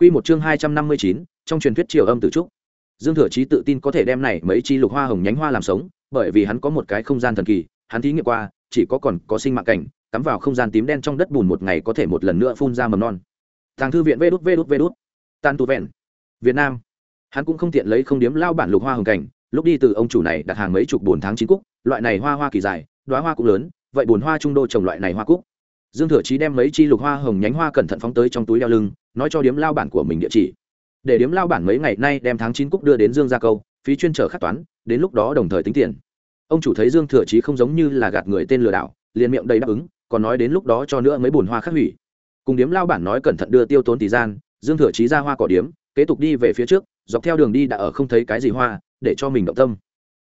Quy một chương hai trăm năm mươi chín, trong truyền thuyết triều âm tử trúc. Dương Thừa Chí tự tin có thể đem này mấy chi lục hoa hồng nhánh hoa làm sống, bởi vì hắn có một cái không gian thần kỳ, hắn thí nghiệm qua, chỉ có còn có sinh mạng cảnh, cắm vào không gian tím đen trong đất bùn một ngày có thể một lần nữa phun ra mầm non. Tàng thư viện Vút Vút Vút. Tàn tụ vẹn. Việt Nam. Hắn cũng không tiện lấy không điếm lao bản lục hoa hồng cảnh, lúc đi từ ông chủ này đặt hàng mấy chục bồn tháng chín cúc, loại này hoa hoa kỳ dài, đóa hoa cũng lớn, vậy bồn hoa trung đô trồng loại này hoa cúc. Dương Thừa Chí đem mấy chi lục hoa hồng nhánh hoa cẩn thận phóng tới trong túi đeo lưng, nói cho điếm lao bản của mình địa chỉ. Để điếm lao bản mấy ngày nay đem tháng chín cúc đưa đến dương gia câu phí chuyên trở khắc toán đến lúc đó đồng thời tính tiền. Ông chủ thấy dương thừa chí không giống như là gạt người tên lừa đảo liền miệng đầy đáp ứng còn nói đến lúc đó cho nữa mấy bùn hoa khắc hủy. Cùng điếm lao bản nói cẩn thận đưa tiêu tốn tỷ gian dương thừa chí ra hoa cỏ điếm kế tục đi về phía trước dọc theo đường đi đã ở không thấy cái gì hoa để cho mình động tâm.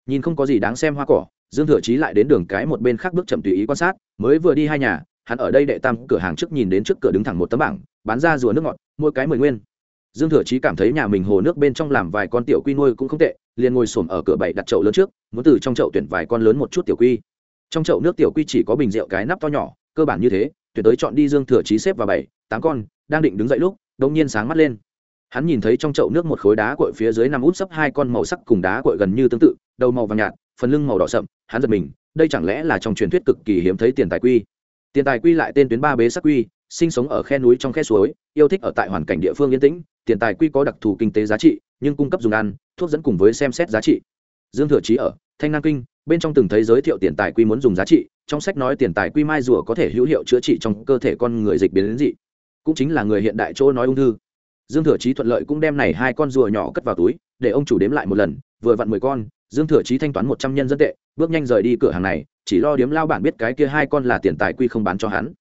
Nhìn không có gì đáng xem hoa cỏ dương thừa chí lại đến đường cái một bên khác bước chậm tùy ý quan sát mới vừa đi hai nhà hắn ở đây đệ tam cửa hàng trước nhìn đến trước cửa đứng thẳng một tấm bảng, bán ra rùa nước ngọt, mỗi cái mười nguyên. Dương thừa chí cảm thấy nhà mình hồ nước bên trong làm vài con tiểu quy nuôi cũng không tệ, liền ngồi xổm ở cửa bảy đặt chậu lớn trước, muốn từ trong chậu tuyển vài con lớn một chút tiểu quy. Trong chậu nước tiểu quy chỉ có bình rượu cái nắp to nhỏ, cơ bản như thế, tuyển tới chọn đi dương thừa chí xếp vào bảy, tám con, đang định đứng dậy lúc, đột nhiên sáng mắt lên. Hắn nhìn thấy trong chậu nước một khối đá cội phía dưới nằm út sấp hai con màu sắc cùng đá cội gần như tương tự, đầu màu vàng nhạt, phần lưng màu đỏ sậm, hắn giật mình, đây chẳng lẽ là trong truyền thuyết cực kỳ hiếm thấy tiền tài quy? Tiền tài quy lại tên tuyến ba bế sắc quy, sinh sống ở khe núi trong khe suối, yêu thích ở tại hoàn cảnh địa phương yên tĩnh. Tiền tài quy có đặc thù kinh tế giá trị, nhưng cung cấp dùng ăn, thuốc dẫn cùng với xem xét giá trị. Dương thừa trí ở thanh năng kinh, bên trong từng thấy giới thiệu tiền tài quy muốn dùng giá trị, trong sách nói tiền tài quy mai rùa có thể hữu hiệu chữa trị trong cơ thể con người dịch biến đến dị. Cũng chính là người hiện đại chỗ nói ung thư. Dương thừa trí thuận lợi cũng đem này hai con rùa nhỏ cất vào túi, để ông chủ đếm lại một lần, vừa vặn mười con dương thừa chí thanh toán một trăm nhân dân tệ, bước nhanh rời đi cửa hàng này, chỉ lo điếm lao bản biết cái kia hai con là tiền tài quy không bán cho hắn.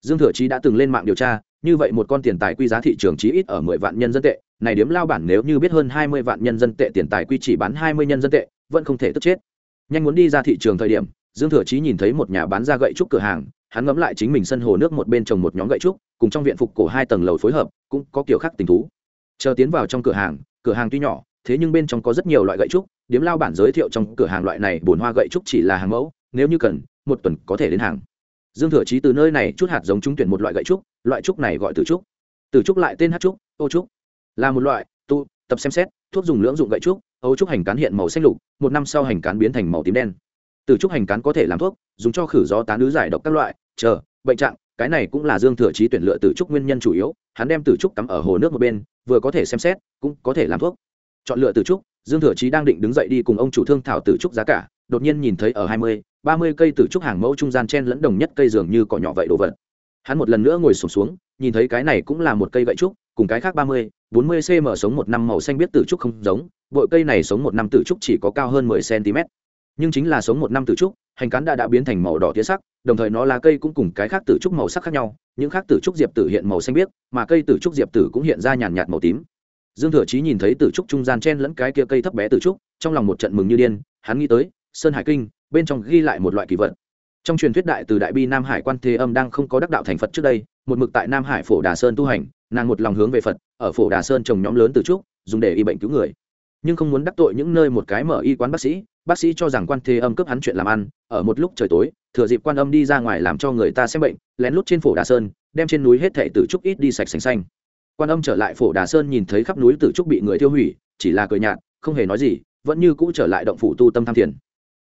Dương thừa chí đã từng lên mạng điều tra, như vậy một con tiền tài quy giá thị trường chí ít ở mười vạn nhân dân tệ, này điếm lao bản nếu như biết hơn hai mươi vạn nhân dân tệ tiền tài quy chỉ bán hai mươi nhân dân tệ, vẫn không thể tức chết. Nhanh muốn đi ra thị trường thời điểm, dương thừa chí nhìn thấy một nhà bán ra gậy trúc cửa hàng, hắn ngẫm lại chính mình sân hồ nước một bên trồng một nhóm gậy trúc, cùng trong viện phục cổ hai tầng lầu phối hợp, cũng có kiểu khác tình thú. Chờ tiến vào trong cửa hàng cửa hàng tuy nhỏ thế nhưng bên trong có rất nhiều loại gậy trúc, điếm lao bản giới thiệu trong cửa hàng loại này bồn hoa gậy trúc chỉ là hàng mẫu, nếu như cần, một tuần có thể đến hàng. Dương thừa chí từ nơi này chút hạt giống trúng tuyển một loại gậy trúc, loại trúc này gọi từ trúc. Từ trúc lại tên hát trúc, ô trúc. Là một loại, tu, tập xem xét, thuốc dùng lưỡng dụng gậy trúc, ấu trúc hành cán hiện màu xanh lục, một năm sau hành cán biến thành màu tím đen. Từ trúc hành cán có thể làm thuốc, dùng cho khử gió tán ứ giải độc các loại, chờ, bệnh trạng, cái này cũng là dương thừa chí tuyển lựa từ trúc nguyên nhân chủ yếu, hắn đem từ trúc cắm ở hồ nước một bên, vừa có thể xem xét, cũng có thể làm thuốc chọn lựa từ trúc dương thừa chí đang định đứng dậy đi cùng ông chủ thương thảo từ trúc giá cả đột nhiên nhìn thấy ở hai mươi ba mươi cây từ trúc hàng mẫu trung gian chen lẫn đồng nhất cây dường như cỏ nhỏ vậy đồ vật. Hắn một lần nữa ngồi sụp xuống, xuống nhìn thấy cái này cũng là một cây gậy trúc cùng cái khác ba mươi bốn mươi cm sống một năm màu xanh biết tử trúc không giống bội cây này sống một năm tử trúc chỉ có cao hơn mười cm nhưng chính là sống một năm tử trúc hành cán đã đã biến thành màu đỏ tía sắc đồng thời nó là cây cũng cùng cái khác tử trúc màu sắc khác nhau những khác tử trúc diệp tử hiện màu xanh biếc mà cây tử trúc diệp tử cũng hiện ra nhàn nhạt màu tím dương thừa chí nhìn thấy tử trúc trung gian chen lẫn cái kia cây thấp bé tử trúc, trong lòng một trận mừng như điên, hắn nghĩ tới, sơn hải kinh, bên trong ghi lại một loại kỳ vật. Trong truyền thuyết đại từ đại bi nam hải quan thế âm đang không có đắc đạo thành phật trước đây, một mực tại nam hải phổ đà sơn tu hành, nàng một lòng hướng về phật, ở phổ đà sơn trồng nhóm lớn từ trúc, dùng để y bệnh cứu người. Nhưng không muốn đắc tội những nơi một cái mở y quán bác sĩ bác sĩ cho rằng quan thế âm cướp hắn chuyện làm ăn, ở một lúc trời tối, thừa dịp quan âm đi ra ngoài làm cho người ta xem bệnh, lén lút trên phổ đà sơn, đem trên núi hết thệ tử trúc ít đi sạch sành xanh quan âm trở lại phổ đà sơn nhìn thấy khắp núi tử trúc bị người tiêu hủy, chỉ là cười nhạt, không hề nói gì, vẫn như cũ trở lại động phủ tu tâm tham thiền.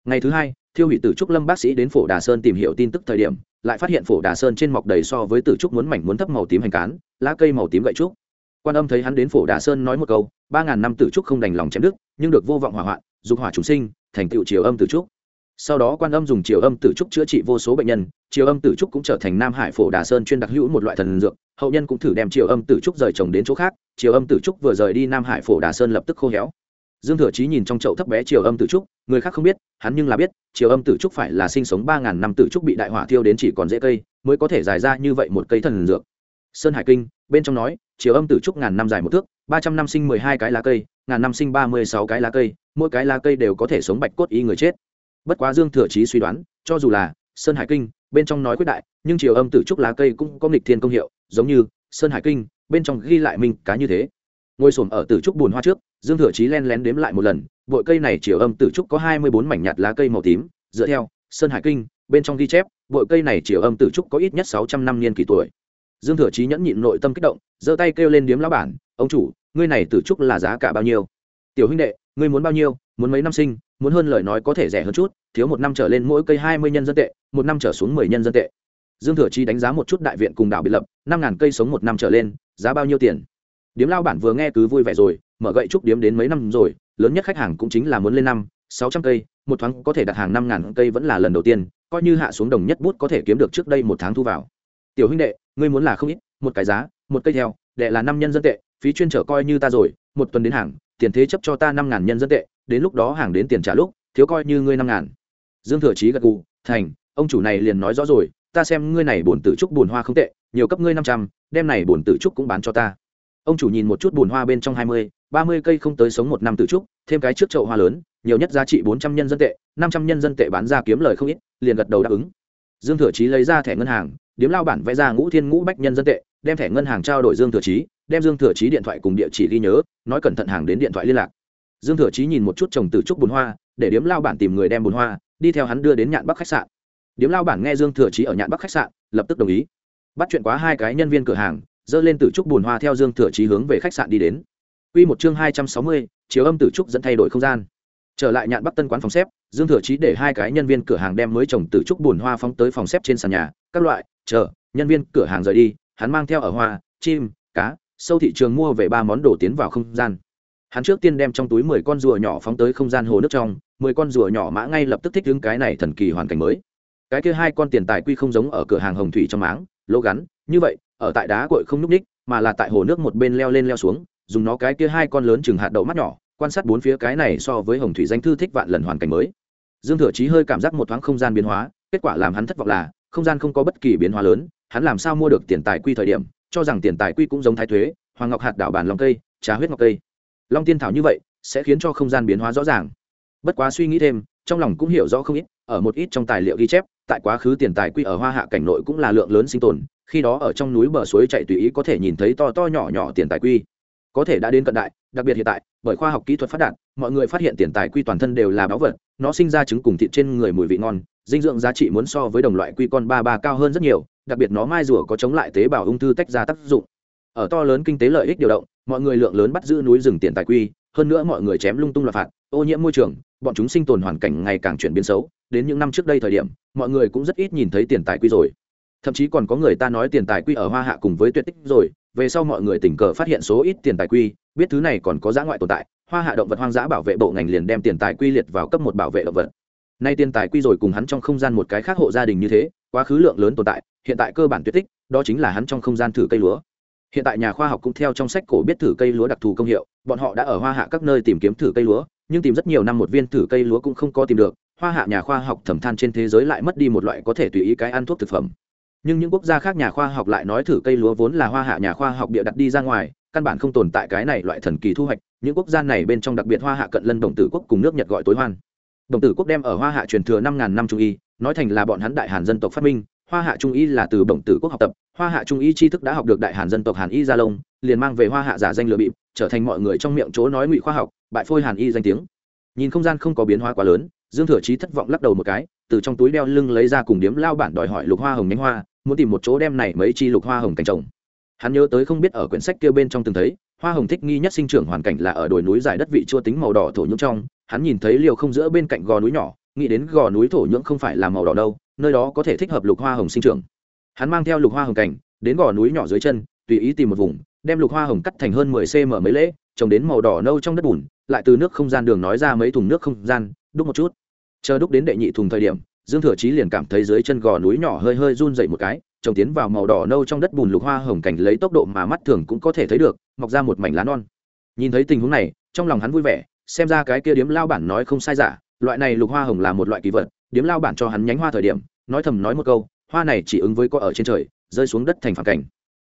Ngày thứ hai, thiêu hủy tử trúc lâm bác sĩ đến phổ đà sơn tìm hiểu tin tức thời điểm, lại phát hiện phổ đà sơn trên mọc đầy so với tử trúc muốn mảnh muốn thấp màu tím hành cán, lá cây màu tím gậy trúc. Quan âm thấy hắn đến phổ đà sơn nói một câu, ba ngàn năm tử trúc không đành lòng chém đức nhưng được vô vọng hỏa hoạn, dục hỏa chúng sinh, thành tựu chiều âm tử trúc sau đó quan âm dùng triều âm tử trúc chữa trị vô số bệnh nhân, triều âm tử trúc cũng trở thành nam hải phổ đà sơn chuyên đặc hữu một loại thần dược, hậu nhân cũng thử đem triều âm tử trúc rời trồng đến chỗ khác, triều âm tử trúc vừa rời đi nam hải phổ đà sơn lập tức khô héo. Dương thừa chí nhìn trong chậu thấp bé triều âm tử trúc, người khác không biết, hắn nhưng là biết, triều âm tử trúc phải là sinh sống ba ngàn năm tử trúc bị đại hỏa thiêu đến chỉ còn dễ cây, mới có thể dài ra như vậy một cây thần dược. Sơn hải kinh, bên trong nói, triều âm tử trúc ngàn năm dài một thước, ba trăm năm sinh mười hai cái lá cây, ngàn năm sinh ba mươi sáu cái lá cây, mỗi cái lá cây đều có thể sống bạch cốt y người chết bất quá dương thừa chí suy đoán, cho dù là sơn hải kinh, bên trong nói quyết đại, nhưng triều âm tử trúc lá cây cũng có nghịch thiên công hiệu, giống như sơn hải kinh, bên trong ghi lại mình cá như thế. Ngồi xổm ở tử trúc bùn hoa trước, dương thừa chí len lén đếm lại một lần bội cây này chiều âm tử trúc có hai mươi bốn mảnh nhạt lá cây màu tím, dựa theo sơn hải kinh, bên trong ghi chép bội cây này chiều âm tử trúc có ít nhất sáu trăm năm niên kỷ tuổi. Dương thừa chí nhẫn nhịn nội tâm kích động, giơ tay kêu lên điếm lão bản, ông chủ, ngươi này tử trúc là giá cả bao nhiêu? Tiểu huynh đệ, ngươi muốn bao nhiêu, muốn mấy năm sinh muốn hơn lời nói có thể rẻ hơn chút, thiếu một năm trở lên mỗi cây hai mươi nhân dân tệ, một năm trở xuống mười nhân dân tệ. Dương thừa chi đánh giá một chút đại viện cùng đảo biệt lập, năm ngàn cây sống một năm trở lên, giá bao nhiêu tiền? Điếm lao bản vừa nghe cứ vui vẻ rồi, mở gậy trúc điếm đến mấy năm rồi, lớn nhất khách hàng cũng chính là muốn lên năm, sáu trăm cây, một thoáng có thể đặt hàng năm ngàn cây vẫn là lần đầu tiên, coi như hạ xuống đồng nhất bút có thể kiếm được trước đây một tháng thu vào. Tiểu huynh đệ, ngươi muốn là không ít, một cái giá, một cây theo, đệ là năm nhân dân tệ, phí chuyên trở coi như ta rồi, một tuần đến hàng tiền thế chấp cho ta năm ngàn nhân dân tệ, đến lúc đó hàng đến tiền trả lúc, thiếu coi như ngươi năm ngàn. Dương thừa chí gật gù, thành, ông chủ này liền nói rõ rồi, ta xem ngươi này bổn tử trúc bùn hoa không tệ, nhiều cấp ngươi năm trăm, đem này bổn tử trúc cũng bán cho ta. Ông chủ nhìn một chút bùn hoa bên trong hai mươi, ba mươi cây không tới sống một năm tử trúc, thêm cái trước chậu hoa lớn, nhiều nhất giá trị bốn trăm nhân dân tệ, năm trăm nhân dân tệ bán ra kiếm lời không ít, liền gật đầu đáp ứng. Dương thừa chí lấy ra thẻ ngân hàng, điếm lao bản vẽ ra ngũ thiên ngũ bách nhân dân tệ đem thẻ ngân hàng trao đổi dương thừa chí đem dương thừa chí điện thoại cùng địa chỉ ghi nhớ nói cẩn thận hàng đến điện thoại liên lạc. Dương thừa chí nhìn một chút chồng từ trúc bùn hoa để điếm lao bản tìm người đem bùn hoa đi theo hắn đưa đến nhạn bắc khách sạn. Điếm lao bản nghe dương thừa chí ở nhạn bắc khách sạn lập tức đồng ý. Bắt chuyện quá hai cái nhân viên cửa hàng dơ lên từ trúc bùn hoa theo dương thừa chí hướng về khách sạn đi đến. Quy một chương hai trăm sáu mươi, chiếu âm tử trúc dẫn thay đổi không gian. Trở lại nhạn Bắc Tân quán phòng xếp, Dương Thừa Chí để hai cái nhân viên cửa hàng đem mới trồng tử trúc bùn hoa phóng tới phòng xếp trên sàn nhà, các loại, chờ, nhân viên cửa hàng rời đi, hắn mang theo ở hoa, chim, cá, sâu thị trường mua về ba món đồ tiến vào không gian. Hắn trước tiên đem trong túi mười con rùa nhỏ phóng tới không gian hồ nước trong, mười con rùa nhỏ mã ngay lập tức thích ứng cái này thần kỳ hoàn cảnh mới. Cái kia hai con tiền tài quy không giống ở cửa hàng hồng thủy trong máng, lỗ gắn, như vậy, ở tại đá cội không nhúc ních, mà là tại hồ nước một bên leo lên leo xuống, dùng nó cái kia hai con lớn chừng hạt đậu mắt nhỏ quan sát bốn phía cái này so với hồng thủy danh thư thích vạn lần hoàn cảnh mới dương thừa chí hơi cảm giác một thoáng không gian biến hóa kết quả làm hắn thất vọng là không gian không có bất kỳ biến hóa lớn hắn làm sao mua được tiền tài quy thời điểm, cho rằng tiền tài quy cũng giống thái thuế, hoàng ngọc hạt đảo bàn lòng cây, trà huyết ngọc cây. Long tiên thảo như vậy, sẽ khiến cho không gian biến hóa rõ ràng. Bất quá suy nghĩ thêm, trong lòng cũng hiểu rõ không ít, ở một ít trong tài liệu ghi chép, tại quá khứ tiền tài quy ở hoa hạ cảnh nội cũng là lượng lớn sinh tồn, khi đó ở trong núi bờ suối chạy tùy ý có thể nhìn thấy to to nhỏ nhỏ tiền tài quy. Có thể đã đến cận đại, đặc biệt hiện tại, bởi khoa học kỹ thuật phát đạt, mọi người phát hiện tiền tài quy toàn thân đều là báu vật, nó sinh ra trứng cùng thịt trên người mùi vị ngon, dinh dưỡng giá trị muốn so với đồng loại quy con ba ba cao hơn rất nhiều đặc biệt nó mai rùa có chống lại tế bào ung thư tách ra tác dụng. Ở to lớn kinh tế lợi ích điều động, mọi người lượng lớn bắt giữ núi rừng tiền tài quy, hơn nữa mọi người chém lung tung loạt phạt, ô nhiễm môi trường, bọn chúng sinh tồn hoàn cảnh ngày càng chuyển biến xấu. Đến những năm trước đây thời điểm, mọi người cũng rất ít nhìn thấy tiền tài quy rồi. Thậm chí còn có người ta nói tiền tài quy ở hoa hạ cùng với tuyệt tích rồi, về sau mọi người tình cờ phát hiện số ít tiền tài quy, biết thứ này còn có giá ngoại tồn tại, hoa hạ động vật hoang dã bảo vệ bộ ngành liền đem tiền tài quy liệt vào cấp một bảo vệ động vật. Nay tiền tài quy rồi cùng hắn trong không gian một cái khác hộ gia đình như thế, quá khứ lượng lớn tồn tại hiện tại cơ bản tuyệt tích, đó chính là hắn trong không gian thử cây lúa. Hiện tại nhà khoa học cũng theo trong sách cổ biết thử cây lúa đặc thù công hiệu, bọn họ đã ở hoa hạ các nơi tìm kiếm thử cây lúa, nhưng tìm rất nhiều năm một viên thử cây lúa cũng không có tìm được, hoa hạ nhà khoa học thẩm than trên thế giới lại mất đi một loại có thể tùy ý cái ăn thuốc thực phẩm. Nhưng những quốc gia khác nhà khoa học lại nói thử cây lúa vốn là hoa hạ nhà khoa học bịa đặt đi ra ngoài, căn bản không tồn tại cái này loại thần kỳ thu hoạch, những quốc gia này bên trong đặc biệt hoa hạ cận lân đồng tử quốc cùng nước nhật gọi tối hoan. Đồng tử quốc đem ở hoa hạ truyền thừa năm ngàn năm trung y, nói thành là bọn hắn đại hàn dân tộc phát minh hoa hạ trung y là từ bổng tử quốc học tập, hoa hạ trung y tri thức đã học được đại hàn dân tộc hàn y gia lông liền mang về hoa hạ giả danh lừa bịp, trở thành mọi người trong miệng chỗ nói ngụy khoa học, bại phôi hàn y danh tiếng. Nhìn không gian không có biến hóa quá lớn, dương thừa chí thất vọng lắc đầu một cái, từ trong túi đeo lưng lấy ra cùng điếm lao bản đòi hỏi lục hoa hồng nhánh hoa, muốn tìm một chỗ đem này mấy chi lục hoa hồng cảnh trồng. Hắn nhớ tới không biết ở quyển sách kia bên trong từng thấy, hoa hồng thích nghi nhất sinh trưởng hoàn cảnh là ở đồi núi dài đất vị chua tính màu đỏ thổ nhưỡng trong, hắn nhìn thấy liều không giữa bên cạnh gò núi nhỏ, nghĩ đến gò núi thổ nhưỡng không phải là màu đỏ đâu nơi đó có thể thích hợp lục hoa hồng sinh trưởng. Hắn mang theo lục hoa hồng cảnh, đến gò núi nhỏ dưới chân, tùy ý tìm một vùng, đem lục hoa hồng cắt thành hơn mười cm mấy lễ, trồng đến màu đỏ nâu trong đất bùn, lại từ nước không gian đường nói ra mấy thùng nước không gian, đúc một chút. Chờ đúc đến đệ nhị thùng thời điểm, dương thừa chí liền cảm thấy dưới chân gò núi nhỏ hơi hơi run dậy một cái, trồng tiến vào màu đỏ nâu trong đất bùn lục hoa hồng cảnh lấy tốc độ mà mắt thường cũng có thể thấy được, mọc ra một mảnh lá non. Nhìn thấy tình huống này, trong lòng hắn vui vẻ, xem ra cái kia điếm lao bản nói không sai giả, loại này lục hoa hồng là một loại kỳ vật, điếm lao bản cho hắn nhánh hoa thời điểm nói thầm nói một câu, hoa này chỉ ứng với có ở trên trời, rơi xuống đất thành phản cảnh.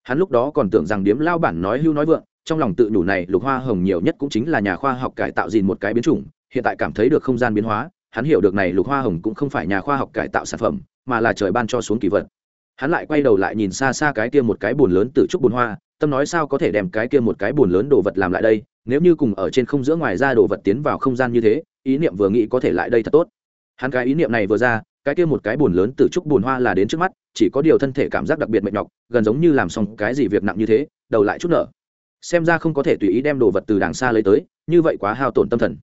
Hắn lúc đó còn tưởng rằng điếm lao bản nói hưu nói vượng, trong lòng tự đủ này, lục hoa hồng nhiều nhất cũng chính là nhà khoa học cải tạo gìn một cái biến chủng, hiện tại cảm thấy được không gian biến hóa, hắn hiểu được này, lục hoa hồng cũng không phải nhà khoa học cải tạo sản phẩm, mà là trời ban cho xuống kỳ vật. Hắn lại quay đầu lại nhìn xa xa cái kia một cái bùn lớn từ trúc bùn hoa, tâm nói sao có thể đem cái kia một cái bùn lớn đồ vật làm lại đây, nếu như cùng ở trên không giữa ngoài ra đồ vật tiến vào không gian như thế, ý niệm vừa nghĩ có thể lại đây thật tốt. Hắn cái ý niệm này vừa ra cái kia một cái buồn lớn từ trúc buồn hoa là đến trước mắt, chỉ có điều thân thể cảm giác đặc biệt mệt nhọc, gần giống như làm xong cái gì việc nặng như thế, đầu lại chút nở. Xem ra không có thể tùy ý đem đồ vật từ đàng xa lấy tới, như vậy quá hao tổn tâm thần.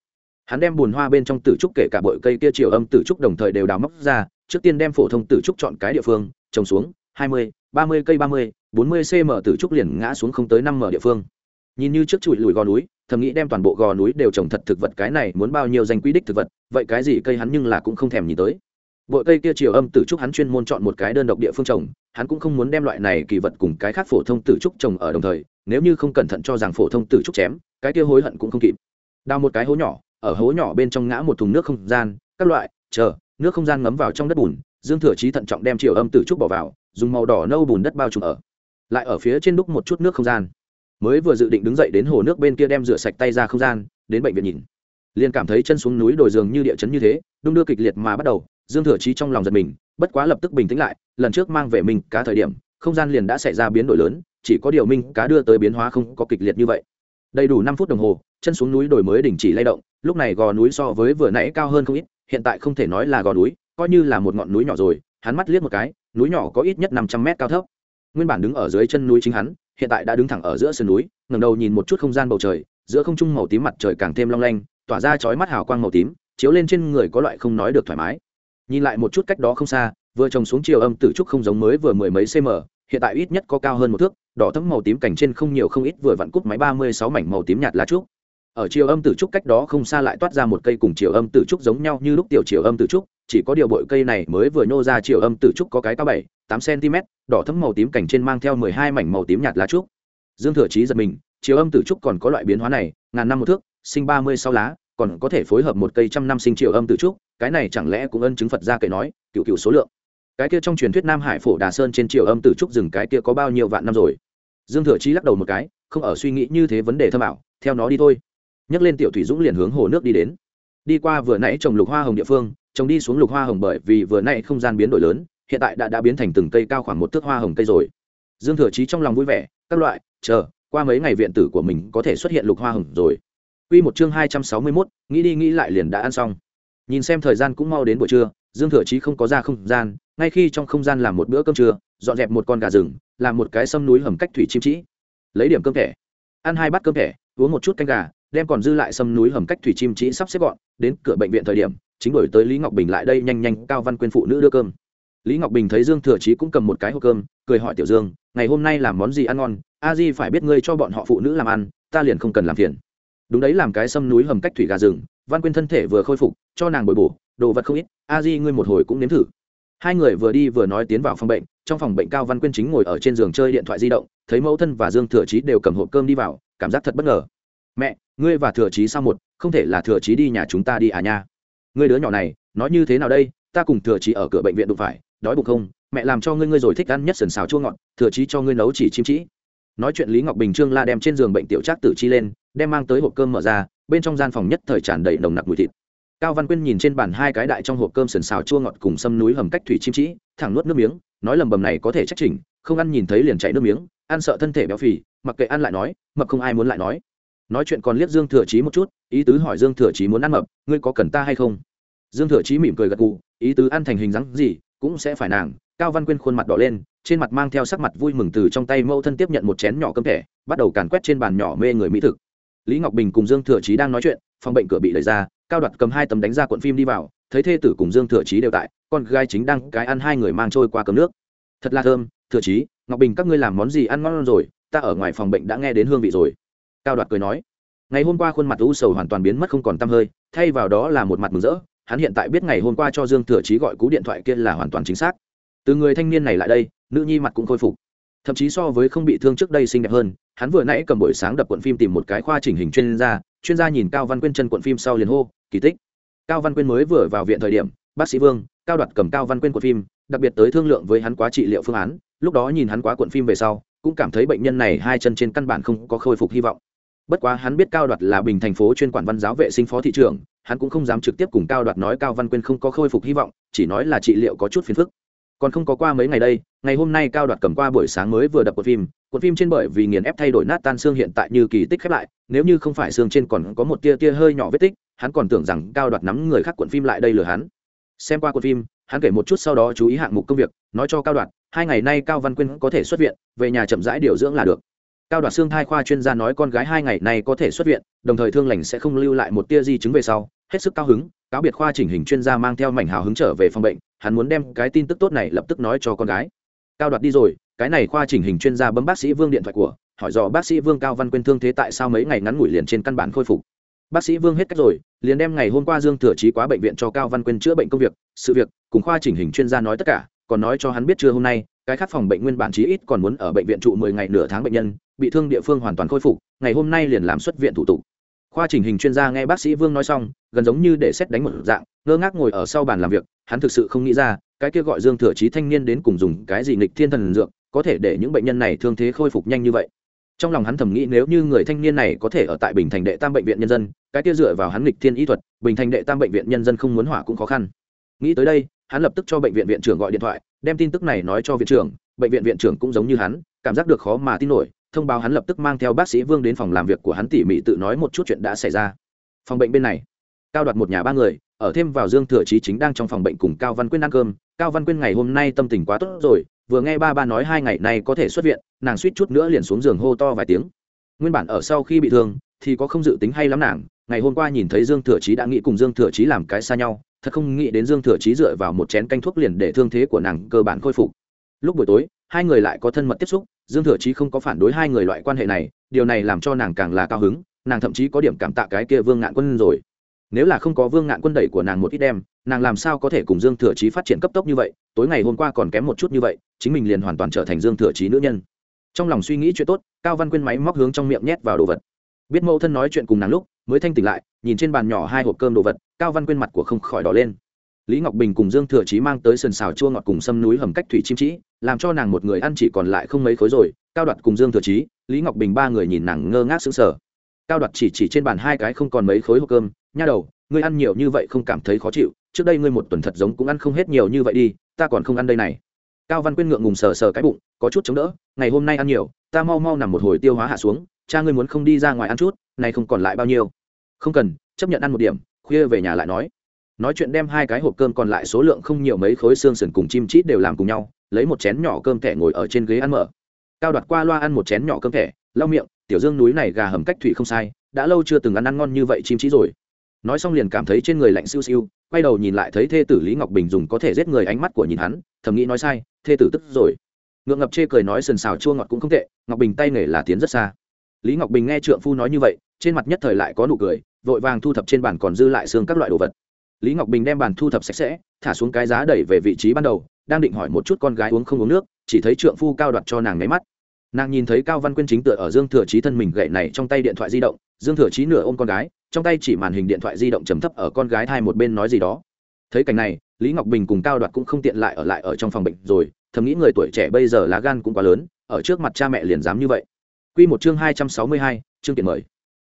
Hắn đem bùn hoa bên trong tử trúc kể cả bội cây kia chiều âm tử trúc đồng thời đều đào móc ra, trước tiên đem phổ thông tử trúc chọn cái địa phương, trồng xuống, hai mươi, ba mươi cây ba mươi, bốn mươi cm tử trúc liền ngã xuống không tới năm m địa phương. Nhìn như trước chùi lùi gò núi, thầm nghĩ đem toàn bộ gò núi đều trồng thật thực vật, cái này muốn bao nhiêu danh quy đích thực vật, vậy cái gì cây hắn nhưng là cũng không thèm nhìn tới bội cây kia chiều âm tử trúc hắn chuyên môn chọn một cái đơn độc địa phương trồng, hắn cũng không muốn đem loại này kỳ vật cùng cái khác phổ thông tử trúc trồng ở đồng thời, nếu như không cẩn thận cho rằng phổ thông tử trúc chém, cái kia hối hận cũng không kịp. Đào một cái hố nhỏ, ở hố nhỏ bên trong ngã một thùng nước không gian, các loại, chờ, nước không gian ngấm vào trong đất bùn, dương thừa trí thận trọng đem chiều âm tử trúc bỏ vào, dùng màu đỏ nâu bùn đất bao trùm ở. Lại ở phía trên đúc một chút nước không gian. Mới vừa dự định đứng dậy đến hồ nước bên kia đem rửa sạch tay ra không gian, đến bệnh viện nhìn. Liền cảm thấy chân xuống núi đồi dường như địa chấn như thế, đung đưa kịch liệt mà bắt đầu dương thừa chí trong lòng giật mình, bất quá lập tức bình tĩnh lại, lần trước mang về mình cá thời điểm, không gian liền đã xảy ra biến đổi lớn, chỉ có điều minh cá đưa tới biến hóa không có kịch liệt như vậy. Đầy đủ năm phút đồng hồ, chân xuống núi đổi mới đình chỉ lay động, lúc này gò núi so với vừa nãy cao hơn không ít, hiện tại không thể nói là gò núi, coi như là một ngọn núi nhỏ rồi, hắn mắt liếc một cái, núi nhỏ có ít nhất năm trăm mét cao thấp. Nguyên bản đứng ở dưới chân núi chính hắn, hiện tại đã đứng thẳng ở giữa sườn núi, ngẩng đầu nhìn một chút không gian bầu trời, giữa không trung màu tím mặt trời càng thêm long lanh, tỏa ra chói mắt hào quang màu tím, chiếu lên trên người có loại không nói được thoải mái nhìn lại một chút cách đó không xa, vừa trồng xuống chiều âm tử trúc không giống mới vừa mười mấy cm hiện tại ít nhất có cao hơn một thước, đỏ thấm màu tím cảnh trên không nhiều không ít vừa vặn cút máy ba mươi sáu mảnh màu tím nhạt lá trúc. Ở chiều âm tử trúc cách đó không xa lại toát ra một cây cùng chiều âm tử trúc giống nhau như lúc tiểu chiều âm tử trúc, chỉ có điều bội cây này mới vừa nhô ra chiều âm tử trúc có cái cao bảy, tám cm đỏ thấm màu tím cảnh trên mang theo mười hai mảnh màu tím nhạt lá trúc. Dương thừa trí giật mình, chiều âm tử trúc còn có loại biến hóa này, ngàn năm một thước, sinh ba mươi sáu lá, còn có thể phối hợp một cây trăm năm sinh chiều âm tử trúc cái này chẳng lẽ cũng ân chứng phật ra kể nói cựu cựu số lượng. Cái kia trong truyền thuyết nam hải phổ đà sơn trên chiều âm tử trúc rừng cái kia có bao nhiêu vạn năm rồi? Dương thừa chí lắc đầu một cái không ở suy nghĩ như thế vấn đề thâm ảo theo nó đi thôi. Nhấc lên tiểu thủy dũng liền hướng hồ nước đi đến. Đi qua vừa nãy trồng lục hoa hồng địa phương trồng đi xuống lục hoa hồng bởi vì vừa nãy không gian biến đổi lớn hiện tại đã đã biến thành từng cây cao khoảng một thước hoa hồng cây rồi. Dương thừa chí trong lòng vui vẻ các loại chờ qua mấy ngày viện tử của mình có thể xuất hiện lục hoa hồng rồi. Quy một chương hai trăm sáu mươi 261, nghĩ đi nghĩ lại liền đã ăn xong. Nhìn xem thời gian cũng mau đến buổi trưa, Dương Thừa Chí không có ra không gian, ngay khi trong không gian làm một bữa cơm trưa, dọn dẹp một con gà rừng, làm một cái sâm núi hầm cách thủy chim chỉ. Lấy điểm cơm thẻ, ăn hai bát cơm thẻ, uống một chút canh gà, đem còn dư lại sâm núi hầm cách thủy chim chỉ sắp xếp gọn, đến cửa bệnh viện thời điểm, chính đổi tới Lý Ngọc Bình lại đây nhanh nhanh cao văn quyên phụ nữ đưa cơm. Lý Ngọc Bình thấy Dương Thừa Chí cũng cầm một cái hộp cơm, cười hỏi Tiểu Dương, ngày hôm nay làm món gì ăn ngon? A Di phải biết ngươi cho bọn họ phụ nữ làm ăn, ta liền không cần làm phiền đúng đấy làm cái sâm núi hầm cách thủy gà rừng văn quyên thân thể vừa khôi phục, cho nàng bồi bổ, đồ vật không ít, a di ngươi một hồi cũng nếm thử. Hai người vừa đi vừa nói tiến vào phòng bệnh, trong phòng bệnh cao văn quyên chính ngồi ở trên giường chơi điện thoại di động, thấy mẫu thân và dương thừa trí đều cầm hộp cơm đi vào, cảm giác thật bất ngờ. Mẹ, ngươi và thừa trí sao một? Không thể là thừa trí đi nhà chúng ta đi à nha? Ngươi đứa nhỏ này, nói như thế nào đây? Ta cùng thừa trí ở cửa bệnh viện đụng phải, đói bụng không? Mẹ làm cho ngươi ngươi rồi thích ăn nhất sần xào chua ngọt, thừa trí cho ngươi nấu chỉ chim trĩ nói chuyện lý ngọc bình, trương la đem trên giường bệnh tiểu trác tử chi lên, đem mang tới hộp cơm mở ra bên trong gian phòng nhất thời tràn đầy nồng nặc mùi thịt. Cao văn quyên nhìn trên bàn hai cái đại trong hộp cơm sườn xào chua ngọt cùng sâm núi hầm cách thủy chim trĩ, thẳng nuốt nước miếng, nói lầm bầm này có thể trách chỉnh, không ăn nhìn thấy liền chảy nước miếng, ăn sợ thân thể béo phì, mặc kệ ăn lại nói, mập không ai muốn lại nói. Nói chuyện còn liếc dương thừa chí một chút, ý tứ hỏi dương thừa chí muốn ăn mập, ngươi có cần ta hay không? Dương thừa chí mỉm cười gật gù, ý tứ ăn thành hình dáng gì, cũng sẽ phải nàng. Cao văn quyên khuôn mặt đỏ lên, trên mặt mang theo sắc mặt vui mừng từ trong tay mẫu thân tiếp nhận một chén nhỏ cơm thẻ, bắt đầu càn quét trên bàn nhỏ mê người mỹ thực lý ngọc bình cùng dương thừa chí đang nói chuyện, phòng bệnh cửa bị đẩy ra, cao đoạt cầm hai tấm đánh ra cuộn phim đi vào, thấy thê tử cùng dương thừa chí đều tại, con gái chính đang cái ăn hai người mang trôi qua cơm nước. Thật là thơm, thừa chí, ngọc bình các ngươi làm món gì ăn ngon rồi, ta ở ngoài phòng bệnh đã nghe đến hương vị rồi. Cao đoạt cười nói. Ngày hôm qua khuôn mặt u sầu hoàn toàn biến mất không còn tăm hơi, thay vào đó là một mặt mừng rỡ, hắn hiện tại biết ngày hôm qua cho dương thừa chí gọi cú điện thoại kia là hoàn toàn chính xác. Từ người thanh niên này lại đây, nữ nhi mặt cũng khôi phục thậm chí so với không bị thương trước đây xinh đẹp hơn, hắn vừa nãy cầm buổi sáng đập cuộn phim tìm một cái khoa chỉnh hình chuyên gia chuyên gia nhìn cao văn quyên chân cuộn phim sau liền hô, kỳ tích. Cao văn quyên mới vừa vào viện thời điểm, bác sĩ vương, cao đoạt cầm cao văn quyên cuộn phim, đặc biệt tới thương lượng với hắn quá trị liệu phương án, lúc đó nhìn hắn quá cuộn phim về sau, cũng cảm thấy bệnh nhân này hai chân trên căn bản không có khôi phục hy vọng. Bất quá hắn biết cao đoạt là bình thành phố chuyên quản văn giáo vệ sinh phó thị trưởng, hắn cũng không dám trực tiếp cùng cao đoạt nói cao văn quyên không có khôi phục hy vọng, chỉ nói là trị liệu có chút phiền phức còn không có qua mấy ngày đây, ngày hôm nay cao đoạt cầm qua buổi sáng mới vừa đập cuộn phim. Cuộn phim trên bởi vì nghiền ép thay đổi nát tan xương hiện tại như kỳ tích khép lại, nếu như không phải xương trên còn có một tia tia hơi nhỏ vết tích, hắn còn tưởng rằng cao đoạt nắm người khác cuộn phim lại đây lừa hắn. Xem qua cuộn phim, hắn kể một chút sau đó chú ý hạng mục công việc, nói cho cao đoạt, hai ngày nay cao văn quyên có thể xuất viện, về nhà chậm rãi điều dưỡng là được. Cao đoạt xương thai khoa chuyên gia nói con gái hai ngày nay có thể xuất viện, đồng thời thương lành sẽ không lưu lại một tia di chứng về sau. Hết sức cao hứng, cáo biệt khoa chỉnh hình chuyên gia mang theo mảnh hào hứng trở về phòng bệnh hắn muốn đem cái tin tức tốt này lập tức nói cho con gái. Cao đoạt đi rồi, cái này khoa chỉnh hình chuyên gia bấm bác sĩ vương điện thoại của, hỏi dò bác sĩ vương cao văn quyên thương thế tại sao mấy ngày ngắn ngủi liền trên căn bản khôi phục. Bác sĩ vương hết cách rồi, liền đem ngày hôm qua dương thừa trí quá bệnh viện cho cao văn quyên chữa bệnh công việc, sự việc, cùng khoa chỉnh hình chuyên gia nói tất cả, còn nói cho hắn biết trưa hôm nay, cái khác phòng bệnh nguyên bản chí ít còn muốn ở bệnh viện trụ mười ngày nửa tháng bệnh nhân, bị thương địa phương hoàn toàn khôi phục, ngày hôm nay liền làm xuất viện thủ tục. Khoa chỉnh hình chuyên gia nghe bác sĩ vương nói xong, gần giống như để xét đánh một dạng, ngơ ngác ngồi ở sau bàn làm việc hắn thực sự không nghĩ ra, cái kia gọi dương thừa Chí thanh niên đến cùng dùng cái gì nghịch thiên thần dược, có thể để những bệnh nhân này thương thế khôi phục nhanh như vậy. Trong lòng hắn thầm nghĩ nếu như người thanh niên này có thể ở tại bình thành đệ tam bệnh viện nhân dân, cái kia dựa vào hắn nghịch thiên y thuật, bình thành đệ tam bệnh viện nhân dân không muốn hỏa cũng khó khăn. Nghĩ tới đây, hắn lập tức cho bệnh viện viện trưởng gọi điện thoại, đem tin tức này nói cho viện trưởng, bệnh viện viện trưởng cũng giống như hắn, cảm giác được khó mà tin nổi, thông báo hắn lập tức mang theo bác sĩ vương đến phòng làm việc của hắn tỉ mỉ tự nói một chút chuyện đã xảy ra. Phòng bệnh bên này, cao đoạt một nhà ba người ở thêm vào dương thừa chí chính đang trong phòng bệnh cùng cao văn quyên ăn cơm. Cao văn quyên ngày hôm nay tâm tình quá tốt rồi, vừa nghe ba ba nói hai ngày nay có thể xuất viện, nàng suýt chút nữa liền xuống giường hô to vài tiếng. Nguyên bản ở sau khi bị thương, thì có không dự tính hay lắm nàng. Ngày hôm qua nhìn thấy dương thừa chí đã nghĩ cùng dương thừa chí làm cái xa nhau, thật không nghĩ đến dương thừa chí dựa vào một chén canh thuốc liền để thương thế của nàng cơ bản khôi phục. Lúc buổi tối, hai người lại có thân mật tiếp xúc, dương thừa chí không có phản đối hai người loại quan hệ này, điều này làm cho nàng càng là cao hứng, nàng thậm chí có điểm cảm tạ cái kia vương ngạn quân rồi nếu là không có vương ngạn quân đẩy của nàng một ít đem, nàng làm sao có thể cùng dương thừa chí phát triển cấp tốc như vậy? Tối ngày hôm qua còn kém một chút như vậy, chính mình liền hoàn toàn trở thành dương thừa chí nữ nhân. Trong lòng suy nghĩ chuyện tốt, cao văn quyên máy móc hướng trong miệng nhét vào đồ vật. Biết mẫu thân nói chuyện cùng nàng lúc, mới thanh tỉnh lại, nhìn trên bàn nhỏ hai hộp cơm đồ vật, cao văn quyên mặt của không khỏi đỏ lên. Lý ngọc bình cùng dương thừa chí mang tới sườn xào chua ngọt cùng sâm núi hầm cách thủy chim trĩ làm cho nàng một người ăn chỉ còn lại không mấy khối rồi. Cao đoạt cùng dương thừa chí, lý ngọc bình ba người nhìn nàng ngơ ngác sững sờ. Cao đoạt chỉ chỉ trên bàn hai cái không còn mấy khối hộp cơm nha đầu, ngươi ăn nhiều như vậy không cảm thấy khó chịu, trước đây ngươi một tuần thật giống cũng ăn không hết nhiều như vậy đi, ta còn không ăn đây này. Cao văn quyên ngượng ngùng sờ sờ cái bụng, có chút chống đỡ, ngày hôm nay ăn nhiều, ta mau mau nằm một hồi tiêu hóa hạ xuống, cha ngươi muốn không đi ra ngoài ăn chút, này không còn lại bao nhiêu. Không cần, chấp nhận ăn một điểm, khuya về nhà lại nói. Nói chuyện đem hai cái hộp cơm còn lại số lượng không nhiều mấy khối xương sườn cùng chim chít đều làm cùng nhau, lấy một chén nhỏ cơm thẻ ngồi ở trên ghế ăn mở. Cao đoạt qua loa ăn một chén nhỏ cơm thẻ, lau miệng, tiểu dương núi này gà hầm cách thủy không sai, đã lâu chưa từng ăn ăn ngon như vậy chim chít rồi nói xong liền cảm thấy trên người lạnh siêu siêu, quay đầu nhìn lại thấy thê tử lý ngọc bình dùng có thể giết người ánh mắt của nhìn hắn, thầm nghĩ nói sai, thê tử tức rồi. Ngượng ngập chê cười nói sần xào chua ngọt cũng không tệ, ngọc bình tay nghề là tiến rất xa. Lý ngọc bình nghe trượng phu nói như vậy, trên mặt nhất thời lại có nụ cười, vội vàng thu thập trên bàn còn dư lại xương các loại đồ vật. Lý ngọc bình đem bàn thu thập sạch sẽ, thả xuống cái giá đẩy về vị trí ban đầu, đang định hỏi một chút con gái uống không uống nước, chỉ thấy trượng phu cao đoạt cho nàng nháy mắt. Nàng nhìn thấy cao văn quyên chính tựa ở dương thừa trí thân mình gậy này trong tay điện thoại di động, dương thừa trí nửa ôm con gái trong tay chỉ màn hình điện thoại di động trầm thấp ở con gái thai một bên nói gì đó thấy cảnh này lý ngọc bình cùng cao đoạt cũng không tiện lại ở lại ở trong phòng bệnh rồi thầm nghĩ người tuổi trẻ bây giờ lá gan cũng quá lớn ở trước mặt cha mẹ liền dám như vậy Quy một chương hai trăm sáu mươi hai, chương kiện mời.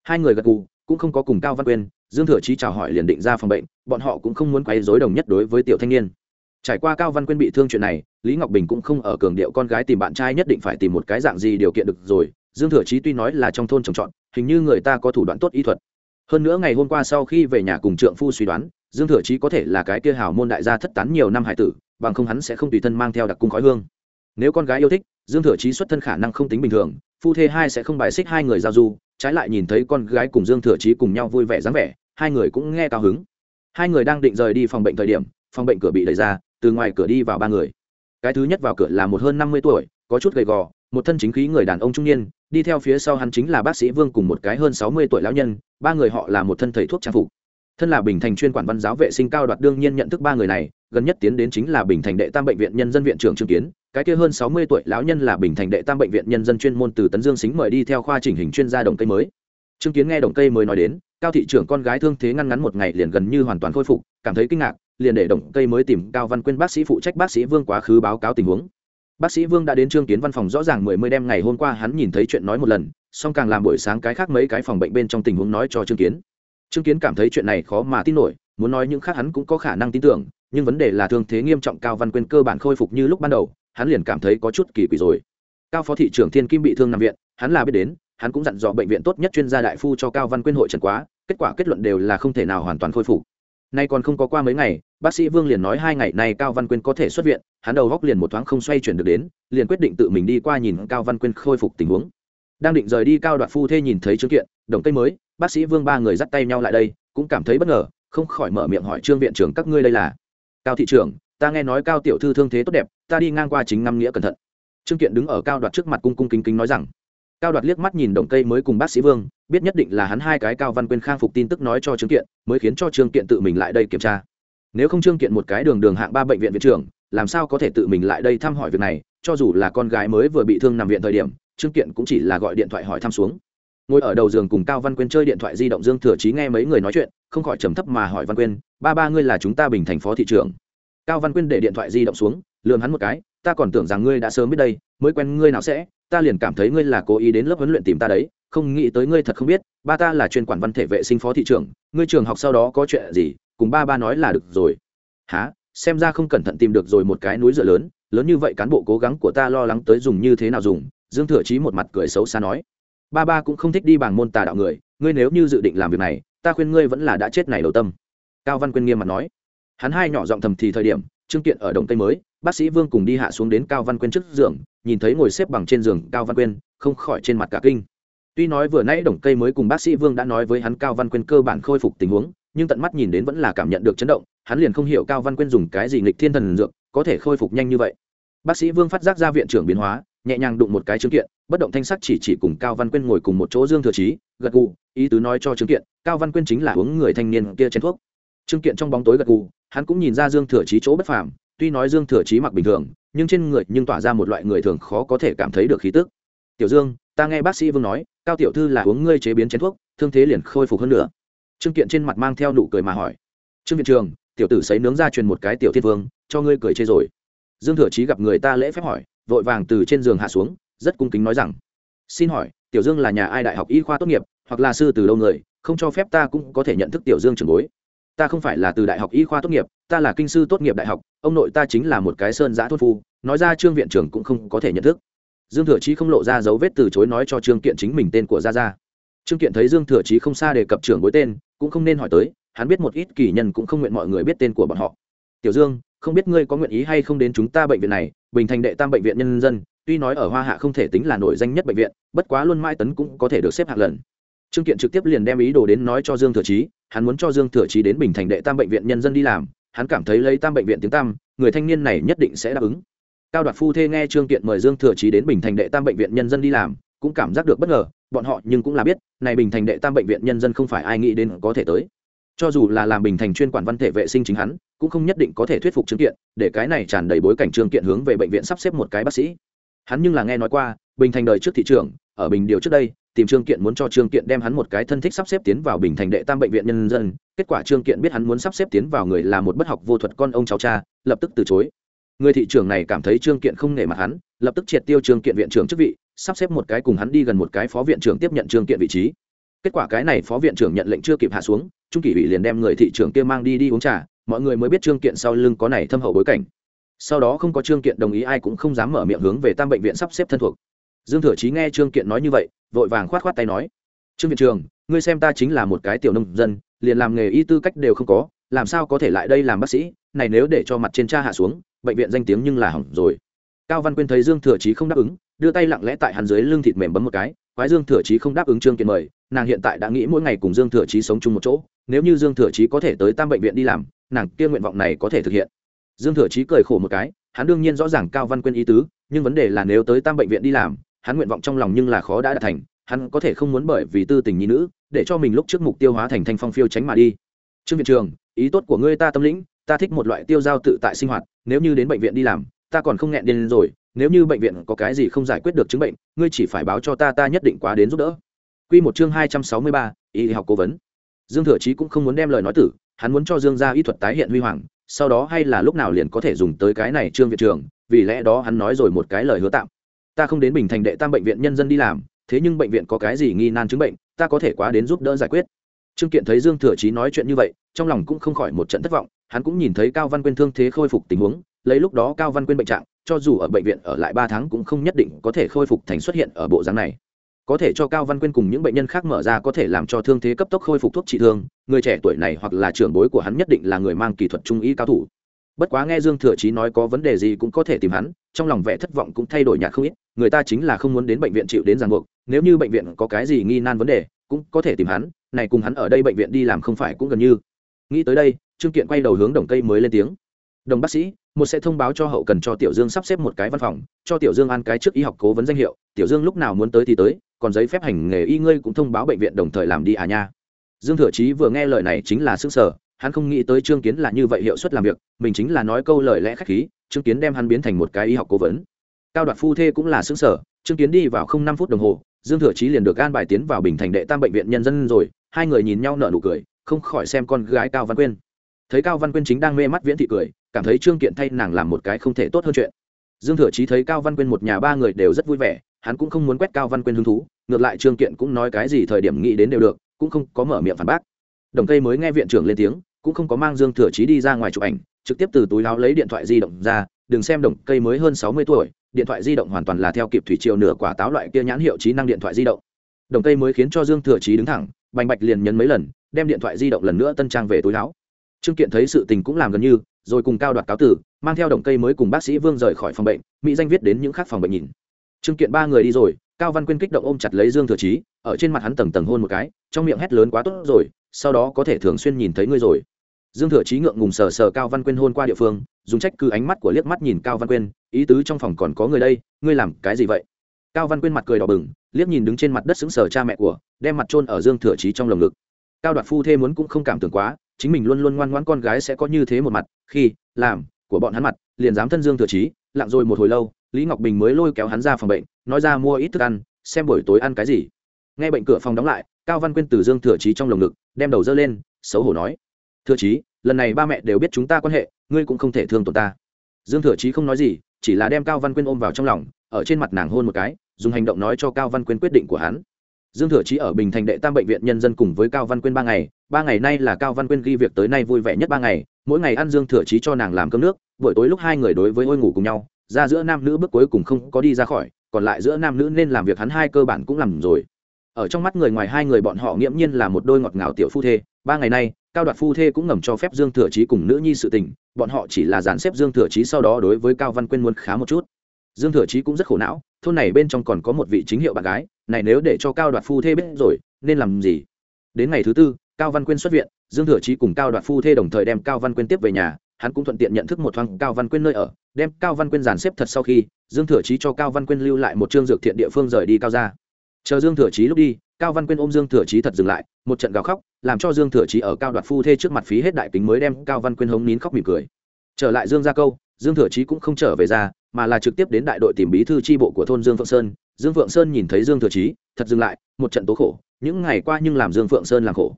Hai người gật gù, cũng không có cùng Cao Văn Quyên, Dương Thừa Chí chào hỏi liền định ra phòng bệnh, bọn họ cũng không muốn quấy rối đồng nhất đối với tiểu thanh niên. Trải qua Cao Văn Quyên bị thương chuyện này, Lý Ngọc Bình cũng không ở cường điệu con gái tìm bạn trai nhất định phải tìm một cái dạng gì điều kiện được rồi. Dương Thừa Chí tuy nói là trong thôn trồng trọt, hình như người ta có thủ đoạn tốt y thuật. Hơn nữa ngày hôm qua sau khi về nhà cùng trượng phu suy đoán, Dương Thừa Chí có thể là cái kia hào môn đại gia thất tán nhiều năm hải tử, bằng không hắn sẽ không tùy thân mang theo đặc cung khói hương. Nếu con gái yêu thích, Dương Thừa Chí xuất thân khả năng không tính bình thường, phu thê hai sẽ không bài xích hai người giao du trái lại nhìn thấy con gái cùng dương thừa chí cùng nhau vui vẻ dáng vẻ hai người cũng nghe cao hứng hai người đang định rời đi phòng bệnh thời điểm phòng bệnh cửa bị đẩy ra từ ngoài cửa đi vào ba người cái thứ nhất vào cửa là một hơn năm mươi tuổi có chút gầy gò một thân chính khí người đàn ông trung niên, đi theo phía sau hắn chính là bác sĩ vương cùng một cái hơn sáu mươi tuổi lão nhân, ba người họ là một thân thầy thuốc trang phục. Thân là bình thành chuyên quản văn giáo vệ sinh cao đoạt đương nhiên nhận thức ba người này, gần nhất tiến đến chính là bình thành đệ tam bệnh viện nhân dân viện trưởng trương kiến, cái kia hơn sáu mươi tuổi lão nhân là bình thành đệ tam bệnh viện nhân dân chuyên môn từ tấn dương xính mời đi theo khoa chỉnh hình chuyên gia đồng cây mới. Trương kiến nghe đồng cây mới nói đến, cao thị trưởng con gái thương thế ngăn ngắn một ngày liền gần như hoàn toàn khôi phục, cảm thấy kinh ngạc, liền để đồng cây mới tìm cao văn quyên bác sĩ phụ trách bác sĩ vương quá khứ báo cáo tình huống bác sĩ vương đã đến trương kiến văn phòng rõ ràng mười mươi đêm ngày hôm qua hắn nhìn thấy chuyện nói một lần, song càng làm buổi sáng cái khác mấy cái phòng bệnh bên trong tình huống nói cho trương kiến. Trương kiến cảm thấy chuyện này khó mà tin nổi, muốn nói những khác hắn cũng có khả năng tin tưởng, nhưng vấn đề là thương thế nghiêm trọng cao văn quyên cơ bản khôi phục như lúc ban đầu, hắn liền cảm thấy có chút kỳ quỷ rồi. Cao phó thị trưởng thiên kim bị thương nằm viện, hắn là biết đến, hắn cũng dặn dò bệnh viện tốt nhất chuyên gia đại phu cho cao văn quyên hội trần quá, kết quả kết luận đều là không thể nào hoàn toàn khôi phục. Nay còn không có qua mấy ngày bác sĩ vương liền nói hai ngày này cao văn quyên có thể xuất viện, hắn đầu góc liền một thoáng không xoay chuyển được đến, liền quyết định tự mình đi qua nhìn cao văn quyên khôi phục tình huống. Đang định rời đi cao đoạt phu thê nhìn thấy trương kiện, đồng cây mới, bác sĩ vương ba người dắt tay nhau lại đây, cũng cảm thấy bất ngờ, không khỏi mở miệng hỏi trương viện trưởng các ngươi đây là. Cao thị trưởng, ta nghe nói cao tiểu thư thương thế tốt đẹp, ta đi ngang qua chính năm nghĩa cẩn thận. Trương kiện đứng ở cao đoạt trước mặt cung cung kính kính nói rằng. Cao đoạt liếc mắt nhìn đồng cây mới cùng bác sĩ vương, biết nhất định là hắn hai cái cao văn quyên khang phục tin tức nói cho trương kiện, mới khiến cho trương kiện tự mình lại đây kiểm tra nếu không trương kiện một cái đường đường hạng ba bệnh viện viện trưởng, làm sao có thể tự mình lại đây thăm hỏi việc này? Cho dù là con gái mới vừa bị thương nằm viện thời điểm, trương kiện cũng chỉ là gọi điện thoại hỏi thăm xuống. Ngồi ở đầu giường cùng cao văn quyên chơi điện thoại di động dương thừa trí nghe mấy người nói chuyện, không khỏi trầm thấp mà hỏi văn quyên, ba ba ngươi là chúng ta bình thành phó thị trưởng. Cao văn quyên để điện thoại di động xuống, lườm hắn một cái, ta còn tưởng rằng ngươi đã sớm biết đây, mới quen ngươi nào sẽ, ta liền cảm thấy ngươi là cố ý đến lớp huấn luyện tìm ta đấy, không nghĩ tới ngươi thật không biết, ba ta là chuyên quản văn thể vệ sinh phó thị trưởng, ngươi trường học sau đó có chuyện gì cùng ba ba nói là được rồi. Há xem ra không cẩn thận tìm được rồi một cái núi dựa lớn lớn như vậy cán bộ cố gắng của ta lo lắng tới dùng như thế nào dùng, dương thừa chí một mặt cười xấu xa nói. Ba ba cũng không thích đi bằng môn tà đạo người, ngươi nếu như dự định làm việc này, ta khuyên ngươi vẫn là đã chết này đầu tâm. Cao văn quyên nghiêm mặt nói. Hắn hai nhỏ giọng thầm thì thời điểm, trương kiện ở đồng tây mới, bác sĩ vương cùng đi hạ xuống đến cao văn quyên trước giường, nhìn thấy ngồi xếp bằng trên giường cao văn quyên, không khỏi trên mặt cả kinh. Tuy nói vừa nãy đồng cây mới cùng bác sĩ vương đã nói với hắn cao văn quyên cơ bản khôi phục tình huống nhưng tận mắt nhìn đến vẫn là cảm nhận được chấn động, hắn liền không hiểu cao văn quyên dùng cái gì nghịch thiên thần dược có thể khôi phục nhanh như vậy. Bác sĩ vương phát giác ra viện trưởng biến hóa, nhẹ nhàng đụng một cái chứng kiện, bất động thanh sắc chỉ chỉ cùng cao văn quyên ngồi cùng một chỗ dương thừa trí gật gù, ý tứ nói cho chứng kiện, cao văn quyên chính là uống người thanh niên kia chén thuốc. Chứng kiện trong bóng tối gật gù, hắn cũng nhìn ra dương thừa trí chỗ bất phàm, tuy nói dương thừa trí mặc bình thường, nhưng trên người nhưng tỏa ra một loại người thường khó có thể cảm thấy được khí tức. Tiểu dương, ta nghe bác sĩ vương nói, cao tiểu thư là uống ngươi chế biến chén thuốc, thương thế liền khôi phục hơn nữa trương kiện trên mặt mang theo nụ cười mà hỏi. Trương viện trường, tiểu tử sấy nướng ra truyền một cái tiểu thiên vương, cho ngươi cười chê rồi. Dương thừa chí gặp người ta lễ phép hỏi, vội vàng từ trên giường hạ xuống, rất cung kính nói rằng, xin hỏi, tiểu dương là nhà ai đại học y khoa tốt nghiệp, hoặc là sư từ đâu người, không cho phép ta cũng có thể nhận thức tiểu dương trường bối. Ta không phải là từ đại học y khoa tốt nghiệp, ta là kinh sư tốt nghiệp đại học, ông nội ta chính là một cái sơn giã thôn phu, nói ra trương viện trưởng cũng không có thể nhận thức. Dương thừa chí không lộ ra dấu vết từ chối nói cho trương kiện chính mình tên của gia gia. Trương kiện thấy dương thừa chí không xa đề cập trưởng bối tên cũng không nên hỏi tới, hắn biết một ít kỳ nhân cũng không nguyện mọi người biết tên của bọn họ. Tiểu dương, không biết ngươi có nguyện ý hay không đến chúng ta bệnh viện này, bình thành đệ tam bệnh viện nhân dân, tuy nói ở hoa hạ không thể tính là nổi danh nhất bệnh viện, bất quá luôn mai tấn cũng có thể được xếp hạng lần. Trương kiện trực tiếp liền đem ý đồ đến nói cho dương thừa chí, hắn muốn cho dương thừa chí đến bình thành đệ tam bệnh viện nhân dân đi làm, hắn cảm thấy lấy tam bệnh viện tiếng tam người thanh niên này nhất định sẽ đáp ứng. Cao đoạt phu thê nghe trương kiện mời dương thừa chí đến bình thành đệ tam bệnh viện nhân dân đi làm cũng cảm giác được bất ngờ, bọn họ nhưng cũng là biết, này bình thành đệ tam bệnh viện nhân dân không phải ai nghĩ đến có thể tới. Cho dù là làm bình thành chuyên quản văn thể vệ sinh chính hắn, cũng không nhất định có thể thuyết phục trương kiện, để cái này tràn đầy bối cảnh trương kiện hướng về bệnh viện sắp xếp một cái bác sĩ. Hắn nhưng là nghe nói qua, bình thành đời trước thị trường ở bình điều trước đây, tìm trương kiện muốn cho trương kiện đem hắn một cái thân thích sắp xếp tiến vào bình thành đệ tam bệnh viện nhân dân, kết quả trương kiện biết hắn muốn sắp xếp tiến vào người là một bất học vô thuật con ông cháu cha, lập tức từ chối. Người thị trưởng này cảm thấy trương kiện không nể mặt hắn, lập tức triệt tiêu trương kiện viện trưởng chức vị sắp xếp một cái cùng hắn đi gần một cái phó viện trưởng tiếp nhận trương kiện vị trí. Kết quả cái này phó viện trưởng nhận lệnh chưa kịp hạ xuống, trung kỷ ủy liền đem người thị trưởng kia mang đi đi uống trà, mọi người mới biết trương kiện sau lưng có này thâm hậu bối cảnh. Sau đó không có trương kiện đồng ý ai cũng không dám mở miệng hướng về tam bệnh viện sắp xếp thân thuộc. Dương thừa chí nghe trương kiện nói như vậy, vội vàng khoát khoát tay nói, trương viện trường ngươi xem ta chính là một cái tiểu nông dân, liền làm nghề y tư cách đều không có, làm sao có thể lại đây làm bác sĩ? Này nếu để cho mặt trên cha hạ xuống, bệnh viện danh tiếng nhưng là hỏng rồi cao văn quyên thấy dương thừa chí không đáp ứng, đưa tay lặng lẽ tại hắn dưới lưng thịt mềm bấm một cái, quái dương thừa chí không đáp ứng trương kiện mời, nàng hiện tại đã nghĩ mỗi ngày cùng dương thừa chí sống chung một chỗ, nếu như dương thừa chí có thể tới tam bệnh viện đi làm, nàng kia nguyện vọng này có thể thực hiện. Dương thừa chí cười khổ một cái, hắn đương nhiên rõ ràng cao văn quyên ý tứ, nhưng vấn đề là nếu tới tam bệnh viện đi làm, hắn nguyện vọng trong lòng nhưng là khó đã đạt thành, hắn có thể không muốn bởi vì tư tình nhi nữ, để cho mình lúc trước mục tiêu hóa thành thanh phong phiêu tránh mà đi. Trương viện trường, ý tốt của ngươi ta tâm lĩnh, ta thích một loại tiêu giao tự tại sinh hoạt, nếu như đến bệnh viện đi làm ta còn không nghẹn điên rồi nếu như bệnh viện có cái gì không giải quyết được chứng bệnh ngươi chỉ phải báo cho ta ta nhất định quá đến giúp đỡ. Quy một chương hai trăm sáu mươi ba, y học cố vấn. Dương thừa chí cũng không muốn đem lời nói tử hắn muốn cho dương gia y thuật tái hiện huy hoàng sau đó hay là lúc nào liền có thể dùng tới cái này trương viện trường vì lẽ đó hắn nói rồi một cái lời hứa tạm. Ta không đến bình thành đệ tam bệnh viện nhân dân đi làm thế nhưng bệnh viện có cái gì nghi nan chứng bệnh ta có thể quá đến giúp đỡ giải quyết. Trương kiện thấy dương thừa chí nói chuyện như vậy trong lòng cũng không khỏi một trận thất vọng hắn cũng nhìn thấy cao văn quyên thương thế khôi phục tình huống lấy lúc đó cao văn quyên bệnh trạng, cho dù ở bệnh viện ở lại ba tháng cũng không nhất định có thể khôi phục thành xuất hiện ở bộ dáng này. Có thể cho cao văn quyên cùng những bệnh nhân khác mở ra có thể làm cho thương thế cấp tốc khôi phục thuốc trị thương, người trẻ tuổi này hoặc là trưởng bối của hắn nhất định là người mang kỹ thuật trung y cao thủ. Bất quá nghe dương thừa chí nói có vấn đề gì cũng có thể tìm hắn, trong lòng vẻ thất vọng cũng thay đổi nhạt không ít, người ta chính là không muốn đến bệnh viện chịu đến ràng buộc, nếu như bệnh viện có cái gì nghi nan vấn đề, cũng có thể tìm hắn, này cùng hắn ở đây bệnh viện đi làm không phải cũng gần như. Nghĩ tới đây, trương kiện quay đầu hướng đồng cây mới lên tiếng. Đồng bác sĩ một sẽ thông báo cho hậu cần cho tiểu dương sắp xếp một cái văn phòng, cho tiểu dương ăn cái trước y học cố vấn danh hiệu, tiểu dương lúc nào muốn tới thì tới, còn giấy phép hành nghề y ngươi cũng thông báo bệnh viện đồng thời làm đi à nha. Dương thừa chí vừa nghe lời này chính là xương sở hắn không nghĩ tới trương kiến là như vậy hiệu suất làm việc, mình chính là nói câu lời lẽ khách khí, trương kiến đem hắn biến thành một cái y học cố vấn. Cao đoạt phu thê cũng là xương sở trương kiến đi vào không năm phút đồng hồ, dương thừa chí liền được gan bài tiến vào bình thành đệ tam bệnh viện nhân dân rồi, hai người nhìn nhau nở nụ cười, không khỏi xem con gái cao văn quyên thấy cao văn quyên chính đang mê mắt viễn thị cười, cảm thấy trương kiện thay nàng làm một cái không thể tốt hơn chuyện. Dương thừa chí thấy cao văn quyên một nhà ba người đều rất vui vẻ, hắn cũng không muốn quét cao văn quyên hứng thú, ngược lại trương kiện cũng nói cái gì thời điểm nghĩ đến đều được, cũng không có mở miệng phản bác. Đồng cây mới nghe viện trưởng lên tiếng, cũng không có mang dương thừa chí đi ra ngoài chụp ảnh, trực tiếp từ túi láo lấy điện thoại di động ra, đừng xem đồng cây mới hơn sáu mươi tuổi, điện thoại di động hoàn toàn là theo kịp thủy triều nửa quả táo loại kia nhãn hiệu trí năng điện thoại di động. Đồng cây mới khiến cho dương thừa chí đứng thẳng, bành bạch liền nhấn mấy lần, đem điện thoại di động lần nữa tân trang về túi láo trương kiện thấy sự tình cũng làm gần như, rồi cùng cao đoạt cáo tử, mang theo đồng cây mới cùng bác sĩ vương rời khỏi phòng bệnh, mỹ danh viết đến những khác phòng bệnh nhìn. Trương kiện ba người đi rồi, cao văn quyên kích động ôm chặt lấy dương thừa chí, ở trên mặt hắn tầng tầng hôn một cái, trong miệng hét lớn quá tốt rồi, sau đó có thể thường xuyên nhìn thấy ngươi rồi. Dương thừa chí ngượng ngùng sờ sờ cao văn quyên hôn qua địa phương, dùng trách cứ ánh mắt của liếc mắt nhìn cao văn quyên, ý tứ trong phòng còn có người đây, ngươi làm cái gì vậy? Cao văn quyên mặt cười đỏ bừng, liếc nhìn đứng trên mặt đất xứng sờ cha mẹ của, đem mặt trôn ở dương thừa chí trong lồng ngực. Cao đoạt phu thê muốn cũng không cảm tưởng quá chính mình luôn luôn ngoan ngoãn con gái sẽ có như thế một mặt, khi, làm, của bọn hắn mặt, liền dám thân dương thừa chí lặng rồi một hồi lâu, lý ngọc bình mới lôi kéo hắn ra phòng bệnh, nói ra mua ít thức ăn, xem buổi tối ăn cái gì. Nghe bệnh cửa phòng đóng lại, cao văn quyên từ dương thừa chí trong lồng ngực, đem đầu dơ lên, xấu hổ nói, thừa chí lần này ba mẹ đều biết chúng ta quan hệ, ngươi cũng không thể thương tổn ta. Dương thừa chí không nói gì, chỉ là đem cao văn quyên ôm vào trong lòng, ở trên mặt nàng hôn một cái, dùng hành động nói cho cao văn quyên quyết định của hắn. Dương thừa chí ở bình thành đệ tam bệnh viện nhân dân cùng với cao văn quyên ba ngày ba ngày nay là cao văn quyên ghi việc tới nay vui vẻ nhất ba ngày, mỗi ngày ăn dương thừa chí cho nàng làm cơm nước, buổi tối lúc hai người đối với ôi ngủ cùng nhau, ra giữa nam nữ bước cuối cùng không có đi ra khỏi, còn lại giữa nam nữ nên làm việc hắn hai cơ bản cũng làm rồi. Ở trong mắt người ngoài hai người bọn họ nghiễm nhiên là một đôi ngọt ngào tiểu phu thê, ba ngày nay, cao đoạt phu thê cũng ngầm cho phép dương thừa chí cùng nữ nhi sự tình, bọn họ chỉ là dàn xếp dương thừa chí sau đó đối với cao văn quyên muốn khá một chút. Dương thừa chí cũng rất khổ não, thôn này bên trong còn có một vị chính hiệu bạn gái, này nếu để cho cao đoạt phu thê biết rồi, nên làm gì? Đến ngày thứ tư cao văn quyên xuất viện, dương thừa chí cùng cao đoạt phu thê đồng thời đem cao văn quyên tiếp về nhà, hắn cũng thuận tiện nhận thức một thoáng cao văn quyên nơi ở, đem cao văn quyên dàn xếp thật sau khi, dương thừa chí cho cao văn quyên lưu lại một chương dược thiện địa phương rời đi cao ra chờ dương thừa chí lúc đi, cao văn quyên ôm dương thừa chí thật dừng lại, một trận gào khóc, làm cho dương thừa chí ở cao đoạt phu thê trước mặt phí hết đại kính mới đem cao văn quyên hống nín khóc mỉm cười. Trở lại dương gia câu, dương thừa chí cũng không trở về ra, mà là trực tiếp đến đại đội tìm bí thư tri bộ của thôn dương phượng sơn. Dương phượng sơn nhìn thấy dương thừa chí, thật dừng lại, một trận tố khổ, những ngày qua nhưng làm dương phượng sơn làm khổ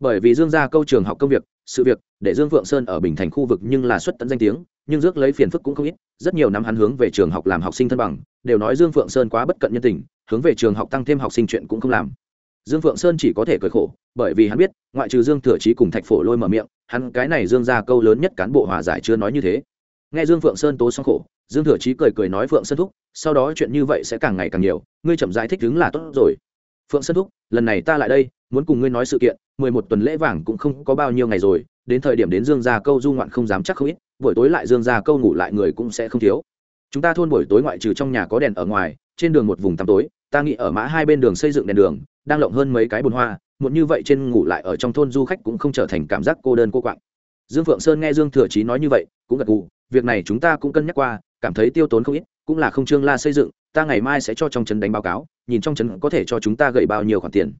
bởi vì dương gia câu trường học công việc, sự việc, để dương phượng sơn ở bình thành khu vực nhưng là xuất tận danh tiếng, nhưng rước lấy phiền phức cũng không ít. Rất nhiều năm hắn hướng về trường học làm học sinh thân bằng, đều nói dương phượng sơn quá bất cận nhân tình, hướng về trường học tăng thêm học sinh chuyện cũng không làm. Dương phượng sơn chỉ có thể cười khổ, bởi vì hắn biết, ngoại trừ dương thừa chí cùng thạch phổ lôi mở miệng, hắn cái này dương ra câu lớn nhất cán bộ hòa giải chưa nói như thế. Nghe dương phượng sơn tố xong khổ, dương thừa chí cười cười nói phượng sơn thúc, sau đó chuyện như vậy sẽ càng ngày càng nhiều, ngươi chậm giải thích đứng là tốt rồi. Phượng sơn thúc, lần này ta lại đây muốn cùng ngươi nói sự kiện, mười một tuần lễ vàng cũng không có bao nhiêu ngày rồi, đến thời điểm đến dương gia câu du ngoạn không dám chắc không ít, buổi tối lại dương gia câu ngủ lại người cũng sẽ không thiếu. Chúng ta thôn buổi tối ngoại trừ trong nhà có đèn ở ngoài, trên đường một vùng tăm tối, ta nghĩ ở mã hai bên đường xây dựng đèn đường, đang lộng hơn mấy cái bồn hoa một như vậy trên ngủ lại ở trong thôn du khách cũng không trở thành cảm giác cô đơn cô quạng. Dương phượng sơn nghe dương thừa chí nói như vậy, cũng gật gù, việc này chúng ta cũng cân nhắc qua, cảm thấy tiêu tốn không ít, cũng là không trương la xây dựng, ta ngày mai sẽ cho trong trấn đánh báo cáo, nhìn trong trấn có thể cho chúng ta gậy bao nhiêu khoản tiền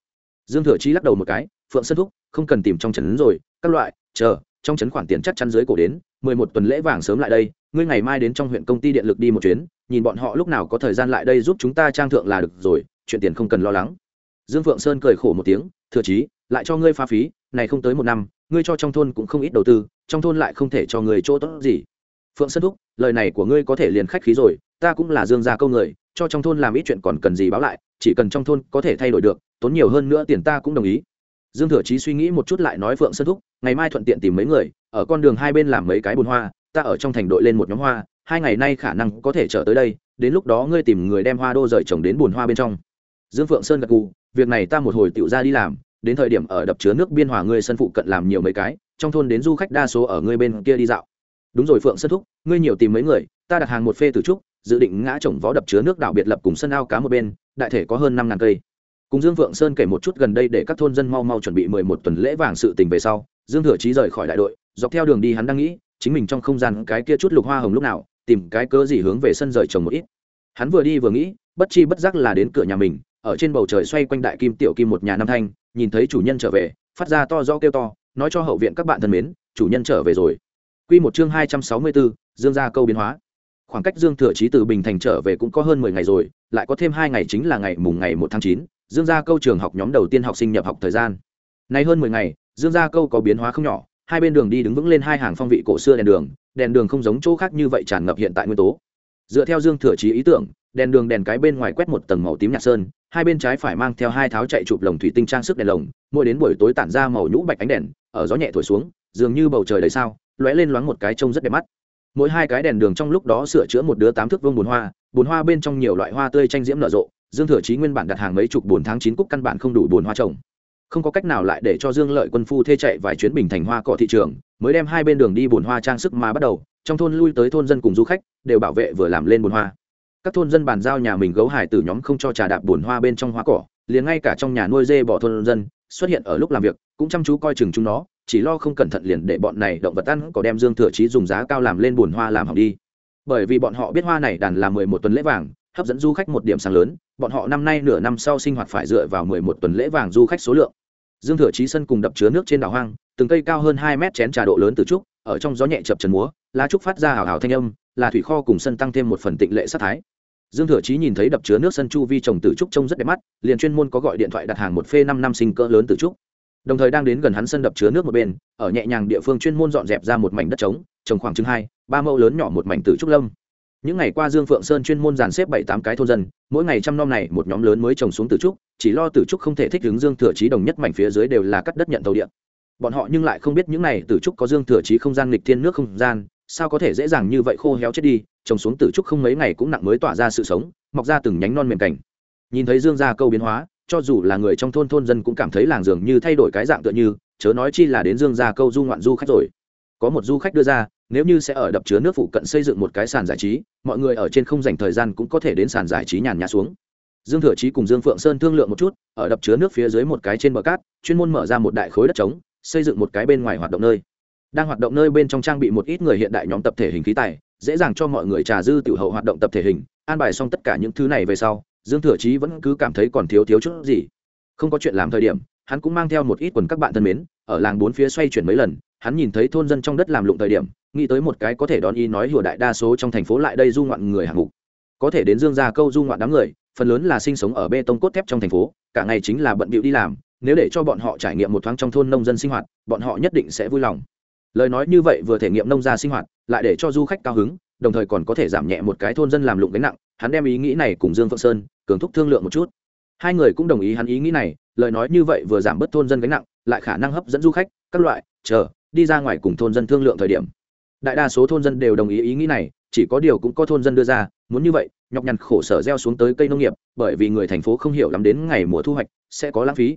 dương thừa chí lắc đầu một cái, phượng sơn thúc, không cần tìm trong trấn rồi, các loại, chờ, trong trấn khoản tiền chắc chắn dưới cổ đến, mười một tuần lễ vàng sớm lại đây, ngươi ngày mai đến trong huyện công ty điện lực đi một chuyến, nhìn bọn họ lúc nào có thời gian lại đây giúp chúng ta trang thượng là được rồi, chuyện tiền không cần lo lắng. Dương phượng sơn cười khổ một tiếng, thừa chí lại cho ngươi pha phí, này không tới một năm, ngươi cho trong thôn cũng không ít đầu tư, trong thôn lại không thể cho người chỗ tốt gì. Phượng sơn thúc, lời này của ngươi có thể liền khách khí rồi, ta cũng là dương gia câu người cho trong thôn làm ít chuyện còn cần gì báo lại, chỉ cần trong thôn có thể thay đổi được, tốn nhiều hơn nữa tiền ta cũng đồng ý. Dương thừa chí suy nghĩ một chút lại nói phượng sơn thúc, ngày mai thuận tiện tìm mấy người, ở con đường hai bên làm mấy cái bồn hoa, ta ở trong thành đội lên một nhóm hoa, hai ngày nay khả năng có thể trở tới đây, đến lúc đó ngươi tìm người đem hoa đô rời trồng đến bồn hoa bên trong. Dương phượng sơn gật gù, việc này ta một hồi tựu ra đi làm, đến thời điểm ở đập chứa nước biên hòa ngươi sân phụ cận làm nhiều mấy cái, trong thôn đến du khách đa số ở ngươi bên kia đi dạo. Đúng rồi phượng sơn thúc, ngươi nhiều tìm mấy người, ta đặt hàng một phê từ trúc dự định ngã trồng vó đập chứa nước đảo biệt lập cùng sân ao cá một bên, đại thể có hơn năm ngàn cây. Cùng dương vượng sơn kể một chút gần đây để các thôn dân mau mau chuẩn bị mười một tuần lễ vàng sự tình về sau, dương thừa trí rời khỏi đại đội, dọc theo đường đi hắn đang nghĩ, chính mình trong không gian cái kia chút lục hoa hồng lúc nào, tìm cái cớ gì hướng về sân rời trồng một ít. Hắn vừa đi vừa nghĩ, bất chi bất giác là đến cửa nhà mình, ở trên bầu trời xoay quanh đại kim tiểu kim một nhà năm thanh, nhìn thấy chủ nhân trở về, phát ra to do kêu to, nói cho hậu viện các bạn thân mến, chủ nhân trở về rồi. Quy một chương hai trăm sáu mươi bốn dương gia câu biến hóa khoảng cách dương thừa chí từ bình thành trở về cũng có hơn mười ngày rồi, lại có thêm hai ngày chính là ngày mùng ngày một tháng chín, dương gia câu trường học nhóm đầu tiên học sinh nhập học thời gian. Nay hơn mười ngày, dương gia câu có biến hóa không nhỏ, hai bên đường đi đứng vững lên hai hàng phong vị cổ xưa đèn đường đèn đường không giống chỗ khác như vậy tràn ngập hiện tại nguyên tố. Dựa theo dương thừa chí ý tưởng, đèn đường đèn cái bên ngoài quét một tầng màu tím nhạt sơn, hai bên trái phải mang theo hai tháo chạy chụp lồng thủy tinh trang sức đèn lồng, mỗi đến buổi tối tản ra màu nhũ bạch ánh đèn, ở gió nhẹ thổi xuống, dường như bầu trời đầy sao, lóe lên loáng một cái trông rất đẹp mắt mỗi hai cái đèn đường trong lúc đó sửa chữa một đứa tám thước vương bùn hoa bùn hoa bên trong nhiều loại hoa tươi tranh diễm nở rộ, dương thừa chí nguyên bản đặt hàng mấy chục bồn tháng chín cúc căn bản không đủ bùn hoa trồng. Không có cách nào lại để cho dương lợi quân phu thê chạy vài chuyến bình thành hoa cỏ thị trường, mới đem hai bên đường đi bùn hoa trang sức mà bắt đầu, trong thôn lui tới thôn dân cùng du khách, đều bảo vệ vừa làm lên bùn hoa. Các thôn dân bàn giao nhà mình gấu hải từ nhóm không cho trà đạp bùn hoa bên trong hoa cỏ, liền ngay cả trong nhà nuôi dê bỏ thôn dân, xuất hiện ở lúc làm việc, cũng chăm chú coi chừng chúng nó chỉ lo không cẩn thận liền để bọn này động vật ăn có đem dương thừa chí dùng giá cao làm lên bùn hoa làm hỏng đi. Bởi vì bọn họ biết hoa này đàn là mười một tuần lễ vàng, hấp dẫn du khách một điểm sáng lớn, bọn họ năm nay nửa năm sau sinh hoạt phải dựa vào mười một tuần lễ vàng du khách số lượng. Dương thừa chí sân cùng đập chứa nước trên đảo hoang, từng cây cao hơn hai mét chén trà độ lớn từ trúc, ở trong gió nhẹ chập trần múa, lá trúc phát ra hào hào thanh âm, là thủy kho cùng sân tăng thêm một phần tịnh lệ sát thái. Dương thừa chí nhìn thấy đập chứa nước sân chu vi trồng tử trúc trông rất đẹp mắt, liền chuyên môn có gọi điện thoại đặt hàng một phê năm năm sinh cỡ lớn tử trúc đồng thời đang đến gần hắn sân đập chứa nước một bên, ở nhẹ nhàng địa phương chuyên môn dọn dẹp ra một mảnh đất trống, trồng khoảng chừng hai, ba mẫu lớn nhỏ một mảnh tử trúc lâm. Những ngày qua dương phượng sơn chuyên môn dàn xếp bảy tám cái thôn dân, mỗi ngày trăm năm này một nhóm lớn mới trồng xuống tử trúc, chỉ lo tử trúc không thể thích ứng dương thừa chí đồng nhất mảnh phía dưới đều là cắt đất nhận tàu điện bọn họ nhưng lại không biết những này tử trúc có dương thừa chí không gian nghịch thiên nước không gian, sao có thể dễ dàng như vậy khô héo chết đi, trồng xuống tử trúc không mấy ngày cũng nặng mới tỏa ra sự sống, mọc ra từng nhánh non mềm cảnh. Nhìn thấy dương gia câu biến hóa cho dù là người trong thôn thôn dân cũng cảm thấy làng dường như thay đổi cái dạng tựa như, chớ nói chi là đến dương gia câu du ngoạn du khách rồi. Có một du khách đưa ra, nếu như sẽ ở đập chứa nước phụ cận xây dựng một cái sàn giải trí, mọi người ở trên không dành thời gian cũng có thể đến sàn giải trí nhàn nhã xuống. Dương thừa chí cùng dương phượng sơn thương lượng một chút, ở đập chứa nước phía dưới một cái trên bờ cát, chuyên môn mở ra một đại khối đất trống, xây dựng một cái bên ngoài hoạt động nơi. Đang hoạt động nơi bên trong trang bị một ít người hiện đại nhóm tập thể hình khí tài, dễ dàng cho mọi người trà dư tiểu hậu hoạt động tập thể hình, an bài xong tất cả những thứ này về sau dương thừa chí vẫn cứ cảm thấy còn thiếu thiếu chút gì. Không có chuyện làm thời điểm, hắn cũng mang theo một ít quần các bạn thân mến, ở làng bốn phía xoay chuyển mấy lần, hắn nhìn thấy thôn dân trong đất làm lụng thời điểm, nghĩ tới một cái có thể đón ý nói hiểu đại đa số trong thành phố lại đây du ngoạn người hạng mục. Có thể đến dương gia câu du ngoạn đám người, phần lớn là sinh sống ở bê tông cốt thép trong thành phố, cả ngày chính là bận bịu đi làm, nếu để cho bọn họ trải nghiệm một thoáng trong thôn nông dân sinh hoạt, bọn họ nhất định sẽ vui lòng. Lời nói như vậy vừa thể nghiệm nông gia sinh hoạt, lại để cho du khách cao hứng, đồng thời còn có thể giảm nhẹ một cái thôn dân làm lụng gánh nặng hắn đem ý nghĩ này cùng dương phượng sơn cường thúc thương lượng một chút. Hai người cũng đồng ý hắn ý nghĩ này, lời nói như vậy vừa giảm bớt thôn dân gánh nặng, lại khả năng hấp dẫn du khách, các loại, chờ, đi ra ngoài cùng thôn dân thương lượng thời điểm. Đại đa số thôn dân đều đồng ý ý nghĩ này, chỉ có điều cũng có thôn dân đưa ra, muốn như vậy, nhọc nhằn khổ sở gieo xuống tới cây nông nghiệp, bởi vì người thành phố không hiểu lắm đến ngày mùa thu hoạch, sẽ có lãng phí.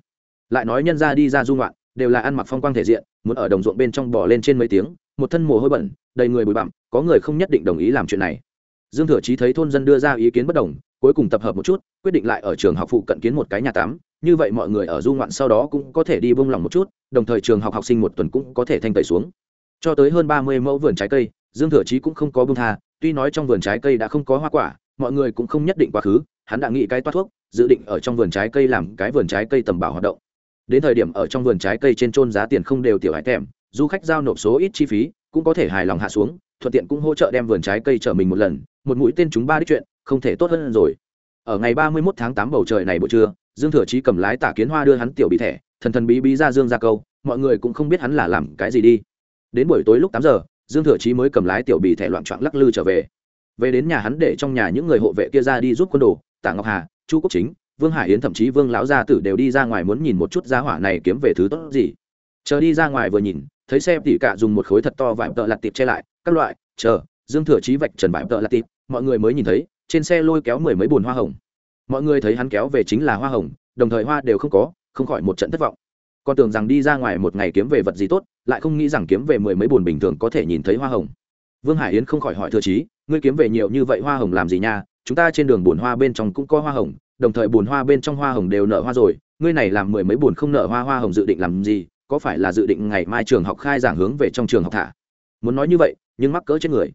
Lại nói nhân ra đi ra du ngoạn, đều là ăn mặc phong quang thể diện, muốn ở đồng ruộng bên trong bỏ lên trên mấy tiếng, một thân mồ hôi bẩn, đầy người bụi bặm, có người không nhất định đồng ý làm chuyện này dương thừa chí thấy thôn dân đưa ra ý kiến bất đồng, cuối cùng tập hợp một chút, quyết định lại ở trường học phụ cận kiến một cái nhà tắm, như vậy mọi người ở du ngoạn sau đó cũng có thể đi bông lòng một chút, đồng thời trường học học sinh một tuần cũng có thể thanh tẩy xuống. Cho tới hơn ba mươi mẫu vườn trái cây, dương thừa chí cũng không có bông tha, tuy nói trong vườn trái cây đã không có hoa quả, mọi người cũng không nhất định quá khứ, hắn đã nghĩ cái toát thuốc, dự định ở trong vườn trái cây làm cái vườn trái cây tầm bảo hoạt động. Đến thời điểm ở trong vườn trái cây trên trôn giá tiền không đều tiểu hại thèm du khách giao nộp số ít chi phí, cũng có thể hài lòng hạ xuống, thuận tiện cũng hỗ trợ đem vườn trái cây chở mình một lần một mũi tên chúng ba đích chuyện, không thể tốt hơn rồi. Ở ngày ba mươi 31 tháng tám bầu trời này buổi trưa, dương thừa chí cầm lái tả kiến hoa đưa hắn tiểu bị thẻ, thần thần bí bí ra dương ra câu, mọi người cũng không biết hắn là làm cái gì đi. Đến buổi tối lúc tám giờ, dương thừa chí mới cầm lái tiểu bị thẻ loạn trọn lắc lư trở về. Về đến nhà hắn để trong nhà những người hộ vệ kia ra đi giúp quân đồ, tạ ngọc hà, chu quốc chính, vương hải yến thậm chí vương lão gia tử đều đi ra ngoài muốn nhìn một chút giá hỏa này kiếm về thứ tốt gì. Chờ đi ra ngoài vừa nhìn, thấy xe tỉ cả dùng một khối thật to vải tợ lặt tiệp che lại, các loại, chờ, dương thừa chí vạch trần vải tợ lặt tiệp mọi người mới nhìn thấy, trên xe lôi kéo mười mấy bùn hoa hồng. Mọi người thấy hắn kéo về chính là hoa hồng, đồng thời hoa đều không có, không khỏi một trận thất vọng. Còn tưởng rằng đi ra ngoài một ngày kiếm về vật gì tốt, lại không nghĩ rằng kiếm về mười mấy bùn bình thường có thể nhìn thấy hoa hồng. Vương hải yến không khỏi hỏi thừa chí ngươi kiếm về nhiều như vậy hoa hồng làm gì nha? Chúng ta trên đường bùn hoa bên trong cũng có hoa hồng, đồng thời bùn hoa bên trong hoa hồng đều nở hoa rồi, ngươi này làm mười mấy bùn không nở hoa hoa hồng dự định làm gì? Có phải là dự định ngày mai trường học khai giảng hướng về trong trường học thả? Muốn nói như vậy, nhưng mắc cỡ trên người.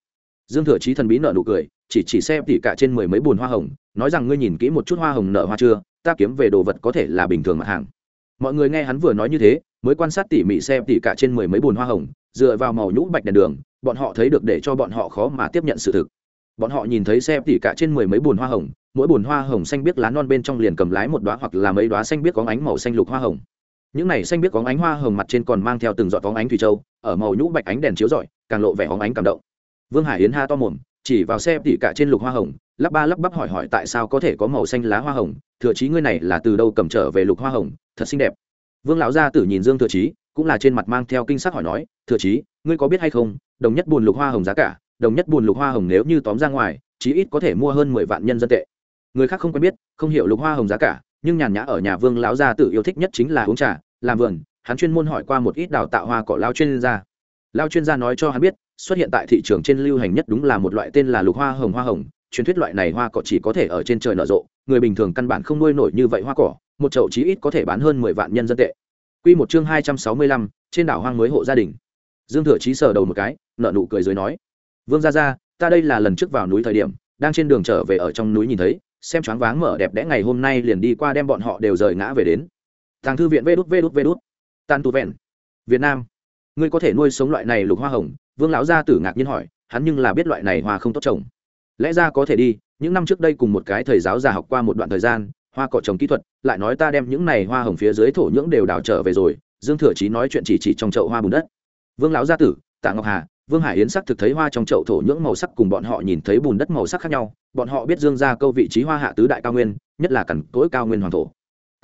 Dương thừa chí thần bí nợ nụ cười chỉ chỉ xem tỉ cả trên mười mấy bồn hoa hồng, nói rằng ngươi nhìn kỹ một chút hoa hồng nở hoa chưa, ta kiếm về đồ vật có thể là bình thường mặt hàng. Mọi người nghe hắn vừa nói như thế, mới quan sát tỉ mỉ xem tỉ cả trên mười mấy bồn hoa hồng, dựa vào màu nhũ bạch đèn đường, bọn họ thấy được để cho bọn họ khó mà tiếp nhận sự thực. Bọn họ nhìn thấy xem tỉ cả trên mười mấy bồn hoa hồng, mỗi bồn hoa hồng xanh biếc lá non bên trong liền cầm lái một đoá hoặc là mấy đoá xanh biếc có ánh màu xanh lục hoa hồng. Những này xanh biếc có ánh hoa hồng mặt trên còn mang theo từng giọt phóng ánh thủy châu, ở màu nhũ bạch ánh đèn chiếu rọi, càng lộ vẻ hóng ánh cảm động. Vương hải yến ha to mồm chỉ vào xe tỉ cả trên lục hoa hồng, lắp ba lắp bắp hỏi hỏi tại sao có thể có màu xanh lá hoa hồng, thừa chí ngươi này là từ đâu cầm trở về lục hoa hồng, thật xinh đẹp. Vương lão gia tử nhìn dương thừa chí, cũng là trên mặt mang theo kinh sắc hỏi nói, thừa chí, ngươi có biết hay không, đồng nhất buồn lục hoa hồng giá cả, đồng nhất buồn lục hoa hồng nếu như tóm ra ngoài, chí ít có thể mua hơn mười vạn nhân dân tệ. Người khác không quen biết, không hiểu lục hoa hồng giá cả, nhưng nhàn nhã ở nhà vương lão gia tử yêu thích nhất chính là uống trà, làm vườn, hắn chuyên môn hỏi qua một ít đào tạo hoa cỏ lao chuyên gia lao chuyên gia nói cho hắn biết, xuất hiện tại thị trường trên lưu hành nhất đúng là một loại tên là lục hoa hồng hoa hồng. Truyền thuyết loại này hoa cỏ chỉ có thể ở trên trời nở rộ. Người bình thường căn bản không nuôi nổi như vậy hoa cỏ. Một chậu chí ít có thể bán hơn mười vạn nhân dân tệ. Quy một chương hai trăm sáu mươi lăm, trên đảo hoang mới hộ gia đình. Dương thừa chí sờ đầu một cái nợ nụ cười dưới nói, vương gia gia, ta đây là lần trước vào núi thời điểm, đang trên đường trở về ở trong núi nhìn thấy, xem choáng váng mở đẹp đẽ ngày hôm nay liền đi qua đem bọn họ đều rời ngã về đến. Tàng thư viện vê đút vê đút vê đút. Tan tu vẹn, việt nam ngươi có thể nuôi sống loại này lục hoa hồng? Vương lão gia tử ngạc nhiên hỏi, hắn nhưng là biết loại này hoa không tốt trồng. Lẽ ra có thể đi, những năm trước đây cùng một cái thầy giáo già học qua một đoạn thời gian, hoa cỏ trồng kỹ thuật, lại nói ta đem những này hoa hồng phía dưới thổ nhưỡng đều đào trở về rồi, dương thừa chí nói chuyện chỉ chỉ trong chậu hoa bùn đất. Vương lão gia tử, tạ ngọc hà, vương hải yến sắc thực thấy hoa trong chậu thổ nhưỡng màu sắc cùng bọn họ nhìn thấy bùn đất màu sắc khác nhau, bọn họ biết dương ra câu vị trí hoa hạ tứ đại cao nguyên, nhất là cằn cỗi cao nguyên hoàng thổ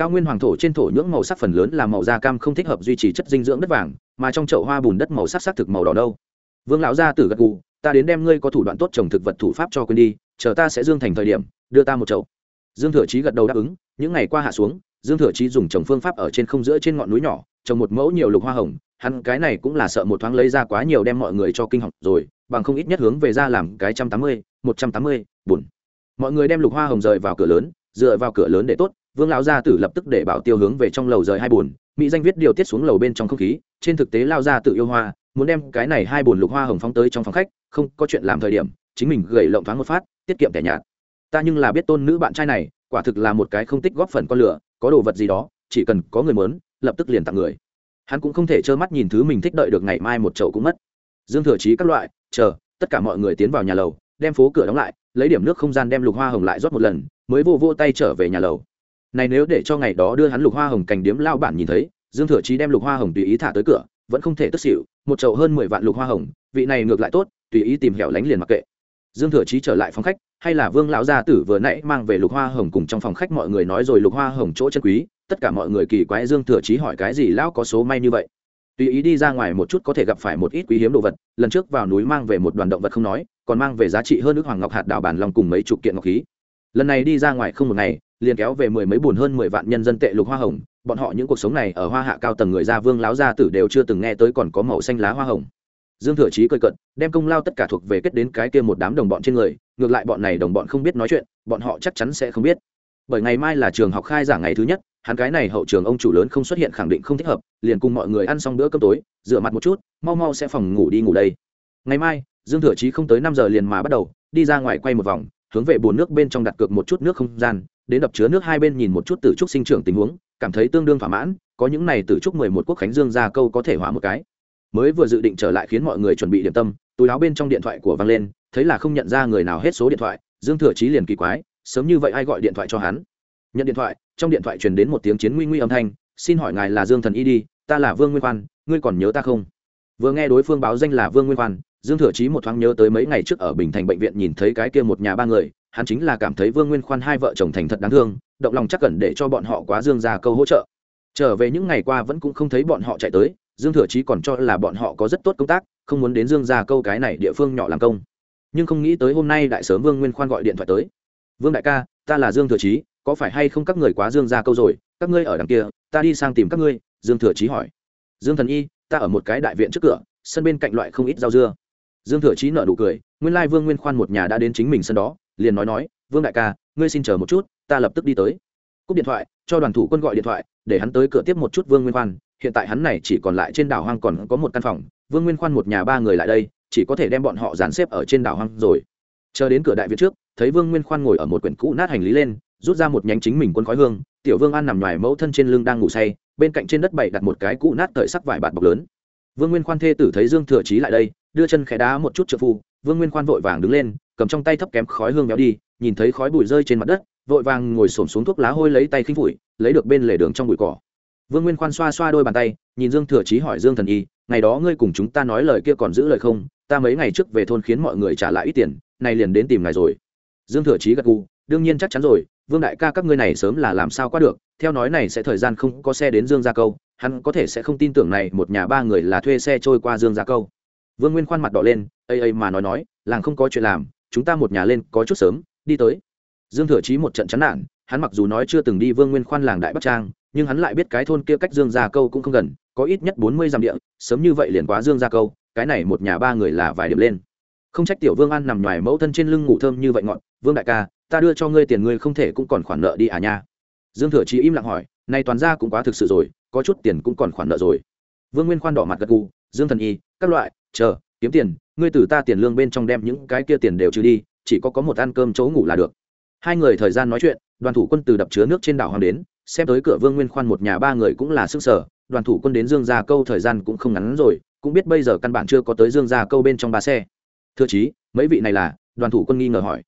cao nguyên hoàng thổ trên thổ nhưỡng màu sắc phần lớn là màu da cam không thích hợp duy trì chất dinh dưỡng đất vàng, mà trong chậu hoa bùn đất màu sắc sắc thực màu đỏ đâu vương lão gia tử gật gù, ta đến đem ngươi có thủ đoạn tốt trồng thực vật thủ pháp cho quên đi, chờ ta sẽ dương thành thời điểm, đưa ta một chậu. Dương thừa chí gật đầu đáp ứng, những ngày qua hạ xuống, dương thừa chí dùng trồng phương pháp ở trên không giữa trên ngọn núi nhỏ, trồng một mẫu nhiều lục hoa hồng, hắn cái này cũng là sợ một thoáng lấy ra quá nhiều đem mọi người cho kinh học rồi, bằng không ít nhất hướng về ra làm cái trăm tám mươi, một trăm tám mươi, bùn. Mọi người đem lục hoa hồng rời vào cửa lớn, dựa vào cửa lớn để tốt vương lão gia tử lập tức để bảo tiêu hướng về trong lầu rời hai bùn mỹ danh viết điều tiết xuống lầu bên trong không khí, trên thực tế lao gia Tử yêu hoa, muốn đem cái này hai bùn lục hoa hồng phóng tới trong phòng khách, không có chuyện làm thời điểm, chính mình gầy lộng thoáng một phát, tiết kiệm tẻ nhạt. Ta nhưng là biết tôn nữ bạn trai này, quả thực là một cái không tích góp phần con lửa, có đồ vật gì đó, chỉ cần có người muốn, lập tức liền tặng người. Hắn cũng không thể trơ mắt nhìn thứ mình thích đợi được ngày mai một chậu cũng mất. Dương thừa trí các loại, chờ, tất cả mọi người tiến vào nhà lầu, đem phố cửa đóng lại, lấy điểm nước không gian đem lục hoa hồng lại rót một lần, mới vô vô tay trở về nhà lầu này nếu để cho ngày đó đưa hắn lục hoa hồng cành điếm lao bản nhìn thấy, dương thừa chí đem lục hoa hồng tùy ý thả tới cửa, vẫn không thể tức xỉu, một chậu hơn mười vạn lục hoa hồng, vị này ngược lại tốt, tùy ý tìm hẻo lánh liền mặc kệ. Dương thừa chí trở lại phòng khách, hay là vương lão gia tử vừa nãy mang về lục hoa hồng cùng trong phòng khách mọi người nói rồi lục hoa hồng chỗ chân quý, tất cả mọi người kỳ quái dương thừa chí hỏi cái gì lão có số may như vậy? Tùy ý đi ra ngoài một chút có thể gặp phải một ít quý hiếm đồ vật, lần trước vào núi mang về một đoàn động vật không nói, còn mang về giá trị hơn nước hoàng ngọc hạt đào bản lòng cùng mấy chục kiện ngọc khí. Lần này đi ra ngoài không một ngày liền kéo về mười mấy buồn hơn mười vạn nhân dân tệ lục hoa hồng, bọn họ những cuộc sống này ở hoa hạ cao tầng người gia vương láo gia tử đều chưa từng nghe tới còn có màu xanh lá hoa hồng. Dương thừa chí cười cận đem công lao tất cả thuộc về kết đến cái kia một đám đồng bọn trên người, ngược lại bọn này đồng bọn không biết nói chuyện, bọn họ chắc chắn sẽ không biết. Bởi ngày mai là trường học khai giảng ngày thứ nhất, hắn cái này hậu trường ông chủ lớn không xuất hiện khẳng định không thích hợp, liền cùng mọi người ăn xong bữa cơm tối, rửa mặt một chút, mau mau sẽ phòng ngủ đi ngủ đây. Ngày mai, dương thừa chí không tới năm giờ liền mà bắt đầu, đi ra ngoài quay một vòng, hướng về bồn nước bên trong đặt cược một chút nước không gian đến đập chứa nước hai bên nhìn một chút tử trúc sinh trưởng tình huống, cảm thấy tương đương thỏa mãn, có những này tử trúc mười một quốc khánh dương ra câu có thể hóa một cái. Mới vừa dự định trở lại khiến mọi người chuẩn bị điểm tâm, túi áo bên trong điện thoại của vang lên, thấy là không nhận ra người nào hết số điện thoại, dương thừa chí liền kỳ quái, sớm như vậy ai gọi điện thoại cho hắn? Nhận điện thoại, trong điện thoại truyền đến một tiếng chiến nguy nguy âm thanh, xin hỏi ngài là dương thần y đi, ta là vương nguyên khoan, ngươi còn nhớ ta không? Vừa nghe đối phương báo danh là vương nguyên khoan, dương thừa chí một thoáng nhớ tới mấy ngày trước ở bình thành bệnh viện nhìn thấy cái kia một nhà ba người hắn chính là cảm thấy vương nguyên khoan hai vợ chồng thành thật đáng thương, động lòng chắc cần để cho bọn họ quá dương ra câu hỗ trợ. Trở về những ngày qua vẫn cũng không thấy bọn họ chạy tới, dương thừa chí còn cho là bọn họ có rất tốt công tác, không muốn đến dương ra câu cái này địa phương nhỏ làm công. Nhưng không nghĩ tới hôm nay đại sớm vương nguyên khoan gọi điện thoại tới. Vương đại ca, ta là dương thừa chí, có phải hay không các người quá dương ra câu rồi? Các ngươi ở đằng kia, ta đi sang tìm các ngươi. Dương thừa chí hỏi. Dương thần y, ta ở một cái đại viện trước cửa, sân bên cạnh loại không ít rau dưa. Dương thừa chí nợ nụ cười, nguyên lai vương nguyên khoan một nhà đã đến chính mình sân đó liền nói nói, vương đại ca, ngươi xin chờ một chút, ta lập tức đi tới. Cúp điện thoại, cho đoàn thủ quân gọi điện thoại, để hắn tới cửa tiếp một chút vương nguyên khoan. Hiện tại hắn này chỉ còn lại trên đảo hoang còn có một căn phòng. Vương nguyên khoan một nhà ba người lại đây, chỉ có thể đem bọn họ dàn xếp ở trên đảo hoang rồi. Chờ đến cửa đại viện trước, thấy vương nguyên khoan ngồi ở một quyển cũ nát hành lý lên, rút ra một nhánh chính mình quân khói hương. Tiểu vương an nằm ngoài mẫu thân trên lưng đang ngủ say, bên cạnh trên đất bậy đặt một cái cũ nát cởi sắc vải bạt bọc lớn. Vương nguyên khoan thê tử thấy dương thừa chí lại đây, đưa chân khẽ đá một chút trợ phu. Vương nguyên khoan vội vàng đứng lên cầm trong tay thấp kém khói hương béo đi, nhìn thấy khói bụi rơi trên mặt đất, vội vàng ngồi xổm xuống thuốc lá hôi lấy tay khinh phủi, lấy được bên lề đường trong bụi cỏ. Vương nguyên khoan xoa xoa đôi bàn tay, nhìn dương thừa chí hỏi dương thần y, ngày đó ngươi cùng chúng ta nói lời kia còn giữ lời không? Ta mấy ngày trước về thôn khiến mọi người trả lại ít tiền này liền đến tìm ngài rồi. Dương thừa chí gật gù, đương nhiên chắc chắn rồi, vương đại ca các ngươi này sớm là làm sao qua được, theo nói này sẽ thời gian không có xe đến dương gia câu, hắn có thể sẽ không tin tưởng này một nhà ba người là thuê xe trôi qua dương gia câu. Vương nguyên khoan mặt đỏ lên, ây ây mà nói nói, làng không có chuyện làm chúng ta một nhà lên, có chút sớm, đi tới. Dương thừa chí một trận chán nản, hắn mặc dù nói chưa từng đi vương nguyên khoan làng đại bắc trang, nhưng hắn lại biết cái thôn kia cách dương gia câu cũng không gần, có ít nhất bốn mươi dặm địa, sớm như vậy liền quá dương gia câu, cái này một nhà ba người là vài điểm lên. Không trách tiểu vương an nằm ngoài mẫu thân trên lưng ngủ thơm như vậy ngọn, vương đại ca, ta đưa cho ngươi tiền ngươi không thể cũng còn khoản nợ đi à nha. Dương thừa chí im lặng hỏi, nay toàn ra cũng quá thực sự rồi, có chút tiền cũng còn khoản nợ rồi. Vương nguyên khoan đỏ mặt gật gù, dương thần y, các loại, chờ, kiếm tiền ngươi từ ta tiền lương bên trong đem những cái kia tiền đều trừ đi, chỉ có có một ăn cơm chỗ ngủ là được. Hai người thời gian nói chuyện, đoàn thủ quân từ đập chứa nước trên đảo hoàng đến, xem tới cửa vương nguyên khoan một nhà ba người cũng là sức sở, đoàn thủ quân đến dương gia câu thời gian cũng không ngắn rồi, cũng biết bây giờ căn bản chưa có tới dương gia câu bên trong ba xe. Thưa chí, mấy vị này là? Đoàn thủ quân nghi ngờ hỏi.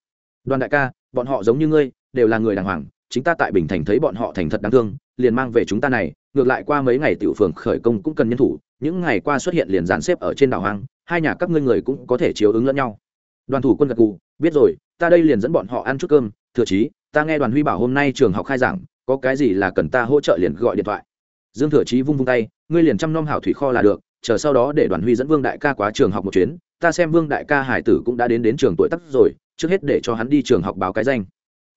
Đoàn đại ca, bọn họ giống như ngươi, đều là người đàng hoàng, chính ta tại bình thành thấy bọn họ thành thật đáng thương, liền mang về chúng ta này, ngược lại qua mấy ngày tiểu phường khởi công cũng cần nhân thủ, những ngày qua xuất hiện liền dàn xếp ở trên đảo hoang hai nhà các ngươi người cũng có thể chiếu ứng lẫn nhau. Đoàn thủ quân gật cụ biết rồi ta đây liền dẫn bọn họ ăn chút cơm. Thừa chí ta nghe đoàn huy bảo hôm nay trường học khai giảng có cái gì là cần ta hỗ trợ liền gọi điện thoại. Dương thừa chí vung vung tay ngươi liền chăm nom hảo thủy kho là được chờ sau đó để đoàn huy dẫn vương đại ca quá trường học một chuyến ta xem vương đại ca hải tử cũng đã đến đến trường tuổi tắc rồi trước hết để cho hắn đi trường học báo cái danh.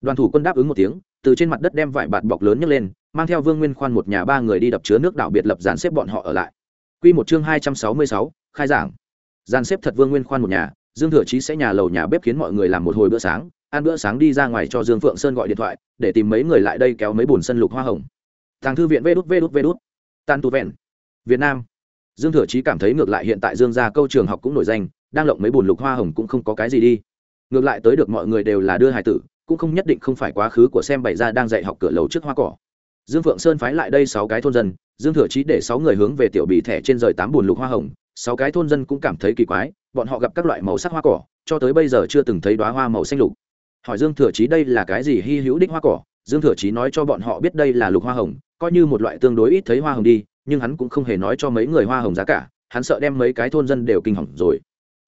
Đoàn thủ quân đáp ứng một tiếng từ trên mặt đất đem vải bạt bọc lớn nhấc lên mang theo vương nguyên khoan một nhà ba người đi đập chứa nước đảo biệt lập dàn xếp bọn họ ở lại. Quy một chương hai trăm sáu mươi sáu, khai giảng gian xếp thật vương nguyên khoan một nhà, dương thừa chí sẽ nhà lầu nhà bếp khiến mọi người làm một hồi bữa sáng, ăn bữa sáng đi ra ngoài cho dương phượng sơn gọi điện thoại, để tìm mấy người lại đây kéo mấy bùn sân lục hoa hồng. Tàng thư viện vê đút vê đút vê đút. Tan tu vẹn. Việt nam. Dương thừa chí cảm thấy ngược lại hiện tại dương gia câu trường học cũng nổi danh, đang lộng mấy bùn lục hoa hồng cũng không có cái gì đi. Ngược lại tới được mọi người đều là đưa hài tử, cũng không nhất định không phải quá khứ của xem bày ra đang dạy học cửa lầu trước hoa cỏ. Dương phượng sơn phái lại đây sáu cái thôn dân, dương thừa chí để sáu người hướng về tiểu bì thẻ trên rời tám bùn lục hoa hồng sáu cái thôn dân cũng cảm thấy kỳ quái, bọn họ gặp các loại màu sắc hoa cỏ, cho tới bây giờ chưa từng thấy đoá hoa màu xanh lục. Hỏi dương thừa chí đây là cái gì hy hữu đích hoa cỏ? Dương thừa chí nói cho bọn họ biết đây là lục hoa hồng, coi như một loại tương đối ít thấy hoa hồng đi, nhưng hắn cũng không hề nói cho mấy người hoa hồng giá cả, hắn sợ đem mấy cái thôn dân đều kinh hỏng rồi.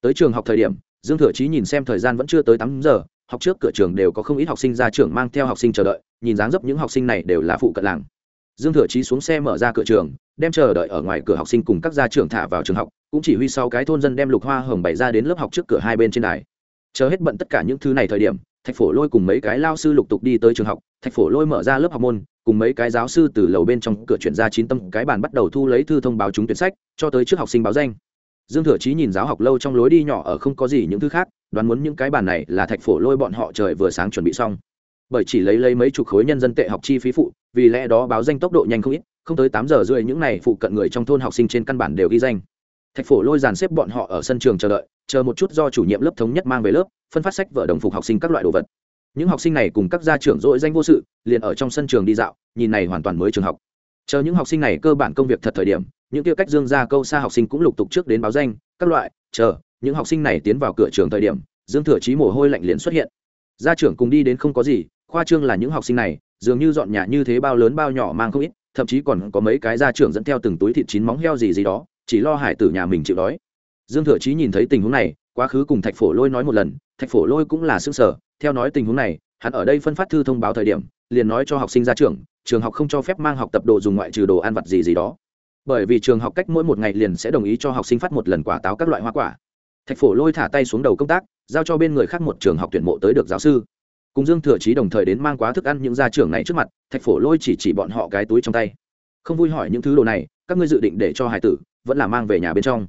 Tới trường học thời điểm, dương thừa chí nhìn xem thời gian vẫn chưa tới tám giờ, học trước cửa trường đều có không ít học sinh ra trường mang theo học sinh chờ đợi, nhìn dáng dấp những học sinh này đều là phụ cận làng. Dương thừa chí xuống xe mở ra cửa trường, đem chờ đợi ở ngoài cửa học sinh cùng các gia trưởng thả vào trường học cũng chỉ huy sau cái thôn dân đem lục hoa hồng bày ra đến lớp học trước cửa hai bên trên đài. Chờ hết bận tất cả những thứ này thời điểm, thạch phổ lôi cùng mấy cái lao sư lục tục đi tới trường học. Thạch phổ lôi mở ra lớp học môn, cùng mấy cái giáo sư từ lầu bên trong cửa chuyển ra chín tâm cái bàn bắt đầu thu lấy thư thông báo chúng tuyển sách, cho tới trước học sinh báo danh. Dương thừa chí nhìn giáo học lâu trong lối đi nhỏ ở không có gì những thứ khác, đoán muốn những cái bàn này là thạch phổ lôi bọn họ trời vừa sáng chuẩn bị xong. Bởi chỉ lấy lấy mấy chục khối nhân dân tệ học chi phí phụ, vì lẽ đó báo danh tốc độ nhanh không ít, không tới tám giờ rưỡi những này phụ cận người trong thôn học sinh trên căn bản đều ghi danh thạch phổ lôi dàn xếp bọn họ ở sân trường chờ đợi, chờ một chút do chủ nhiệm lớp thống nhất mang về lớp, phân phát sách vở đồng phục học sinh các loại đồ vật. Những học sinh này cùng các gia trưởng dội danh vô sự, liền ở trong sân trường đi dạo, nhìn này hoàn toàn mới trường học. Chờ những học sinh này cơ bản công việc thật thời điểm, những kia cách dương ra câu xa học sinh cũng lục tục trước đến báo danh, các loại, chờ, những học sinh này tiến vào cửa trường thời điểm, dương thừa chí mồ hôi lạnh liền xuất hiện. Gia trưởng cùng đi đến không có gì, khoa trương là những học sinh này, dường như dọn nhà như thế bao lớn bao nhỏ mang không ít, thậm chí còn có mấy cái gia trưởng dẫn theo từng túi thịt chín móng heo gì gì đó chỉ lo hải tử nhà mình chịu đói. Dương thừa chí nhìn thấy tình huống này, quá khứ cùng thạch phổ lôi nói một lần, thạch phổ lôi cũng là xương sở theo nói tình huống này, hắn ở đây phân phát thư thông báo thời điểm, liền nói cho học sinh ra trường trường học không cho phép mang học tập đồ dùng ngoại trừ đồ ăn vặt gì gì đó. Bởi vì trường học cách mỗi một ngày liền sẽ đồng ý cho học sinh phát một lần quả táo các loại hoa quả. Thạch phổ lôi thả tay xuống đầu công tác, giao cho bên người khác một trường học tuyển mộ tới được giáo sư. Cùng dương thừa chí đồng thời đến mang quá thức ăn những gia trưởng này trước mặt, thạch phổ lôi chỉ chỉ bọn họ cái túi trong tay. Không vui hỏi những thứ đồ này các ngươi dự định để cho hải tử vẫn là mang về nhà bên trong.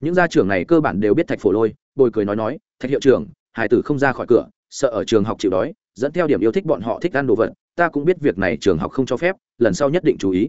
Những gia trưởng này cơ bản đều biết thạch phổ lôi, bồi cười nói nói, thạch hiệu trưởng, hải tử không ra khỏi cửa, sợ ở trường học chịu đói, dẫn theo điểm yêu thích bọn họ thích ăn đồ vật, ta cũng biết việc này trường học không cho phép, lần sau nhất định chú ý.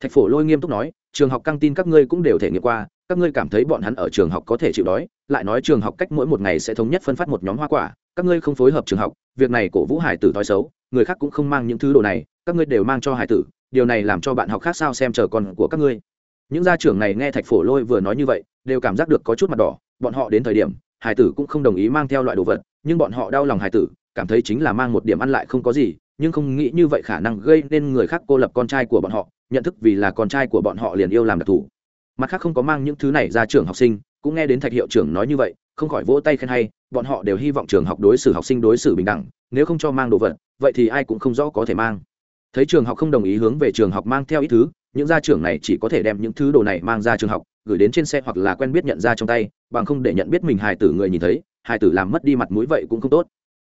Thạch phổ lôi nghiêm túc nói, trường học căng tin các ngươi cũng đều thể nghiệm qua, các ngươi cảm thấy bọn hắn ở trường học có thể chịu đói, lại nói trường học cách mỗi một ngày sẽ thống nhất phân phát một nhóm hoa quả, các ngươi không phối hợp trường học, việc này cổ vũ hải tử thói xấu, người khác cũng không mang những thứ đồ này, các ngươi đều mang cho hải tử điều này làm cho bạn học khác sao xem chờ con của các ngươi. Những gia trưởng này nghe thạch phổ lôi vừa nói như vậy, đều cảm giác được có chút mặt đỏ. Bọn họ đến thời điểm, hải tử cũng không đồng ý mang theo loại đồ vật, nhưng bọn họ đau lòng hải tử, cảm thấy chính là mang một điểm ăn lại không có gì, nhưng không nghĩ như vậy khả năng gây nên người khác cô lập con trai của bọn họ, nhận thức vì là con trai của bọn họ liền yêu làm đặc thù. Mặt khác không có mang những thứ này ra trường học sinh, cũng nghe đến thạch hiệu trưởng nói như vậy, không khỏi vỗ tay khen hay, bọn họ đều hy vọng trường học đối xử học sinh đối xử bình đẳng, nếu không cho mang đồ vật, vậy thì ai cũng không rõ có thể mang thấy trường học không đồng ý hướng về trường học mang theo ít thứ, những gia trưởng này chỉ có thể đem những thứ đồ này mang ra trường học, gửi đến trên xe hoặc là quen biết nhận ra trong tay, bằng không để nhận biết mình hài tử người nhìn thấy, hài tử làm mất đi mặt mũi vậy cũng không tốt.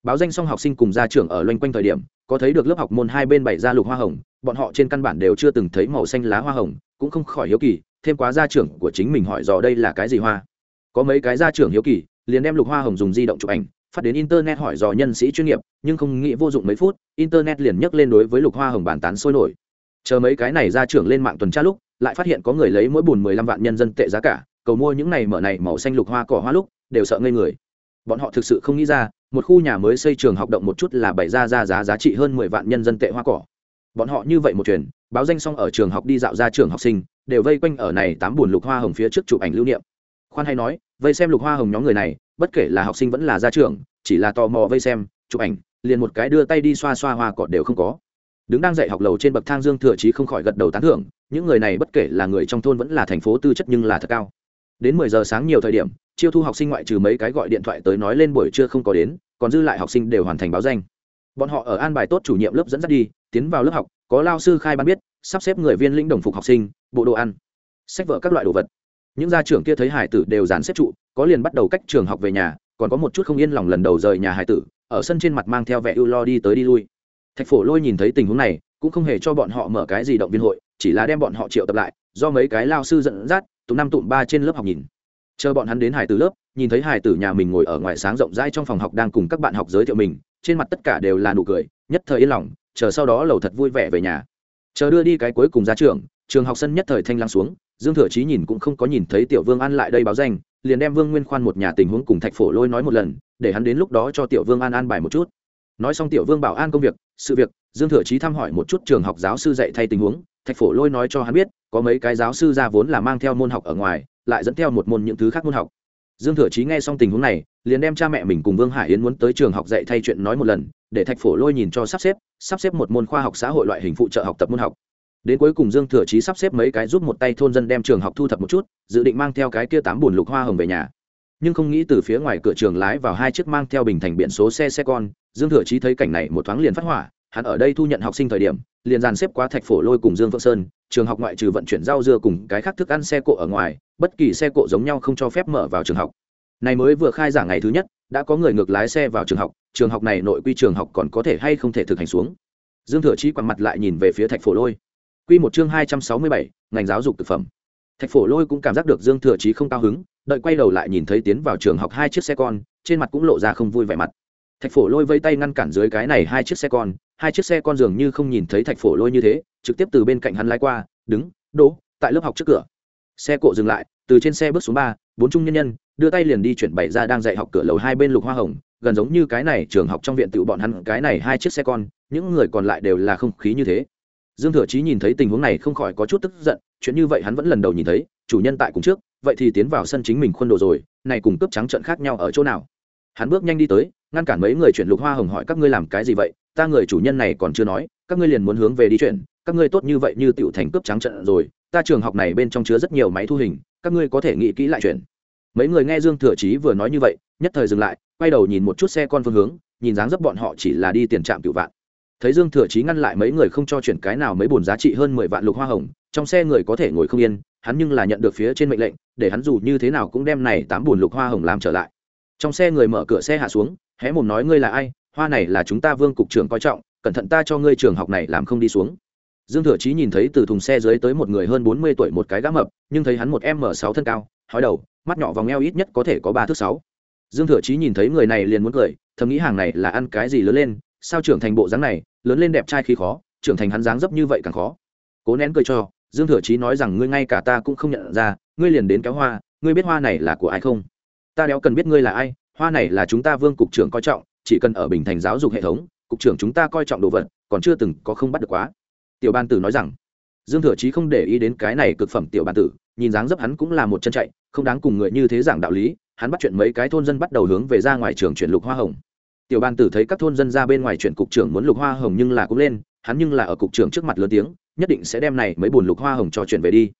Báo danh xong học sinh cùng gia trưởng ở loanh quanh thời điểm, có thấy được lớp học môn hai bên bảy ra lục hoa hồng, bọn họ trên căn bản đều chưa từng thấy màu xanh lá hoa hồng, cũng không khỏi hiếu kỳ, thêm quá gia trưởng của chính mình hỏi dò đây là cái gì hoa. Có mấy cái gia trưởng hiếu kỳ, liền đem lục hoa hồng dùng di động chụp ảnh phát đến internet hỏi dò nhân sĩ chuyên nghiệp, nhưng không nghĩ vô dụng mấy phút, internet liền nhấc lên đối với lục hoa hồng bàn tán sôi nổi. Chờ mấy cái này gia trưởng lên mạng tuần tra lúc, lại phát hiện có người lấy mỗi bùn mười lăm vạn nhân dân tệ giá cả, cầu mua những này mở này màu xanh lục hoa cỏ hoa lúc, đều sợ ngây người. Bọn họ thực sự không nghĩ ra, một khu nhà mới xây trường học động một chút là bày ra ra giá giá trị hơn mười vạn nhân dân tệ hoa cỏ. Bọn họ như vậy một chuyện, báo danh xong ở trường học đi dạo ra trường học sinh, đều vây quanh ở này tám buồn lục hoa hồng phía trước chụp ảnh lưu niệm. Khoan hay nói, vây xem lục hoa hồng nhóm người này bất kể là học sinh vẫn là gia trưởng, chỉ là tò mò vây xem, chụp ảnh, liền một cái đưa tay đi xoa xoa hoa cỏ đều không có. Đứng đang dạy học lầu trên bậc thang dương thừa chí không khỏi gật đầu tán thưởng, những người này bất kể là người trong thôn vẫn là thành phố tư chất nhưng là thật cao. Đến mười giờ sáng nhiều thời điểm, chiêu thu học sinh ngoại trừ mấy cái gọi điện thoại tới nói lên buổi trưa không có đến, còn dư lại học sinh đều hoàn thành báo danh. Bọn họ ở an bài tốt chủ nhiệm lớp dẫn dắt đi, tiến vào lớp học, có lao sư khai ban biết, sắp xếp người viên lĩnh đồng phục học sinh, bộ đồ ăn, sách vở các loại đồ vật những gia trưởng kia thấy hải tử đều dàn xếp trụ, có liền bắt đầu cách trường học về nhà, còn có một chút không yên lòng lần đầu rời nhà hải tử, ở sân trên mặt mang theo vẻ ưu lo đi tới đi lui. Thạch phổ lôi nhìn thấy tình huống này, cũng không hề cho bọn họ mở cái gì động viên hội, chỉ là đem bọn họ triệu tập lại, do mấy cái lao sư dẫn dắt, tụm năm tụm ba trên lớp học nhìn. Chờ bọn hắn đến hải tử lớp, nhìn thấy hải tử nhà mình ngồi ở ngoài sáng rộng rãi trong phòng học đang cùng các bạn học giới thiệu mình, trên mặt tất cả đều là nụ cười, nhất thời yên lòng, chờ sau đó lầu thật vui vẻ về nhà chờ đưa đi cái cuối cùng ra trường trường học sân nhất thời thanh lăng xuống, dương thừa chí nhìn cũng không có nhìn thấy tiểu vương an lại đây báo danh, liền đem vương nguyên khoan một nhà tình huống cùng thạch phổ lôi nói một lần, để hắn đến lúc đó cho tiểu vương an an bài một chút. Nói xong tiểu vương bảo an công việc, sự việc, dương thừa chí thăm hỏi một chút trường học giáo sư dạy thay tình huống, thạch phổ lôi nói cho hắn biết, có mấy cái giáo sư ra vốn là mang theo môn học ở ngoài, lại dẫn theo một môn những thứ khác môn học dương thừa chí nghe xong tình huống này, liền đem cha mẹ mình cùng vương hải yến muốn tới trường học dạy thay chuyện nói một lần, để thạch phổ lôi nhìn cho sắp xếp sắp xếp một môn khoa học xã hội loại hình phụ trợ học tập môn học. Đến cuối cùng dương thừa chí sắp xếp mấy cái giúp một tay thôn dân đem trường học thu thập một chút, dự định mang theo cái kia tám bùn lục hoa hồng về nhà. Nhưng không nghĩ từ phía ngoài cửa trường lái vào hai chiếc mang theo bình thành biển số xe xe con, dương thừa chí thấy cảnh này một thoáng liền phát hỏa hắn ở đây thu nhận học sinh thời điểm, liền dàn xếp qua thạch phổ lôi cùng dương phượng sơn, trường học ngoại trừ vận chuyển rau dưa cùng cái khác thức ăn xe cộ ở ngoài, bất kỳ xe cộ giống nhau không cho phép mở vào trường học. Này mới vừa khai giảng ngày thứ nhất, đã có người ngược lái xe vào trường học trường học này nội quy trường học còn có thể hay không thể thực hành xuống. Dương thừa chí quằn mặt lại nhìn về phía thạch phổ lôi. Quy một chương hai trăm sáu mươi bảy, ngành giáo dục thực phẩm. Thạch phổ lôi cũng cảm giác được dương thừa chí không cao hứng, đợi quay đầu lại nhìn thấy tiến vào trường học hai chiếc xe con, trên mặt cũng lộ ra không vui vẻ mặt thạch phổ lôi vây tay ngăn cản dưới cái này hai chiếc xe con, hai chiếc xe con dường như không nhìn thấy thạch phổ lôi như thế, trực tiếp từ bên cạnh hắn lái qua, đứng, đỗ, tại lớp học trước cửa. Xe cộ dừng lại, từ trên xe bước xuống ba, bốn trung nhân nhân, đưa tay liền đi chuyển bày ra đang dạy học cửa lầu hai bên lục hoa hồng, gần giống như cái này trường học trong viện tự bọn hắn, cái này hai chiếc xe con, những người còn lại đều là không khí như thế. Dương thừa chí nhìn thấy tình huống này không khỏi có chút tức giận, chuyện như vậy hắn vẫn lần đầu nhìn thấy, chủ nhân tại cùng trước, vậy thì tiến vào sân chính mình khuôn đồ rồi, này cùng cướp trắng trận khác nhau ở chỗ nào? Hắn bước nhanh đi tới ngăn cản mấy người chuyển lục hoa hồng hỏi các ngươi làm cái gì vậy? Ta người chủ nhân này còn chưa nói, các ngươi liền muốn hướng về đi chuyển, các ngươi tốt như vậy như tiểu thành cướp trắng trận rồi, ta trường học này bên trong chứa rất nhiều máy thu hình, các ngươi có thể nghĩ kỹ lại chuyển. Mấy người nghe dương thừa chí vừa nói như vậy, nhất thời dừng lại, quay đầu nhìn một chút xe con phương hướng, nhìn dáng dấp bọn họ chỉ là đi tiền trạm cựu vạn. Thấy dương thừa chí ngăn lại mấy người không cho chuyển cái nào mấy bồn giá trị hơn mười vạn lục hoa hồng, trong xe người có thể ngồi không yên, hắn nhưng là nhận được phía trên mệnh lệnh, để hắn dù như thế nào cũng đem này tám bồn lục hoa hồng làm trở lại trong xe người mở cửa xe hạ xuống, hé mồm nói ngươi là ai, hoa này là chúng ta vương cục trưởng coi trọng, cẩn thận ta cho ngươi trường học này làm không đi xuống. Dương thừa chí nhìn thấy từ thùng xe dưới tới một người hơn bốn mươi tuổi một cái gã mập, nhưng thấy hắn một m sáu thân cao, hói đầu, mắt nhỏ vòng eo ít nhất có thể có ba thước sáu. Dương thừa chí nhìn thấy người này liền muốn cười, thầm nghĩ hàng này là ăn cái gì lớn lên, sao trưởng thành bộ dáng này, lớn lên đẹp trai khi khó, trưởng thành hắn dáng dấp như vậy càng khó. Cố nén cười cho, dương thừa chí nói rằng ngươi ngay cả ta cũng không nhận ra, ngươi liền đến kéo hoa, ngươi biết hoa này là của ai không? Ta đéo cần biết ngươi là ai, hoa này là chúng ta vương cục trưởng coi trọng, chỉ cần ở bình thành giáo dục hệ thống, cục trưởng chúng ta coi trọng đồ vật, còn chưa từng có không bắt được quá. Tiểu ban tử nói rằng. Dương thừa chí không để ý đến cái này cực phẩm tiểu ban tử, nhìn dáng dấp hắn cũng là một chân chạy, không đáng cùng người như thế giảng đạo lý, hắn bắt chuyện mấy cái thôn dân bắt đầu hướng về ra ngoài trường chuyển lục hoa hồng. Tiểu ban tử thấy các thôn dân ra bên ngoài chuyển cục trưởng muốn lục hoa hồng nhưng là cũng lên, hắn nhưng là ở cục trưởng trước mặt lớn tiếng, nhất định sẽ đem này mấy bùn lục hoa hồng cho chuyển về đi.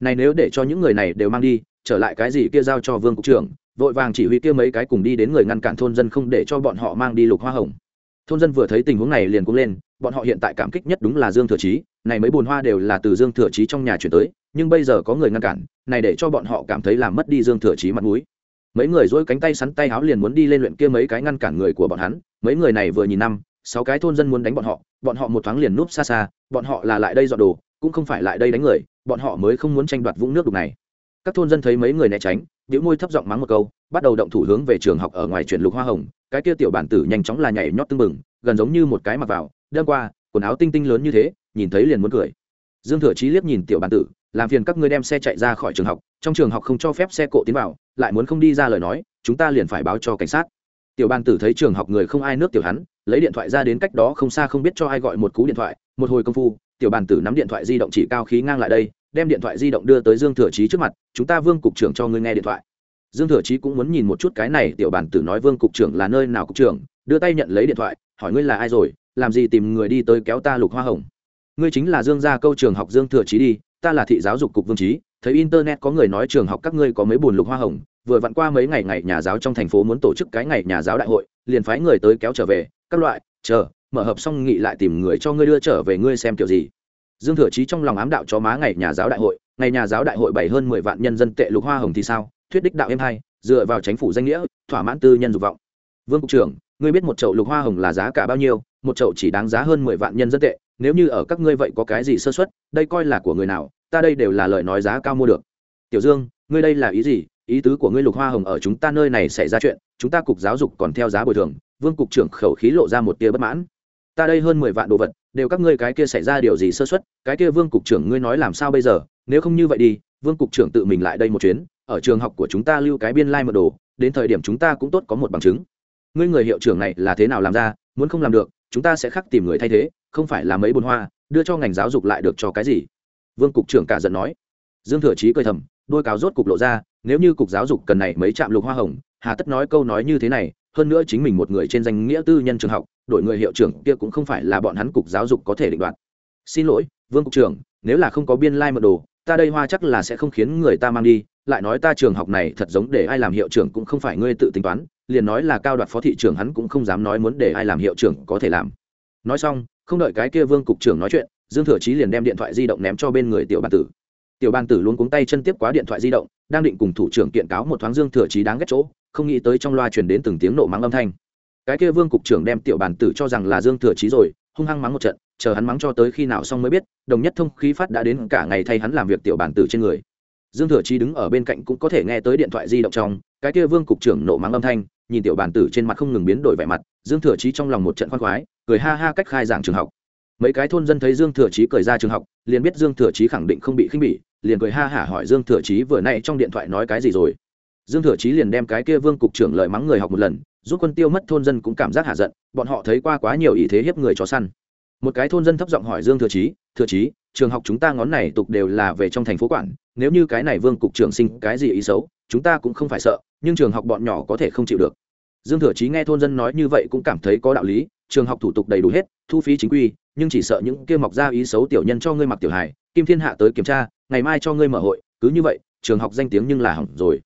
Này nếu để cho những người này đều mang đi, trở lại cái gì kia giao cho vương cục trưởng vội vàng chỉ huy kia mấy cái cùng đi đến người ngăn cản thôn dân không để cho bọn họ mang đi lục hoa hồng. Thôn dân vừa thấy tình huống này liền cũng lên, bọn họ hiện tại cảm kích nhất đúng là dương thừa chí, này mấy bùn hoa đều là từ dương thừa chí trong nhà chuyển tới, nhưng bây giờ có người ngăn cản, này để cho bọn họ cảm thấy làm mất đi dương thừa chí mặt mũi. Mấy người dỗi cánh tay sắn tay háo liền muốn đi lên luyện kia mấy cái ngăn cản người của bọn hắn, mấy người này vừa nhìn năm, sáu cái thôn dân muốn đánh bọn họ bọn họ một thoáng liền núp xa xa, bọn họ là lại đây dọn đồ, cũng không phải lại đây đánh người, bọn họ mới không muốn tranh đoạt vũng nước đục này. Các thôn dân thấy mấy người né tránh biểu môi thấp giọng mắng một câu, bắt đầu động thủ hướng về trường học ở ngoài chuyển lục hoa hồng. Cái kia tiểu bản tử nhanh chóng là nhảy nhót tưng bừng, gần giống như một cái mặc vào đêm qua, quần áo tinh tinh lớn như thế, nhìn thấy liền muốn cười. Dương thừa chí liếc nhìn tiểu bản tử, làm phiền các ngươi đem xe chạy ra khỏi trường học, trong trường học không cho phép xe cộ tiến vào, lại muốn không đi ra lời nói, chúng ta liền phải báo cho cảnh sát. Tiểu bản tử thấy trường học người không ai nước tiểu hắn, lấy điện thoại ra đến cách đó không xa không biết cho ai gọi một cú điện thoại, một hồi công phu, tiểu bàn tử nắm điện thoại di động chỉ cao khí ngang lại đây đem điện thoại di động đưa tới dương thừa chí trước mặt, chúng ta vương cục trưởng cho ngươi nghe điện thoại. Dương thừa chí cũng muốn nhìn một chút cái này, tiểu bản tử nói vương cục trưởng là nơi nào cục trưởng, đưa tay nhận lấy điện thoại, hỏi ngươi là ai rồi? Làm gì tìm người đi tới kéo ta lục hoa hồng? Ngươi chính là dương gia câu trường học dương thừa chí đi, ta là thị giáo dục cục vương trí thấy internet có người nói trường học các ngươi có mấy buồn lục hoa hồng, vừa vặn qua mấy ngày ngày nhà giáo trong thành phố muốn tổ chức cái ngày nhà giáo đại hội, liền phái người tới kéo trở về, các loại, chờ, mở hợp xong nghị lại tìm người cho ngươi đưa trở về, ngươi xem kiểu gì? Dương thừa chí trong lòng ám đạo cho má ngày nhà giáo đại hội, ngày nhà giáo đại hội bảy hơn mười vạn nhân dân tệ lục hoa hồng thì sao? Thuyết đích đạo em hai, dựa vào chính phủ danh nghĩa, thỏa mãn tư nhân dục vọng. Vương cục trưởng, ngươi biết một chậu lục hoa hồng là giá cả bao nhiêu? Một chậu chỉ đáng giá hơn mười vạn nhân dân tệ. Nếu như ở các ngươi vậy có cái gì sơ xuất đây coi là của người nào? Ta đây đều là lời nói giá cao mua được. Tiểu dương, ngươi đây là ý gì? Ý tứ của ngươi lục hoa hồng ở chúng ta nơi này xảy ra chuyện, chúng ta cục giáo dục còn theo giá bồi thường. Vương cục trưởng khẩu khí lộ ra một tia bất mãn. Ta đây hơn mười vạn đồ vật đều các ngươi cái kia xảy ra điều gì sơ xuất cái kia vương cục trưởng ngươi nói làm sao bây giờ, nếu không như vậy đi, vương cục trưởng tự mình lại đây một chuyến, ở trường học của chúng ta lưu cái biên lai、like、mật đồ, đến thời điểm chúng ta cũng tốt có một bằng chứng. Ngươi người hiệu trưởng này là thế nào làm ra, muốn không làm được, chúng ta sẽ khắc tìm người thay thế, không phải là mấy bồn hoa, đưa cho ngành giáo dục lại được cho cái gì? Vương cục trưởng cả giận nói. Dương thừa chí cười thầm, đôi cáo rốt cục lộ ra, nếu như cục giáo dục cần này mấy trạm lục hoa hồng, hà tất nói câu nói như thế này hơn nữa chính mình một người trên danh nghĩa tư nhân trường học, đổi người hiệu trưởng kia cũng không phải là bọn hắn cục giáo dục có thể định đoạt. Xin lỗi, vương cục trưởng, nếu là không có biên lai、like、mật đồ, ta đây hoa chắc là sẽ không khiến người ta mang đi, lại nói ta trường học này thật giống để ai làm hiệu trưởng cũng không phải ngươi tự tính toán, liền nói là cao đoạt phó thị trưởng hắn cũng không dám nói muốn để ai làm hiệu trưởng có thể làm. Nói xong, không đợi cái kia vương cục trưởng nói chuyện, dương thừa chí liền đem điện thoại di động ném cho bên người tiểu bàn tử. Tiểu bàn tử luôn cuống tay chân tiếp quá điện thoại di động, đang định cùng thủ trưởng kiện cáo một thoáng dương thừa chí đáng ghét chỗ không nghĩ tới trong loa truyền đến từng tiếng nộ mắng âm thanh. Cái kia vương cục trưởng đem tiểu bàn tử cho rằng là dương thừa chí rồi, hung hăng mắng một trận, chờ hắn mắng cho tới khi nào xong mới biết, đồng nhất thông khí phát đã đến cả ngày thay hắn làm việc tiểu bàn tử trên người. Dương thừa chí đứng ở bên cạnh cũng có thể nghe tới điện thoại di động trong, cái kia vương cục trưởng nộ mắng âm thanh, nhìn tiểu bàn tử trên mặt không ngừng biến đổi vẻ mặt, dương thừa chí trong lòng một trận khoan khoái, cười ha ha cách khai giảng trường học. Mấy cái thôn dân thấy dương thừa chí cười ra trường học, liền biết dương thừa chí khẳng định không bị khinh bỉ, liền cười ha hả hỏi dương thừa chí vừa nay trong điện thoại nói cái gì rồi dương thừa chí liền đem cái kia vương cục trưởng lời mắng người học một lần, giúp quân tiêu mất thôn dân cũng cảm giác hạ giận, bọn họ thấy qua quá nhiều ý thế hiếp người chó săn. Một cái thôn dân thấp giọng hỏi dương thừa chí thừa chí, trường học chúng ta ngón này tục đều là về trong thành phố quản, nếu như cái này vương cục trưởng sinh cái gì ý xấu, chúng ta cũng không phải sợ, nhưng trường học bọn nhỏ có thể không chịu được. Dương thừa chí nghe thôn dân nói như vậy cũng cảm thấy có đạo lý, trường học thủ tục đầy đủ hết, thu phí chính quy, nhưng chỉ sợ những kia mọc ra ý xấu tiểu nhân cho ngươi mặc tiểu hài, kim thiên hạ tới kiểm tra, ngày mai cho ngươi mở hội, cứ như vậy, trường học danh tiếng nhưng là hỏng rồi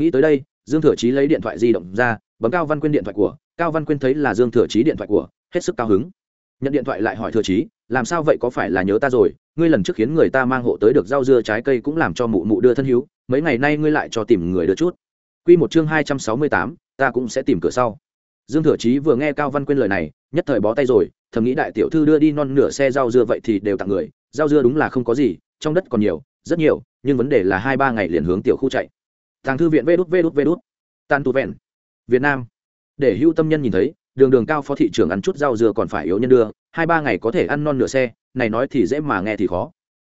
nghĩ tới đây dương thừa chí lấy điện thoại di động ra bấm cao văn quyên điện thoại của cao văn quyên thấy là dương thừa chí điện thoại của hết sức cao hứng. Nhận điện thoại lại hỏi thừa chí làm sao vậy có phải là nhớ ta rồi? Ngươi lần trước khiến người ta mang hộ tới được rau dưa trái cây cũng làm cho mụ mụ đưa thân hữu mấy ngày nay ngươi lại cho tìm người đưa chút. Quy một chương hai trăm sáu mươi tám, ta cũng sẽ tìm cửa sau. Dương Thừa Chí vừa nghe Cao Văn Quyên lời này, nhất thời bó tay rồi, thầm nghĩ đại tiểu thư đưa đi non nửa xe rau dưa vậy thì đều tặng người, rau dưa đúng là không có gì, trong đất còn nhiều, rất nhiều, nhưng vấn đề là hai ba ngày liền hướng tiểu khu chạy tàng thư viện vê đút vê đút vê đút tàn tu vẹn. Việt nam. Để hưu tâm nhân nhìn thấy, đường đường cao phó thị trường ăn chút rau dừa còn phải yếu nhân đưa, hai ba ngày có thể ăn non nửa xe, này nói thì dễ mà nghe thì khó.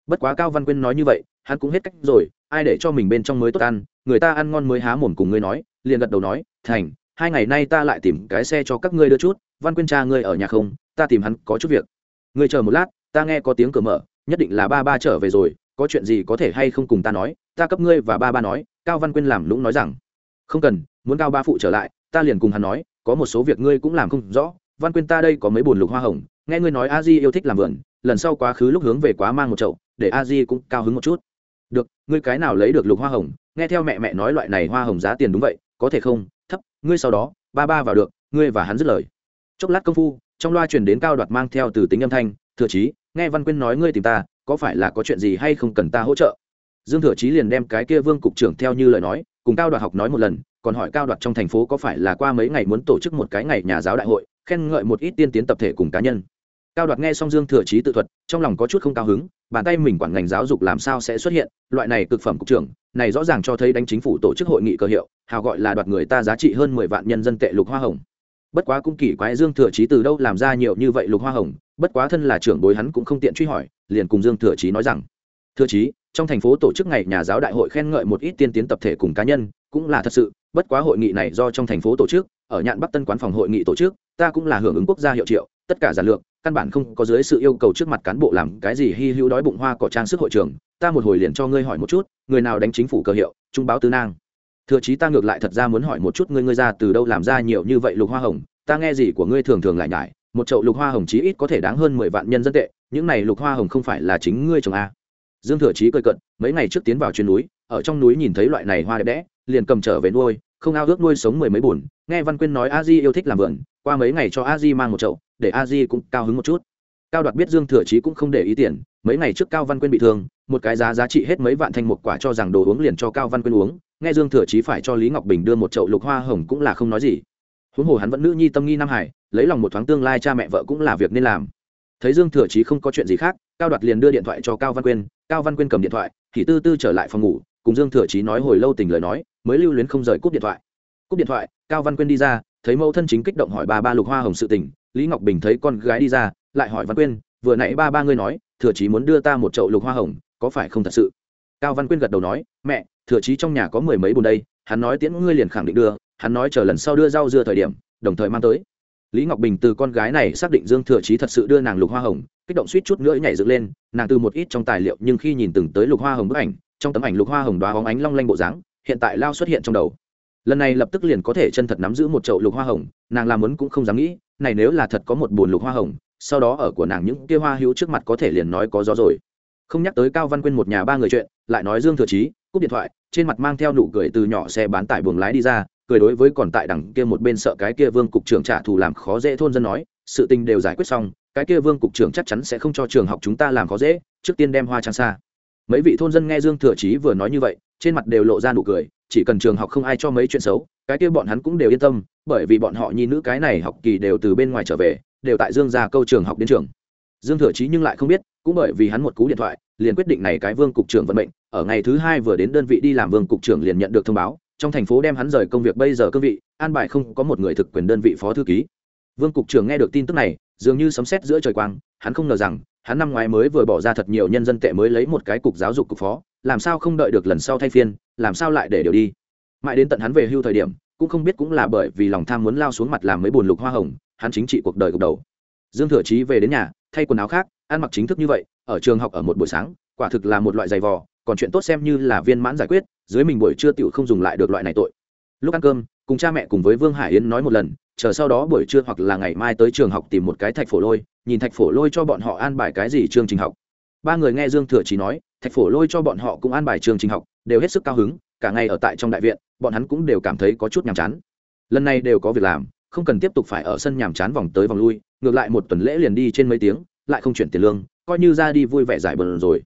Bất quá cao văn quyên nói như vậy, hắn cũng hết cách rồi, ai để cho mình bên trong mới tốt ăn, người ta ăn ngon mới há mồm cùng ngươi nói, liền gật đầu nói, thành, hai ngày nay ta lại tìm cái xe cho các ngươi đưa chút, văn quyên cha ngươi ở nhà không, ta tìm hắn có chút việc. Ngươi chờ một lát, ta nghe có tiếng cửa mở, nhất định là ba ba trở về rồi, có chuyện gì có thể hay không cùng ta nói, ta cấp ngươi và ba ba nói cao văn quyên làm lũng nói rằng, không cần, muốn cao ba phụ trở lại, ta liền cùng hắn nói, có một số việc ngươi cũng làm không rõ. Văn quyên ta đây có mấy bồn lục hoa hồng, nghe ngươi nói a di yêu thích làm vườn, lần sau quá khứ lúc hướng về quá mang một chậu, để a di cũng cao hứng một chút. Được, ngươi cái nào lấy được lục hoa hồng, nghe theo mẹ mẹ nói loại này hoa hồng giá tiền đúng vậy, có thể không? Thấp, ngươi sau đó, ba ba vào được, ngươi và hắn dứt lời. Chốc lát công phu, trong loa truyền đến cao đoạt mang theo từ tính âm thanh, thừa chí, nghe văn quyên nói ngươi tìm ta, có phải là có chuyện gì hay không cần ta hỗ trợ? Dương thừa chí liền đem cái kia vương cục trưởng theo như lời nói, cùng cao đoạt học nói một lần, còn hỏi cao đoạt trong thành phố có phải là qua mấy ngày muốn tổ chức một cái ngày nhà giáo đại hội, khen ngợi một ít tiên tiến tập thể cùng cá nhân. Cao đoạt nghe xong dương thừa chí tự thuật, trong lòng có chút không cao hứng, bàn tay mình quản ngành giáo dục làm sao sẽ xuất hiện, loại này cực phẩm cục trưởng, này rõ ràng cho thấy đánh chính phủ tổ chức hội nghị cơ hiệu, hào gọi là đoạt người ta giá trị hơn mười vạn nhân dân tệ lục hoa hồng. Bất quá cũng kỳ quái dương thừa chí từ đâu làm ra nhiều như vậy lục hoa hồng, bất quá thân là trưởng bối hắn cũng không tiện truy hỏi, liền cùng dương thừa chí nói rằng, thừa chí trong thành phố tổ chức ngày nhà giáo đại hội khen ngợi một ít tiên tiến tập thể cùng cá nhân, cũng là thật sự, bất quá hội nghị này do trong thành phố tổ chức, ở nhạn bắc tân quán phòng hội nghị tổ chức, ta cũng là hưởng ứng quốc gia hiệu triệu, tất cả giản lược, căn bản không có dưới sự yêu cầu trước mặt cán bộ làm cái gì hy hữu đói bụng hoa cỏ trang sức hội trường, ta một hồi liền cho ngươi hỏi một chút, người nào đánh chính phủ cơ hiệu, trung báo tư nang. Thừa chí ta ngược lại thật ra muốn hỏi một chút ngươi ngươi ra từ đâu làm ra nhiều như vậy lục hoa hồng, ta nghe gì của ngươi thường thường lại nhải, một chậu lục hoa hồng chí ít có thể đáng hơn mười vạn nhân dân tệ, những này lục hoa hồng không phải là chính ngươi trồng a dương thừa chí cười cận mấy ngày trước tiến vào chuyến núi, ở trong núi nhìn thấy loại này hoa đẹp đẽ, liền cầm trở về nuôi, không ao ước nuôi sống mười mấy bùn. Nghe văn quyên nói a di yêu thích làm vườn, qua mấy ngày cho a di mang một chậu, để a di cũng cao hứng một chút. Cao đoạt biết dương thừa chí cũng không để ý tiền, mấy ngày trước cao văn quyên bị thương, một cái giá giá trị hết mấy vạn thanh một quả cho rằng đồ uống liền cho cao văn quyên uống, nghe dương thừa chí phải cho lý ngọc bình đưa một chậu lục hoa hồng cũng là không nói gì. Huống hồ hắn vẫn nữ nhi tâm nghi nam hải, lấy lòng một thoáng tương lai cha mẹ vợ cũng là việc nên làm thấy dương thừa chí không có chuyện gì khác, cao đoạt liền đưa điện thoại cho cao văn quyên, cao văn quyên cầm điện thoại, thì tư tư trở lại phòng ngủ, cùng dương thừa chí nói hồi lâu tình lời nói, mới lưu luyến không rời cúp điện thoại. Cúp điện thoại, cao văn quyên đi ra, thấy mẫu thân chính kích động hỏi ba ba lục hoa hồng sự tình, lý ngọc bình thấy con gái đi ra, lại hỏi văn quyên, vừa nãy ba ba ngươi nói, thừa chí muốn đưa ta một chậu lục hoa hồng, có phải không thật sự? Cao văn quyên gật đầu nói, mẹ, thừa chí trong nhà có mười mấy bồn đây, hắn nói tiễn ngươi liền khẳng định đưa, hắn nói chờ lần sau đưa rau dưa thời điểm, đồng thời mang tới lý ngọc bình từ con gái này xác định dương thừa chí thật sự đưa nàng lục hoa hồng, kích động suýt chút nữa nhảy dựng lên, nàng từ một ít trong tài liệu nhưng khi nhìn từng tới lục hoa hồng bức ảnh, trong tấm ảnh lục hoa hồng đoá hóng ánh long lanh bộ dáng, hiện tại lao xuất hiện trong đầu. Lần này lập tức liền có thể chân thật nắm giữ một chậu lục hoa hồng, nàng làm muốn cũng không dám nghĩ, này nếu là thật có một bồn lục hoa hồng, sau đó ở của nàng những kia hoa hữu trước mặt có thể liền nói có gió rồi. Không nhắc tới cao văn quyên một nhà ba người chuyện, lại nói dương thừa chí, cúp điện thoại, trên mặt mang theo nụ cười từ nhỏ xe bán tải buồng lái đi ra cười đối với còn tại đằng kia một bên sợ cái kia vương cục trưởng trả thù làm khó dễ thôn dân nói, sự tình đều giải quyết xong, cái kia vương cục trưởng chắc chắn sẽ không cho trường học chúng ta làm khó dễ, trước tiên đem hoa trang xa. Mấy vị thôn dân nghe dương thừa chí vừa nói như vậy, trên mặt đều lộ ra nụ cười, chỉ cần trường học không ai cho mấy chuyện xấu, cái kia bọn hắn cũng đều yên tâm, bởi vì bọn họ nhi nữ cái này học kỳ đều từ bên ngoài trở về, đều tại dương ra câu trường học đến trường. Dương thừa chí nhưng lại không biết, cũng bởi vì hắn một cú điện thoại, liền quyết định này cái vương cục trưởng vận mệnh, ở ngày thứ hai vừa đến đơn vị đi làm vương cục trưởng liền nhận được thông báo trong thành phố đem hắn rời công việc bây giờ cương vị, an bài không có một người thực quyền đơn vị phó thư ký. Vương cục trưởng nghe được tin tức này, dường như sấm sét giữa trời quang, hắn không ngờ rằng, hắn năm ngoái mới vừa bỏ ra thật nhiều nhân dân tệ mới lấy một cái cục giáo dục cục phó, làm sao không đợi được lần sau thay phiên, làm sao lại để điều đi. Mãi đến tận hắn về hưu thời điểm, cũng không biết cũng là bởi vì lòng tham muốn lao xuống mặt làm mấy buồn lục hoa hồng, hắn chính trị cuộc đời gục đầu. Dương thừa chí về đến nhà, thay quần áo khác, ăn mặc chính thức như vậy, ở trường học ở một buổi sáng, quả thực là một loại giày vò còn chuyện tốt xem như là viên mãn giải quyết, dưới mình buổi trưa tựu không dùng lại được loại này tội. Lúc ăn cơm, cùng cha mẹ cùng với vương hải yến nói một lần, chờ sau đó buổi trưa hoặc là ngày mai tới trường học tìm một cái thạch phổ lôi, nhìn thạch phổ lôi cho bọn họ an bài cái gì chương trình học. Ba người nghe dương thừa chí nói, thạch phổ lôi cho bọn họ cũng an bài chương trình học, đều hết sức cao hứng, cả ngày ở tại trong đại viện, bọn hắn cũng đều cảm thấy có chút nhàm chán. Lần này đều có việc làm, không cần tiếp tục phải ở sân nhàm chán vòng tới vòng lui, ngược lại một tuần lễ liền đi trên mấy tiếng, lại không chuyển tiền lương, coi như ra đi vui vẻ giải bờn rồi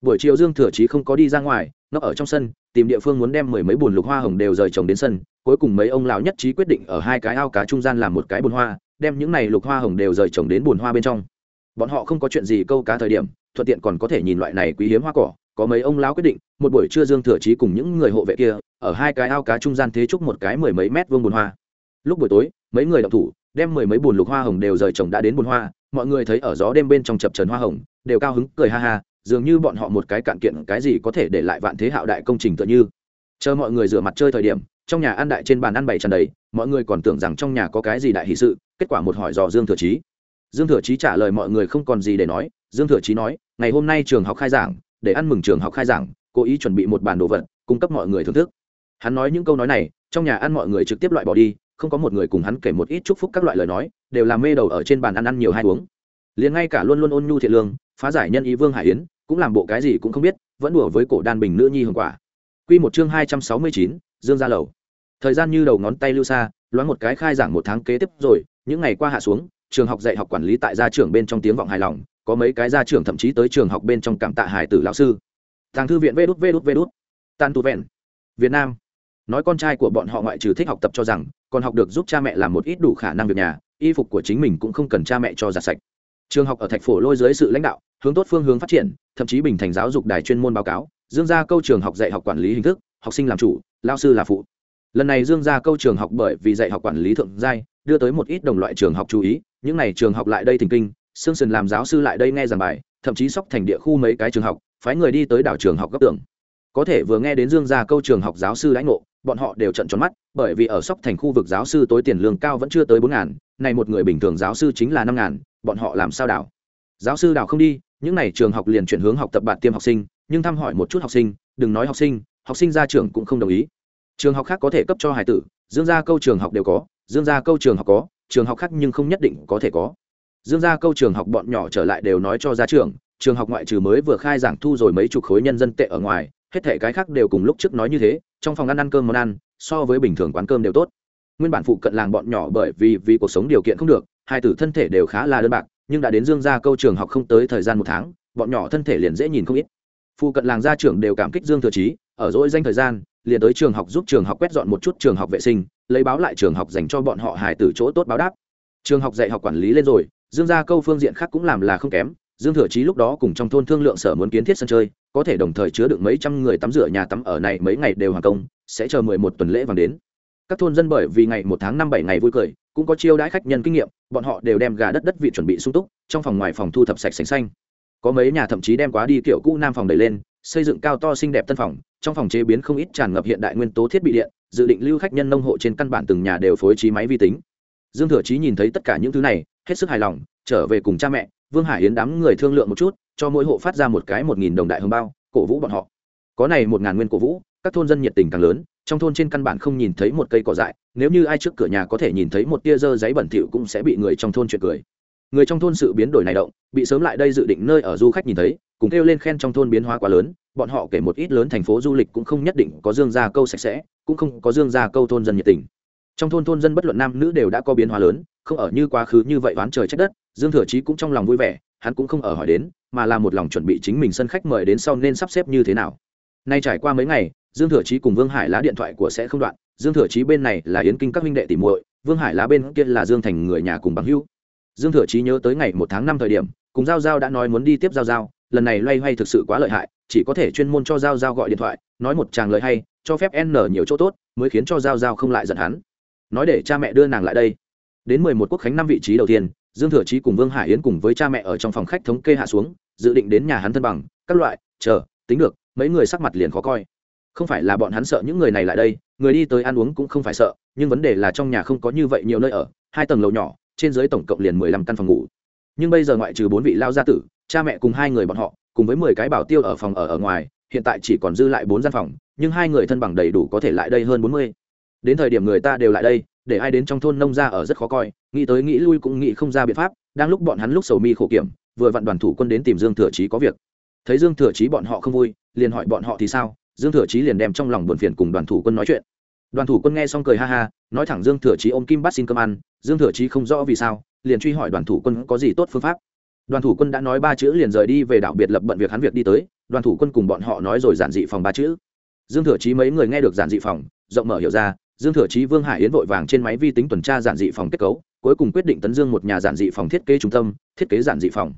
buổi chiều dương thừa chí không có đi ra ngoài, nó ở trong sân, tìm địa phương muốn đem mười mấy bồn lục hoa hồng đều rời trồng đến sân. Cuối cùng mấy ông lão nhất trí quyết định ở hai cái ao cá trung gian làm một cái bồn hoa, đem những này lục hoa hồng đều rời trồng đến bồn hoa bên trong. Bọn họ không có chuyện gì câu cá thời điểm, thuận tiện còn có thể nhìn loại này quý hiếm hoa cỏ, có mấy ông lão quyết định, một buổi trưa dương thừa chí cùng những người hộ vệ kia, ở hai cái ao cá trung gian thế trúc một cái mười mấy mét vuông bồn hoa. Lúc buổi tối, mấy người đọc thủ, đem mười mấy bồn lục hoa hồng đều rời trồng đã đến bồn hoa. Mọi người thấy ở gió đêm bên trong chập trần hoa hồng, đều cao hứng, cười ha ha dường như bọn họ một cái cạn kiện, cái gì có thể để lại vạn thế hạo đại công trình tựa như. Chờ mọi người rửa mặt chơi thời điểm, trong nhà ăn đại trên bàn ăn bày tràn đầy, mọi người còn tưởng rằng trong nhà có cái gì đại hì sự, kết quả một hỏi dò dương thừa trí dương thừa trí trả lời mọi người không còn gì để nói, dương thừa trí nói, ngày hôm nay trường học khai giảng, để ăn mừng trường học khai giảng, cố ý chuẩn bị một bàn đồ vật, cung cấp mọi người thưởng thức. Hắn nói những câu nói này, trong nhà ăn mọi người trực tiếp loại bỏ đi, không có một người cùng hắn kể một ít chúc phúc các loại lời nói, đều làm mê đầu ở trên bàn ăn ăn nhiều hai uống. Liền ngay cả luôn luôn ôn nhu thiện lương, phá giải nhân ý vương hải yến cũng làm bộ cái gì cũng không biết, vẫn đùa với cổ đan bình nữ nhi hưởng quả. Quy một chương hai trăm sáu mươi chín, dương gia lầu. Thời gian như đầu ngón tay lưu xa, loáng một cái khai giảng một tháng kế tiếp rồi, những ngày qua hạ xuống, trường học dạy học quản lý tại gia trưởng bên trong tiếng vọng hài lòng, có mấy cái gia trưởng thậm chí tới trường học bên trong cảm tạ hài tử lão sư. Tàng thư viện vê đút vê đút vê đút. Tan tu vẹn. Việt nam. Nói con trai của bọn họ ngoại trừ thích học tập cho rằng, còn học được giúp cha mẹ làm một ít đủ khả năng việc nhà, y phục của chính mình cũng không cần cha mẹ cho giặt sạch. Trường học ở thạch phổ lôi dưới sự lãnh đạo hướng tốt phương hướng phát triển, thậm chí bình thành giáo dục đài chuyên môn báo cáo, dương gia câu trường học dạy học quản lý hình thức, học sinh làm chủ, lao sư là phụ lần này dương gia câu trường học bởi vì dạy học quản lý thượng giai, đưa tới một ít đồng loại trường học chú ý, những n à y trường học lại đây thỉnh kinh, sương sần làm giáo sư lại đây nghe giảng bài, thậm chí sóc thành địa khu mấy cái trường học, phái người đi tới đảo trường học gấp tường. có thể vừa nghe đến dương gia câu trường học giáo sư lãnh ngộ, bọn họ đều trận tròn mắt, bởi vì ở sóc thành khu vực giáo sư tối tiền lương cao vẫn chưa tới bốn ngàn, này một người bình thường giáo sư chính là năm ngàn, bọn họ làm sao đảo giáo sư đào không đi, những n à y trường học liền chuyển hướng học tập bạn tiêm học sinh, nhưng thăm hỏi một chút học sinh, đừng nói học sinh học sinh ra trường cũng không đồng ý. Trường học khác có thể cấp cho hải tử, dương gia câu trường học đều có, dương gia câu trường học có, trường học khác nhưng không nhất định có thể có. Dương gia câu trường học bọn nhỏ trở lại đều nói cho ra trường trường học ngoại trừ mới vừa khai giảng thu rồi mấy chục khối nhân dân tệ ở ngoài, hết thể cái khác đều cùng lúc trước nói như thế, trong phòng ăn ăn cơm món ăn, so với bình thường quán cơm đều tốt. Nguyên bản phụ cận làng bọn nhỏ bởi vì vì cuộc sống điều kiện không được, hai tử thân thể đều khá là đơn bạc nhưng đã đến dương gia câu trường học không tới thời gian một tháng, bọn nhỏ thân thể liền dễ nhìn không ít. Phụ cận làng gia trưởng đều cảm kích dương thừa trí ở dỗi danh thời gian, liền tới trường học giúp trường học quét dọn một chút trường học vệ sinh, lấy báo lại trường học dành cho bọn họ hài tử chỗ tốt báo đáp. Trường học dạy học quản lý lên rồi, dương gia câu phương diện khác cũng làm là không kém. Dương thừa chí lúc đó cùng trong thôn thương lượng sở muốn kiến thiết sân chơi, có thể đồng thời chứa được mấy trăm người tắm rửa nhà tắm ở này mấy ngày đều hoàn công, sẽ chờ mười một tuần lễ vàng đến các thôn dân bởi vì ngày một tháng năm bảy ngày vui cười, cũng có chiêu đãi khách nhân kinh nghiệm, bọn họ đều đem gà đất đất vị chuẩn bị sung túc, trong phòng ngoài phòng thu thập sạch sành xanh. Có mấy nhà thậm chí đem quá đi kiểu cũ nam phòng đẩy lên, xây dựng cao to xinh đẹp tân phòng, trong phòng chế biến không ít tràn ngập hiện đại nguyên tố thiết bị điện, dự định lưu khách nhân nông hộ trên căn bản từng nhà đều phối trí máy vi tính. Dương thừa chí nhìn thấy tất cả những thứ này, hết sức hài lòng, trở về cùng cha mẹ, vương hải yến đám người thương lượng một chút, cho mỗi hộ phát ra một cái một nghìn đồng đại hồng bao, cổ vũ bọn họ. Có này một ngàn nguyên cổ vũ, các thôn dân nhiệt tình càng lớn trong thôn trên căn bản không nhìn thấy một cây cỏ dại, nếu như ai trước cửa nhà có thể nhìn thấy một tia dơ giấy bẩn thỉu cũng sẽ bị người trong thôn chuyện cười. Người trong thôn sự biến đổi này động, bị sớm lại đây dự định nơi ở du khách nhìn thấy, cùng kêu lên khen trong thôn biến hóa quá lớn, bọn họ kể một ít lớn thành phố du lịch cũng không nhất định có dương gia câu sạch sẽ, cũng không có dương gia câu thôn dân nhiệt tình. Trong thôn thôn dân bất luận nam nữ đều đã có biến hóa lớn, không ở như quá khứ như vậy oán trời trách đất, dương thừa chí cũng trong lòng vui vẻ, hắn cũng không ở hỏi đến, mà là một lòng chuẩn bị chính mình sân khách mời đến sau nên sắp xếp như thế nào. Nay trải qua mấy ngày dương thừa chí cùng vương hải lá điện thoại của sẽ không đoạn. Dương thừa chí bên này là yến kinh các huynh đệ tỉ muội, vương hải lá bên kia là dương thành người nhà cùng bằng hữu. Dương thừa chí nhớ tới ngày một tháng năm thời điểm, cùng giao giao đã nói muốn đi tiếp giao giao, lần này loay hoay thực sự quá lợi hại, chỉ có thể chuyên môn cho giao giao gọi điện thoại, nói một chàng lời hay, cho phép n nhiều chỗ tốt, mới khiến cho giao giao không lại giận hắn. Nói để cha mẹ đưa nàng lại đây. Đến mười một quốc khánh năm vị trí đầu tiên, dương thừa chí cùng vương hải yến cùng với cha mẹ ở trong phòng khách thống kê hạ xuống, dự định đến nhà hắn thân bằng, các loại, chờ, tính được, mấy người sắc mặt liền khó coi không phải là bọn hắn sợ những người này lại đây, người đi tới ăn uống cũng không phải sợ, nhưng vấn đề là trong nhà không có như vậy nhiều nơi ở, hai tầng lầu nhỏ, trên dưới tổng cộng liền mười lăm căn phòng ngủ. Nhưng bây giờ ngoại trừ bốn vị lao gia tử, cha mẹ cùng hai người bọn họ, cùng với mười cái bảo tiêu ở phòng ở ở ngoài, hiện tại chỉ còn dư lại bốn gian phòng, nhưng hai người thân bằng đầy đủ có thể lại đây hơn bốn mươi. Đến thời điểm người ta đều lại đây, để ai đến trong thôn nông ra ở rất khó coi, nghĩ tới nghĩ lui cũng nghĩ không ra biện pháp, đang lúc bọn hắn lúc sầu mi khổ kiểm, vừa vặn đoàn thủ quân đến tìm dương thừa chí có việc. Thấy dương thừa chí bọn họ không vui, liền hỏi bọn họ thì sao dương thừa chí liền đem trong lòng buồn phiền cùng đoàn thủ quân nói chuyện. Đoàn thủ quân nghe xong cười ha ha, nói thẳng dương thừa chí ôm kim bát xin cơm ăn, dương thừa chí không rõ vì sao, liền truy hỏi đoàn thủ quân có gì tốt phương pháp. Đoàn thủ quân đã nói ba chữ liền rời đi về đảo biệt lập bận việc hắn việc đi tới, đoàn thủ quân cùng bọn họ nói rồi giản dị phòng ba chữ. Dương thừa chí mấy người nghe được giản dị phòng, rộng mở hiểu ra, dương thừa chí, vương hải yến vội vàng trên máy vi tính tuần tra giản dị phòng kết cấu, cuối cùng quyết định tấn dương một nhà giản dị phòng thiết kế trung tâm, thiết kế giản dị phòng.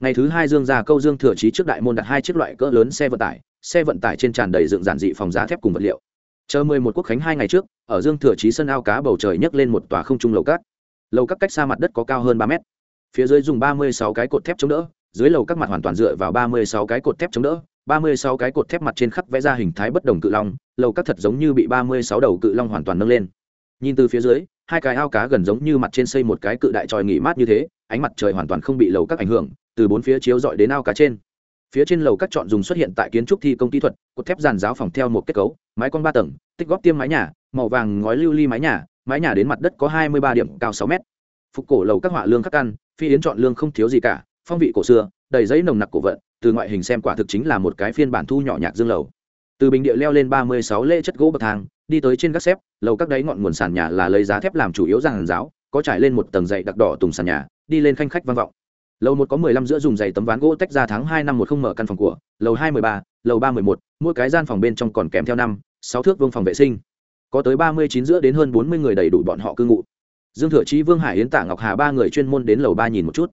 Ngày thứ hai dương ra câu dương thừa Chí trước đại môn đặt hai chiếc loại cỡ lớn xe vận tải xe vận tải trên tràn đầy dựng giản dị phòng giá thép cùng vật liệu. Chờ mười một quốc khánh hai ngày trước, ở dương thừa trí sân ao cá bầu trời nhấc lên một tòa không trung lầu cát. Lầu các cách xa mặt đất có cao hơn ba mét. Phía dưới dùng ba mươi sáu cái cột thép chống đỡ, dưới lầu các mặt hoàn toàn dựa vào ba mươi sáu cái cột thép chống đỡ. ba mươi sáu cái cột thép mặt trên khắc vẽ ra hình thái bất đồng cự long, lầu các thật giống như bị ba mươi sáu đầu cự long hoàn toàn nâng lên. Nhìn từ phía dưới, hai cái ao cá gần giống như mặt trên xây một cái cự đại tròi nghỉ mát như thế, ánh mặt trời hoàn toàn không bị lầu các ảnh hưởng, từ bốn phía chiếu dọi đến ao cá trên phía trên lầu các chọn dùng xuất hiện tại kiến trúc thi công kỹ thuật, cột thép giàn giáo phòng theo một kết cấu, mái con ba tầng, tích góp tiêm mái nhà, màu vàng ngói lưu ly mái nhà mái nhà đến mặt đất có hai mươi ba điểm, cao sáu mét. Phục cổ lầu các họa lương khắc căn, phi yến chọn lương không thiếu gì cả, phong vị cổ xưa, đầy giấy nồng nặc cổ vận từ ngoại hình xem quả thực chính là một cái phiên bản thu nhỏ nhạc dương lầu. Từ bình địa leo lên ba mươi sáu lễ chất gỗ bậc thang, đi tới trên các xếp, lầu các đáy ngọn nguồn sàn nhà là lấy giá thép làm chủ yếu giàn giáo, có trải lên một tầng dậy đặc đỏ tùng sàn nhà, đi lên khanh khách vang vọng lầu một có mười lăm giữa dùng giày tấm ván gỗ tách ra tháng hai năm một không mở căn phòng của, lầu hai mười ba, lầu ba mười một, mỗi cái gian phòng bên trong còn kèm theo năm, sáu thước vương phòng vệ sinh. Có tới ba mươi chín giữa đến hơn bốn mươi người đầy đủ bọn họ cư ngụ. Dương thừa chi, vương hải yến tả ngọc hà ba người chuyên môn đến lầu ba nhìn một chút.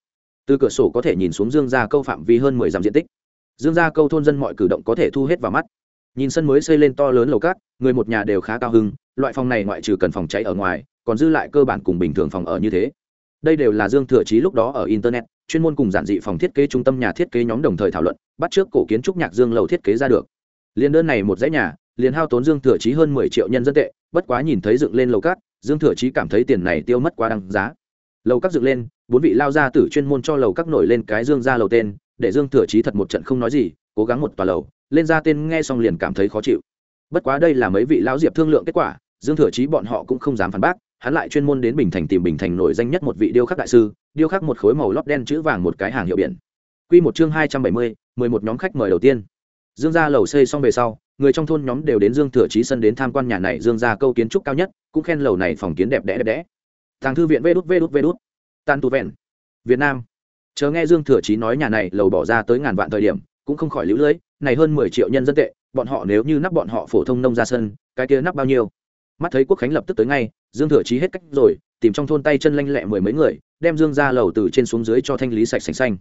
Từ cửa sổ có thể nhìn xuống dương gia câu phạm vi hơn mười dặm diện tích. Dương gia câu thôn dân mọi cử động có thể thu hết vào mắt. Nhìn sân mới xây lên to lớn lầu cát, người một nhà đều khá cao hưng loại phòng này ngoại trừ cần phòng cháy ở ngoài, còn dư lại cơ bản cùng bình thường phòng ở như thế. Đây đều là dương thừa chí lúc đó ở internet chuyên môn cùng giản dị phòng thiết kế trung tâm nhà thiết kế nhóm đồng thời thảo luận, bắt trước cổ kiến trúc nhạc dương lầu thiết kế ra được. Liên đơn này một dãy nhà, liền hao tốn dương thừa chí hơn mười triệu nhân dân tệ, bất quá nhìn thấy dựng lên lầu cát, dương thừa chí cảm thấy tiền này tiêu mất quá đăng giá. Lầu các dựng lên, bốn vị lao gia tử chuyên môn cho lầu các nổi lên cái dương ra lầu tên, để dương thừa chí thật một trận không nói gì, cố gắng một tòa lầu, lên ra tên nghe xong liền cảm thấy khó chịu. Bất quá đây là mấy vị lão diệp thương lượng kết quả, dương thừa chí bọn họ cũng không dám phản bác hắn lại chuyên môn đến bình thành tìm bình thành nổi danh nhất một vị điêu khắc đại sư điêu khắc một khối màu lót đen chữ vàng một cái hàng hiệu biển Quy một chương hai trăm bảy mươi, mười một nhóm khách mời đầu tiên. Dương gia lầu xây xong về sau, người trong thôn nhóm đều đến Dương Thừa trí sân đến tham quan nhà này Dương gia câu kiến trúc cao nhất, cũng khen lầu này phòng kiến đẹp đẽ đẹp đẽ. thằng thư viện Vê đút Vê đút Vê đút. Tàn tu vẹn. Việt Nam. Chờ nghe Dương Thừa trí nói nhà này lầu bỏ ra tới ngàn vạn thời điểm, cũng không khỏi lũ lưới, này hơn mười triệu nhân dân tệ, bọn họ nếu như nắp bọn họ phổ thông nông ra sân, cái kia nắp bao nhiêu? Mắt thấy Quốc Khánh lập tức tới ngay, Dương Thừa Chí hết cách rồi, tìm trong thôn tay chân lanh lẹ mười mấy người, đem Dương gia lầu từ trên xuống dưới cho thanh lý sạch sành xanh.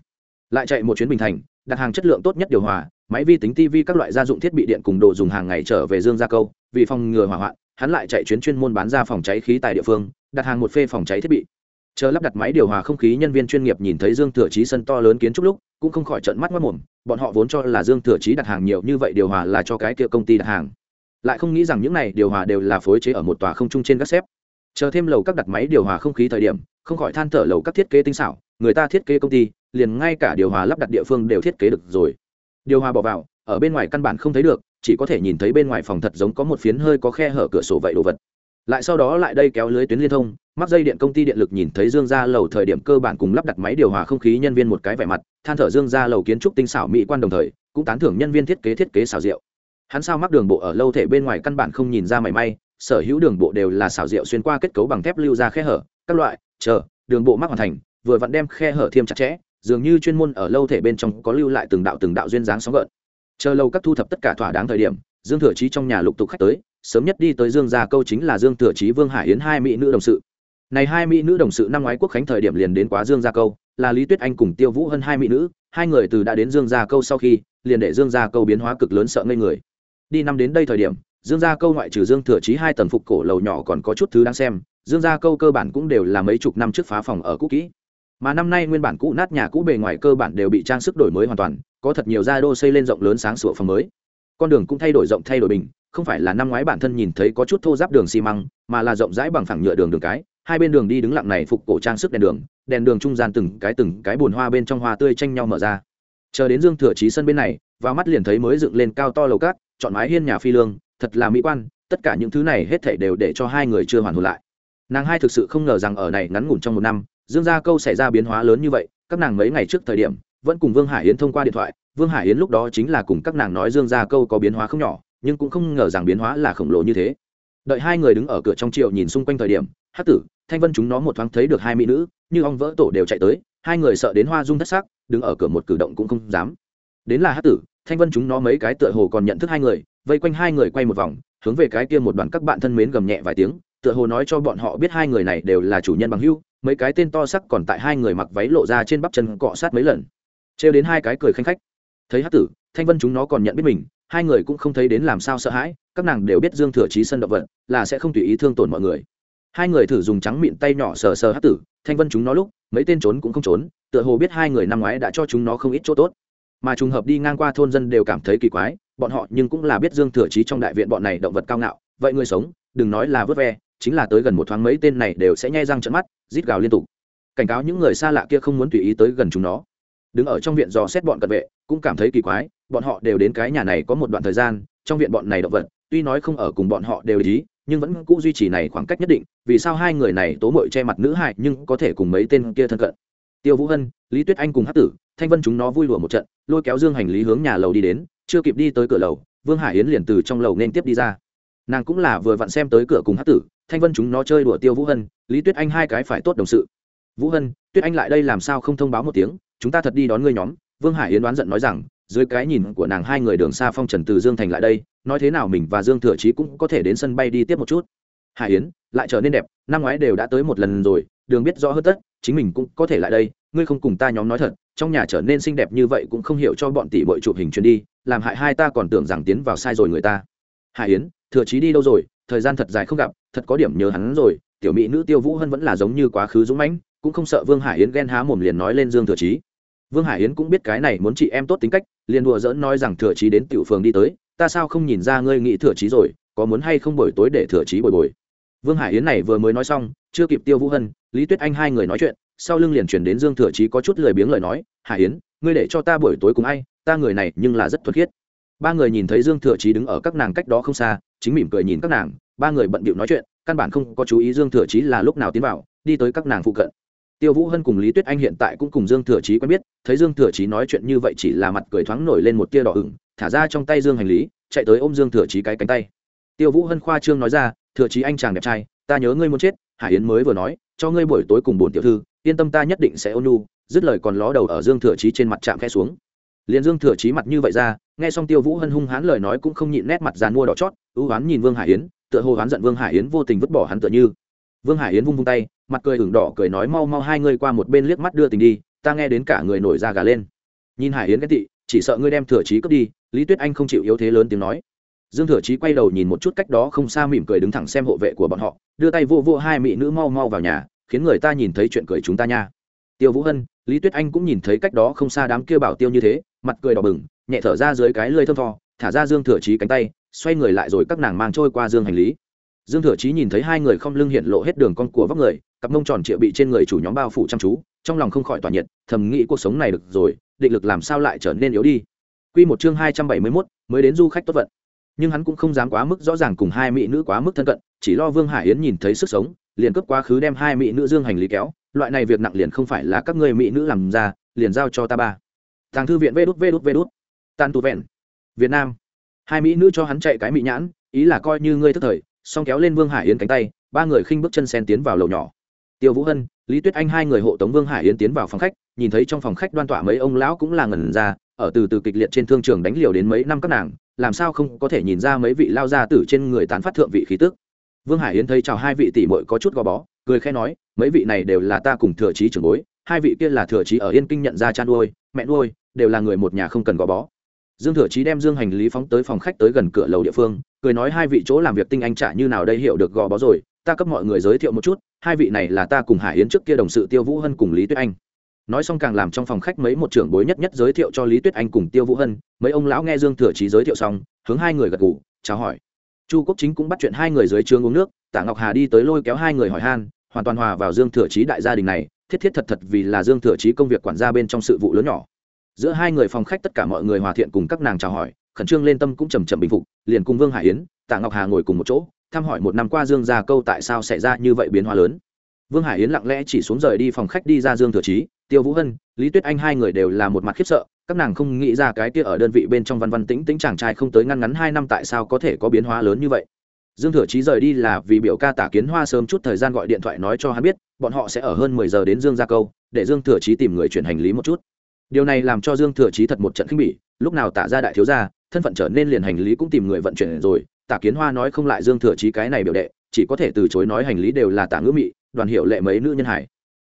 Lại chạy một chuyến bình thành, đặt hàng chất lượng tốt nhất điều hòa, máy vi tính TV các loại gia dụng thiết bị điện cùng đồ dùng hàng ngày trở về Dương gia câu, vì phòng ngừa hỏa hoạn, hắn lại chạy chuyến chuyên môn bán ra phòng cháy khí tại địa phương, đặt hàng một phê phòng cháy thiết bị. Chờ lắp đặt máy điều hòa không khí nhân viên chuyên nghiệp nhìn thấy dương thừa chí sân to lớn kiến trúc lúc cũng không khỏi trận mắt mất mồm bọn họ vốn cho là dương thừa chí đặt hàng nhiều như vậy điều hòa là cho cái kia công ty đặt hàng. Lại không nghĩ rằng những này điều hòa đều là phối chế ở một tòa không trung trên các xếp chờ thêm lầu các đặt máy điều hòa không khí thời điểm, không khỏi than thở lầu các thiết kế tinh xảo, người ta thiết kế công ty, liền ngay cả điều hòa lắp đặt địa phương đều thiết kế được rồi. Điều hòa bỏ vào, ở bên ngoài căn bản không thấy được, chỉ có thể nhìn thấy bên ngoài phòng thật giống có một phiến hơi có khe hở cửa sổ vậy đồ vật. Lại sau đó lại đây kéo lưới tuyến liên thông, mắc dây điện công ty điện lực nhìn thấy dương gia lầu thời điểm cơ bản cùng lắp đặt máy điều hòa không khí nhân viên một cái vẻ mặt, than thở dương gia lầu kiến trúc tinh xảo mỹ quan đồng thời, cũng tán thưởng nhân viên thiết kế thiết kế xảo diệu. Hắn sao mắc đường bộ ở lâu thể bên ngoài căn bản không nhìn ra mảy may sở hữu đường bộ đều là xảo diệu xuyên qua kết cấu bằng thép lưu ra khe hở, các loại, chờ, đường bộ mắc hoàn thành, vừa vặn đem khe hở thiêm chặt chẽ, dường như chuyên môn ở lâu thể bên trong có lưu lại từng đạo từng đạo duyên dáng sóng gợn. Chờ lâu các thu thập tất cả thỏa đáng thời điểm, dương thừa trí trong nhà lục tục khách tới, sớm nhất đi tới dương gia câu chính là dương thừa chí vương hải yến hai mỹ nữ đồng sự. Này hai mỹ nữ đồng sự năm ngoái quốc khánh thời điểm liền đến quá dương gia câu, là lý tuyết anh cùng tiêu vũ hơn hai mỹ nữ, hai người từ đã đến dương gia câu sau khi, liền để dương gia câu biến hóa cực lớn sợ ngây người. Đi năm đến đây thời điểm dương gia câu ngoại trừ dương thừa chí hai tầng phục cổ lầu nhỏ còn có chút thứ đáng xem, dương gia câu cơ bản cũng đều là mấy chục năm trước phá phòng ở cũ kỹ. Mà năm nay nguyên bản cũ nát nhà cũ bề ngoài cơ bản đều bị trang sức đổi mới hoàn toàn, có thật nhiều gia đô xây lên rộng lớn sáng sủa phòng mới. Con đường cũng thay đổi rộng thay đổi bình, không phải là năm ngoái bản thân nhìn thấy có chút thô giáp đường xi măng, mà là rộng rãi bằng phẳng nhựa đường đường cái, hai bên đường đi đứng lặng này phục cổ trang sức đèn đường đèn đường trung gian từng cái từng cái bùn hoa bên trong hoa tươi tranh nhau mở ra. Chờ đến dương thừa Chí sân bên này, vào mắt liền thấy mới dựng lên cao to lầu cát, chọn mái hiên nhà phi lương thật là mỹ quan, tất cả những thứ này hết thảy đều để cho hai người chưa hoàn hồn lại. Nàng hai thực sự không ngờ rằng ở này ngắn ngủn trong một năm, dương gia câu xảy ra biến hóa lớn như vậy, các nàng mấy ngày trước thời điểm, vẫn cùng vương hải yến thông qua điện thoại, vương hải yến lúc đó chính là cùng các nàng nói dương gia câu có biến hóa không nhỏ, nhưng cũng không ngờ rằng biến hóa là khổng lồ như thế. Đợi hai người đứng ở cửa trong triệu nhìn xung quanh thời điểm hát tử, thanh vân chúng nó một thoáng thấy được hai mỹ nữ, như ong vỡ tổ đều chạy tới, hai người sợ đến hoa dung thất sắc, đứng ở cửa một cử động cũng không dám. Đến là hát tử, thanh vân chúng nó mấy cái tựa hồ còn nhận thức hai người vây quanh hai người quay một vòng, hướng về cái kia một đoàn các bạn thân mến gầm nhẹ vài tiếng, tựa hồ nói cho bọn họ biết hai người này đều là chủ nhân bằng hưu mấy cái tên to sắc còn tại hai người mặc váy lộ ra trên bắp chân cọ sát mấy lần. Trêu đến hai cái cười khanh khách. Thấy hát tử, thanh vân chúng nó còn nhận biết mình, hai người cũng không thấy đến làm sao sợ hãi, các nàng đều biết dương thừa trí sân động vật, là sẽ không tùy ý thương tổn mọi người. Hai người thử dùng trắng miệng tay nhỏ sờ sờ hát tử, thanh vân chúng nó lúc, mấy tên trốn cũng không trốn, tựa hồ biết hai người năm ngoái đã cho chúng nó không ít chỗ tốt. Mà trùng hợp đi ngang qua thôn dân đều cảm thấy kỳ quái bọn họ nhưng cũng là biết dương thừa chí trong đại viện bọn này động vật cao ngạo, vậy người sống, đừng nói là vớt ve, chính là tới gần một thoáng mấy tên này đều sẽ nhai răng trận mắt, rít gào liên tục. Cảnh cáo những người xa lạ kia không muốn tùy ý tới gần chúng nó. Đứng ở trong viện dò xét bọn cận vệ, cũng cảm thấy kỳ quái, bọn họ đều đến cái nhà này có một đoạn thời gian, trong viện bọn này động vật, tuy nói không ở cùng bọn họ đều ý nhưng vẫn cũ duy trì này khoảng cách nhất định, vì sao hai người này tố mội che mặt nữ hại nhưng có thể cùng mấy tên kia thân cận? Tiêu vũ hân, lý tuyết anh cùng hát tử, thanh vân chúng nó vui lùa một trận, lôi kéo dương hành lý hướng nhà lầu đi đến chưa kịp đi tới cửa lầu, vương hải yến liền từ trong lầu nên tiếp đi ra. Nàng cũng là vừa vặn xem tới cửa cùng hát tử, thanh vân chúng nó chơi đùa tiêu vũ hân, lý tuyết anh hai cái phải tốt đồng sự. Vũ hân, tuyết anh lại đây làm sao không thông báo một tiếng, chúng ta thật đi đón ngươi nhóm. Vương hải yến đoán giận nói rằng, dưới cái nhìn của nàng hai người đường xa phong trần từ dương thành lại đây, nói thế nào mình và dương thừa trí cũng có thể đến sân bay đi tiếp một chút. Hải yến, lại trở nên đẹp, năm ngoái đều đã tới một lần rồi, đường biết rõ hơn tất, chính mình cũng có thể lại đây, ngươi không cùng ta nhóm nói thật, trong nhà trở nên xinh đẹp như vậy cũng không hiểu cho bọn tỷ bội chụp hình chuyến đi làm hại hai ta còn tưởng rằng tiến vào sai rồi người ta. Hải yến, thừa chí đi đâu rồi? Thời gian thật dài không gặp, thật có điểm nhớ hắn rồi. Tiểu mỹ nữ tiêu vũ hân vẫn là giống như quá khứ dũng mãnh, cũng không sợ vương hải yến ghen há mồm liền nói lên dương thừa chí. Vương hải yến cũng biết cái này muốn chị em tốt tính cách, liền đùa dỡn nói rằng thừa chí đến tiểu phường đi tới, ta sao không nhìn ra ngươi nghĩ thừa chí rồi, có muốn hay không buổi tối để thừa chí bồi bồi. Vương hải yến này vừa mới nói xong, chưa kịp tiêu vũ hân, lý tuyết anh hai người nói chuyện, sau lưng liền chuyển đến dương thừa chí có chút lười biếng lời nói, hải yến, ngươi để cho ta buổi tối cùng ai ta người này nhưng là rất thuật khiết. Ba người nhìn thấy dương thừa chí đứng ở các nàng cách đó không xa, chính mỉm cười nhìn các nàng. Ba người bận bịu nói chuyện, căn bản không có chú ý dương thừa chí là lúc nào tiến vào, đi tới các nàng phụ cận. Tiêu vũ hân cùng lý tuyết anh hiện tại cũng cùng dương thừa chí quen biết, thấy dương thừa chí nói chuyện như vậy chỉ là mặt cười thoáng nổi lên một tia đỏ ửng, thả ra trong tay dương hành lý, chạy tới ôm dương thừa chí cái cánh tay. Tiêu vũ hân khoa trương nói ra, thừa chí anh chàng đẹp trai, ta nhớ ngươi muốn chết, hải yến mới vừa nói, cho ngươi buổi tối cùng bổn tiểu thư, yên tâm ta nhất định sẽ ôn nhu. Dứt lời còn ló đầu ở dương thừa chí trên mặt chạm khe xuống liền dương thừa chí mặt như vậy ra, nghe xong tiêu vũ hân hung hãn lời nói cũng không nhịn nét mặt dàn mua đỏ chót, ưu hoán nhìn vương hải yến, tựa hồ hoán giận vương hải yến vô tình vứt bỏ hắn tựa như. Vương hải yến vung vung tay, mặt cười ửng đỏ cười nói mau mau hai ngươi qua một bên liếc mắt đưa tình đi, ta nghe đến cả người nổi da gà lên. Nhìn hải yến cái tị, chỉ sợ ngươi đem thừa trí cướp đi, lý tuyết anh không chịu yếu thế lớn tiếng nói. Dương thừa trí quay đầu nhìn một chút cách đó không xa mỉm cười đứng thẳng xem hộ vệ của bọn họ, đưa tay vô vô hai mỹ nữ mau mau vào nhà, khiến người ta nhìn thấy chuyện cười chúng ta nha. Tiêu vũ hân, lý tuyết anh cũng nhìn thấy cách đó không xa đám kia bảo tiêu như thế mặt cười đỏ bừng nhẹ thở ra dưới cái lưới thơm tho thả ra dương thừa trí cánh tay xoay người lại rồi các nàng mang trôi qua dương hành lý dương thừa chí nhìn thấy hai người không lưng hiện lộ hết đường con của vóc người cặp mông tròn triệu bị trên người chủ nhóm bao phủ chăm chú trong lòng không khỏi tỏa nhiệt thầm nghĩ cuộc sống này được rồi định lực làm sao lại trở nên yếu đi Quy một chương hai trăm bảy mươi 271, mới đến du khách tốt vận. Nhưng hắn cũng không dám quá mức rõ ràng cùng hai mỹ nữ quá mức thân cận, chỉ lo Vương Hải Yến nhìn thấy sức sống, liền cấp quá khứ đem hai mỹ nữ dương hành lý kéo, loại này việc nặng liền không phải là các người mỹ nữ làm ra, liền giao cho ta ba. Tàng thư viện vê đút vê đút vê đút. Tàn tù vẹn. Việt Nam. Hai mỹ nữ cho hắn chạy cái mỹ nhãn, ý là coi như ngươi thức thời, xong kéo lên vương hải yến cánh tay ba người khinh bước chân sen tiến vào lầu nhỏ tiêu vũ hân lý tuyết anh hai người hộ tống vương hải yến tiến vào phòng khách nhìn thấy trong phòng khách đoan tọa mấy ông lão cũng là ngẩn ra ở từ từ kịch liệt trên thương trường đánh liều đến mấy năm các nàng làm sao không có thể nhìn ra mấy vị lao gia tử trên người tán phát thượng vị khí tức vương hải yến thấy chào hai vị tỷ muội có chút gò bó cười khẽ nói mấy vị này đều là ta cùng thừa trí trưởng bối hai vị kia là thừa trí ở yên kinh nhận ra cha nuôi mẹ nuôi đều là người một nhà không cần gò bó. Dương thừa trí đem dương hành lý phóng tới phòng khách tới gần cửa lầu địa phương cười nói hai vị chỗ làm việc tinh anh trả như nào đây hiểu được gò bó rồi ta cấp mọi người giới thiệu một chút hai vị này là ta cùng hải yến trước kia đồng sự tiêu vũ hân cùng lý tuyết anh. Nói xong càng làm trong phòng khách mấy một trưởng bối nhất nhất giới thiệu cho lý tuyết anh cùng tiêu vũ hân mấy ông lão nghe dương thừa trí giới thiệu xong hướng hai người gật gù, chào hỏi. Chu quốc chính cũng bắt chuyện hai người dưới trường uống nước tạ ngọc hà đi tới lôi kéo hai người hỏi han hoàn toàn hòa vào dương thừa trí đại gia đình này thiết thiết thật thật vì là dương thừa Chí công việc quản gia bên trong sự vụ lớn nhỏ. Giữa hai người phòng khách tất cả mọi người hòa thiện cùng các nàng chào hỏi, khẩn trương lên tâm cũng chầm chậm bình phục, liền cùng vương hải yến, tạ ngọc hà ngồi cùng một chỗ, thăm hỏi một năm qua dương ra câu tại sao xảy ra như vậy biến hóa lớn. Vương hải yến lặng lẽ chỉ xuống rời đi phòng khách đi ra dương thừa Chí, tiêu vũ hân, lý tuyết anh hai người đều là một mặt khiếp sợ, các nàng không nghĩ ra cái kia ở đơn vị bên trong văn văn tĩnh tĩnh chàng trai không tới ngăn ngắn hai năm tại sao có thể có biến hóa lớn như vậy. Dương thừa Chí rời đi là vì biểu ca tả kiến hoa sớm chút thời gian gọi điện thoại nói cho hắn biết bọn họ sẽ ở hơn mười giờ đến dương gia câu, để dương thừa Chí tìm người chuyển hành lý một chút. Điều này làm cho dương thừa chí thật một trận khinh bỉ, lúc nào tả ra đại thiếu gia, thân phận trở nên liền hành lý cũng tìm người vận chuyển rồi, tả kiến hoa nói không lại dương thừa chí cái này biểu đệ, chỉ có thể từ chối nói hành lý đều là tả ngữ mị, đoàn hiệu lệ mấy nữ nhân hải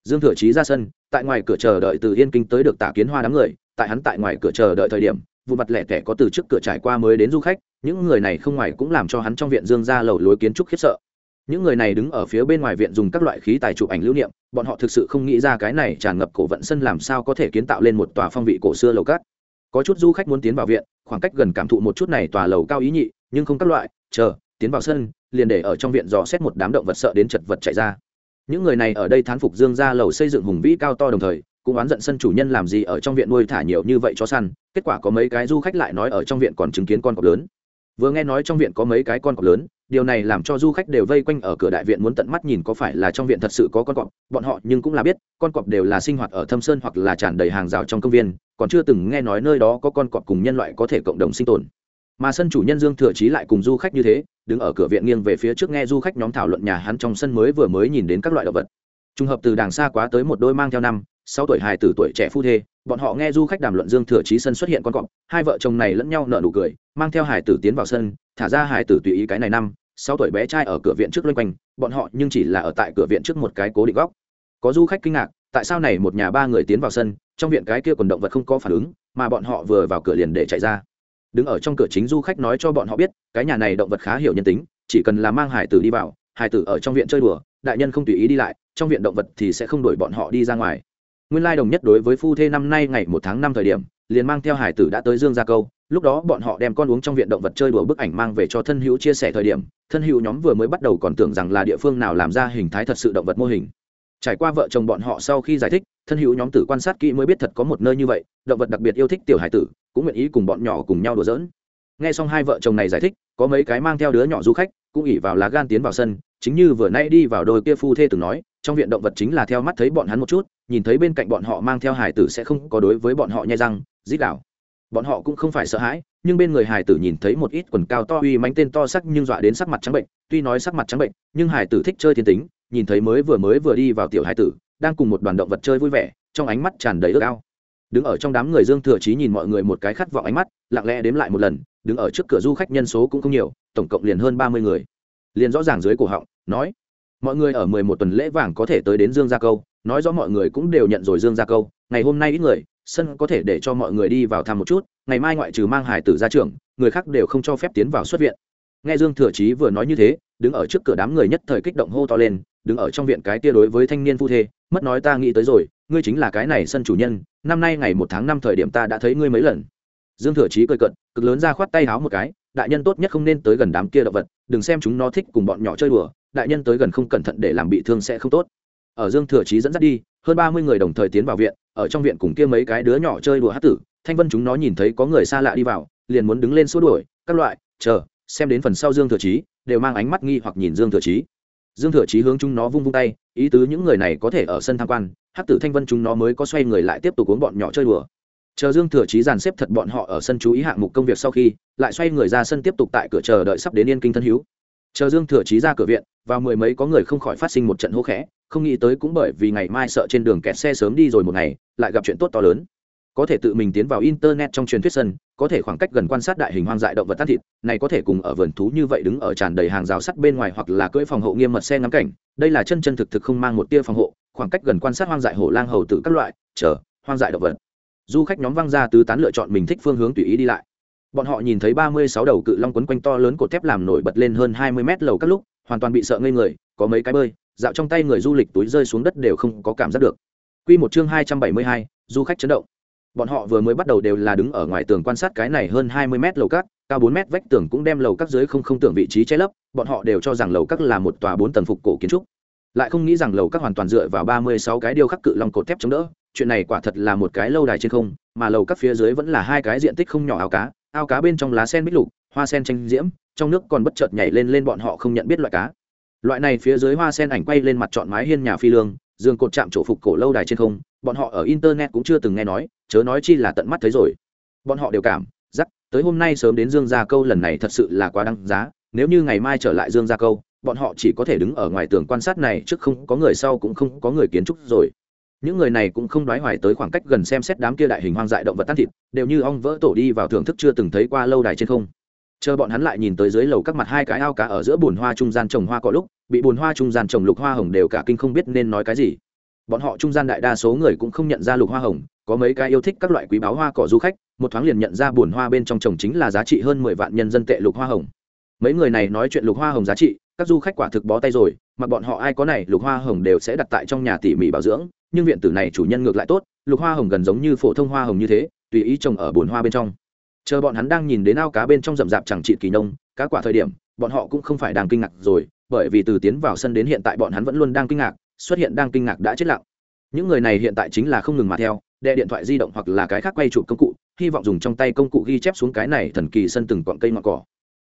dương thừa chí ra sân, tại ngoài cửa chờ đợi từ yên kinh tới được tả kiến hoa đám người, tại hắn tại ngoài cửa chờ đợi thời điểm, vụ mặt lẻ tẻ có từ trước cửa trải qua mới đến du khách, những người này không ngoài cũng làm cho hắn trong viện dương ra lầu lối kiến trúc khiếp sợ những người này đứng ở phía bên ngoài viện dùng các loại khí tài chụp ảnh lưu niệm, bọn họ thực sự không nghĩ ra cái này tràn ngập cổ vận sân làm sao có thể kiến tạo lên một tòa phong vị cổ xưa lầu cát. Có chút du khách muốn tiến vào viện, khoảng cách gần cảm thụ một chút này tòa lầu cao ý nhị, nhưng không các loại, chờ, tiến vào sân, liền để ở trong viện dò xét một đám động vật sợ đến chật vật chạy ra. Những người này ở đây thán phục dương ra lầu xây dựng hùng vĩ cao to đồng thời, cũng oán giận sân chủ nhân làm gì ở trong viện nuôi thả nhiều như vậy cho săn, kết quả có mấy cái du khách lại nói ở trong viện còn chứng kiến con cọp lớn. Vừa nghe nói trong viện có mấy cái con cọp lớn điều này làm cho du khách đều vây quanh ở cửa đại viện muốn tận mắt nhìn có phải là trong viện thật sự có con cọp. Bọn họ nhưng cũng là biết, con cọp đều là sinh hoạt ở thâm sơn hoặc là tràn đầy hàng rào trong công viên, còn chưa từng nghe nói nơi đó có con cọp cùng nhân loại có thể cộng đồng sinh tồn. Mà sân chủ nhân dương thừa chí lại cùng du khách như thế, đứng ở cửa viện nghiêng về phía trước nghe du khách nhóm thảo luận nhà hắn trong sân mới vừa mới nhìn đến các loại động vật. Trùng hợp từ đàng xa quá tới một đôi mang theo năm, sáu tuổi hài tử tuổi trẻ phu thê, bọn họ nghe du khách đàm luận dương thừa chí sân xuất hiện con cọp. Hai vợ chồng này lẫn nhau nở nụ cười, mang theo hài tử tiến vào sân, thả ra hài tử tùy ý cái này năm sáu tuổi bé trai ở cửa viện trước loanh quanh, bọn họ nhưng chỉ là ở tại cửa viện trước một cái cố định góc. Có du khách kinh ngạc, tại sao này một nhà ba người tiến vào sân, trong viện cái kia còn động vật không có phản ứng, mà bọn họ vừa vào cửa liền để chạy ra. Đứng ở trong cửa chính du khách nói cho bọn họ biết, cái nhà này động vật khá hiểu nhân tính, chỉ cần là mang hải tử đi vào, hải tử ở trong viện chơi đùa, đại nhân không tùy ý đi lại, trong viện động vật thì sẽ không đuổi bọn họ đi ra ngoài. Nguyên lai đồng nhất đối với phu thê năm nay ngày một tháng năm thời điểm liền mang theo hải tử đã tới dương gia câu. Lúc đó bọn họ đem con uống trong viện động vật chơi đùa bức ảnh mang về cho thân hữu chia sẻ thời điểm, thân hữu nhóm vừa mới bắt đầu còn tưởng rằng là địa phương nào làm ra hình thái thật sự động vật mô hình. Trải qua vợ chồng bọn họ sau khi giải thích, thân hữu nhóm tử quan sát kỹ mới biết thật có một nơi như vậy, động vật đặc biệt yêu thích tiểu hải tử, cũng nguyện ý cùng bọn nhỏ cùng nhau đùa giỡn. Nghe xong hai vợ chồng này giải thích, có mấy cái mang theo đứa nhỏ du khách, cũng ỉ vào lá gan tiến vào sân, chính như vừa nay đi vào đôi kia phu thê từng nói, trong viện động vật chính là theo mắt thấy bọn hắn một chút, nhìn thấy bên cạnh bọn họ mang theo hải tử sẽ không có đối với bọn họ nhai răng rít đảo bọn họ cũng không phải sợ hãi, nhưng bên người hải tử nhìn thấy một ít quần cao to uy mánh tên to sắc nhưng dọa đến sắc mặt trắng bệnh, tuy nói sắc mặt trắng bệnh, nhưng hải tử thích chơi thiên tính, nhìn thấy mới vừa mới vừa đi vào tiểu hải tử, đang cùng một đoàn động vật chơi vui vẻ, trong ánh mắt tràn đầy ước ao. Đứng ở trong đám người dương thừa chí nhìn mọi người một cái khát vọng ánh mắt, lặng lẽ đếm lại một lần, đứng ở trước cửa du khách nhân số cũng không nhiều, tổng cộng liền hơn ba mươi người. Liền rõ ràng dưới cổ họng, nói, mọi người ở mười một tuần lễ vàng có thể tới đến dương gia câu. Nói rõ mọi người cũng đều nhận rồi dương gia câu, ngày hôm nay ít người sân có thể để cho mọi người đi vào thăm một chút, ngày mai ngoại trừ mang hải tử ra trường, người khác đều không cho phép tiến vào xuất viện. Nghe dương thừa chí vừa nói như thế, đứng ở trước cửa đám người nhất thời kích động hô to lên, đứng ở trong viện cái tia đối với thanh niên phu thê, mất nói ta nghĩ tới rồi, ngươi chính là cái này sân chủ nhân, năm nay ngày một tháng năm thời điểm ta đã thấy ngươi mấy lần. Dương thừa chí cười cận cực lớn ra khoát tay háo một cái, đại nhân tốt nhất không nên tới gần đám kia động vật, đừng xem chúng nó thích cùng bọn nhỏ chơi đùa, đại nhân tới gần không cẩn thận để làm bị thương sẽ không tốt. Ở dương thừa chí dẫn dắt đi hơn ba mươi người đồng thời tiến vào viện, ở trong viện cùng kia mấy cái đứa nhỏ chơi đùa hát tử, thanh vân chúng nó nhìn thấy có người xa lạ đi vào, liền muốn đứng lên xua đuổi, các loại, chờ, xem đến phần sau dương thừa chí, đều mang ánh mắt nghi hoặc nhìn dương thừa chí. Dương thừa chí hướng chúng nó vung vung tay, ý tứ những người này có thể ở sân tham quan, hát tử thanh vân chúng nó mới có xoay người lại tiếp tục uống bọn nhỏ chơi đùa. Chờ dương thừa chí dàn xếp thật bọn họ ở sân chú ý hạng mục công việc sau khi, lại xoay người ra sân tiếp tục tại cửa chờ đợi sắp đến yên kinh thân hữu chờ dương thừa chí ra cửa viện và mười mấy có người không khỏi phát sinh một trận hô khẽ, không nghĩ tới cũng bởi vì ngày mai sợ trên đường kẹt xe sớm đi rồi một ngày, lại gặp chuyện tốt to lớn. Có thể tự mình tiến vào internet trong truyền thuyết sân, có thể khoảng cách gần quan sát đại hình hoang dại động vật tan thịt, này có thể cùng ở vườn thú như vậy đứng ở tràn đầy hàng rào sắt bên ngoài hoặc là cưỡi phòng hộ nghiêm mật xe ngắm cảnh, đây là chân chân thực thực không mang một tia phòng hộ, khoảng cách gần quan sát hoang dại hổ lang hầu tử các loại, chờ, hoang dại động vật. Du khách nhóm văng ra tứ tán lựa chọn mình thích phương hướng tùy ý đi lại bọn họ nhìn thấy ba mươi sáu đầu cự long quấn quanh to lớn cột thép làm nổi bật lên hơn hai mươi mét lầu các lúc hoàn toàn bị sợ ngây người có mấy cái bơi dạo trong tay người du lịch túi rơi xuống đất đều không có cảm giác được. Quy một chương hai trăm bảy mươi hai, du khách chấn động. Bọn họ vừa mới bắt đầu đều là đứng ở ngoài tường quan sát cái này hơn hai mươi mét lầu các cao bốn mét vách tường cũng đem lầu các dưới không không tưởng vị trí che lấp bọn họ đều cho rằng lầu các là một tòa bốn tầng phục cổ kiến trúc. Lại không nghĩ rằng lầu các hoàn toàn dựa vào ba mươi sáu cái điêu khắc cự long cột thép chống đỡ chuyện này quả thật là một cái lâu đài trên không mà lầu các phía dưới vẫn là hai cái diện tích không nhỏ ao cá ao cá bên trong lá sen bích lục, hoa sen tranh diễm, trong nước còn bất chợt nhảy lên lên bọn họ không nhận biết loại cá. Loại này phía dưới hoa sen ảnh quay lên mặt trọn mái hiên nhà phi lương, giường cột chạm chỗ phục cổ lâu đài trên không, bọn họ ở internet cũng chưa từng nghe nói, chớ nói chi là tận mắt thấy rồi. Bọn họ đều cảm giắc tới hôm nay sớm đến dương gia câu lần này thật sự là quá đăng giá, nếu như ngày mai trở lại dương gia câu, bọn họ chỉ có thể đứng ở ngoài tường quan sát này trước không có người sau cũng không có người kiến trúc rồi những người này cũng không đoái hoài tới khoảng cách gần xem xét đám kia đại hình hoang dại động vật tan thịt, đều như ong vỡ tổ đi vào thưởng thức chưa từng thấy qua lâu đài trên không. Chờ bọn hắn lại nhìn tới dưới lầu các mặt hai cái ao cá ở giữa bùn hoa trung gian trồng hoa có lúc, bị bùn hoa trung gian trồng lục hoa hồng đều cả kinh không biết nên nói cái gì. Bọn họ trung gian đại đa số người cũng không nhận ra lục hoa hồng, có mấy cái yêu thích các loại quý báo hoa cỏ du khách, một thoáng liền nhận ra bùn hoa bên trong trồng chính là giá trị hơn mười vạn nhân dân tệ lục hoa hồng. Mấy người này nói chuyện lục hoa hồng giá trị, các du khách quả thực bó tay rồi, mà bọn họ ai có này lục hoa hồng đều sẽ đặt tại trong nhà tỉ mỉ bảo dưỡng nhưng viện tử này chủ nhân ngược lại tốt, lục hoa hồng gần giống như phổ thông hoa hồng như thế, tùy ý trồng ở bồn hoa bên trong. Chờ bọn hắn đang nhìn đến ao cá bên trong rậm rạp chẳng trị kỳ nông, cá quả thời điểm, bọn họ cũng không phải đang kinh ngạc rồi, bởi vì từ tiến vào sân đến hiện tại bọn hắn vẫn luôn đang kinh ngạc, xuất hiện đang kinh ngạc đã chết lặng. Những người này hiện tại chính là không ngừng mà theo đe điện thoại di động hoặc là cái khác quay chụp công cụ, hy vọng dùng trong tay công cụ ghi chép xuống cái này thần kỳ sân từng cọn cây ngọn cỏ.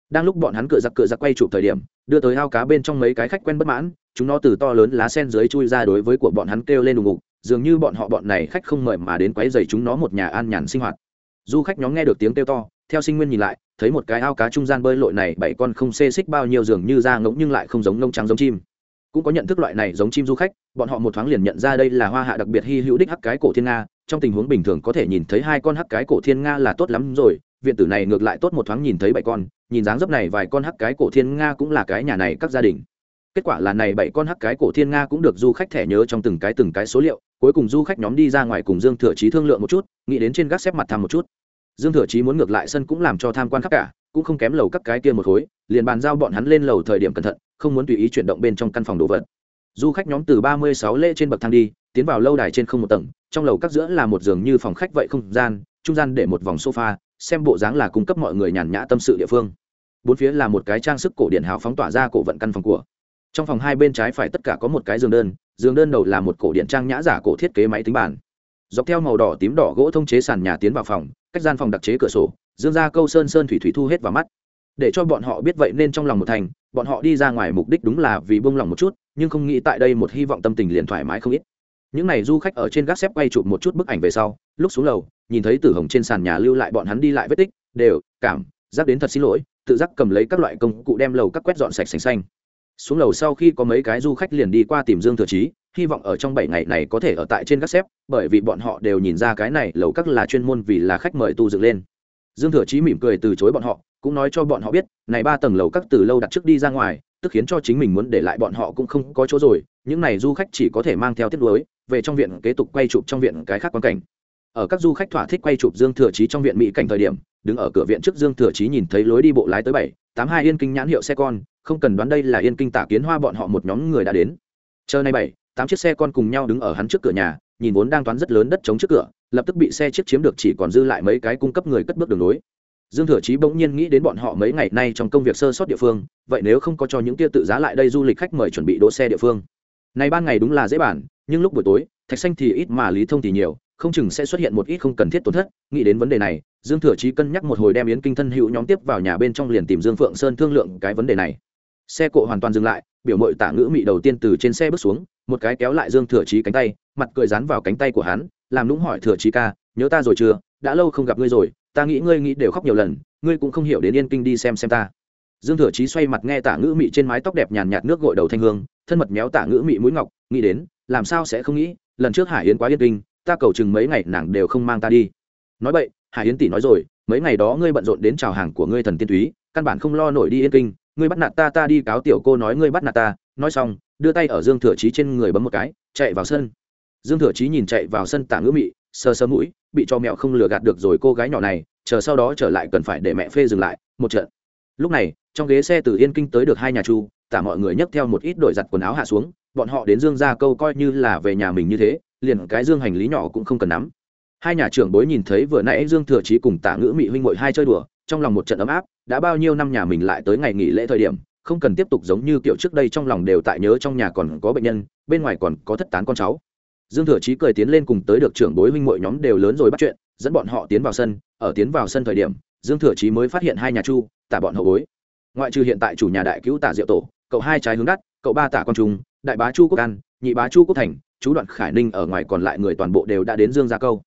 Đang lúc bọn hắn cựa giặc cựa giặc quay chụp thời điểm, đưa tới ao cá bên trong mấy cái khách quen bất mãn chúng nó từ to lớn lá sen dưới chui ra đối với của bọn hắn kêu lên đùng ngục dường như bọn họ bọn này khách không mời mà đến quấy dày chúng nó một nhà an nhàn sinh hoạt. Du khách nhóm nghe được tiếng kêu to, theo sinh nguyên nhìn lại, thấy một cái ao cá trung gian bơi lội này bảy con không xê xích bao nhiêu dường như da ngỗng nhưng lại không giống nông trắng giống chim. Cũng có nhận thức loại này giống chim du khách, bọn họ một thoáng liền nhận ra đây là hoa hạ đặc biệt hy hữu đích hắc cái cổ thiên nga, trong tình huống bình thường có thể nhìn thấy hai con hắc cái cổ thiên nga là tốt lắm rồi, viện tử này ngược lại tốt một thoáng nhìn thấy bảy con, nhìn dáng dấp này vài con hắc cái cổ thiên nga cũng là cái nhà này các gia đình kết quả là này bảy con hắc cái cổ thiên nga cũng được du khách thẻ nhớ trong từng cái từng cái số liệu, cuối cùng du khách nhóm đi ra ngoài cùng dương thừa chí thương lượng một chút, nghĩ đến trên gác xếp mặt thăm một chút. Dương thừa chí muốn ngược lại sân cũng làm cho tham quan khắp cả, cũng không kém lầu các cái kia một khối, liền bàn giao bọn hắn lên lầu thời điểm cẩn thận, không muốn tùy ý chuyển động bên trong căn phòng đồ vật. Du khách nhóm từ ba mươi sáu lễ trên bậc thang đi, tiến vào lâu đài trên không một tầng, trong lầu các giữa là một giường như phòng khách vậy không gian, trung gian để một vòng sofa, xem bộ dáng là cung cấp mọi người nhàn nhã tâm sự địa phương. Bốn phía là một cái trang sức cổ điển hào phóng tỏa ra cổ vận căn phòng của trong phòng hai bên trái phải tất cả có một cái giường đơn giường đơn đầu là một cổ điện trang nhã giả cổ thiết kế máy tính bản, dọc theo màu đỏ tím đỏ gỗ thông chế sàn nhà tiến vào phòng cách gian phòng đặc chế cửa sổ dương ra câu sơn sơn thủy thủy thu hết vào mắt. Để cho bọn họ biết vậy nên trong lòng một thành bọn họ đi ra ngoài mục đích đúng là vì buông lòng một chút nhưng không nghĩ tại đây một hy vọng tâm tình liền thoải mái không ít. Những n à y du khách ở trên gác xếp quay chụp một chút bức ảnh về sau lúc xuống lầu nhìn thấy tử hồng trên sàn nhà lưu lại bọn hắn đi lại vết tích đều cảm giác đến thật xin lỗi tự giác cầm lấy các loại công cụ đem lầu các quét dọn sạch sành xanh xuống lầu sau khi có mấy cái du khách liền đi qua tìm dương thừa chí, hy vọng ở trong bảy ngày này có thể ở tại trên các xếp, bởi vì bọn họ đều nhìn ra cái này lầu các là chuyên môn vì là khách mời tu dựng lên. Dương thừa chí mỉm cười từ chối bọn họ, cũng nói cho bọn họ biết, này ba tầng lầu các từ lâu đặt trước đi ra ngoài, tức khiến cho chính mình muốn để lại bọn họ cũng không có chỗ rồi, những này du khách chỉ có thể mang theo tiết lối, về trong viện kế tục quay chụp trong viện cái khác quan cảnh. Ở các du khách thỏa thích quay chụp dương thừa chí trong viện mỹ cảnh thời điểm, đứng ở cửa viện trước dương thừa chí nhìn thấy lối đi bộ lái tới bảy, tám hai yên kinh nhãn hiệu xe con không cần đoán đây là yên kinh tả kiến hoa bọn họ một nhóm người đã đến. Chờ nay bảy, tám chiếc xe con cùng nhau đứng ở hắn trước cửa nhà, nhìn vốn đang toán rất lớn đất chống trước cửa, lập tức bị xe chiếc chiếm được chỉ còn dư lại mấy cái cung cấp người cất bước đường lối. Dương thừa chí bỗng nhiên nghĩ đến bọn họ mấy ngày nay trong công việc sơ sót địa phương, vậy nếu không có cho những tia tự giá lại đây du lịch khách mời chuẩn bị đỗ xe địa phương. Này ban ngày đúng là dễ bản nhưng lúc buổi tối, thạch xanh thì ít mà lý thông thì nhiều, không chừng sẽ xuất hiện một ít không cần thiết tổn thất. Nghĩ đến vấn đề này, dương thừa chí cân nhắc một hồi đem yến kinh thân hữu nhóm tiếp vào nhà bên trong liền tìm dương phượng sơn thương lượng cái vấn đề này xe cộ hoàn toàn dừng lại, biểu mội tả ngữ mị đầu tiên từ trên xe bước xuống, một cái kéo lại dương thừa trí cánh tay, mặt cười dán vào cánh tay của hắn, làm nũng hỏi thừa trí ca, nhớ ta rồi chưa? Đã lâu không gặp ngươi rồi, ta nghĩ ngươi nghĩ đều khóc nhiều lần, ngươi cũng không hiểu đến yên kinh đi xem xem ta. Dương thừa trí xoay mặt nghe tả ngữ mị trên mái tóc đẹp nhàn nhạt nước gội đầu thanh hương, thân mật méo tả ngữ mị mũi ngọc, nghĩ đến, làm sao sẽ không nghĩ, lần trước hải yến quá yên kinh, ta cầu chừng mấy ngày nàng đều không mang ta đi. Nói vậy, hải yến tỷ nói rồi, mấy ngày đó ngươi bận rộn đến chào hàng của ngươi thần tiên túy, căn bản không lo nổi đi yên kinh ngươi bắt nạt ta ta đi cáo tiểu cô nói ngươi bắt nạt ta. Nói xong, đưa tay ở dương thừa chí trên người bấm một cái, chạy vào sân. Dương thừa chí nhìn chạy vào sân tả ngữ mị sơ sơ mũi, bị cho mẹo không lừa gạt được rồi, cô gái nhỏ này, chờ sau đó trở lại cần phải để mẹ phê dừng lại, một trận. Lúc này, trong ghế xe từ yên kinh tới được hai nhà chu tả mọi người nhấc theo một ít đổi giặt quần áo hạ xuống, bọn họ đến dương ra câu coi như là về nhà mình như thế, liền cái dương hành lý nhỏ cũng không cần nắm. Hai nhà trưởng bối nhìn thấy vừa nãy dương thừa chí cùng tả ngữ mị huynh mội hai chơi đùa trong lòng một trận ấm áp, đã bao nhiêu năm nhà mình lại tới ngày nghỉ lễ thời điểm, không cần tiếp tục giống như kiểu trước đây trong lòng đều tại nhớ trong nhà còn có bệnh nhân, bên ngoài còn có thất tán con cháu. Dương thừa chí cười tiến lên cùng tới được trưởng bối huynh mội nhóm đều lớn rồi bắt chuyện, dẫn bọn họ tiến vào sân. Ở tiến vào sân thời điểm, dương thừa chí mới phát hiện hai nhà chu, tả bọn hậu bối. Ngoại trừ hiện tại chủ nhà đại cứu tả diệu tổ, cậu hai trái hướng đắt, cậu ba tả con trung đại bá chu quốc an, nhị bá chu quốc thành, chú đoạn khải ninh ở ngoài còn lại người toàn bộ đều đã đến dương gia câu.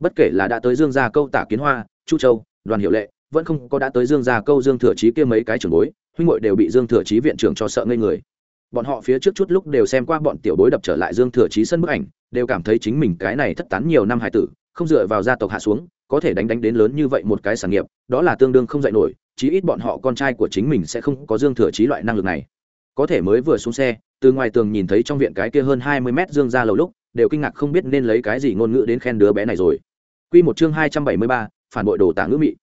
Bất kể là đã tới dương gia câu tả kiến hoa, chu châu, đoàn hiệu lệ vẫn không có đã tới dương gia câu dương thừa chí kia mấy cái trưởng bối huynh hội đều bị dương thừa chí viện trưởng cho sợ ngây người. Bọn họ phía trước chút lúc đều xem qua bọn tiểu bối đập trở lại dương thừa chí sân bức ảnh đều cảm thấy chính mình cái này thất tán nhiều năm hải tử không dựa vào gia tộc hạ xuống có thể đánh đánh đến lớn như vậy một cái sản nghiệp đó là tương đương không dạy nổi chí ít bọn họ con trai của chính mình sẽ không có dương thừa chí loại năng lực này. Có thể mới vừa xuống xe từ ngoài tường nhìn thấy trong viện cái kia hơn hai mươi mét dương ra lầu lúc đều kinh ngạc không biết nên lấy cái gì ngôn ngữ đến khen đứa bé này rồi. Quy một chương hai trăm bảy mươi ba, phản bội đồ tả ngữ mị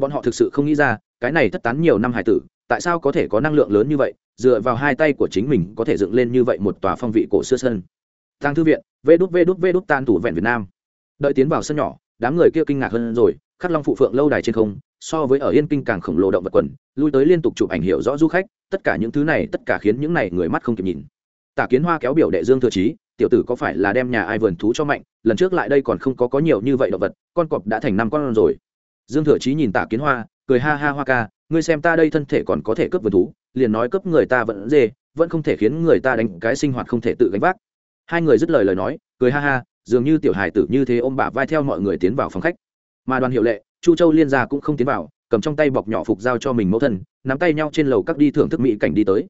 bọn họ thực sự không nghĩ ra, cái này thất tán nhiều năm hải tử, tại sao có thể có năng lượng lớn như vậy, dựa vào hai tay của chính mình có thể dựng lên như vậy một tòa phong vị cổ xưa sơn. tăng thư viện, vê đút vê đút vê đút tan thủ vẹn việt nam. Đợi tiến vào sân nhỏ, đám người kia kinh ngạc hơn rồi, khắc long phụ phượng lâu đài trên không, so với ở yên kinh càng khổng lồ động vật quần, lui tới liên tục chụp ảnh hiệu rõ du khách, tất cả những thứ này, tất cả khiến những này người mắt không kịp nhìn. Tả kiến hoa kéo biểu đệ dương thừa trí tiểu tử có phải là đem nhà ai vườn thú cho mạnh, lần trước lại đây còn không có có nhiều như vậy động vật, con cọp đã thành năm con rồi dương thừa chí nhìn tả kiến hoa, cười ha ha hoa ca, ngươi xem ta đây thân thể còn có thể cướp vườn thú, liền nói cướp người ta vẫn dê, vẫn không thể khiến người ta đánh cái sinh hoạt không thể tự gánh vác. Hai người dứt lời lời nói, cười ha ha, dường như tiểu hài tử như thế ôm bả vai theo mọi người tiến vào phòng khách. Mà đoàn hiệu lệ, chu châu liên gia cũng không tiến vào, cầm trong tay bọc nhỏ phục giao cho mình mẫu thân, nắm tay nhau trên lầu các đi thưởng thức mỹ cảnh đi tới.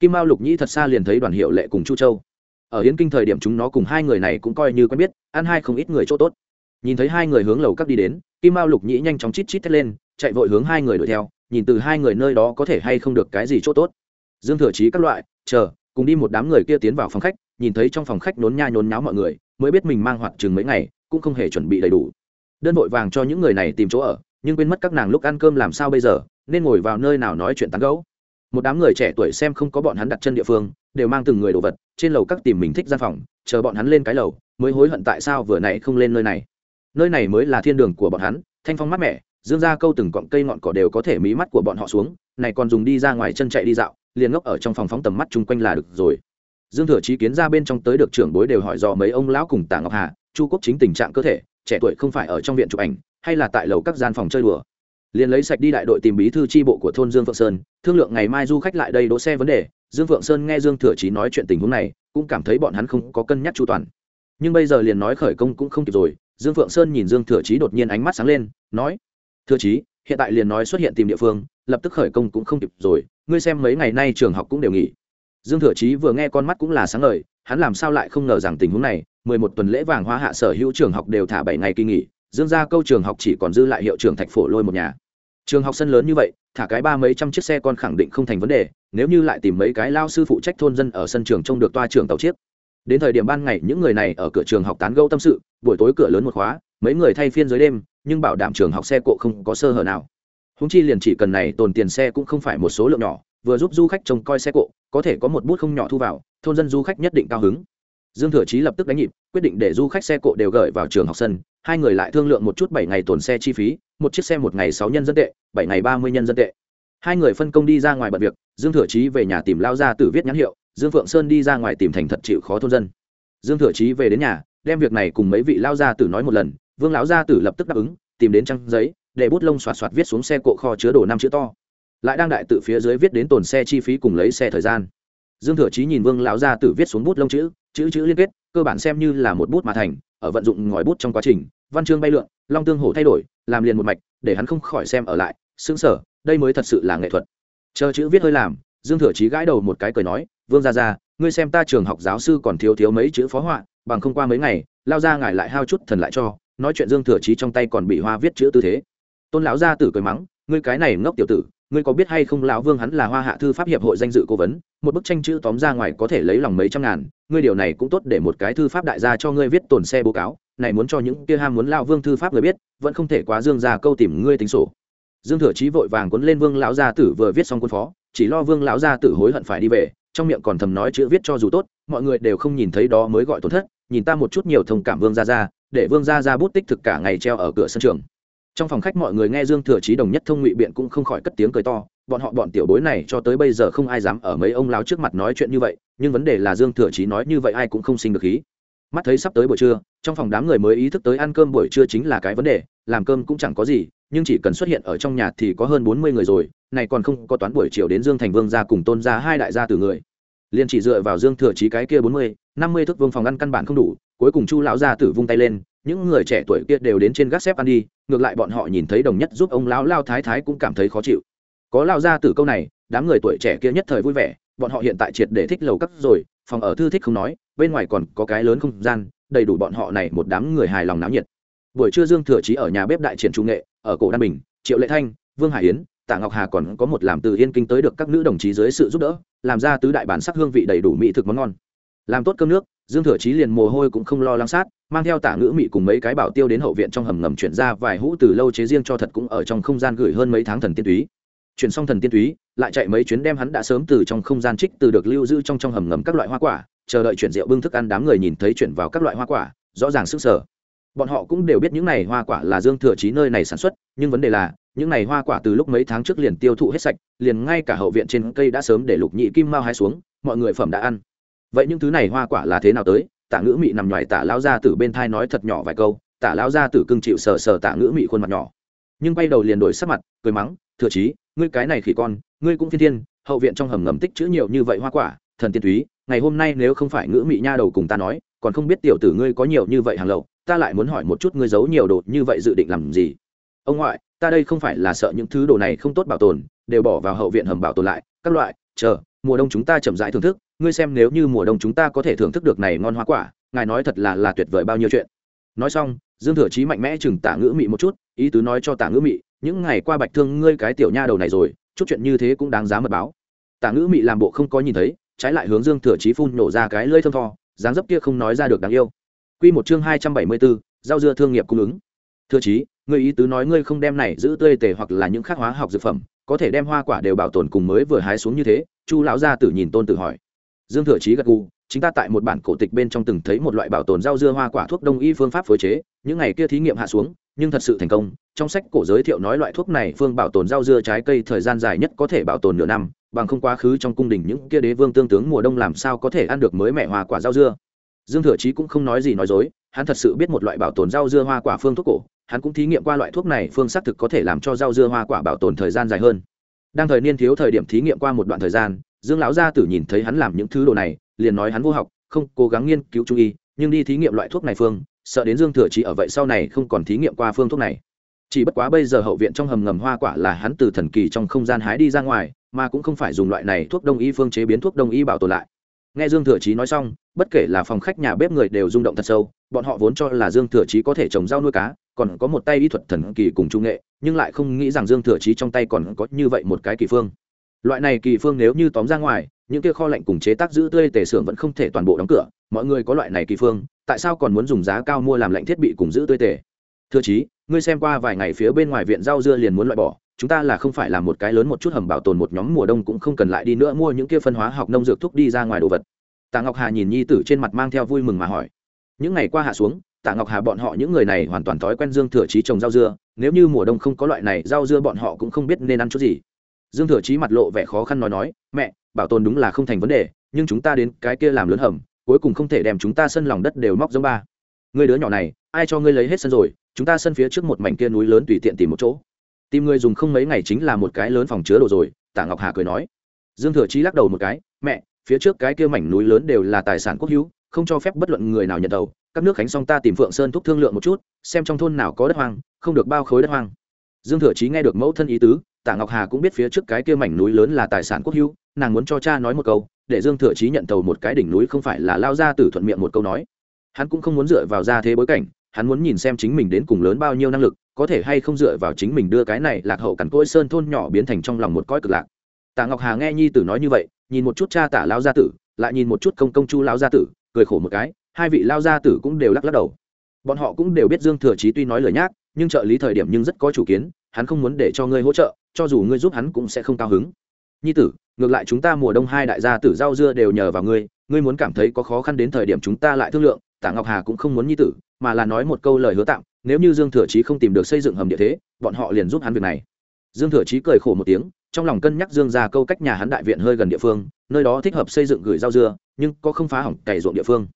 Kim mao lục nhĩ thật xa liền thấy đoàn hiệu lệ cùng chu châu. Ở hiến kinh thời điểm chúng nó cùng hai người này cũng coi như quen biết, ăn hai không ít người chỗ tốt nhìn thấy hai người hướng lầu các đi đến, kim mao lục nhĩ nhanh chóng chít chít thét lên, chạy vội hướng hai người đuổi theo, nhìn từ hai người nơi đó có thể hay không được cái gì chỗ tốt. Dương thừa chí các loại, chờ, cùng đi một đám người kia tiến vào phòng khách, nhìn thấy trong phòng khách nhốn nha nhốn nháo mọi người, mới biết mình mang hoạt chừng mấy ngày, cũng không hề chuẩn bị đầy đủ. Đơn vội vàng cho những người này tìm chỗ ở, nhưng quên mất các nàng lúc ăn cơm làm sao bây giờ, nên ngồi vào nơi nào nói chuyện tán gẫu. Một đám người trẻ tuổi xem không có bọn hắn đặt chân địa phương, đều mang từng người đồ vật, trên lầu các tìm mình thích gian phòng, chờ bọn hắn lên cái lầu, mới hối hận tại sao vừa nãy không lên nơi này nơi này mới là thiên đường của bọn hắn, thanh phong mát mẻ, dương ra câu từng cọng cây ngọn cỏ đều có thể mí mắt của bọn họ xuống, này còn dùng đi ra ngoài chân chạy đi dạo, liền ngốc ở trong phòng phóng tầm mắt chung quanh là được rồi. Dương thừa chí kiến ra bên trong tới được trưởng bối đều hỏi dò mấy ông lão cùng tả ngọc hà, chu quốc chính tình trạng cơ thể, trẻ tuổi không phải ở trong viện chụp ảnh, hay là tại lầu các gian phòng chơi đùa. Liền lấy sạch đi đại đội tìm bí thư tri bộ của thôn dương phượng sơn, thương lượng ngày mai du khách lại đây đỗ xe vấn đề. Dương phượng sơn nghe dương thừa chí nói chuyện tình huống này, cũng cảm thấy bọn hắn không có cân nhắc chu toàn nhưng bây giờ liền nói khởi công cũng không kịp rồi, dương phượng sơn nhìn dương thừa chí đột nhiên ánh mắt sáng lên, nói, thừa chí, hiện tại liền nói xuất hiện tìm địa phương, lập tức khởi công cũng không kịp rồi, ngươi xem mấy ngày nay trường học cũng đều nghỉ. Dương thừa chí vừa nghe con mắt cũng là sáng ngời, hắn làm sao lại không ngờ rằng tình huống này, mười một tuần lễ vàng hoa hạ sở hữu trường học đều thả bảy ngày kỳ nghỉ, dương ra câu trường học chỉ còn dư lại hiệu trưởng thạch phổ lôi một nhà. Trường học sân lớn như vậy, thả cái ba mấy trăm chiếc xe con khẳng định không thành vấn đề, nếu như lại tìm mấy cái lao sư phụ trách thôn dân ở sân trường trông được toa trường tàu chiếc đến thời điểm ban ngày, những người này ở cửa trường học tán gẫu tâm sự, buổi tối cửa lớn một khóa, mấy người thay phiên dưới đêm, nhưng bảo đảm trường học xe cộ không có sơ hở nào. Húng chi liền chỉ cần này tồn tiền xe cũng không phải một số lượng nhỏ, vừa giúp du khách trông coi xe cộ, có thể có một bút không nhỏ thu vào, thôn dân du khách nhất định cao hứng. Dương thừa chí lập tức đánh nhịp, quyết định để du khách xe cộ đều gửi vào trường học sân, hai người lại thương lượng một chút bảy ngày tồn xe chi phí, một chiếc xe một ngày sáu nhân dân tệ, bảy ngày ba mươi nhân dân tệ. Hai người phân công đi ra ngoài bận việc, dương thừa chí về nhà tìm lao ra tử viết nhãn hiệu dương phượng sơn đi ra ngoài tìm thành thật chịu khó thôn dân. Dương thừa chí về đến nhà, đem việc này cùng mấy vị lao gia tử nói một lần. Vương lão gia tử lập tức đáp ứng, tìm đến trang giấy, để bút lông xoạt xoạt viết xuống xe cộ kho chứa đồ năm chữ to. Lại đang đại tự phía dưới viết đến tồn xe chi phí cùng lấy xe thời gian. Dương thừa chí nhìn vương lão gia tử viết xuống bút lông chữ chữ chữ liên kết, cơ bản xem như là một bút mà thành, ở vận dụng ngòi bút trong quá trình, văn chương bay lượn, long tương hổ thay đổi, làm liền một mạch, để hắn không khỏi xem ở lại xứng sở đây mới thật sự là nghệ thuật. Chờ chữ viết hơi làm, dương thừa chí gãi đầu một cái cười nói vương gia gia, ngươi xem ta trường học giáo sư còn thiếu thiếu mấy chữ phó họa, bằng không qua mấy ngày, lao ra ngài lại hao chút thần lại cho, nói chuyện dương thừa chí trong tay còn bị hoa viết chữ tư thế. Tôn lão gia tử cười mắng, ngươi cái này ngốc tiểu tử, ngươi có biết hay không lão vương hắn là hoa hạ thư pháp hiệp hội danh dự cố vấn, một bức tranh chữ tóm ra ngoài có thể lấy lòng mấy trăm ngàn, ngươi điều này cũng tốt để một cái thư pháp đại gia cho ngươi viết tồn xe bố cáo, này muốn cho những kia ham muốn lao vương thư pháp người biết, vẫn không thể quá dương ra câu tìm ngươi tính sổ. Dương thừa chí vội vàng cuốn lên vương lão gia tử vừa viết xong quân phó, chỉ lo vương lão gia tử hối hận phải đi về trong miệng còn thầm nói chữ viết cho dù tốt, mọi người đều không nhìn thấy đó mới gọi tổn thất, nhìn ta một chút nhiều thông cảm vương gia gia, để vương gia gia bút tích thực cả ngày treo ở cửa sân trường. Trong phòng khách mọi người nghe dương thừa chí đồng nhất thông ngụy biện cũng không khỏi cất tiếng cười to, bọn họ bọn tiểu bối này cho tới bây giờ không ai dám ở mấy ông láo trước mặt nói chuyện như vậy, nhưng vấn đề là dương thừa chí nói như vậy ai cũng không sinh được khí. Mắt thấy sắp tới buổi trưa, trong phòng đám người mới ý thức tới ăn cơm buổi trưa chính là cái vấn đề, làm cơm cũng chẳng có gì, nhưng chỉ cần xuất hiện ở trong nhà thì có hơn bốn mươi người rồi này còn không có toán buổi chiều đến dương thành vương gia cùng tôn gia hai đại gia từ người. Liền chỉ dựa vào dương thừa chí cái kia bốn mươi, năm mươi thước vương phòng ăn căn bản không đủ, cuối cùng chu lão gia tử vung tay lên, những người trẻ tuổi kia đều đến trên gác xếp ăn đi, ngược lại bọn họ nhìn thấy đồng nhất giúp ông lão lao thái thái cũng cảm thấy khó chịu. Có lao gia tử câu này, đám người tuổi trẻ kia nhất thời vui vẻ, bọn họ hiện tại triệt để thích lầu cắt rồi, phòng ở thư thích không nói, bên ngoài còn có cái lớn không gian, đầy đủ bọn họ này một đám người hài lòng náo nhiệt. Buổi trưa dương thừa chí ở nhà bếp đại triển trung nghệ, ở cổ đan bình, triệu lệ thanh, vương hải yến tạ ngọc hà còn có một làm từ yên kinh tới được các nữ đồng chí dưới sự giúp đỡ, làm ra tứ đại bản sắc hương vị đầy đủ mỹ thực món ngon. Làm tốt cơm nước, dương thừa chí liền mồ hôi cũng không lo lắng sát, mang theo tạ ngữ mị cùng mấy cái bảo tiêu đến hậu viện trong hầm ngầm chuyển ra vài hũ từ lâu chế riêng cho thật cũng ở trong không gian gửi hơn mấy tháng thần tiên túy. Chuyển xong thần tiên túy, lại chạy mấy chuyến đem hắn đã sớm từ trong không gian trích từ được lưu giữ trong trong hầm ngầm các loại hoa quả, chờ đợi chuyển rượu bưng thức ăn đám người nhìn thấy chuyển vào các loại hoa quả, rõ ràng sức sở bọn họ cũng đều biết những này hoa quả là dương thừa chí nơi này sản xuất, nhưng vấn đề là, những này hoa quả từ lúc mấy tháng trước liền tiêu thụ hết sạch, liền ngay cả hậu viện trên cây đã sớm để lục nhị kim mao hai xuống, mọi người phẩm đã ăn. Vậy những thứ này hoa quả là thế nào tới? Tả ngữ mị nằm ngoài tả lao ra từ bên thai nói thật nhỏ vài câu tả lao ra từ cưng chịu sờ sờ tả ngữ mị khuôn mặt nhỏ. Nhưng bay đầu liền đổi sắc mặt, cười mắng, thừa chí, ngươi cái này khỉ con, ngươi cũng thiên thiên, hậu viện trong hầm ngầm tích chữ nhiều như vậy hoa quả, thần tiên túy, ngày hôm nay nếu không phải ngữ mị nha đầu cùng ta nói, còn không biết tiểu tử ngươi có nhiều như vậy hàng lậu ta lại muốn hỏi một chút ngươi giấu nhiều đồ như vậy dự định làm gì? Ông ngoại, ta đây không phải là sợ những thứ đồ này không tốt bảo tồn, đều bỏ vào hậu viện hầm bảo tồn lại, các loại, chờ, mùa đông chúng ta chậm rãi thưởng thức, ngươi xem nếu như mùa đông chúng ta có thể thưởng thức được này ngon hoa quả, ngài nói thật là là tuyệt vời bao nhiêu chuyện. Nói xong, dương thừa chí mạnh mẽ chừng tả ngữ mị một chút, ý tứ nói cho tả ngữ mị, những ngày qua bạch thương ngươi cái tiểu nha đầu này rồi, chút chuyện như thế cũng đáng giá mật báo. Tả ngữ mị làm bộ không có nhìn thấy, trái lại hướng dương thừa chí phun nổ ra cái lưỡi thơm tho, dáng dấp kia không nói ra được đáng yêu. Quy một chương hai trăm bảy mươi bốn giao dưa thương nghiệp cung ứng. Thừa chí ngươi ý tứ nói ngươi không đem này giữ tươi tề hoặc là những khác hóa học dược phẩm, có thể đem hoa quả đều bảo tồn cùng mới vừa hái xuống như thế, chu lão gia tử nhìn tôn tử hỏi. Dương thừa chí gật gù, chúng ta tại một bản cổ tịch bên trong từng thấy một loại bảo tồn rau dưa hoa quả thuốc đông y phương pháp phối chế, những ngày kia thí nghiệm hạ xuống, nhưng thật sự thành công. Trong sách cổ giới thiệu nói loại thuốc này phương bảo tồn rau dưa trái cây thời gian dài nhất có thể bảo tồn nửa năm, bằng không quá khứ trong cung đình những kia đế vương tương tướng mùa đông làm sao có thể ăn được mới mẻ hoa quả rau dưa dương thừa chí cũng không nói gì nói dối, hắn thật sự biết một loại bảo tồn rau dưa hoa quả phương thuốc cổ, hắn cũng thí nghiệm qua loại thuốc này phương xác thực có thể làm cho rau dưa hoa quả bảo tồn thời gian dài hơn. Đang thời niên thiếu thời điểm thí nghiệm qua một đoạn thời gian, dương lão gia tử nhìn thấy hắn làm những thứ đồ này, liền nói hắn vô học, không cố gắng nghiên cứu chú ý, nhưng đi thí nghiệm loại thuốc này phương, sợ đến dương thừa chí ở vậy sau này không còn thí nghiệm qua phương thuốc này. Chỉ bất quá bây giờ hậu viện trong hầm ngầm hoa quả là hắn từ thần kỳ trong không gian hái đi ra ngoài, mà cũng không phải dùng loại này thuốc đông y phương chế biến thuốc đông y bảo tồn lại nghe dương thừa chí nói xong, bất kể là phòng khách, nhà bếp người đều rung động thật sâu, bọn họ vốn cho là dương thừa chí có thể trồng rau nuôi cá, còn có một tay y thuật thần kỳ cùng trung nghệ, nhưng lại không nghĩ rằng dương thừa chí trong tay còn có như vậy một cái kỳ phương. Loại này kỳ phương nếu như tóm ra ngoài, những kia kho lạnh cùng chế tác giữ tươi tề xưởng vẫn không thể toàn bộ đóng cửa, mọi người có loại này kỳ phương, tại sao còn muốn dùng giá cao mua làm lạnh thiết bị cùng giữ tươi tề? Thừa chí, ngươi xem qua vài ngày phía bên ngoài viện rau dưa liền muốn loại bỏ chúng ta là không phải là một cái lớn một chút hầm bảo tồn, một nhóm mùa đông cũng không cần lại đi nữa mua những kia phân hóa học nông dược thuốc đi ra ngoài đồ vật. Tạ ngọc hà nhìn nhi tử trên mặt mang theo vui mừng mà hỏi. Những ngày qua hạ xuống, tạ ngọc hà bọn họ, những người này hoàn toàn thói quen dương thừa trí trồng rau dưa. Nếu như mùa đông không có loại này, rau dưa bọn họ cũng không biết nên ăn chút gì. Dương thừa trí mặt lộ vẻ khó khăn nói nói, mẹ, bảo tồn đúng là không thành vấn đề, nhưng chúng ta đến cái kia làm lớn hầm, cuối cùng không thể đem chúng ta sân lòng đất đều móc giống ba. Người đứa nhỏ này, ai cho ngươi lấy hết sân rồi, chúng ta sân phía trước một mảnh kia núi lớn tùy tiện tìm một chỗ tìm người dùng không mấy ngày chính là một cái lớn phòng chứa đồ rồi tạ ngọc hà cười nói. Dương thừa chí lắc đầu một cái, mẹ, phía trước cái kia mảnh núi lớn đều là tài sản quốc hữu, không cho phép bất luận người nào nhận đầu các nước khánh song ta tìm phượng sơn thúc thương lượng một chút, xem trong thôn nào có đất hoang, không được bao khối đất hoang. Dương thừa chí nghe được mẫu thân ý tứ tạ ngọc hà cũng biết phía trước cái kia mảnh núi lớn là tài sản quốc hữu, nàng muốn cho cha nói một câu, để dương thừa chí nhận tàu một cái đỉnh núi không phải là lao ra từ thuận miệng một câu nói. Hắn cũng không muốn dựa vào ra thế bối cảnh hắn muốn nhìn xem chính mình đến cùng lớn bao nhiêu năng lực, có thể hay không dựa vào chính mình đưa cái này lạc hậu cằn cỗi sơn thôn nhỏ biến thành trong lòng một cõi cực lạc. Tạ ngọc hà nghe nhi tử nói như vậy, nhìn một chút cha tả lao gia tử, lại nhìn một chút công công chu lao gia tử, cười khổ một cái, hai vị lao gia tử cũng đều lắc lắc đầu. Bọn họ cũng đều biết dương thừa chí tuy nói lời nhác, nhưng trợ lý thời điểm nhưng rất có chủ kiến, hắn không muốn để cho ngươi hỗ trợ, cho dù ngươi giúp hắn cũng sẽ không cao hứng. Nhi tử, ngược lại chúng ta mùa đông hai đại gia tử rau dưa đều nhờ vào ngươi ngươi muốn cảm thấy có khó khăn đến thời điểm chúng ta lại thương lượng tạ ngọc hà cũng không muốn nhi tử, mà là nói một câu lời hứa tạm, nếu như dương thừa chí không tìm được xây dựng hầm địa thế, bọn họ liền giúp hắn việc này. Dương thừa chí cười khổ một tiếng, trong lòng cân nhắc dương ra câu cách nhà hắn đại viện hơi gần địa phương, nơi đó thích hợp xây dựng gửi rau dưa, nhưng có không phá hỏng cày ruộng địa phương.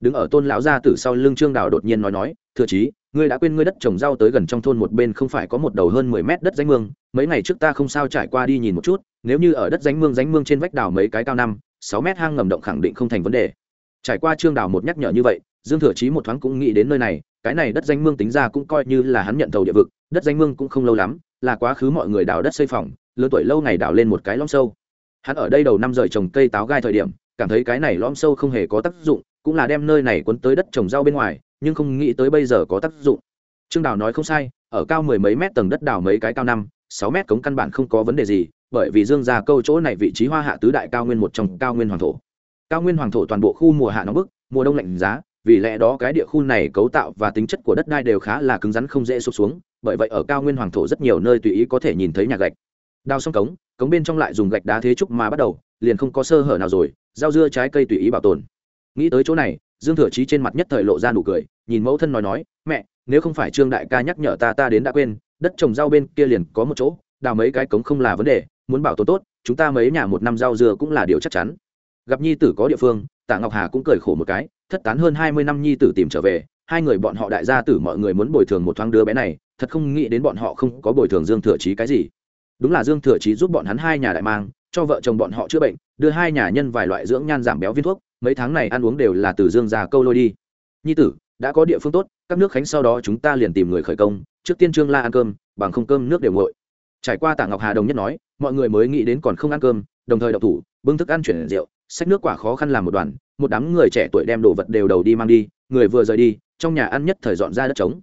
Đứng ở tôn lão gia tử sau lưng trương đào đột nhiên nói nói, thừa chí, ngươi đã quên ngươi đất trồng rau tới gần trong thôn một bên không phải có một đầu hơn mười mét đất danh mương, mấy ngày trước ta không sao trải qua đi nhìn một chút, nếu như ở đất danh mương danh mương trên vách đào mấy cái cao năm, sáu mét hang ngầm động khẳng định không thành vấn đề. Trải qua trương đào một nhắc nhở như vậy dương thừa chí một thoáng cũng nghĩ đến nơi này, cái này đất danh mương tính ra cũng coi như là hắn nhận thầu địa vực, đất danh mương cũng không lâu lắm, là quá khứ mọi người đào đất xây phòng, lớn tuổi lâu ngày đào lên một cái lõm sâu. Hắn ở đây đầu năm rời trồng cây táo gai thời điểm, cảm thấy cái này lõm sâu không hề có tác dụng, cũng là đem nơi này cuốn tới đất trồng rau bên ngoài, nhưng không nghĩ tới bây giờ có tác dụng. Trương đào nói không sai, ở cao mười mấy mét tầng đất đào mấy cái cao năm, sáu mét cống căn bản không có vấn đề gì, bởi vì dương già câu chỗ này vị trí hoa hạ tứ đại cao nguyên một trong cao nguyên hoàng thổ. Cao nguyên hoàng thổ toàn bộ khu mùa hạ nóng bức, mùa đông lạnh giá vì lẽ đó cái địa khu này cấu tạo và tính chất của đất đai đều khá là cứng rắn không dễ sụp xuống, bởi vậy ở cao nguyên hoàng thổ rất nhiều nơi tùy ý có thể nhìn thấy nhà gạch. Đào xong cống cống bên trong lại dùng gạch đá thế trúc mà bắt đầu, liền không có sơ hở nào rồi, rau dưa trái cây tùy ý bảo tồn. Nghĩ tới chỗ này, dương thừa chí trên mặt nhất thời lộ ra nụ cười, nhìn mẫu thân nói nói, mẹ, nếu không phải trương đại ca nhắc nhở ta ta đến đã quên, đất trồng rau bên kia liền có một chỗ, đào mấy cái cống không là vấn đề, muốn bảo tồn tốt, chúng ta mấy nhà một năm rau dưa cũng là điều chắc chắn. Gặp nhi tử có địa phương, tạ ngọc hà cũng cười khổ một cái thất tán hơn hai mươi năm nhi tử tìm trở về, hai người bọn họ đại gia tử mọi người muốn bồi thường một thoáng đứa bé này, thật không nghĩ đến bọn họ không có bồi thường dương thừa chí cái gì. Đúng là dương thừa chí giúp bọn hắn hai nhà đại mang, cho vợ chồng bọn họ chữa bệnh, đưa hai nhà nhân vài loại dưỡng nhan giảm béo viên thuốc, mấy tháng này ăn uống đều là từ dương già câu lôi đi. Nhi tử, đã có địa phương tốt, các nước khánh sau đó chúng ta liền tìm người khởi công, trước tiên trương la ăn cơm, bằng không cơm nước đều nguội. Trải qua tạ ngọc hà đồng nhất nói, mọi người mới nghĩ đến còn không ăn cơm, đồng thời đậu thủ, bưng thức ăn chuyển rượu, xách nước quả khó khăn làm một đoàn một đám người trẻ tuổi đem đồ vật đều đầu đi mang đi, người vừa rời đi, trong nhà ăn nhất thời dọn ra đất trống.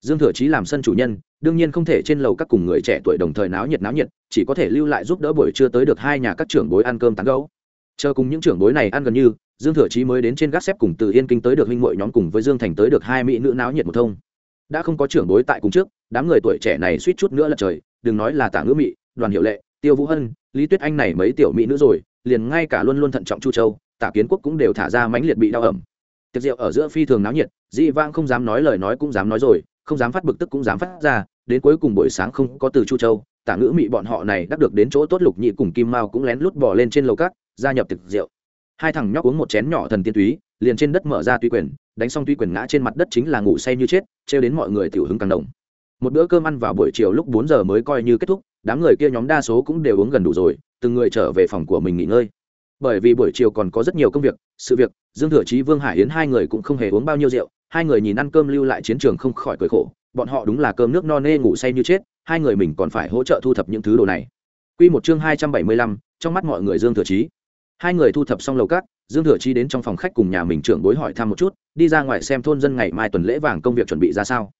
Dương thừa chí làm sân chủ nhân, đương nhiên không thể trên lầu các cùng người trẻ tuổi đồng thời náo nhiệt náo nhiệt, chỉ có thể lưu lại giúp đỡ buổi trưa tới được hai nhà các trưởng bối ăn cơm tán gấu chờ cùng những trưởng bối này ăn gần như, dương thừa chí mới đến trên gác xếp cùng từ yên kinh tới được huynh muội nhóm cùng với dương thành tới được hai mỹ nữ náo nhiệt một thông. Đã không có trưởng bối tại cùng trước, đám người tuổi trẻ này suýt chút nữa là trời, đừng nói là tả ngữ mỹ đoàn hiệu lệ, tiêu vũ hân, lý tuyết anh này mấy tiểu mỹ nữ rồi, liền ngay cả luôn luôn thận trọng chu châu tả kiến quốc cũng đều thả ra mãnh liệt bị đau ẩm. Tiệc rượu ở giữa phi thường náo nhiệt, dị vang không dám nói lời nói cũng dám nói rồi, không dám phát bực tức cũng dám phát ra, đến cuối cùng buổi sáng không có từ chu châu, tả ngữ mị bọn họ này đắc được đến chỗ tốt lục nhị cùng kim mao cũng lén lút bỏ lên trên lầu cát gia nhập tiệc rượu. Hai thằng nhóc uống một chén nhỏ thần tiên túy, liền trên đất mở ra tuy quyền đánh xong tuy quyền ngã trên mặt đất chính là ngủ say như chết, trêu đến mọi người tiểu hứng càng đồng. Một bữa cơm ăn vào buổi chiều lúc bốn giờ mới coi như kết thúc, đám người kia nhóm đa số cũng đều uống gần đủ rồi, từng người trở về phòng của mình nghỉ ngơi bởi vì buổi chiều còn có rất nhiều công việc sự việc dương thừa chí vương hải yến hai người cũng không hề uống bao nhiêu rượu hai người nhìn ăn cơm lưu lại chiến trường không khỏi cười khổ bọn họ đúng là cơm nước no nê ngủ say như chết hai người mình còn phải hỗ trợ thu thập những thứ đồ này Quy một chương hai trăm bảy mươi lăm, trong mắt mọi người Dương Thừa Chí. Hai người thu thập xong lầu cát, Dương Thừa Chí đến trong phòng khách cùng nhà mình trưởng bối hỏi thăm một chút, đi ra ngoài xem thôn dân ngày mai tuần lễ vàng công việc chuẩn bị ra sao.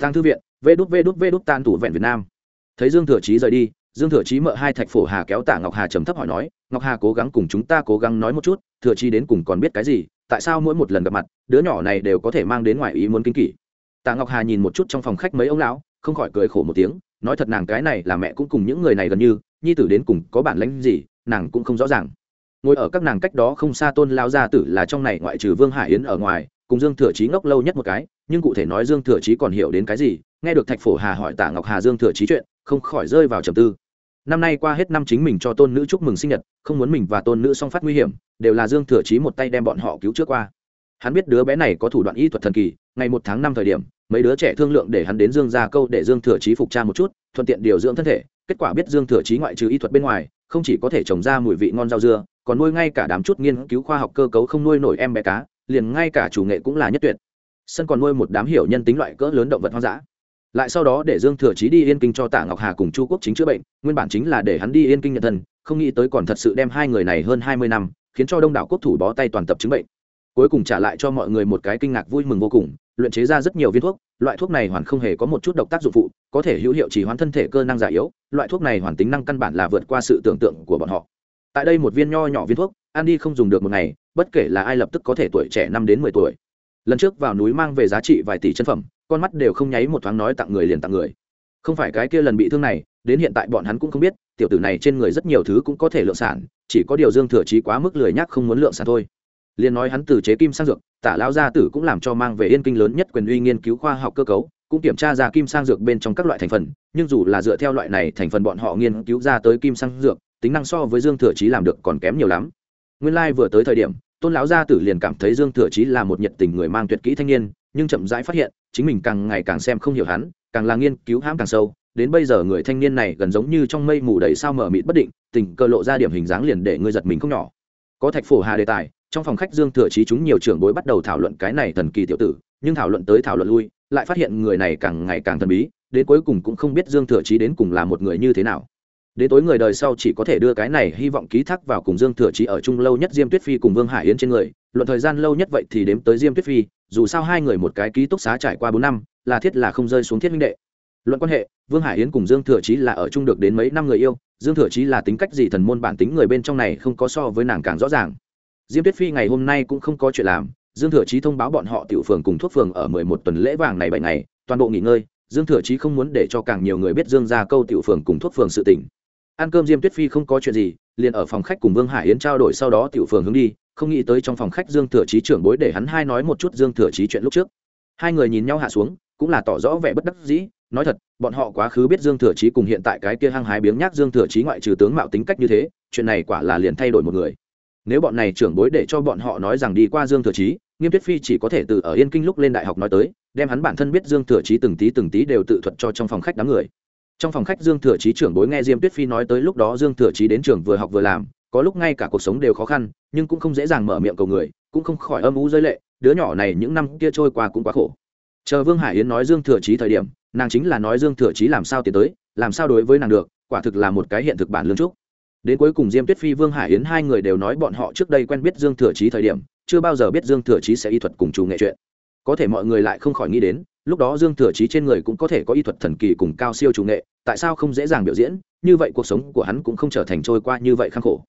Tang thư viện, vê đút vê đút vê đút tan tủ vẹn Việt Nam. Thấy Dương Thừa Chí rời đi, Dương Thừa Chí mợ hai thạch phổ Hà kéo Tạ Ngọc Hà trầm thấp hỏi nói, Ngọc Hà cố gắng cùng chúng ta cố gắng nói một chút, Thừa Chí đến cùng còn biết cái gì, tại sao mỗi một lần gặp mặt, đứa nhỏ này đều có thể mang đến ngoài ý muốn kinh kỳ. Tạ Ngọc Hà nhìn một chút trong phòng khách mấy ông lão, không khỏi cười khổ một tiếng, nói thật nàng cái này là mẹ cũng cùng những người này gần như, nhi tử đến cùng có bản lĩnh gì, nàng cũng không rõ ràng. Ngồi ở các nàng cách đó không xa Tôn lão gia tử là trong này ngoại trừ Vương Hải Yến ở ngoài, cùng Dương Thừa Chí ngốc lâu nhất một cái, nhưng cụ thể nói Dương Thừa Chí còn hiểu đến cái gì, nghe được Thạch Phổ Hà hỏi Tạ Ngọc Hà Dương Thừa Chí chuyện, không khỏi rơi vào trầm tư. Năm nay qua hết năm chính mình cho tôn nữ chúc mừng sinh nhật, không muốn mình và tôn nữ song phát nguy hiểm, đều là Dương Thừa Chí một tay đem bọn họ cứu trước qua. Hắn biết đứa bé này có thủ đoạn y thuật thần kỳ, ngày một tháng năm thời điểm, mấy đứa trẻ thương lượng để hắn đến dương ra câu để dương thừa chí phục cha một chút thuận tiện điều dưỡng thân thể. Kết quả biết dương thừa chí ngoại trừ y thuật bên ngoài không chỉ có thể trồng ra mùi vị ngon rau dưa còn nuôi ngay cả đám chút nghiên cứu khoa học cơ cấu không nuôi nổi em bé cá liền ngay cả chủ nghệ cũng là nhất tuyệt. Sân còn nuôi một đám hiểu nhân tính loại cỡ lớn động vật hoang dã lại sau đó để dương thừa chí đi yên kinh cho tạ ngọc hà cùng chu quốc chính chữa bệnh, nguyên bản chính là để hắn đi yên kinh nhận thân, không nghĩ tới còn thật sự đem hai người này hơn hai mươi năm, khiến cho đông đảo quốc thủ bó tay toàn tập chứng bệnh. Cuối cùng trả lại cho mọi người một cái kinh ngạc vui mừng vô cùng, luyện chế ra rất nhiều viên thuốc, loại thuốc này hoàn không hề có một chút độc tác dụng phụ, có thể hữu hiệu chỉ hoán thân thể cơ năng già yếu, loại thuốc này hoàn tính năng căn bản là vượt qua sự tưởng tượng của bọn họ. Tại đây một viên nho nhỏ viên thuốc ăn đi không dùng được một ngày, bất kể là ai lập tức có thể tuổi trẻ năm đến mười tuổi. Lần trước vào núi mang về giá trị vài tỷ chân phẩm con mắt đều không nháy một thoáng nói tặng người liền tặng người. Không phải cái kia lần bị thương này, đến hiện tại bọn hắn cũng không biết, tiểu tử này trên người rất nhiều thứ cũng có thể lượng sản, chỉ có điều dương thừa trí quá mức lười nhắc không muốn lượng sản thôi. Liền nói hắn từ chế kim sang dược, tả lao gia tử cũng làm cho mang về yên kinh lớn nhất quyền uy nghiên cứu khoa học cơ cấu, cũng kiểm tra ra kim sang dược bên trong các loại thành phần, nhưng dù là dựa theo loại này thành phần bọn họ nghiên cứu ra tới kim sang dược, tính năng so với dương thừa chí làm được còn kém nhiều lắm. Nguyên lai、like、vừa tới thời điểm, tôn lão gia tử liền cảm thấy dương thừa chí là một nhiệt tình người mang tuyệt kỹ thanh niên nhưng chậm rãi phát hiện, chính mình càng ngày càng xem không hiểu hắn, càng là nghiên cứu hãm càng sâu, đến bây giờ người thanh niên này gần giống như trong mây mù đầy sao mở mịt bất định, tình cơ lộ ra điểm hình dáng liền để ngươi giật mình không nhỏ. Có thạch phổ hà đề tài, trong phòng khách dương thừa trí chúng nhiều trưởng bối bắt đầu thảo luận cái này thần kỳ tiểu tử, nhưng thảo luận tới thảo luận lui, lại phát hiện người này càng ngày càng thần bí, đến cuối cùng cũng không biết dương thừa trí đến cùng là một người như thế nào đến tối người đời sau chỉ có thể đưa cái này hy vọng ký thác vào cùng dương thừa chí ở chung lâu nhất diêm tuyết phi cùng vương hải yến trên người. Luận thời gian lâu nhất vậy thì đếm tới diêm tuyết phi, dù sao hai người một cái ký túc xá trải qua bốn năm, là thiết là không rơi xuống thiết minh đệ. Luận quan hệ, vương hải yến cùng dương thừa chí là ở chung được đến mấy năm người yêu, dương thừa chí là tính cách gì thần môn bản tính người bên trong này không có so với nàng càng rõ ràng. Diêm tuyết phi ngày hôm nay cũng không có chuyện làm, dương thừa chí thông báo bọn họ tiểu phường cùng thuốc phường ở mười một tuần lễ vàng này bảy ngày, toàn bộ nghỉ ngơi, dương thừa chí không muốn để cho càng nhiều người biết dương ra câu tiểu phường cùng thuốc phường sự tỉnh ăn cơm diêm tuyết phi không có chuyện gì, liền ở phòng khách cùng vương hải yến trao đổi sau đó tiểu phường hướng đi, không nghĩ tới trong phòng khách dương thừa chí trưởng bối để hắn hai nói một chút dương thừa chí chuyện lúc trước. Hai người nhìn nhau hạ xuống, cũng là tỏ rõ vẻ bất đắc dĩ, nói thật, bọn họ quá khứ biết dương thừa chí cùng hiện tại cái kia hăng hái biếng nhác dương thừa chí ngoại trừ tướng mạo tính cách như thế, chuyện này quả là liền thay đổi một người. Nếu bọn này trưởng bối để cho bọn họ nói rằng đi qua dương thừa chí, nghiêm tuyết phi chỉ có thể từ ở yên kinh lúc lên đại học nói tới, đem hắn bản thân biết dương thừa chí từng tí từng tí đều tự thuật cho trong phòng khách đám người trong phòng khách dương thừa chí trưởng bối nghe diêm tuyết phi nói tới lúc đó dương thừa chí đến trường vừa học vừa làm, có lúc ngay cả cuộc sống đều khó khăn, nhưng cũng không dễ dàng mở miệng cầu người, cũng không khỏi âm u rơi lệ, đứa nhỏ này những năm kia trôi qua cũng quá khổ. Chờ vương hải yến nói dương thừa chí thời điểm, nàng chính là nói dương thừa chí làm sao tiến tới, làm sao đối với nàng được, quả thực là một cái hiện thực bản lương trúc. Đến cuối cùng diêm tuyết phi, vương hải yến hai người đều nói bọn họ trước đây quen biết dương thừa chí thời điểm, chưa bao giờ biết dương thừa chí sẽ y thuật cùng chủ nghệ chuyện. Có thể mọi người lại không khỏi nghĩ đến lúc đó dương thừa chí trên người cũng có thể có y thuật thần kỳ cùng cao siêu chủ nghệ, tại sao không dễ dàng biểu diễn? Như vậy cuộc sống của hắn cũng không trở thành trôi qua như vậy khăng khổ.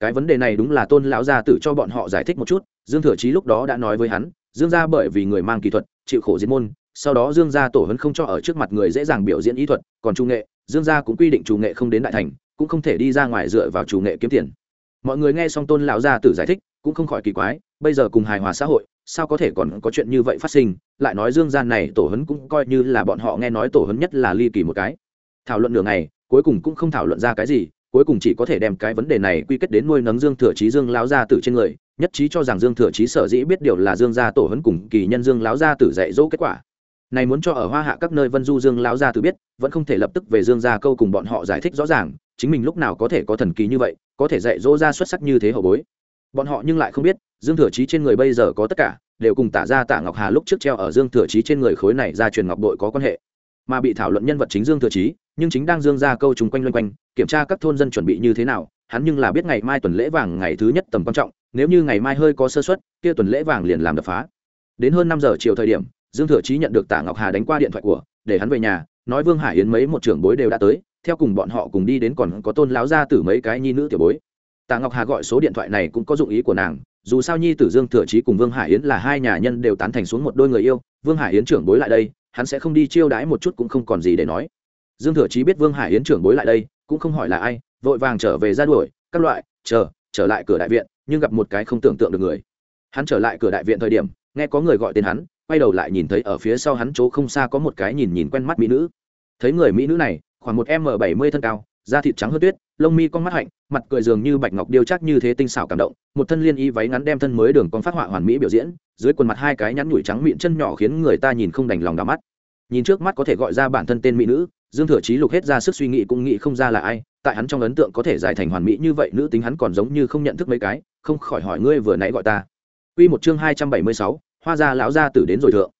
Cái vấn đề này đúng là tôn lão gia tử cho bọn họ giải thích một chút, dương thừa chí lúc đó đã nói với hắn, dương gia bởi vì người mang kỹ thuật, chịu khổ diễn môn, sau đó dương gia tổ hấn không cho ở trước mặt người dễ dàng biểu diễn ý thuật, còn chủ nghệ, dương gia cũng quy định chủ nghệ không đến đại thành, cũng không thể đi ra ngoài dựa vào chủ nghệ kiếm tiền. Mọi người nghe xong tôn lão gia tử giải thích, cũng không khỏi kỳ quái bây giờ cùng hài hòa xã hội, sao có thể còn có chuyện như vậy phát sinh? Lại nói dương gian này tổ hấn cũng coi như là bọn họ nghe nói tổ hấn nhất là ly kỳ một cái. Thảo luận nửa ngày, cuối cùng cũng không thảo luận ra cái gì, cuối cùng chỉ có thể đem cái vấn đề này quy kết đến nuôi nấng dương thừa trí dương lão gia tử trên người, nhất trí cho rằng dương thừa trí sở dĩ biết điều là dương gia tổ hấn cùng kỳ nhân dương lão gia tử dạy dỗ kết quả. Này muốn cho ở hoa hạ các nơi vân du dương lão gia tử biết, vẫn không thể lập tức về dương gia câu cùng bọn họ giải thích rõ ràng, chính mình lúc nào có thể có thần kỳ như vậy, có thể dạy dỗ ra xuất sắc như thế hậu bối bọn họ nhưng lại không biết, dương thừa chí trên người bây giờ có tất cả, đều cùng tả ra tạ ngọc hà lúc trước treo ở dương thừa chí trên người khối này ra truyền ngọc đội có quan hệ. Mà bị thảo luận nhân vật chính dương thừa chí, nhưng chính đang dương ra câu chung quanh loanh quanh, kiểm tra các thôn dân chuẩn bị như thế nào, hắn nhưng là biết ngày mai tuần lễ vàng ngày thứ nhất tầm quan trọng, nếu như ngày mai hơi có sơ xuất kia tuần lễ vàng liền làm đập phá. Đến hơn năm giờ chiều thời điểm, dương thừa chí nhận được tạ ngọc hà đánh qua điện thoại của, để hắn về nhà, nói vương hải yến mấy một trưởng bối đều đã tới, theo cùng bọn họ cùng đi đến còn có tôn láo ra từ mấy cái nhi nữ tiểu bối tạ ngọc hà gọi số điện thoại này cũng có dụng ý của nàng, dù sao nhi tử dương thừa trí cùng vương hải yến là hai nhà nhân đều tán thành xuống một đôi người yêu, vương hải yến trưởng bối lại đây, hắn sẽ không đi chiêu đãi một chút cũng không còn gì để nói. Dương thừa trí biết vương hải yến trưởng bối lại đây, cũng không hỏi là ai, vội vàng trở về ra đuổi, các loại, chờ, trở lại cửa đại viện, nhưng gặp một cái không tưởng tượng được người. Hắn trở lại cửa đại viện thời điểm, nghe có người gọi tên hắn, quay đầu lại nhìn thấy ở phía sau hắn chỗ không xa có một cái nhìn nhìn quen mắt mỹ nữ. Thấy người mỹ nữ này, khoảng một m bảy mươi thân cao da thịt trắng hơn tuyết lông mi con mắt hạnh mặt cười dường như bạch ngọc điêu chắc như thế tinh xảo cảm động. Một thân liên y váy ngắn đem thân mới đường con phát họa hoàn mỹ biểu diễn dưới quần mặt hai cái nhắn nhủi trắng miệng chân nhỏ khiến người ta nhìn không đành lòng đỏ mắt. Nhìn trước mắt có thể gọi ra bản thân tên mỹ nữ dương thừa chí lục hết ra sức suy nghĩ cũng nghĩ không ra là ai tại hắn trong ấn tượng có thể giải thành hoàn mỹ như vậy nữ tính hắn còn giống như không nhận thức mấy cái không khỏi hỏi ngươi vừa nãy gọi ta. Quy một chương hai trăm bảy mươi sáu, hoa gia lão gia tử đến rồi thượng.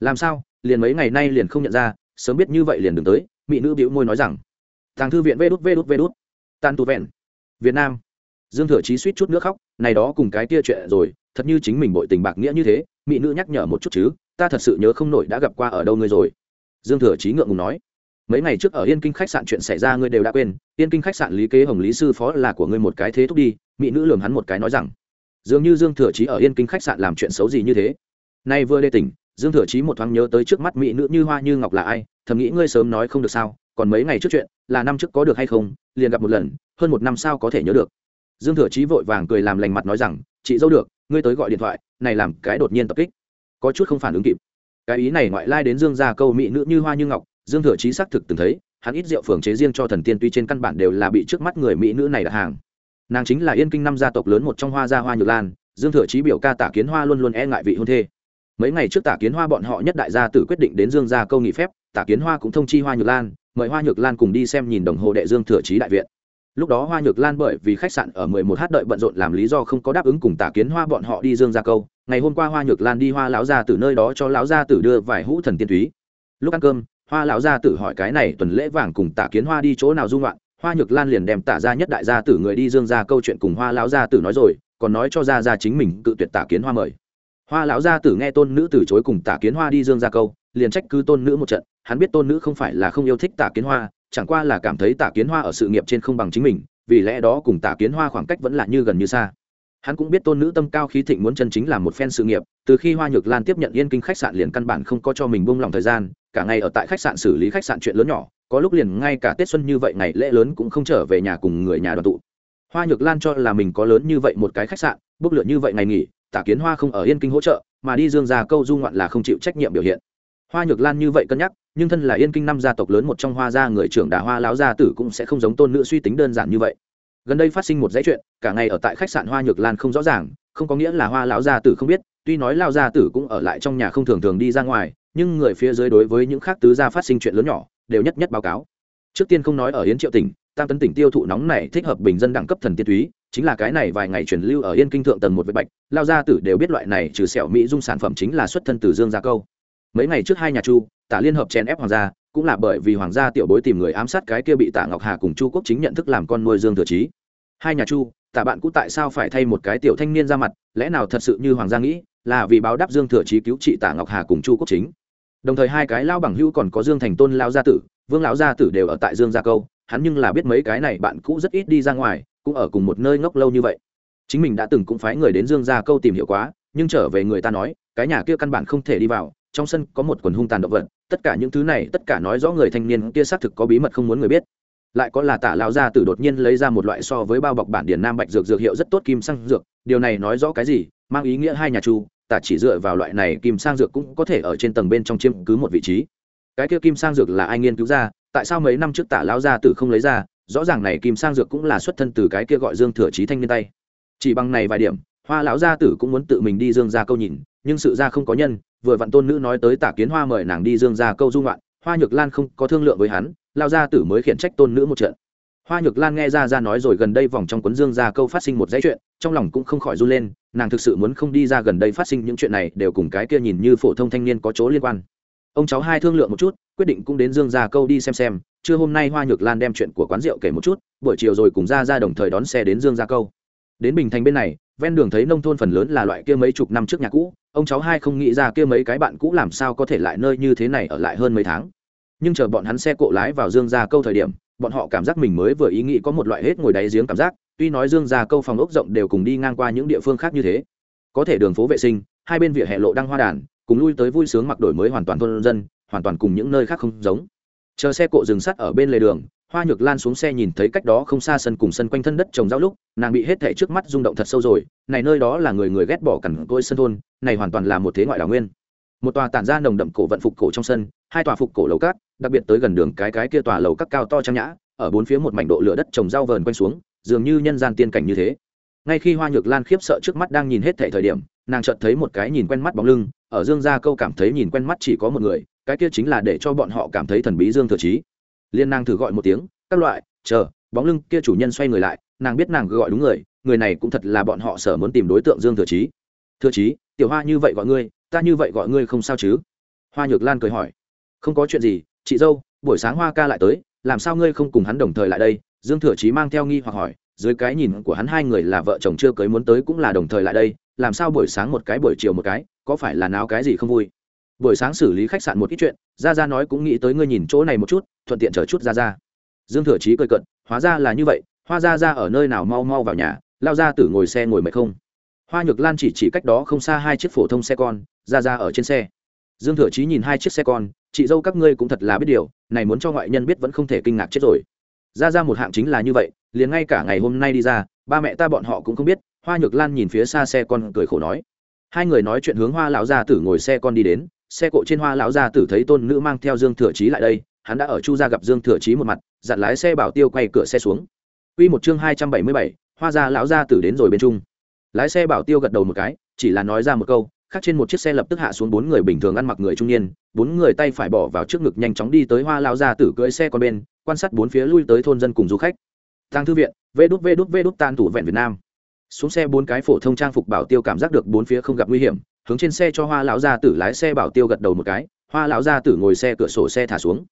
Làm sao? Liền mấy ngày nay liền không nhận ra sớm biết như vậy liền đừng tới mỹ nữ bĩu môi nói rằng thằng thư viện vê đút vê đút vê đút. Tan tu vẹn. Việt nam. Dương thừa chí suýt chút nước khóc, này đó cùng cái kia chuyện rồi, thật như chính mình bội tình bạc nghĩa như thế, mỹ nữ nhắc nhở một chút chứ, ta thật sự nhớ không nổi đã gặp qua ở đâu ngươi rồi. Dương thừa chí ngượng ngùng nói, mấy ngày trước ở yên kinh khách sạn chuyện xảy ra ngươi đều đã quên, yên kinh khách sạn lý kế hồng lý sư phó là của ngươi một cái thế thúc đi, mỹ nữ lường hắn một cái nói rằng. Dường như dương thừa chí ở yên kinh khách sạn làm chuyện xấu gì như thế. Nay vừa đê tỉnh, dương thừa chí một thoáng nhớ tới trước mắt mỹ nữ như hoa như ngọc là ai, thầm nghĩ ngươi sớm nói không được sao còn mấy ngày trước chuyện, là năm trước có được hay không, liền gặp một lần, hơn một năm sao có thể nhớ được. Dương thừa chí vội vàng cười làm lành mặt nói rằng, chị dâu được, ngươi tới gọi điện thoại, này làm cái đột nhiên tập kích. Có chút không phản ứng kịp. Cái ý này ngoại lai đến dương gia câu mỹ nữ như hoa như ngọc, dương thừa chí xác thực từng thấy, hắn ít rượu phường chế riêng cho thần tiên tuy trên căn bản đều là bị trước mắt người mỹ nữ này đặt hàng. Nàng chính là yên kinh năm gia tộc lớn một trong hoa gia hoa nhược lan, dương thừa chí biểu ca tả kiến hoa luôn luôn e ngại vị hôn thê. Mấy ngày trước tả kiến hoa bọn họ nhất đại gia tử quyết định đến dương gia câu nghỉ phép, tả kiến hoa cũng thông chi hoa nhược lan mời hoa nhược lan cùng đi xem nhìn đồng hồ đệ dương thừa chí đại viện. Lúc đó hoa nhược lan bởi vì khách sạn ở mười một h đợi bận rộn làm lý do không có đáp ứng cùng tả kiến hoa bọn họ đi dương gia câu, ngày hôm qua hoa nhược lan đi hoa lão gia từ nơi đó cho lão gia tử đưa vài hũ thần tiên túy. Lúc ăn cơm, hoa lão gia tử hỏi cái này tuần lễ vàng cùng tả kiến hoa đi chỗ nào dung loạn hoa nhược lan liền đem tả ra nhất đại gia tử người đi dương ra câu chuyện cùng hoa lão gia tử nói rồi, còn nói cho ra ra chính mình cự tuyệt tả kiến hoa mời. Hoa lão gia tử nghe tôn nữ từ chối cùng tả kiến hoa đi dương ra câu liền trách cứ tôn nữ một trận, hắn biết tôn nữ không phải là không yêu thích tả kiến hoa, chẳng qua là cảm thấy tả kiến hoa ở sự nghiệp trên không bằng chính mình, vì lẽ đó cùng tả kiến hoa khoảng cách vẫn là như gần như xa. Hắn cũng biết tôn nữ tâm cao khí thịnh muốn chân chính là một phen sự nghiệp, từ khi hoa nhược lan tiếp nhận yên kinh khách sạn liền căn bản không có cho mình buông lỏng thời gian, cả ngày ở tại khách sạn xử lý khách sạn chuyện lớn nhỏ, có lúc liền ngay cả tết xuân như vậy ngày lễ lớn cũng không trở về nhà cùng người nhà đoàn tụ. Hoa nhược lan cho là mình có lớn như vậy một cái khách sạn bốc lượn như vậy ngày nghỉ, tả kiến hoa không ở yên kinh hỗ trợ, mà đi dương ra câu du ngoạn là không chịu trách nhiệm biểu hiện hoa nhược lan như vậy cân nhắc, nhưng thân là yên kinh năm gia tộc lớn một trong hoa gia người trưởng đà hoa lão gia tử cũng sẽ không giống tôn nữ suy tính đơn giản như vậy. Gần đây phát sinh một dãy chuyện, cả ngày ở tại khách sạn hoa nhược lan không rõ ràng, không có nghĩa là hoa lão gia tử không biết, tuy nói lao gia tử cũng ở lại trong nhà không thường thường đi ra ngoài, nhưng người phía dưới đối với những khác tứ gia phát sinh chuyện lớn nhỏ, đều nhất nhất báo cáo. Trước tiên không nói ở yến triệu tỉnh, tam tấn tỉnh tiêu thụ nóng này thích hợp bình dân đẳng cấp thần tiên túy, chính là cái này vài ngày truyền lưu ở yên kinh thượng tầng một vệt bạch lao gia tử đều biết loại này trừ sẹo mỹ dung sản phẩm chính là xuất thân từ dương gia câu mấy ngày trước hai nhà chu, tả liên hợp chèn ép hoàng gia, cũng là bởi vì hoàng gia tiểu bối tìm người ám sát cái kia bị tả ngọc hà cùng chu quốc chính nhận thức làm con nuôi dương thừa trí hai nhà chu, tả bạn cũ tại sao phải thay một cái tiểu thanh niên ra mặt, lẽ nào thật sự như hoàng gia nghĩ, là vì báo đáp dương thừa trí cứu trị tả ngọc hà cùng chu quốc chính. Đồng thời hai cái lao bằng hữu còn có dương thành tôn lao gia tử, vương lão gia tử đều ở tại dương gia câu, hắn nhưng là biết mấy cái này bạn cũ rất ít đi ra ngoài, cũng ở cùng một nơi ngốc lâu như vậy. Chính mình đã từng cũng phái người đến dương gia câu tìm hiểu quá, nhưng trở về người ta nói, cái nhà kia căn bản không thể đi vào trong sân có một quần hung tàn động vật, tất cả những thứ này, tất cả nói rõ người thanh niên kia xác thực có bí mật không muốn người biết. Lại có là tả lão gia tử đột nhiên lấy ra một loại so với bao bọc bản điển nam bạch dược dược hiệu rất tốt kim sang dược, điều này nói rõ cái gì? Mang ý nghĩa hai nhà chu tả chỉ dựa vào loại này kim sang dược cũng có thể ở trên tầng bên trong chiếm cứ một vị trí. Cái kia kim sang dược là ai nghiên cứu ra? Tại sao mấy năm trước tả lão gia tử không lấy ra? Rõ ràng này kim sang dược cũng là xuất thân từ cái kia gọi dương thừa trí thanh niên tay. Chỉ bằng này vài điểm, hoa lão gia tử cũng muốn tự mình đi dương ra câu nhìn nhưng sự ra không có nhân, vừa vặn tôn nữ nói tới tả kiến hoa mời nàng đi dương ra câu dung loạn hoa nhược lan không có thương lượng với hắn, lao gia tử mới khiển trách tôn nữ một trận. Hoa nhược lan nghe ra ra nói rồi gần đây vòng trong cuốn dương ra câu phát sinh một dãy chuyện, trong lòng cũng không khỏi run lên, nàng thực sự muốn không đi ra gần đây phát sinh những chuyện này đều cùng cái kia nhìn như phổ thông thanh niên có chỗ liên quan. Ông cháu hai thương lượng một chút, quyết định cũng đến dương ra câu đi xem xem, trưa hôm nay hoa nhược lan đem chuyện của quán rượu kể một chút, buổi chiều rồi cùng ra ra đồng thời đón xe đến dương ra câu. Đến bình thành bên này, ven đường thấy nông thôn phần lớn là loại kia mấy chục năm trước nhà cũ ông cháu hai không nghĩ ra kia mấy cái bạn cũ làm sao có thể lại nơi như thế này ở lại hơn mấy tháng. Nhưng chờ bọn hắn xe cộ lái vào dương ra câu thời điểm, bọn họ cảm giác mình mới vừa ý nghĩ có một loại hết ngồi đáy giếng cảm giác, tuy nói dương ra câu phòng ốc rộng đều cùng đi ngang qua những địa phương khác như thế. Có thể đường phố vệ sinh, hai bên vỉa hè lộ đang hoa đàn, cùng lui tới vui sướng mặc đổi mới hoàn toàn thôn dân, hoàn toàn cùng những nơi khác không giống. Chờ xe cộ dừng sắt ở bên lề đường, hoa nhược lan xuống xe nhìn thấy cách đó không xa sân cùng sân quanh thân đất trồng rau lúc, nàng bị hết thẻ trước mắt rung động thật sâu rồi, này nơi đó là người người ghét bỏ cằn côi sân thôn này hoàn toàn là một thế ngoại đảo nguyên. Một tòa tản ra nồng đậm cổ vận phục cổ trong sân, hai tòa phục cổ lầu cát, đặc biệt tới gần đường cái cái kia tòa lầu các cao to trang nhã, ở bốn phía một mảnh độ lửa đất trồng rau vờn quanh xuống, dường như nhân gian tiên cảnh như thế. Ngay khi hoa nhược lan khiếp sợ trước mắt đang nhìn hết thể thời điểm, nàng chợt thấy một cái nhìn quen mắt bóng lưng, ở dương gia câu cảm thấy nhìn quen mắt chỉ có một người, cái kia chính là để cho bọn họ cảm thấy thần bí dương thừa trí liên nàng thử gọi một tiếng, các loại, chờ, bóng lưng kia chủ nhân xoay người lại, nàng biết nàng gọi đúng người người này cũng thật là bọn họ sở muốn tìm đối tượng dương thừa trí thừa trí tiểu hoa như vậy gọi ngươi, ta như vậy gọi ngươi không sao chứ? Hoa nhược lan cười hỏi. Không có chuyện gì, chị dâu, buổi sáng hoa ca lại tới, làm sao ngươi không cùng hắn đồng thời lại đây? Dương thừa trí mang theo nghi hoặc hỏi. Dưới cái nhìn của hắn hai người là vợ chồng chưa cưới muốn tới cũng là đồng thời lại đây, làm sao buổi sáng một cái, buổi chiều một cái, có phải là náo cái gì không vui? Buổi sáng xử lý khách sạn một ít chuyện ra ra nói cũng nghĩ tới ngươi nhìn chỗ này một chút, thuận tiện chờ chút ra ra dương thừa chí cười cận hóa ra là như vậy, hoa ra ra ở nơi nào mau mau vào nhà, lao ra tử ngồi xe ngồi mệt không? Hoa nhược lan chỉ chỉ cách đó không xa hai chiếc phổ thông xe con ra ra ở trên xe. Dương thừa chí nhìn hai chiếc xe con chị dâu các ngươi cũng thật là biết điều này muốn cho ngoại nhân biết vẫn không thể kinh ngạc chết rồi. Ra ra một hạng chính là như vậy liền ngay cả ngày hôm nay đi ra ba mẹ ta bọn họ cũng không biết hoa nhược lan nhìn phía xa xe con cười khổ nói. Hai người nói chuyện hướng hoa lão gia tử ngồi xe con đi đến xe cộ trên hoa lão gia tử thấy tôn nữ mang theo dương thừa chí lại đây hắn đã ở chu gia gặp dương thừa chí một mặt dặn lái xe bảo tiêu quay cửa xe xuống. Quy một chương hai trăm bảy mươi bảy, hoa gia lão gia tử đến rồi bên trung lái xe bảo tiêu gật đầu một cái, chỉ là nói ra một câu, khác trên một chiếc xe lập tức hạ xuống bốn người bình thường ăn mặc người trung niên, bốn người tay phải bỏ vào trước ngực nhanh chóng đi tới hoa lão gia tử cưỡi xe con bên, quan sát bốn phía lui tới thôn dân cùng du khách. Tăng thư viện, vê đút vê đút vê đút tan thủ vẹn việt nam. Xuống xe bốn cái phổ thông trang phục bảo tiêu cảm giác được bốn phía không gặp nguy hiểm, hướng trên xe cho hoa lão gia tử lái xe bảo tiêu gật đầu một cái, hoa lão gia tử ngồi xe cửa sổ xe thả xuống.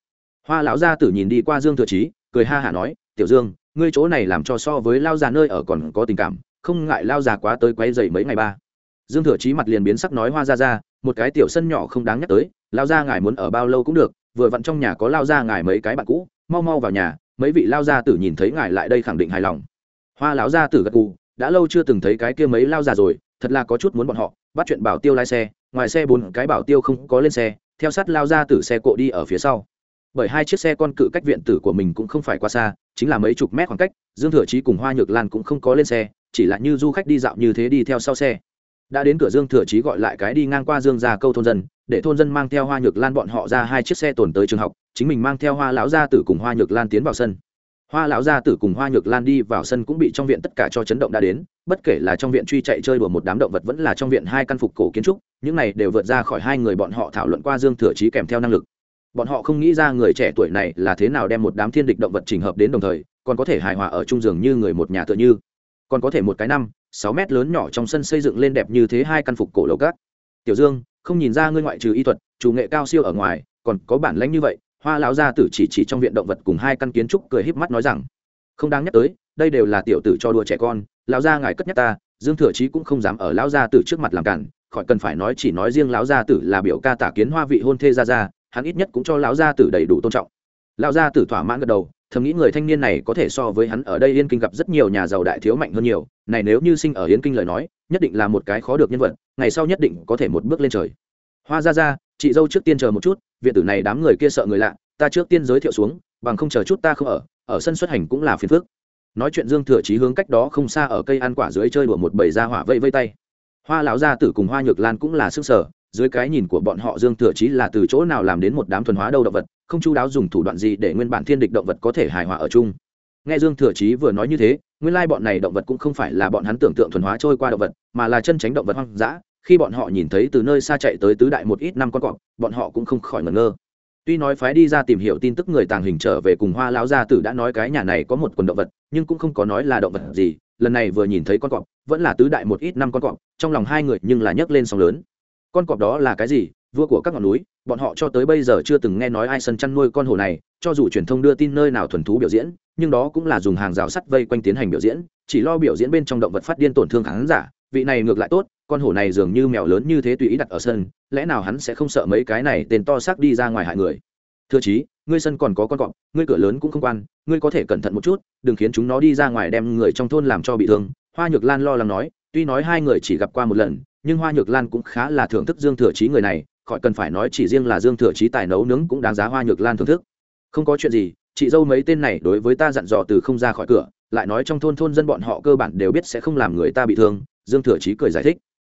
Hoa lão gia tử nhìn đi qua dương thừa trí cười ha hả nói, tiểu dương, ngươi chỗ này làm cho so với lao già nơi ở còn có tình cảm không ngại lao già quá tới quay dày mấy ngày ba. Dương thừa trí mặt liền biến sắc nói hoa ra ra, một cái tiểu sân nhỏ không đáng nhắc tới, lao ra ngài muốn ở bao lâu cũng được, vừa vặn trong nhà có lao ra ngài mấy cái bạn cũ, mau mau vào nhà, mấy vị lao gia tử nhìn thấy ngài lại đây khẳng định hài lòng. Hoa lão gia tử gật cù đã lâu chưa từng thấy cái kia mấy lao già rồi, thật là có chút muốn bọn họ, bắt chuyện bảo tiêu lái xe, ngoài xe bốn cái bảo tiêu không có lên xe, theo sát lao ra từ xe cộ đi ở phía sau bởi hai chiếc xe con cự cách viện tử của mình cũng không phải quá xa, chính là mấy chục mét khoảng cách, dương thừa chí cùng hoa nhược lan cũng không có lên xe, chỉ là như du khách đi dạo như thế đi theo sau xe. Đã đến cửa dương thừa chí gọi lại cái đi ngang qua dương ra câu thôn dân, để thôn dân mang theo hoa nhược lan bọn họ ra hai chiếc xe tồn tới trường học, chính mình mang theo hoa lão gia tử cùng hoa nhược lan tiến vào sân. Hoa lão gia tử cùng hoa nhược lan đi vào sân cũng bị trong viện tất cả cho chấn động đã đến, bất kể là trong viện truy chạy chơi đùa một đám động vật vẫn là trong viện hai căn phục cổ kiến trúc, những này đều vượt ra khỏi hai người bọn họ thảo luận qua dương thừa chí kèm theo năng lực bọn họ không nghĩ ra người trẻ tuổi này là thế nào đem một đám thiên địch động vật trình hợp đến đồng thời, còn có thể hài hòa ở trung giường như người một nhà tựa như. Còn có thể một cái năm, sáu mét lớn nhỏ trong sân xây dựng lên đẹp như thế hai căn phục cổ lầu cát tiểu dương, không nhìn ra ngươi ngoại trừ y thuật, chủ nghệ cao siêu ở ngoài, còn có bản lãnh như vậy, hoa lão gia tử chỉ chỉ trong viện động vật cùng hai căn kiến trúc cười híp mắt nói rằng, không đáng nhắc tới, đây đều là tiểu tử cho đùa trẻ con, lão gia ngài cất nhắc ta, dương thừa chí cũng không dám ở lão gia tử trước mặt làm cản, khỏi cần phải nói chỉ nói riêng lão gia tử là biểu ca tả kiến hoa vị hôn thê gia gia hắn ít nhất cũng cho lão gia tử đầy đủ tôn trọng. Lão gia tử thỏa mãn gật đầu, thầm nghĩ người thanh niên này có thể so với hắn ở đây yên kinh gặp rất nhiều nhà giàu đại thiếu mạnh hơn nhiều, này nếu như sinh ở yên kinh lời nói, nhất định là một cái khó được nhân vật, ngày sau nhất định có thể một bước lên trời. Hoa ra ra chị dâu trước tiên chờ một chút, viện tử này đám người kia sợ người lạ, ta trước tiên giới thiệu xuống, bằng không chờ chút ta không ở ở sân xuất hành cũng là phiền phức. Nói chuyện dương thừa chí hướng cách đó không xa ở cây ăn quả dưới chơi đùa một bầy ra hỏa vây vây tay. Hoa lão gia tử cùng hoa nhược lan cũng là sức sở dưới cái nhìn của bọn họ dương thừa chí là từ chỗ nào làm đến một đám thuần hóa đâu động vật, không chú đáo dùng thủ đoạn gì để nguyên bản thiên địch động vật có thể hài hòa ở chung. Nghe dương thừa chí vừa nói như thế, nguyên lai bọn này động vật cũng không phải là bọn hắn tưởng tượng thuần hóa trôi qua động vật, mà là chân tránh động vật hoang dã. Khi bọn họ nhìn thấy từ nơi xa chạy tới tứ đại một ít năm con cọp, bọn họ cũng không khỏi ngẩn ngơ. Tuy nói phái đi ra tìm hiểu tin tức người tàng hình trở về cùng hoa lão gia tử đã nói cái nhà này có một quần động vật, nhưng cũng không có nói là động vật gì, lần này vừa nhìn thấy con cọp, vẫn là tứ đại một ít năm con cọp, trong lòng hai người nhưng là nhấc lên sóng lớn con cọp đó là cái gì? Vua của các ngọn núi, bọn họ cho tới bây giờ chưa từng nghe nói ai sân chăn nuôi con hổ này, cho dù truyền thông đưa tin nơi nào thuần thú biểu diễn, nhưng đó cũng là dùng hàng rào sắt vây quanh tiến hành biểu diễn, chỉ lo biểu diễn bên trong động vật phát điên tổn thương khán giả. Vị này ngược lại tốt, con hổ này dường như mèo lớn như thế tùy ý đặt ở sân, lẽ nào hắn sẽ không sợ mấy cái này tên to xác đi ra ngoài hại người? Thưa chí, ngươi sân còn có con cọp, ngươi cửa lớn cũng không quan, ngươi có thể cẩn thận một chút, đừng khiến chúng nó đi ra ngoài đem người trong thôn làm cho bị thương. Hoa nhược lan lo lắng nói, tuy nói hai người chỉ gặp qua một lần nhưng hoa nhược lan cũng khá là thưởng thức dương thừa chí người này, khỏi cần phải nói chỉ riêng là dương thừa chí tài nấu nướng cũng đáng giá hoa nhược lan thưởng thức. Không có chuyện gì, chị dâu mấy tên này đối với ta dặn dò từ không ra khỏi cửa, lại nói trong thôn thôn dân bọn họ cơ bản đều biết sẽ không làm người ta bị thương, dương thừa chí cười giải thích.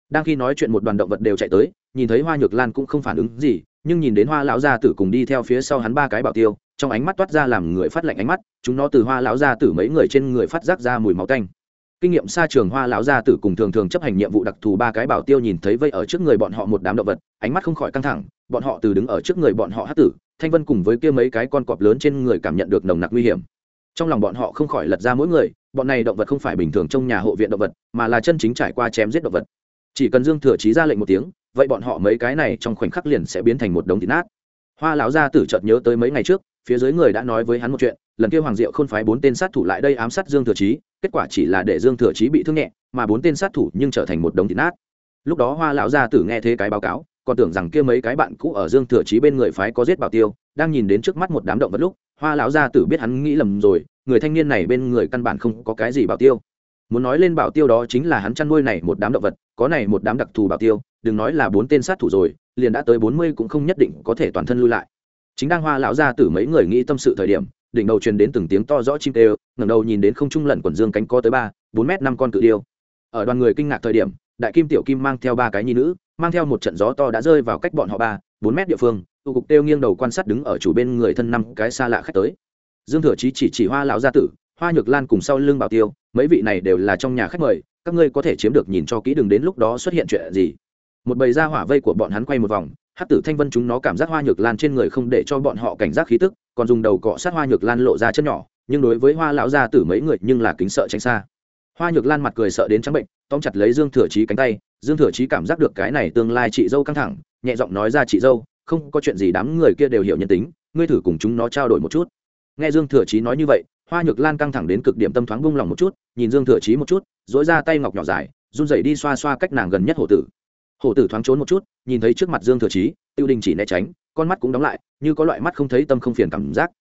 Đang khi nói chuyện một đoàn động vật đều chạy tới, nhìn thấy hoa nhược lan cũng không phản ứng gì, nhưng nhìn đến hoa lão gia tử cùng đi theo phía sau hắn ba cái bảo tiêu, trong ánh mắt toát ra làm người phát lạnh ánh mắt, chúng nó từ hoa lão gia tử mấy người trên người phát giác ra mùi máu tanh kinh nghiệm xa trường hoa lão gia tử cùng thường thường chấp hành nhiệm vụ đặc thù ba cái bảo tiêu nhìn thấy vây ở trước người bọn họ một đám động vật, ánh mắt không khỏi căng thẳng, bọn họ từ đứng ở trước người bọn họ hát tử, thanh vân cùng với kia mấy cái con cọp lớn trên người cảm nhận được nồng nặc nguy hiểm. Trong lòng bọn họ không khỏi lật ra mỗi người, bọn này động vật không phải bình thường trong nhà hộ viện động vật, mà là chân chính trải qua chém giết động vật. Chỉ cần dương thừa chí ra lệnh một tiếng, vậy bọn họ mấy cái này trong khoảnh khắc liền sẽ biến thành một đống thịt nát. Hoa lão gia tử chợt nhớ tới mấy ngày trước phía dưới người đã nói với hắn một chuyện, lần kia hoàng diệu không phái bốn tên sát thủ lại đây ám sát dương thừa chí, kết quả chỉ là để dương thừa chí bị thương nhẹ, mà bốn tên sát thủ nhưng trở thành một đống thịt nát. Lúc đó hoa lão gia tử nghe thế cái báo cáo, còn tưởng rằng kia mấy cái bạn cũ ở dương thừa chí bên người phái có giết bảo tiêu, đang nhìn đến trước mắt một đám động vật lúc, hoa lão gia tử biết hắn nghĩ lầm rồi, người thanh niên này bên người căn bản không có cái gì bảo tiêu. Muốn nói lên bảo tiêu đó chính là hắn chăn nuôi này một đám động vật, có này một đám đặc thù bảo tiêu, đừng nói là bốn tên sát thủ rồi, liền đã tới bốn mươi cũng không nhất định có thể toàn thân lui lại chính đang hoa lão gia tử mấy người nghĩ tâm sự thời điểm, đỉnh đầu truyền đến từng tiếng to rõ chim kêu, ngẩng đầu nhìn đến không trung lẩn quần dương cánh có tới ba, bốn mét năm con cự điêu. Ở đoàn người kinh ngạc thời điểm, đại kim tiểu kim mang theo ba cái nhi nữ, mang theo một trận gió to đã rơi vào cách bọn họ ba, bốn mét địa phương, tụ cục tiêu nghiêng đầu quan sát đứng ở chủ bên người thân năm cái xa lạ khách tới. Dương thừa chí chỉ chỉ hoa lão gia tử, hoa nhược lan cùng sau lưng bảo tiêu, mấy vị này đều là trong nhà khách mời, các ngươi có thể chiếm được nhìn cho kỹ đừng đến lúc đó xuất hiện chuyện gì. Một bầy ra hỏa vây của bọn hắn quay một vòng hát tử thanh vân chúng nó cảm giác hoa nhược lan trên người không để cho bọn họ cảnh giác khí tức, còn dùng đầu cọ sát hoa nhược lan lộ ra chân nhỏ, nhưng đối với hoa lão gia tử mấy người nhưng là kính sợ tránh xa. Hoa nhược lan mặt cười sợ đến trắng bệnh, tóm chặt lấy dương thừa chí cánh tay, dương thừa chí cảm giác được cái này tương lai chị dâu căng thẳng, nhẹ giọng nói ra, chị dâu, không có chuyện gì đám người kia đều hiểu nhân tính, ngươi thử cùng chúng nó trao đổi một chút. Nghe dương thừa chí nói như vậy, hoa nhược lan căng thẳng đến cực điểm tâm thoáng bung lòng một chút, nhìn dương thừa chí một chút dỗi ra tay ngọc nhỏ dài, run rẩy đi xoa xoa cách nàng gần nhất hổ tử hổ tử thoáng trốn một chút nhìn thấy trước mặt dương thừa chí tiêu đình chỉ né tránh con mắt cũng đóng lại như có loại mắt không thấy tâm không phiền cảm giác.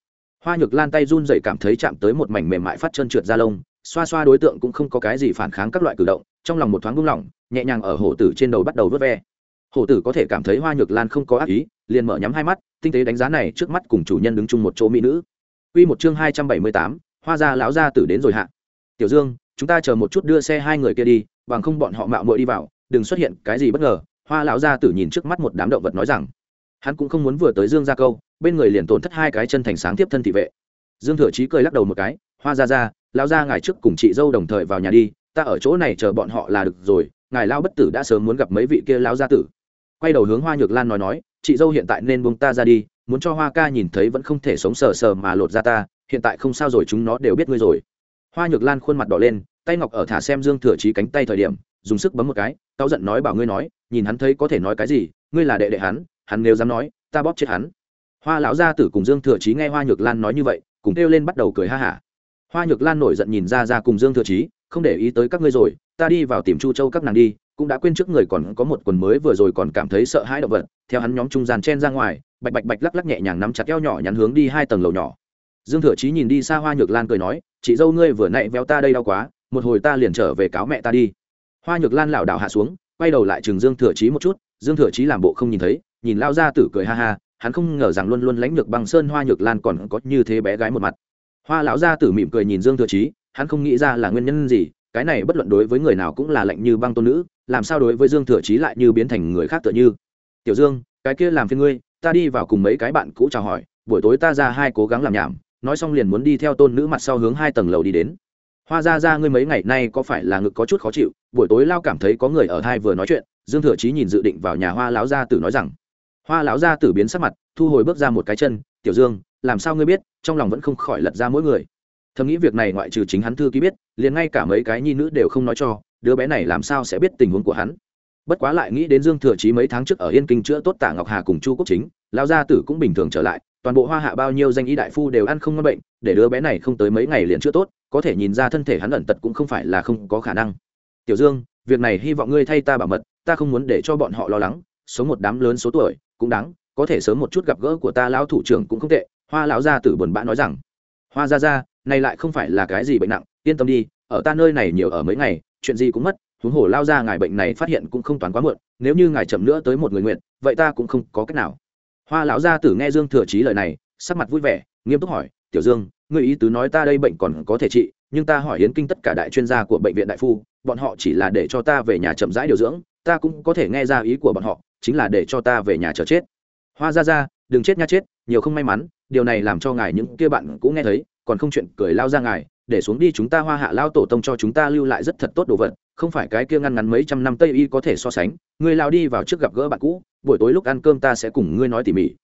Hoa nhược lan tay run rẩy cảm thấy chạm tới một mảnh mềm mại phát chân trượt ra lông xoa xoa đối tượng cũng không có cái gì phản kháng các loại cử động trong lòng một thoáng buông lỏng nhẹ nhàng ở hổ tử trên đầu bắt đầu vớt ve. Hổ tử có thể cảm thấy hoa nhược lan không có ác ý liền mở nhắm hai mắt tinh tế đánh giá này trước mắt cùng chủ nhân đứng chung một chỗ mỹ nữ. Quy một chương hai trăm bảy mươi tám, hoa gia lão gia tử đến rồi hạ. Tiểu dương chúng ta chờ một chút đưa xe hai người kia đi bằng không bọn họ mạo muội đi vào đừng xuất hiện cái gì bất ngờ, hoa lão gia tử nhìn trước mắt một đám động vật nói rằng. Hắn cũng không muốn vừa tới dương gia câu, bên người liền tổn thất hai cái chân thành sáng tiếp thân thị vệ. Dương thừa chí cười lắc đầu một cái, hoa ra ra lão gia ngài trước cùng chị dâu đồng thời vào nhà đi, ta ở chỗ này chờ bọn họ là được rồi, ngài lao bất tử đã sớm muốn gặp mấy vị kia lão gia tử. Quay đầu hướng hoa nhược lan nói nói, chị dâu hiện tại nên buông ta ra đi, muốn cho hoa ca nhìn thấy vẫn không thể sống sờ sờ mà lột ra ta, hiện tại không sao rồi, chúng nó đều biết ngươi rồi. Hoa nhược lan khuôn mặt đỏ lên, tay ngọc ở thả xem dương thừa chí cánh tay thời điểm dùng sức bấm một cái tao giận nói bảo ngươi nói, nhìn hắn thấy có thể nói cái gì, ngươi là đệ đệ hắn hắn nếu dám nói, ta bóp chết hắn. Hoa lão gia tử cùng dương thừa chí nghe hoa nhược lan nói như vậy, cùng kêu lên bắt đầu cười ha hả. Hoa nhược lan nổi giận nhìn ra ra cùng dương thừa chí, không để ý tới các ngươi rồi, ta đi vào tìm chu châu các nàng đi, cũng đã quên trước người còn có một quần mới vừa rồi còn cảm thấy sợ hãi động vật, theo hắn nhóm trung gian chen ra ngoài, bạch bạch bạch lắc lắc nhẹ nhàng nắm chặt eo nhỏ nhắn hướng đi hai tầng lầu nhỏ. Dương thừa chí nhìn đi xa hoa nhược lan cười nói, chị dâu ngươi vừa nãy véo ta đây đau quá, một hồi ta liền trở về cáo mẹ ta đi hoa nhược lan lảo đảo hạ xuống, quay đầu lại chừng dương thừa chí một chút, dương thừa chí làm bộ không nhìn thấy, nhìn lao ra tử cười ha ha, hắn không ngờ rằng luôn luôn lãnh được bằng sơn hoa nhược lan còn có như thế bé gái một mặt. Hoa lão gia tử mỉm cười nhìn dương thừa chí, hắn không nghĩ ra là nguyên nhân gì, cái này bất luận đối với người nào cũng là lạnh như băng tôn nữ, làm sao đối với dương thừa chí lại như biến thành người khác tựa như. Tiểu dương, cái kia làm phiên ngươi, ta đi vào cùng mấy cái bạn cũ chào hỏi, buổi tối ta ra hai cố gắng làm nhảm, nói xong liền muốn đi theo tôn nữ mặt sau hướng hai tầng lầu đi đến. Hoa ra ra ngươi mấy ngày nay có phải là ngực có chút khó chịu buổi tối lao cảm thấy có người ở thai vừa nói chuyện, dương thừa chí nhìn dự định vào nhà hoa lão gia tử nói rằng, hoa lão gia tử biến sắc mặt, thu hồi bước ra một cái chân, tiểu dương, làm sao ngươi biết, trong lòng vẫn không khỏi lật ra mỗi người. Thầm nghĩ việc này ngoại trừ chính hắn thư ký biết, liền ngay cả mấy cái nhi nữ đều không nói cho, đứa bé này làm sao sẽ biết tình huống của hắn. Bất quá lại nghĩ đến dương thừa chí mấy tháng trước ở yên kinh chữa tốt tạ ngọc hà cùng chu quốc chính lão gia tử cũng bình thường trở lại, toàn bộ hoa hạ bao nhiêu danh y đại phu đều ăn không ngon bệnh, để đứa bé này không tới mấy ngày liền chữa tốt, có thể nhìn ra thân thể hắn ẩn tật cũng không phải là không có khả năng tiểu dương, việc này hy vọng ngươi thay ta bảo mật, ta không muốn để cho bọn họ lo lắng, sống một đám lớn số tuổi, cũng đáng, có thể sớm một chút gặp gỡ của ta lão thủ trưởng cũng không tệ. Hoa lão gia tử buồn bã nói rằng. Hoa gia gia, này lại không phải là cái gì bệnh nặng, yên tâm đi, ở ta nơi này nhiều ở mấy ngày, chuyện gì cũng mất, huống hồ lao ra ngài bệnh này phát hiện cũng không toàn quá muộn, nếu như ngài chậm nữa tới một người nguyện, vậy ta cũng không có cách nào. Hoa lão gia tử nghe dương thừa trí lời này, sắc mặt vui vẻ, nghiêm túc hỏi, tiểu dương người ý tứ nói ta đây bệnh còn có thể trị nhưng ta hỏi yến kinh tất cả đại chuyên gia của bệnh viện đại phu, bọn họ chỉ là để cho ta về nhà chậm rãi điều dưỡng, ta cũng có thể nghe ra ý của bọn họ, chính là để cho ta về nhà chờ chết. Hoa ra ra đừng chết nha chết, nhiều không may mắn, điều này làm cho ngài những kia bạn cũng nghe thấy, còn không chuyện cười lao ra ngài, để xuống đi chúng ta hoa hạ lao tổ tông cho chúng ta lưu lại rất thật tốt đồ vật, không phải cái kia ngăn ngắn mấy trăm năm tây y có thể so sánh, người lao đi vào trước gặp gỡ bạn cũ, buổi tối lúc ăn cơm ta sẽ cùng ngươi nói tỉ mỉ.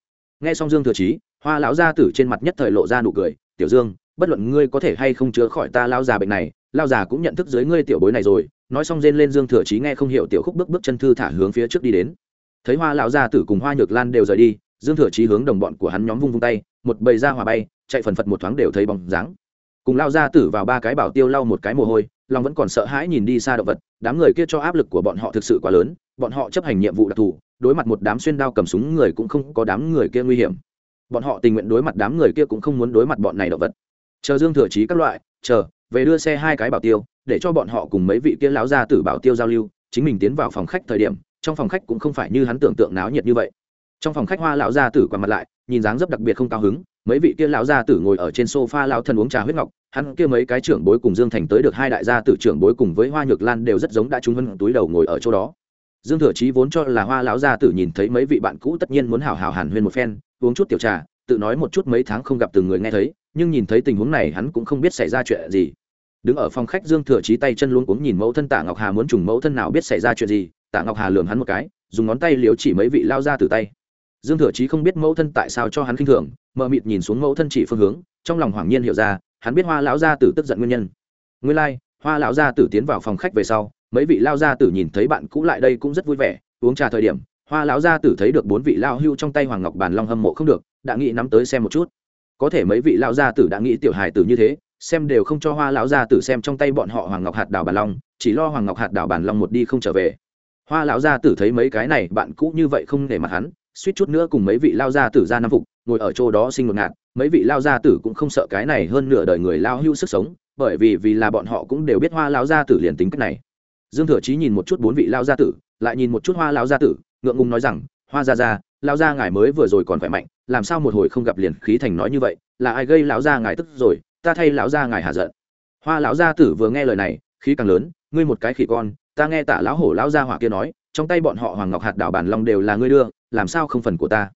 Nghe xong dương thừa chí, hoa lão gia tử trên mặt nhất thời lộ ra nụ cười, tiểu dương bất luận ngươi có thể hay không chữa khỏi ta lao già bệnh này, lao già cũng nhận thức dưới ngươi tiểu bối này rồi, nói xong rên lên dương thừa chí nghe không hiểu tiểu khúc bước bước chân thư thả hướng phía trước đi đến. Thấy hoa lão gia tử cùng hoa nhược lan đều rời đi, dương thừa chí hướng đồng bọn của hắn nhóm vung vung tay, một bầy ra hòa bay, chạy phần phật một thoáng đều thấy bóng dáng. Cùng lao gia tử vào ba cái bảo tiêu lau một cái mồ hôi, lòng vẫn còn sợ hãi nhìn đi xa động vật, đám người kia cho áp lực của bọn họ thực sự quá lớn, bọn họ chấp hành nhiệm vụ đặc thù, đối mặt một đám xuyên đao cầm súng người cũng không có đám người kia nguy hiểm. Bọn họ tình nguyện đối mặt đám người kia cũng không muốn đối mặt bọn này động vật chờ dương thừa chí các loại, chờ, về đưa xe hai cái bảo tiêu, để cho bọn họ cùng mấy vị kia lão ra tử bảo tiêu giao lưu, chính mình tiến vào phòng khách thời điểm, trong phòng khách cũng không phải như hắn tưởng tượng náo nhiệt như vậy. Trong phòng khách hoa lão gia tử quằn mặt lại, nhìn dáng dấp đặc biệt không cao hứng, mấy vị kia lão gia tử ngồi ở trên sofa lão thân uống trà huyết ngọc, hắn kia mấy cái trưởng bối cùng dương thành tới được hai đại gia tử trưởng bối cùng với hoa nhược lan đều rất giống đã trúng hơn túi đầu ngồi ở chỗ đó. Dương thừa chí vốn cho là hoa lão gia tử nhìn thấy mấy vị bạn cũ tất nhiên muốn hào hào hàn huyên một phen, uống chút tiểu trà, tự nói một chút mấy tháng không gặp từng người nghe thấy nhưng nhìn thấy tình huống này hắn cũng không biết xảy ra chuyện gì. Đứng ở phòng khách dương thừa chí tay chân luôn cuống nhìn mẫu thân tạ ngọc hà muốn trùng mẫu thân nào biết xảy ra chuyện gì tạ ngọc hà lường hắn một cái dùng ngón tay liếu chỉ mấy vị lao ra từ tay. Dương thừa chí không biết mẫu thân tại sao cho hắn khinh thường mờ mịt nhìn xuống mẫu thân chỉ phương hướng trong lòng hoảng nhiên hiểu ra hắn biết hoa lão gia tử tức giận nguyên nhân. Nguyên lai、like, hoa lão gia tử tiến vào phòng khách về sau mấy vị lao gia tử nhìn thấy bạn cũ lại đây cũng rất vui vẻ uống trà thời điểm hoa lão gia tử thấy được bốn vị lao hưu trong tay hoàng ngọc bàn long hâm mộ không được đã nghĩ nắm tới xem một chút có thể mấy vị lão gia tử đã nghĩ tiểu hài tử như thế, xem đều không cho hoa lão gia tử xem trong tay bọn họ hoàng ngọc hạt đào bàn long, chỉ lo hoàng ngọc hạt đào bàn long một đi không trở về. Hoa lão gia tử thấy mấy cái này, bạn cũ như vậy không để mặt hắn, suýt chút nữa cùng mấy vị lao gia tử ra năm phục, ngồi ở chỗ đó sinh một ngạt. Mấy vị lao gia tử cũng không sợ cái này hơn nửa đời người lao hưu sức sống, bởi vì vì là bọn họ cũng đều biết hoa lão gia tử liền tính cách này. Dương thừa chí nhìn một chút bốn vị lao gia tử, lại nhìn một chút hoa lão gia tử, ngượng ngùng nói rằng, hoa gia gia Lão gia ngài mới vừa rồi còn khỏe mạnh làm sao một hồi không gặp liền khí thành nói như vậy là ai gây lão gia ngài tức rồi ta thay lão gia ngài hạ giận. Hoa lão gia tử vừa nghe lời này khí càng lớn ngươi một cái khỉ con ta nghe tả lão hổ lão gia hỏa kia nói trong tay bọn họ hoàng ngọc hạt đảo bản long đều là ngươi đưa làm sao không phần của ta.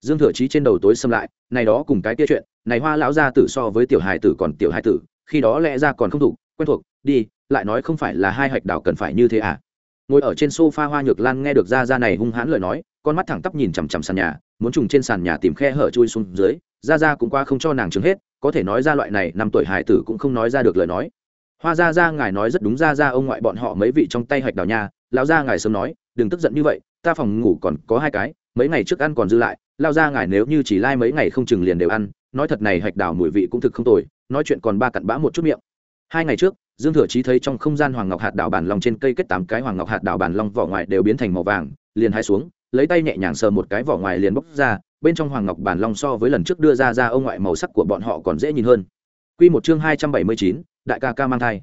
Dương thừa chí trên đầu tối xâm lại này đó cùng cái kia chuyện này hoa lão gia tử so với tiểu hài tử còn tiểu hài tử khi đó lẽ ra còn không đủ, quen thuộc đi lại nói không phải là hai hạch đảo cần phải như thế à? Ngồi ở trên sofa hoa nhược lan nghe được ra ra này hung hãn lời nói, con mắt thẳng tắp nhìn chằm chằm sàn nhà, muốn trùng trên sàn nhà tìm khe hở chui xuống dưới. Ra ra cũng qua không cho nàng chứng hết, có thể nói ra loại này, năm tuổi hải tử cũng không nói ra được lời nói. Hoa ra ra ngài nói rất đúng ra ra ông ngoại bọn họ mấy vị trong tay hạch đào nha, lão ra ngài sớm nói, đừng tức giận như vậy, ta phòng ngủ còn có hai cái, mấy ngày trước ăn còn dư lại lao ra ngài nếu như chỉ lai mấy ngày không chừng liền đều ăn, nói thật này hạch đào mùi vị cũng thực không tồi, nói chuyện còn ba cặn bã một chút miệng hai ngày trước dương thừa chí thấy trong không gian hoàng ngọc hạt Đảo bản long trên cây kết tám cái hoàng ngọc hạt Đảo bản long vỏ ngoài đều biến thành màu vàng liền hai xuống lấy tay nhẹ nhàng sờ một cái vỏ ngoài liền bốc ra bên trong hoàng ngọc bản long so với lần trước đưa ra ra ông ngoại màu sắc của bọn họ còn dễ nhìn hơn Quy một chương hai trăm bảy mươi chín, đại ca ca mang thai.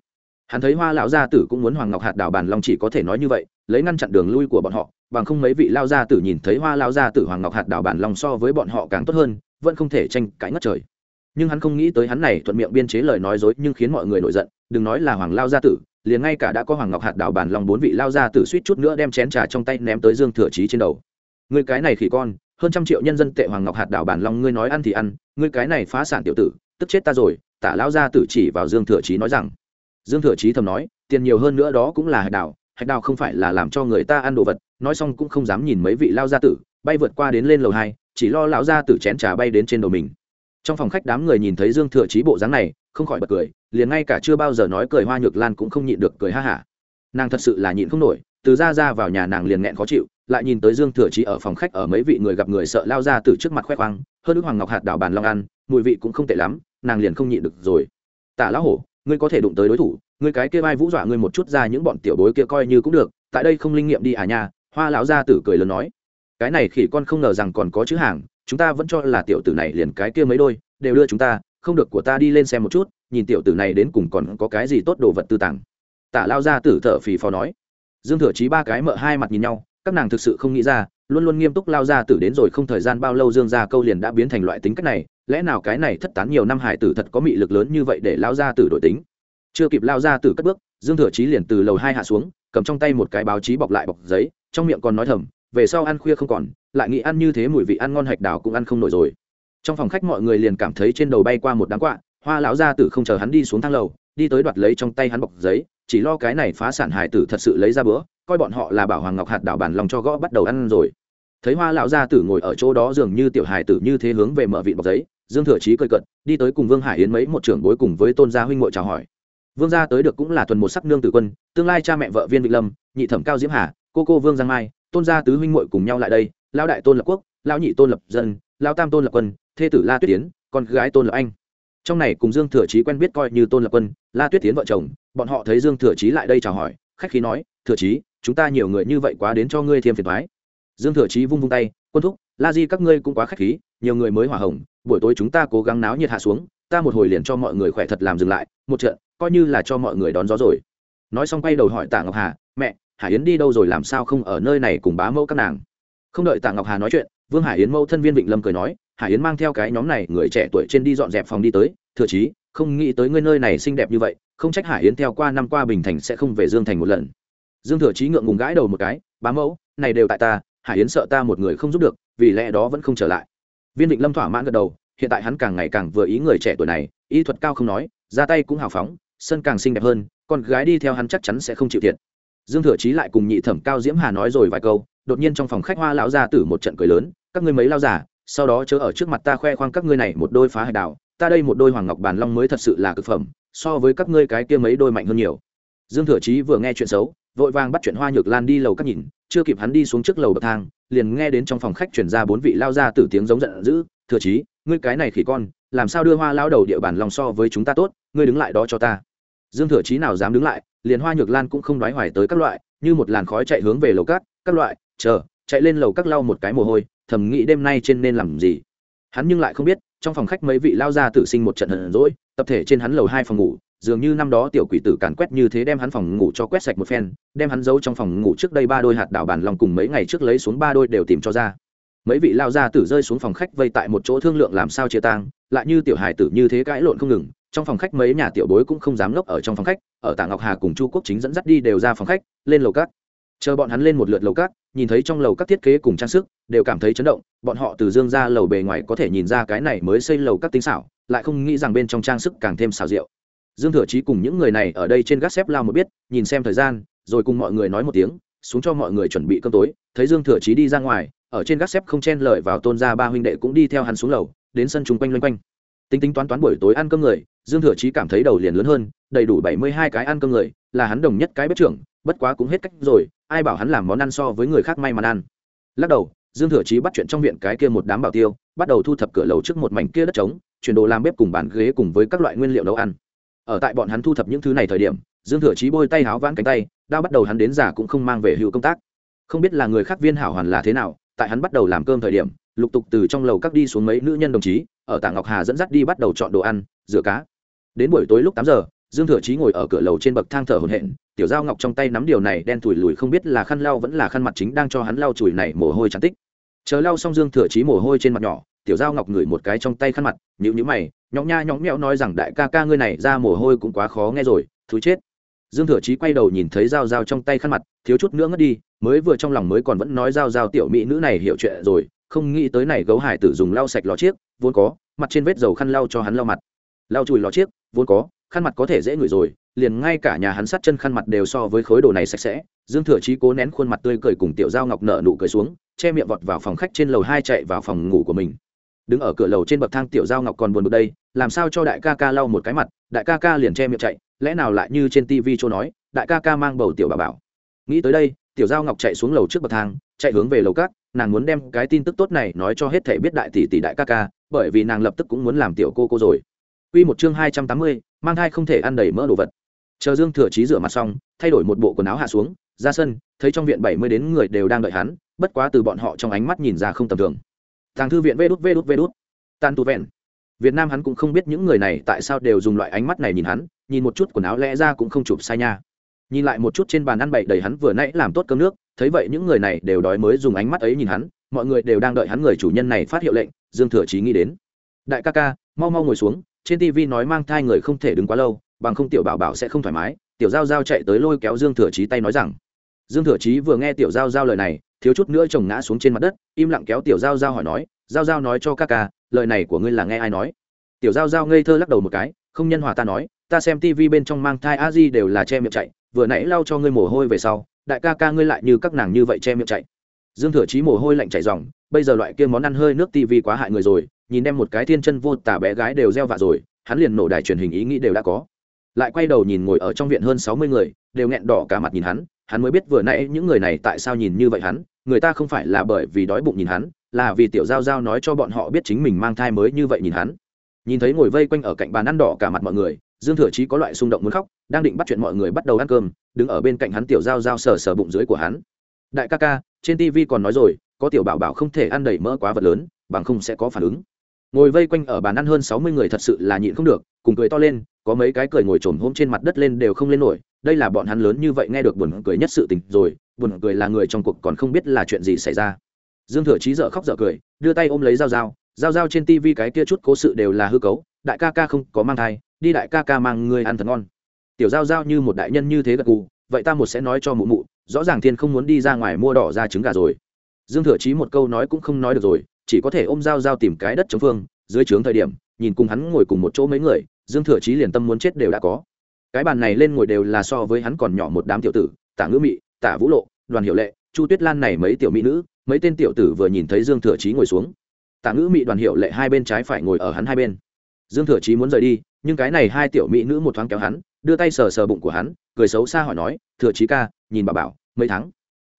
Hắn thấy Hoa lão gia tử cũng muốn Hoàng Ngọc hạt Đảo bản long chỉ có thể nói như vậy, lấy ngăn chặn đường lui của bọn họ, bằng không mấy vị lao gia tử nhìn thấy Hoa lão gia tử Hoàng Ngọc hạt Đảo bản long so với bọn họ càng tốt hơn, vẫn không thể tranh cãi ngất trời. Nhưng hắn không nghĩ tới hắn này thuận miệng biên chế lời nói dối nhưng khiến mọi người nổi giận, đừng nói là Hoàng lao gia tử, liền ngay cả đã có Hoàng Ngọc hạt đào bản long bốn vị lao gia tử suýt chút nữa đem chén trà trong tay ném tới Dương Thừa trí trên đầu. Ngươi cái này khỉ con, hơn trăm triệu nhân dân tệ Hoàng Ngọc hạt đào bản long ngươi nói ăn thì ăn, ngươi cái này phá sản tiểu tử, tức chết ta rồi, tả lão gia tử chỉ vào dương thừa trí nói rằng dương thừa trí thầm nói tiền nhiều hơn nữa đó cũng là hạt đào hạch đào không phải là làm cho người ta ăn đồ vật nói xong cũng không dám nhìn mấy vị lao gia tử bay vượt qua đến lên lầu hai chỉ lo lão gia tử chén trà bay đến trên đầu mình trong phòng khách đám người nhìn thấy dương thừa chí bộ dáng này, không khỏi bật cười, liền ngay cả chưa bao giờ nói cười hoa nhược lan cũng không nhịn được cười ha hả. Nàng thật sự là nhịn không nổi, từ ra ra vào nhà nàng liền nghẹn khó chịu, lại nhìn tới dương thừa chí ở phòng khách ở mấy vị người gặp người sợ lao ra từ trước mặt khoe khoang, hơn ước hoàng ngọc hạt đảo bàn long ăn, mùi vị cũng không tệ lắm, nàng liền không nhịn được rồi. Tả lão hổ, ngươi có thể đụng tới đối thủ, ngươi cái kia vai vũ dọa ngươi một chút ra những bọn tiểu bối kia coi như cũng được, tại đây không linh nghiệm đi à nha. Hoa lão gia tử cười lớn nói. Cái này khỉ con không ngờ rằng còn có chữ hàng chúng ta vẫn cho là tiểu tử này liền cái kia mấy đôi, đều đưa chúng ta, không được của ta đi lên xem một chút, nhìn tiểu tử này đến cùng còn có cái gì tốt đồ vật tư tàng. Tả lao gia tử thở phì phò nói. Dương thừa chí ba cái mợ hai mặt nhìn nhau, các nàng thực sự không nghĩ ra, luôn luôn nghiêm túc lao ra tử đến rồi không thời gian bao lâu dương ra câu liền đã biến thành loại tính cách này, lẽ nào cái này thất tán nhiều năm hải tử thật có mị lực lớn như vậy để lao ra tử đổi tính? Chưa kịp lao ra tử cất bước, dương thừa chí liền từ lầu hai hạ xuống, cầm trong tay một cái báo chí bọc lại bọc giấy, trong miệng còn nói thầm về sau ăn khuya không còn, lại nghĩ ăn như thế mùi vị ăn ngon hạch đào cũng ăn không nổi rồi. Trong phòng khách mọi người liền cảm thấy trên đầu bay qua một đám quạ, hoa lão gia tử không chờ hắn đi xuống thang lầu, đi tới đoạt lấy trong tay hắn bọc giấy, chỉ lo cái này phá sản hải tử thật sự lấy ra bữa, coi bọn họ là bảo hoàng ngọc hạt đảo bản lòng cho gõ bắt đầu ăn rồi. Thấy hoa lão gia tử ngồi ở chỗ đó dường như tiểu Hải tử như thế hướng về mở vị bọc giấy, dương thừa chí cười cận đi tới cùng vương hải yến mấy một trưởng bối cùng với tôn gia huynh ngội chào hỏi. Vương gia tới được cũng là tuần một sắc nương tử quân, tương lai cha mẹ vợ viên vịnh lâm, nhị thẩm cao diễm hà, cô cô vương giang mai tôn gia tứ huynh muội cùng nhau lại đây, lão đại tôn lập quốc, lão nhị tôn lập dân, lão tam tôn lập quân, thê tử la tuyết tiến con gái tôn lập anh. Trong này cùng dương thừa chí quen biết coi như tôn lập quân, la tuyết tiến vợ chồng, bọn họ thấy dương thừa chí lại đây chào hỏi, khách khí nói, thừa chí, chúng ta nhiều người như vậy quá đến cho ngươi thêm phiền thoái dương thừa chí vung vung tay, quân thúc, la di các ngươi cũng quá khách khí, nhiều người mới hỏa hồng, buổi tối chúng ta cố gắng náo nhiệt hạ xuống, ta một hồi liền cho mọi người khỏe thật làm dừng lại, một trận, coi như là cho mọi người đón gió rồi. Nói xong quay đầu hỏi tạ ngọc hà, mẹ hải yến đi đâu rồi, làm sao không ở nơi này cùng bá mẫu các nàng? Không đợi tạ ngọc hà nói chuyện, vương hải yến mẫu thân viên vịnh lâm cười nói, hải yến mang theo cái nhóm này, người trẻ tuổi trên đi dọn dẹp phòng đi tới. Thừa chí, không nghĩ tới ngươi nơi này xinh đẹp như vậy, không trách hải yến theo qua năm qua bình thành sẽ không về dương thành một lần. Dương thừa chí ngượng ngùng gãi đầu một cái, bá mẫu, này đều tại ta, hải yến sợ ta một người không giúp được, vì lẽ đó vẫn không trở lại. Viên Vịnh lâm thỏa mãn gật đầu, hiện tại hắn càng ngày càng vừa ý người trẻ tuổi này ý thuật cao không nói, ra tay cũng hào phóng, sân càng xinh đẹp hơn, con gái đi theo hắn chắc chắn sẽ không chịu thiệt dương thừa chí lại cùng nhị thẩm cao diễm hà nói rồi vài câu, đột nhiên trong phòng khách hoa lão ra tử một trận cười lớn, các ngươi mấy lao giả sau đó chớ ở trước mặt ta khoe khoang các ngươi này một đôi phá hải đảo, ta đây một đôi hoàng ngọc bàn long mới thật sự là cực phẩm, so với các ngươi cái kia mấy đôi mạnh hơn nhiều. Dương thừa chí vừa nghe chuyện xấu, vội vàng bắt chuyện hoa nhược lan đi lầu các nhìn, chưa kịp hắn đi xuống trước lầu bậc thang, liền nghe đến trong phòng khách chuyển ra bốn vị lao ra từ tiếng giống giận dữ, thừa chí, ngươi cái này khỉ con, làm sao đưa hoa lao đầu địa bàn lòng so với chúng ta tốt, ngươi đứng lại đó cho ta. Dương thừa chí nào dám đứng lại liền hoa nhược lan cũng không đoái hoài tới các loại như một làn khói chạy hướng về lầu cát, các loại chờ chạy lên lầu các lau một cái mồ hôi thầm nghĩ đêm nay trên nên làm gì. Hắn nhưng lại không biết trong phòng khách mấy vị lao ra tự sinh một trận hận rỗi tập thể trên hắn lầu hai phòng ngủ dường như năm đó tiểu quỷ tử càn quét như thế đem hắn phòng ngủ cho quét sạch một phen đem hắn giấu trong phòng ngủ trước đây ba đôi hạt đảo bàn lòng cùng mấy ngày trước lấy xuống ba đôi đều tìm cho ra. Mấy vị lao ra tử rơi xuống phòng khách vây tại một chỗ thương lượng làm sao chia tang lại như tiểu hài tử như thế cãi lộn không ngừng trong phòng khách mấy nhà tiểu bối cũng không dám lốc ở trong phòng khách, ở tạ ngọc hà cùng chu quốc chính dẫn dắt đi đều ra phòng khách, lên lầu cát chờ bọn hắn lên một lượt lầu cát nhìn thấy trong lầu các thiết kế cùng trang sức, đều cảm thấy chấn động, bọn họ từ dương ra lầu bề ngoài có thể nhìn ra cái này mới xây lầu các tinh xảo, lại không nghĩ rằng bên trong trang sức càng thêm xảo diệu. Dương thừa chí cùng những người này ở đây trên gác xếp lao một biết, nhìn xem thời gian, rồi cùng mọi người nói một tiếng, xuống cho mọi người chuẩn bị cơm tối, thấy dương thừa chí đi ra ngoài, ở trên gác xếp không chen lợi vào tôn ra ba huynh đệ cũng đi theo hắn xuống lầu, đến sân chung quanh loanh quanh tính tính toán toán buổi tối ăn cơm người, dương thừa chí cảm thấy đầu liền lớn hơn, đầy đủ bảy mươi hai cái ăn cơm người, là hắn đồng nhất cái bếp trưởng, bất quá cũng hết cách rồi, ai bảo hắn làm món ăn so với người khác may mắn ăn. Lắc đầu, dương thừa chí bắt chuyện trong viện cái kia một đám bảo tiêu, bắt đầu thu thập cửa lầu trước một mảnh kia đất trống, chuyển đồ làm bếp cùng bàn ghế cùng với các loại nguyên liệu nấu ăn. Ở tại bọn hắn thu thập những thứ này thời điểm, dương thừa chí bôi tay háo vãn cánh tay, đao bắt đầu hắn đến giả cũng không mang về hữu công tác. Không biết là người khác viên hảo hoàn là thế nào, tại hắn bắt đầu làm cơm thời điểm, lục tục từ trong lầu các đi xuống mấy nữ nhân đồng chí ở tạ ngọc hà dẫn dắt đi bắt đầu chọn đồ ăn, rửa cá. Đến buổi tối lúc tám giờ, dương thừa chí ngồi ở cửa lầu trên bậc thang thở hổn hển, tiểu giao ngọc trong tay nắm điều này đen thùi lùi không biết là khăn lau vẫn là khăn mặt chính đang cho hắn lau chùi này mồ hôi tràn tích. Chờ lau xong dương thừa chí mồ hôi trên mặt nhỏ, tiểu giao ngọc ngửi một cái trong tay khăn mặt nhữ nhữ mày, nhõng nha nhóng mẹo nói rằng đại ca ca ngươi này ra mồ hôi cũng quá khó nghe rồi thú chết. Dương thừa chí quay đầu nhìn thấy dao dao trong tay khăn mặt, thiếu chút nữa ngất đi, mới vừa trong lòng mới còn vẫn nói dao dao tiểu mỹ nữ này hiểu chuyện rồi không nghĩ tới này gấu hải tử dùng lau sạch lò chiếc, vốn có, mặt trên vết dầu khăn lau cho hắn lau mặt. Lau chùi lò chiếc, vốn có, khăn mặt có thể dễ ngửi rồi, liền ngay cả nhà hắn sát chân khăn mặt đều so với khối đồ này sạch sẽ. Dương thừa chí cố nén khuôn mặt tươi cười cùng tiểu giao ngọc nợ nụ cười xuống, che miệng vọt vào phòng khách trên lầu hai chạy vào phòng ngủ của mình. Đứng ở cửa lầu trên bậc thang tiểu giao ngọc còn buồn bực đây, làm sao cho đại ca ca lau một cái mặt, đại ca ca liền che miệng chạy, lẽ nào lại như trên tivi chỗ nói, đại ca ca mang bầu tiểu bà bảo. Nghĩ tới đây, tiểu giao ngọc chạy xuống lầu trước bậc thang, chạy hướng về lầu cát nàng muốn đem cái tin tức tốt này nói cho hết thể biết đại tỷ tỷ đại ca ca bởi vì nàng lập tức cũng muốn làm tiểu cô cô rồi Quy một chương hai trăm tám mươi, mang thai không thể ăn đầy mỡ đồ vật. Chờ Dương Thừa Chí rửa mặt xong, thay đổi một bộ quần áo hạ xuống, ra sân, thấy trong viện bảy mươi đến người đều đang đợi hắn, bất quá từ bọn họ trong ánh mắt nhìn ra không tầm thường. Tàng thư viện vê đút vê đút vê đút. Tan tu vẹn. Việt Nam hắn cũng không biết những người này tại sao đều dùng loại ánh mắt này nhìn hắn, nhìn một chút quần áo lẽ ra cũng không chụp sai nha. Nhìn lại một chút trên bàn ăn bậy đầy hắn vừa nãy làm tốt cơm nước, thấy vậy những người này đều đói mới dùng ánh mắt ấy nhìn hắn, mọi người đều đang đợi hắn người chủ nhân này phát hiệu lệnh, Dương Thừa Chí nghĩ đến. Đại ca ca, mau mau ngồi xuống, trên tv nói mang thai người không thể đứng quá lâu bằng không tiểu bảo bảo sẽ không thoải mái tiểu giao giao chạy tới lôi kéo dương thừa chí tay nói rằng dương thừa chí vừa nghe tiểu giao giao lời này thiếu chút nữa chồng ngã xuống trên mặt đất im lặng kéo tiểu giao giao hỏi nói giao giao nói cho ca ca lời này của ngươi là nghe ai nói tiểu giao giao ngây thơ lắc đầu một cái không nhân hòa ta nói ta xem tv bên trong mang thai a di đều là che miệng chạy vừa nãy lau cho ngươi mồ hôi về sau đại ca ca ngươi lại như các nàng như vậy che miệng chạy. Dương thừa chí mồ hôi lạnh chảy dòng bây giờ loại kia món ăn hơi nước tivi quá hại người rồi, nhìn đem một cái thiên chân vô tả bé gái đều gieo vạ rồi, hắn liền nổ đài truyền hình ý nghĩ đều đã có. Lại quay đầu nhìn ngồi ở trong viện hơn sáu mươi người, đều nghẹn đỏ cả mặt nhìn hắn hắn mới biết vừa nãy những người này tại sao nhìn như vậy hắn, người ta không phải là bởi vì đói bụng nhìn hắn, là vì tiểu giao giao nói cho bọn họ biết chính mình mang thai mới như vậy nhìn hắn. Nhìn thấy ngồi vây quanh ở cạnh bàn ăn đỏ cả mặt mọi người dương thừa chí có loại xung động muốn khóc, đang định bắt chuyện mọi người bắt đầu ăn cơm, đứng ở bên cạnh hắn tiểu giao giao sờ sờ bụng dưới của hắn. Đại ca ca, trên tv còn nói rồi, có tiểu bảo bảo không thể ăn đầy mỡ quá vật lớn, bằng không sẽ có phản ứng. Ngồi vây quanh ở bàn ăn hơn sáu mươi người thật sự là nhịn không được, cùng cười to lên, có mấy cái cười ngồi trồm hôm trên mặt đất lên đều không lên nổi, đây là bọn hắn lớn như vậy nghe được buồn cười nhất sự tình rồi, buồn cười là người trong cuộc còn không biết là chuyện gì xảy ra. Dương thừa chí dợ khóc dợ cười, đưa tay ôm lấy dao dao dao dao trên tivi cái kia chút cố sự đều là hư cấu đại ca ca không có mang thai, đi đại ca ca mang người ăn thật ngon. Tiểu Giao Giao như một đại nhân như thế gật gù, vậy ta một sẽ nói cho mụ mụ, rõ ràng thiên không muốn đi ra ngoài mua đỏ ra trứng gà rồi. Dương thừa chí một câu nói cũng không nói được rồi, chỉ có thể ôm Giao Giao tìm cái đất chống phương, dưới trướng thời điểm, nhìn cùng hắn ngồi cùng một chỗ mấy người, dương thừa chí liền tâm muốn chết đều đã có. Cái bàn này lên ngồi đều là so với hắn còn nhỏ một đám tiểu tử, tả ngữ mị, tả vũ lộ, đoàn hiệu lệ, chu tuyết lan này mấy tiểu mỹ nữ, mấy tên tiểu tử vừa nhìn thấy dương thừa chí ngồi xuống. Tả ngữ mị, đoàn hiệu lệ hai bên trái phải ngồi ở hắn hai bên dương thừa chí muốn rời đi, nhưng cái này hai tiểu mỹ nữ một thoáng kéo hắn, đưa tay sờ sờ bụng của hắn, cười xấu xa hỏi nói, thừa chí ca, nhìn bà bảo, mấy tháng?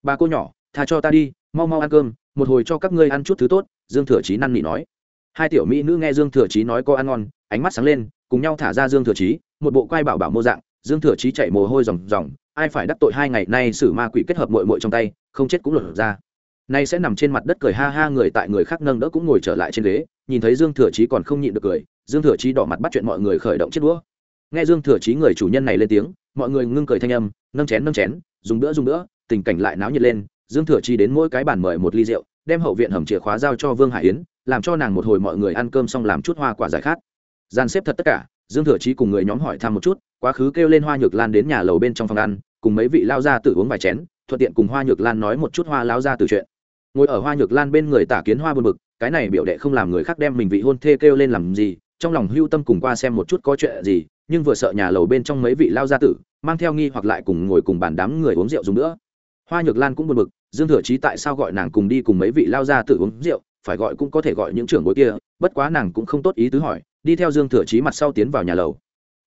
Bà cô nhỏ, tha cho ta đi, mau mau ăn cơm, một hồi cho các ngươi ăn chút thứ tốt, dương thừa chí năn nỉ nói. Hai tiểu mỹ nữ nghe dương thừa chí nói có ăn ngon, ánh mắt sáng lên, cùng nhau thả ra dương thừa chí, một bộ quai bảo bảo mô dạng, dương thừa chí chạy mồ hôi ròng ròng, ai phải đắc tội hai ngày nay xử ma quỷ kết hợp mội mội trong tay, không chết cũng lột ra. Nay sẽ nằm trên mặt đất cười ha ha, người tại người khác nâng đỡ cũng ngồi trở lại trên ghế, nhìn thấy dương thừa chí còn không nhịn được cười dương thừa chí đỏ mặt bắt chuyện mọi người khởi động chiếc đũa. Nghe dương thừa chí người chủ nhân này lên tiếng, mọi người ngưng cười thanh âm, nâng chén nâng chén, dùng bữa dùng bữa, tình cảnh lại náo nhiệt lên. Dương thừa chí đến mỗi cái bàn mời một ly rượu, đem hậu viện hầm chìa khóa giao cho vương hải yến, làm cho nàng một hồi mọi người ăn cơm xong làm chút hoa quả giải khát. Gian xếp thật tất cả, dương thừa chí cùng người nhóm hỏi thăm một chút, quá khứ kêu lên hoa nhược lan đến nhà lầu bên trong phòng ăn, cùng mấy vị lao ra tự uống vài chén, thuận tiện cùng hoa nhược lan nói một chút hoa lao ra từ chuyện. Ngồi ở hoa nhược lan bên người tả kiến hoa buồn bực, cái này biểu đệ không làm người khác đem mình vị hôn thê kêu lên làm gì trong lòng hưu tâm cùng qua xem một chút có chuyện gì, nhưng vừa sợ nhà lầu bên trong mấy vị lao gia tử, mang theo nghi hoặc lại cùng ngồi cùng bàn đám người uống rượu dùng nữa. Hoa nhược lan cũng buồn bực, dương thừa chí tại sao gọi nàng cùng đi cùng mấy vị lao gia tử uống rượu, phải gọi cũng có thể gọi những trưởng bối kia, bất quá nàng cũng không tốt ý tứ hỏi, đi theo dương thừa chí mặt sau tiến vào nhà lầu.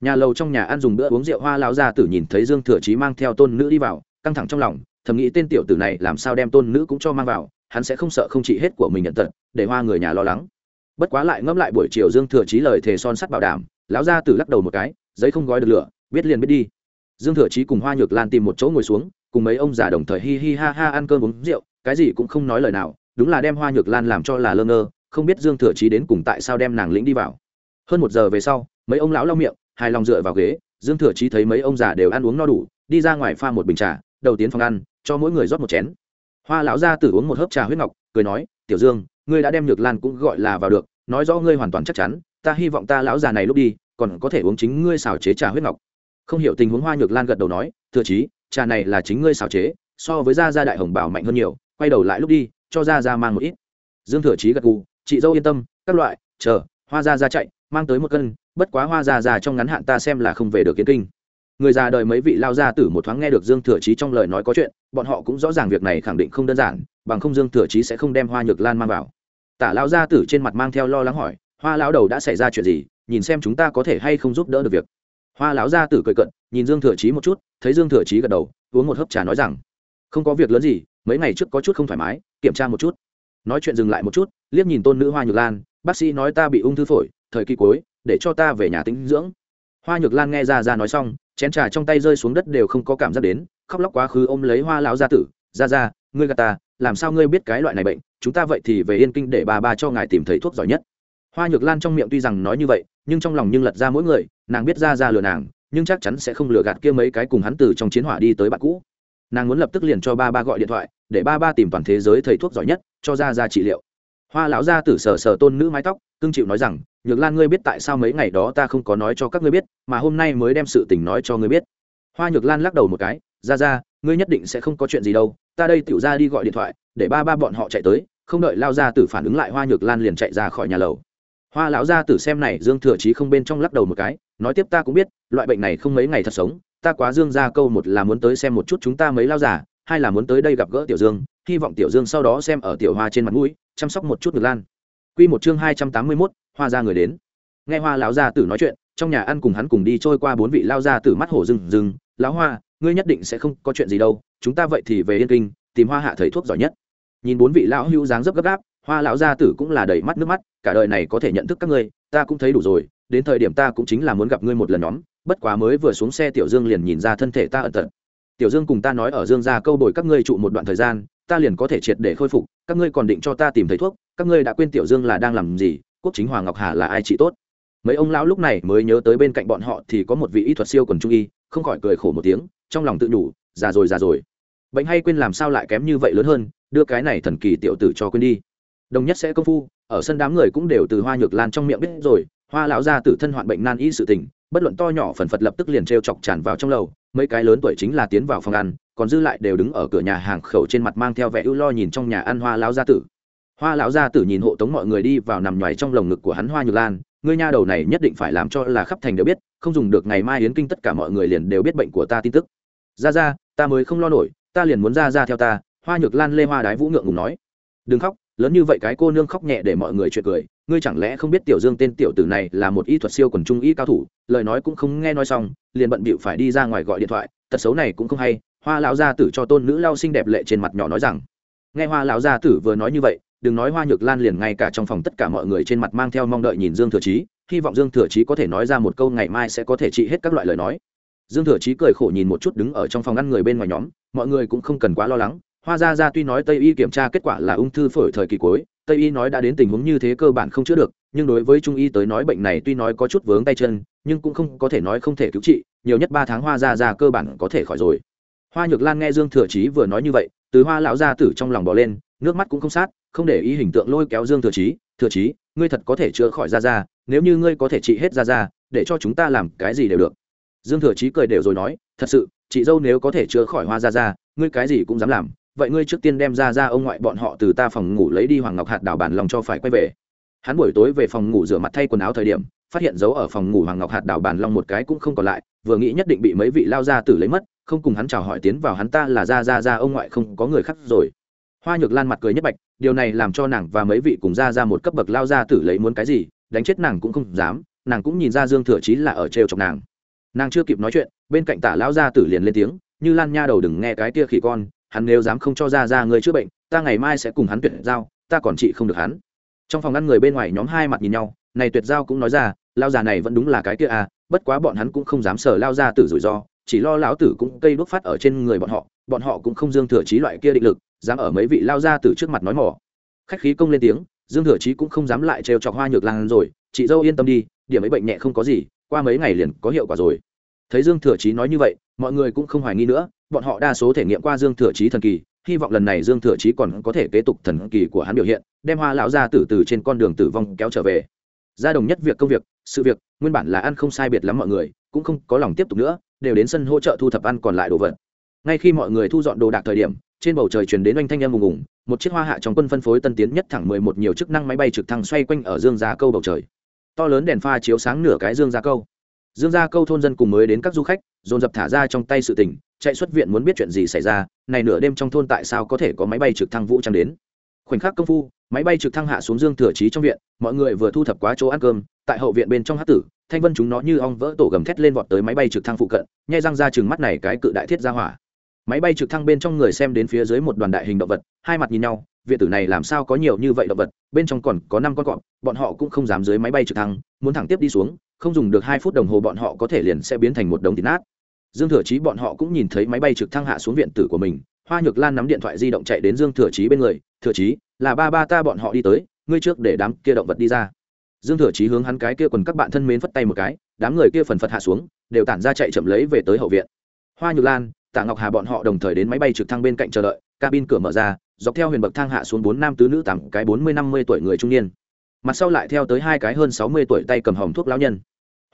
Nhà lầu trong nhà ăn dùng bữa uống rượu hoa lao gia tử nhìn thấy dương thừa chí mang theo tôn nữ đi vào, căng thẳng trong lòng, thầm nghĩ tên tiểu tử này làm sao đem tôn nữ cũng cho mang vào, hắn sẽ không sợ không trị hết của mình nhận tật, để hoa người nhà lo lắng bất quá lại ngẫm lại buổi chiều dương thừa chí lời thề son sắt bảo đảm, lão gia tử lắc đầu một cái, giấy không gói được lửa, biết liền biết đi. Dương thừa chí cùng hoa nhược lan tìm một chỗ ngồi xuống, cùng mấy ông già đồng thời hi hi ha ha ăn cơm uống rượu, cái gì cũng không nói lời nào, đúng là đem hoa nhược lan làm cho là lơ ngơ, không biết dương thừa chí đến cùng tại sao đem nàng lĩnh đi vào. Hơn một giờ về sau, mấy ông lão lau miệng, hài lòng dựa vào ghế, dương thừa chí thấy mấy ông già đều ăn uống no đủ, đi ra ngoài pha một bình trà, đầu tiến phòng ăn, cho mỗi người rót một chén. Hoa lão gia tử uống một hớp trà huyết ngọc, cười nói, tiểu dương ngươi đã đem nhược lan cũng gọi là vào được, nói rõ ngươi hoàn toàn chắc chắn, ta hy vọng ta lão già này lúc đi, còn có thể uống chính ngươi xào chế trà huyết ngọc. Không hiểu tình huống hoa nhược lan gật đầu nói thừa chí, trà này là chính ngươi xào chế, so với gia gia đại hồng bảo mạnh hơn nhiều, quay đầu lại lúc đi, cho gia gia mang một ít. Dương thừa chí gật gù, chị dâu yên tâm, các loại, chờ, hoa gia gia chạy, mang tới một cân, bất quá hoa gia gia trong ngắn hạn ta xem là không về được kiến kinh. Người già đời mấy vị lao gia tử một thoáng nghe được dương thừa chí trong lời nói có chuyện, bọn họ cũng rõ ràng việc này khẳng định không đơn giản, bằng không dương thừa chí sẽ không đem hoa nhược lan mang vào tả lao gia tử trên mặt mang theo lo lắng hỏi, hoa lão đầu đã xảy ra chuyện gì? Nhìn xem chúng ta có thể hay không giúp đỡ được việc. Hoa lão gia tử cười cận nhìn dương thừa chí một chút, thấy dương thừa chí gật đầu, uống một hớp trà nói rằng, không có việc lớn gì, mấy ngày trước có chút không thoải mái, kiểm tra một chút. Nói chuyện dừng lại một chút, liếc nhìn tôn nữ hoa nhược lan, bác sĩ nói ta bị ung thư phổi, thời kỳ cuối, để cho ta về nhà tĩnh dưỡng. Hoa nhược lan nghe ra ra nói xong, chén trà trong tay rơi xuống đất đều không có cảm giác đến, khóc lóc quá khứ ôm lấy hoa lão gia tử ra ra ngươi gà ta, làm sao ngươi biết cái loại này bệnh? Chúng ta vậy thì về yên kinh để bà ba cho ngài tìm thấy thuốc giỏi nhất. Hoa nhược lan trong miệng tuy rằng nói như vậy, nhưng trong lòng nhưng lật ra mỗi người, nàng biết ra ra lừa nàng, nhưng chắc chắn sẽ không lừa gạt kia mấy cái cùng hắn từ trong chiến hỏa đi tới bạn cũ. Nàng muốn lập tức liền cho ba ba gọi điện thoại, để ba ba tìm toàn thế giới thầy thuốc giỏi nhất, cho ra ra trị liệu. Hoa lão gia tử sờ sờ tôn nữ mái tóc, cưng chịu nói rằng, nhược lan ngươi biết tại sao mấy ngày đó ta không có nói cho các ngươi biết, mà hôm nay mới đem sự tình nói cho ngươi biết. Hoa nhược lan lắc đầu một cái, ra ra, ngươi nhất định sẽ không có chuyện gì đâu, ta đây tiểu ra đi gọi điện thoại để ba ba bọn họ chạy tới không đợi lao ra tử phản ứng lại hoa nhược lan liền chạy ra khỏi nhà lầu hoa lão gia tử xem này dương thừa trí không bên trong lắc đầu một cái nói tiếp ta cũng biết loại bệnh này không mấy ngày thật sống ta quá dương ra câu một là muốn tới xem một chút chúng ta mấy lao giả hai là muốn tới đây gặp gỡ tiểu dương hy vọng tiểu dương sau đó xem ở tiểu hoa trên mặt mũi chăm sóc một chút ngược lan Quy một chương hai trăm tám mươi mốt hoa ra người đến. Nghe Hoa lão gia tử nói chuyện, trong nhà ăn cùng hắn cùng đi trôi qua bốn vị lao gia tử mắt hổ rừng rừng, "Lão Hoa, ngươi nhất định sẽ không có chuyện gì đâu, chúng ta vậy thì về Yên Kinh, tìm Hoa hạ thầy thuốc giỏi nhất." Nhìn bốn vị lão hữu dáng dấp gấp gáp, Hoa lão gia tử cũng là đầy mắt nước mắt, cả đời này có thể nhận thức các ngươi, ta cũng thấy đủ rồi, đến thời điểm ta cũng chính là muốn gặp ngươi một lần nhóm, bất quá mới vừa xuống xe Tiểu Dương liền nhìn ra thân thể ta ẩn tật. Tiểu Dương cùng ta nói ở Dương gia câu đổi các ngươi trụ một đoạn thời gian, ta liền có thể triệt để khôi phục, các ngươi còn định cho ta tìm thấy thuốc, các ngươi đã quên tiểu dương là đang làm gì quốc chính hoàng ngọc hà là ai trị tốt mấy ông lão lúc này mới nhớ tới bên cạnh bọn họ thì có một vị y thuật siêu quần trung y không khỏi cười khổ một tiếng trong lòng tự nhủ già rồi già rồi bệnh hay quên làm sao lại kém như vậy lớn hơn, đưa cái này thần kỳ tiểu tử cho quên đi. Đồng nhất sẽ công phu, ở sân đám người cũng đều từ hoa nhược lan trong miệng biết rồi, hoa lão gia tử thân hoạn bệnh nan y sự tình, bất luận to nhỏ phần phật lập tức liền t chọc tràn vào trong lầu, mấy cái lớn tuổi chính là tiến vào phòng ăn, còn dư lại đều đứng ở cửa nhà hàng khẩu trên mặt mang theo vẻ ưu lo nhìn trong nhà ăn hoa lão gia tử. Hoa lão gia tử nhìn hộ tống mọi người đi vào nằm nhoài trong lồng ngực của hắn hoa nhược lan, ngươi nha đầu này nhất định phải làm cho là khắp thành đều biết, không dùng được ngày mai hiến kinh tất cả mọi người liền đều biết bệnh của ta tin tức. Ra ra, ta mới không lo nổi ta liền muốn ra ra theo ta, hoa nhược lan lê hoa đái vũ ngượng ngùng nói. Đừng khóc, lớn như vậy cái cô nương khóc nhẹ để mọi người chuyện cười, ngươi chẳng lẽ không biết tiểu dương tên tiểu tử này là một y thuật siêu quần trung y cao thủ, lời nói cũng không nghe nói xong, liền bận bịu phải đi ra ngoài gọi điện thoại, tật xấu này cũng không hay, hoa lão gia tử cho tôn nữ lao xinh đẹp lệ trên mặt nhỏ nói rằng. Nghe hoa lão gia tử vừa nói như vậy, đừng nói hoa nhược lan liền ngay cả trong phòng tất cả mọi người trên mặt mang theo mong đợi nhìn dương thừa chí, hy vọng dương thừa chí có thể nói ra một câu ngày mai sẽ có thể trị hết các loại lời nói dương thừa chí cười khổ nhìn một chút đứng ở trong phòng ngăn người bên ngoài nhóm, mọi người cũng không cần quá lo lắng. Hoa gia gia tuy nói tây y kiểm tra kết quả là ung thư phổi thời kỳ cuối, tây y nói đã đến tình huống như thế cơ bản không chữa được, nhưng đối với trung y tới nói bệnh này tuy nói có chút vướng tay chân, nhưng cũng không có thể nói không thể cứu trị, nhiều nhất ba tháng hoa ra ra cơ bản có thể khỏi rồi. Hoa nhược lan nghe dương thừa chí vừa nói như vậy, từ hoa lão gia tử trong lòng bỏ lên, nước mắt cũng không sát, không để ý hình tượng lôi kéo dương thừa chí thừa chí, ngươi thật có thể chữa khỏi ra ra nếu như ngươi có thể trị hết ra ra để cho chúng ta làm cái gì đều được dương thừa chí cười đều rồi nói, thật sự, chị dâu nếu có thể chữa khỏi hoa ra ra ngươi cái gì cũng dám làm, vậy ngươi trước tiên đem ra ra ông ngoại bọn họ từ ta phòng ngủ lấy đi hoàng ngọc hạt đảo bản lòng cho phải quay về. Hắn buổi tối về phòng ngủ rửa mặt thay quần áo thời điểm, phát hiện dấu ở phòng ngủ hoàng ngọc hạt đảo bản long một cái cũng không còn lại, vừa nghĩ nhất định bị mấy vị lao ra tử lấy mất, không cùng hắn chào hỏi tiến vào hắn ta là ra ra ra ông ngoại không có người khác rồi. Hoa nhược lan mặt cười nhất bạch, điều này làm cho nàng và mấy vị cùng ra ra một cấp bậc lao ra tử lấy muốn cái gì, đánh chết nàng cũng không dám, nàng cũng nhìn ra dương thừa chí là ở trêu chọc nàng nàng chưa kịp nói chuyện, bên cạnh tả lão gia tử liền lên tiếng, như lan nha đầu đừng nghe cái kia khỉ con, hắn nếu dám không cho ra ra người chữa bệnh, ta ngày mai sẽ cùng hắn tuyệt giao, ta còn trị không được hắn. Trong phòng ngăn người bên ngoài nhóm hai mặt nhìn nhau, này tuyệt giao cũng nói ra lao già này vẫn đúng là cái kia à bất quá bọn hắn cũng không dám sờ lao ra tử rủi ro, chỉ lo lão tử cũng cây đốt phát ở trên người bọn họ bọn họ cũng không dương thừa trí loại kia định lực, dám ở mấy vị lao ra tử trước mặt nói mỏ khách khí công lên tiếng, dương thừa trí cũng không dám lại trêu chọc hoa nhược lan rồi, chị dâu yên tâm đi, điểm ấy bệnh nhẹ không có gì qua mấy ngày liền có hiệu quả rồi. Thấy dương thừa Chí nói như vậy, mọi người cũng không hoài nghi nữa, bọn họ đa số thể nghiệm qua dương thừa Chí thần kỳ, hy vọng lần này dương thừa Chí còn có thể kế tục thần kỳ của hắn biểu hiện, đem hoa lão ra từ từ trên con đường tử vong kéo trở về. Gia đồng nhất việc công việc, sự việc, nguyên bản là ăn không sai biệt lắm mọi người, cũng không có lòng tiếp tục nữa, đều đến sân hỗ trợ thu thập ăn còn lại đồ vật. Ngay khi mọi người thu dọn đồ đạc thời điểm, trên bầu trời truyền đến oanh thanh em ùng ùng, một chiếc hoa hạ trong quân phân phối tân tiến nhất thẳng mười một nhiều chức năng máy bay trực thăng xoay quanh ở dương gia câu bầu trời to lớn đèn pha chiếu sáng nửa cái dương gia câu. Dương gia câu thôn dân cùng mới đến các du khách, dồn dập thả ra trong tay sự tình, chạy xuất viện muốn biết chuyện gì xảy ra, này nửa đêm trong thôn tại sao có thể có máy bay trực thăng vũ trang đến. Khoảnh khắc công phu, máy bay trực thăng hạ xuống dương thừa trí trong viện, mọi người vừa thu thập quá chỗ ăn cơm, tại hậu viện bên trong hát tử, thanh vân chúng nó như ong vỡ tổ gầm thét lên vọt tới máy bay trực thăng phụ cận, nhai răng ra chừng mắt này cái cự đại thiết ra hỏa. Máy bay trực thăng bên trong người xem đến phía dưới một đoàn đại hình động vật, hai mặt nhìn nhau viện tử này làm sao có nhiều như vậy động vật, bên trong còn có năm con cọp, bọn họ cũng không dám dưới máy bay trực thăng, muốn thẳng tiếp đi xuống, không dùng được hai phút đồng hồ bọn họ có thể liền sẽ biến thành một đống thịt nát. Dương thừa chí bọn họ cũng nhìn thấy máy bay trực thăng hạ xuống viện tử của mình, hoa nhược lan nắm điện thoại di động chạy đến dương thừa chí bên người, thừa chí, là ba ba ta bọn họ đi tới, ngươi trước để đám kia động vật đi ra. Dương thừa chí hướng hắn cái kia quần các bạn thân mến phất tay một cái, đám người kia phần phật hạ xuống, đều tản ra chạy chậm lấy về tới hậu viện. Hoa nhược lan tạ ngọc hà bọn họ đồng thời đến máy bay trực thăng bên cạnh chờ đợi, cabin cửa mở ra, dọc theo huyền bậc thang hạ xuống bốn nam tứ nữ tặng cái bốn mươi năm mươi tuổi người trung niên. Mặt sau lại theo tới hai cái hơn sáu mươi tuổi tay cầm hòm thuốc lão nhân.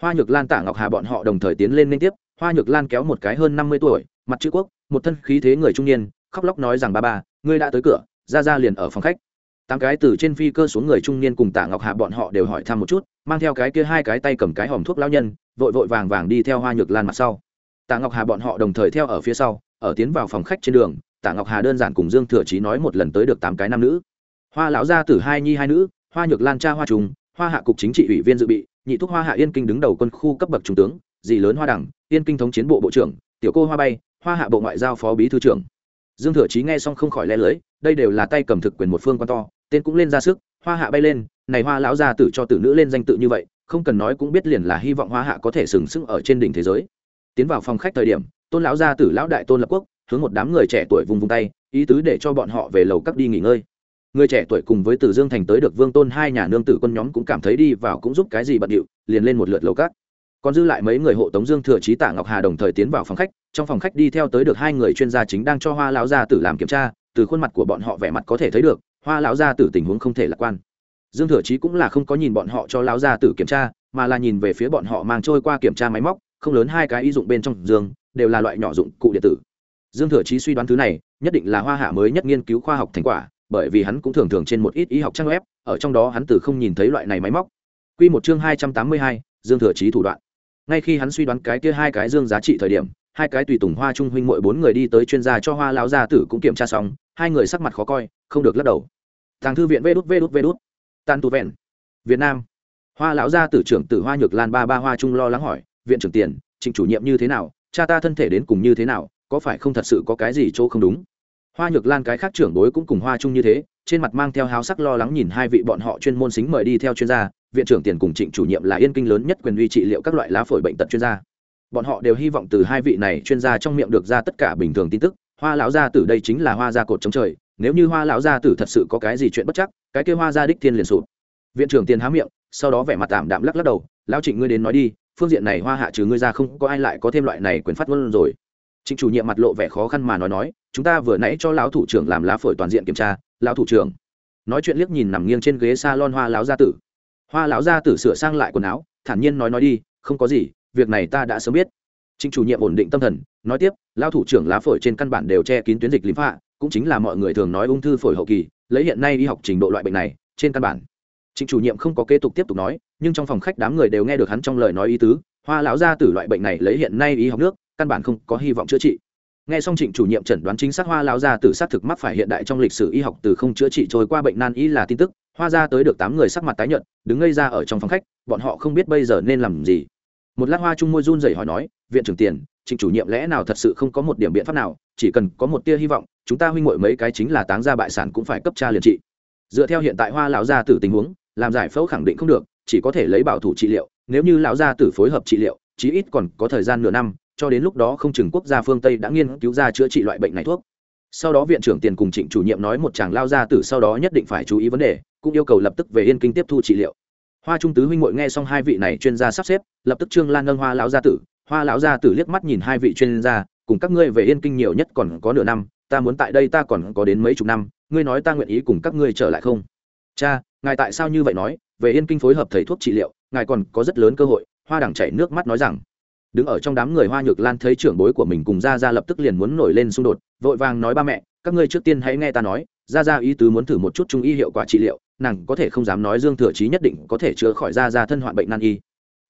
Hoa nhược lan, tạ ngọc hà bọn họ đồng thời tiến lên liên tiếp, hoa nhược lan kéo một cái hơn năm mươi tuổi, mặt chữ quốc, một thân khí thế người trung niên, khóc lóc nói rằng, ba ba, ngươi đã tới cửa, ra ra liền ở phòng khách. Tám cái từ trên phi cơ xuống người trung niên cùng tạ ngọc hạ bọn họ đều hỏi thăm một chút, mang theo cái kia hai cái tay cầm cái hòm thuốc lao nhân, vội vội vàng vàng đi theo hoa nhược lan mặt sau tạ ngọc hà bọn họ đồng thời theo ở phía sau, ở tiến vào phòng khách trên đường tạ ngọc hà đơn giản cùng dương thừa chí nói một lần tới được tám cái nam nữ. Hoa lão gia tử hai nhi hai nữ, hoa nhược lan cha hoa trùng hoa hạ cục chính trị ủy viên dự bị, nhị thúc hoa hạ yên kinh đứng đầu quân khu cấp bậc trung tướng, dì lớn hoa đẳng, yên kinh thống chiến bộ bộ trưởng, tiểu cô hoa bay, hoa hạ bộ ngoại giao phó bí thư trưởng. Dương thừa chí nghe xong không khỏi lẽ lưới, đây đều là tay cầm thực quyền một phương quan to, tên cũng lên ra sức, hoa hạ bay lên, này hoa lão gia tử cho tử nữ lên danh tự như vậy, không cần nói cũng biết liền là hy vọng hoa hạ có thể sừng sững ở trên đỉnh thế giới tiến vào phòng khách thời điểm, tôn lão gia tử lão đại tôn lập quốc hướng một đám người trẻ tuổi vùng vùng tay, ý tứ để cho bọn họ về lầu cắt đi nghỉ ngơi. Người trẻ tuổi cùng với từ dương thành tới được vương tôn hai nhà nương tử quân nhóm cũng cảm thấy đi vào cũng giúp cái gì bận điệu, liền lên một lượt lầu cắt còn dư lại mấy người hộ tống dương thừa trí tạ ngọc hà đồng thời tiến vào phòng khách, trong phòng khách đi theo tới được hai người chuyên gia chính đang cho hoa lão gia tử làm kiểm tra, từ khuôn mặt của bọn họ vẻ mặt có thể thấy được, hoa lão gia tử tình huống không thể lạc quan. Dương thừa chí cũng là không có nhìn bọn họ cho lão gia tử kiểm tra, mà là nhìn về phía bọn họ mang trôi qua kiểm tra máy móc không lớn hai cái y dụng bên trong dương đều là loại nhỏ dụng cụ điện tử. Dương thừa chí suy đoán thứ này nhất định là hoa hạ mới nhất nghiên cứu khoa học thành quả bởi vì hắn cũng thường thường trên một ít y học trang web ở trong đó hắn từ không nhìn thấy loại này máy móc. Quy một chương hai trăm tám mươi hai, Dương Thừa Chí thủ đoạn. Ngay khi hắn suy đoán cái kia hai cái dương giá trị thời điểm, hai cái tùy tùng hoa trung huynh mỗi bốn người đi tới chuyên gia cho hoa lão gia tử cũng kiểm tra xong, hai người sắc mặt khó coi, không được lắc đầu. Tàng thư viện vê đút vê đút vê đút. Tan tu vẹn. Việt nam. Hoa lão gia tử trưởng tử hoa nhược lan ba ba hoa trung lo lắng hỏi viện trưởng tiền, trịnh chủ nhiệm như thế nào, cha ta thân thể đến cùng như thế nào, có phải không thật sự có cái gì chỗ không đúng? Hoa nhược lan cái khác trưởng đối cũng cùng hoa chung như thế, trên mặt mang theo háo sắc lo lắng nhìn hai vị bọn họ chuyên môn xính mời đi theo chuyên gia, viện trưởng tiền cùng trịnh chủ nhiệm là yên kinh lớn nhất quyền uy trị liệu các loại lá phổi bệnh tật chuyên gia. Bọn họ đều hy vọng từ hai vị này chuyên gia trong miệng được ra tất cả bình thường tin tức, hoa lão gia tử đây chính là hoa gia cột chống trời, nếu như hoa lão gia tử thật sự có cái gì chuyện bất chắc, cái kêu hoa gia đích thiên liền sụp. Viện trưởng tiền há miệng, sau đó vẻ mặt tạm đạm lắc lắc đầu, lão trịnh ngươi đến nói đi phương diện này hoa hạ trừ ngươi ra không có ai lại có thêm loại này quyền phát ngôn rồi. Trịnh chủ nhiệm mặt lộ vẻ khó khăn mà nói nói, chúng ta vừa nãy cho lão thủ trưởng làm lá phổi toàn diện kiểm tra, lão thủ trưởng. Nói chuyện liếc nhìn nằm nghiêng trên ghế s a lon hoa lão gia tử. Hoa lão gia tử sửa sang lại quần áo, thản nhiên nói nói đi, không có gì, việc này ta đã sớm biết. Trịnh chủ nhiệm ổn định tâm thần, nói tiếp, lão thủ trưởng lá phổi trên căn bản đều che kín tuyến dịch lính phạ cũng chính là mọi người thường nói ung thư phổi hậu kỳ, lấy hiện nay y học trình độ loại bệnh này, trên căn bản trịnh chủ nhiệm không có kế tục tiếp tục nói, nhưng trong phòng khách đám người đều nghe được hắn trong lời nói ý tứ, hoa lão gia tử loại bệnh này lấy hiện nay y học nước, căn bản không có hy vọng chữa trị. Nghe xong trịnh chủ nhiệm chẩn đoán chính xác hoa lão gia tử xác thực mắc phải hiện đại trong lịch sử y học từ không chữa trị trôi qua bệnh nan y là tin tức, hoa ra tới được tám người sắc mặt tái nhợt, đứng ngây ra ở trong phòng khách, bọn họ không biết bây giờ nên làm gì. Một lát hoa trung môi run rẩy hỏi nói, viện trưởng tiền, trịnh chủ nhiệm lẽ nào thật sự không có một điểm biện pháp nào, chỉ cần có một tia hy vọng, chúng ta huynh muội mấy cái chính là táng gia bại sản cũng phải cấp tra liền trị. Dựa theo hiện tại hoa lão gia tử tình huống làm giải phẫu khẳng định không được, chỉ có thể lấy bảo thủ trị liệu, nếu như lão gia tử phối hợp trị liệu, chí ít còn có thời gian nửa năm, cho đến lúc đó không chừng quốc gia phương tây đã nghiên cứu ra chữa trị loại bệnh này thuốc. Sau đó viện trưởng tiền cùng trịnh chủ nhiệm nói một chàng lao gia tử sau đó nhất định phải chú ý vấn đề, cũng yêu cầu lập tức về yên kinh tiếp thu trị liệu. Hoa trung tứ huynh muội nghe xong hai vị này chuyên gia sắp xếp, lập tức trương lan ngân hoa lão gia tử. Hoa lão gia tử liếc mắt nhìn hai vị chuyên gia, cùng các ngươi về yên kinh nhiều nhất còn có nửa năm, ta muốn tại đây ta còn có đến mấy chục năm, ngươi nói ta nguyện ý cùng các ngươi trở lại không? Cha, ngài tại sao như vậy nói? Về yên kinh phối hợp thầy thuốc trị liệu, ngài còn có rất lớn cơ hội. Hoa đẳng chảy nước mắt nói rằng. Đứng ở trong đám người hoa nhược lan thấy trưởng bối của mình cùng ra ra lập tức liền muốn nổi lên xung đột, vội vàng nói, ba mẹ, các ngươi trước tiên hãy nghe ta nói. Ra ra ý tứ muốn thử một chút trung y hiệu quả trị liệu, nàng có thể không dám nói dương thừa chí nhất định có thể chữa khỏi ra ra thân hoạn bệnh nan y.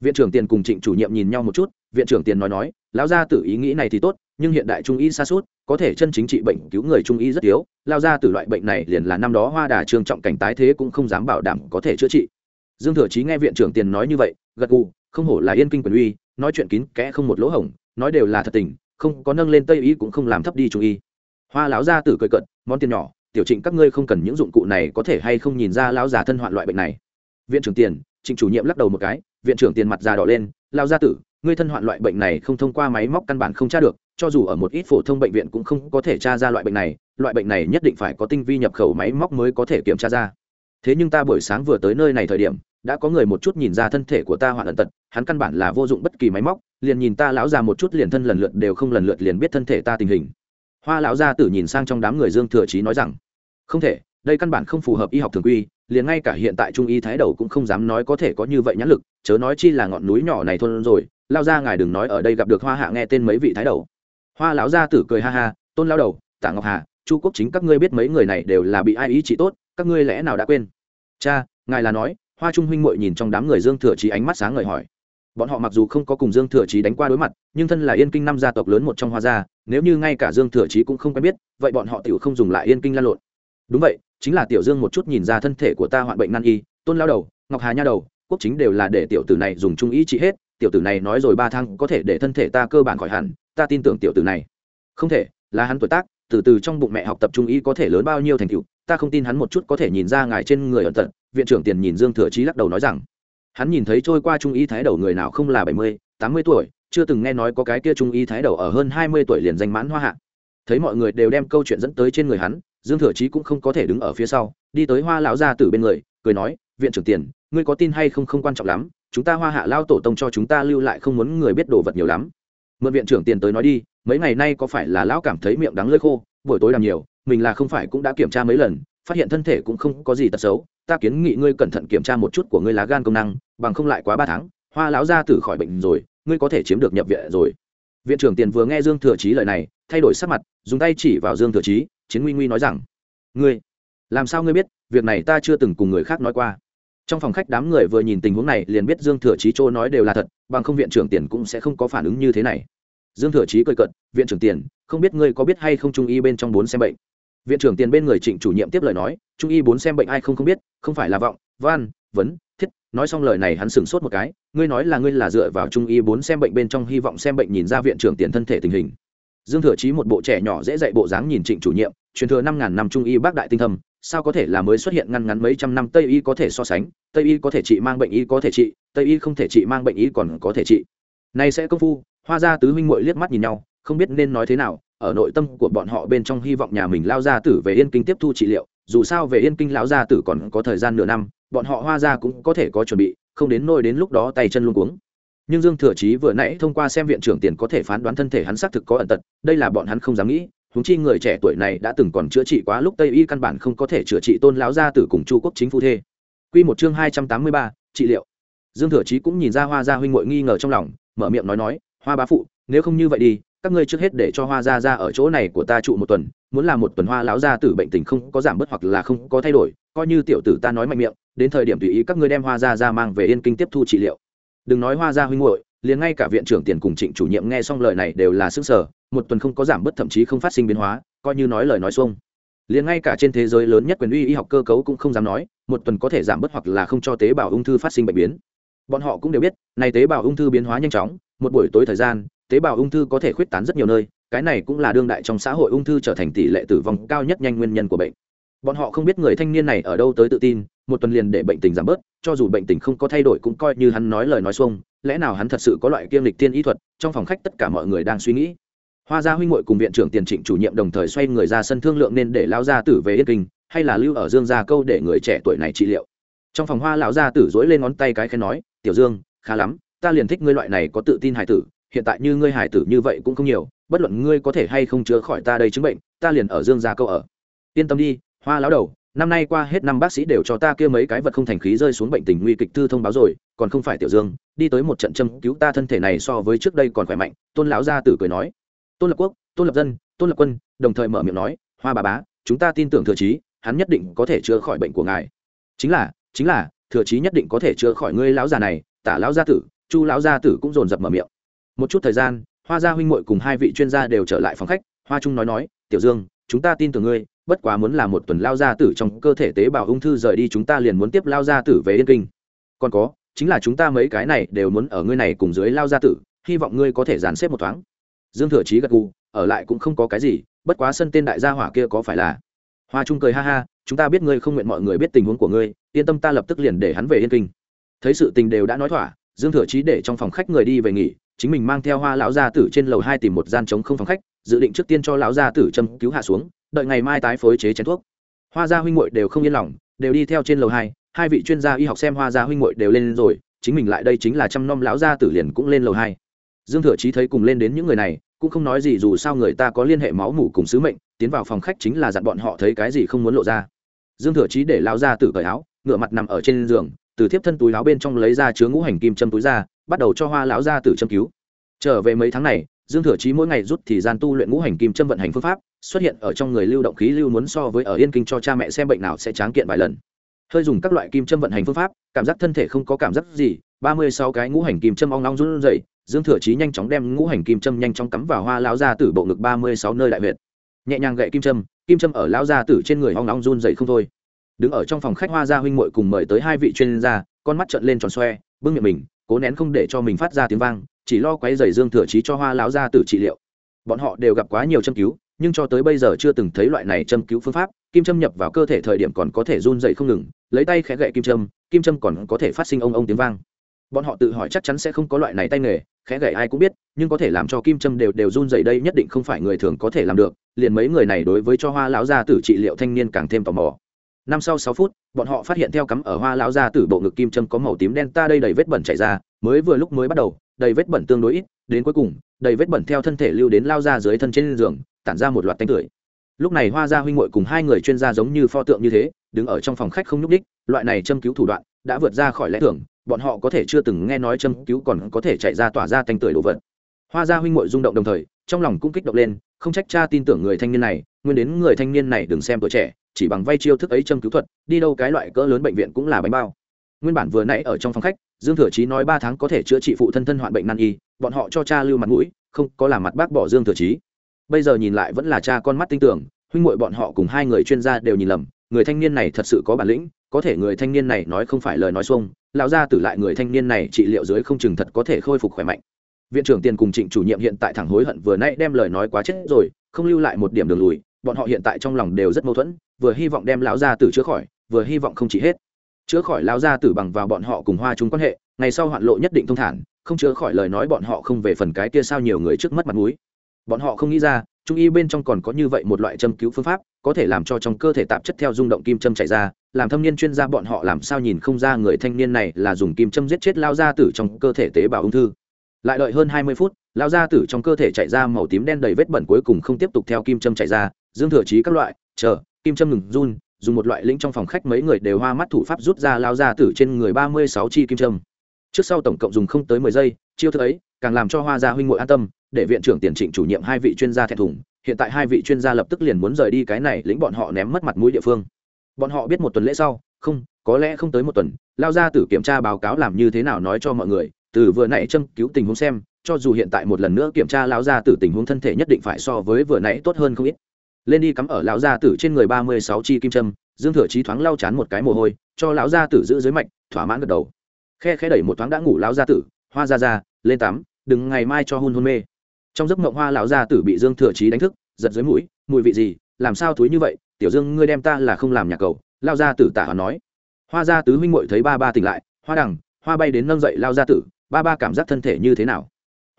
Viện trưởng tiền cùng trịnh chủ nhiệm nhìn nhau một chút, viện trưởng tiền nói nói, lão gia tử ý nghĩ này thì tốt nhưng hiện đại trung y xa suốt có thể chân chính trị bệnh cứu người trung y rất yếu lao ra từ loại bệnh này liền là năm đó hoa đà trương trọng cảnh tái thế cũng không dám bảo đảm có thể chữa trị. Dương thừa chí nghe viện trưởng tiền nói như vậy, gật gù, không hổ là yên kinh quyền uy, nói chuyện kín kẽ không một lỗ hổng, nói đều là thật tình, không có nâng lên tây y cũng không làm thấp đi trung y. Hoa lão gia tử cười cận món tiền nhỏ, tiểu trịnh các ngươi không cần những dụng cụ này có thể hay không nhìn ra lão già thân hoạn loại bệnh này. Viện trưởng tiền, trịnh chủ nhiệm lắc đầu một cái, viện trưởng tiền mặt già đỏ lên lao gia tử, ngươi thân hoạn loại bệnh này không thông qua máy móc căn bản không tra được cho dù ở một ít phổ thông bệnh viện cũng không có thể tra ra loại bệnh này, loại bệnh này nhất định phải có tinh vi nhập khẩu máy móc mới có thể kiểm tra ra. Thế nhưng ta buổi sáng vừa tới nơi này thời điểm, đã có người một chút nhìn ra thân thể của ta hoạn ẩn tật, hắn căn bản là vô dụng bất kỳ máy móc, liền nhìn ta lão già một chút liền thân lần lượt đều không lần lượt liền biết thân thể ta tình hình. Hoa lão gia tử nhìn sang trong đám người dương thừa trí nói rằng, không thể, đây căn bản không phù hợp y học thường quy, liền ngay cả hiện tại trung y thái đầu cũng không dám nói có thể có như vậy nhãn lực, chớ nói chi là ngọn núi nhỏ này thôn rồi lao ra ngài đừng nói ở đây gặp được hoa hạ nghe tên mấy vị thái đầu hoa lão gia tử cười ha ha, tôn lao đầu tạ ngọc hà, chu quốc chính các ngươi biết mấy người này đều là bị ai ý trị tốt, các ngươi lẽ nào đã quên? Cha, ngài là nói. Hoa trung huynh muội nhìn trong đám người dương thừa trí ánh mắt sáng ngời hỏi. Bọn họ mặc dù không có cùng dương thừa trí đánh qua đối mặt, nhưng thân là yên kinh năm gia tộc lớn một trong hoa gia, nếu như ngay cả dương thừa trí cũng không quen biết, vậy bọn họ tiểu không dùng lại yên kinh lan lộn. Đúng vậy, chính là tiểu dương một chút nhìn ra thân thể của ta hoạn bệnh nan y, tôn lao đầu, ngọc hà nha đầu, quốc chính đều là để tiểu tử này dùng trung ý trị hết, tiểu tử này nói rồi ba tháng có thể để thân thể ta cơ bản khỏi hẳn ta tin tưởng tiểu tử này. Không thể, là hắn tuổi tác, từ từ trong bụng mẹ học tập trung ý có thể lớn bao nhiêu thành tựu, ta không tin hắn một chút có thể nhìn ra ngài trên người ẩn tận viện trưởng tiền nhìn dương thừa chí lắc đầu nói rằng. Hắn nhìn thấy trôi qua trung ý thái đầu người nào không là bảy mươi, tám mươi tuổi, chưa từng nghe nói có cái kia trung ý thái đầu ở hơn hai mươi tuổi liền danh mãn hoa hạ. Thấy mọi người đều đem câu chuyện dẫn tới trên người hắn, dương thừa chí cũng không có thể đứng ở phía sau, đi tới hoa lão gia tử bên người, cười nói, viện trưởng tiền, ngươi có tin hay không không quan trọng lắm, chúng ta hoa hạ lao tổ tông cho chúng ta lưu lại không muốn người biết đồ vật nhiều lắm mượn viện trưởng tiền tới nói đi, mấy ngày nay có phải là lão cảm thấy miệng đắng lơi khô, buổi tối làm nhiều, mình là không phải cũng đã kiểm tra mấy lần, phát hiện thân thể cũng không có gì tật xấu, ta kiến nghị ngươi cẩn thận kiểm tra một chút của ngươi lá gan công năng, bằng không lại quá ba tháng, hoa lão ra tử khỏi bệnh rồi, ngươi có thể chiếm được nhập viện rồi. Viện trưởng tiền vừa nghe dương thừa chí lời này, thay đổi sắc mặt, dùng tay chỉ vào dương thừa chí, chiến nguy nguy nói rằng, ngươi, làm sao ngươi biết, việc này ta chưa từng cùng người khác nói qua. Trong phòng khách đám người vừa nhìn tình huống này liền biết dương thừa chí chỗ nói đều là thật, bằng không viện trưởng tiền cũng sẽ không có phản ứng như thế này dương thừa chí cười cận viện trưởng tiền, không biết ngươi có biết hay không trung y bên trong bốn xem bệnh? Viện trưởng tiền bên người trịnh chủ nhiệm tiếp lời nói, trung y bốn xem bệnh ai không không biết, không phải là vọng, văn, vấn, thiết. Nói xong lời này hắn sửng sốt một cái, ngươi nói là ngươi là dựa vào trung y bốn xem bệnh bên trong hy vọng xem bệnh nhìn ra viện trưởng tiền thân thể tình hình. Dương thừa chí một bộ trẻ nhỏ dễ dạy bộ dáng nhìn trịnh chủ nhiệm, truyền thừa năm ngàn năm trung y bác đại tinh thâm, sao có thể là mới xuất hiện ngăn ngắn mấy trăm năm tây y có thể so sánh, tây y có thể trị mang bệnh y có thể trị, tây y không thể trị mang bệnh y còn có thể trị này sẽ công phu hoa ra tứ huynh muội liếc mắt nhìn nhau không biết nên nói thế nào ở nội tâm của bọn họ bên trong hy vọng nhà mình lao ra tử về yên kinh tiếp thu trị liệu dù sao về yên kinh lão gia tử còn có thời gian nửa năm bọn họ hoa gia cũng có thể có chuẩn bị không đến nôi đến lúc đó tay chân luôn cuống. Nhưng dương thừa chí vừa nãy thông qua xem viện trưởng tiền có thể phán đoán thân thể hắn xác thực có ẩn tật đây là bọn hắn không dám nghĩ húng chi người trẻ tuổi này đã từng còn chữa trị quá lúc tây y căn bản không có thể chữa trị tôn lão gia tử cùng chu quốc chính phu thê. Quy một chương hai trăm tám mươi ba, trị liệu. Dương thừa chí cũng nhìn ra hoa gia huynh muội nghi ngờ trong lòng mở miệng nói nói, hoa bá phụ, nếu không như vậy đi, các ngươi trước hết để cho hoa gia ra ở chỗ này của ta trụ một tuần, muốn làm một tuần hoa lão gia tử bệnh tình không có giảm bớt hoặc là không có thay đổi, coi như tiểu tử ta nói mạnh miệng, đến thời điểm tùy ý các ngươi đem hoa gia ra mang về yên kinh tiếp thu trị liệu. Đừng nói hoa gia huynh hội liền ngay cả viện trưởng tiền cùng trịnh chủ nhiệm nghe xong lời này đều là sức sở một tuần không có giảm bớt thậm chí không phát sinh biến hóa, coi như nói lời nói xuông. Liền ngay cả trên thế giới lớn nhất quyền uy y học cơ cấu cũng không dám nói, một tuần có thể giảm bớt hoặc là không cho tế bào ung thư phát sinh bệnh biến bọn họ cũng đều biết, này tế bào ung thư biến hóa nhanh chóng, một buổi tối thời gian, tế bào ung thư có thể khuyết tán rất nhiều nơi, cái này cũng là đương đại trong xã hội ung thư trở thành tỷ lệ tử vong cao nhất nhanh nguyên nhân của bệnh. Bọn họ không biết người thanh niên này ở đâu tới tự tin, một tuần liền để bệnh tình giảm bớt, cho dù bệnh tình không có thay đổi cũng coi như hắn nói lời nói xuông, lẽ nào hắn thật sự có loại kiêm lịch tiên ý thuật, trong phòng khách tất cả mọi người đang suy nghĩ. Hoa gia huynh hội cùng viện trưởng tiền trịnh chủ nhiệm đồng thời xoay người ra sân thương lượng nên để lao gia tử về yên kinh, hay là lưu ở dương gia câu để người trẻ tuổi này trị liệu. Trong phòng hoa lão gia tử dối lên ngón tay cái khen nói tiểu dương, khá lắm, ta liền thích ngươi loại này có tự tin hải tử, hiện tại như ngươi hải tử như vậy cũng không nhiều, bất luận ngươi có thể hay không chữa khỏi ta đây chứng bệnh, ta liền ở dương gia câu ở. Yên tâm đi, hoa lão đầu, năm nay qua hết năm bác sĩ đều cho ta kia mấy cái vật không thành khí rơi xuống bệnh tình nguy kịch thư thông báo rồi, còn không phải tiểu dương, đi tới một trận châm cứu ta thân thể này so với trước đây còn khỏe mạnh, tôn lão gia tử cười nói. Tôn lập quốc, tôn lập dân, tôn lập quân, đồng thời mở miệng nói, hoa bà bá, chúng ta tin tưởng thừa trí hắn nhất định có thể chữa khỏi bệnh của ngài. Chính là chính là thừa trí nhất định có thể chữa khỏi ngươi lão già này, tả lão gia tử, chu lão gia tử cũng dồn dập mở miệng. Một chút thời gian, hoa gia huynh muội cùng hai vị chuyên gia đều trở lại phòng khách, hoa trung nói nói, tiểu dương, chúng ta tin tưởng ngươi, bất quá muốn làm một tuần lao gia tử trong cơ thể tế bào ung thư rời đi chúng ta liền muốn tiếp lao gia tử về yên kinh. Còn có, chính là chúng ta mấy cái này đều muốn ở ngươi này cùng dưới lao gia tử, hy vọng ngươi có thể dàn xếp một thoáng. Dương thừa chí gật gù, ở lại cũng không có cái gì, bất quá sân tên đại gia hỏa kia có phải là? Hoa trung cười ha ha chúng ta biết ngươi không nguyện mọi người biết tình huống của ngươi, yên tâm ta lập tức liền để hắn về yên kinh. Thấy sự tình đều đã nói thỏa, dương thừa chí để trong phòng khách người đi về nghỉ, chính mình mang theo hoa lão gia tử trên lầu hai tìm một gian trống không phòng khách, dự định trước tiên cho lão gia tử châm cứu hạ xuống, đợi ngày mai tái phối chế chén thuốc. Hoa gia huynh muội đều không yên lòng, đều đi theo trên lầu hai hai vị chuyên gia y học xem hoa gia huynh muội đều lên rồi, chính mình lại đây chính là chăm nom lão gia tử liền cũng lên lầu hai. Dương thừa chí thấy cùng lên đến những người này, cũng không nói gì dù sao người ta có liên hệ máu mủ cùng sứ mệnh, tiến vào phòng khách chính là dặn bọn họ thấy cái gì không muốn lộ ra dương thừa chí để lão gia tử cởi áo ngựa mặt nằm ở trên giường, từ thiếp thân túi áo bên trong lấy ra chứa ngũ hành kim châm túi ra, bắt đầu cho hoa lão gia tử châm cứu. Trở về mấy tháng này, dương thừa chí mỗi ngày rút thì gian tu luyện ngũ hành kim châm vận hành phương pháp, xuất hiện ở trong người lưu động khí lưu muốn so với ở yên kinh cho cha mẹ xem bệnh nào sẽ tráng kiện vài lần. Hơi dùng các loại kim châm vận hành phương pháp, cảm giác thân thể không có cảm giác gì, ba mươi sáu cái ngũ hành kim châm ong long run rẩy, dương thừa chí nhanh chóng đem ngũ hành kim châm nhanh chóng cắm vào hoa lão gia tử bộ ngực ba mươi sáu nơi đại huyệt nhẹ nhàng gậy kim châm kim châm ở lão gia tử trên người ong long run rẩy không thôi. Đứng ở trong phòng khách hoa gia huynh muội cùng mời tới hai vị chuyên gia, con mắt trợn lên tròn xoe, bưng miệng mình, cố nén không để cho mình phát ra tiếng vang, chỉ lo quấy giày dương thừa chí cho hoa lão gia tử trị liệu. Bọn họ đều gặp quá nhiều châm cứu, nhưng cho tới bây giờ chưa từng thấy loại này châm cứu phương pháp, kim châm nhập vào cơ thể thời điểm còn có thể run dậy không ngừng, lấy tay khẽ gậy kim châm kim châm còn có thể phát sinh ông ông tiếng vang bọn họ tự hỏi chắc chắn sẽ không có loại này tay nghề, khẽ gậy ai cũng biết, nhưng có thể làm cho kim châm đều đều run dậy đây nhất định không phải người thường có thể làm được, liền mấy người này đối với cho hoa lão gia tử trị liệu thanh niên càng thêm tò mò. Năm sau sáu phút, bọn họ phát hiện theo cắm ở hoa lão gia tử bộ ngực kim châm có màu tím đen ta đây đầy vết bẩn chảy ra, mới vừa lúc mới bắt đầu, đầy vết bẩn tương đối ít, đến cuối cùng, đầy vết bẩn theo thân thể lưu đến lao ra dưới thân trên giường, tản ra một loạt tanh tưởi. Lúc này hoa gia huynh ngội cùng hai người chuyên gia giống như pho tượng như thế, đứng ở trong phòng khách không nhúc đích loại này châm cứu thủ đoạn đã vượt ra khỏi lẽ thường, bọn họ có thể chưa từng nghe nói châm cứu còn có thể chạy ra tỏa ra tanh tưởi đồ vật. Hoa gia huynh muội rung động đồng thời, trong lòng cũng kích động lên, không trách cha tin tưởng người thanh niên này, nguyên đến người thanh niên này đừng xem tuổi trẻ, chỉ bằng vay chiêu thức ấy châm cứu thuật, đi đâu cái loại cỡ lớn bệnh viện cũng là bánh bao. Nguyên bản vừa nãy ở trong phòng khách, dương thừa chí nói ba tháng có thể chữa trị phụ thân thân hoạn bệnh nan y, bọn họ cho cha lưu mặt mũi, không có làm mặt bác bỏ dương thừa chí. Bây giờ nhìn lại vẫn là cha con mắt tin tưởng, huynh muội bọn họ cùng hai người chuyên gia đều nhìn lầm, người thanh niên này thật sự có bản lĩnh có thể người thanh niên này nói không phải lời nói xuông, lão gia tử lại người thanh niên này trị liệu dưới không chừng thật có thể khôi phục khỏe mạnh. Viện trưởng tiền cùng trịnh chủ nhiệm hiện tại thẳng hối hận vừa nay đem lời nói quá chết rồi, không lưu lại một điểm đường lùi, bọn họ hiện tại trong lòng đều rất mâu thuẫn, vừa hy vọng đem lão gia tử chữa khỏi, vừa hy vọng không chỉ hết. Chữa khỏi lão gia tử bằng vào bọn họ cùng hoa chúng quan hệ, ngày sau hoạn lộ nhất định thông thản, không chữa khỏi lời nói bọn họ không về phần cái kia sao nhiều người trước mất mặt mũi. Bọn họ không nghĩ ra, trung y bên trong còn có như vậy một loại châm cứu phương pháp có thể làm cho trong cơ thể tạp chất theo rung động kim châm chạy ra, làm thâm niên chuyên gia bọn họ làm sao nhìn không ra người thanh niên này là dùng kim châm giết chết lao gia tử trong cơ thể tế bào ung thư. Lại đợi hơn hai mươi phút, lao gia tử trong cơ thể chạy ra màu tím đen đầy vết bẩn cuối cùng không tiếp tục theo kim châm chạy ra, dương thừa trí các loại, chờ, kim châm ngừng run, dùng một loại lĩnh trong phòng khách mấy người đều hoa mắt thủ pháp rút ra lao gia tử trên người ba mươi sáu chi kim châm. Trước sau tổng cộng dùng không tới mười giây, chiêu thức ấy càng làm cho hoa gia huynh ngội an tâm, để viện trưởng tiền trịnh chủ nhiệm hai vị chuyên gia thẹn thùng hiện tại hai vị chuyên gia lập tức liền muốn rời đi cái này, lĩnh bọn họ ném mất mặt mũi địa phương. Bọn họ biết một tuần lễ sau, không, có lẽ không tới một tuần, lao ra tử kiểm tra báo cáo làm như thế nào nói cho mọi người, từ vừa nãy châm cứu tình huống xem, cho dù hiện tại một lần nữa kiểm tra lao ra tử tình huống thân thể nhất định phải so với vừa nãy tốt hơn không ít. Lên đi cắm ở lão gia tử trên người ba mươi sáu chi kim châm, dương thừa chí thoáng lau chán một cái mồ hôi, cho lão gia tử giữ dưới mạch, thỏa mãn gật đầu. Khe khe đẩy một thoáng đã ngủ lão gia tử, hoa ra ra, lên tắm, đừng ngày mai cho hôn hôn mê trong giấc mộng hoa lão gia tử bị dương thừa chí đánh thức giật dưới mũi mùi vị gì? Làm sao thúi như vậy? Tiểu dương ngươi đem ta là không làm nhà cầu lao gia tử tả nói. Hoa gia tứ huynh muội thấy ba ba tỉnh lại hoa đằng hoa bay đến nâng dậy lao gia tử ba ba cảm giác thân thể như thế nào?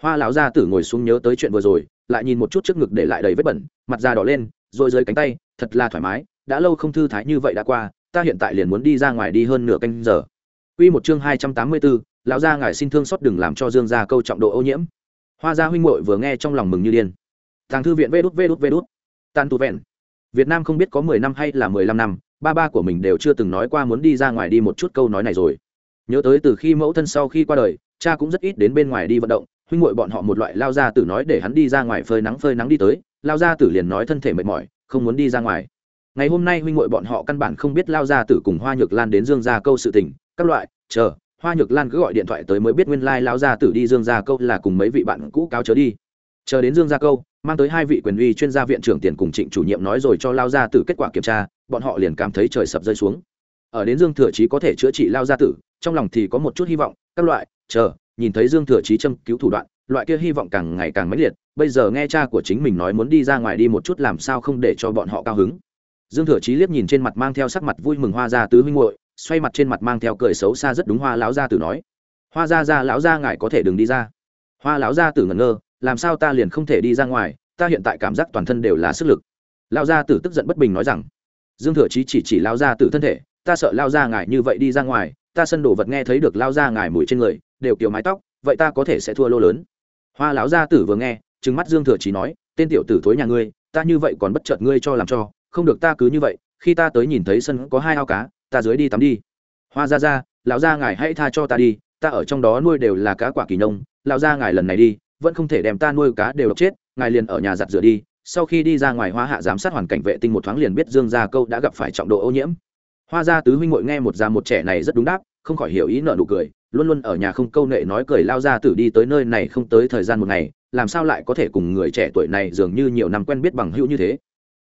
Hoa lão gia tử ngồi xuống nhớ tới chuyện vừa rồi lại nhìn một chút trước ngực để lại đầy vết bẩn mặt da đỏ lên rồi dưới cánh tay thật là thoải mái đã lâu không thư thái như vậy đã qua ta hiện tại liền muốn đi ra ngoài đi hơn nửa canh giờ. Quy một chương hai trăm tám mươi 284, lão gia ngài xin thương xót đừng làm cho Dương gia câu trọng độ ô nhiễm. Hoa gia huynh muội vừa nghe trong lòng mừng như điên. Tàng thư viện vê đút vê đút vê đút. Tàn tụ vẹn. Việt Nam không biết có mười năm hay là mười lăm năm, ba ba của mình đều chưa từng nói qua muốn đi ra ngoài đi một chút câu nói này rồi. Nhớ tới từ khi mẫu thân sau khi qua đời, cha cũng rất ít đến bên ngoài đi vận động, huynh muội bọn họ một loại lao ra tử nói để hắn đi ra ngoài phơi nắng phơi nắng đi tới, lao ra tử liền nói thân thể mệt mỏi, không muốn đi ra ngoài. Ngày hôm nay huynh muội bọn họ căn bản không biết lao ra tử cùng Hoa Nhược Lan đến Dương gia câu sự tình, các loại, chờ, hoa nhược lan cứ gọi điện thoại tới mới biết nguyên lai、like、lão gia tử đi dương gia câu là cùng mấy vị bạn cũ cáo chớ đi. Chờ đến dương gia câu, mang tới hai vị quyền uy chuyên gia viện trưởng tiền cùng trịnh chủ nhiệm nói rồi cho lao gia tử kết quả kiểm tra, bọn họ liền cảm thấy trời sập rơi xuống. Ở đến dương thừa chí có thể chữa trị lao gia tử, trong lòng thì có một chút hy vọng, các loại, chờ, nhìn thấy dương thừa chí châm cứu thủ đoạn, loại kia hy vọng càng ngày càng mãnh liệt, bây giờ nghe cha của chính mình nói muốn đi ra ngoài đi một chút làm sao không để cho bọn họ cao hứng. Dương thừa chí liếc nhìn trên mặt mang theo sắc mặt vui mừng hoa gia tứ huynh hội xoay mặt trên mặt mang theo cười xấu xa rất đúng hoa lão gia tử nói. Hoa gia gia, lão gia ngài có thể đừng đi ra. Hoa lão gia tử ngẩn ngơ, làm sao ta liền không thể đi ra ngoài, ta hiện tại cảm giác toàn thân đều là sức lực. Lão gia tử tức giận bất bình nói rằng, dương thừa chí chỉ chỉ lão gia tử thân thể, ta sợ lao gia ngài như vậy đi ra ngoài, ta sân đồ vật nghe thấy được lao gia ngài mùi trên người, đều kiểu mái tóc, vậy ta có thể sẽ thua lô lớn. Hoa lão gia tử vừa nghe, trừng mắt dương thừa chí nói, tên tiểu tử thối nhà ngươi, ta như vậy còn bất chợt ngươi cho làm cho, không được ta cứ như vậy, khi ta tới nhìn thấy sân có hai ao cá ta dưới đi tắm đi. Hoa ra ra lão gia ngài hãy tha cho ta đi, ta ở trong đó nuôi đều là cá quả kỳ nông, lão gia ngài lần này đi, vẫn không thể đem ta nuôi cá đều độc chết, ngài liền ở nhà giặt rửa đi, sau khi đi ra ngoài hoa hạ giám sát hoàn cảnh vệ tinh một thoáng liền biết dương gia câu đã gặp phải trọng độ ô nhiễm. Hoa gia tứ huynh ngội nghe một già một trẻ này rất đúng đáp, không khỏi hiểu ý nợ nụ cười, luôn luôn ở nhà không câu nệ nói cười lao ra tử đi tới nơi này không tới thời gian một ngày, làm sao lại có thể cùng người trẻ tuổi này dường như nhiều năm quen biết bằng hữu như thế.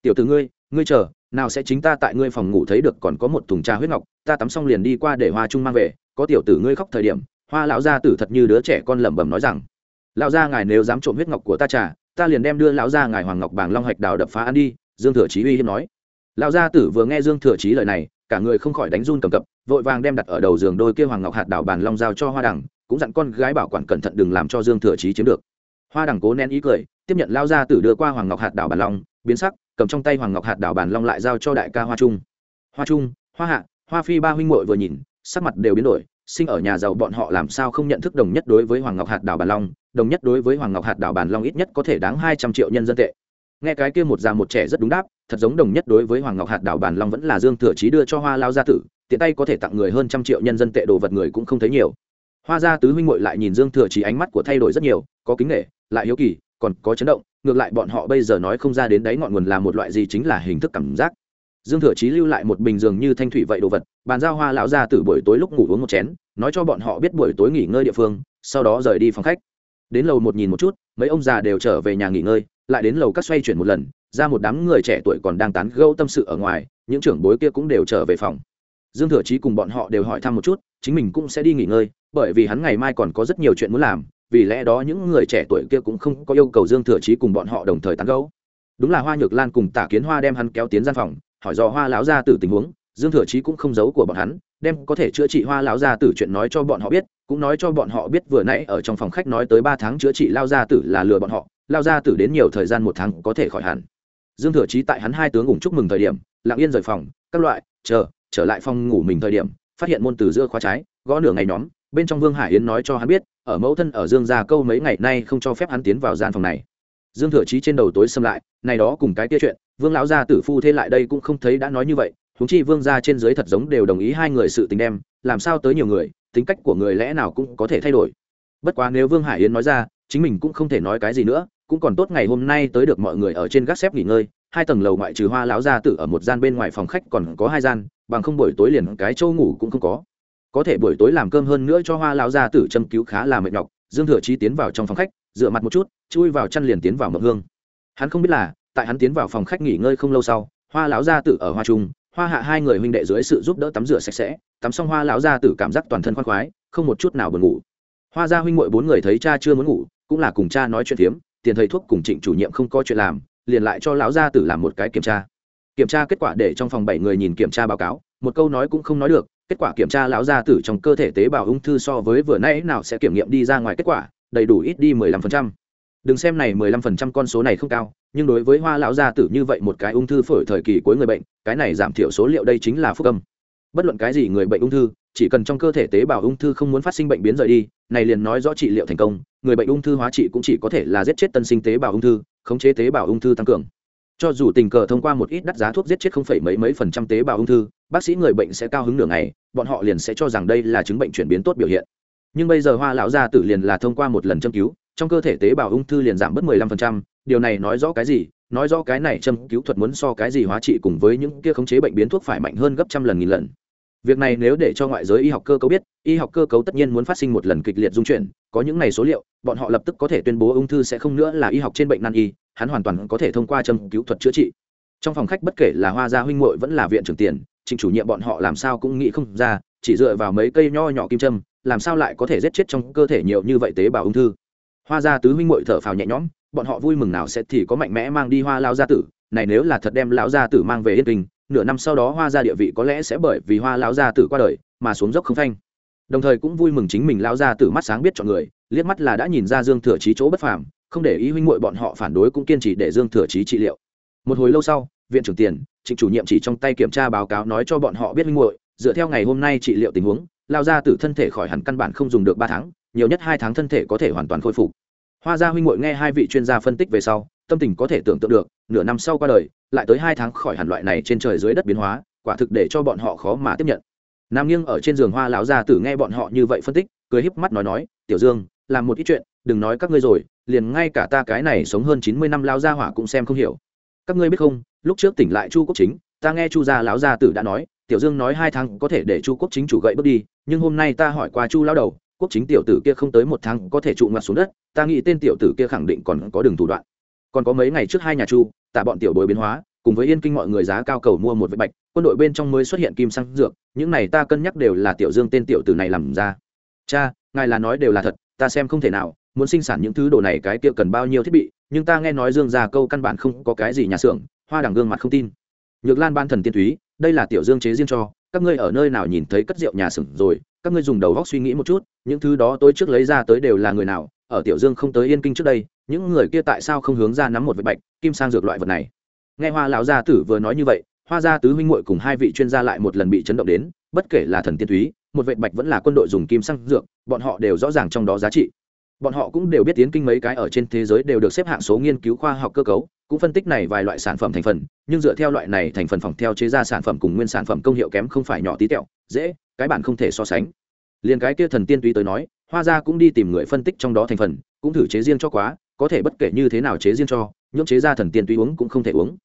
Tiểu tử ngươi ngươi chờ nào sẽ chính ta tại ngươi phòng ngủ thấy được còn có một thùng trà huyết ngọc, ta tắm xong liền đi qua để hoa trung mang về, có tiểu tử ngươi khóc thời điểm, hoa lão gia tử thật như đứa trẻ con lẩm bẩm nói rằng, lão gia ngài nếu dám trộm huyết ngọc của ta trà, ta liền đem đưa lão gia ngài hoàng ngọc bảng long hạch đào đập phá ăn đi, dương thừa chí uy hiếp nói. Lão gia tử vừa nghe dương thừa chí lời này, cả người không khỏi đánh run cầm cập, vội vàng đem đặt ở đầu giường đôi kia hoàng ngọc hạt đào bàn long giao cho hoa đằng, cũng dặn con gái bảo quản cẩn thận đừng làm cho dương thừa chí chiếm được. Hoa đằng cố nén ý cười, tiếp nhận lao gia tử đưa qua hoàng ngọc hạt đào bàn long, biến sắc cầm trong tay hoàng ngọc hạt đảo bàn long lại giao cho đại ca hoa trung. Hoa trung, hoa hạ, hoa phi ba huynh muội vừa nhìn, sắc mặt đều biến đổi, sinh ở nhà giàu bọn họ làm sao không nhận thức đồng nhất đối với hoàng ngọc hạt đảo bàn long, đồng nhất đối với hoàng ngọc hạt đảo bàn long ít nhất có thể đáng hai trăm triệu nhân dân tệ. Nghe cái kia một già một trẻ rất đúng đáp, thật giống đồng nhất đối với hoàng ngọc hạt đảo bàn long vẫn là dương thừa trí đưa cho hoa lao gia tử, tiện tay có thể tặng người hơn trăm triệu nhân dân tệ đồ vật người cũng không thấy nhiều. Hoa gia tứ huynh muội lại nhìn dương thừa trí ánh mắt của thay đổi rất nhiều, có kính nghệ lại hiếu kỳ còn có chấn động, ngược lại bọn họ bây giờ nói không ra đến đáy ngọn nguồn là một loại gì chính là hình thức cảm giác. Dương thừa chí lưu lại một bình giường như thanh thủy vậy đồ vật, bàn giao hoa lão ra từ buổi tối lúc ngủ uống một chén, nói cho bọn họ biết buổi tối nghỉ ngơi địa phương, sau đó rời đi phòng khách. Đến lầu một nhìn một chút, mấy ông già đều trở về nhà nghỉ ngơi, lại đến lầu các xoay chuyển một lần, ra một đám người trẻ tuổi còn đang tán gẫu tâm sự ở ngoài, những trưởng bối kia cũng đều trở về phòng. Dương thừa chí cùng bọn họ đều hỏi thăm một chút, chính mình cũng sẽ đi nghỉ ngơi, bởi vì hắn ngày mai còn có rất nhiều chuyện muốn làm vì lẽ đó những người trẻ tuổi kia cũng không có yêu cầu dương thừa chí cùng bọn họ đồng thời tán gẫu. Đúng là hoa nhược lan cùng tả kiến hoa đem hắn kéo tiến gian phòng, hỏi do hoa lão ra từ tình huống, dương thừa chí cũng không giấu của bọn hắn, đem có thể chữa trị hoa lão gia tử chuyện nói cho bọn họ biết, cũng nói cho bọn họ biết vừa nãy ở trong phòng khách nói tới ba tháng chữa trị lao gia tử là lừa bọn họ lao gia tử đến nhiều thời gian một tháng có thể khỏi hẳn. Dương thừa chí tại hắn hai tướng ủng chúc mừng thời điểm, lặng yên rời phòng, các loại, chờ, trở lại phòng ngủ mình thời điểm, phát hiện môn từ giữa khóa trái, gõ nửa ngày nhóm bên trong vương hải yến nói cho hắn biết, ở mẫu thân ở dương gia câu mấy ngày nay không cho phép hắn tiến vào gian phòng này. Dương thừa chí trên đầu tối xâm lại, này đó cùng cái kia chuyện, vương lão gia tử phu thế lại đây cũng không thấy đã nói như vậy húng chi vương gia trên dưới thật giống đều đồng ý hai người sự tình đem, làm sao tới nhiều người, tính cách của người lẽ nào cũng có thể thay đổi. Bất quá nếu vương hải yến nói ra, chính mình cũng không thể nói cái gì nữa, cũng còn tốt ngày hôm nay tới được mọi người ở trên gác xếp nghỉ ngơi, hai tầng lầu ngoại trừ hoa lão gia tử ở một gian bên ngoài phòng khách còn có hai gian, bằng không buổi tối liền cái châu ngủ cũng không có có thể buổi tối làm cơm hơn nữa cho hoa lão gia tử châm cứu khá là mệt nhọc, dương thừa chí tiến vào trong phòng khách, dựa mặt một chút, chui vào chăn liền tiến vào mộng hương. Hắn không biết là, tại hắn tiến vào phòng khách nghỉ ngơi không lâu sau, hoa lão gia tử ở hoa trung, hoa hạ hai người huynh đệ dưới sự giúp đỡ tắm rửa sạch sẽ, tắm xong hoa lão gia tử cảm giác toàn thân khoan khoái, không một chút nào buồn ngủ. Hoa gia huynh muội bốn người thấy cha chưa muốn ngủ, cũng là cùng cha nói chuyện phiếm, tiền thầy thuốc cùng trịnh chủ nhiệm không có chuyện làm, liền lại cho lão gia tử làm một cái kiểm tra. Kiểm tra kết quả để trong phòng bảy người nhìn kiểm tra báo cáo, một câu nói cũng không nói được kết quả kiểm tra lão gia tử trong cơ thể tế bào ung thư so với vừa nãy nào sẽ kiểm nghiệm đi ra ngoài kết quả, đầy đủ ít đi mười lăm phần trăm. Đừng xem này mười lăm phần trăm con số này không cao, nhưng đối với hoa lão gia tử như vậy một cái ung thư phổi thời kỳ cuối người bệnh, cái này giảm thiểu số liệu đây chính là phúc âm. Bất luận cái gì người bệnh ung thư, chỉ cần trong cơ thể tế bào ung thư không muốn phát sinh bệnh biến rời đi, này liền nói rõ trị liệu thành công, người bệnh ung thư hóa trị cũng chỉ có thể là giết chết tân sinh tế bào ung thư, khống chế tế bào ung thư tăng cường. Cho dù tình cờ thông qua một ít đắt giá thuốc giết chết không phải mấy mấy phần trăm tế bào ung thư bác sĩ người bệnh sẽ cao hứng nửa ngày bọn họ liền sẽ cho rằng đây là chứng bệnh chuyển biến tốt biểu hiện. Nhưng bây giờ hoa lão gia tử liền là thông qua một lần châm cứu trong cơ thể tế bào ung thư liền giảm bớt 15%, điều này nói rõ cái gì? Nói rõ cái này châm cứu thuật muốn so cái gì hóa trị cùng với những kia khống chế bệnh biến thuốc phải mạnh hơn gấp trăm lần nghìn lần. Việc này nếu để cho ngoại giới y học cơ cấu biết y học cơ cấu tất nhiên muốn phát sinh một lần kịch liệt dung chuyển có những này số liệu bọn họ lập tức có thể tuyên bố ung thư sẽ không nữa là y học trên bệnh nan y hắn hoàn toàn có thể thông qua châm cứu thuật chữa trị. Trong phòng khách bất kể là hoa gia huynh muội vẫn là viện trưởng tiền trịnh chủ nhiệm bọn họ làm sao cũng nghĩ không ra, chỉ dựa vào mấy cây nho nhỏ kim châm, làm sao lại có thể giết chết trong cơ thể nhiều như vậy tế bào ung thư. Hoa gia tứ huynh muội thở phào nhẹ nhõm, bọn họ vui mừng nào sẽ thì có mạnh mẽ mang đi hoa lao gia tử, này nếu là thật đem lão gia tử mang về yên kinh, nửa năm sau đó hoa gia địa vị có lẽ sẽ bởi vì hoa lão gia tử qua đời mà xuống dốc không phanh. Đồng thời cũng vui mừng chính mình lão gia tử mắt sáng biết chọn người, liếc mắt là đã nhìn ra dương thừa trí chỗ bất phàm, không để ý huynh muội bọn họ phản đối cũng kiên trì để dương thừa trí trị liệu. Một hồi lâu sau viện trưởng tiền, trịnh chủ nhiệm chỉ trong tay kiểm tra báo cáo nói cho bọn họ biết minh muội, dựa theo ngày hôm nay trị liệu tình huống, lao ra tử thân thể khỏi hẳn căn bản không dùng được ba tháng, nhiều nhất hai tháng thân thể có thể hoàn toàn khôi phục. Hoa gia huynh muội nghe hai vị chuyên gia phân tích về sau, tâm tình có thể tưởng tượng được, nửa năm sau qua đời, lại tới hai tháng khỏi hẳn loại này trên trời dưới đất biến hóa, quả thực để cho bọn họ khó mà tiếp nhận. Nam nghiêng ở trên giường hoa lão gia tử nghe bọn họ như vậy phân tích, cười híp mắt nói nói, tiểu dương, làm một ít chuyện, đừng nói các ngươi rồi, liền ngay cả ta cái này sống hơn chín mươi năm lao gia hỏa cũng xem không hiểu các ngươi biết không, lúc trước tỉnh lại chu quốc chính, ta nghe chu gia lão gia tử đã nói, tiểu dương nói hai tháng có thể để chu quốc chính chủ gậy bước đi, nhưng hôm nay ta hỏi qua chu lão đầu, quốc chính tiểu tử kia không tới một tháng có thể trụ ngoặt xuống đất, ta nghĩ tên tiểu tử kia khẳng định còn có đường thủ đoạn. Còn có mấy ngày trước hai nhà chu tạ bọn tiểu bối biến hóa, cùng với yên kinh mọi người giá cao cầu mua một vệt bạch, quân đội bên trong mới xuất hiện kim xăng dược, những này ta cân nhắc đều là tiểu dương tên tiểu tử này làm ra. Cha, ngài là nói đều là thật, ta xem không thể nào muốn sinh sản những thứ đồ này, cái kia cần bao nhiêu thiết bị, nhưng ta nghe nói dương gia câu căn bản không có cái gì nhà xưởng, hoa đằng gương mặt không tin. Nhược lan ban thần tiên thúy đây là tiểu dương chế riêng cho, các ngươi ở nơi nào nhìn thấy cất rượu nhà xưởng rồi, các ngươi dùng đầu góc suy nghĩ một chút, những thứ đó tôi trước lấy ra tới đều là người nào, ở tiểu dương không tới yên kinh trước đây, những người kia tại sao không hướng ra nắm một vệt bạch, kim sang dược loại vật này? Nghe hoa lão gia tử vừa nói như vậy, hoa gia tứ huynh muội cùng hai vị chuyên gia lại một lần bị chấn động đến, bất kể là thần tiên túy, một vệt bạch vẫn là quân đội dùng kim sang dược, bọn họ đều rõ ràng trong đó giá trị bọn họ cũng đều biết tiến kinh mấy cái ở trên thế giới đều được xếp hạng số nghiên cứu khoa học cơ cấu, cũng phân tích này vài loại sản phẩm thành phần, nhưng dựa theo loại này thành phần phòng theo chế ra sản phẩm cùng nguyên sản phẩm công hiệu kém không phải nhỏ tí tẹo, dễ, cái bản không thể so sánh. Liền cái kia thần tiên túy tới nói, hoa gia cũng đi tìm người phân tích trong đó thành phần, cũng thử chế riêng cho quá, có thể bất kể như thế nào chế riêng cho nhưỡng chế ra thần tiên túy uống cũng không thể uống.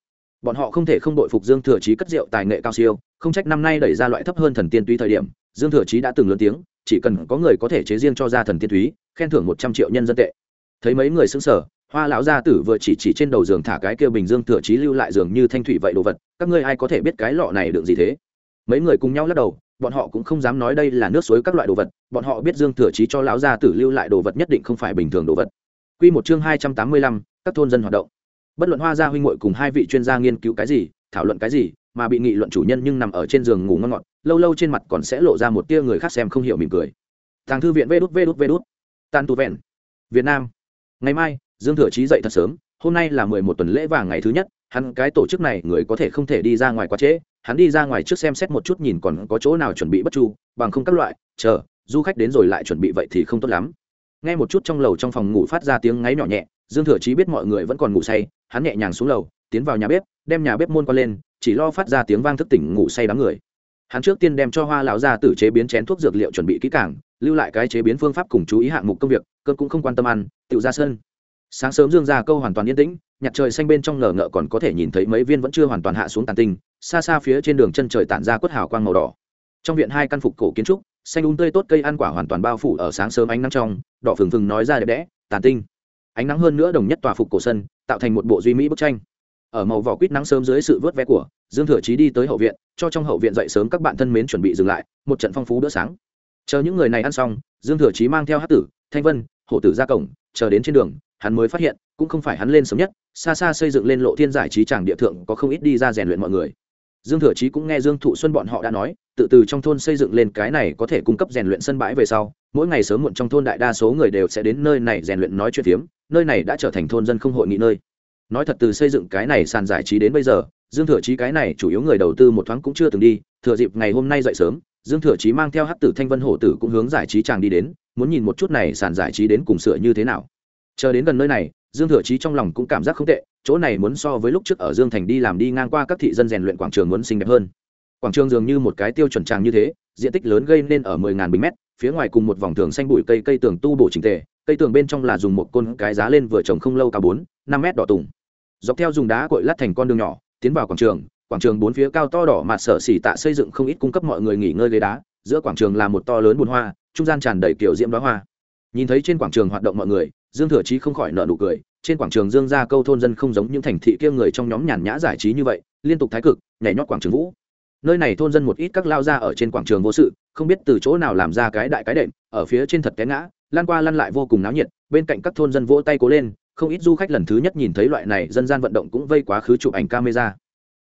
Bọn họ không thể không đội phục dương thừa chí cất rượu tài nghệ cao siêu, không trách năm nay đẩy ra loại thấp hơn thần tiên túy thời điểm, dương thừa chí đã từng lớn tiếng, chỉ cần có người có thể chế riêng cho ra thần tiên túy khen thưởng một trăm triệu nhân dân tệ. Thấy mấy người xứng sở hoa lão gia tử vừa chỉ chỉ trên đầu giường thả cái kia bình dương thừa chí lưu lại giường như thanh thủy vậy đồ vật các ngươi ai có thể biết cái lọ này đựng gì thế? Mấy người cùng nhau lắc đầu bọn họ cũng không dám nói đây là nước suối các loại đồ vật bọn họ biết dương thừa chí cho lão gia tử lưu lại đồ vật nhất định không phải bình thường đồ vật. Quy một chương hai trăm tám mươi lăm, các thôn dân hoạt động. Bất luận hoa gia huynh muội cùng hai vị chuyên gia nghiên cứu cái gì thảo luận cái gì mà bị nghị luận chủ nhân nhưng nằm ở trên giường ngủ ngon ngọt lâu lâu trên mặt còn sẽ lộ ra một tia người khác xem không hiểu mỉm cười. Tàng thư viện vê đút vê đút vê đút tan tu vẹn. Việt nam. Ngày mai, dương thừa chí dậy thật sớm, hôm nay là mười một tuần lễ vàng ngày thứ nhất, hắn, cái tổ chức này, người có thể không thể đi ra ngoài quá trễ, hắn đi ra ngoài trước xem xét một chút nhìn còn có chỗ nào chuẩn bị bất chu, bằng không các loại, chờ, du khách đến rồi lại chuẩn bị vậy thì không tốt lắm. Nghe một chút trong lầu trong phòng ngủ phát ra tiếng ngáy nhỏ nhẹ, dương thừa chí biết mọi người vẫn còn ngủ say, hắn nhẹ nhàng xuống lầu, tiến vào nhà bếp, đem nhà bếp môn qua lên, chỉ lo phát ra tiếng vang thức tỉnh ngủ say đám người hắn trước tiên đem cho hoa lão gia tử chế biến chén thuốc dược liệu chuẩn bị kỹ càng, lưu lại cái chế biến phương pháp cùng chú ý hạng mục công việc cơn cũng không quan tâm ăn tự ra sân. Sáng sớm dương ra câu hoàn toàn yên tĩnh nhặt trời xanh bên trong ngờ ngợ còn có thể nhìn thấy mấy viên vẫn chưa hoàn toàn hạ xuống tàn tinh, xa xa phía trên đường chân trời tản ra quất hào quang màu đỏ. Trong viện hai căn phục cổ kiến trúc, xanh úng tươi tốt cây ăn quả hoàn toàn bao phủ ở sáng sớm ánh nắng trong, đỏ phừng phừng nói ra đẹp đẽ, tàn tinh. Ánh nắng hơn nữa đồng nhất tòa phục cổ sân, tạo thành một bộ duy mỹ bức tranh ở màu vỏ quýt nắng sớm dưới sự vớt vé của dương thừa chí đi tới hậu viện, cho trong hậu viện dậy sớm các bạn thân mến chuẩn bị dừng lại, một trận phong phú bữa sáng. Chờ những người này ăn xong, dương thừa chí mang theo hát tử, thanh vân hộ tử ra cổng, chờ đến trên đường, hắn mới phát hiện, cũng không phải hắn lên sớm nhất, xa xa xây dựng lên lộ thiên giải trí tràng địa thượng có không ít đi ra rèn luyện mọi người. Dương thừa chí cũng nghe dương thụ xuân bọn họ đã nói, tự từ trong thôn xây dựng lên cái này có thể cung cấp rèn luyện sân bãi về sau, mỗi ngày sớm muộn trong thôn đại đa số người đều sẽ đến nơi này rèn luyện nói chuyện phiếm, nơi này đã trở thành thôn dân không hội nghị nơi nói thật từ xây dựng cái này sàn giải trí đến bây giờ, dương thừa chí cái này chủ yếu người đầu tư một thoáng cũng chưa từng đi, thừa dịp ngày hôm nay dậy sớm, dương thừa chí mang theo hát tử thanh vân hổ tử cũng hướng giải trí chàng đi đến, muốn nhìn một chút này sàn giải trí đến cùng sửa như thế nào. Chờ đến gần nơi này, dương thừa chí trong lòng cũng cảm giác không tệ, chỗ này muốn so với lúc trước ở dương thành đi làm đi ngang qua các thị dân rèn luyện quảng trường muốn xinh đẹp hơn. Quảng trường dường như một cái tiêu chuẩn tràng như thế, diện tích lớn gây nên ở mười ngàn bình mét phía ngoài cùng một vòng tường xanh bụi cây cây tường tu bổ trình tề, cây tường bên trong là dùng một côn cái giá lên vừa trồng không lâu cao bốn, năm mét đỏ tùng. Dọc theo dùng đá cội lát thành con đường nhỏ, tiến vào quảng trường quảng trường bốn phía cao to đỏ mặt sở xỉ tạ xây dựng không ít cung cấp mọi người nghỉ ngơi ghế đá, giữa quảng trường là một to lớn bùn hoa, trung gian tràn đầy kiểu diễm đóa hoa. Nhìn thấy trên quảng trường hoạt động mọi người, dương thừa chí không khỏi nợ nụ cười, trên quảng trường dương gia câu thôn dân không giống những thành thị kia người trong nhóm nhàn nhã giải trí như vậy, liên tục thái cực, nhảy nhót quảng trường vũ nơi này thôn dân một ít các lao ra ở trên quảng trường vô sự, không biết từ chỗ nào làm ra cái đại cái đệm, ở phía trên thật té ngã, lan qua lăn lại vô cùng náo nhiệt, bên cạnh các thôn dân vỗ tay cố lên, không ít du khách lần thứ nhất nhìn thấy loại này dân gian vận động cũng vây quá khứ chụp ảnh camera.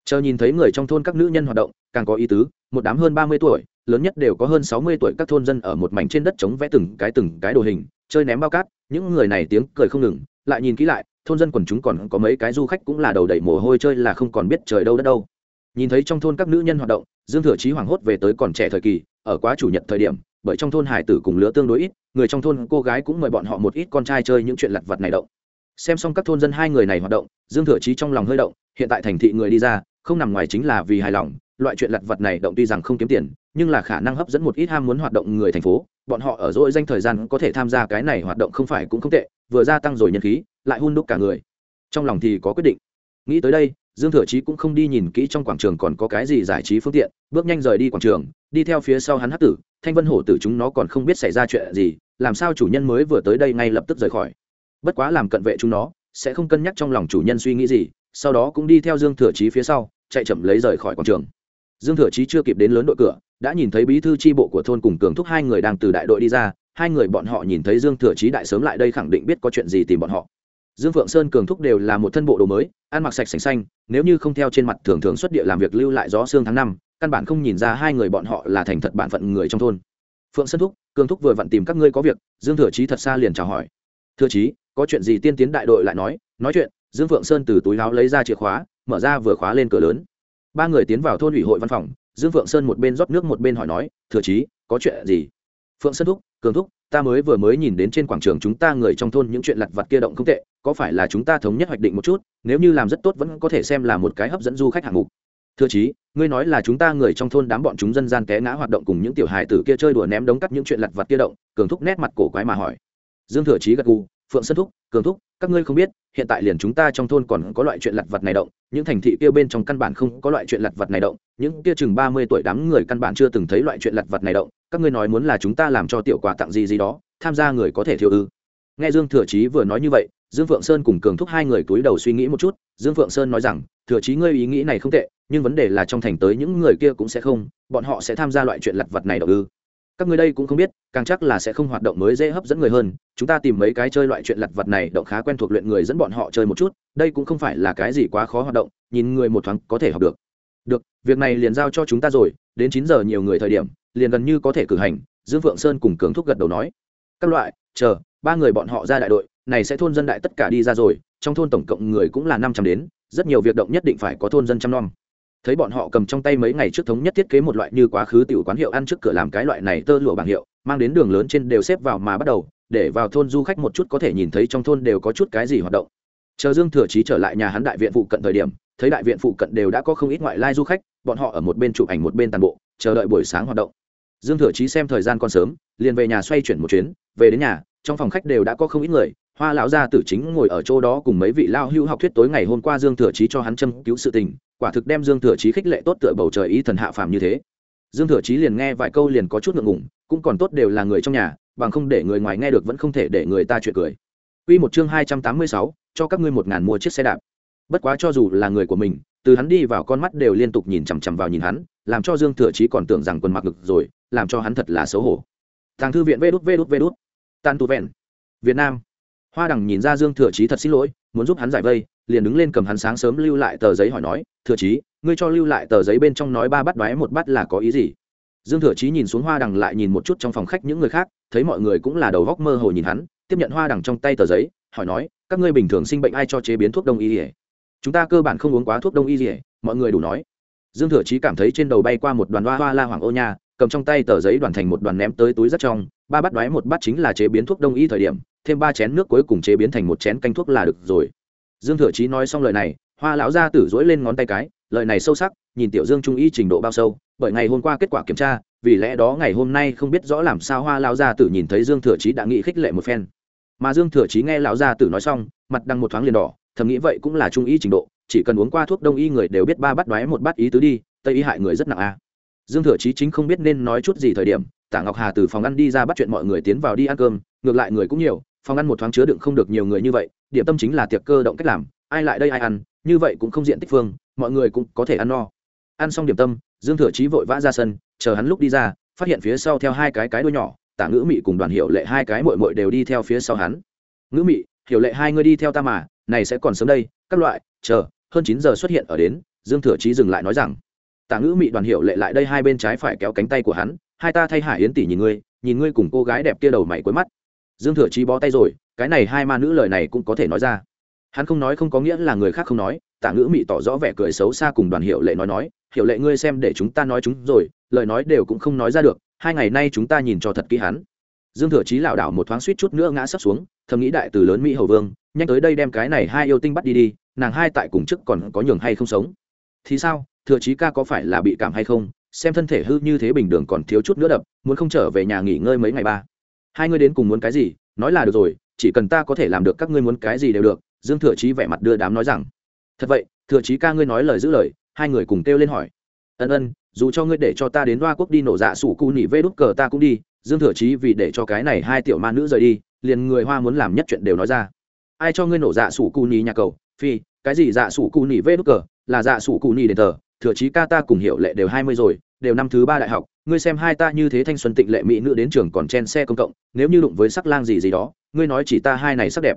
Chờ nhìn thấy người trong thôn các nữ nhân hoạt động, càng có ý tứ, một đám hơn ba mươi tuổi, lớn nhất đều có hơn sáu mươi tuổi các thôn dân ở một mảnh trên đất chống vẽ từng cái từng cái đồ hình, chơi ném bao cát, những người này tiếng cười không ngừng, lại nhìn kỹ lại, thôn dân quần chúng còn có mấy cái du khách cũng là đầu đầy mồ hôi chơi là không còn biết trời đâu đất đâu nhìn thấy trong thôn các nữ nhân hoạt động, dương thừa chí hoảng hốt về tới còn trẻ thời kỳ, ở quá chủ nhật thời điểm, bởi trong thôn hải tử cùng lứa tương đối ít, người trong thôn cô gái cũng mời bọn họ một ít con trai chơi những chuyện lặt vặt này động. Xem xong các thôn dân hai người này hoạt động, dương thừa chí trong lòng hơi động, hiện tại thành thị người đi ra, không nằm ngoài chính là vì hài lòng, loại chuyện lặt vặt này động tuy rằng không kiếm tiền, nhưng là khả năng hấp dẫn một ít ham muốn hoạt động người thành phố, bọn họ ở dỗi danh thời gian có thể tham gia cái này hoạt động không phải cũng không tệ, vừa gia tăng rồi nhân khí, lại hun đúc cả người. Trong lòng thì có quyết định. Nghĩ tới đây dương thừa chí cũng không đi nhìn kỹ trong quảng trường còn có cái gì giải trí phương tiện, bước nhanh rời đi quảng trường, đi theo phía sau hắn hát tử, thanh vân hổ tử chúng nó còn không biết xảy ra chuyện gì, làm sao chủ nhân mới vừa tới đây ngay lập tức rời khỏi. Bất quá làm cận vệ chúng nó, sẽ không cân nhắc trong lòng chủ nhân suy nghĩ gì, sau đó cũng đi theo dương thừa chí phía sau, chạy chậm lấy rời khỏi quảng trường. Dương thừa chí chưa kịp đến lớn đội cửa, đã nhìn thấy bí thư tri bộ của thôn cùng cường thúc hai người đang từ đại đội đi ra, hai người bọn họ nhìn thấy dương thừa chí đại sớm lại đây khẳng định biết có chuyện gì tìm bọn họ dương phượng sơn cường thúc đều là một thân bộ đồ mới, ăn mặc sạch sành xanh, nếu như không theo trên mặt thường thường xuất địa làm việc lưu lại gió xương tháng năm, căn bản không nhìn ra hai người bọn họ là thành thật bản phận người trong thôn. Phượng sơn thúc, cường thúc vừa vặn tìm các ngươi có việc, dương thừa chí thật xa liền chào hỏi. Thừa chí, có chuyện gì tiên tiến đại đội lại nói nói chuyện, dương phượng sơn từ túi láo lấy ra chìa khóa, mở ra vừa khóa lên cửa lớn. Ba người tiến vào thôn ủy hội văn phòng, dương phượng sơn một bên rót nước một bên hỏi nói, thừa chí, có chuyện gì? Phượng sơn thúc, cường thúc ta mới vừa mới nhìn đến trên quảng trường chúng ta người trong thôn những chuyện lặt vặt kia động không tệ, có phải là chúng ta thống nhất hoạch định một chút, nếu như làm rất tốt vẫn có thể xem là một cái hấp dẫn du khách hạng mục. Thưa chí, ngươi nói là chúng ta người trong thôn đám bọn chúng dân gian té ngã hoạt động cùng những tiểu hài tử kia chơi đùa ném đống cắt những chuyện lặt vặt kia động, cường thúc nét mặt cổ quái mà hỏi. Dương thừa chí gật gù, phượng sơn thúc, cường thúc, các ngươi không biết, hiện tại liền chúng ta trong thôn còn có loại chuyện lặt vặt này động những thành thị kia bên trong căn bản không có loại chuyện lặt vặt này động, những kia chừng ba mươi tuổi đám người căn bản chưa từng thấy loại chuyện lặt vặt này động. Các ngươi nói muốn là chúng ta làm cho tiểu quà tặng gì gì đó, tham gia người có thể thiếu ư? Nghe dương thừa chí vừa nói như vậy, dương phượng sơn cùng cường thúc hai người túi đầu suy nghĩ một chút. Dương phượng sơn nói rằng, thừa chí ngươi ý nghĩ này không tệ, nhưng vấn đề là trong thành tới những người kia cũng sẽ không, bọn họ sẽ tham gia loại chuyện lặt vặt này đầu ư? Các người đây cũng không biết, càng chắc là sẽ không hoạt động mới dễ hấp dẫn người hơn. Chúng ta tìm mấy cái chơi loại chuyện lặt vặt này, động khá quen thuộc luyện người dẫn bọn họ chơi một chút. Đây cũng không phải là cái gì quá khó hoạt động, nhìn người một thoáng có thể học được. Được, việc này liền giao cho chúng ta rồi. Đến chín giờ nhiều người thời điểm, liền gần như có thể cử hành. Dương phượng sơn cùng cường thúc gật đầu nói. Các loại, chờ, ba người bọn họ ra đại đội, này sẽ thôn dân đại tất cả đi ra rồi. Trong thôn tổng cộng người cũng là năm trăm đến, rất nhiều việc động nhất định phải có thôn dân chăm nom thấy bọn họ cầm trong tay mấy ngày trước thống nhất thiết kế một loại như quá khứ tiểu quán hiệu ăn trước cửa làm cái loại này tơ lụa bảng hiệu, mang đến đường lớn trên đều xếp vào mà bắt đầu, để vào thôn du khách một chút có thể nhìn thấy trong thôn đều có chút cái gì hoạt động. Chờ dương thừa chí trở lại nhà hắn đại viện phụ cận thời điểm, thấy đại viện phụ cận đều đã có không ít ngoại lai du khách, bọn họ ở một bên chụp ảnh một bên tàn bộ, chờ đợi buổi sáng hoạt động. Dương thừa chí xem thời gian còn sớm, liền về nhà xoay chuyển một chuyến, về đến nhà, trong phòng khách đều đã có không ít người, hoa lão gia tử chính ngồi ở chỗ đó cùng mấy vị lao hưu học thuyết tối ngày hôm qua dương thừa chí cho hắn châm cứu sự tình quả thực đem dương thừa chí khích lệ tốt tựa bầu trời ý thần hạ phàm như thế dương thừa chí liền nghe vài câu liền có chút ngượng ngùng cũng còn tốt đều là người trong nhà bằng không để người ngoài nghe được vẫn không thể để người ta chuyện cười Quy một chương hai trăm tám mươi sáu, cho các ngươi một ngàn mua chiếc xe đạp. Bất quá cho dù là người của mình, từ hắn đi vào con mắt đều liên tục nhìn chằm chằm vào nhìn hắn, làm cho Dương Thừa Chí còn tưởng rằng quần mặc ngực rồi, làm cho hắn thật là xấu hổ. Thằng thư viện vê đút vê đút vê đút, Tàn tụ vẹn. Việt Nam. Hoa Đằng nhìn ra Dương Thừa Chí thật xin lỗi, muốn giúp hắn giải vây, liền đứng lên cầm hắn sáng sớm lưu lại tờ giấy hỏi nói, "Thừa Chí, ngươi cho lưu lại tờ giấy bên trong nói ba bắt đoái một bắt là có ý gì?" Dương Thừa Chí nhìn xuống Hoa Đằng lại nhìn một chút trong phòng khách những người khác, thấy mọi người cũng là đầu góc mơ hồ nhìn hắn, tiếp nhận Hoa Đằng trong tay tờ giấy, hỏi nói, "Các ngươi bình thường sinh bệnh ai cho chế biến thuốc đông y liễu? Chúng ta cơ bản không uống quá thuốc đông y liễu." Mọi người đủ nói. Dương Thừa Chí cảm thấy trên đầu bay qua một đoàn hoa hoa la hoàng ô nha, cầm trong tay tờ giấy đoàn thành một đoàn ném tới túi rất trong, ba bát đoái một bát chính là chế biến thuốc đông y thời điểm, thêm ba chén nước cuối cùng chế biến thành một chén canh thuốc là được rồi. Dương Thừa Chí nói xong lời này, Hoa lão gia tử dỗi lên ngón tay cái, lời này sâu sắc, nhìn Tiểu Dương trung y trình độ bao sâu, bởi ngày hôm qua kết quả kiểm tra vì lẽ đó ngày hôm nay không biết rõ làm sao hoa lão gia tử nhìn thấy dương thừa chí đã nghĩ khích lệ một phen. Mà dương thừa chí nghe lão gia tử nói xong mặt đằng một thoáng liền đỏ thầm nghĩ vậy cũng là trung y trình độ chỉ cần uống qua thuốc đông y người đều biết ba bắt đoái một bát ý tứ đi tây y hại người rất nặng a. Dương thừa chí chính không biết nên nói chút gì thời điểm tả ngọc hà từ phòng ăn đi ra bắt chuyện mọi người tiến vào đi ăn cơm ngược lại người cũng nhiều phòng ăn một thoáng chứa đựng không được nhiều người như vậy điểm tâm chính là tiệc cơ động cách làm, ai lại đây ai ăn, như vậy cũng không diện tích phương, mọi người cũng có thể ăn no. Ăn xong điểm tâm, dương thừa chí vội vã ra sân, chờ hắn lúc đi ra, phát hiện phía sau theo hai cái cái đuôi nhỏ, tả ngữ mị cùng đoàn hiệu lệ hai cái mội mội đều đi theo phía sau hắn. Ngữ mị, hiểu lệ hai người đi theo ta mà, này sẽ còn sớm đây, các loại, chờ, hơn chín giờ xuất hiện ở đến, dương thừa chí dừng lại nói rằng. Tả ngữ mị, đoàn hiệu lệ lại đây hai bên trái phải kéo cánh tay của hắn, hai ta thay hải yến tỷ nhìn ngươi nhìn ngươi cùng cô gái đẹp kia đầu mày cuối mắt. Dương thừa chí bó tay rồi cái này hai ma nữ lời này cũng có thể nói ra. Hắn không nói không có nghĩa là người khác không nói, tả ngữ mị tỏ rõ vẻ cười xấu xa cùng đoàn hiệu lệ nói nói hiệu lệ ngươi xem để chúng ta nói chúng rồi, lời nói đều cũng không nói ra được, hai ngày nay chúng ta nhìn cho thật kỹ hắn. Dương thừa chí lảo đảo một thoáng suýt chút nữa ngã sấp xuống, thầm nghĩ đại từ lớn mỹ hầu vương, nhanh tới đây đem cái này hai yêu tinh bắt đi đi, nàng hai tại cùng chức còn có nhường hay không sống. Thì sao, thừa chí ca có phải là bị cảm hay không? Xem thân thể hư như thế bình đường còn thiếu chút nữa đập, muốn không trở về nhà nghỉ ngơi mấy ngày ba. Hai ngươi đến cùng muốn cái gì, nói là được rồi chỉ cần ta có thể làm được các ngươi muốn cái gì đều được, dương thừa chí vẻ mặt đưa đám nói rằng. Thật vậy, thừa chí ca ngươi nói lời giữ lời, hai người cùng kêu lên hỏi. Ân ân, dù cho ngươi để cho ta đến đoa quốc đi nổ dạ sủ cu nỉ vê đút cờ ta cũng đi, dương thừa chí vì để cho cái này hai tiểu ma nữ rời đi, liền người hoa muốn làm nhất chuyện đều nói ra. Ai cho ngươi nổ dạ sủ cu nỉ nhà cầu? Phi, cái gì dạ sủ cu nỉ vê đút cờ? Là dạ sủ cu nỉ đền thờ thừa chí ca ta cùng hiệu lệ đều hai mươi rồi, đều năm thứ ba đại học, ngươi xem hai ta như thế thanh xuân tịnh lệ mỹ nữ đến trường còn chen xe công cộng, nếu như đụng với sắc lang gì gì đó, ngươi nói chỉ ta hai này sắc đẹp.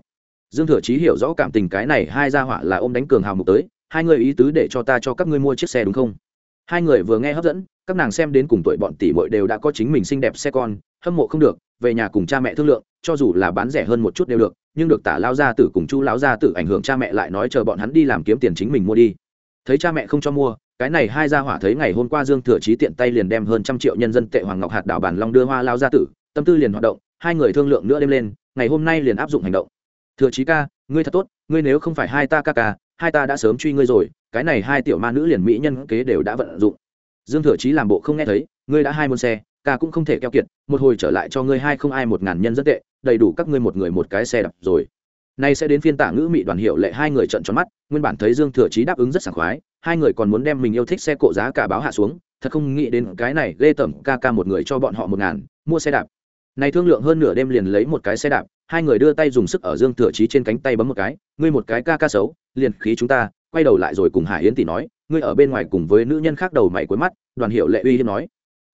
Dương thừa chí hiểu rõ cảm tình cái này, hai gia hỏa là ôm đánh cường hào mục tới, hai người ý tứ để cho ta cho các ngươi mua chiếc xe đúng không? Hai người vừa nghe hấp dẫn, các nàng xem đến cùng tuổi bọn tỷ muội đều đã có chính mình xinh đẹp xe con, hâm mộ không được, về nhà cùng cha mẹ thương lượng, cho dù là bán rẻ hơn một chút đều được, nhưng được tả lao gia tử cùng chu lão gia tử ảnh hưởng cha mẹ lại nói chờ bọn hắn đi làm kiếm tiền chính mình mua đi. Thấy cha mẹ không cho mua cái này hai gia hỏa thấy ngày hôm qua dương thừa chí tiện tay liền đem hơn trăm triệu nhân dân tệ hoàng ngọc hạt đảo bản long đưa hoa lao ra tử, tâm tư liền hoạt động, hai người thương lượng nữa đêm lên, ngày hôm nay liền áp dụng hành động. Thừa chí ca, ngươi thật tốt, ngươi nếu không phải hai ta ca ca, hai ta đã sớm truy ngươi rồi, cái này hai tiểu ma nữ liền mỹ nhân kế đều đã vận dụng. Dương thừa chí làm bộ không nghe thấy, ngươi đã hai môn xe, ca cũng không thể keo kiệt, một hồi trở lại cho ngươi hai không ai một ngàn nhân rất tệ, đầy đủ các ngươi một người một cái xe đập rồi nay sẽ đến phiên tả ngữ mỹ đoàn hiệu lệ hai người trận tròn mắt, nguyên bản thấy dương thừa chí đáp ứng rất sảng khoái, hai người còn muốn đem mình yêu thích xe cộ giá cả báo hạ xuống, thật không nghĩ đến cái này ghê tởm ca ca một người cho bọn họ một ngàn, mua xe đạp. Này thương lượng hơn nửa đêm liền lấy một cái xe đạp, hai người đưa tay dùng sức ở dương thừa chí trên cánh tay bấm một cái, ngươi một cái ca ca xấu, liền khí chúng ta. Quay đầu lại rồi cùng hải yến tỷ nói, ngươi ở bên ngoài cùng với nữ nhân khác đầu mày cuối mắt, đoàn hiệu lệ uy hiếp nói.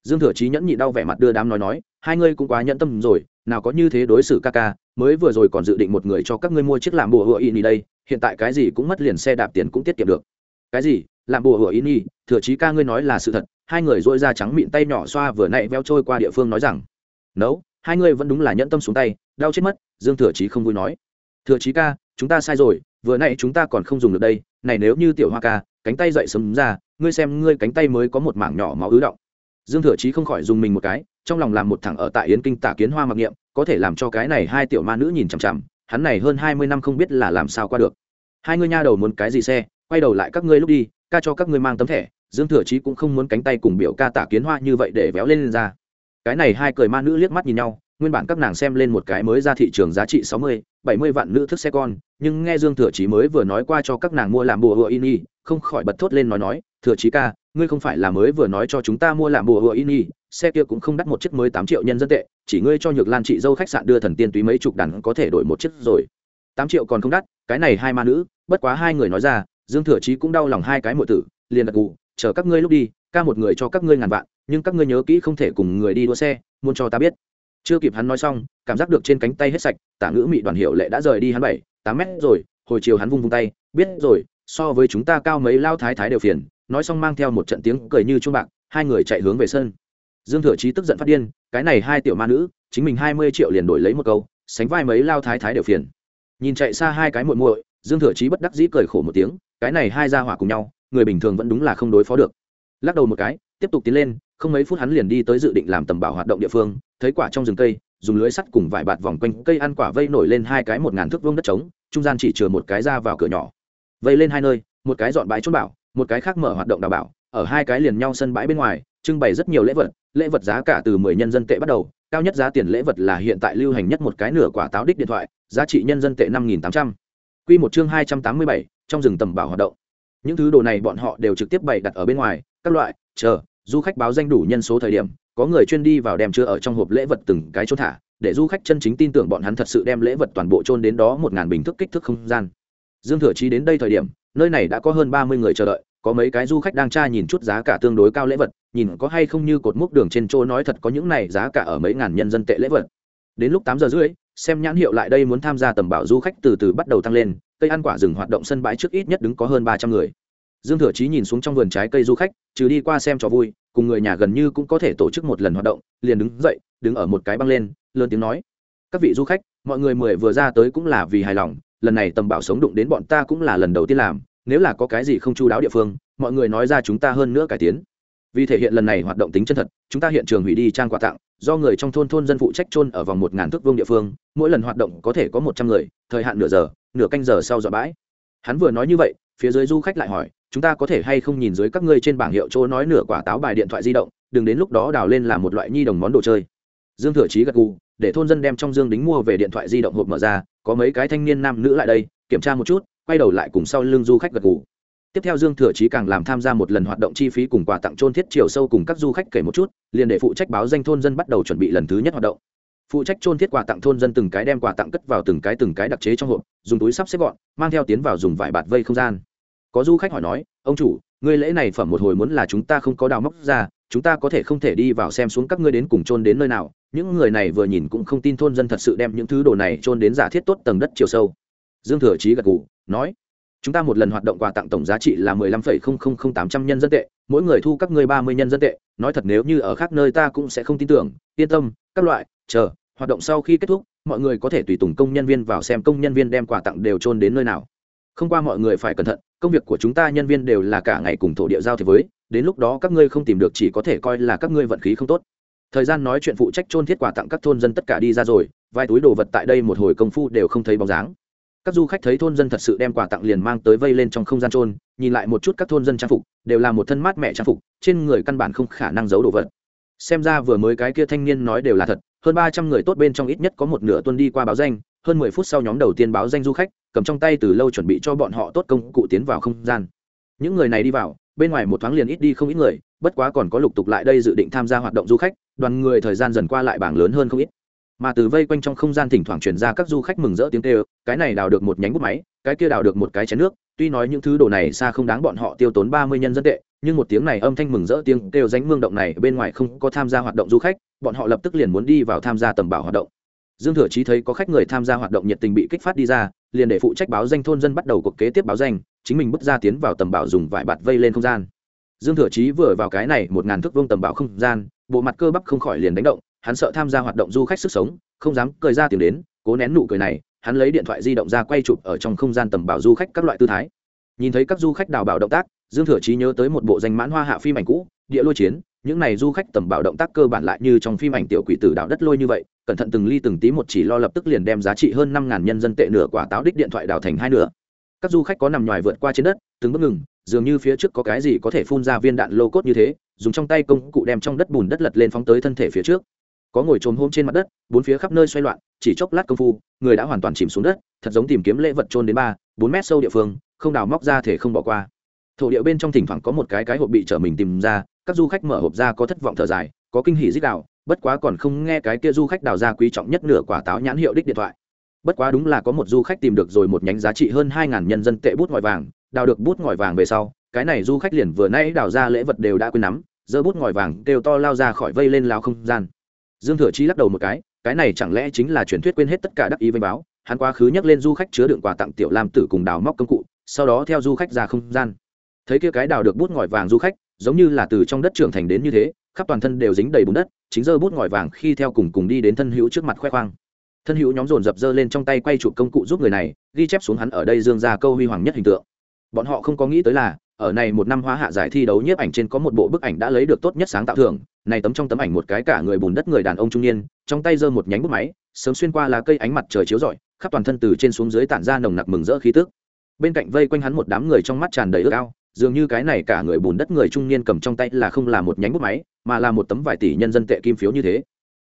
Dương thừa chí nhẫn nhị đau vẻ mặt đưa đám nói nói hai ngươi cũng quá nhẫn tâm rồi, nào có như thế đối xử ca ca, mới vừa rồi còn dự định một người cho các ngươi mua chiếc làm bùa hựa y đây, hiện tại cái gì cũng mất liền xe đạp tiền cũng tiết kiệm được. Cái gì? Làm bùa hựa y thừa chí ca ngươi nói là sự thật, hai người dội ra trắng mịn tay nhỏ xoa vừa nãy veo trôi qua địa phương nói rằng, nấu, hai ngươi vẫn đúng là nhẫn tâm xuống tay, đau chết mất. Dương thừa chí không vui nói. Thừa chí ca, chúng ta sai rồi, vừa nãy chúng ta còn không dùng được đây, này nếu như tiểu hoa ca, cánh tay dậy sấm ra, ngươi xem ngươi cánh tay mới có một mảng nhỏ máu ứ động dương thừa chí không khỏi dùng mình một cái trong lòng làm một thằng ở tại yến kinh tả kiến hoa mặc niệm có thể làm cho cái này hai tiểu ma nữ nhìn chằm chằm hắn này hơn hai mươi năm không biết là làm sao qua được. Hai ngươi nha đầu muốn cái gì xe quay đầu lại các ngươi lúc đi ca cho các ngươi mang tấm thẻ. Dương thừa chí cũng không muốn cánh tay cùng biểu ca tả kiến hoa như vậy để véo lên, lên ra. Cái này hai cười ma nữ liếc mắt nhìn nhau nguyên bản các nàng xem lên một cái mới ra thị trường giá trị sáu mươi bảy mươi vạn nữ thức xe con nhưng nghe dương thừa chí mới vừa nói qua cho các nàng mua làm bùa hựa in y không khỏi bật thốt lên nói nói thừa chí ca ngươi không phải là mới vừa nói cho chúng ta mua làm bùa hựa in y xe kia cũng không đắt một chiếc mới tám triệu nhân dân tệ chỉ ngươi cho nhược lan chị dâu khách sạn đưa thần tiên túy mấy chục đàn có thể đổi một chiếc rồi. Tám triệu còn không đắt cái này hai ma nữ bất quá hai người nói ra dương thừa chí cũng đau lòng hai cái mọi tử liền đặt ngủ, chờ các ngươi lúc đi ca một người cho các ngươi ngàn vạn nhưng các ngươi nhớ kỹ không thể cùng người đi đua xe muốn cho ta biết. Chưa kịp hắn nói xong cảm giác được trên cánh tay hết sạch tả ngữ mị đoàn hiệu lệ đã rời đi hắn bảy tám mét rồi hồi chiều hắn vung vung tay biết rồi so với chúng ta cao mấy lao thái thái đều phiền nói xong mang theo một trận tiếng cười như chuông bạc, hai người chạy hướng về sân. Dương thừa chí tức giận phát điên, cái này hai tiểu ma nữ, chính mình hai mươi triệu liền đổi lấy một câu, sánh vai mấy lao thái thái đều phiền. Nhìn chạy xa hai cái muội muội, dương thừa chí bất đắc dĩ cười khổ một tiếng, cái này hai ra hỏa cùng nhau, người bình thường vẫn đúng là không đối phó được. Lắc đầu một cái, tiếp tục tiến lên, không mấy phút hắn liền đi tới dự định làm tầm bảo hoạt động địa phương, thấy quả trong rừng cây, dùng lưới sắt cùng vải bạt vòng quanh cây ăn quả vây nổi lên hai cái một ngàn thước vuông đất trống, trung gian chỉ chừa một cái ra vào cửa nhỏ. Vây lên hai nơi, một cái dọn bãi trốn bảo một cái khác mở hoạt động đào bảo, ở hai cái liền nhau sân bãi bên ngoài, trưng bày rất nhiều lễ vật lễ vật giá cả từ mười nhân dân tệ bắt đầu, cao nhất giá tiền lễ vật là hiện tại lưu hành nhất một cái nửa quả táo đích điện thoại, giá trị nhân dân tệ năm nghìn tám trăm. Q một chương hai trăm tám mươi bảy, trong rừng tầm bảo hoạt động. Những thứ đồ này bọn họ đều trực tiếp bày đặt ở bên ngoài, các loại, chờ, du khách báo danh đủ nhân số thời điểm, có người chuyên đi vào đem chưa ở trong hộp lễ vật từng cái chôn thả, để du khách chân chính tin tưởng bọn hắn thật sự đem lễ vật toàn bộ chôn đến đó một ngàn bình thức kích thước không gian. Dương thừa chí đến đây thời điểm nơi này đã có hơn ba mươi người chờ đợi, có mấy cái du khách đang tra nhìn chút giá cả tương đối cao lễ vật, nhìn có hay không như cột mốc đường trên chỗ nói thật có những này giá cả ở mấy ngàn nhân dân tệ lễ vật. Đến lúc tám giờ rưỡi, xem nhãn hiệu lại đây muốn tham gia tầm bảo du khách từ từ bắt đầu tăng lên, cây ăn quả rừng hoạt động sân bãi trước ít nhất đứng có hơn ba trăm người. Dương thừa chí nhìn xuống trong vườn trái cây du khách, trừ đi qua xem trò vui, cùng người nhà gần như cũng có thể tổ chức một lần hoạt động, liền đứng dậy, đứng ở một cái băng lên, lớn tiếng nói. Các vị du khách, mọi người mười vừa ra tới cũng là vì hài lòng lần này tầm bảo sống đụng đến bọn ta cũng là lần đầu tiên làm, nếu là có cái gì không chu đáo địa phương, mọi người nói ra chúng ta hơn nữa cải tiến. Vì thể hiện lần này hoạt động tính chân thật, chúng ta hiện trường hủy đi trang quà tặng, do người trong thôn thôn dân phụ trách trôn ở vòng một ngàn thước vương địa phương, mỗi lần hoạt động có thể có một trăm người, thời hạn nửa giờ, nửa canh giờ sau dọa bãi. Hắn vừa nói như vậy, phía dưới du khách lại hỏi, chúng ta có thể hay không nhìn dưới các ngươi trên bảng hiệu chỗ nói nửa quả táo bài điện thoại di động, đừng đến lúc đó đào lên làm một loại nhi đồng món đồ chơi. Dương thừa chí gật gù, để thôn dân đem trong dương đính mua về điện thoại di động hộp mở ra có mấy cái thanh niên nam nữ lại đây, kiểm tra một chút, quay đầu lại cùng sau lưng du khách gật gù. Tiếp theo dương thừa chí càng làm tham gia một lần hoạt động chi phí cùng quà tặng trôn thiết chiều sâu cùng các du khách kể một chút, liền để phụ trách báo danh thôn dân bắt đầu chuẩn bị lần thứ nhất hoạt động. Phụ trách trôn thiết quà tặng thôn dân từng cái đem quà tặng cất vào từng cái từng cái đặc chế trong hộp, dùng túi sắp xếp gọn, mang theo tiến vào dùng vải bạt vây không gian. Có du khách hỏi nói, ông chủ, ngươi lễ này phẩm một hồi muốn là chúng ta không có đào móc ra, chúng ta có thể không thể đi vào xem xuống các ngươi đến cùng trôn đến nơi nào những người này vừa nhìn cũng không tin thôn dân thật sự đem những thứ đồ này trôn đến giả thiết tốt tầng đất chiều sâu. Dương thừa chí gật gù, nói, chúng ta một lần hoạt động quà tặng tổng giá trị là mười lăm phẩy không không không tám trăm nhân dân tệ, mỗi người thu các ngươi ba mươi nhân dân tệ. Nói thật nếu như ở khác nơi ta cũng sẽ không tin tưởng. Yên tâm, các loại, chờ, hoạt động sau khi kết thúc, mọi người có thể tùy tùng công nhân viên vào xem công nhân viên đem quà tặng đều trôn đến nơi nào. Không qua mọi người phải cẩn thận, công việc của chúng ta nhân viên đều là cả ngày cùng thổ địa giao thế với, đến lúc đó các ngươi không tìm được chỉ có thể coi là các ngươi vận khí không tốt thời gian nói chuyện phụ trách trôn thiết quả tặng các thôn dân tất cả đi ra rồi, vài túi đồ vật tại đây một hồi công phu đều không thấy bóng dáng. Các du khách thấy thôn dân thật sự đem quà tặng liền mang tới vây lên trong không gian trôn nhìn lại một chút các thôn dân trang phục, đều là một thân mát mẹ trang phục, trên người căn bản không khả năng giấu đồ vật. Xem ra vừa mới cái kia thanh niên nói đều là thật, hơn ba trăm người tốt bên trong ít nhất có một nửa tuân đi qua báo danh, hơn mười phút sau nhóm đầu tiên báo danh du khách, cầm trong tay từ lâu chuẩn bị cho bọn họ tốt công cụ tiến vào không gian. Những người này đi vào bên ngoài một thoáng liền ít đi không ít người, bất quá còn có lục tục lại đây dự định tham gia hoạt động du khách, đoàn người thời gian dần qua lại bảng lớn hơn không ít. Mà từ vây quanh trong không gian thỉnh thoảng truyền ra các du khách mừng rỡ tiếng kêu, cái này đào được một nhánh bút máy, cái kia đào được một cái chén nước, tuy nói những thứ đồ này xa không đáng bọn họ tiêu tốn ba mươi nhân dân tệ, nhưng một tiếng này âm thanh mừng rỡ tiếng kêu danh mương động này bên ngoài không có tham gia hoạt động du khách, bọn họ lập tức liền muốn đi vào tham gia tầm bảo hoạt động dương thừa chí thấy có khách người tham gia hoạt động nhiệt tình bị kích phát đi ra, liền để phụ trách báo danh thôn dân bắt đầu cuộc kế tiếp báo danh, chính mình bước ra tiến vào tầm bảo dùng vải bạt vây lên không gian. Dương thừa chí vừa vào cái này một ngàn thước vương tầm bảo không gian, bộ mặt cơ bắp không khỏi liền đánh động, hắn sợ tham gia hoạt động du khách sức sống, không dám cười ra tiếng đến, cố nén nụ cười này, hắn lấy điện thoại di động ra quay chụp ở trong không gian tầm bảo du khách các loại tư thái. Nhìn thấy các du khách đào bảo động tác, dương thừa chí nhớ tới một bộ danh mãn hoa hạ phim ảnh cũ địa lôi chiến, những này du khách tầm bảo động tác cơ bản lại như trong phim ảnh tiểu quỷ tử đào đất lôi như vậy, cẩn thận từng ly từng tí một chỉ lo lập tức liền đem giá trị hơn năm ngàn nhân dân tệ nửa quả táo đích điện thoại đào thành hai nửa. Các du khách có nằm ngoài vượt qua trên đất, từng bước ngừng, dường như phía trước có cái gì có thể phun ra viên đạn lô cốt như thế, dùng trong tay công cụ đem trong đất bùn đất lật lên phóng tới thân thể phía trước. Có ngồi trồm hôm trên mặt đất, bốn phía khắp nơi xoay loạn, chỉ chốc lát công phu, người đã hoàn toàn chìm xuống đất, thật giống tìm kiếm lễ vật trôn đến ba, bốn mét sâu địa phương, không đào móc ra thể không bỏ qua. Thổ địa bên trong thỉnh thoảng có một cái cái hộp bị trở mình tìm ra các du khách mở hộp ra có thất vọng thở dài, có kinh hỉ dích đạo bất quá còn không nghe cái kia du khách đào ra quý trọng nhất nửa quả táo nhãn hiệu đích điện thoại. Bất quá đúng là có một du khách tìm được rồi một nhánh giá trị hơn hai ngàn nhân dân tệ bút ngòi vàng, đào được bút ngòi vàng về sau, cái này du khách liền vừa nãy đào ra lễ vật đều đã quên nắm giơ bút ngòi vàng đều to lao ra khỏi vây lên lao không gian. Dương thừa chi lắc đầu một cái cái này chẳng lẽ chính là truyền thuyết quên hết tất cả đắc ý vênh báo, hắn quá khứ nhắc lên du khách chứa đựng quà tặng tiểu lam tử cùng đào móc công cụ, sau đó theo du khách ra không gian. Thấy kia cái đào được bút ngòi vàng du khách giống như là từ trong đất trưởng thành đến như thế, khắp toàn thân đều dính đầy bùn đất, chính giơ bút ngòi vàng khi theo cùng cùng đi đến thân hữu trước mặt khoe khoang. Thân hữu nhóm dồn dập dơ lên trong tay quay chụp công cụ giúp người này, ghi chép xuống hắn ở đây dương ra câu huy hoàng nhất hình tượng. Bọn họ không có nghĩ tới là, ở này một năm hóa hạ giải thi đấu nhiếp ảnh trên có một bộ bức ảnh đã lấy được tốt nhất sáng tạo thưởng, này tấm trong tấm ảnh một cái cả người bùn đất người đàn ông trung niên, trong tay giơ một nhánh bút máy, sớm xuyên qua là cây ánh mặt trời chiếu rọi, khắp toàn thân từ trên xuống dưới tản ra nồng nặc mừng rỡ khí tức. Bên cạnh vây quanh hắn một đám người trong mắt tràn đầy ước ao dường như cái này cả người bùn đất người trung niên cầm trong tay là không là một nhánh bút máy, mà là một tấm vài tỷ nhân dân tệ kim phiếu như thế.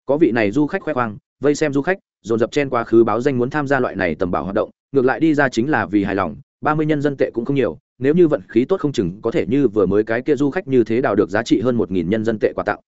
Có vị này du khách khoe khoang, vây xem du khách, dồn dập chen quá khứ báo danh muốn tham gia loại này tầm bảo hoạt động, ngược lại đi ra chính là vì hài lòng, ba mươi nhân dân tệ cũng không nhiều, nếu như vận khí tốt không chừng, có thể như vừa mới cái kia du khách như thế đào được giá trị hơn một nghìn nhân dân tệ quà tặng.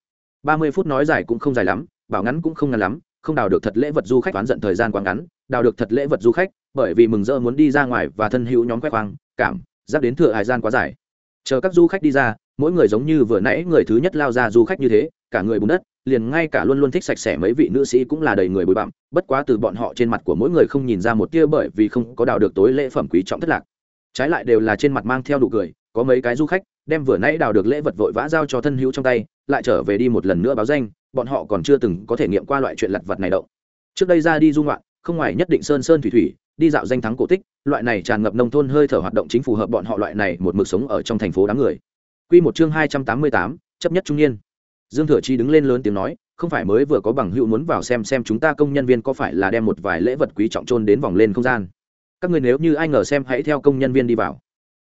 Ba mươi phút nói dài cũng không dài lắm, bảo ngắn cũng không ngắn lắm, không đào được thật lễ vật du khách oán giận thời gian quá ngắn, đào được thật lễ vật du khách, bởi vì mừng rỡ muốn đi ra ngoài và thân hữu nhóm khoe khoang, cảm giáp đến thừa hải gian quá dài. Chờ các du khách đi ra, mỗi người giống như vừa nãy người thứ nhất lao ra du khách như thế, cả người bùn đất, liền ngay cả luôn luôn thích sạch sẽ mấy vị nữ sĩ cũng là đầy người bụi bặm, bất quá từ bọn họ trên mặt của mỗi người không nhìn ra một tia bởi vì không có đào được tối lễ phẩm quý trọng thất lạc. Trái lại đều là trên mặt mang theo đủ cười, có mấy cái du khách đem vừa nãy đào được lễ vật vội vã giao cho thân hữu trong tay, lại trở về đi một lần nữa báo danh, bọn họ còn chưa từng có thể nghiệm qua loại chuyện lặt vặt này đâu. Trước đây ra đi du ngoạn, không ngoài nhất định sơn sơn thủy thủy đi dạo danh thắng cổ tích loại này tràn ngập nông thôn hơi thở hoạt động chính phù hợp bọn họ loại này một mực sống ở trong thành phố đám người. Quy một chương hai trăm tám mươi tám, chấp nhất trung niên. Dương thừa chi đứng lên lớn tiếng nói không phải mới vừa có bằng hữu muốn vào xem xem chúng ta công nhân viên có phải là đem một vài lễ vật quý trọng trôn đến vòng lên không gian. Các người nếu như ai ngờ xem hãy theo công nhân viên đi vào.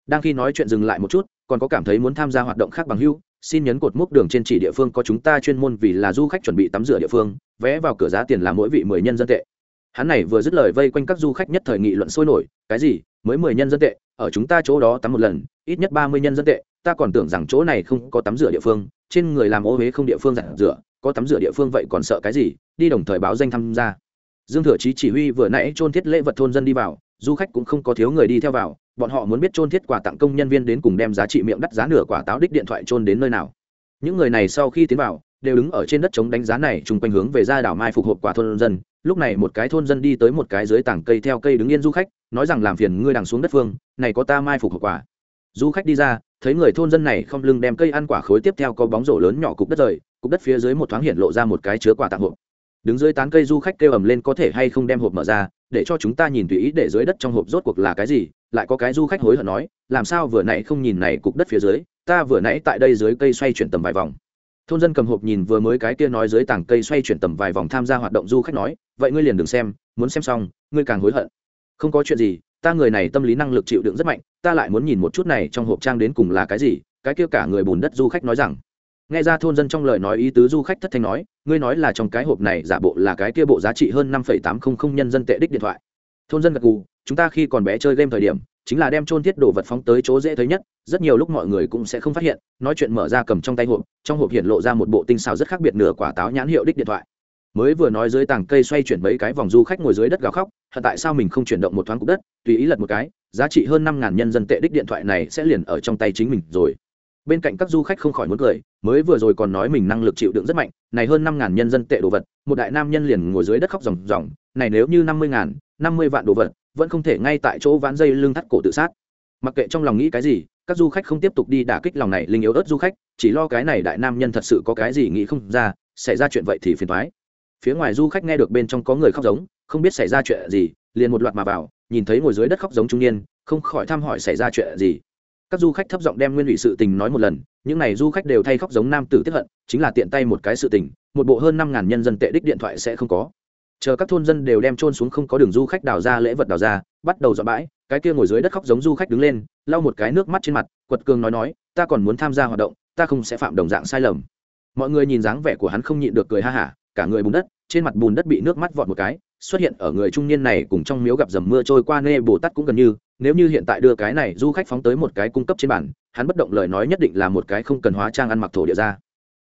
Đang khi nói chuyện dừng lại một chút còn có cảm thấy muốn tham gia hoạt động khác bằng hữu xin nhấn cột mốc đường trên chỉ địa phương có chúng ta chuyên môn vì là du khách chuẩn bị tắm rửa địa phương vé vào cửa giá tiền là mỗi vị mười nhân dân tệ hắn này vừa dứt lời vây quanh các du khách nhất thời nghị luận sôi nổi, cái gì? Mới mười nhân dân tệ, ở chúng ta chỗ đó tắm một lần, ít nhất ba mươi nhân dân tệ, ta còn tưởng rằng chỗ này không có tắm rửa địa phương, trên người làm ô huế không địa phương giặt rửa, có tắm rửa địa phương vậy còn sợ cái gì? Đi đồng thời báo danh tham gia. Dương thừa chí chỉ huy vừa nãy trôn thiết lễ vật thôn dân đi vào, du khách cũng không có thiếu người đi theo vào, bọn họ muốn biết trôn thiết quà tặng công nhân viên đến cùng đem giá trị miệng đắt giá nửa quả táo đích điện thoại trôn đến nơi nào. Những người này sau khi tiến vào đều đứng ở trên đất chống đánh giá này chung quanh hướng về ra đảo mai phục hộp quả thôn dân. Lúc này một cái thôn dân đi tới một cái dưới tảng cây theo cây đứng yên du khách, nói rằng làm phiền ngươi đằng xuống đất phương, này có ta mai phục hộp quả. Du khách đi ra, thấy người thôn dân này không lưng đem cây ăn quả khối tiếp theo có bóng rổ lớn nhỏ cục đất rời, cục đất phía dưới một thoáng hiện lộ ra một cái chứa quả tặng hộp. Đứng dưới tán cây du khách kêu ầm lên có thể hay không đem hộp mở ra, để cho chúng ta nhìn tùy ý để dưới đất trong hộp rốt cuộc là cái gì, lại có cái du khách hối hận nói, làm sao vừa nãy không nhìn này cục đất phía dưới, ta vừa nãy tại đây dưới cây xoay chuyển tầm vài vòng thôn dân cầm hộp nhìn vừa mới cái kia nói dưới tảng cây xoay chuyển tầm vài vòng tham gia hoạt động du khách nói, vậy ngươi liền đừng xem, muốn xem xong, ngươi càng hối hận. Không có chuyện gì, ta người này tâm lý năng lực chịu đựng rất mạnh, ta lại muốn nhìn một chút này trong hộp trang đến cùng là cái gì, cái kia cả người bùn đất du khách nói rằng. Nghe ra thôn dân trong lời nói ý tứ du khách thất thanh nói, ngươi nói là trong cái hộp này giả bộ là cái kia bộ giá trị hơn năm tám không không nhân dân tệ đích điện thoại thôn dân gật gù, chúng ta khi còn bé chơi game thời điểm, chính là đem trôn thiết đồ vật phóng tới chỗ dễ thấy nhất, rất nhiều lúc mọi người cũng sẽ không phát hiện, nói chuyện mở ra cầm trong tay hộp, trong hộp hiện lộ ra một bộ tinh xào rất khác biệt nửa quả táo nhãn hiệu đích điện thoại. Mới vừa nói dưới tảng cây xoay chuyển mấy cái vòng du khách ngồi dưới đất gào khóc hận tại sao mình không chuyển động một thoáng cục đất, tùy ý lật một cái, giá trị hơn năm ngàn nhân dân tệ đích điện thoại này sẽ liền ở trong tay chính mình rồi. Bên cạnh các du khách không khỏi muốn cười, mới vừa rồi còn nói mình năng lực chịu đựng rất mạnh, này hơn năm ngàn nhân dân tệ đồ vật, một đại nam nhân liền ngồi dưới đất khóc ròng ròng, này nếu như năm mươi ngàn năm mươi vạn đồ vật, vẫn không thể ngay tại chỗ ván dây lưng thắt cổ tự sát. Mặc kệ trong lòng nghĩ cái gì, các du khách không tiếp tục đi đả kích lòng này linh yếu ớt du khách, chỉ lo cái này đại nam nhân thật sự có cái gì nghĩ không ra, xảy ra chuyện vậy thì phiền thoái phía ngoài du khách nghe được bên trong có người khóc giống, không biết xảy ra chuyện gì, liền một loạt mà vào, nhìn thấy ngồi dưới đất khóc giống trung niên, không khỏi thăm hỏi xảy ra chuyện gì. Các du khách thấp giọng đem nguyên ủy sự tình nói một lần, những n à y du khách đều thay khóc giống nam tử tiếp hận, chính là tiện tay một cái sự tình, một bộ hơn năm ngàn nhân dân tệ đích điện thoại sẽ không có chờ các thôn dân đều đem trôn xuống không có đường du khách đào ra, lễ vật đào ra, bắt đầu dọn bãi, cái kia ngồi dưới đất khóc giống du khách đứng lên, lau một cái nước mắt trên mặt, quật cường nói nói, ta còn muốn tham gia hoạt động, ta không sẽ phạm đồng dạng sai lầm. Mọi người nhìn dáng vẻ của hắn không nhịn được cười ha hả, cả người bùn đất, trên mặt bùn đất bị nước mắt vọt một cái, xuất hiện ở người trung niên này cùng trong miếu gặp dầm mưa trôi qua nê bồ tát cũng gần như, nếu như hiện tại đưa cái này du khách phóng tới một cái cung cấp trên bản hắn bất động lời nói nhất định là một cái không cần hóa trang ăn mặc thổ địa ra.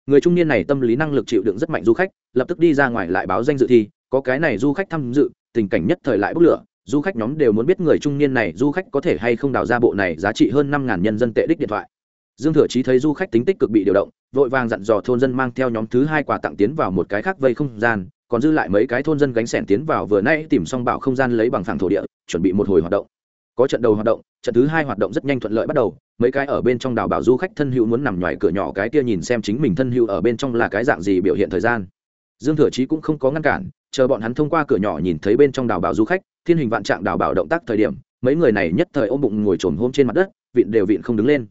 Người trung niên này tâm lý năng lực chịu đựng rất mạnh du khách, lập tức đi ra ngoài lại báo danh dự thi có cái này du khách tham dự, tình cảnh nhất thời lại bốc lửa, du khách nhóm đều muốn biết người trung niên này du khách có thể hay không đào ra bộ này giá trị hơn năm ngàn nhân dân tệ đích điện thoại. Dương thừa chí thấy du khách tính tích cực bị điều động, vội vàng dặn dò thôn dân mang theo nhóm thứ hai quà tặng tiến vào một cái khác vây không gian, còn dư lại mấy cái thôn dân gánh sẻn tiến vào vừa nay tìm xong bảo không gian lấy bằng phẳng thổ địa, chuẩn bị một hồi hoạt động. Có trận đầu hoạt động, trận thứ hai hoạt động rất nhanh thuận lợi bắt đầu, mấy cái ở bên trong đào bảo du khách thân hữu muốn nằm ngoài cửa nhỏ cái kia nhìn xem chính mình thân hữu ở bên trong là cái dạng gì biểu hiện thời gian. Dương thừa chí cũng không có ngăn cản chờ bọn hắn thông qua cửa nhỏ nhìn thấy bên trong đào bảo du khách, thiên hình vạn trạng đào bảo động tác thời điểm, mấy người này nhất thời ôm bụng ngồi trồn hôm trên mặt đất, vịn đều vịn không đứng lên.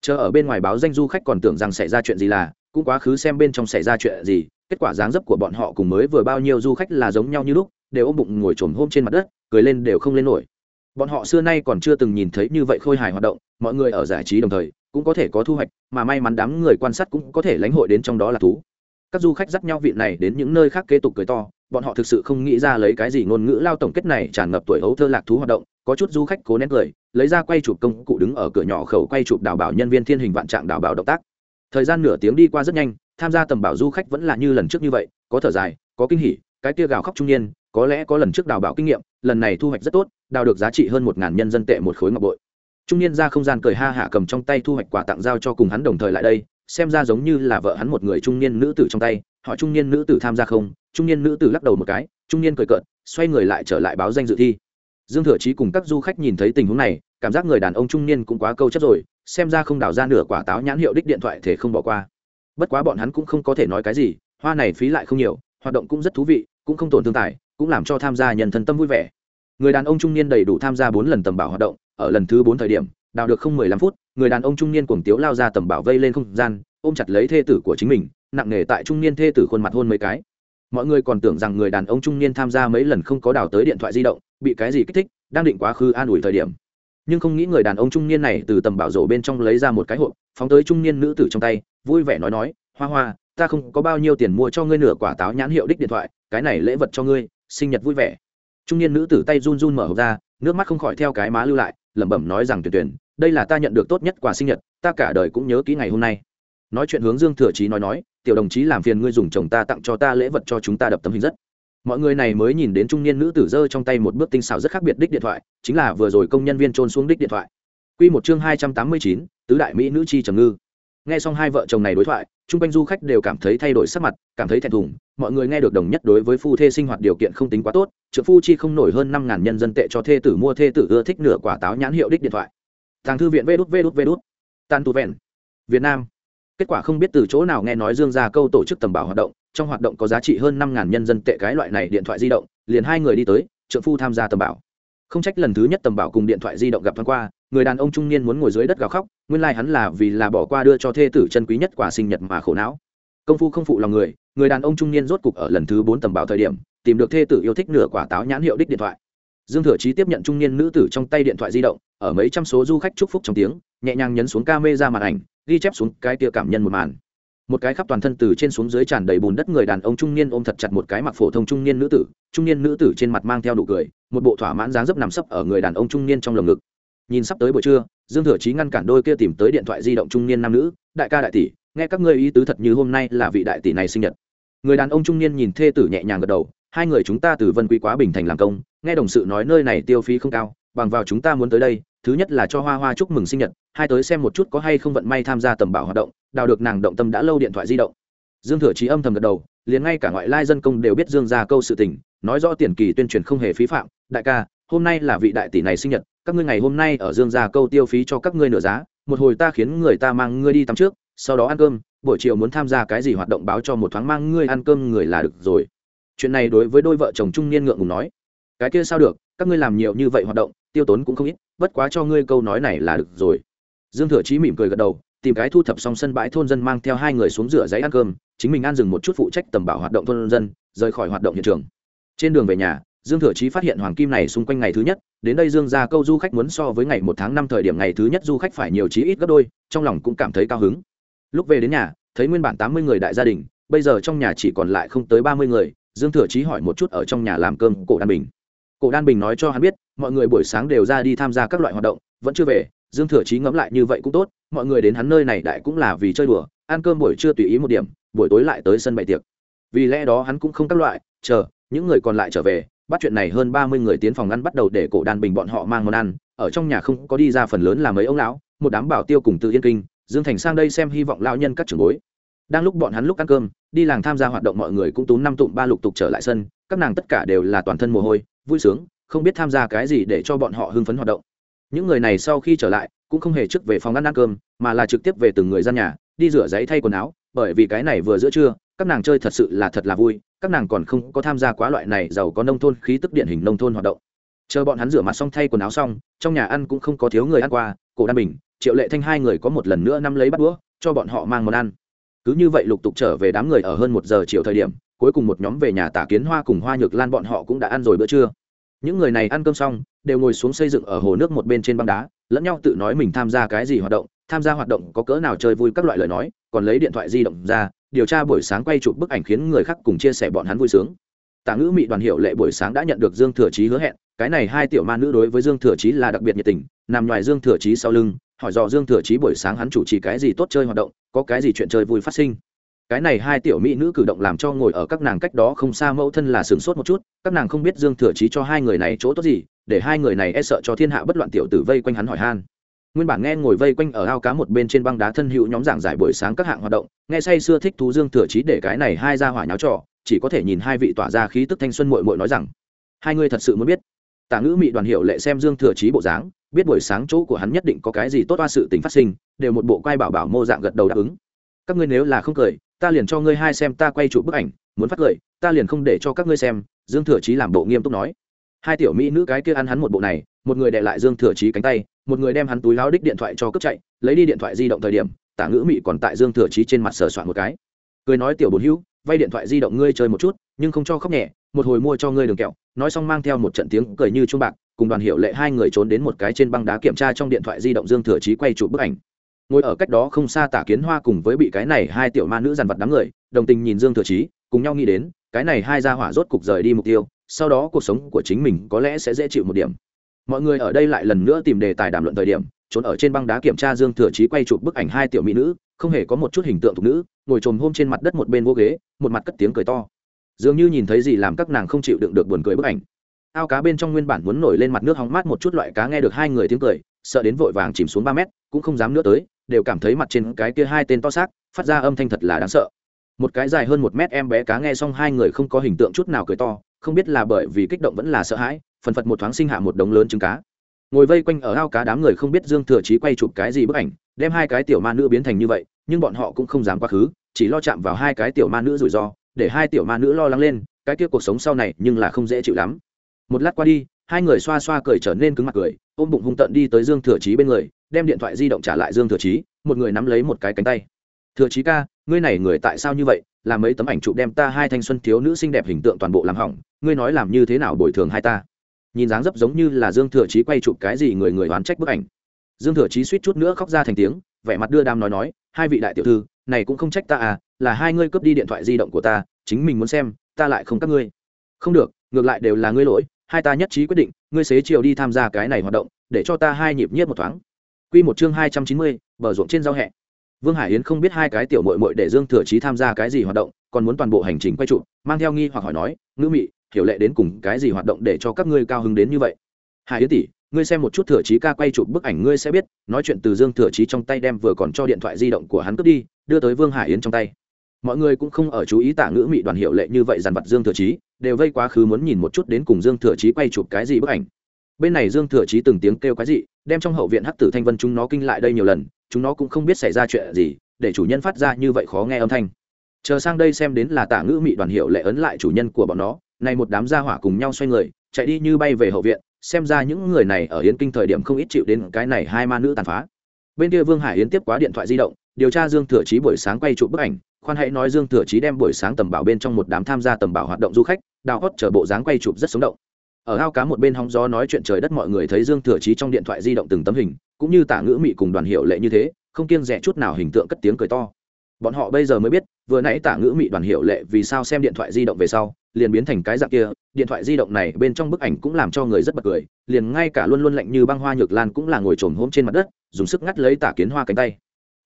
Chờ ở bên ngoài báo danh du khách còn tưởng rằng xảy ra chuyện gì là, cũng quá khứ xem bên trong xảy ra chuyện gì, kết quả dáng dấp của bọn họ cùng mới vừa bao nhiêu du khách là giống nhau như lúc, đều ôm bụng ngồi trồn hôm trên mặt đất, cười lên đều không lên nổi. Bọn họ xưa nay còn chưa từng nhìn thấy như vậy khôi hài hoạt động, mọi người ở giải trí đồng thời, cũng có thể có thu hoạch, mà may mắn đám người quan sát cũng có thể lãnh hội đến trong đó là thú. Các du khách dắt nhau vị này đến những nơi khác kế tục cười to bọn họ thực sự không nghĩ ra lấy cái gì ngôn ngữ lao tổng kết này tràn ngập tuổi hấu thơ lạc thú hoạt động, có chút du khách cố nén cười, lấy ra quay chụp công cụ đứng ở cửa nhỏ khẩu quay chụp đào bảo nhân viên thiên hình vạn trạng đào bảo động tác. Thời gian nửa tiếng đi qua rất nhanh, tham gia tầm bảo du khách vẫn là như lần trước như vậy, có thở dài, có kinh hỉ, cái tia gào khóc trung niên, có lẽ có lần trước đào bảo kinh nghiệm, lần này thu hoạch rất tốt, đào được giá trị hơn một ngàn nhân dân tệ một khối ngọc bội. Trung niên ra không gian cười ha hạ cầm trong tay thu hoạch quà tặng giao cho cùng hắn đồng thời lại đây, xem ra giống như là vợ hắn một người trung niên nữ tử trong tay họ trung niên nữ tử tham gia không? Trung niên nữ tử lắc đầu một cái, trung niên cười cợt, xoay người lại trở lại báo danh dự thi. Dương thừa chí cùng các du khách nhìn thấy tình huống này, cảm giác người đàn ông trung niên cũng quá câu chấp rồi, xem ra không đào ra nửa quả táo nhãn hiệu đích điện thoại thể không bỏ qua. Bất quá bọn hắn cũng không có thể nói cái gì, hoa này phí lại không nhiều, hoạt động cũng rất thú vị, cũng không tổn thương tài, cũng làm cho tham gia nhân thân tâm vui vẻ. Người đàn ông trung niên đầy đủ tham gia bốn lần tầm bảo hoạt động, ở lần thứ bốn thời điểm, đào được không mười lăm phút, người đàn ông trung niên cuồng tiếu lao ra tầm bảo vây lên không gian, ôm chặt lấy thê tử của chính mình nặng nề tại trung niên thê tử khuôn mặt hôn mấy cái. Mọi người còn tưởng rằng người đàn ông trung niên tham gia mấy lần không có đào tới điện thoại di động, bị cái gì kích thích, đang định quá khứ an ủi thời điểm. Nhưng không nghĩ người đàn ông trung niên này từ tầm bảo rổ bên trong lấy ra một cái hộp, phóng tới trung niên nữ tử trong tay, vui vẻ nói nói, hoa hoa, ta không có bao nhiêu tiền mua cho ngươi nửa quả táo nhãn hiệu đích điện thoại, cái này lễ vật cho ngươi, sinh nhật vui vẻ. Trung niên nữ tử tay run run mở hộp ra, nước mắt không khỏi theo cái má lưu lại, lẩm bẩm nói rằng tuyển tuyển, đây là ta nhận được tốt nhất quà sinh nhật, ta cả đời cũng nhớ kỹ ngày hôm nay. Nói chuyện hướng dương thừa chí nói nói tiểu đồng chí làm phiền ngươi dùng chồng ta tặng cho ta lễ vật cho chúng ta đập tấm hình rất. Mọi người này mới nhìn đến trung niên nữ tử giơ trong tay một bước tinh xảo rất khác biệt đích điện thoại chính là vừa rồi công nhân viên trôn xuống đích điện thoại. Quy một chương hai trăm tám mươi chín, tứ đại mỹ nữ chi trầm ngư. Nghe xong hai vợ chồng này đối thoại chung quanh du khách đều cảm thấy thay đổi sắc mặt cảm thấy thẹn thùng. Mọi người nghe được đồng nhất đối với phu thê sinh hoạt điều kiện không tính quá tốt trợ phu chi không nổi hơn năm ngàn nhân dân tệ cho thê tử mua thê tử ưa thích nửa quả táo nhãn hiệu đích điện thoại. Thằng thư viện vê đút vê đút vê đút. Tan tu vẹn. Việt nam kết quả không biết từ chỗ nào nghe nói dương gia câu tổ chức tầm bảo hoạt động, trong hoạt động có giá trị hơn năm ngàn nhân dân tệ cái loại này điện thoại di động, liền hai người đi tới trợ phu tham gia tầm bảo. Không trách lần thứ nhất tầm bảo cùng điện thoại di động gặp thoáng qua, người đàn ông trung niên muốn ngồi dưới đất gào khóc, nguyên lai、like、hắn là vì là bỏ qua đưa cho thê tử chân quý nhất quả sinh nhật mà khổ não. Công phu không phụ lòng người người đàn ông trung niên rốt cục ở lần thứ bốn tầm bảo thời điểm, tìm được thê tử yêu thích nửa quả táo nhãn hiệu đích điện thoại. Dương thừa chí tiếp nhận trung niên nữ tử trong tay điện thoại di động, ở mấy trăm số du khách chúc phúc trong tiếng, nhẹ nhàng nhấn xuống ca mê ra màn ảnh ghi chép xuống cái tia cảm nhân một màn. Một cái khắp toàn thân từ trên xuống dưới tràn đầy bùn đất người đàn ông trung niên ôm thật chặt một cái mặc phổ thông trung niên nữ tử, trung niên nữ tử trên mặt mang theo nụ cười, một bộ thỏa mãn dáng dấp nằm sấp ở người đàn ông trung niên trong lồng ngực. Nhìn sắp tới buổi trưa, dương thừa chí ngăn cản đôi kia tìm tới điện thoại di động trung niên nam nữ, đại ca đại tỷ, nghe các ngươi ý tứ thật như hôm nay là vị đại tỷ này sinh nhật. Người đàn ông trung niên nhìn thê tử nhẹ nhàng gật đầu, hai người chúng ta từ vân quý quá bình thành làm công, nghe đồng sự nói nơi này tiêu phí không cao, bằng vào chúng ta muốn tới đây thứ nhất là cho hoa hoa chúc mừng sinh nhật, hai tới xem một chút có hay không vận may tham gia tầm bảo hoạt động, đào được nàng động tâm đã lâu điện thoại di động. Dương thừa trí âm thầm gật đầu, liền ngay cả ngoại lai dân công đều biết dương ra câu sự tình, nói rõ tiền kỳ tuyên truyền không hề phí phạm, đại ca, hôm nay là vị đại tỷ này sinh nhật, các ngươi ngày hôm nay ở dương gia câu tiêu phí cho các ngươi nửa giá, một hồi ta khiến người ta mang ngươi đi tắm trước, sau đó ăn cơm, buổi chiều muốn tham gia cái gì hoạt động báo cho một thoáng mang ngươi ăn cơm người là được rồi. Chuyện này đối với đôi vợ chồng trung niên ngượng ngùng nói, cái kia sao được, các ngươi làm nhiều như vậy hoạt động, tiêu tốn cũng không ít bất quá cho ngươi câu nói này là được rồi. Dương thừa chí mỉm cười gật đầu, tìm cái thu thập xong sân bãi thôn dân mang theo hai người xuống rửa giấy ăn cơm, chính mình ăn dừng một chút phụ trách tầm bảo hoạt động thôn dân, rời khỏi hoạt động hiện trường. Trên đường về nhà, dương thừa chí phát hiện hoàng kim này xung quanh ngày thứ nhất, đến đây dương ra câu du khách muốn so với ngày một tháng năm thời điểm ngày thứ nhất du khách phải nhiều chí ít gấp đôi, trong lòng cũng cảm thấy cao hứng. Lúc về đến nhà, thấy nguyên bản tám mươi người đại gia đình, bây giờ trong nhà chỉ còn lại không tới ba mươi người, dương thừa chí hỏi một chút ở trong nhà làm cơm cổ đan bình cổ đan bình nói cho hắn biết, mọi người buổi sáng đều ra đi tham gia các loại hoạt động, vẫn chưa về, dương thừa chí ngẫm lại như vậy cũng tốt, mọi người đến hắn nơi này đại cũng là vì chơi đùa, ăn cơm buổi trưa tùy ý một điểm, buổi tối lại tới sân bày tiệc. Vì lẽ đó hắn cũng không các loại, chờ, những người còn lại trở về, bắt chuyện này hơn ba mươi người tiến phòng ăn bắt đầu để cổ đan bình bọn họ mang món ăn, ở trong nhà không có đi ra phần lớn là mấy ông lão, một đám bảo tiêu cùng tự yên kinh, dương thành sang đây xem hy vọng lão nhân các trưởng bối. Đang lúc bọn hắn lúc ăn cơm, đi làng tham gia hoạt động mọi người cũng tú năm tụm ba lục tục trở lại sân, các nàng tất cả đều là toàn thân mồ hôi vui sướng, không biết tham gia cái gì để cho bọn họ hưng phấn hoạt động. Những người này sau khi trở lại, cũng không hề trước về phòng ăn ăn cơm, mà là trực tiếp về từng người gian nhà, đi rửa giấy thay quần áo, bởi vì cái này vừa giữa trưa, các nàng chơi thật sự là thật là vui, các nàng còn không có tham gia quá loại này giàu có nông thôn khí tức điện hình nông thôn hoạt động. Chờ bọn hắn rửa mặt xong thay quần áo xong, trong nhà ăn cũng không có thiếu người ăn qua, cổ đan bình, triệu lệ thanh hai người có một lần nữa năm lấy bắt đũa, cho bọn họ mang món ăn. Cứ như vậy lục tục trở về đám người ở hơn một giờ chiều thời điểm cuối cùng một nhóm về nhà tả kiến hoa cùng hoa nhược lan bọn họ cũng đã ăn rồi bữa trưa. Những người này ăn cơm xong, đều ngồi xuống xây dựng ở hồ nước một bên trên băng đá, lẫn nhau tự nói mình tham gia cái gì hoạt động, tham gia hoạt động có cỡ nào chơi vui các loại lời nói, còn lấy điện thoại di động ra, điều tra buổi sáng quay chụp bức ảnh khiến người khác cùng chia sẻ bọn hắn vui sướng. Tả ngữ mỹ đoàn hiệu lệ buổi sáng đã nhận được dương thừa chí hứa hẹn, cái này hai tiểu ma nữ đối với dương thừa chí là đặc biệt nhiệt tình, nằm ngoài dương thừa chí sau lưng, hỏi dò dương thừa chí buổi sáng hắn chủ trì cái gì tốt chơi hoạt động, có cái gì chuyện chơi vui phát sinh cái này hai tiểu mỹ nữ cử động làm cho ngồi ở các nàng cách đó không xa mẫu thân là sửng sốt một chút, các nàng không biết dương thừa chí cho hai người này chỗ tốt gì, để hai người này e sợ cho thiên hạ bất loạn tiểu tử vây quanh hắn hỏi han. Nguyên bản nghe ngồi vây quanh ở ao cá một bên trên băng đá thân hữu nhóm giảng giải buổi sáng các hạng hoạt động, nghe say xưa thích thú dương thừa chí để cái này hai ra hỏa nháo trọ chỉ có thể nhìn hai vị tỏa ra khí tức thanh xuân mội mội nói rằng, hai người thật sự muốn biết. Tả ngữ mị đoàn hiệu lệ xem dương thừa chí bộ dáng, biết buổi sáng chỗ của hắn nhất định có cái gì tốt qua sự tình phát sinh, đều một bộ quay bảo bảo mô dạng gật đầu đáp ứng. Các ngươi nếu là không cười ta liền cho ngươi hai xem, ta quay chụp bức ảnh, muốn phát cười ta liền không để cho các ngươi xem, dương thừa chí làm bộ nghiêm túc nói. Hai tiểu mỹ nữ cái kia ăn hắn một bộ này, một người đệ lại dương thừa chí cánh tay, một người đem hắn túi láo đích điện thoại cho cướp chạy, lấy đi điện thoại di động thời điểm, tả ngữ mị còn tại dương thừa chí trên mặt sờ soạn một cái. Cười nói, tiểu bồn hữu, vay điện thoại di động ngươi chơi một chút, nhưng không cho khóc nhẹ, một hồi mua cho ngươi đường kẹo. Nói xong mang theo một trận tiếng cười như chuông bạc, cùng đoàn hiệu lệ hai người trốn đến một cái trên băng đá kiểm tra trong điện thoại di động dương thừa chí quay chụp bức ảnh ngồi ở cách đó không xa tả kiến hoa cùng với bị cái này hai tiểu ma nữ dàn vật đám người, đồng tình nhìn dương thừa chí, cùng nhau nghĩ đến, cái này hai gia hỏa rốt cục rời đi mục tiêu, sau đó cuộc sống của chính mình có lẽ sẽ dễ chịu một điểm. Mọi người ở đây lại lần nữa tìm đề tài đàm luận thời điểm, trốn ở trên băng đá kiểm tra dương thừa chí quay chụp bức ảnh hai tiểu mỹ nữ, không hề có một chút hình tượng thục nữ, ngồi trồm hôm trên mặt đất một bên vô ghế, một mặt cất tiếng cười to. Dường như nhìn thấy gì làm các nàng không chịu đựng được buồn cười bức ảnh. Ao cá bên trong nguyên bản muốn nổi lên mặt nước hóng mát một chút loại cá nghe được hai người tiếng cười, sợ đến vội vàng chìm xuống ba mét, cũng không dám nữa tới đều cảm thấy mặt trên cái kia hai tên to xác, phát ra âm thanh thật là đáng sợ. Một cái dài hơn một mét em bé cá nghe xong hai người không có hình tượng chút nào cười to, không biết là bởi vì kích động vẫn là sợ hãi, phần phật một thoáng sinh hạ một đống lớn trứng cá. Ngồi vây quanh ở ao cá đám người không biết dương thừa chí quay chụp cái gì bức ảnh, đem hai cái tiểu ma nữ biến thành như vậy, nhưng bọn họ cũng không dám quá khứ, chỉ lo chạm vào hai cái tiểu ma nữ rủi ro, để hai tiểu ma nữ lo lắng lên, cái kia cuộc sống sau này nhưng là không dễ chịu lắm. Một lát qua đi, hai người xoa xoa cười trở nên cứng mặt cười, ôm bụng hung tận đi tới dương thừa chí bên người đem điện thoại di động trả lại dương thừa chí, một người nắm lấy một cái cánh tay. Thừa chí ca, ngươi này người tại sao như vậy? Làm mấy tấm ảnh chụp đem ta hai thanh xuân thiếu nữ xinh đẹp hình tượng toàn bộ làm hỏng, ngươi nói làm như thế nào bồi thường hai ta? Nhìn dáng dấp giống như là dương thừa chí quay chụp cái gì người người oán trách bức ảnh. Dương thừa chí suýt chút nữa khóc ra thành tiếng, vẻ mặt đưa đam nói nói, hai vị đại tiểu thư, này cũng không trách ta à là hai ngươi cướp đi điện thoại di động của ta, chính mình muốn xem, ta lại không các ngươi. Không được, ngược lại đều là ngươi lỗi, hai ta nhất trí quyết định, ngươi xế chiều đi tham gia cái này hoạt động, để cho ta hai nhịp nhất một thoáng. Quy một chương hai trăm chín mươi, bờ ruộng trên giao hẹ. Vương Hải Yến không biết hai cái tiểu muội muội để Dương Thừa Chí tham gia cái gì hoạt động, còn muốn toàn bộ hành trình quay chụp, mang theo nghi hoặc hỏi nói, nữ Mị, hiểu lệ đến cùng cái gì hoạt động để cho các ngươi cao hứng đến như vậy?" Hải Yến tỷ, ngươi xem một chút Thừa Chí ca quay chụp bức ảnh ngươi sẽ biết, nói chuyện từ Dương Thừa Chí trong tay đem vừa còn cho điện thoại di động của hắn cướp đi, đưa tới Vương Hải Yến trong tay. Mọi người cũng không ở chú ý tả ngữ mị đoàn hiệu lệ như vậy dàn vật Dương Thừa Chí, đều vây quá khứ muốn nhìn một chút đến cùng Dương Thừa Chí quay chụp cái gì bức ảnh bên này dương thừa chí từng tiếng kêu cái gì đem trong hậu viện hắc tử thanh vân chúng nó kinh lại đây nhiều lần, chúng nó cũng không biết xảy ra chuyện gì, để chủ nhân phát ra như vậy khó nghe âm thanh. Chờ sang đây xem đến là tả ngữ mị đoàn hiệu lệ ấn lại chủ nhân của bọn nó nay một đám gia hỏa cùng nhau xoay người, chạy đi như bay về hậu viện, xem ra những người này ở yến kinh thời điểm không ít chịu đến cái này hai ma nữ tàn phá. Bên kia vương hải yến tiếp quá điện thoại di động, điều tra dương thừa chí buổi sáng quay chụp bức ảnh, khoan hãy nói dương thừa chí đem buổi sáng tầm bảo bên trong một đám tham gia tầm bảo hoạt động du khách, đào hót chở bộ dáng quay chụp rất sống động ở ao cá một bên hóng gió nói chuyện trời đất mọi người thấy dương thừa chí trong điện thoại di động từng tấm hình, cũng như tả ngữ mị cùng đoàn hiệu lệ như thế, không kiêng rẻ chút nào hình tượng cất tiếng cười to. Bọn họ bây giờ mới biết, vừa nãy tả ngữ mị đoàn hiệu lệ vì sao xem điện thoại di động về sau, liền biến thành cái dạng kia, điện thoại di động này bên trong bức ảnh cũng làm cho người rất bật cười, liền ngay cả luôn luôn lạnh như băng hoa nhược lan cũng là ngồi trồm hôm trên mặt đất, dùng sức ngắt lấy tả kiến hoa cánh tay.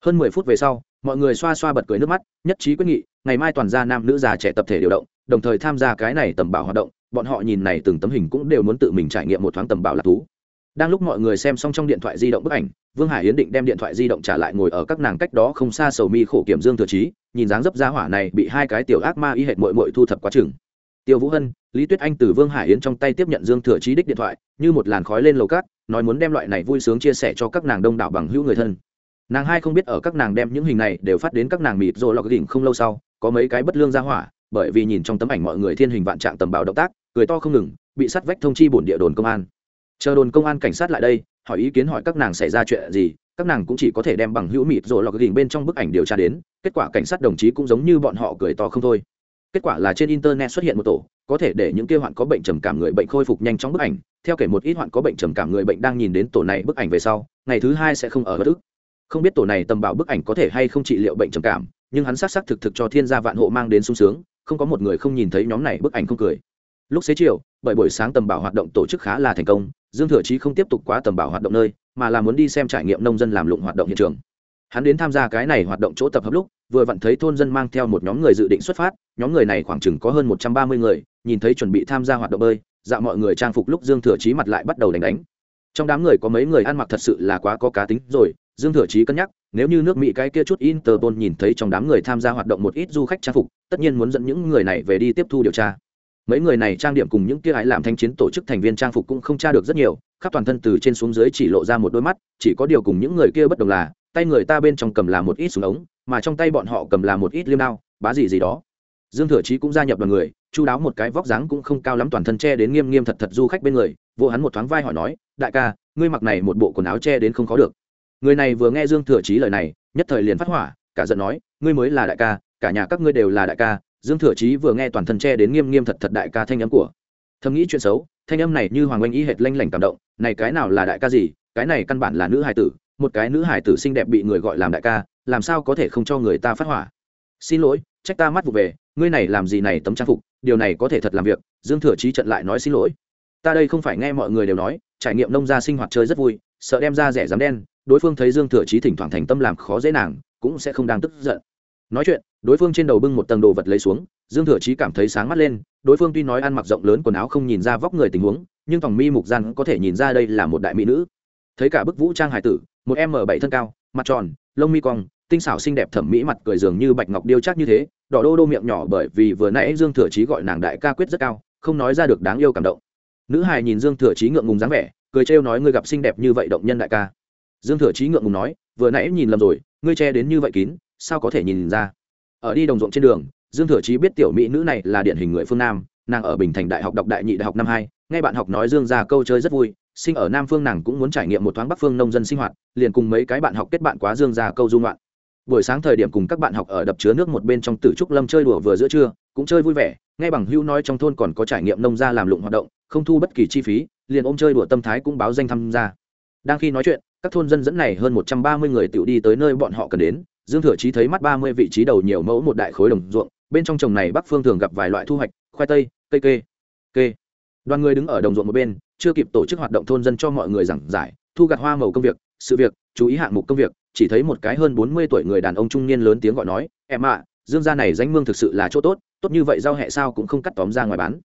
Hơn mười phút về sau, mọi người xoa xoa bật cười nước mắt, nhất trí quyết nghị, ngày mai toàn gia nam nữ già trẻ tập thể điều động, đồng thời tham gia cái này tầm bảo hoạt động bọn họ nhìn này từng tấm hình cũng đều muốn tự mình trải nghiệm một thoáng tầm bảo lạc thú. Đang lúc mọi người xem xong trong điện thoại di động bức ảnh, vương hải yến định đem điện thoại di động trả lại ngồi ở các nàng cách đó không xa sầu mi khổ kiểm dương thừa trí, nhìn dáng dấp ra hỏa này bị hai cái tiểu ác ma y hệt mội mội thu thập quá chừng. Tiêu vũ hân, lý tuyết anh từ vương hải yến trong tay tiếp nhận dương thừa trí đích điện thoại, như một làn khói lên lầu cát, nói muốn đem loại này vui sướng chia sẻ cho các nàng đông đảo bằng hữu người thân. Nàng hai không biết ở các nàng đem những hình này đều phát đến các nàng mịt rồi lọc đỉnh không lâu sau, có mấy cái bất lương ra hỏa, bởi vì nhìn trong tấm ảnh mọi người thiên hình vạn trạng tầm bảo động tác cười to không ngừng, bị sát vách thông chi bổn địa đồn công an. Chờ đồn công an cảnh sát lại đây, hỏi ý kiến hỏi các nàng xảy ra chuyện gì, các nàng cũng chỉ có thể đem bằng hữu mịt rồi lọc gỉnh bên trong bức ảnh điều tra đến, kết quả cảnh sát đồng chí cũng giống như bọn họ cười to không thôi. Kết quả là trên internet xuất hiện một tổ, có thể để những kêu hoạn có bệnh trầm cảm người bệnh khôi phục nhanh trong bức ảnh, theo kể một ít hoạn có bệnh trầm cảm người bệnh đang nhìn đến tổ này bức ảnh về sau, ngày thứ hai sẽ không ở bất ức. Không biết tổ này tầm bảo bức ảnh có thể hay không trị liệu bệnh trầm cảm, nhưng hắn xác xác thực thực cho thiên gia vạn hộ mang đến sung sướng, không có một người không nhìn thấy nhóm này bức ảnh không cười lúc xế chiều, bởi buổi sáng tầm bảo hoạt động tổ chức khá là thành công, dương thừa chí không tiếp tục quá tầm bảo hoạt động nơi, mà là muốn đi xem trải nghiệm nông dân làm lụng hoạt động hiện trường. Hắn đến tham gia cái này hoạt động chỗ tập hợp lúc, vừa vặn thấy thôn dân mang theo một nhóm người dự định xuất phát, nhóm người này khoảng chừng có hơn một trăm ba mươi người, nhìn thấy chuẩn bị tham gia hoạt động bơi dạo mọi người trang phục lúc dương thừa chí mặt lại bắt đầu đánh đánh. Trong đám người có mấy người ăn mặc thật sự là quá có cá tính rồi, dương thừa chí cân nhắc, nếu như nước mỹ cái kia chút interpol nhìn thấy trong đám người tham gia hoạt động một ít du khách trang phục, tất nhiên muốn dẫn những người này về đi tiếp thu điều tra mấy người này trang điểm cùng những kia hãy làm thanh chiến tổ chức thành viên trang phục cũng không tra được rất nhiều, khắp toàn thân từ trên xuống dưới chỉ lộ ra một đôi mắt, chỉ có điều cùng những người kia bất đồng là, tay người ta bên trong cầm là một ít súng ống, mà trong tay bọn họ cầm là một ít liêm đao, bá gì gì đó. Dương thừa chí cũng gia nhập đoàn người, chu đáo một cái vóc dáng cũng không cao lắm toàn thân che đến nghiêm nghiêm thật thật du khách bên người, vô hắn một thoáng vai hỏi nói, đại ca, ngươi mặc này một bộ quần áo che đến không khó được. Người này vừa nghe dương thừa chí lời này, nhất thời liền phát hỏa, cả giận nói, ngươi mới là đại ca, cả nhà các ngươi đều là đại ca dương thừa chí vừa nghe toàn thân che đến nghiêm nghiêm thật thật đại ca thanh âm của. Thầm nghĩ chuyện xấu, thanh âm này như hoàng oanh y hệt lanh lảnh cảm động, này cái nào là đại ca gì, cái này căn bản là nữ hải tử, một cái nữ hải tử xinh đẹp bị người gọi làm đại ca, làm sao có thể không cho người ta phát hỏa. Xin lỗi, trách ta mắt vụ về, ngươi này làm gì này tấm trang phục, điều này có thể thật làm việc, dương thừa chí trận lại nói xin lỗi. Ta đây không phải nghe mọi người đều nói, trải nghiệm nông gia sinh hoạt chơi rất vui, sợ đem ra rẻ dám đen, đối phương thấy dương thừa chí thỉnh thoảng thành tâm làm khó dễ nàng, cũng sẽ không đang tức giận nói chuyện, đối phương trên đầu bưng một tầng đồ vật lấy xuống, dương thừa chí cảm thấy sáng mắt lên, đối phương tuy nói ăn mặc rộng lớn quần áo không nhìn ra vóc người tình huống, nhưng phòng mi mục gian có thể nhìn ra đây là một đại mỹ nữ. Thấy cả bức vũ trang hải tử, một m bảy thân cao, mặt tròn, lông mi cong, tinh xảo xinh đẹp thẩm mỹ mặt cười dường như bạch ngọc điêu chắc như thế, đỏ đô đô miệng nhỏ bởi vì vừa nãy dương thừa chí gọi nàng đại ca quyết rất cao, không nói ra được đáng yêu cảm động. Nữ hài nhìn dương thừa chí ngượng ngùng dáng vẻ, cười trêu nói ngươi gặp xinh đẹp như vậy động nhân đại ca. Dương thừa chí ngượng ngùng nói, vừa nãy nhìn lầm rồi, ngươi che đến như vậy kín sao có thể nhìn ra ở đi đồng ruộng trên đường, dương thừa chí biết tiểu mỹ nữ này là điển hình người phương nam, nàng ở bình thành đại học đọc đại nhị đại học năm hai, nghe bạn học nói dương ra câu chơi rất vui, sinh ở nam phương nàng cũng muốn trải nghiệm một thoáng bắc phương nông dân sinh hoạt, liền cùng mấy cái bạn học kết bạn quá dương ra câu dung ngoạn. buổi sáng thời điểm cùng các bạn học ở đập chứa nước một bên trong tử trúc lâm chơi đùa vừa giữa trưa, cũng chơi vui vẻ, nghe bằng hữu nói trong thôn còn có trải nghiệm nông gia làm lụng hoạt động, không thu bất kỳ chi phí, liền ôm chơi đùa tâm thái cũng báo danh tham gia đang khi nói chuyện, các thôn dân dẫn này hơn một trăm ba mươi người tự đi tới nơi bọn họ cần đến dương thừa chí thấy mắt ba mươi vị trí đầu nhiều mẫu một đại khối đồng ruộng, bên trong trồng này bắc phương thường gặp vài loại thu hoạch, khoai tây, cây kê kê. Đoàn người đứng ở đồng ruộng một bên, chưa kịp tổ chức hoạt động thôn dân cho mọi người giảng giải, thu gặt hoa màu công việc, sự việc, chú ý hạng mục công việc, chỉ thấy một cái hơn bốn mươi tuổi người đàn ông trung niên lớn tiếng gọi nói, em ạ, dương gia này danh mương thực sự là chỗ tốt tốt như vậy giao hẹ sao cũng không cắt tóm ra ngoài bán.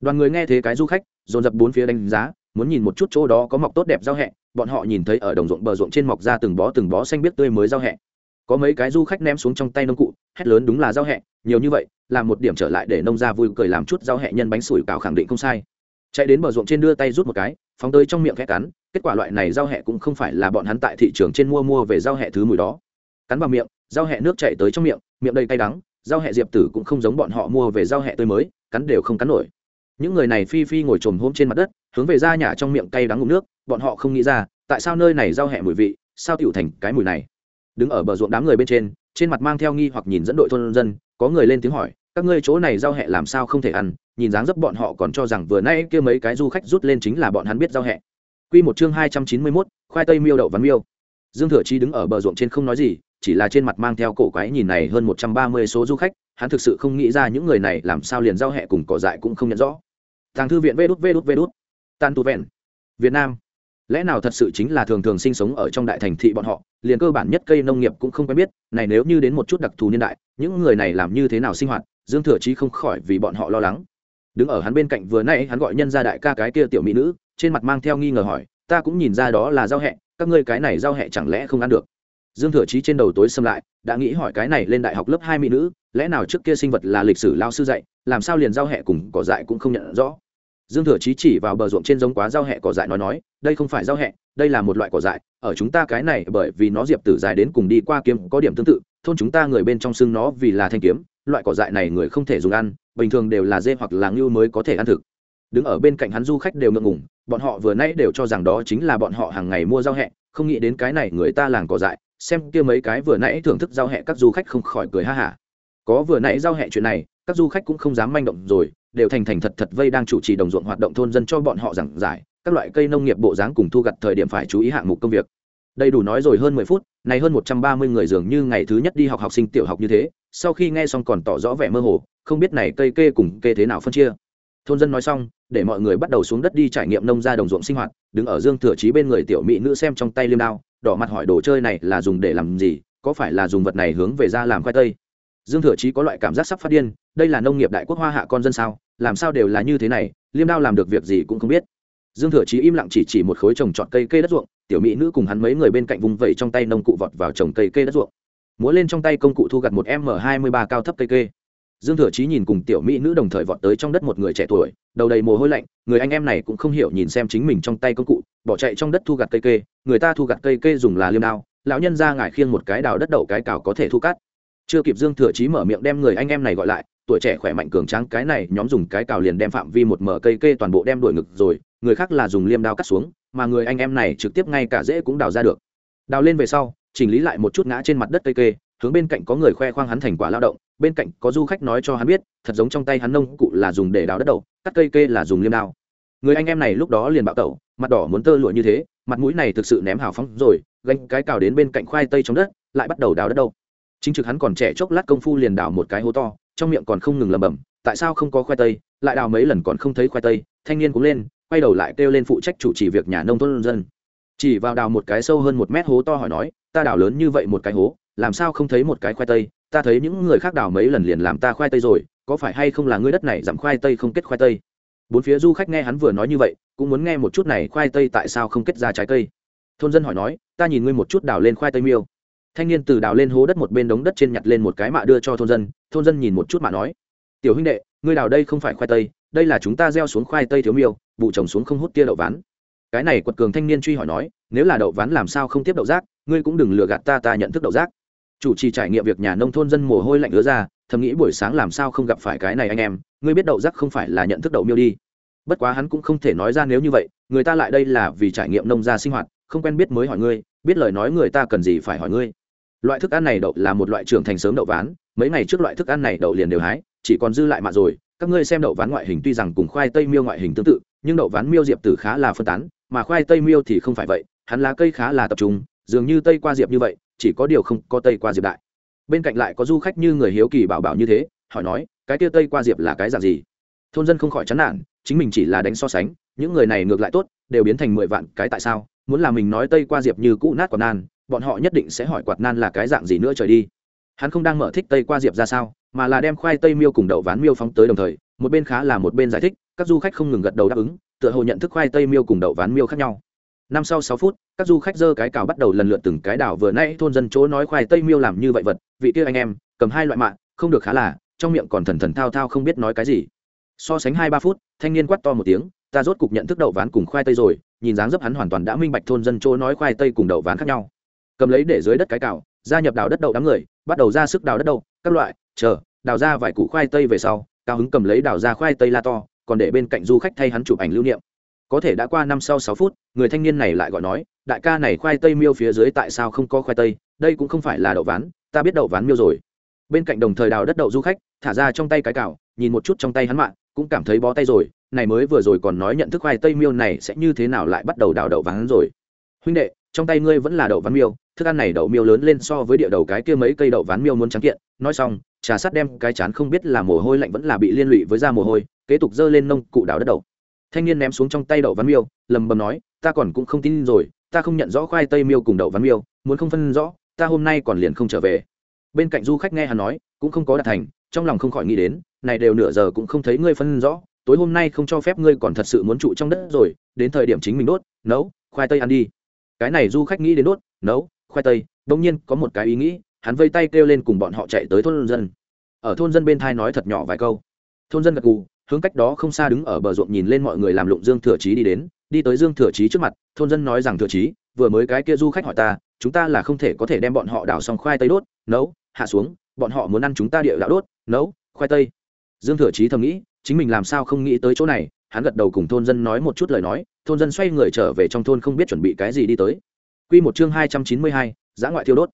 Đoàn người nghe thế cái du khách, dồn dập bốn phía đánh giá, muốn nhìn một chút chỗ đó có mọc tốt đẹp giao hẹ, bọn họ nhìn thấy ở đồng ruộng bờ ruộng trên mọc ra từng bó từng bó xanh biết tươi mới giao hẹ có mấy cái du khách ném xuống trong tay nông cụ, hét lớn đúng là giao hẹ, nhiều như vậy là một điểm trở lại để nông gia vui cười làm chút giao hẹ nhân bánh sủi cảo khẳng định không sai. Chạy đến bờ ruộng trên đưa tay rút một cái, phóng tới trong miệng khét cắn, kết quả loại này giao hẹ cũng không phải là bọn hắn tại thị trường trên mua mua về giao hẹ thứ mùi đó. Cắn vào miệng, giao hẹ nước chạy tới trong miệng miệng đầy cay đắng, giao hẹ diệp tử cũng không giống bọn họ mua về giao hẹ tươi mới, cắn đều không cắn nổi. Những người này phi phi ngồi trồm hôm trên mặt đất, hướng về ra nhà trong miệng cay đắng ngụm nước, bọn họ không nghĩ ra, tại sao nơi này giao hẹ mùi vị, sao tựu thành cái mùi này? Đứng ở bờ ruộng đám người bên trên trên mặt mang theo nghi hoặc nhìn dẫn đội thôn dân có người lên tiếng hỏi các ngươi chỗ này rau hẹ làm sao không thể ăn nhìn dáng dấp bọn họ còn cho rằng vừa nay kia mấy cái du khách rút lên chính là bọn hắn biết rau hẹ Quy một chương hai trăm chín mươi 291, khoai tây miêu đậu vắn miêu. Dương Thừa Chí đứng ở bờ ruộng trên không nói gì, chỉ là trên mặt mang theo cổ quái nhìn này hơn một trăm ba mươi số du khách, hắn thực sự không nghĩ ra những người này làm sao liền rau hẹ cùng cỏ dại cũng không nhận rõ. Tàng thư viện Vê đút Vê đút Vê đút. Tàn tù vẹn. Việt Nam. Lẽ nào thật sự chính là thường thường sinh sống ở trong đại thành thị bọn họ, liền cơ bản nhất cây nông nghiệp cũng không quen biết, này nếu như đến một chút đặc thù niên đại, những người này làm như thế nào sinh hoạt, Dương Thừa Chí không khỏi vì bọn họ lo lắng. Đứng ở hắn bên cạnh vừa nãy hắn gọi nhân gia đại ca cái kia tiểu mỹ nữ, trên mặt mang theo nghi ngờ hỏi, ta cũng nhìn ra đó là giao hẹ, các ngươi cái này giao hẹ chẳng lẽ không ăn được? Dương Thừa Chí trên đầu tối xâm lại, đã nghĩ hỏi cái này lên đại học lớp hai mỹ nữ, lẽ nào trước kia sinh vật là lịch sử lao sư dạy, làm sao liền giao hẹ cùng cỏ dại cũng không nhận rõ. Dương Thừa Chí chỉ vào bờ ruộng trên giống quá rau hẹ cỏ dại nói nói, đây không phải rau hẹ, đây là một loại cỏ dại, ở chúng ta cái này bởi vì nó diệp tử dài đến cùng đi qua kiếm có điểm tương tự, thôn chúng ta người bên trong xưng nó vì là thanh kiếm, loại cỏ dại này người không thể dùng ăn, bình thường đều là dê hoặc là ngưu mới có thể ăn thực. Đứng ở bên cạnh hắn du khách đều ngượng ngùng, bọn họ vừa nãy đều cho rằng đó chính là bọn họ hàng ngày mua rau hẹ, không nghĩ đến cái này người ta làng cỏ dại, xem kia mấy cái vừa nãy thưởng thức rau hẹ các du khách không khỏi cười ha hả. Có vừa nãy rau hẹ chuyện này, các du khách cũng không dám manh động rồi, đều thành thành thật thật vây đang chủ trì đồng ruộng hoạt động thôn dân cho bọn họ giảng giải, các loại cây nông nghiệp bộ dáng cùng thu gặt thời điểm phải chú ý hạng mục công việc. Đầy đủ nói rồi hơn mười phút, này hơn một trăm ba mươi người dường như ngày thứ nhất đi học học sinh tiểu học như thế, sau khi nghe xong còn tỏ rõ vẻ mơ hồ, không biết này cây kê cùng kê thế nào phân chia. Thôn dân nói xong, để mọi người bắt đầu xuống đất đi trải nghiệm nông gia đồng ruộng sinh hoạt, đứng ở dương thừa trí bên người tiểu mỹ nữ xem trong tay liêm đao, đỏ mặt hỏi đồ chơi này là dùng để làm gì, có phải là dùng vật này hướng về ra làm khoai tây? Dương thừa chí có loại cảm giác sắp phát điên, đây là nông nghiệp đại quốc hoa hạ con dân sao? Làm sao đều là như thế này, liêm đao làm được việc gì cũng không biết. Dương thừa chí im lặng chỉ chỉ một khối trồng trọt cây cây đất ruộng, tiểu mỹ nữ cùng hắn mấy người bên cạnh vùng vẩy trong tay nông cụ vọt vào trồng cây cây đất ruộng. Múa lên trong tay công cụ thu gặt một m hai mươi ba cao thấp cây kê. Dương thừa chí nhìn cùng tiểu mỹ nữ đồng thời vọt tới trong đất một người trẻ tuổi, đầu đầy mồ hôi lạnh, người anh em này cũng không hiểu nhìn xem chính mình trong tay công cụ, bỏ chạy trong đất thu gặt cây kê, người ta thu gặt cây kê dùng là liêm đao, lão nhân ra ngải khiêng một cái đào đất đậu cái cào có thể thu cắt. Chưa kịp dương thừa chí mở miệng đem người anh em này gọi lại tuổi trẻ khỏe mạnh cường tráng, cái này nhóm dùng cái cào liền đem phạm vi một mở cây kê toàn bộ đem đuổi ngực rồi, người khác là dùng liêm đao cắt xuống, mà người anh em này trực tiếp ngay cả dễ cũng đào ra được. Đào lên về sau, chỉnh lý lại một chút ngã trên mặt đất cây kê, hướng bên cạnh có người khoe khoang hắn thành quả lao động, bên cạnh có du khách nói cho hắn biết, thật giống trong tay hắn nông cụ là dùng để đào đất đầu cắt cây kê là dùng liêm đao. Người anh em này lúc đó liền bạo tẩu, mặt đỏ muốn tơ lụa như thế, mặt mũi này thực sự ném hào phóng rồi, gánh cái cào đến bên cạnh khoai tây trong đất, lại bắt đầu đào đất đâu chính trực hắn còn trẻ chốc lát công phu liền đào một cái hố to trong miệng còn không ngừng lầm bầm tại sao không có khoai tây, lại đào mấy lần còn không thấy khoai tây, thanh niên cũng lên, quay đầu lại kêu lên phụ trách chủ trì việc nhà nông thôn dân. Chỉ vào đào một cái sâu hơn một mét hố to hỏi nói, ta đào lớn như vậy một cái hố, làm sao không thấy một cái khoai tây? Ta thấy những người khác đào mấy lần liền làm ta khoai tây rồi, có phải hay không là ngươi đất này giảm khoai tây không kết khoai tây? Bốn phía du khách nghe hắn vừa nói như vậy, cũng muốn nghe một chút này khoai tây tại sao không kết ra trái cây. Thôn dân hỏi nói, ta nhìn ngươi một chút đào lên khoai tây miêu thanh niên từ đào lên hố đất một bên đống đất trên nhặt lên một cái mạ đưa cho thôn dân thôn dân nhìn một chút mạ nói, tiểu huynh đệ, ngươi đào đây không phải khoai tây, đây là chúng ta gieo xuống khoai tây thiếu miêu, vụ trồng xuống không hút tia đậu ván. Cái này quật cường thanh niên truy hỏi nói, nếu là đậu ván làm sao không tiếp đậu rác, ngươi cũng đừng lừa gạt ta ta nhận thức đậu rác. Chủ trì trải nghiệm việc nhà nông thôn dân mồ hôi lạnh ứa ra, thầm nghĩ buổi sáng làm sao không gặp phải cái này anh em, ngươi biết đậu rác không phải là nhận thức đậu miêu đi. Bất quá hắn cũng không thể nói ra nếu như vậy, người ta lại đây là vì trải nghiệm nông gia sinh hoạt, không quen biết mới hỏi ngươi, biết lời nói người ta cần gì phải hỏi ngươi loại thức ăn này đậu là một loại trưởng thành sớm đậu ván, mấy ngày trước loại thức ăn này đậu liền đều hái, chỉ còn dư lại mạ rồi. Các ngươi xem đậu ván ngoại hình tuy rằng cùng khoai tây miêu ngoại hình tương tự, nhưng đậu ván miêu diệp tử khá là phân tán, mà khoai tây miêu thì không phải vậy, hắn lá cây khá là tập trung, dường như tây qua diệp như vậy, chỉ có điều không có tây qua diệp đại. Bên cạnh lại có du khách như người hiếu kỳ bảo bảo như thế, hỏi nói, cái kia tây qua diệp là cái dạng gì? Thôn dân không khỏi chán nản, chính mình chỉ là đánh so sánh, những người này ngược lại tốt, đều biến thành mười vạn cái tại sao? Muốn là mình nói tây qua diệp như cũ nát còn nan bọn họ nhất định sẽ hỏi quạt nan là cái dạng gì nữa trời đi. Hắn không đang mở thích tây qua diệp ra sao, mà là đem khoai tây miêu cùng đậu ván miêu phóng tới đồng thời, một bên khá là một bên giải thích, các du khách không ngừng gật đầu đáp ứng, tựa hồ nhận thức khoai tây miêu cùng đậu ván miêu khác nhau. Năm sau sáu phút, các du khách dơ cái cào bắt đầu lần lượt từng cái đảo vừa nãy thôn dân chỗ nói khoai tây miêu làm như vậy vật, vị kia anh em, cầm hai loại mạng, không được khá là, trong miệng còn thần thần thao thao không biết nói cái gì. So sánh hai ba phút, thanh niên quát to một tiếng, ta rốt cục nhận thức đậu ván cùng khoai tây rồi, nhìn dáng dấp hắn hoàn toàn đã minh bạch thôn dân chỗ nói khoai tây cùng đậu ván khác nhau cầm lấy để dưới đất cái cào, gia nhập đào đất đậu đám người, bắt đầu ra sức đào đất đậu, các loại, chờ, đào ra vài củ khoai tây về sau, cao hứng cầm lấy đào ra khoai tây la to, còn để bên cạnh du khách thay hắn chụp ảnh lưu niệm. Có thể đã qua năm sau sáu phút, người thanh niên này lại gọi nói, đại ca này khoai tây miêu phía dưới tại sao không có khoai tây? Đây cũng không phải là đậu ván, ta biết đậu ván miêu rồi. Bên cạnh đồng thời đào đất đậu du khách, thả ra trong tay cái cào, nhìn một chút trong tay hắn mạng, cũng cảm thấy bó tay rồi, này mới vừa rồi còn nói nhận thức khoai tây miêu này sẽ như thế nào lại bắt đầu đào đậu ván rồi? Huynh đệ, trong tay ngươi vẫn là đậu ván miêu thức ăn này đậu miêu lớn lên so với địa đầu cái kia mấy cây đậu ván miêu muốn trắng kiện. Nói xong, trà sắt đem cái chán không biết là mồ hôi lạnh vẫn là bị liên lụy với da mồ hôi, kế tục dơ lên nông cụ đào đất đậu thanh niên ném xuống trong tay đậu ván miêu, lầm bầm nói, ta còn cũng không tin rồi, ta không nhận rõ khoai tây miêu cùng đậu ván miêu, muốn không phân rõ, ta hôm nay còn liền không trở về. Bên cạnh du khách nghe hắn nói, cũng không có đạt thành, trong lòng không khỏi nghĩ đến, này đều nửa giờ cũng không thấy ngươi phân rõ, tối hôm nay không cho phép ngươi còn thật sự muốn trụ trong đất rồi, đến thời điểm chính mình đốt, nấu, khoai tây ăn đi. Cái này du khách nghĩ đến đốt, nấu khoai tây đông nhiên có một cái ý nghĩ, hắn vây tay kêu lên cùng bọn họ chạy tới thôn dân. Ở thôn dân bên thai nói thật nhỏ vài câu. Thôn dân gật gù, hướng cách đó không xa đứng ở bờ ruộng nhìn lên mọi người làm lụng dương thừa trí đi đến, đi tới dương thừa trí trước mặt, thôn dân nói rằng, thừa trí vừa mới cái kia du khách hỏi ta, chúng ta là không thể có thể đem bọn họ đào xong khoai tây đốt, nấu, hạ xuống, bọn họ muốn ăn chúng ta địa đạo đốt, nấu, khoai tây. Dương thừa trí thầm nghĩ, chính mình làm sao không nghĩ tới chỗ này, hắn gật đầu cùng thôn dân nói một chút lời nói, thôn dân xoay người trở về trong thôn không biết chuẩn bị cái gì đi tới. Quy một chương hai trăm chín mươi hai, giã ngoại thiêu đốt.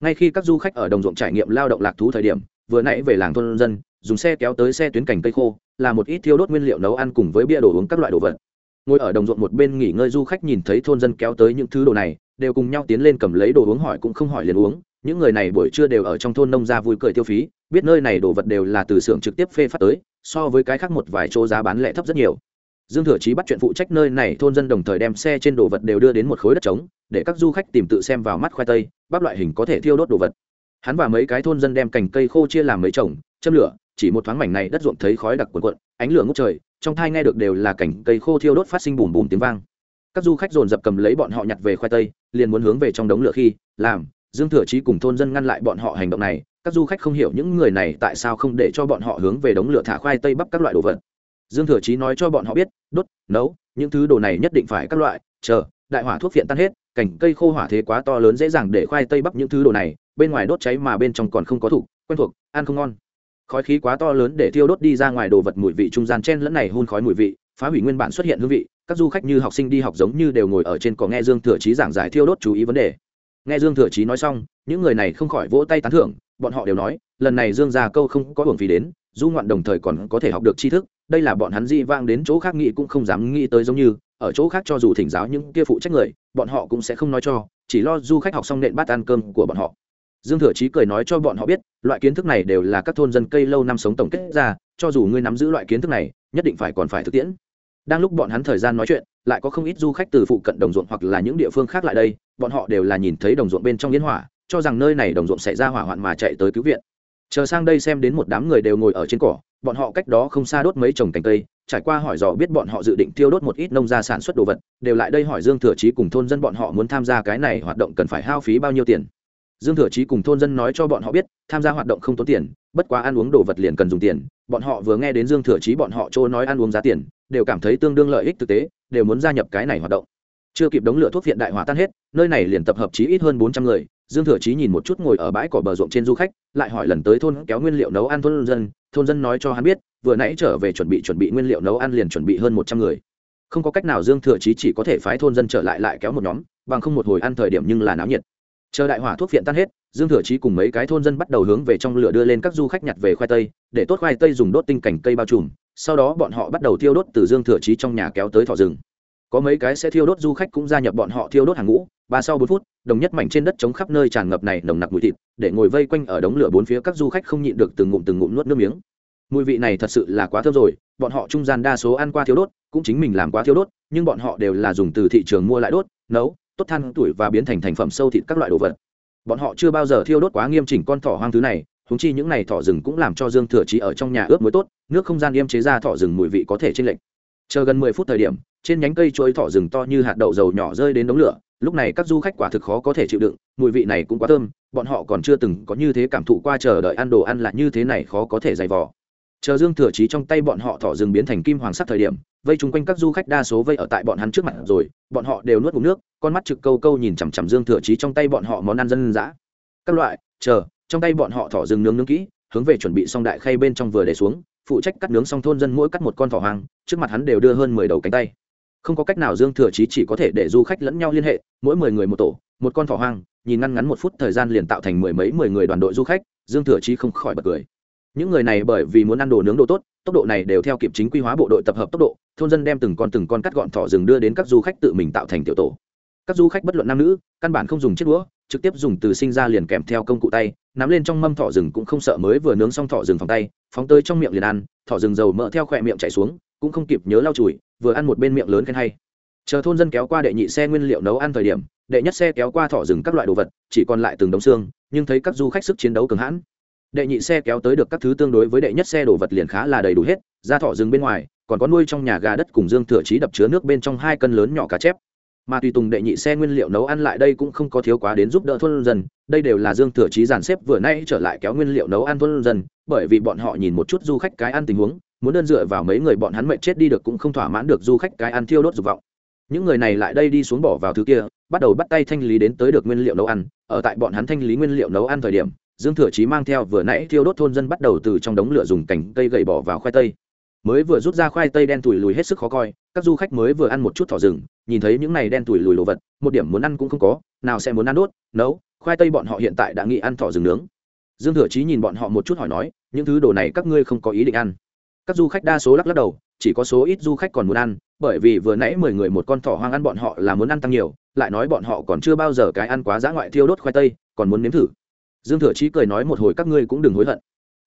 Ngay khi các du khách ở đồng ruộng trải nghiệm lao động lạc thú thời điểm, vừa nãy về làng thôn dân, dùng xe kéo tới xe tuyến cảnh cây khô, là một ít thiêu đốt nguyên liệu nấu ăn cùng với bia đồ uống các loại đồ vật. Ngồi ở đồng ruộng một bên nghỉ ngơi du khách nhìn thấy thôn dân kéo tới những thứ đồ này, đều cùng nhau tiến lên cầm lấy đồ uống hỏi cũng không hỏi liền uống, những người này buổi trưa đều ở trong thôn nông gia vui cười tiêu phí biết nơi này đồ vật đều là từ xưởng trực tiếp phê phát tới so với cái khác một vài chỗ giá bán lẻ thấp rất nhiều dương thừa chí bắt chuyện phụ trách nơi này, thôn dân đồng thời đem xe trên đồ vật đều đưa đến một khối đất trống, để các du khách tìm tự xem vào mắt khoai tây, bắp loại hình có thể thiêu đốt đồ vật. Hắn và mấy cái thôn dân đem cành cây khô chia làm mấy chồng, châm lửa, chỉ một thoáng mảnh này đất ruộng thấy khói đặc cuộn cuộn, ánh lửa ngút trời, trong thai nghe được đều là cảnh cây khô thiêu đốt phát sinh bùm bùm tiếng vang. Các du khách dồn dập cầm lấy bọn họ nhặt về khoai tây, liền muốn hướng về trong đống lửa khi, làm, dương thừa chí cùng thôn dân ngăn lại bọn họ hành động này. Các du khách không hiểu những người này tại sao không để cho bọn họ hướng về đống lửa thả khoai tây bắp các loại đồ vật dương thừa chí nói cho bọn họ biết, đốt, nấu, những thứ đồ này nhất định phải các loại, chờ, đại hỏa thuốc phiện tan hết, cảnh cây khô hỏa thế quá to lớn dễ dàng để khoai tây bắp những thứ đồ này, bên ngoài đốt cháy mà bên trong còn không có thủ quen thuộc, ăn không ngon. Khói khí quá to lớn để thiêu đốt đi ra ngoài đồ vật mùi vị trung gian chen lẫn này hôn khói mùi vị, phá hủy nguyên bản xuất hiện hương vị, các du khách như học sinh đi học giống như đều ngồi ở trên cỏ nghe dương thừa chí giảng giải thiêu đốt chú ý vấn đề. Nghe dương thừa chí nói xong, những người này không khỏi vỗ tay tán thưởng, bọn họ đều nói, lần này dương gia câu không có hưởng phí đến, du ngoạn đồng thời còn có thể học được tri thức đây là bọn hắn di vang đến chỗ khác nghĩ cũng không dám nghĩ tới giống như, ở chỗ khác cho dù thỉnh giáo những kia phụ trách người, bọn họ cũng sẽ không nói cho, chỉ lo du khách học xong nện bát ăn cơm của bọn họ. Dương thừa chí cười nói cho bọn họ biết, loại kiến thức này đều là các thôn dân cây lâu năm sống tổng kết ra, cho dù ngươi nắm giữ loại kiến thức này, nhất định phải còn phải thực tiễn. Đang lúc bọn hắn thời gian nói chuyện, lại có không ít du khách từ phụ cận đồng ruộng hoặc là những địa phương khác lại đây, bọn họ đều là nhìn thấy đồng ruộng bên trong liên hỏa, cho rằng nơi này đồng ruộng xảy ra hỏa hoạn mà chạy tới cứu viện. Chờ sang đây xem đến một đám người đều ngồi ở trên cỏ bọn họ cách đó không xa đốt mấy trồng cành cây, trải qua hỏi dò biết bọn họ dự định tiêu đốt một ít nông gia sản xuất đồ vật, đều lại đây hỏi dương thừa chí cùng thôn dân bọn họ muốn tham gia cái này hoạt động cần phải hao phí bao nhiêu tiền. Dương thừa chí cùng thôn dân nói cho bọn họ biết, tham gia hoạt động không tốn tiền, bất quá ăn uống đồ vật liền cần dùng tiền. Bọn họ vừa nghe đến dương thừa chí bọn họ trôi nói ăn uống giá tiền, đều cảm thấy tương đương lợi ích thực tế, đều muốn gia nhập cái này hoạt động. Chưa kịp đống lửa thuốc viện đại hỏa tan hết, nơi này liền tập hợp chí ít hơn bốn trăm người dương thừa chí nhìn một chút ngồi ở bãi cỏ bờ ruộng trên du khách, lại hỏi lần tới thôn kéo nguyên liệu nấu ăn thôn dân thôn dân nói cho hắn biết, vừa nãy trở về chuẩn bị chuẩn bị nguyên liệu nấu ăn liền chuẩn bị hơn một trăm người. Không có cách nào dương thừa chí chỉ có thể phái thôn dân trở lại lại kéo một nhóm, bằng không một hồi ăn thời điểm nhưng là náo nhiệt. Chờ đại hỏa thuốc viện tan hết, dương thừa chí cùng mấy cái thôn dân bắt đầu hướng về trong lửa đưa lên các du khách nhặt về khoai tây, để tốt khoai tây dùng đốt tinh cảnh cây bao trùm, sau đó bọn họ bắt đầu thiêu đốt từ dương thừa chí trong nhà kéo tới thỏ rừng. Có mấy cái sẽ thiêu đốt du khách cũng gia nhập bọn họ thiêu đốt hàng ngũ, ba sau bốn phút đồng nhất mảnh trên đất trống khắp nơi tràn ngập này nồng nặc mùi thịt, để ngồi vây quanh ở đống lửa bốn phía các du khách không nhịn được từng ngụm từng ngụm nuốt nước miếng. Mùi vị này thật sự là quá thơm rồi, bọn họ trung gian đa số ăn qua thiếu đốt, cũng chính mình làm quá thiếu đốt, nhưng bọn họ đều là dùng từ thị trường mua lại đốt, nấu, tốt than, tuổi và biến thành thành phẩm sâu thịt các loại đồ vật. Bọn họ chưa bao giờ thiêu đốt quá nghiêm chỉnh con thỏ hoang thứ này húng chi những này thỏ rừng cũng làm cho dương thừa trí ở trong nhà ướp muối tốt, nước không gian yêm chế ra thỏ rừng mùi vị có thể chênh lệch. Chờ gần mười phút thời điểm, trên nhánh cây chuối thỏ rừng to như hạt đậu dầu nhỏ rơi đến đống lửa lúc này các du khách quả thực khó có thể chịu đựng, mùi vị này cũng quá thơm, bọn họ còn chưa từng có như thế cảm thụ qua chờ đợi ăn đồ ăn là như thế này khó có thể dày vò. Chờ dương thừa chí trong tay bọn họ thỏ rừng biến thành kim hoàng sắc thời điểm, vây chung quanh các du khách đa số vây ở tại bọn hắn trước mặt rồi, bọn họ đều nuốt ngụm nước, con mắt trực câu câu nhìn chằm chằm dương thừa chí trong tay bọn họ món ăn dân dã. Các loại, chờ, trong tay bọn họ thỏ rừng nướng nướng kỹ, hướng về chuẩn bị xong đại khay bên trong vừa để xuống, phụ trách cắt nướng xong thôn dân mỗi cắt một con thỏ hoang, trước mặt hắn đều đưa hơn mười đầu cánh tay không có cách nào dương thừa chí chỉ có thể để du khách lẫn nhau liên hệ, mỗi mười người một tổ, một con thỏ hoang, nhìn ngăn ngắn một phút thời gian liền tạo thành mười mấy mười người đoàn đội du khách, dương thừa chí không khỏi bật cười. Những người này bởi vì muốn ăn đồ nướng đồ tốt, tốc độ này đều theo kịp chính quy hóa bộ đội tập hợp tốc độ, thôn dân đem từng con từng con cắt gọn thỏ rừng đưa đến các du khách tự mình tạo thành tiểu tổ. Các du khách bất luận nam nữ, căn bản không dùng chiếc đũa, trực tiếp dùng từ sinh ra liền kèm theo công cụ tay, nắm lên trong mâm thỏ rừng cũng không sợ mới vừa nướng xong thỏ rừng phòng tay, phóng tới trong miệng liền ăn, thỏ rừng dầu mỡ theo khỏe miệng chảy xuống cũng không kịp nhớ lau chùi, vừa ăn một bên miệng lớn khen hay. Chờ thôn dân kéo qua đệ nhị xe nguyên liệu nấu ăn thời điểm, đệ nhất xe kéo qua thỏ rừng các loại đồ vật, chỉ còn lại từng đống xương, nhưng thấy các du khách sức chiến đấu cường hãn. Đệ nhị xe kéo tới được các thứ tương đối với đệ nhất xe đồ vật liền khá là đầy đủ hết, ra thỏ rừng bên ngoài, còn có nuôi trong nhà gà đất cùng dương thừa trí đập chứa nước bên trong hai cân lớn nhỏ cá chép. Mà tùy tùng đệ nhị xe nguyên liệu nấu ăn lại đây cũng không có thiếu quá đến giúp đỡ thôn dân, đây đều là dương thừa trí dàn xếp vừa nay trở lại kéo nguyên liệu nấu ăn thôn dân, bởi vì bọn họ nhìn một chút du khách cái ăn tình huống muốn đơn dựa vào mấy người bọn hắn mệnh chết đi được cũng không thỏa mãn được du khách cái ăn thiêu đốt dục vọng. Những người này lại đây đi xuống bỏ vào thứ kia, bắt đầu bắt tay thanh lý đến tới được nguyên liệu nấu ăn. Ở tại bọn hắn thanh lý nguyên liệu nấu ăn thời điểm, dương thừa chí mang theo vừa nãy thiêu đốt thôn dân bắt đầu từ trong đống lửa dùng cành cây gậy bỏ vào khoai tây. Mới vừa rút ra khoai tây đen tủi lùi hết sức khó coi, các du khách mới vừa ăn một chút thỏ rừng, nhìn thấy những này đen tủi lùi đồ vật, một điểm muốn ăn cũng không có, nào sẽ muốn ăn đốt, nấu, khoai tây bọn họ hiện tại đã nghĩ ăn thỏ rừng nướng. Dương thừa chí nhìn bọn họ một chút hỏi nói, những thứ đồ này các ngươi không có ý định ăn các du khách đa số lắc lắc đầu, chỉ có số ít du khách còn muốn ăn, bởi vì vừa nãy mười người một con thỏ hoang ăn bọn họ là muốn ăn tăng nhiều, lại nói bọn họ còn chưa bao giờ cái ăn quá dã ngoại thiêu đốt khoai tây, còn muốn nếm thử. Dương thừa chí cười nói một hồi các ngươi cũng đừng hối hận.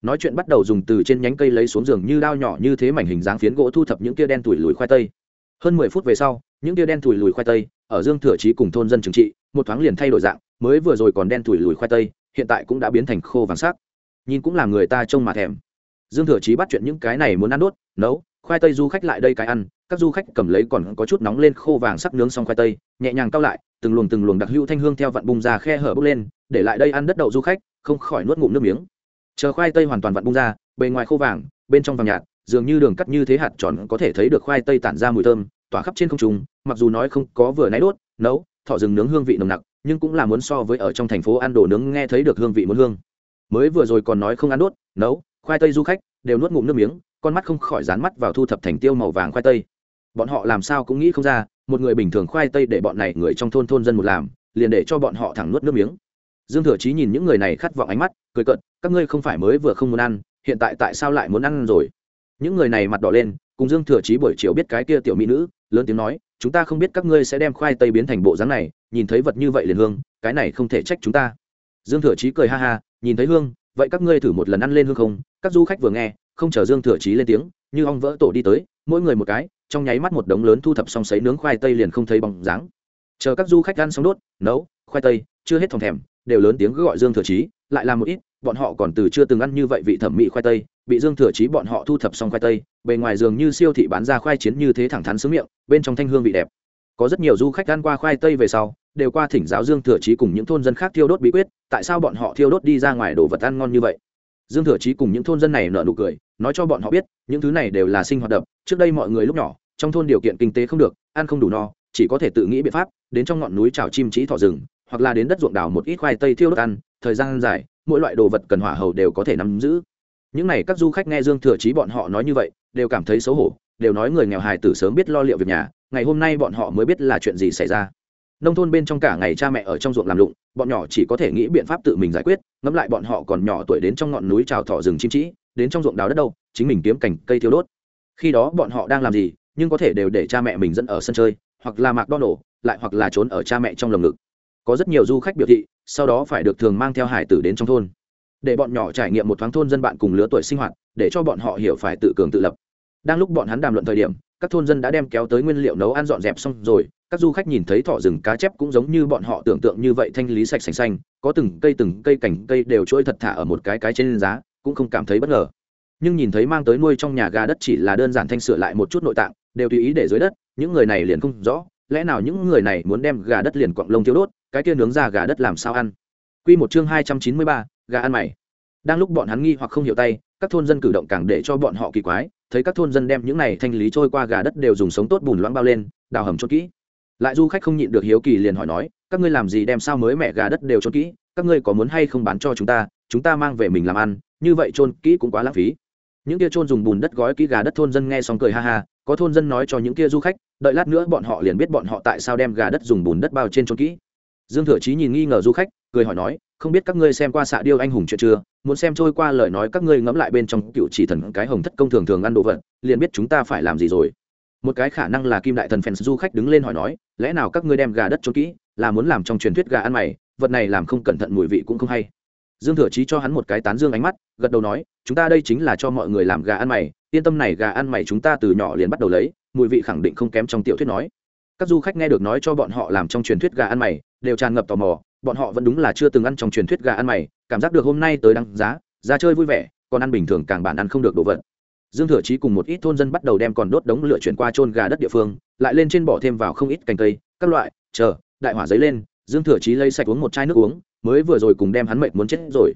Nói chuyện bắt đầu dùng từ trên nhánh cây lấy xuống giường như đao nhỏ như thế mảnh hình dáng phiến gỗ thu thập những tia đen tủi lùi khoai tây. Hơn mười phút về sau, những tia đen tủi lùi khoai tây ở dương thừa chí cùng thôn dân trừng trị, một thoáng liền thay đổi dạng, mới vừa rồi còn đen tủi lùi khoai tây, hiện tại cũng đã biến thành khô vàng sắc. Nhìn cũng làm người ta trông mà thèm dương thừa chí bắt chuyện những cái này muốn ăn đốt, nấu, khoai tây du khách lại đây cái ăn, các du khách cầm lấy còn có chút nóng lên khô vàng sắc nướng xong khoai tây, nhẹ nhàng cao lại, từng luồng từng luồng đặc hữu thanh hương theo vặn bung ra khe hở bốc lên, để lại đây ăn đất đậu du khách, không khỏi nuốt ngụm nước miếng. Chờ khoai tây hoàn toàn vặn bung ra, bề ngoài khô vàng, bên trong vàng nhạt, dường như đường cắt như thế hạt tròn có thể thấy được khoai tây tản ra mùi thơm, tỏa khắp trên không trung, mặc dù nói không có vừa náy đốt, nấu, thọ rừng nướng hương vị nồng nặc, nhưng cũng là muốn so với ở trong thành phố ăn đồ nướng nghe thấy được hương vị muốn hương. Mới vừa rồi còn nói không ăn đốt, nấu khoai tây du khách đều nuốt ngụm nước miếng, con mắt không khỏi dán mắt vào thu thập thành tiêu màu vàng khoai tây. Bọn họ làm sao cũng nghĩ không ra, một người bình thường khoai tây để bọn này người trong thôn thôn dân một làm, liền để cho bọn họ thẳng nuốt nước miếng. Dương thừa chí nhìn những người này khát vọng ánh mắt, cười cợt, các ngươi không phải mới vừa không muốn ăn, hiện tại tại sao lại muốn ăn rồi? Những người này mặt đỏ lên, cùng dương thừa chí buổi chiều biết cái kia tiểu mỹ nữ, lớn tiếng nói, chúng ta không biết các ngươi sẽ đem khoai tây biến thành bộ dáng này, nhìn thấy vật như vậy liền hương, cái này không thể trách chúng ta. Dương thừa chí cười ha ha, nhìn thấy hương, vậy các ngươi thử một lần ăn lên hương không? Các du khách vừa nghe, không chờ dương thừa chí lên tiếng, như ong vỡ tổ đi tới, mỗi người một cái, trong nháy mắt một đống lớn thu thập xong sấy nướng khoai tây liền không thấy bóng dáng. Chờ các du khách ăn xong đốt, nấu, khoai tây, chưa hết thòng thèm, đều lớn tiếng gọi dương thừa chí, lại làm một ít, bọn họ còn từ chưa từng ăn như vậy vị thẩm mỹ khoai tây, bị dương thừa chí bọn họ thu thập xong khoai tây, bề ngoài giường như siêu thị bán ra khoai chiến như thế thẳng thắn sướng miệng, bên trong thanh hương vị đẹp. Có rất nhiều du khách ăn qua khoai tây về sau, đều qua thỉnh giáo dương thừa chí cùng những thôn dân khác thiêu đốt bí quyết, tại sao bọn họ thiêu đốt đi ra ngoài đồ vật ăn ngon như vậy? Dương thừa chí cùng những thôn dân này nợ nụ cười, nói cho bọn họ biết, những thứ này đều là sinh hoạt đập, trước đây mọi người lúc nhỏ, trong thôn điều kiện kinh tế không được, ăn không đủ no, chỉ có thể tự nghĩ biện pháp, đến trong ngọn núi trào chim trí thỏ rừng, hoặc là đến đất ruộng đào một ít khoai tây thiêu đốt ăn, thời gian dài, mỗi loại đồ vật cần hỏa hầu đều có thể nắm giữ. Những n à y các du khách nghe dương thừa chí bọn họ nói như vậy, đều cảm thấy xấu hổ, đều nói người nghèo hài tử sớm biết lo liệu việc nhà, ngày hôm nay bọn họ mới biết là chuyện gì xảy ra nông thôn bên trong cả ngày cha mẹ ở trong ruộng làm lụng, bọn nhỏ chỉ có thể nghĩ biện pháp tự mình giải quyết, ngẫm lại bọn họ còn nhỏ tuổi đến trong ngọn núi trào thỏ rừng chim trĩ đến trong ruộng đào đất đâu, chính mình kiếm cành, cây thiếu đốt. Khi đó bọn họ đang làm gì, nhưng có thể đều để cha mẹ mình dẫn ở sân chơi, hoặc là mạc đo nổ, lại hoặc là trốn ở cha mẹ trong lồng ngực. Có rất nhiều du khách biểu thị, sau đó phải được thường mang theo hải tử đến trong thôn. Để bọn nhỏ trải nghiệm một thoáng thôn dân bạn cùng lứa tuổi sinh hoạt, để cho bọn họ hiểu phải tự cường tự lập. Đang lúc bọn hắn đàm luận thời điểm các thôn dân đã đem kéo tới nguyên liệu nấu ăn dọn dẹp xong rồi các du khách nhìn thấy thỏ rừng cá chép cũng giống như bọn họ tưởng tượng như vậy thanh lý sạch sành xanh có từng cây từng cây cành cây đều trôi thật thả ở một cái cái trên giá cũng không cảm thấy bất ngờ nhưng nhìn thấy mang tới nuôi trong nhà gà đất chỉ là đơn giản thanh sửa lại một chút nội tạng đều tùy ý để dưới đất những người này liền không rõ lẽ nào những người này muốn đem gà đất liền quặng lông thiếu đốt cái kia nướng ra gà đất làm sao ăn Quy một chương hai trăm chín mươi ba, gà ăn mày. Đang lúc bọn hắn nghi hoặc không hiểu tay, các thôn dân cử động càng để cho bọn họ kỳ quái, thấy các thôn dân đem những này thanh lý trôi qua gà đất đều dùng sống tốt bùn loãng bao lên, đào hầm cho kỹ. Lại du khách không nhịn được hiếu kỳ liền hỏi nói, các ngươi làm gì đem sao mới mẹ gà đất đều cho kỹ, các ngươi có muốn hay không bán cho chúng ta, chúng ta mang về mình làm ăn, như vậy chôn kỹ cũng quá lãng phí. những kia trôn dùng bùn đất gói kỹ gà đất thôn dân nghe xong cười ha ha có thôn dân nói cho những kia du khách đợi lát nữa bọn họ liền biết bọn họ tại sao đem gà đất dùng bùn đất bao trên trôn kỹ dương thừa chí nhìn nghi ngờ du khách cười hỏi nói không biết các ngươi xem qua xạ điêu anh hùng chuyện chưa? Muốn xem trôi qua lời nói các ngươi ngẫm lại bên trong cựu chỉ thần cái hồng thất công thường thường ăn đồ vật, liền biết chúng ta phải làm gì rồi. Một cái khả năng là kim đại thần phèn du khách đứng lên hỏi nói, lẽ nào các ngươi đem gà đất trốn kỹ, là muốn làm trong truyền thuyết gà ăn mày, vật này làm không cẩn thận mùi vị cũng không hay. Dương thừa chí cho hắn một cái tán dương ánh mắt, gật đầu nói, chúng ta đây chính là cho mọi người làm gà ăn mày, yên tâm này gà ăn mày chúng ta từ nhỏ liền bắt đầu lấy, mùi vị khẳng định không kém trong tiểu thuyết nói. Các du khách nghe được nói cho bọn họ làm trong truyền thuyết gà ăn mày, đều tràn ngập tò mò bọn họ vẫn đúng là chưa từng ăn trong truyền thuyết gà ăn mày, cảm giác được hôm nay tới đăng giá, ra chơi vui vẻ, còn ăn bình thường càng bản ăn không được đồ vật. Dương thừa chí cùng một ít thôn dân bắt đầu đem còn đốt đống lửa chuyển qua trôn gà đất địa phương, lại lên trên bỏ thêm vào không ít cành cây, các loại, chờ, đại hỏa giấy lên, dương thừa chí lấy sạch uống một chai nước uống, mới vừa rồi cùng đem hắn mệt muốn chết rồi.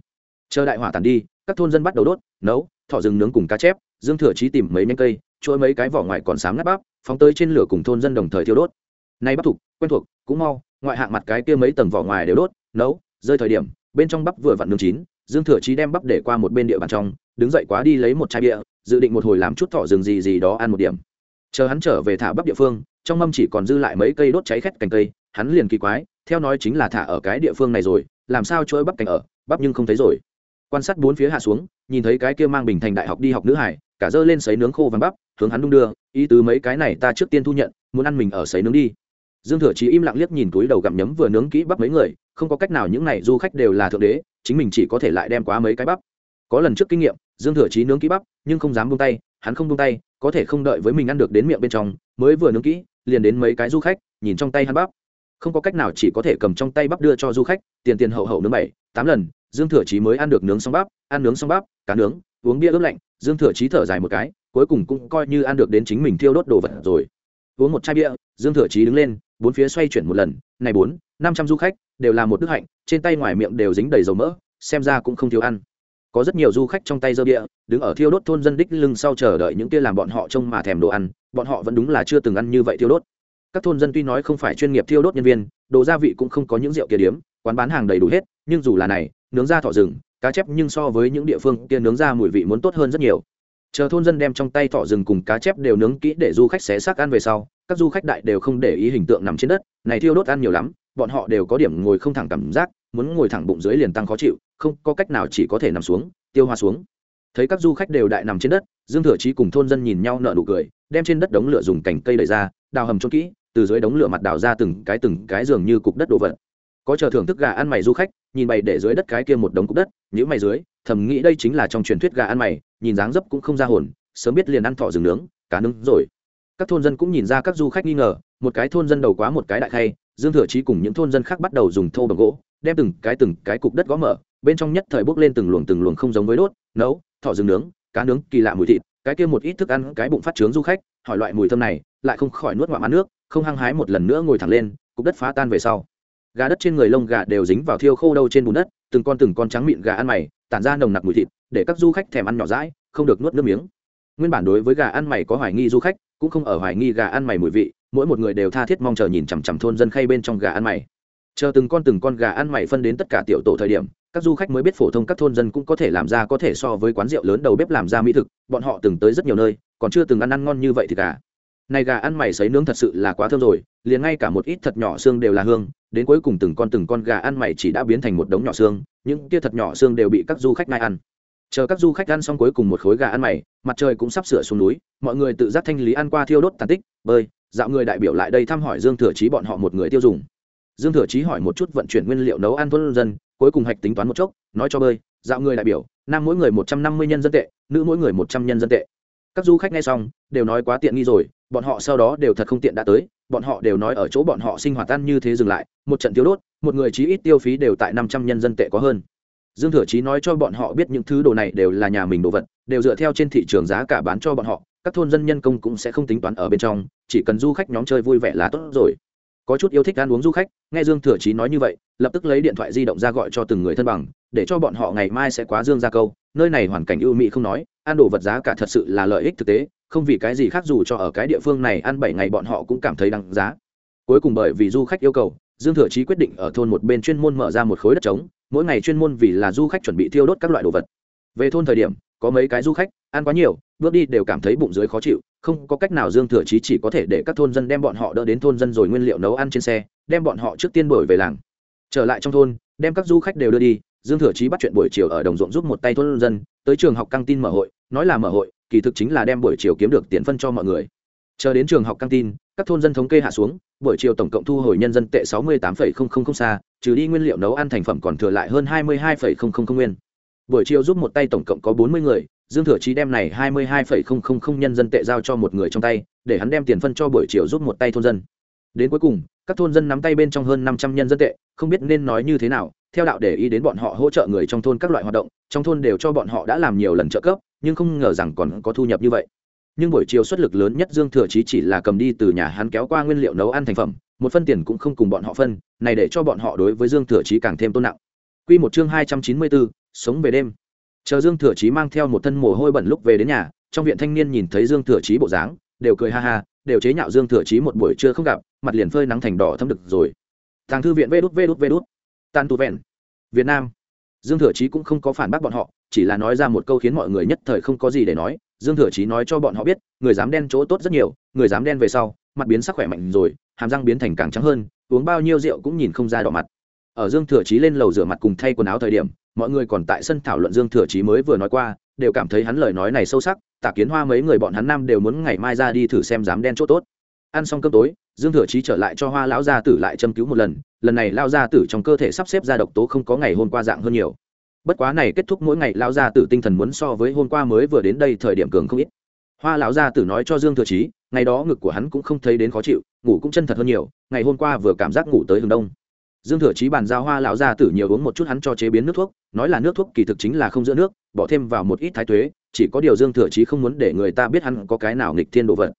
Chờ đại hỏa tàn đi, các thôn dân bắt đầu đốt, nấu, thỏ rừng nướng cùng cá chép, dương thừa chí tìm mấy nhanh cây trôi mấy cái vỏ ngoài còn sáng ngắt bắp, phóng tới trên lửa cùng thôn dân đồng thời thiêu đốt. Nay bắt thục quen thuộc, cũng mau ngoại hạng mặt cái kia mấy tầng vỏ ngoài đều đốt, nấu, rơi thời điểm, bên trong bắp vừa vặn nướng chín, dương thừa chí đem bắp để qua một bên địa bàn trong, đứng dậy quá đi lấy một chai bia, dự định một hồi làm chút thỏ rừng gì gì đó ăn một điểm. Chờ hắn trở về thả bắp địa phương, trong mâm chỉ còn dư lại mấy cây đốt cháy khét cành cây, hắn liền kỳ quái, theo nói chính là thả ở cái địa phương này rồi, làm sao chuỗi bắp cành ở, bắp nhưng không thấy rồi. Quan sát bốn phía hạ xuống, nhìn thấy cái kia mang bình thành đại học đi học nữ hải, cả dơ lên sấy nướng khô vàng bắp, hướng hắn đung đưa, ý tứ mấy cái này ta trước tiên thu nhận, muốn ăn mình ở sấy nướng đi dương thừa chí im lặng liếc nhìn túi đầu gặm nhấm vừa nướng kỹ bắp mấy người, không có cách nào những này du khách đều là thượng đế, chính mình chỉ có thể lại đem quá mấy cái bắp. Có lần trước kinh nghiệm, dương thừa chí nướng kỹ bắp, nhưng không dám buông tay, hắn không buông tay, có thể không đợi với mình ăn được đến miệng bên trong, mới vừa nướng kỹ, liền đến mấy cái du khách, nhìn trong tay hắn bắp. Không có cách nào chỉ có thể cầm trong tay bắp đưa cho du khách, tiền tiền hậu hậu nướng bảy, tám lần, dương thừa chí mới ăn được nướng xong bắp, ăn nướng xong bắp cá nướng, uống bia ướp lạnh, dương thừa chí thở dài một cái, cuối cùng cũng coi như ăn được đến chính mình thiêu đốt đồ vật rồi uống một chai bia, dương thừa chí đứng lên, bốn phía xoay chuyển một lần, này bốn, năm trăm du khách, đều là một đức hạnh, trên tay ngoài miệng đều dính đầy dầu mỡ, xem ra cũng không thiếu ăn. Có rất nhiều du khách trong tay dơ bia, đứng ở thiêu đốt thôn dân đích lưng sau chờ đợi những kia làm bọn họ trông mà thèm đồ ăn, bọn họ vẫn đúng là chưa từng ăn như vậy thiêu đốt. Các thôn dân tuy nói không phải chuyên nghiệp thiêu đốt nhân viên, đồ gia vị cũng không có những rượu kia điếm, quán bán hàng đầy đủ hết, nhưng dù là này, nướng ra thỏ rừng, cá chép nhưng so với những địa phương kia nướng ra mùi vị muốn tốt hơn rất nhiều chờ thôn dân đem trong tay thỏ rừng cùng cá chép đều nướng kỹ để du khách xé xác ăn về sau, các du khách đại đều không để ý hình tượng nằm trên đất. Này thiêu đốt ăn nhiều lắm, bọn họ đều có điểm ngồi không thẳng cảm giác, muốn ngồi thẳng bụng dưới liền tăng khó chịu, không có cách nào chỉ có thể nằm xuống, tiêu hoa xuống. Thấy các du khách đều đại nằm trên đất, dương thừa chí cùng thôn dân nhìn nhau nợ nụ cười, đem trên đất đống lửa dùng cành cây đẩy ra, đào hầm trôn kỹ, từ dưới đống lửa mặt đào ra từng cái từng cái giường như cục đất đồ vật. Có chờ thưởng thức gà ăn mày du khách, nhìn bày để dưới đất cái kia một đống cục đất những mày dưới thầm nghĩ đây chính là trong truyền thuyết gà ăn mày, nhìn dáng dấp cũng không ra hồn, sớm biết liền ăn thỏ rừng nướng, cá nướng rồi. Các thôn dân cũng nhìn ra các du khách nghi ngờ, một cái thôn dân đầu quá một cái đại khay, dương thừa chí cùng những thôn dân khác bắt đầu dùng thô bằng gỗ, đem từng cái từng cái cục đất gõ mở, bên trong nhất thời bốc lên từng luồng từng luồng không giống với đốt, nấu thỏ rừng nướng, cá nướng, kỳ lạ mùi thịt, cái kia một ít thức ăn, cái bụng phát trướng du khách, hỏi loại mùi thơm này, lại không khỏi nuốt ngoạm ăn nước, không hăng hái một lần nữa ngồi thẳng lên, cục đất phá tan về sau. Gà đất trên người lông gà đều dính vào thiêu khô đâu trên bùn đất, từng con từng con trắng mịn gà ăn mày tản ra nồng nặc mùi thịt, để các du khách thèm ăn nhỏ rãi, không được nuốt nước miếng nguyên bản đối với gà ăn mày có hoài nghi du khách, cũng không ở hoài nghi gà ăn mày mùi vị, mỗi một người đều tha thiết mong chờ nhìn chằm chằm thôn dân khay bên trong gà ăn mày chờ từng con từng con gà ăn mày phân đến tất cả tiểu tổ thời điểm, các du khách mới biết phổ thông các thôn dân cũng có thể làm ra có thể so với quán rượu lớn đầu bếp làm ra mỹ thực, bọn họ từng tới rất nhiều nơi, còn chưa từng ăn ăn ngon như vậy thì cả này gà ăn mày sấy nướng thật sự là quá thơm rồi, liền ngay cả một ít thật nhỏ xương đều là hương, đến cuối cùng từng con từng con gà ăn mày chỉ đã biến thành một đống nhỏ xương, những kia thật nhỏ xương đều bị các du khách ngay ăn. Chờ các du khách ăn xong cuối cùng một khối gà ăn mày, mặt trời cũng sắp sửa xuống núi, mọi người tự giác thanh lý ăn qua thiêu đốt tàn tích, bơi, dạo người đại biểu lại đây thăm hỏi dương thừa chí bọn họ một người tiêu dùng. Dương thừa chí hỏi một chút vận chuyển nguyên liệu nấu ăn thôn dân, cuối cùng hạch tính toán một chốc, nói cho bơi, dạo người đại biểu, nam mỗi người một trăm năm mươi nhân dân tệ, nữ mỗi người một trăm nhân dân tệ. Các du khách nghe xong, đều nói quá tiện nghi rồi bọn họ sau đó đều thật không tiện đã tới, bọn họ đều nói ở chỗ bọn họ sinh hoạt tan như thế dừng lại, một trận tiêu đốt, một người chí ít tiêu phí đều tại năm trăm nhân dân tệ có hơn. Dương thừa chí nói cho bọn họ biết những thứ đồ này đều là nhà mình đồ vật, đều dựa theo trên thị trường giá cả bán cho bọn họ, các thôn dân nhân công cũng sẽ không tính toán ở bên trong, chỉ cần du khách nhóm chơi vui vẻ là tốt rồi. Có chút yêu thích ăn uống du khách, nghe dương thừa chí nói như vậy, lập tức lấy điện thoại di động ra gọi cho từng người thân bằng, để cho bọn họ ngày mai sẽ quá dương ra câu, nơi này hoàn cảnh ưu mỹ không nói, ăn đồ vật giá cả thật sự là lợi ích thực tế không vì cái gì khác dù cho ở cái địa phương này ăn bảy ngày bọn họ cũng cảm thấy đáng giá. Cuối cùng bởi vì du khách yêu cầu, dương thừa chí quyết định ở thôn một bên chuyên môn mở ra một khối đất trống, mỗi ngày chuyên môn vì là du khách chuẩn bị thiêu đốt các loại đồ vật. Về thôn thời điểm, có mấy cái du khách, ăn quá nhiều, bước đi đều cảm thấy bụng dưới khó chịu, không có cách nào dương thừa chí chỉ có thể để các thôn dân đem bọn họ đỡ đến thôn dân rồi nguyên liệu nấu ăn trên xe, đem bọn họ trước tiên đổi về làng. Trở lại trong thôn, đem các du khách đều đưa đi, dương thừa chí bắt chuyện buổi chiều ở đồng ruộng giúp một tay thôn dân, tới trường học căng tin mở hội, nói là mở hội kỳ thực chính là đem buổi chiều kiếm được tiền phân cho mọi người. Chờ đến trường học căng tin, các thôn dân thống kê hạ xuống, buổi chiều tổng cộng thu hồi nhân dân tệ sáu mươi tám xa, trừ đi nguyên liệu nấu ăn thành phẩm còn thừa lại hơn hai mươi hai nguyên. Buổi chiều giúp một tay tổng cộng có bốn mươi người, dương thừa chí đem này hai mươi hai nhân dân tệ giao cho một người trong tay, để hắn đem tiền phân cho buổi chiều giúp một tay thôn dân. Đến cuối cùng, các thôn dân nắm tay bên trong hơn năm trăm nhân dân tệ, không biết nên nói như thế nào, theo đạo để ý đến bọn họ hỗ trợ người trong thôn các loại hoạt động, trong thôn đều cho bọn họ đã làm nhiều lần trợ cấp nhưng không ngờ rằng còn có thu nhập như vậy. Nhưng buổi chiều xuất lực lớn nhất dương thừa chí chỉ là cầm đi từ nhà hắn kéo qua nguyên liệu nấu ăn thành phẩm, một phân tiền cũng không cùng bọn họ phân, này để cho bọn họ đối với dương thừa chí càng thêm tôn nặng. Quy một chương hai trăm chín mươi bốn sống về đêm. Chờ dương thừa chí mang theo một thân mồ hôi bẩn lúc về đến nhà, trong viện thanh niên nhìn thấy dương thừa chí bộ dáng, đều cười ha ha, đều chế nhạo dương thừa chí một buổi trưa không gặp, mặt liền phơi nắng thành đỏ thâm đực rồi. Tàng thư viện vê đút vê đút vê đút. Tan tu vẹn. Việt nam. Dương thừa chí cũng không có phản bác bọn họ chỉ là nói ra một câu khiến mọi người nhất thời không có gì để nói, dương thừa chí nói cho bọn họ biết, người dám đen chỗ tốt rất nhiều, người dám đen về sau, mặt biến sắc khỏe mạnh rồi, hàm răng biến thành càng trắng hơn, uống bao nhiêu rượu cũng nhìn không ra đỏ mặt. Ở dương thừa chí lên lầu rửa mặt cùng thay quần áo thời điểm, mọi người còn tại sân thảo luận dương thừa chí mới vừa nói qua, đều cảm thấy hắn lời nói này sâu sắc, tạ kiến hoa mấy người bọn hắn nam đều muốn ngày mai ra đi thử xem dám đen chỗ tốt. Ăn xong cơm tối, dương thừa chí trở lại cho hoa lão gia tử lại châm cứu một lần lần này lao gia tử trong cơ thể sắp xếp ra độc tố không có ngày hôm qua dạng hơn nhiều bất quá này kết thúc mỗi ngày lão gia tử tinh thần muốn so với hôm qua mới vừa đến đây thời điểm cường không ít. Hoa lão gia tử nói cho dương thừa chí, ngày đó ngực của hắn cũng không thấy đến khó chịu, ngủ cũng chân thật hơn nhiều, ngày hôm qua vừa cảm giác ngủ tới hướng đông. Dương thừa chí bàn giao hoa lão gia tử nhiều uống một chút hắn cho chế biến nước thuốc, nói là nước thuốc kỳ thực chính là không giữa nước, bỏ thêm vào một ít thái tuế, chỉ có điều dương thừa chí không muốn để người ta biết hắn có cái nào nghịch thiên đồ vật.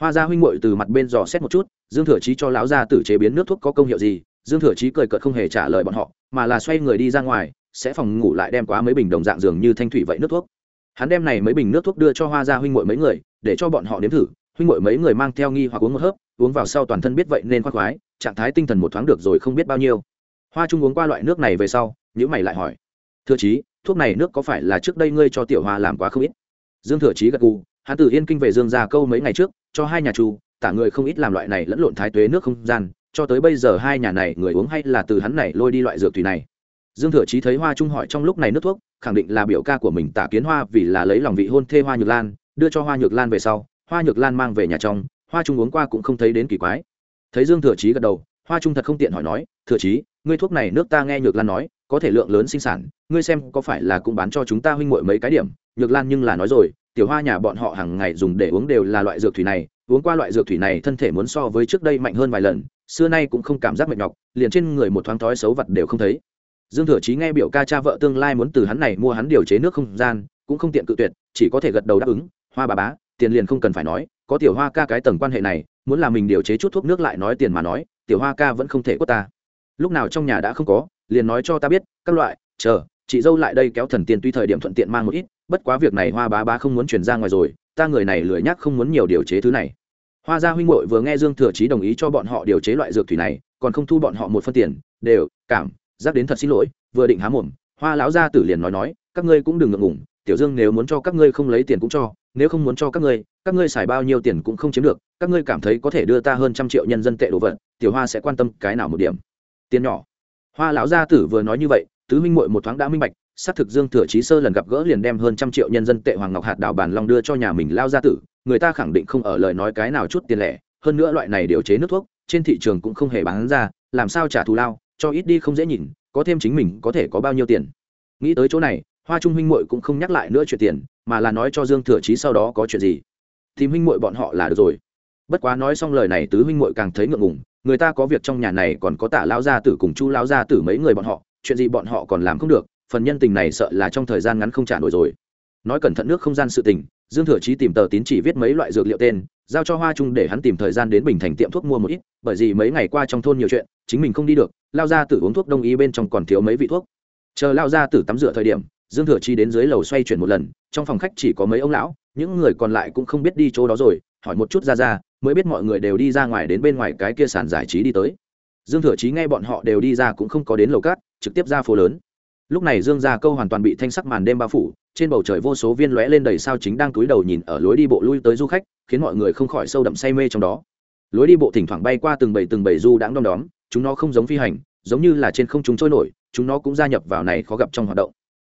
Hoa gia huynh muội từ mặt bên dò xét một chút, dương thừa chí cho lão gia tử chế biến nước thuốc có công hiệu gì, dương thừa chí cười cợt không hề trả lời bọn họ, mà là xoay người đi ra ngoài sẽ phòng ngủ lại đem quá mấy bình đồng dạng dường như thanh thủy vậy nước thuốc. Hắn đem này mấy bình nước thuốc đưa cho hoa gia huynh muội mấy người, để cho bọn họ nếm thử. Huynh muội mấy người mang theo nghi hoặc uống một hớp, uống vào sau toàn thân biết vậy nên khoác khoái, trạng thái tinh thần một thoáng được rồi không biết bao nhiêu. Hoa trung uống qua loại nước này về sau nhữ mày lại hỏi thừa chí, thuốc này nước có phải là trước đây ngươi cho tiểu hoa làm quá không ít? Dương thừa chí gật gù, hắn từ yên kinh về dương gia câu mấy ngày trước, cho hai nhà chu tả người không ít làm loại này lẫn lộn thái tuế nước không gian, cho tới bây giờ hai nhà này người uống hay là từ hắn này lôi đi loại dược thủy này dương thừa chí thấy hoa trung hỏi trong lúc này nước thuốc, khẳng định là biểu ca của mình tả kiến hoa vì là lấy lòng vị hôn thê hoa nhược lan, đưa cho hoa nhược lan về sau, hoa nhược lan mang về nhà trong, hoa trung uống qua cũng không thấy đến kỳ quái. Thấy dương thừa chí gật đầu, hoa trung thật không tiện hỏi nói, thừa chí, ngươi thuốc này nước ta nghe nhược lan nói, có thể lượng lớn sinh sản, ngươi xem có phải là cũng bán cho chúng ta huynh muội mấy cái điểm? Nhược lan nhưng là nói rồi, tiểu hoa nhà bọn họ hàng ngày dùng để uống đều là loại dược thủy này, uống qua loại dược thủy này thân thể muốn so với trước đây mạnh hơn vài lần, xưa nay cũng không cảm giác mệt nhọc, liền trên người một thoáng thói xấu vật đều không thấy dương thừa chí nghe biểu ca cha vợ tương lai muốn từ hắn này mua hắn điều chế nước không gian, cũng không tiện cự tuyệt, chỉ có thể gật đầu đáp ứng, hoa bà bá, tiền liền không cần phải nói, có tiểu hoa ca cái tầng quan hệ này, muốn là mình điều chế chút thuốc nước lại nói tiền mà nói, tiểu hoa ca vẫn không thể quất ta. Lúc nào trong nhà đã không có, liền nói cho ta biết, các loại, chờ, chị dâu lại đây kéo thần tiên tuy thời điểm thuận tiện mang một ít, bất quá việc này hoa bá bá không muốn chuyển ra ngoài rồi, ta người này lười nhắc không muốn nhiều điều chế thứ này. Hoa gia huynh hội vừa nghe dương thừa chí đồng ý cho bọn họ điều chế loại dược thủy này, còn không thu bọn họ một phân tiền, đều cảm giác đến thật xin lỗi, vừa định há mồm, hoa lão gia tử liền nói nói, các ngươi cũng đừng ngượng ngủng tiểu dương nếu muốn cho các ngươi không lấy tiền cũng cho, nếu không muốn cho các ngươi các ngươi xài bao nhiêu tiền cũng không chiếm được, các ngươi cảm thấy có thể đưa ta hơn trăm triệu nhân dân tệ đồ vật, tiểu hoa sẽ quan tâm cái nào một điểm. Tiền nhỏ. Hoa lão gia tử vừa nói như vậy, tứ minh muội một thoáng đã minh bạch, xác thực dương thừa chí sơ lần gặp gỡ liền đem hơn trăm triệu nhân dân tệ hoàng ngọc hạt đào bản long đưa cho nhà mình lao gia tử, người ta khẳng định không ở lời nói cái nào chút tiền lẻ, hơn nữa loại này điều chế nước thuốc, trên thị trường cũng không hề bán ra, làm sao trả thù lao? Cho ít đi không dễ nhìn, có thêm chính mình có thể có bao nhiêu tiền. Nghĩ tới chỗ này, hoa trung huynh muội cũng không nhắc lại nữa chuyện tiền, mà là nói cho dương thừa chí sau đó có chuyện gì. Thì huynh muội bọn họ là được rồi. Bất quá nói xong lời này tứ huynh muội càng thấy ngượng ngùng, người ta có việc trong nhà này còn có tả lao gia tử cùng chu lao gia tử mấy người bọn họ, chuyện gì bọn họ còn làm không được, phần nhân tình này sợ là trong thời gian ngắn không trả nổi rồi. Nói cẩn thận nước không gian sự tình, dương thừa chí tìm tờ tín chỉ viết mấy loại dược liệu tên giao cho hoa trung để hắn tìm thời gian đến bình thành tiệm thuốc mua một ít, bởi vì mấy ngày qua trong thôn nhiều chuyện, chính mình không đi được, lao ra tử uống thuốc đông y bên trong còn thiếu mấy vị thuốc. Chờ lao ra tử tắm rửa thời điểm, dương thừa chi đến dưới lầu xoay chuyển một lần, trong phòng khách chỉ có mấy ông lão, những người còn lại cũng không biết đi chỗ đó rồi, hỏi một chút ra ra, mới biết mọi người đều đi ra ngoài đến bên ngoài cái kia sàn giải trí đi tới. Dương thừa chí nghe bọn họ đều đi ra cũng không có đến lầu cát, trực tiếp ra phố lớn. Lúc này dương gia câu hoàn toàn bị thanh sắc màn đêm bao phủ trên bầu trời vô số viên lóe lên đầy sao chính đang túi đầu nhìn ở lối đi bộ lui tới du khách, khiến mọi người không khỏi sâu đậm say mê trong đó. Lối đi bộ thỉnh thoảng bay qua từng bầy từng bầy du đãng đom đóm, chúng nó không giống phi hành, giống như là trên không chúng trôi nổi, chúng nó cũng gia nhập vào này khó gặp trong hoạt động.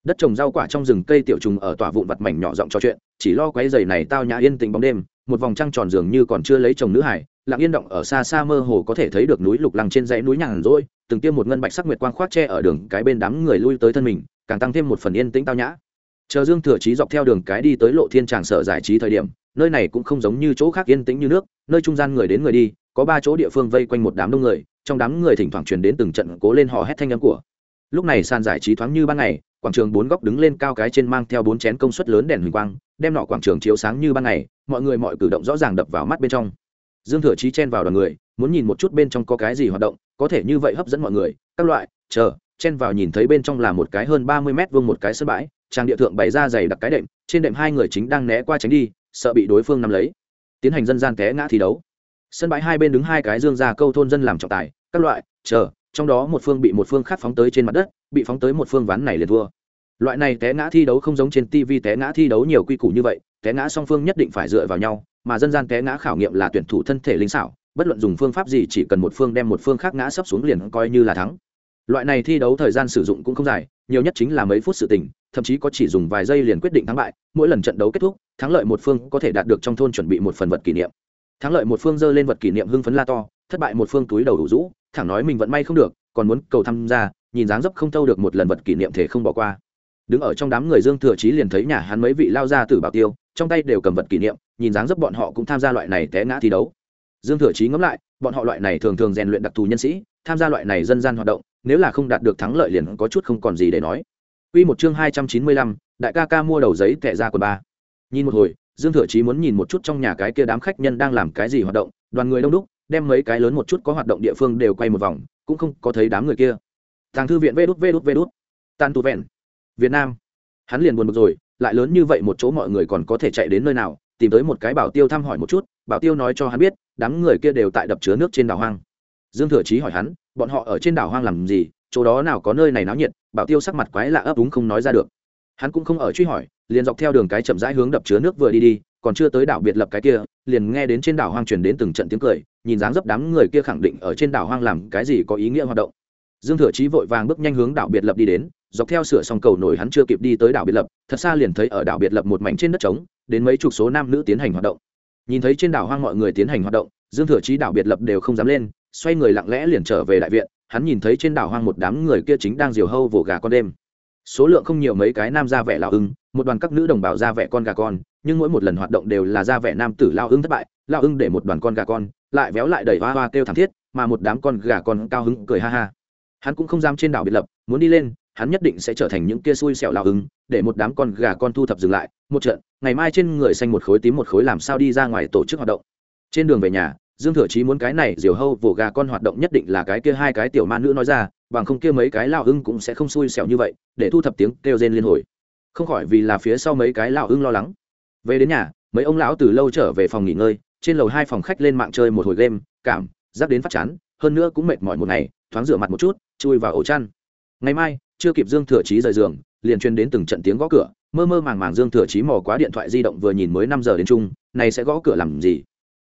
Đất trồng rau quả trong rừng cây tiểu trùng ở tòa vụn vặt mảnh nhỏ giọng trò chuyện, chỉ lo quấy giày này tao nhã yên tĩnh bóng đêm, một vòng trăng tròn dường như còn chưa lấy chồng nữ hải, lặng yên động ở xa xa mơ hồ có thể thấy được núi lục lăng trên dãy núi nhàn rỗi, từng tiêm một ngân bạch sắc nguyệt quang khoác tre ở đường cái bên đám người lui tới thân mình, càng tăng thêm một phần yên tĩnh tao nhã chờ dương thừa chí dọc theo đường cái đi tới lộ thiên tràng sở giải trí thời điểm, nơi này cũng không giống như chỗ khác yên tĩnh như nước, nơi trung gian người đến người đi, có ba chỗ địa phương vây quanh một đám đông người, trong đám người thỉnh thoảng truyền đến từng trận cố lên hò hét thanh âm của. Lúc này sàn giải trí thoáng như ban ngày, quảng trường bốn góc đứng lên cao cái trên mang theo bốn chén công suất lớn đèn huỳnh quang, đem nọ quảng trường chiếu sáng như ban ngày, mọi người mọi cử động rõ ràng đập vào mắt bên trong. Dương thừa chí chen vào đoàn người, muốn nhìn một chút bên trong có cái gì hoạt động, có thể như vậy hấp dẫn mọi người, các loại, chờ, chen vào nhìn thấy bên trong là một cái hơn ba mươi mét vuông một cái sân bãi trang địa thượng bày ra giày đặt cái đệm, trên đệm hai người chính đang né qua tránh đi, sợ bị đối phương nắm lấy. Tiến hành dân gian té ngã thi đấu. Sân bãi hai bên đứng hai cái dương ra câu thôn dân làm trọng tài, các loại, chờ, trong đó một phương bị một phương khác phóng tới trên mặt đất, bị phóng tới một phương ván này liền thua. Loại này té ngã thi đấu không giống trên tv té ngã thi đấu nhiều quy củ như vậy, té ngã song phương nhất định phải dựa vào nhau, mà dân gian té ngã khảo nghiệm là tuyển thủ thân thể linh xảo, bất luận dùng phương pháp gì chỉ cần một phương đem một phương khác ngã sấp xuống liền coi như là thắng. Loại này thi đấu thời gian sử dụng cũng không dài nhiều nhất chính là mấy phút sự tình, thậm chí có chỉ dùng vài giây liền quyết định thắng bại, mỗi lần trận đấu kết thúc, thắng lợi một phương có thể đạt được trong thôn chuẩn bị một phần vật kỷ niệm. Thắng lợi một phương dơ lên vật kỷ niệm hưng phấn la to, thất bại một phương túi đầu đủ rũ, thẳng nói mình vẫn may không được, còn muốn cầu tham gia, nhìn dáng dấp không thâu được một lần vật kỷ niệm thể không bỏ qua. Đứng ở trong đám người dương thừa chí liền thấy nhà hắn mấy vị lao ra từ bảo tiêu, trong tay đều cầm vật kỷ niệm, nhìn dáng dấp bọn họ cũng tham gia loại này té ngã thi đấu. Dương thừa chí ngẫm lại, bọn họ loại này thường thường rèn luyện đặc thù nhân sĩ, tham gia loại này dân gian hoạt động nếu là không đạt được thắng lợi liền có chút không còn gì để nói Quy một chương hai trăm chín mươi lăm, đại ca ca mua đầu giấy tệ ra quần ba. Nhìn một hồi, Dương Thừa Chí muốn nhìn một chút trong nhà cái kia đám khách nhân đang làm cái gì hoạt động, đoàn người đông đúc, đem mấy cái lớn một chút có hoạt động địa phương đều quay một vòng, cũng không có thấy đám người kia. Tàng thư viện Vê đút Vê đút Vê đút. Tàn tù vẹn. Việt Nam. Hắn liền buồn bực rồi, lại lớn như vậy một chỗ mọi người còn có thể chạy đến nơi nào, tìm tới một cái bảo tiêu thăm hỏi một chút, bảo tiêu nói cho hắn biết, đám người kia đều tại đập chứa nước trên đảo hoang. Dương Thừa Chí hỏi hắn, bọn họ ở trên đảo hoang làm gì, chỗ đó nào có nơi này náo nhiệt, bảo tiêu sắc mặt quái lạ ấp úng không nói ra được. Hắn cũng không ở truy hỏi liền dọc theo đường cái chậm rãi hướng đập chứa nước vừa đi đi còn chưa tới đảo biệt lập cái kia liền nghe đến trên đảo hoang truyền đến từng trận tiếng cười nhìn dáng dấp đám người kia khẳng định ở trên đảo hoang làm cái gì có ý nghĩa hoạt động. Dương thừa chí vội vàng bước nhanh hướng đảo biệt lập đi đến dọc theo sửa xong cầu nổi hắn chưa kịp đi tới đảo biệt lập thật xa liền thấy ở đảo biệt lập một mảnh trên đất trống đến mấy chục số nam nữ tiến hành hoạt động. Nhìn thấy trên đảo hoang mọi người tiến hành hoạt động dương thừa chí đảo biệt lập đều không dám lên xoay người lặng lẽ liền trở về đại viện, hắn nhìn thấy trên đảo hoang một đám người kia chính đang diều hâu vồ gà con đêm. Số lượng không nhiều mấy cái nam ra vẻ lao ưng, một đoàn các nữ đồng bào ra vẻ con gà con, nhưng mỗi một lần hoạt động đều là ra vẻ nam tử lao ưng thất bại lao ưng để một đoàn con gà con, lại véo lại đẩy hoa hoa kêu thảm thiết, mà một đám con gà con cao hứng cười ha ha. Hắn cũng không dám trên đảo biệt lập, muốn đi lên, hắn nhất định sẽ trở thành những kia xui xẻo lao ưng, để một đám con gà con thu thập dừng lại, một trận, ngày mai trên người xanh một khối tím một khối làm sao đi ra ngoài tổ chức hoạt động. Trên đường về nhà dương thừa chí muốn cái này diều hâu vồ gà con hoạt động nhất định là cái kia hai cái tiểu ma nữ nói ra, bằng không kia mấy cái lao hưng cũng sẽ không xui xẻo như vậy, để thu thập tiếng kêu rên liên hồi. Không khỏi vì là phía sau mấy cái lao hưng lo lắng. Về đến nhà, mấy ông lão từ lâu trở về phòng nghỉ ngơi, trên lầu hai phòng khách lên mạng chơi một hồi game, cảm giáp đến phát chán, hơn nữa cũng mệt mỏi một ngày, thoáng rửa mặt một chút, chui vào ổ chăn. Ngày mai, chưa kịp dương thừa chí rời giường, liền truyền đến từng trận tiếng gõ cửa, mơ mơ màng màng dương thừa chí mò quá điện thoại di động vừa nhìn mới năm giờ đến chung, này sẽ gõ cửa làm gì?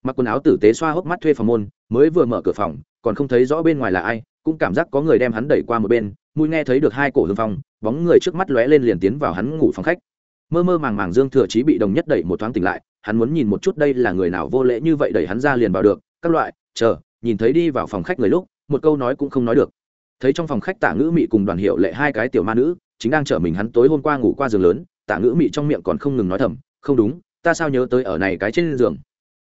Mặc quần áo tử tế xoa hốc mắt thuê phòng môn, mới vừa mở cửa phòng, còn không thấy rõ bên ngoài là ai, cũng cảm giác có người đem hắn đẩy qua một bên mùi nghe thấy được hai cổ hương phong, bóng người trước mắt lóe lên liền tiến vào hắn ngủ phòng khách. Mơ mơ màng màng dương thừa chí bị đồng nhất đẩy một thoáng tỉnh lại, hắn muốn nhìn một chút đây là người nào vô lễ như vậy đẩy hắn ra liền vào được, các loại, chờ, nhìn thấy đi vào phòng khách người lúc, một câu nói cũng không nói được. Thấy trong phòng khách tả ngữ mị cùng đoàn hiệu lệ hai cái tiểu ma nữ, chính đang chở mình hắn tối hôm qua ngủ qua giường lớn, tả ngữ mị trong miệng còn không ngừng nói thầm, không đúng, ta sao nhớ tới ở này cái trên giường?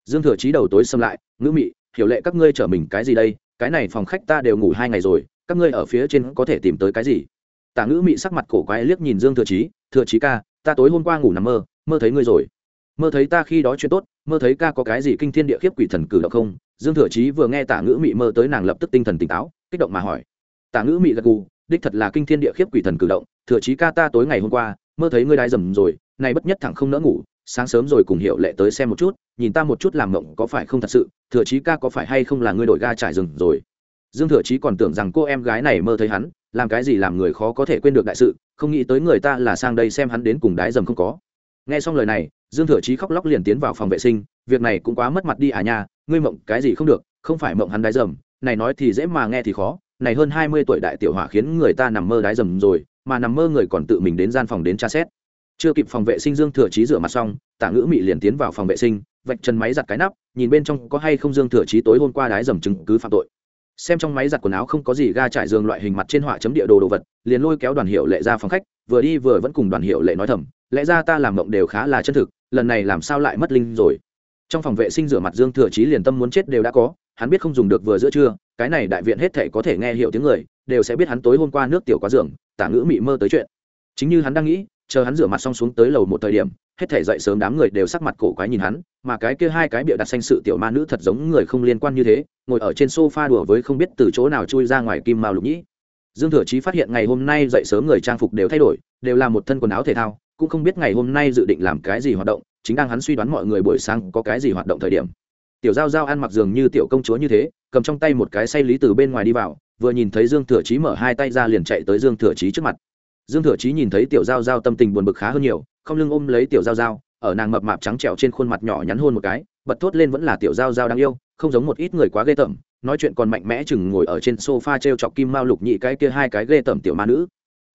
Dương thừa chí đầu tối xâm lại, ngữ mị, hiểu lệ các ngươi chở mình cái gì đây? Cái này phòng khách ta đều ngủ hai ngày rồi, các ngươi ở phía trên có thể tìm tới cái gì? Tả ngữ mị sắc mặt cổ quái liếc nhìn dương thừa chí thừa chí ca, ta tối hôm qua ngủ nằm mơ mơ thấy ngươi rồi. Mơ thấy ta khi đó chuyện tốt, mơ thấy ca có cái gì kinh thiên địa khiếp quỷ thần cử động không? Dương thừa chí vừa nghe tả ngữ mị mơ tới nàng lập tức tinh thần tỉnh táo, kích động mà hỏi. Tả ngữ mị gật gù, đích thật là kinh thiên địa khiếp quỷ thần cử động. Thừa chí ca, ta tối ngày hôm qua mơ thấy ngươi đái dầm rồi, này bất nhất thẳng không nỡ ngủ sáng sớm rồi cùng hiệu lệ tới xem một chút, nhìn ta một chút làm mộng có phải không thật sự, thừa chí ca có phải hay không là ngươi đổi ga trải rừng rồi? Dương thừa chí còn tưởng rằng cô em gái này mơ thấy hắn, làm cái gì làm người khó có thể quên được đại sự, không nghĩ tới người ta là sang đây xem hắn đến cùng đái dầm không có. Nghe xong lời này, dương thừa chí khóc lóc liền tiến vào phòng vệ sinh, việc này cũng quá mất mặt đi à nha, ngươi mộng cái gì không được, không phải mộng hắn đái dầm, này nói thì dễ mà nghe thì khó, này hơn hai mươi tuổi đại tiểu hỏa khiến người ta nằm mơ đái dầm rồi, mà nằm mơ người còn tự mình đến gian phòng đến tra xét chưa kịp phòng vệ sinh dương thừa chí rửa mặt xong, tả ngữ mị liền tiến vào phòng vệ sinh, vạch chân máy giặt cái nắp, nhìn bên trong có hay không dương thừa chí tối hôm qua đái dầm chứng cứ phạm tội. Xem trong máy giặt quần áo không có gì ga trải giường loại hình mặt trên họa chấm địa đồ đồ vật, liền lôi kéo đoàn hiệu lệ ra phòng khách, vừa đi vừa vẫn cùng đoàn hiệu lệ nói thầm, lẽ ra ta làm mộng đều khá là chân thực, lần này làm sao lại mất linh rồi? Trong phòng vệ sinh rửa mặt dương thừa chí liền tâm muốn chết đều đã có, hắn biết không dùng được vừa giữa trưa, cái này đại viện hết thể có thể nghe hiểu tiếng người, đều sẽ biết hắn tối hôm qua nước tiểu quá giường, tả ngữ mị mơ tới chuyện. Chính như hắn đang nghĩ chờ hắn rửa mặt xong xuống tới lầu một thời điểm, hết thể dậy sớm đám người đều sắc mặt cổ quái nhìn hắn, mà cái kia hai cái bịa đặt xanh sự tiểu ma nữ thật giống người không liên quan như thế, ngồi ở trên sofa đùa với không biết từ chỗ nào chui ra ngoài kim mao lục nhĩ. Dương thừa chí phát hiện ngày hôm nay dậy sớm người trang phục đều thay đổi, đều là một thân quần áo thể thao, cũng không biết ngày hôm nay dự định làm cái gì hoạt động, chính đang hắn suy đoán mọi người buổi sáng có cái gì hoạt động thời điểm. Tiểu giao giao ăn mặc dường như tiểu công chúa như thế, cầm trong tay một cái say lý từ bên ngoài đi vào, vừa nhìn thấy dương thừa chí mở hai tay ra liền chạy tới dương thừa chí trước mặt dương thừa chí nhìn thấy tiểu giao giao tâm tình buồn bực khá hơn nhiều, không lưng ôm lấy tiểu giao giao, ở nàng mập mạp trắng trẻo trên khuôn mặt nhỏ nhắn hôn một cái, bật thốt lên vẫn là tiểu giao giao đáng yêu, không giống một ít người quá ghê tởm, nói chuyện còn mạnh mẽ chừng ngồi ở trên sofa t r e o chọc kim mao lục nhị cái kia hai cái ghê tởm tiểu ma nữ.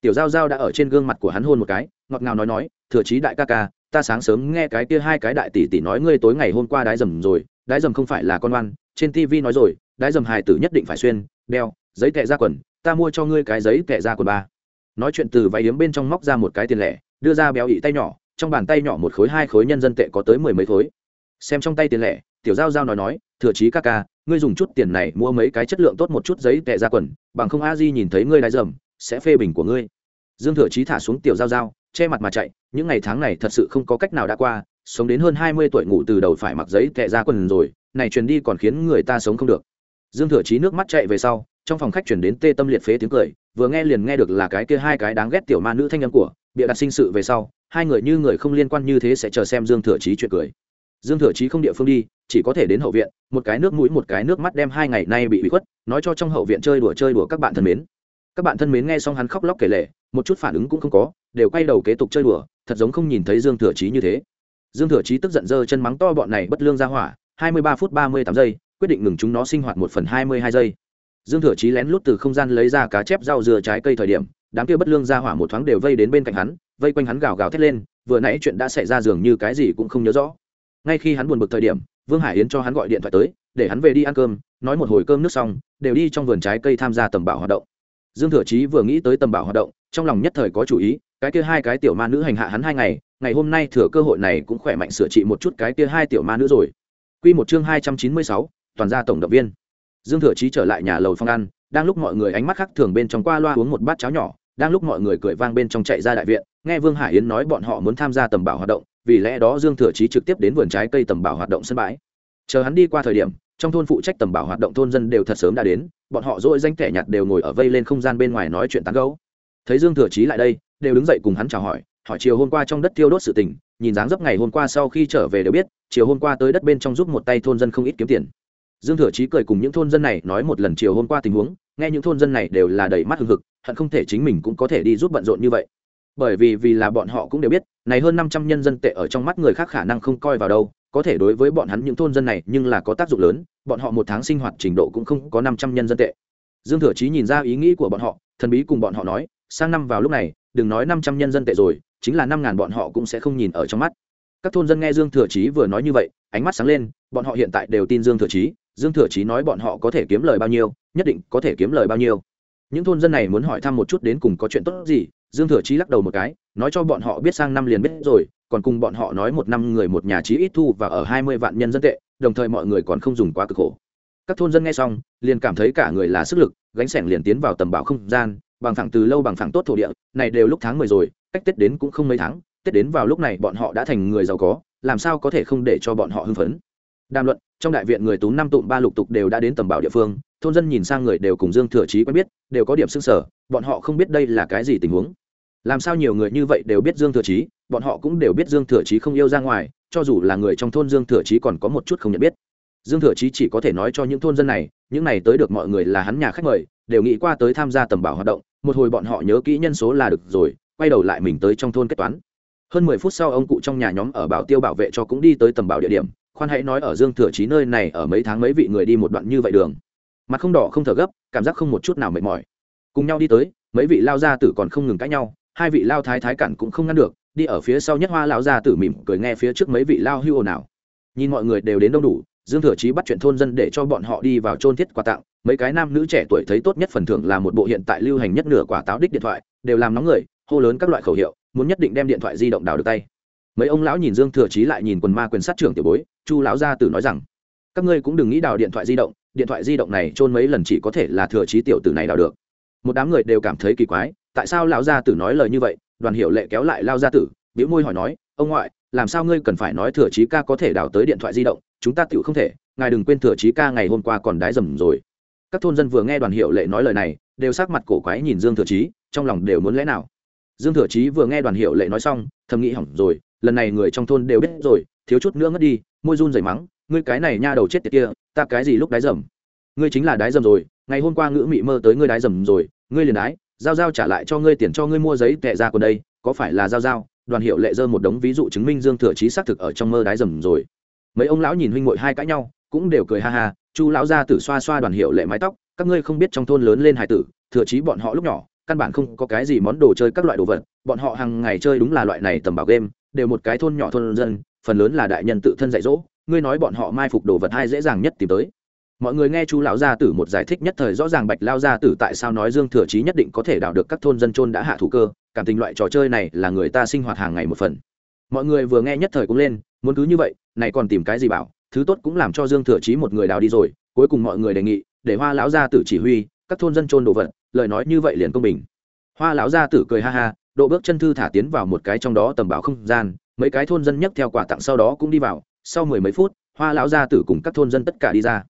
Tiểu giao giao đã ở trên gương mặt của hắn hôn một cái, ngọt ngào nói nói, thừa chí đại ca ca, ta sáng sớm nghe cái kia hai cái đại tỷ tỷ nói ngươi tối ngày hôm qua đái dầm rồi, đái dầm không phải là con oan, trên tv nói rồi, đái dầm hài tử nhất định phải xuyên, đeo, giấy tệ ra quần, ta mua cho ngươi cái giấy tệ ra quần ba nói chuyện từ váy yếm bên trong móc ra một cái tiền lẻ, đưa ra béo ị tay nhỏ, trong bàn tay nhỏ một khối, hai khối nhân dân tệ có tới mười mấy khối. Xem trong tay tiền lẻ, tiểu giao giao nói nói, thừa chí ca ca, ngươi dùng chút tiền này mua mấy cái chất lượng tốt một chút giấy tệ ra quần, bằng không a di nhìn thấy ngươi đai dầm, sẽ phê bình của ngươi. Dương thừa chí thả xuống tiểu giao giao, che mặt mà chạy, những ngày tháng này thật sự không có cách nào đã qua, sống đến hơn hai mươi tuổi ngủ từ đầu phải mặc giấy tệ ra quần rồi, này truyền đi còn khiến người ta sống không được. Dương thừa chí nước mắt chạy về sau, trong phòng khách chuyển đến tê tâm liệt phế tiếng cười vừa nghe liền nghe được là cái kia hai cái đáng ghét tiểu ma nữ thanh âm của, bịa đặt sinh sự về sau, hai người như người không liên quan như thế sẽ chờ xem dương thừa chí chuyện cười. Dương thừa chí không địa phương đi, chỉ có thể đến hậu viện, một cái nước mũi một cái nước mắt đem hai ngày nay bị bị khuất, nói cho trong hậu viện chơi đùa chơi đùa các bạn thân mến. Các bạn thân mến nghe xong hắn khóc lóc kể lể, một chút phản ứng cũng không có, đều quay đầu kế tục chơi đùa, thật giống không nhìn thấy dương thừa chí như thế. Dương thừa chí tức giận dơ chân mắng to bọn này bất lương ra hỏa, hai mươi ba phút ba mươi tám giây, quyết định ngừng chúng nó sinh hoạt một phần hai mươi hai giây dương thừa chí lén lút từ không gian lấy ra cá chép rau dừa trái cây thời điểm đám kia bất lương ra hỏa một thoáng đều vây đến bên cạnh hắn vây quanh hắn gào gào thét lên vừa nãy chuyện đã xảy ra dường như cái gì cũng không nhớ rõ. Ngay khi hắn buồn bực thời điểm vương hải yến cho hắn gọi điện thoại tới để hắn về đi ăn cơm nói một hồi cơm nước xong đều đi trong vườn trái cây tham gia tầm bảo hoạt động. Dương thừa chí vừa nghĩ tới tầm bảo hoạt động trong lòng nhất thời có chủ ý cái kia hai cái tiểu ma nữ hành hạ hắn hai ngày ngày hôm nay thừa cơ hội này cũng khỏe mạnh sửa trị một chút cái kia hai tiểu ma nữ rồi. Quy một chương hai trăm chín mươi sáu, toàn gia tổng động viên dương thừa chí trở lại nhà lầu phong ăn đang lúc mọi người ánh mắt khác thường bên trong qua loa uống một bát cháo nhỏ, đang lúc mọi người cười vang bên trong chạy ra đại viện, nghe vương hải yến nói bọn họ muốn tham gia tầm bảo hoạt động, vì lẽ đó dương thừa chí trực tiếp đến vườn trái cây tầm bảo hoạt động sân bãi. Chờ hắn đi qua thời điểm, trong thôn phụ trách tầm bảo hoạt động thôn dân đều thật sớm đã đến, bọn họ dỗi danh thẻ nhặt đều ngồi ở vây lên không gian bên ngoài nói chuyện tán gấu thấy dương thừa chí lại đây, đều đứng dậy cùng hắn chào hỏi hỏi chiều hôm qua trong đất tiêu đốt sự tình, nhìn dáng dấp ngày hôm qua sau khi trở về đều biết, chiều hôm qua tới đất bên trong giúp một tay thôn dân không ít kiếm tiền dương thừa chí cười cùng những thôn dân này nói một lần chiều hôm qua tình huống, nghe những thôn dân này đều là đầy mắt hưng hực, hận không thể chính mình cũng có thể đi giúp bận rộn như vậy. Bởi vì vì là bọn họ cũng đều biết, này hơn năm trăm nhân dân tệ ở trong mắt người khác khả năng không coi vào đâu, có thể đối với bọn hắn những thôn dân này nhưng là có tác dụng lớn, bọn họ một tháng sinh hoạt trình độ cũng không có năm trăm nhân dân tệ. Dương thừa chí nhìn ra ý nghĩ của bọn họ, thần bí cùng bọn họ nói, sang năm vào lúc này, đừng nói năm trăm nhân dân tệ rồi, chính là năm ngàn bọn họ cũng sẽ không nhìn ở trong mắt. Các thôn dân nghe dương thừa chí vừa nói như vậy, ánh mắt sáng lên, bọn họ hiện tại đều tin dương thừa chí dương thừa chí nói bọn họ có thể kiếm lời bao nhiêu, nhất định có thể kiếm lời bao nhiêu. Những thôn dân này muốn hỏi thăm một chút đến cùng có chuyện tốt gì, dương thừa chí lắc đầu một cái, nói cho bọn họ biết sang năm liền biết rồi, còn cùng bọn họ nói một năm người một nhà chí ít thu và ở hai mươi vạn nhân dân tệ, đồng thời mọi người còn không dùng quá cực khổ. Các thôn dân nghe xong, liền cảm thấy cả người là sức lực, gánh sẻng liền tiến vào tầm bảo không gian, bằng thẳng từ lâu bằng thẳng tốt thổ địa, này đều lúc tháng mười rồi, cách tết đến cũng không mấy tháng, tết đến vào lúc này bọn họ đã thành người giàu có, làm sao có thể không để cho bọn họ hưng phấn? Đàm luận, trong đại viện người tú năm tụm ba lục tục đều đã đến tầm bảo địa phương, thôn dân nhìn sang người đều cùng dương thừa chí quen biết, đều có điểm xưng sở bọn họ không biết đây là cái gì tình huống. Làm sao nhiều người như vậy đều biết dương thừa chí, bọn họ cũng đều biết dương thừa chí không yêu ra ngoài, cho dù là người trong thôn dương thừa chí còn có một chút không nhận biết. Dương thừa chí chỉ có thể nói cho những thôn dân này, những này tới được mọi người là hắn nhà khách mời, đều nghĩ qua tới tham gia tầm bảo hoạt động, một hồi bọn họ nhớ kỹ nhân số là được rồi, quay đầu lại mình tới trong thôn kết toán. Hơn mười phút sau, ông cụ trong nhà nhóm ở bảo tiêu bảo vệ cho cũng đi tới tầm bảo địa điểm khoan hãy nói ở dương thừa chí nơi này ở mấy tháng mấy vị người đi một đoạn như vậy đường. Mặt không đỏ không thở gấp, cảm giác không một chút nào mệt mỏi. Cùng nhau đi tới, mấy vị lao gia tử còn không ngừng cãi nhau, hai vị lao thái thái cản cũng không ngăn được, đi ở phía sau nhất hoa lao gia tử mỉm cười nghe phía trước mấy vị lao hưu ồn ào. Nhìn mọi người đều đến đông đủ, dương thừa chí bắt chuyện thôn dân để cho bọn họ đi vào trôn thiết quà tặng, mấy cái nam nữ trẻ tuổi thấy tốt nhất phần thưởng là một bộ hiện tại lưu hành nhất nửa quả táo đích điện thoại, đều làm nóng người, hô lớn các loại khẩu hiệu, muốn nhất định đem điện thoại di động đào được tay mấy ông lão nhìn dương thừa chí lại nhìn quần ma quyền sát trưởng tiểu bối, chu lão gia tử nói rằng, các ngươi cũng đừng nghĩ đào điện thoại di động, điện thoại di động này trôn mấy lần chỉ có thể là thừa chí tiểu tử này đào được. Một đám người đều cảm thấy kỳ quái, tại sao lão gia tử nói lời như vậy? Đoàn hiệu lệ kéo lại lao gia tử biểu môi hỏi nói, ông ngoại, làm sao ngươi cần phải nói thừa chí ca có thể đào tới điện thoại di động? Chúng ta tựu không thể, ngài đừng quên thừa chí ca ngày hôm qua còn đái dầm rồi. Các thôn dân vừa nghe đoàn hiệu lệ nói lời này, đều sắc mặt cổ quái nhìn dương thừa chí, trong lòng đều muốn lẽ nào. Dương thừa chí vừa nghe đoàn hiệu lệ nói xong, thầm nghĩ hỏng rồi lần này người trong thôn đều biết rồi, thiếu chút nữa ngất đi, môi run rẩy mắng, ngươi cái này nha đầu chết tiệt kia, ta cái gì lúc đái dầm? Ngươi chính là đái dầm rồi, ngày hôm qua ngữ mị mơ tới ngươi đái dầm rồi, ngươi liền đái, giao giao trả lại cho ngươi tiền cho ngươi mua giấy tệ ra còn đây, có phải là giao giao? Đoàn hiệu lệ dơ một đống ví dụ chứng minh dương thừa chí xác thực ở trong mơ đái dầm rồi. Mấy ông lão nhìn huynh ngội hai cãi nhau, cũng đều cười ha ha, chu lão ra tử xoa xoa đoàn hiệu lệ mái tóc, các ngươi không biết trong thôn lớn lên hải tử, thừa chí bọn họ lúc nhỏ, căn bản không có cái gì món đồ chơi các loại đồ vật, bọn họ hàng ngày chơi đúng là loại này tầm bảo game đều một cái thôn nhỏ thôn dân, phần lớn là đại nhân tự thân dạy dỗ, ngươi nói bọn họ mai phục đồ vật hay dễ dàng nhất tìm tới. Mọi người nghe chú lão gia tử một giải thích nhất thời rõ ràng bạch lao gia tử tại sao nói dương thừa chí nhất định có thể đào được các thôn dân trôn đã hạ thủ cơ, cảm tình loại trò chơi này là người ta sinh hoạt hàng ngày một phần. Mọi người vừa nghe nhất thời cũng lên, muốn cứ như vậy, này còn tìm cái gì bảo, thứ tốt cũng làm cho dương thừa chí một người đào đi rồi, cuối cùng mọi người đề nghị, để hoa lão gia tử chỉ huy, các thôn dân trôn đồ vật, lời nói như vậy liền công bình. Hoa lão gia tử cười ha ha độ bước chân thư thả tiến vào một cái trong đó tầm bảo không gian, mấy cái thôn dân nhấc theo quả tặng sau đó cũng đi vào, sau mười mấy phút, hoa lão gia tử cùng các thôn dân tất cả đi ra.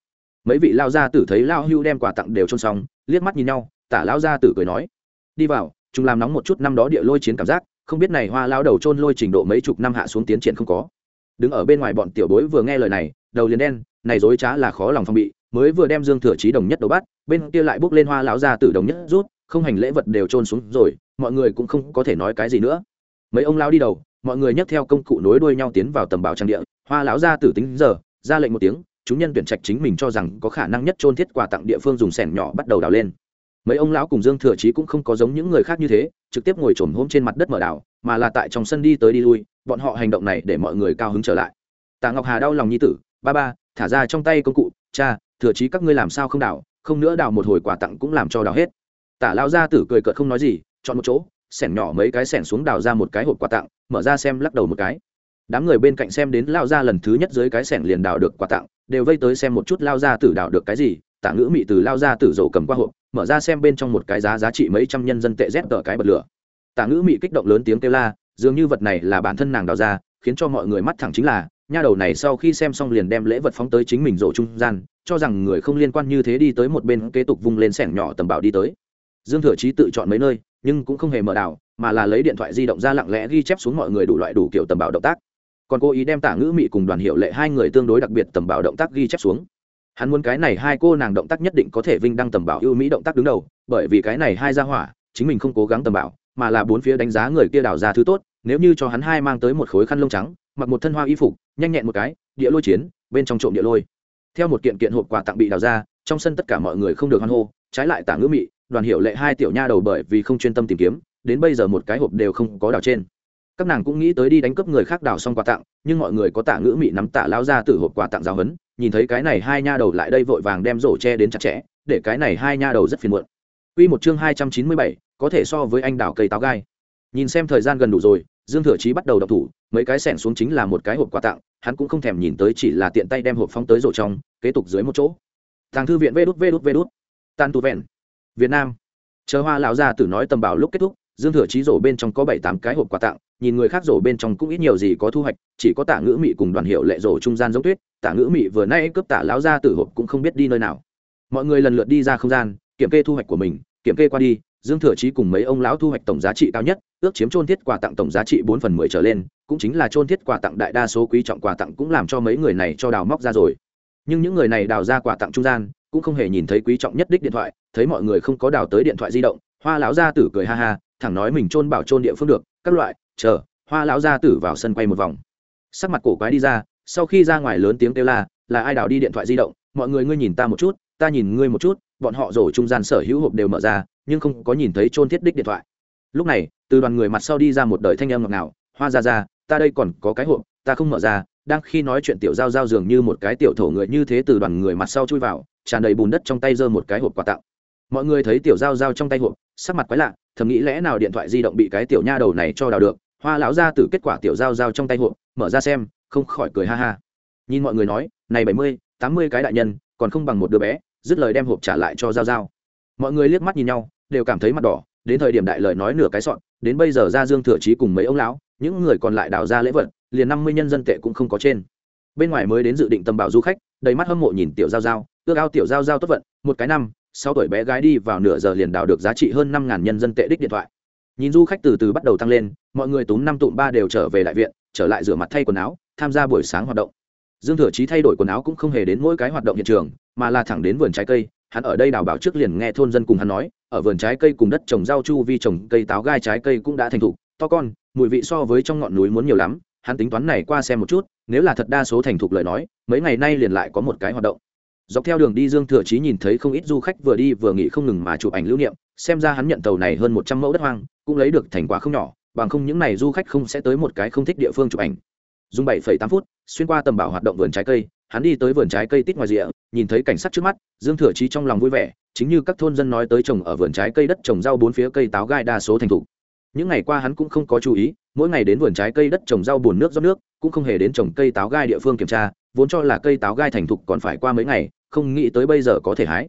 Mấy vị lao gia tử thấy lao hưu đem quà tặng đều trôn xong, liếc mắt nhìn nhau, tả lão gia tử cười nói, đi vào, chúng làm nóng một chút năm đó địa lôi chiến cảm giác, không biết này hoa lao đầu trôn lôi trình độ mấy chục năm hạ xuống tiến triển không có. Đứng ở bên ngoài bọn tiểu bối vừa nghe lời này, đầu liền đen, này dối trá là khó lòng phòng bị, mới vừa đem dương thừa trí đồng nhất đầu bắt, bên kia lại bước lên hoa lão gia tử đồng nhất rút không hành lễ vật đều trôn xuống rồi, mọi người cũng không có thể nói cái gì nữa. Mấy ông lao đi đầu, mọi người nhấc theo công cụ nối đuôi nhau tiến vào tầm bảo trang địa. Hoa lão ra tử tính giờ, ra lệnh một tiếng, chúng nhân tuyển trạch chính mình cho rằng có khả năng nhất trôn thiết quà tặng địa phương dùng sẻn nhỏ bắt đầu đào lên. Mấy ông lão cùng dương thừa chí cũng không có giống những người khác như thế, trực tiếp ngồi trồm hôm trên mặt đất mở đảo, mà là tại trong sân đi tới đi lui, bọn họ hành động này để mọi người cao hứng trở lại. Tạ ngọc hà đau lòng nhi tử, ba ba, thả ra trong tay công cụ, cha, thừa chí các ngươi làm sao không đào không nữa đào một hồi quà tặng cũng làm cho đào hết tả lao gia tử cười cợt không nói gì, chọn một chỗ, sẻn nhỏ mấy cái sẻn xuống đào ra một cái hộp quà tặng, mở ra xem lắc đầu một cái. Đám người bên cạnh xem đến lao ra lần thứ nhất dưới cái sẻn liền đào được quà tặng, đều vây tới xem một chút lao ra tử đào được cái gì. Tả ngữ mị từ lao ra tử rổ cầm qua hộp, mở ra xem bên trong một cái giá giá trị mấy trăm nhân dân tệ rét tờ cái bật lửa. Tả ngữ mị kích động lớn tiếng kêu la, dường như vật này là bản thân nàng đào ra, khiến cho mọi người mắt thẳng chính là, nha đầu này sau khi xem xong liền đem lễ vật phóng tới chính mình rổ trung gian, cho rằng người không liên quan như thế đi tới một bên kế tục vung lên sẻng nhỏ tầm bảo đi tới dương thừa chí tự chọn mấy nơi, nhưng cũng không hề mở đảo, mà là lấy điện thoại di động ra lặng lẽ ghi chép xuống mọi người đủ loại đủ kiểu tầm bảo động tác. Còn cố ý đem tả ngữ mị cùng đoàn hiệu lệ hai người tương đối đặc biệt tầm bảo động tác ghi chép xuống. Hắn muốn cái này hai cô nàng động tác nhất định có thể vinh đăng tầm bảo ưu mỹ động tác đứng đầu, bởi vì cái này hai ra hỏa, chính mình không cố gắng tầm bảo, mà là bốn phía đánh giá người kia đào ra thứ tốt, nếu như cho hắn hai mang tới một khối khăn lông trắng, mặc một thân hoa y phục, nhanh nhẹn một cái, địa lôi chiến, bên trong trộm địa lôi. Theo một kiện kiện hộp quà tặng bị đào ra, trong sân tất cả mọi người không được hoan hô, trái lại tả ngữ mị đoàn hiệu lệ hai tiểu nha đầu bởi vì không chuyên tâm tìm kiếm đến bây giờ một cái hộp đều không có đào trên các nàng cũng nghĩ tới đi đánh cướp người khác đào xong quà tặng nhưng mọi người có tạ ngữ mị nắm tạ lao ra từ hộp quà tặng giáo hấn nhìn thấy cái này hai nha đầu lại đây vội vàng đem rổ che đến chặt chẽ để cái này hai nha đầu rất phiền muộn Quy một chương hai trăm chín mươi bảy, có thể so với anh đào cây táo gai. Nhìn xem thời gian gần đủ rồi, Dương Thừa Chí bắt đầu đọc thủ, mấy cái sẻn xuống chính là một cái hộp quà tặng, hắn cũng không thèm nhìn tới chỉ là tiện tay đem hộp phóng tới rổ trong, kế tục dưới một chỗ. Tàng thư viện Vê đút Vê đút Vê đút. tan tu vẹn. Việt Nam. Chờ Hoa lão gia tử nói tầm bảo lúc kết thúc, Dương Thừa Chí rổ bên trong có bảy tám cái hộp quà tặng, nhìn người khác rổ bên trong cũng ít nhiều gì có thu hoạch chỉ có tả ngữ mị cùng đoàn hiệu lệ rổ trung gian giống tuyết tả ngữ mị vừa nay cướp tả lão gia tử hộp cũng không biết đi nơi nào mọi người lần lượt đi ra không gian kiểm kê thu hoạch của mình kiểm kê qua đi dương thừa chí cùng mấy ông lão thu hoạch tổng giá trị cao nhất ước chiếm trôn thiết quà tặng tổng giá trị bốn phần mười trở lên cũng chính là trôn thiết quà tặng đại đa số quý trọng quà tặng cũng làm cho mấy người này cho đào móc ra rồi nhưng những người này đào ra quà tặng trung gian cũng không hề nhìn thấy quý trọng nhất đích điện thoại, thấy mọi người không có đào tới điện thoại di động, hoa lão gia tử cười ha ha, thẳng nói mình trôn bảo trôn địa phương được, các loại, chờ, hoa lão gia tử vào sân quay một vòng. Sắc mặt cổ quái đi ra, sau khi ra ngoài lớn tiếng kêu la, là ai đào đi điện thoại di động, mọi người ngươi nhìn ta một chút, ta nhìn ngươi một chút, bọn họ rổ trung gian sở hữu hộp đều mở ra, nhưng không có nhìn thấy trôn thiết đích điện thoại. Lúc này, từ đoàn người mặt sau đi ra một đời thanh âm ngọt ngào, hoa ra ra ta đây còn có cái hộp, ta không mở ra, đang khi nói chuyện tiểu giao giao dường như một cái tiểu thổ người như thế từ đoàn người mặt sau chui vào tràn đầy bùn đất trong tay giơ một cái hộp quà tặng. Mọi người thấy tiểu giao giao trong tay hộp, sắc mặt quái lạ, thầm nghĩ lẽ nào điện thoại di động bị cái tiểu nha đầu này cho đào được, hoa lão ra từ kết quả tiểu giao giao trong tay hộp, mở ra xem, không khỏi cười ha ha. Nhìn mọi người nói, này bảy mươi, tám mươi cái đại nhân, còn không bằng một đứa bé, dứt lời đem hộp trả lại cho giao giao. Mọi người liếc mắt nhìn nhau, đều cảm thấy mặt đỏ, đến thời điểm đại lời nói nửa cái sọn, đến bây giờ ra dương thừa trí cùng mấy ông lão, những người còn lại đào ra lễ vật, liền năm mươi nhân dân tệ cũng không có trên. Bên ngoài mới đến dự định tâm bảo du khách, đầy mắt hâm mộ nhìn tiểu giao giao ước ao tiểu giao giao tốt vận, một cái năm sau tuổi bé gái đi vào nửa giờ liền đào được giá trị hơn năm ngàn nhân dân tệ đích điện thoại. Nhìn du khách từ từ bắt đầu tăng lên, mọi người túm năm tụm ba đều trở về đại viện, trở lại rửa mặt thay quần áo, tham gia buổi sáng hoạt động. Dương thừa chí thay đổi quần áo cũng không hề đến mỗi cái hoạt động hiện trường, mà là thẳng đến vườn trái cây. Hắn ở đây đào bảo trước liền nghe thôn dân cùng hắn nói, ở vườn trái cây cùng đất trồng rau chu vi trồng cây táo gai trái cây cũng đã thành thục, to con, mùi vị so với trong ngọn núi muốn nhiều lắm. Hắn tính toán này qua xem một chút, nếu là thật đa số thành thục lời nói, mấy ngày nay liền lại có một cái hoạt động dọc theo đường đi dương thừa chí nhìn thấy không ít du khách vừa đi vừa nghỉ không ngừng mà chụp ảnh lưu niệm, xem ra hắn nhận tàu này hơn một trăm mẫu đất hoang, cũng lấy được thành quả không nhỏ, bằng không những n à y du khách không sẽ tới một cái không thích địa phương chụp ảnh. Dùng bảy tám phút, xuyên qua tầm bảo hoạt động vườn trái cây, hắn đi tới vườn trái cây tít ngoài rìa, nhìn thấy cảnh sắc trước mắt, dương thừa chí trong lòng vui vẻ, chính như các thôn dân nói tới trồng ở vườn trái cây đất trồng rau bốn phía cây táo gai đa số thành thục. Những ngày qua hắn cũng không có chú ý mỗi ngày đến vườn trái cây đất trồng rau bùn nước rót nước, cũng không hề đến trồng cây táo gai địa phương kiểm tra, vốn cho là cây táo gai thành thục còn phải qua mấy ngày, không nghĩ tới bây giờ có thể hái.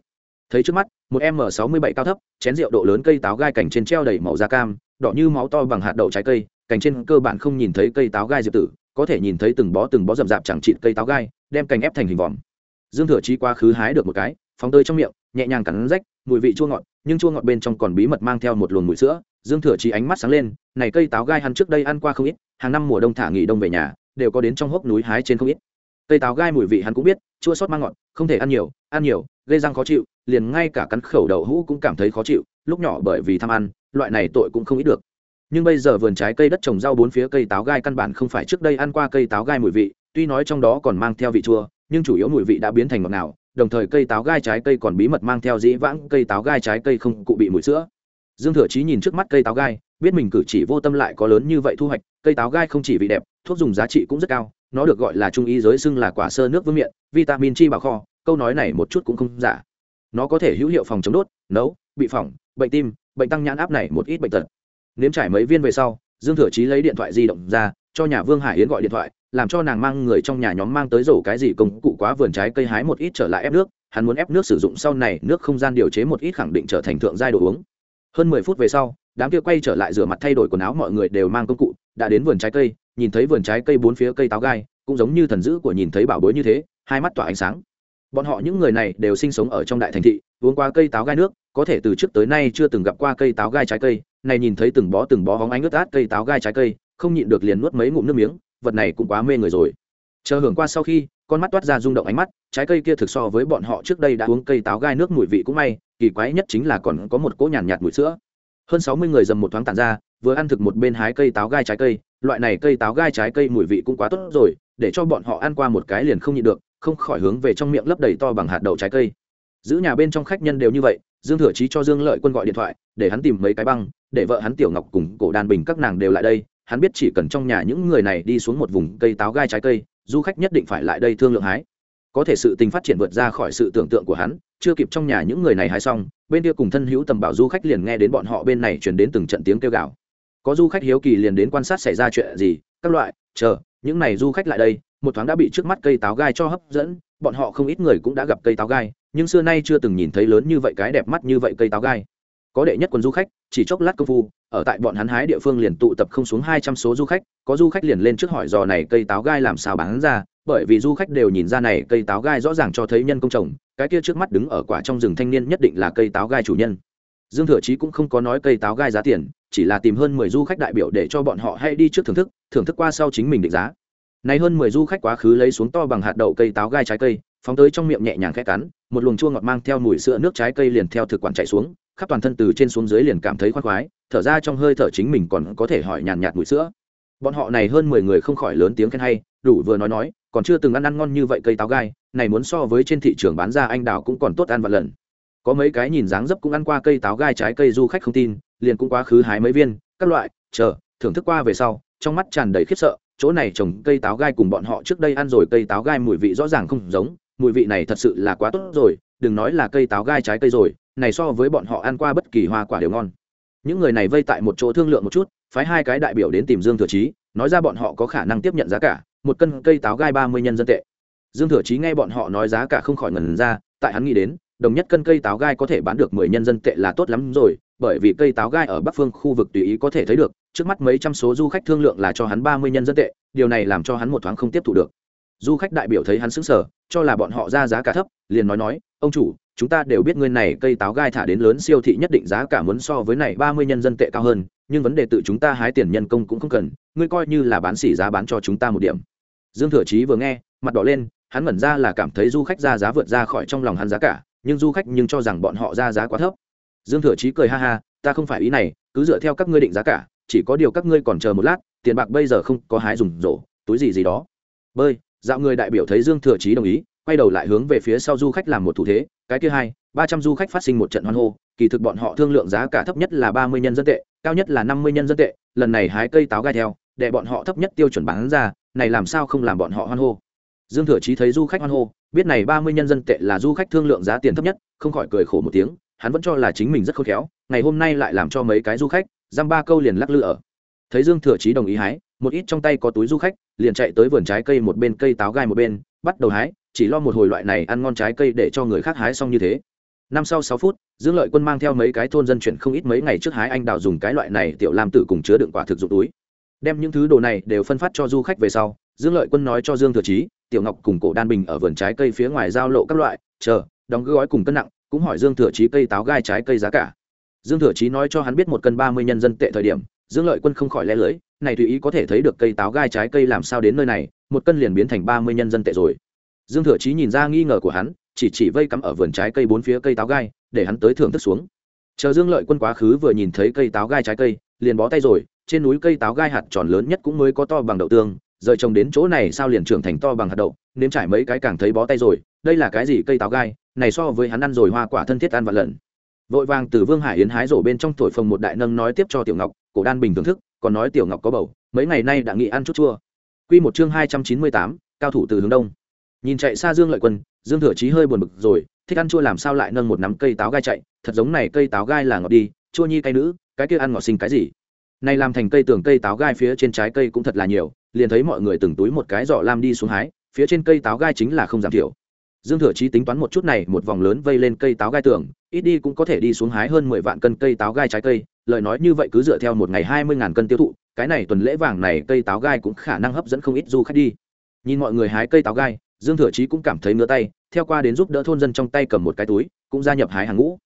Thấy trước mắt, một m sáu mươi bảy cao thấp, chén rượu độ lớn cây táo gai cảnh trên treo đầy màu da cam, đỏ như máu to bằng hạt đậu trái cây, cành trên cơ bản không nhìn thấy cây táo gai diệp tử, có thể nhìn thấy từng bó từng bó rậm rạp chẳng chịt cây táo gai, đem cành ép thành hình vòm. Dương thừa chi quá khứ hái được một cái, phóng tơi trong miệng, nhẹ nhàng cắn rách, mùi vị chua ngọt nhưng chua ngọt bên trong còn bí mật mang theo một luồng mùi sữa. Dương thừa chí ánh mắt sáng lên, này cây táo gai hắn trước đây ăn qua không ít, hàng năm mùa đông thả nghỉ đông về nhà, đều có đến trong hốc núi hái trên không ít. Cây táo gai mùi vị hắn cũng biết, chua sót mang ngọt, không thể ăn nhiều ăn nhiều, gây răng khó chịu, liền ngay cả cắn khẩu đậu hũ cũng cảm thấy khó chịu, lúc nhỏ bởi vì tham ăn, loại này tội cũng không ít được. Nhưng bây giờ vườn trái cây đất trồng rau bốn phía cây táo gai căn bản không phải trước đây ăn qua cây táo gai mùi vị, tuy nói trong đó còn mang theo vị chua, nhưng chủ yếu mùi vị đã biến thành ngọt ngào đồng thời cây táo gai trái cây còn bí mật mang theo dĩ vãng cây táo gai trái cây không cụ bị mùi sữa. Dương thừa chí nhìn trước mắt cây táo gai, biết mình cử chỉ vô tâm lại có lớn như vậy thu hoạch, cây táo gai không chỉ vị đẹp, thuốc dùng giá trị cũng rất cao, nó được gọi là trung y giới xưng là quả sơ nước vương miệng vitamin chi bảo kho, câu nói này một chút cũng không giả. Nó có thể hữu hiệu phòng chống đốt, nấu, bị phỏng, bệnh tim, bệnh tăng nhãn áp này một ít bệnh tật. Nếm trải mấy viên về sau, dương thừa chí lấy điện thoại di động ra cho nhà vương hải yến gọi điện thoại, làm cho nàng mang người trong nhà nhóm mang tới rổ cái gì công cụ quá vườn trái cây hái một ít trở lại ép nước, hắn muốn ép nước sử dụng sau này, nước không gian điều chế một ít khẳng định trở thành thượng giai đồ uống. Hơn mười phút về sau, đám kia quay trở lại rửa mặt thay đổi quần áo mọi người đều mang công cụ, đã đến vườn trái cây, nhìn thấy vườn trái cây bốn phía cây táo gai, cũng giống như thần dữ của nhìn thấy bảo bối như thế, hai mắt tỏa ánh sáng. Bọn họ những người này đều sinh sống ở trong đại thành thị, uống qua cây táo gai nước, có thể từ trước tới nay chưa từng gặp qua cây táo gai trái cây, này nhìn thấy từng bó từng bó hóng ánh ướt át cây táo gai trái cây không nhịn được liền nuốt mấy ngụm nước miếng vật này cũng quá mê người rồi. Chờ hưởng qua sau khi con mắt toát ra rung động ánh mắt trái cây kia thực so với bọn họ trước đây đã uống cây táo gai nước mùi vị cũng may kỳ quái nhất chính là còn có một cỗ nhàn nhạt, nhạt mùi sữa. Hơn sáu mươi người dầm một thoáng tàn ra vừa ăn thực một bên hái cây táo gai trái cây loại này cây táo gai trái cây mùi vị cũng quá tốt rồi để cho bọn họ ăn qua một cái liền không nhịn được không khỏi hướng về trong miệng lấp đầy to bằng hạt đậu trái cây. Giữ nhà bên trong khách nhân đều như vậy dương thừa trí cho dương lợi quân gọi điện thoại để hắn tìm mấy cái băng để vợ hắn tiểu ngọc cùng cổ đàn bình các nàng đều lại đây hắn biết chỉ cần trong nhà những người này đi xuống một vùng cây táo gai trái cây, du khách nhất định phải lại đây thương lượng hái. Có thể sự tình phát triển vượt ra khỏi sự tưởng tượng của hắn, chưa kịp trong nhà những người này hái xong, bên kia cùng thân hữu tầm bảo du khách liền nghe đến bọn họ bên này chuyển đến từng trận tiếng kêu gào. Có du khách hiếu kỳ liền đến quan sát xảy ra chuyện gì, các loại, chờ, những này du khách lại đây, một thoáng đã bị trước mắt cây táo gai cho hấp dẫn, bọn họ không ít người cũng đã gặp cây táo gai, nhưng xưa nay chưa từng nhìn thấy lớn như vậy cái đẹp mắt như vậy cây táo gai có đệ nhất quần du khách, chỉ chốc lát công phu, ở tại bọn hắn hái địa phương liền tụ tập không xuống hai trăm số du khách, có du khách liền lên trước hỏi dò này cây táo gai làm sao bán ra, bởi vì du khách đều nhìn ra này cây táo gai rõ ràng cho thấy nhân công trồng, cái kia trước mắt đứng ở quả trong rừng thanh niên nhất định là cây táo gai chủ nhân. Dương thừa chí cũng không có nói cây táo gai giá tiền, chỉ là tìm hơn mười du khách đại biểu để cho bọn họ hay đi trước thưởng thức thưởng thức qua sau chính mình định giá. Này hơn mười du khách quá khứ lấy xuống to bằng hạt đậu cây táo gai trái cây, phóng tới trong miệng nhẹ nhàng khẽ cắn, một luồng chua ngọt mang theo mùi sữa nước trái cây liền theo thực quản chạy xuống khắp toàn thân từ trên xuống dưới liền cảm thấy khoan khoái, thở ra trong hơi thở chính mình còn có thể hỏi nhàn nhạt mùi sữa. Bọn họ này hơn mười người không khỏi lớn tiếng khen hay, đủ vừa nói nói, còn chưa từng ăn ăn ngon như vậy cây táo gai, này muốn so với trên thị trường bán ra anh đào cũng còn tốt ăn vạn lần. Có mấy cái nhìn dáng dấp cũng ăn qua cây táo gai trái cây du khách không tin, liền cũng quá khứ hái mấy viên, các loại, chờ, thưởng thức qua về sau, trong mắt tràn đầy khiếp sợ, chỗ này trồng cây táo gai cùng bọn họ trước đây ăn rồi cây táo gai mùi vị rõ ràng không giống, mùi vị này thật sự là quá tốt rồi, đừng nói là cây táo gai trái cây rồi này so với bọn họ ăn qua bất kỳ hoa quả đều ngon. Những người này vây tại một chỗ thương lượng một chút, phái hai cái đại biểu đến tìm dương thừa chí, nói ra bọn họ có khả năng tiếp nhận giá cả, một cân cây táo gai ba mươi nhân dân tệ. Dương thừa chí nghe bọn họ nói giá cả không khỏi ngần ra, tại hắn nghĩ đến, đồng nhất cân cây táo gai có thể bán được mười nhân dân tệ là tốt lắm rồi, bởi vì cây táo gai ở bắc phương khu vực tùy ý có thể thấy được, trước mắt mấy trăm số du khách thương lượng là cho hắn ba mươi nhân dân tệ, điều này làm cho hắn một thoáng không tiếp thu được. Du khách đại biểu thấy hắn sững sờ, cho là bọn họ ra giá cả thấp, liền nói nói, ông chủ chúng ta đều biết ngươi này cây táo gai thả đến lớn siêu thị nhất định giá cả muốn so với này ba mươi nhân dân tệ cao hơn, nhưng vấn đề tự chúng ta hái tiền nhân công cũng không cần, ngươi coi như là bán xỉ giá bán cho chúng ta một điểm. Dương thừa chí vừa nghe, mặt đỏ lên, hắn mẩn ra là cảm thấy du khách ra giá vượt ra khỏi trong lòng hắn giá cả, nhưng du khách nhưng cho rằng bọn họ ra giá quá thấp. Dương thừa chí cười ha ha, ta không phải ý này, cứ dựa theo các ngươi định giá cả, chỉ có điều các ngươi còn chờ một lát, tiền bạc bây giờ không có hái dùng rổ túi gì gì đó. Bơi. Dạo người đại biểu thấy dương thừa chí đồng ý quay đầu lại hướng về phía sau du khách làm một thủ thế, cái thứ hai, ba trăm du khách phát sinh một trận hoan hô, kỳ thực bọn họ thương lượng giá cả thấp nhất là ba mươi nhân dân tệ, cao nhất là năm mươi nhân dân tệ, lần này hái cây táo gai theo, để bọn họ thấp nhất tiêu chuẩn bán ra, này làm sao không làm bọn họ hoan hô. Dương thừa chí thấy du khách hoan hô, biết này ba mươi nhân dân tệ là du khách thương lượng giá tiền thấp nhất, không khỏi cười khổ một tiếng, hắn vẫn cho là chính mình rất khôn khéo, ngày hôm nay lại làm cho mấy cái du khách, giam ba câu liền lắc lư ở. Thấy dương thừa chí đồng ý hái, một ít trong tay có túi du khách, liền chạy tới vườn trái cây một bên, cây táo gai một bên, bắt đầu hái chỉ lo một hồi loại này ăn ngon trái cây để cho người khác hái xong như thế. Năm sau sáu phút, dương lợi quân mang theo mấy cái thôn dân chuyển không ít mấy ngày trước hái anh đào dùng cái loại này tiểu lam tử cùng chứa đựng quả thực dụng túi. Đem những thứ đồ này đều phân phát cho du khách về sau, dương lợi quân nói cho dương thừa chí, tiểu ngọc cùng cổ đan bình ở vườn trái cây phía ngoài giao lộ các loại, chờ, đóng gói cùng cân nặng, cũng hỏi dương thừa chí cây táo gai trái cây giá cả. Dương thừa chí nói cho hắn biết một cân ba mươi nhân dân tệ thời điểm, dương lợi quân không khỏi lẽ lưới, này tùy ý có thể thấy được cây táo gai trái cây làm sao đến nơi này, một cân liền biến thành ba mươi nhân dân tệ rồi dương thừa chí nhìn ra nghi ngờ của hắn, chỉ chỉ vây cắm ở vườn trái cây bốn phía cây táo gai, để hắn tới thưởng thức xuống. Chờ dương lợi quân quá khứ vừa nhìn thấy cây táo gai trái cây, liền bó tay rồi, trên núi cây táo gai hạt tròn lớn nhất cũng mới có to bằng đậu tương, rời trồng đến chỗ này sao liền trưởng thành to bằng hạt đậu, nếm trải mấy cái càng thấy bó tay rồi, đây là cái gì cây táo gai, này so với hắn ăn rồi hoa quả thân thiết ăn vạn lần. Vội vàng từ vương hải yến hái rổ bên trong thổi phồng một đại nâng nói tiếp cho tiểu ngọc, cổ đan bình thưởng thức, còn nói tiểu ngọc có bầu, mấy ngày nay đã nghị ăn chút chua. Quy một chương hai trăm chín mươi tám, cao thủ từ hướng đông nhìn chạy xa dương lợi quân, dương thừa chí hơi buồn bực rồi, thích ăn chua làm sao lại nâng một nắm cây táo gai chạy, thật giống này cây táo gai là ngọt đi, chua nhi cây nữ, cái kia ăn ngọt sinh cái gì? Này làm thành cây tường cây táo gai phía trên trái cây cũng thật là nhiều, liền thấy mọi người từng túi một cái giỏ lam đi xuống hái, phía trên cây táo gai chính là không giảm thiểu. Dương thừa chí tính toán một chút này, một vòng lớn vây lên cây táo gai tường, ít đi cũng có thể đi xuống hái hơn mười vạn cân cây táo gai trái cây, lời nói như vậy cứ dựa theo một ngày hai mươi ngàn cân tiêu thụ, cái này tuần lễ vàng này cây táo gai cũng khả năng hấp dẫn không ít du khách đi. Nhìn mọi người hái cây táo gai dương thừa chí cũng cảm thấy ngứa tay, theo qua đến giúp đỡ thôn dân trong tay cầm một cái túi, cũng gia nhập hái hàng ngũ.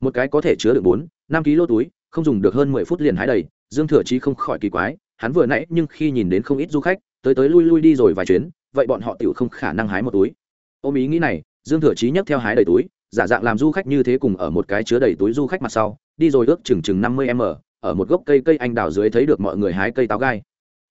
Một cái có thể chứa được bốn, năm ký lô túi, không dùng được hơn mười phút liền hái đầy. Dương thừa chí không khỏi kỳ quái, hắn vừa nãy nhưng khi nhìn đến không ít du khách, tới tới lui lui đi rồi vài chuyến, vậy bọn họ tiểu không khả năng hái một túi. Ôm ý nghĩ này, dương thừa chí nhấc theo hái đầy túi, giả dạng làm du khách như thế cùng ở một cái chứa đầy túi du khách mặt sau, đi rồi ước chừng chừng năm mươi m ở một gốc cây cây anh đào dưới thấy được mọi người hái cây táo gai.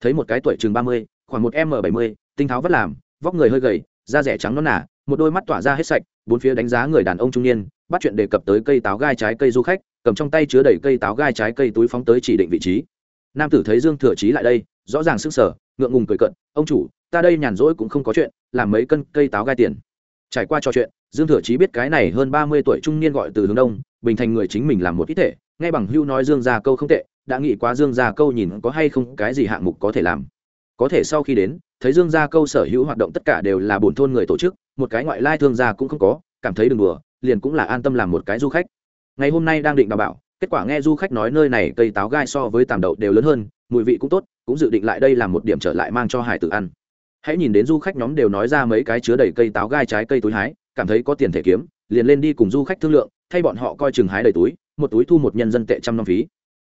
Thấy một cái tuổi chừng ba mươi, khoảng một m bảy mươi, tinh tháo vất làm, vóc người hơi gầy da rẻ trắng non nả một đôi mắt tỏa ra hết sạch, bốn phía đánh giá người đàn ông trung niên, bắt chuyện đề cập tới cây táo gai trái cây du khách, cầm trong tay chứa đầy cây táo gai trái cây túi phóng tới chỉ định vị trí. Nam tử thấy dương thừa chí lại đây, rõ ràng sức sở ngượng ngùng cười cận ông chủ, ta đây nhàn rỗi cũng không có chuyện, làm mấy cân cây táo gai tiền. Trải qua trò chuyện, dương thừa chí biết cái này hơn ba mươi tuổi trung niên gọi từ hướng đông, bình thành người chính mình làm một ít thể ngay bằng hưu nói dương gia câu không tệ, đã nghĩ quá dương gia câu nhìn có hay không cái gì hạng mục có thể làm có thể sau khi đến, thấy dương gia câu sở hữu hoạt động tất cả đều là bổn thôn người tổ chức, một cái ngoại lai thương gia cũng không có, cảm thấy đừng đùa, liền cũng là an tâm làm một cái du khách. Ngày hôm nay đang định đảm bảo, kết quả nghe du khách nói nơi này cây táo gai so với tàm đậu đều lớn hơn, mùi vị cũng tốt, cũng dự định lại đây làm một điểm trở lại mang cho hải tử ăn. Hãy nhìn đến du khách nhóm đều nói ra mấy cái chứa đầy cây táo gai trái cây túi hái, cảm thấy có tiền thể kiếm, liền lên đi cùng du khách thương lượng, thay bọn họ coi chừng hái đầy túi, một túi thu một nhân dân tệ trăm năm phí.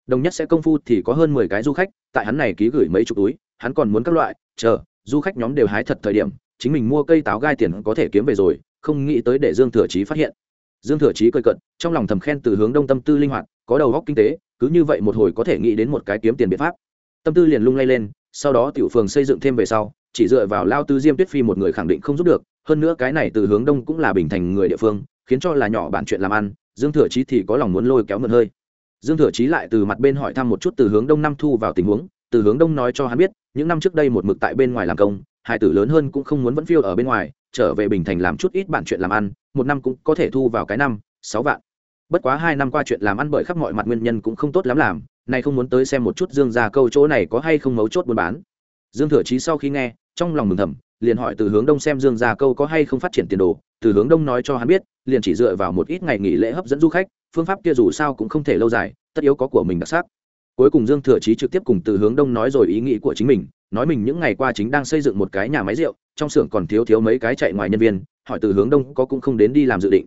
Đồng nhất sẽ công phu thì có hơn mười cái du khách, tại hắn này ký gửi mấy chục túi hắn còn muốn các loại, chờ, du khách nhóm đều hái thật thời điểm, chính mình mua cây táo gai tiền có thể kiếm về rồi, không nghĩ tới để dương thừa chí phát hiện. Dương thừa chí cười cận trong lòng thầm khen từ hướng đông tâm tư linh hoạt, có đầu góc kinh tế, cứ như vậy một hồi có thể nghĩ đến một cái kiếm tiền biện pháp. Tâm tư liền lung lay lên, sau đó tiểu phường xây dựng thêm về sau, chỉ dựa vào lao tư diêm tuyết phi một người khẳng định không giúp được, hơn nữa cái này từ hướng đông cũng là bình thành người địa phương, khiến cho là nhỏ bản chuyện làm ăn, dương thừa chí thì có lòng muốn lôi kéo mượn hơi. Dương thừa chí lại từ mặt bên hỏi thăm một chút từ hướng đông năm thu vào tình huống từ hướng đông nói cho hắn biết, những năm trước đây một mực tại bên ngoài làm công, hai tử lớn hơn cũng không muốn vẫn phiêu ở bên ngoài, trở về bình thành làm chút ít bản chuyện làm ăn, một năm cũng có thể thu vào cái năm, sáu vạn. Bất quá hai năm qua chuyện làm ăn bởi khắp mọi mặt nguyên nhân cũng không tốt lắm làm, nay không muốn tới xem một chút dương ra câu chỗ này có hay không mấu chốt buôn bán. Dương thừa chí sau khi nghe, trong lòng mừng thầm, liền hỏi từ hướng đông xem dương ra câu có hay không phát triển tiền đồ. Từ hướng đông nói cho hắn biết, liền chỉ dựa vào một ít ngày nghỉ lễ hấp dẫn du khách, phương pháp kia dù sao cũng không thể lâu dài, tất yếu có của mình đặc sắc cuối cùng dương thừa chí trực tiếp cùng từ hướng đông nói rồi ý nghĩ của chính mình, nói mình những ngày qua chính đang xây dựng một cái nhà máy rượu, trong xưởng còn thiếu thiếu mấy cái chạy ngoài nhân viên, hỏi từ hướng đông có cũng không đến đi làm dự định.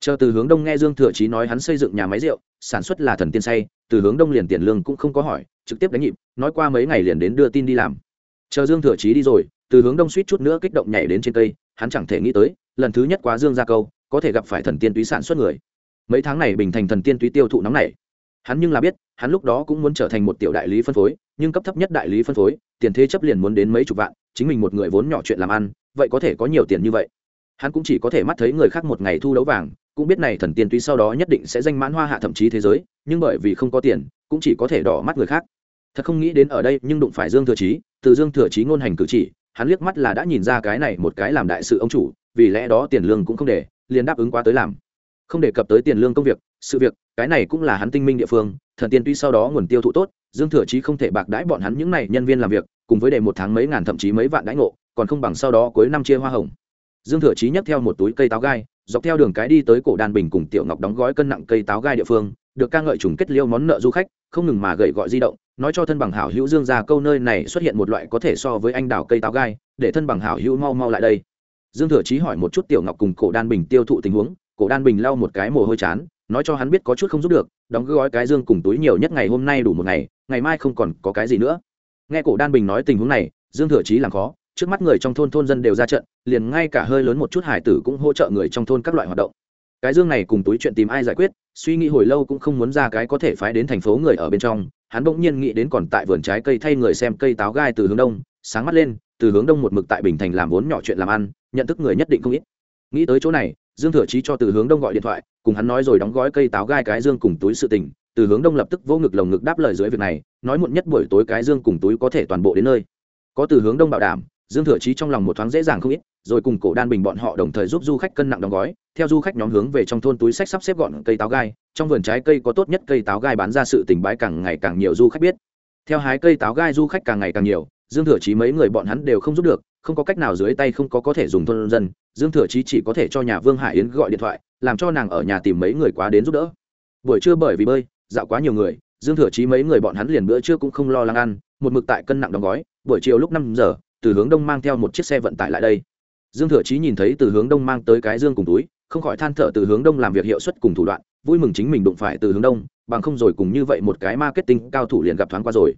Chờ từ hướng đông nghe dương thừa chí nói hắn xây dựng nhà máy rượu, sản xuất là thần tiên say, từ hướng đông liền tiền lương cũng không có hỏi, trực tiếp đánh nhịp, nói qua mấy ngày liền đến đưa tin đi làm. Chờ dương thừa chí đi rồi, từ hướng đông suýt chút nữa kích động nhảy đến trên cây, hắn chẳng thể nghĩ tới, lần thứ nhất quá dương ra câu, có thể gặp phải thần tiên túy sản xuất người. Mấy tháng này bình thành thần tiên túy tiêu thụ nóng này hắn nhưng là biết, hắn lúc đó cũng muốn trở thành một tiểu đại lý phân phối, nhưng cấp thấp nhất đại lý phân phối, tiền thế chấp liền muốn đến mấy chục vạn, chính mình một người vốn nhỏ chuyện làm ăn, vậy có thể có nhiều tiền như vậy? Hắn cũng chỉ có thể mắt thấy người khác một ngày thu đấu vàng, cũng biết này thần tiên tuy sau đó nhất định sẽ danh mãn hoa hạ thậm chí thế giới, nhưng bởi vì không có tiền, cũng chỉ có thể đỏ mắt người khác. Thật không nghĩ đến ở đây, nhưng đụng phải dương thừa chí, từ dương thừa chí ngôn hành cử chỉ, hắn liếc mắt là đã nhìn ra cái này một cái làm đại sự ông chủ, vì lẽ đó tiền lương cũng không để, liền đáp ứng quá tới làm không đề cập tới tiền lương công việc, sự việc, cái này cũng là hắn tinh minh địa phương, thần tiên tuy sau đó nguồn tiêu thụ tốt, dương thừa chí không thể bạc đãi bọn hắn những này nhân viên làm việc, cùng với đề một tháng mấy ngàn thậm chí mấy vạn đãi ngộ, còn không bằng sau đó cuối năm chia hoa hồng. Dương thừa chí nhấc theo một túi cây táo gai, dọc theo đường cái đi tới cổ đàn bình cùng tiểu ngọc đóng gói cân nặng cây táo gai địa phương, được ca ngợi trùng kết liêu món nợ du khách, không ngừng mà gậy gọi di động, nói cho thân bằng hảo hữu dương ra câu nơi này xuất hiện một loại có thể so với anh đào cây táo gai, để thân bằng hảo hữu mau mau lại đây. Dương thừa chí hỏi một chút tiểu ngọc cùng cổ đan bình tiêu thụ tình huống cổ đan bình lau một cái mồ hôi chán, nói cho hắn biết có chút không giúp được, đóng gói cái dương cùng túi nhiều nhất ngày hôm nay đủ một ngày ngày mai không còn có cái gì nữa. Nghe cổ đan bình nói tình huống này, dương thừa chí làm khó, trước mắt người trong thôn thôn dân đều ra trận, liền ngay cả hơi lớn một chút hải tử cũng hỗ trợ người trong thôn các loại hoạt động. Cái dương này cùng túi chuyện tìm ai giải quyết, suy nghĩ hồi lâu cũng không muốn ra cái có thể phái đến thành phố người ở bên trong, hắn bỗng nhiên nghĩ đến còn tại vườn trái cây thay người xem cây táo gai từ hướng đông, sáng mắt lên, từ hướng đông một mực tại bình thành làm vốn nhỏ chuyện làm ăn, nhận thức người nhất định không ít. Nghĩ tới chỗ này dương thừa chí cho từ hướng đông gọi điện thoại, cùng hắn nói rồi đóng gói cây táo gai cái dương cùng túi sự tình, từ hướng đông lập tức vô ngực lồng ngực đáp lời dưới việc này, nói muộn nhất buổi tối cái dương cùng túi có thể toàn bộ đến nơi. Có từ hướng đông bảo đảm, dương thừa chí trong lòng một thoáng dễ dàng không ít, rồi cùng cổ đan bình bọn họ đồng thời giúp du khách cân nặng đóng gói, theo du khách nhóm hướng về trong thôn túi sách sắp xếp gọn cây táo gai, trong vườn trái cây có tốt nhất cây táo gai bán ra sự tình bái càng ngày càng nhiều du khách biết. Theo hái cây táo gai du khách càng ngày càng nhiều dương thừa chí mấy người bọn hắn đều không giúp được, không có cách nào dưới tay không có có thể dùng thôn dân. Dương thừa chí chỉ có thể cho nhà vương hải yến gọi điện thoại, làm cho nàng ở nhà tìm mấy người quá đến giúp đỡ. Buổi trưa bởi vì bơi, dạo quá nhiều người, dương thừa chí mấy người bọn hắn liền bữa trưa cũng không lo lắng ăn, một mực tại cân nặng đóng gói. Buổi chiều lúc năm giờ, từ hướng đông mang theo một chiếc xe vận tải lại đây. Dương thừa chí nhìn thấy từ hướng đông mang tới cái dương cùng túi, không khỏi than thở từ hướng đông làm việc hiệu suất cùng thủ đoạn, vui mừng chính mình đụng phải từ hướng đông, bằng không rồi cùng như vậy một cái marketing cao thủ liền gặp thoáng qua rồi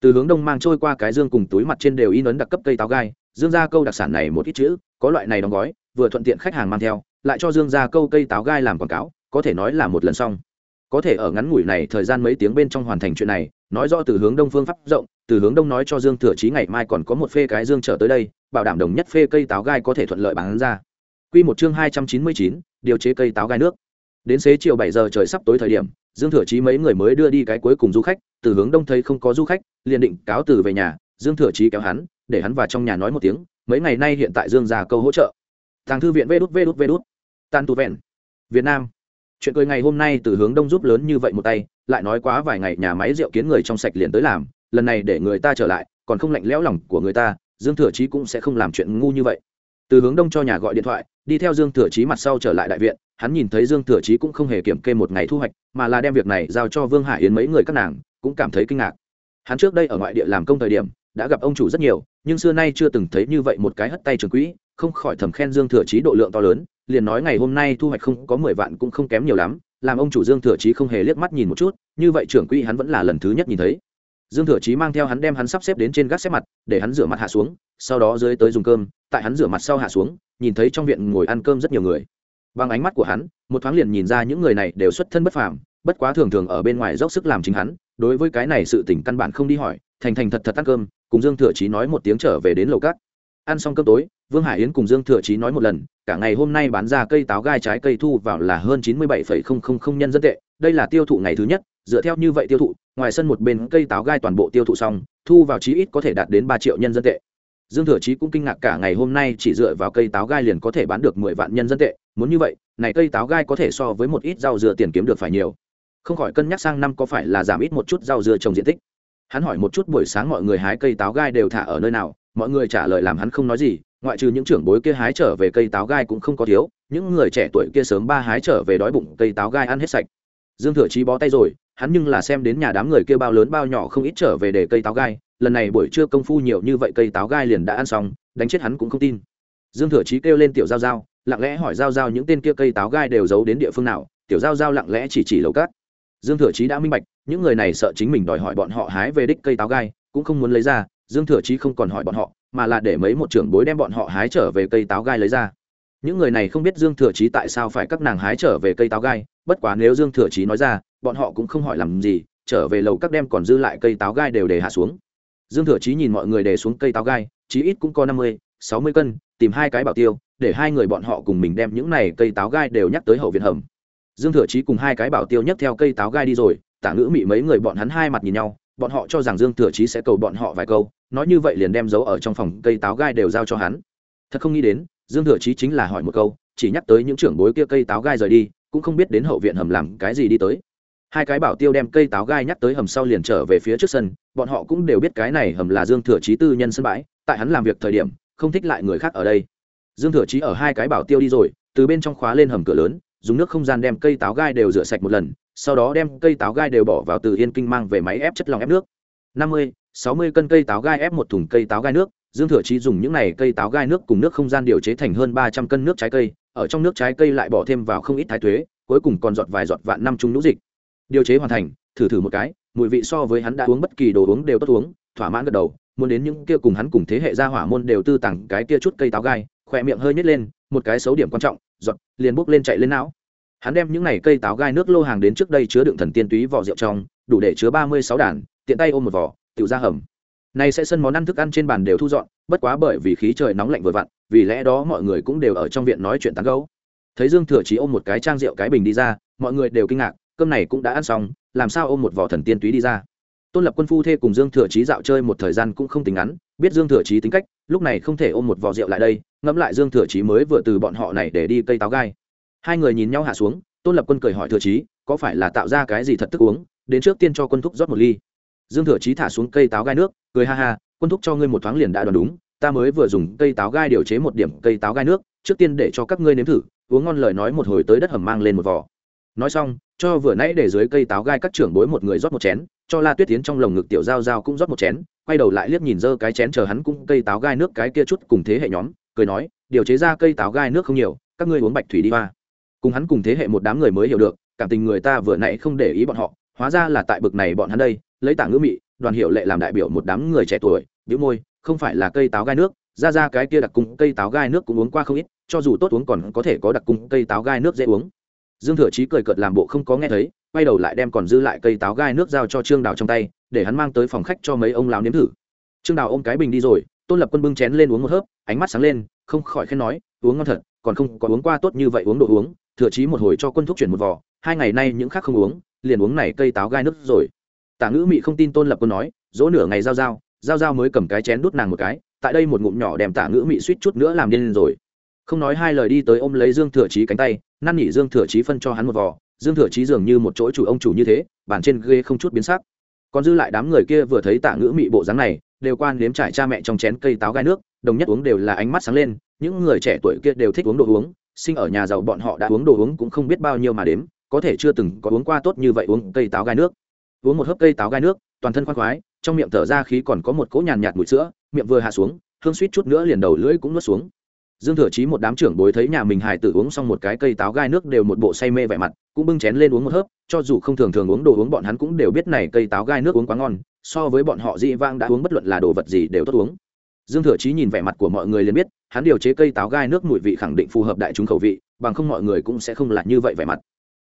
từ hướng đông mang trôi qua cái dương cùng túi mặt trên đều in ấn đặc cấp cây táo gai dương ra câu đặc sản này một ít chữ có loại này đóng gói vừa thuận tiện khách hàng mang theo lại cho dương ra câu cây táo gai làm quảng cáo có thể nói là một lần xong. Có thể ở ngắn ngủi này thời gian mấy tiếng bên trong hoàn thành chuyện này nói rõ từ hướng đông phương pháp rộng từ hướng đông nói cho dương thừa chí ngày mai còn có một phê cái dương trở tới đây bảo đảm đồng nhất phê cây táo gai có thể thuận lợi bán ra. Quy một chương hai trăm chín mươi chín, điều chế cây táo gai nước đến xế chiều bảy giờ trời sắp tối thời điểm, dương thừa chí mấy người mới đưa đi cái cuối cùng du khách, từ hướng đông thấy không có du khách, liền định cáo từ về nhà, dương thừa chí kéo hắn, để hắn vào trong nhà nói một tiếng, mấy ngày nay hiện tại dương già câu hỗ trợ. Tàng thư viện vê đút vê đút vê đút. Tan tu vẹn. Việt nam. Chuyện cười ngày hôm nay từ hướng đông giúp lớn như vậy một tay, lại nói quá vài ngày nhà máy rượu kiến người trong sạch liền tới làm, lần này để người ta trở lại, còn không lạnh lẽo lòng của người ta, dương thừa chí cũng sẽ không làm chuyện ngu như vậy từ hướng đông cho nhà gọi điện thoại, đi theo dương thừa chí mặt sau trở lại đại viện, hắn nhìn thấy dương thừa chí cũng không hề kiểm kê một ngày thu hoạch, mà là đem việc này giao cho vương hải yến mấy người các nàng, cũng cảm thấy kinh ngạc. Hắn trước đây ở ngoại địa làm công thời điểm, đã gặp ông chủ rất nhiều, nhưng xưa nay chưa từng thấy như vậy một cái hất tay trường quỹ, không khỏi thầm khen dương thừa chí độ lượng to lớn, liền nói ngày hôm nay thu hoạch không có mười vạn cũng không kém nhiều lắm, làm ông chủ dương thừa chí không hề liếc mắt nhìn một chút, như vậy trưởng quỹ hắn vẫn là lần thứ nhất nhìn thấy dương thừa chí mang theo hắn đem hắn sắp xếp đến trên gác xếp mặt, để hắn rửa mặt hạ xuống, sau đó dưới tới dùng cơm, tại hắn rửa mặt sau hạ xuống, nhìn thấy trong viện ngồi ăn cơm rất nhiều người. Bằng ánh mắt của hắn, một thoáng liền nhìn ra những người này đều xuất thân bất phàm, bất quá thường thường ở bên ngoài dốc sức làm chính hắn, đối với cái này sự tỉnh căn bản không đi hỏi, thành thành thật thật ăn cơm, cùng dương thừa chí nói một tiếng trở về đến lầu cát ăn xong cơm tối, vương hải yến cùng dương thừa chí nói một lần, cả ngày hôm nay bán ra cây táo gai trái cây thu vào là hơn chín mươi bảy nhân dân tệ đây là tiêu thụ ngày thứ nhất, dựa theo như vậy tiêu thụ, ngoài sân một bên cây táo gai toàn bộ tiêu thụ xong, thu vào chí ít có thể đạt đến ba triệu nhân dân tệ. Dương thừa chí cũng kinh ngạc cả ngày hôm nay chỉ dựa vào cây táo gai liền có thể bán được mười vạn nhân dân tệ, muốn như vậy, này cây táo gai có thể so với một ít rau dừa tiền kiếm được phải nhiều. Không khỏi cân nhắc sang năm có phải là giảm ít một chút rau dừa trồng diện tích. Hắn hỏi một chút buổi sáng mọi người hái cây táo gai đều thả ở nơi nào, mọi người trả lời làm hắn không nói gì, ngoại trừ những trưởng bối kia hái trở về cây táo gai cũng không có thiếu, những người trẻ tuổi kia sớm ba hái trở về đói bụng, cây táo gai ăn hết sạch dương thừa chí bó tay rồi, hắn nhưng là xem đến nhà đám người kia bao lớn bao nhỏ không ít trở về để cây táo gai, lần này buổi trưa công phu nhiều như vậy cây táo gai liền đã ăn xong, đánh chết hắn cũng không tin. Dương thừa chí kêu lên tiểu giao giao, lặng lẽ hỏi giao giao những tên kia cây táo gai đều giấu đến địa phương nào, tiểu giao giao lặng lẽ chỉ chỉ lầu cát. Dương thừa chí đã minh bạch, những người này sợ chính mình đòi hỏi bọn họ hái về đích cây táo gai, cũng không muốn lấy ra, dương thừa chí không còn hỏi bọn họ, mà là để mấy một trưởng bối đem bọn họ hái trở về cây táo gai lấy ra. Những người này không biết dương thừa chí tại sao phải các nàng hái trở về cây táo gai bất quá nếu dương thừa chí nói ra, bọn họ cũng không hỏi làm gì, trở về lầu các đem còn dư lại cây táo gai đều để hạ xuống. Dương thừa chí nhìn mọi người để xuống cây táo gai, chí ít cũng có năm mươi, sáu mươi cân, tìm hai cái bảo tiêu, để hai người bọn họ cùng mình đem những này cây táo gai đều nhắc tới hậu viện hầm. Dương thừa chí cùng hai cái bảo tiêu nhắc theo cây táo gai đi rồi, tả ngữ mị mấy người bọn hắn hai mặt nhìn nhau, bọn họ cho rằng dương thừa chí sẽ cầu bọn họ vài câu, nói như vậy liền đem giấu ở trong phòng cây táo gai đều giao cho hắn. Thật không nghĩ đến, dương thừa chí chính là hỏi một câu, chỉ nhắc tới những trưởng bối kia cây táo gai rời đi cũng không biết đến hậu viện hầm làm cái gì đi tới. Hai cái bảo tiêu đem cây táo gai nhắc tới hầm sau liền trở về phía trước sân, bọn họ cũng đều biết cái này hầm là dương thừa trí tư nhân sân bãi, tại hắn làm việc thời điểm, không thích lại người khác ở đây. Dương thừa trí ở hai cái bảo tiêu đi rồi, từ bên trong khóa lên hầm cửa lớn, dùng nước không gian đem cây táo gai đều rửa sạch một lần, sau đó đem cây táo gai đều bỏ vào từ yên kinh mang về máy ép chất lỏng ép nước. năm mươi, sáu mươi cân cây táo gai ép một thùng cây táo gai nước dương thừa chí dùng những này cây táo gai nước cùng nước không gian điều chế thành hơn ba trăm cân nước trái cây, ở trong nước trái cây lại bỏ thêm vào không ít thái thuế cuối cùng còn giọt vài giọt vạn năm trung nũ dịch. Điều chế hoàn thành, thử thử một cái, mùi vị so với hắn đã uống bất kỳ đồ uống đều tốt uống, thỏa mãn gật đầu, muốn đến những kia cùng hắn cùng thế hệ gia hỏa môn đều tư tặng cái kia chút cây táo gai, khỏe miệng hơi nhét lên, một cái xấu điểm quan trọng, giọt, liền bốc lên chạy lên não. Hắn đem những này cây táo gai nước lô hàng đến trước đây chứa đựng thần tiên túy vỏ rượu trong, đủ để chứa ba mươi sáu đàn, tiện tay ôm một vỏ, tiểu ra hầm nay sẽ sân món ăn thức ăn trên bàn đều thu dọn, bất quá bởi vì khí trời nóng lạnh vừa vặn, vì lẽ đó mọi người cũng đều ở trong viện nói chuyện tán gấu thấy dương thừa chí ôm một cái trang rượu cái bình đi ra, mọi người đều kinh ngạc, cơm này cũng đã ăn xong, làm sao ôm một vỏ thần tiên túy đi ra? Tôn lập quân phu thê cùng dương thừa chí dạo chơi một thời gian cũng không tính ngắn, biết dương thừa chí tính cách, lúc này không thể ôm một vỏ rượu lại đây, ngẫm lại dương thừa chí mới vừa từ bọn họ này để đi cây táo gai. Hai người nhìn nhau hạ xuống, tôn lập quân cười hỏi thừa chí, có phải là tạo ra cái gì thật thức uống, đến trước tiên cho quân thúc rót một ly dương thừa chí thả xuống cây táo gai nước, cười ha ha, quân thúc cho ngươi một thoáng liền đã đoán đúng, ta mới vừa dùng cây táo gai điều chế một điểm cây táo gai nước, trước tiên để cho các ngươi nếm thử, uống ngon lời nói một hồi tới đất hầm mang lên một vỏ nói xong, cho vừa nãy để dưới cây táo gai các trưởng bối một người rót một chén, cho la tuyết tiến trong lồng ngực tiểu giao giao cũng rót một chén, quay đầu lại liếc nhìn dơ cái chén chờ hắn cũng cây táo gai nước cái kia chút cùng thế hệ nhóm, cười nói, điều chế ra cây táo gai nước không nhiều, các ngươi uống bạch thủy đi hoa. Cùng hắn cùng thế hệ một đám người mới hiểu được, cảm tình người ta vừa nãy không để ý bọn họ, hóa ra là tại bực này bọn hắn đây lấy tảng ngữ mị, đoàn hiệu lệ làm đại biểu một đám người trẻ tuổi, bĩu môi, không phải là cây táo gai nước, ra ra cái kia đặc cung cây táo gai nước cũng uống qua không ít, cho dù tốt uống còn có thể có đặc cung cây táo gai nước dễ uống. Dương thừa chí cười cợt làm bộ không có nghe thấy, quay đầu lại đem còn dư lại cây táo gai nước giao cho trương đào trong tay, để hắn mang tới phòng khách cho mấy ông lão nếm thử. Trương đào ôm cái bình đi rồi, tôn lập quân bưng chén lên uống một hớp, ánh mắt sáng lên, không khỏi khen nói, uống ngon thật, còn không có uống qua tốt như vậy uống đồ uống. Thừa chí một hồi cho quân thuốc chuyển một vò, hai ngày nay những khác không uống, liền uống này cây táo gai nước rồi tả ngữ mị không tin tôn lập quân nói, dỗ nửa ngày giao giao giao giao mới cầm cái chén đút nàng một cái, tại đây một ngụm nhỏ đem tả ngữ mị suýt chút nữa làm điên rồi. Không nói hai lời đi tới ôm lấy dương thừa chí cánh tay, năn nỉ dương thừa chí phân cho hắn một vò. Dương thừa chí dường như một chỗ chủ ông chủ như thế, bàn trên ghê không chút biến sắc. Còn dư lại đám người kia vừa thấy tạ ngữ mị bộ dáng này, đều quan nếm trải cha mẹ trong chén cây táo gai nước, đồng nhất uống đều là ánh mắt sáng lên, những người trẻ tuổi kia đều thích uống đồ uống, sinh ở nhà giàu bọn họ đã uống đồ uống cũng không biết bao nhiêu mà đếm, có thể chưa từng có uống qua tốt như vậy uống cây táo gai nước uống một hớp cây táo gai nước, toàn thân khoan khoái, trong miệng thở ra khí còn có một cỗ nhàn nhạt mùi sữa, miệng vừa hạ xuống, hương suýt chút nữa liền đầu lưỡi cũng nuốt xuống. Dương thừa chí một đám trưởng bối thấy nhà mình hài tử uống xong một cái cây táo gai nước đều một bộ say mê vẻ mặt, cũng bưng chén lên uống một hớp, cho dù không thường thường uống đồ uống bọn hắn cũng đều biết này cây táo gai nước uống quá ngon, so với bọn họ dị vang đã uống bất luận là đồ vật gì đều tốt uống. Dương thừa chí nhìn vẻ mặt của mọi người liền biết, hắn điều chế cây táo gai nước mùi vị khẳng định phù hợp đại chúng khẩu vị, bằng không mọi người cũng sẽ không là như vậy vẻ mặt.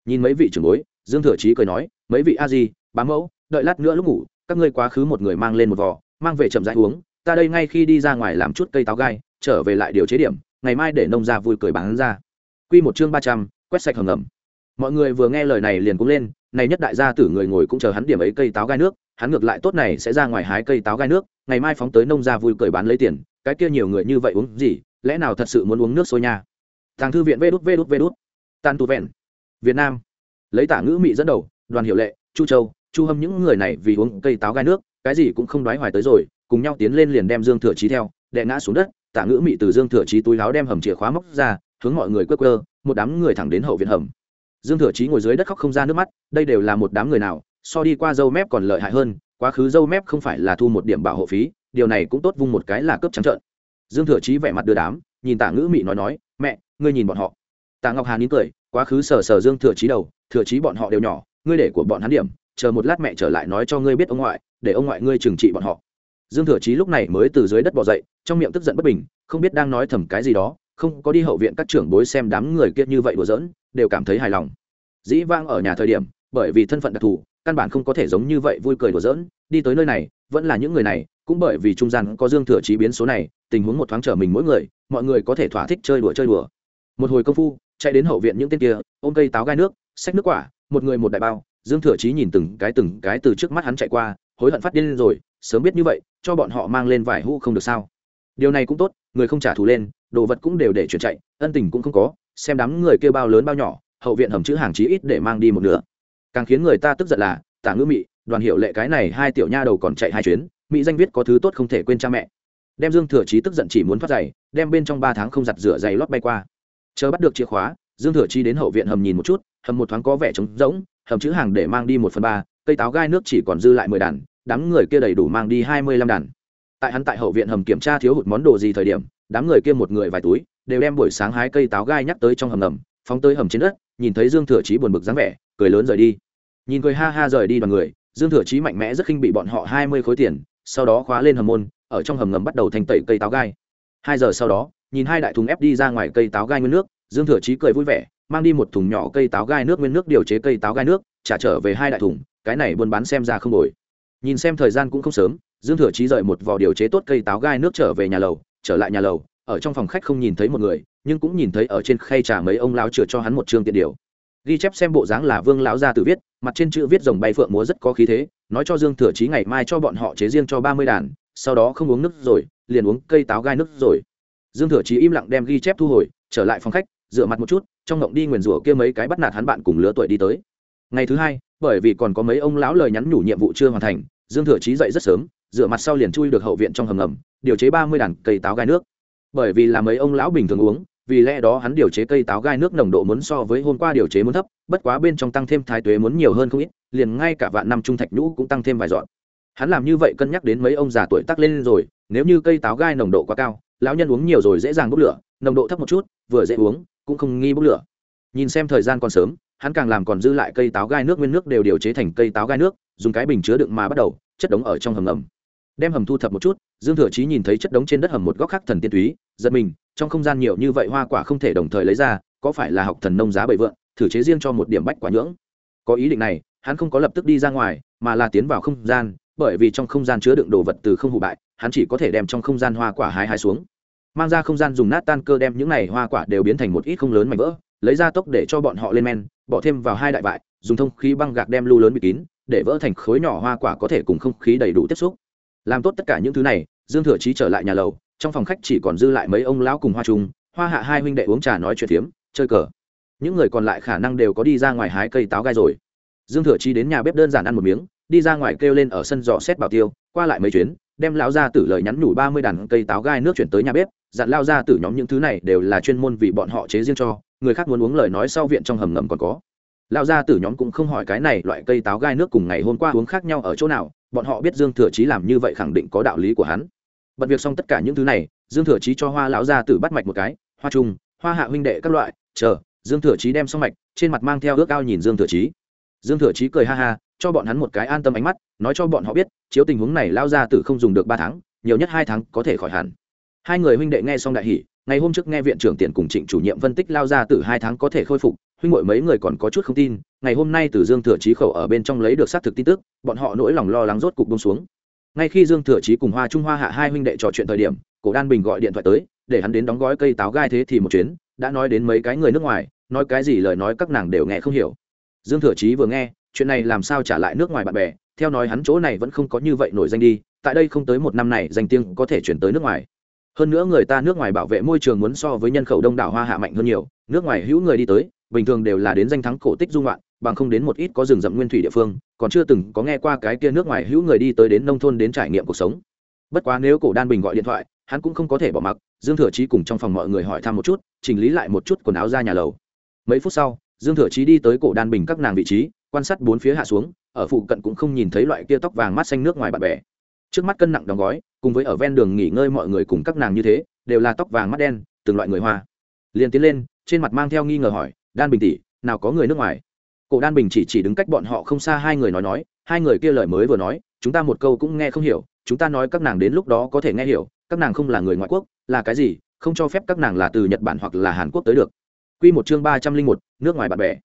Nhìn mấy vị trưởng bối, dương thừa chí cười nói, mấy vị a di bám mẫu, đợi lát nữa lúc ngủ, các ngươi quá khứ một người mang lên một vò, mang về chậm rãi uống, ta đây ngay khi đi ra ngoài làm chút cây táo gai, trở về lại điều chế điểm, ngày mai để nông ra vui cười bán ra. Quy một chương ba trăm, quét sạch hầm ngầm. Mọi người vừa nghe lời này liền cũng lên, này nhất đại gia tử người ngồi cũng chờ hắn điểm ấy cây táo gai nước, hắn ngược lại tốt này sẽ ra ngoài hái cây táo gai nước, ngày mai phóng tới nông ra vui cười bán lấy tiền, cái kia nhiều người như vậy uống gì, lẽ nào thật sự muốn uống nước sôi nha? Thằng thư viện vê đút vê đút vê đút. Tan tu vẹn. Việt nam. Lấy tả ngữ mỹ dẫn đầu, đoàn hiệu lệ, chu châu chu hâm những người này vì uống cây táo gai nước, cái gì cũng không đoái hoài tới rồi, cùng nhau tiến lên liền đem dương thừa trí theo, đệ ngã xuống đất tả ngữ mỹ từ dương thừa trí túi láo đem hầm chìa khóa móc ra, hướng mọi người quơ quơ, một đám người thẳng đến hậu viện hầm. Dương thừa trí ngồi dưới đất khóc không ra nước mắt, đây đều là một đám người nào, so đi qua dâu mép còn lợi hại hơn, quá khứ dâu mép không phải là thu một điểm bảo hộ phí, điều này cũng tốt vung một cái là cướp trắng trợn. Dương thừa trí vẻ mặt đưa đám, nhìn tả ngữ mị nói nói, mẹ, ngươi nhìn bọn họ. Tạ ngọc hà nín cười, quá khứ sờ sờ dương thừa trí đầu, thừa trí bọn họ đều nhỏ, ngươi để của bọn hắn điểm chờ một lát mẹ trở lại nói cho ngươi biết ông ngoại, để ông ngoại ngươi trừng trị bọn họ. Dương thừa Chí lúc này mới từ dưới đất bỏ dậy, trong miệng tức giận bất bình, không biết đang nói thầm cái gì đó, không có đi hậu viện các trưởng bối xem đám người kia như vậy đùa giỡn, đều cảm thấy hài lòng. Dĩ vang ở nhà thời điểm, bởi vì thân phận đặc thù, căn bản không có thể giống như vậy vui cười đùa giỡn, đi tới nơi này, vẫn là những người này, cũng bởi vì trung gian có dương thừa Chí biến số này, tình huống một thoáng trở mình mỗi người, mọi người có thể thỏa thích chơi đùa chơi đùa. Một hồi công phu, chạy đến hậu viện những tên kia, ôm cây táo gai nước, xách nước quả, một người một đại bao dương thừa chí nhìn từng cái từng cái từ trước mắt hắn chạy qua, hối hận phát điên rồi, sớm biết như vậy, cho bọn họ mang lên vài hũ không được sao. Điều này cũng tốt, người không trả thù lên, đồ vật cũng đều để chuyển chạy, ân tình cũng không có, xem đám người kêu bao lớn bao nhỏ, hậu viện hầm chữ hàng chí ít để mang đi một nửa. Càng khiến người ta tức giận là, tả ngữ mị, đoàn hiệu lệ cái này hai tiểu nha đầu còn chạy hai chuyến mỹ danh viết có thứ tốt không thể quên cha mẹ. Đem dương thừa chí tức giận chỉ muốn thoát giày, đem bên trong ba tháng không giặt rửa giày lót bay qua. Chờ bắt được chìa khóa, dương thừa chí đến hậu viện hầm nhìn một chút, hầm một thoáng có vẻ trống rỗng hầm chữ hàng để mang đi một phần ba, cây táo gai nước chỉ còn dư lại mười đàn, đám người kia đầy đủ mang đi hai mươi lăm đàn. Tại hắn tại hậu viện hầm kiểm tra thiếu hụt món đồ gì thời điểm, đám người kia một người vài túi, đều đem buổi sáng hái cây táo gai nhắc tới trong hầm ngầm, phóng tới hầm trên đất, nhìn thấy dương thừa chí buồn bực dáng vẻ, cười lớn rời đi. Nhìn cười ha ha rời đi đoàn người, dương thừa chí mạnh mẽ rất khinh bị bọn họ hai mươi khối tiền, sau đó khóa lên hầm môn, ở trong hầm ngầm bắt đầu thành tẩy cây táo gai. Hai giờ sau đó, nhìn hai đại thùng ép đi ra ngoài cây táo gai nguyên nước, dương thừa chí cười vui vẻ mang đi một thùng nhỏ cây táo gai nước nguyên nước điều chế cây táo gai nước, trả trở về hai đại thùng, cái này buôn bán xem ra không đổi. Nhìn xem thời gian cũng không sớm, dương thừa chí rời một vò điều chế tốt cây táo gai nước trở về nhà lầu, trở lại nhà lầu, ở trong phòng khách không nhìn thấy một người, nhưng cũng nhìn thấy ở trên khay trà mấy ông lão chừa cho hắn một chương tiện điều. Ghi chép xem bộ dáng là vương lão gia tử viết, mặt trên chữ viết rồng bay phượng múa rất có khí thế, nói cho dương thừa chí ngày mai cho bọn họ chế riêng cho ba mươi đàn, sau đó không uống nước rồi, liền uống cây táo gai nước rồi. Dương thừa chí im lặng đem ghi chép thu hồi, trở lại phòng khách, dựa mặt một chút trong ngộng đi nguyền rủa kia mấy cái bắt nạt hắn bạn cùng lứa tuổi đi tới. Ngày thứ hai, bởi vì còn có mấy ông lão lời nhắn nhủ nhiệm vụ chưa hoàn thành, dương thừa chí dậy rất sớm dựa mặt sau liền chui được hậu viện trong hầm ngầm, điều chế ba mươi đàn cây táo gai nước. Bởi vì là mấy ông lão bình thường uống, vì lẽ đó hắn điều chế cây táo gai nước nồng độ muốn so với hôm qua điều chế muốn thấp, bất quá bên trong tăng thêm thái tuế muốn nhiều hơn không ít, liền ngay cả vạn năm trung thạch nhũ cũng tăng thêm vài dọn. Hắn làm như vậy cân nhắc đến mấy ông già tuổi tác lên rồi, nếu như cây táo gai nồng độ quá cao, lão nhân uống nhiều rồi dễ dàng bốc lửa, nồng độ thấp một chút, vừa dễ uống cũng không nghi bốc lửa. Nhìn xem thời gian còn sớm, hắn càng làm còn dư lại cây táo gai nước nguyên nước đều điều chế thành cây táo gai nước, dùng cái bình chứa đựng mà bắt đầu, chất đống ở trong hầm ngầm. Đem hầm thu thập một chút, dương thừa chí nhìn thấy chất đống trên đất hầm một góc khác thần tiên túy, giật mình, trong không gian nhiều như vậy hoa quả không thể đồng thời lấy ra, có phải là học thần nông giá bậy vượng, thử chế riêng cho một điểm bách quả nhưỡng. Có ý định này, hắn không có lập tức đi ra ngoài, mà là tiến vào không gian, bởi vì trong không gian chứa đựng đồ vật từ không hụ bại, hắn chỉ có thể đem trong không gian hoa quả hái hái xuống mang ra không gian dùng nát tan cơ đem những này hoa quả đều biến thành một ít không lớn mảnh vỡ, lấy ra tốc để cho bọn họ lên men, bỏ thêm vào hai đại vại, dùng thông khí băng gạc đem lưu lớn bị kín, để vỡ thành khối nhỏ hoa quả có thể cùng không khí đầy đủ tiếp xúc. Làm tốt tất cả những thứ này, dương thừa chí trở lại nhà lầu, trong phòng khách chỉ còn dư lại mấy ông lão cùng hoa trung, hoa hạ hai huynh đệ uống trà nói chuyện phiếm, chơi cờ. Những người còn lại khả năng đều có đi ra ngoài hái cây táo gai rồi. Dương thừa chí đến nhà bếp đơn giản ăn một miếng, đi ra ngoài kêu lên ở sân dò xét bảo tiêu, qua lại mấy chuyến đem lão gia tử lời nhắn nhủ ba mươi đàn cây táo gai nước chuyển tới nhà bếp, dặn lao gia tử nhóm những thứ này đều là chuyên môn vì bọn họ chế riêng cho, người khác muốn uống lời nói sau viện trong hầm ngầm còn có. Lao gia tử nhóm cũng không hỏi cái này loại cây táo gai nước cùng ngày hôm qua uống khác nhau ở chỗ nào, bọn họ biết dương thừa chí làm như vậy khẳng định có đạo lý của hắn. Bận việc xong tất cả những thứ này, dương thừa chí cho hoa lão gia tử bắt mạch một cái, hoa trung, hoa hạ huynh đệ các loại, chờ. Dương thừa chí đem xong mạch, trên mặt mang theo ước ao nhìn dương thừa chí dương thừa chí cười ha ha, cho bọn hắn một cái an tâm ánh mắt, nói cho bọn họ biết, chiếu tình huống này lao ra tử không dùng được ba tháng, nhiều nhất hai tháng có thể khỏi hẳn. Hai người huynh đệ nghe xong đại hỷ ngày hôm trước nghe viện trưởng tiền cùng trịnh chủ nhiệm phân tích lao ra từ hai tháng có thể khôi phục, huynh ngội mấy người còn có chút không tin, ngày hôm nay từ dương thừa chí khẩu ở bên trong lấy được xác thực tin tức, bọn họ nỗi lòng lo lắng rốt cục bông xuống. Ngay khi dương thừa chí cùng hoa trung hoa hạ hai huynh đệ trò chuyện thời điểm, cổ đan bình gọi điện thoại tới, để hắn đến đóng gói cây táo gai thế thì một chuyến, đã nói đến mấy cái người nước ngoài, nói cái gì lời nói các nàng đều nghe không hiểu dương thừa chí vừa nghe, chuyện này làm sao trả lại nước ngoài bạn bè? Theo nói hắn chỗ này vẫn không có như vậy nổi danh đi, tại đây không tới một năm này danh tiếng có thể chuyển tới nước ngoài. Hơn nữa người ta nước ngoài bảo vệ môi trường muốn so với nhân khẩu đông đảo hoa hạ mạnh hơn nhiều, nước ngoài hữu người đi tới, bình thường đều là đến danh thắng cổ tích dung loạn bằng không đến một ít có rừng rậm nguyên thủy địa phương, còn chưa từng có nghe qua cái kia nước ngoài hữu người đi tới đến nông thôn đến trải nghiệm cuộc sống. Bất quá nếu cổ đan bình gọi điện thoại, hắn cũng không có thể bỏ mặc, dương thừa chí cùng trong phòng mọi người hỏi thăm một chút, chỉnh lý lại một chút quần áo ra nhà lầu. Mấy phút sau dương thừa chí đi tới cổ đan bình các nàng vị trí, quan sát bốn phía hạ xuống, ở phụ cận cũng không nhìn thấy loại kia tóc vàng mắt xanh nước ngoài bạn bè. Trước mắt cân nặng đóng gói, cùng với ở ven đường nghỉ ngơi mọi người cùng các nàng như thế, đều là tóc vàng mắt đen, từng loại người hoa. Liền tiến lên, trên mặt mang theo nghi ngờ hỏi, đan bình tỷ, nào có người nước ngoài? Cổ đan bình chỉ chỉ đứng cách bọn họ không xa hai người nói nói, hai người kia lời mới vừa nói, chúng ta một câu cũng nghe không hiểu, chúng ta nói các nàng đến lúc đó có thể nghe hiểu, các nàng không là người ngoại quốc, là cái gì, không cho phép các nàng là từ nhật bản hoặc là hàn quốc tới được. Quy một chương ba trăm linh một, nước ngoài bạn bè.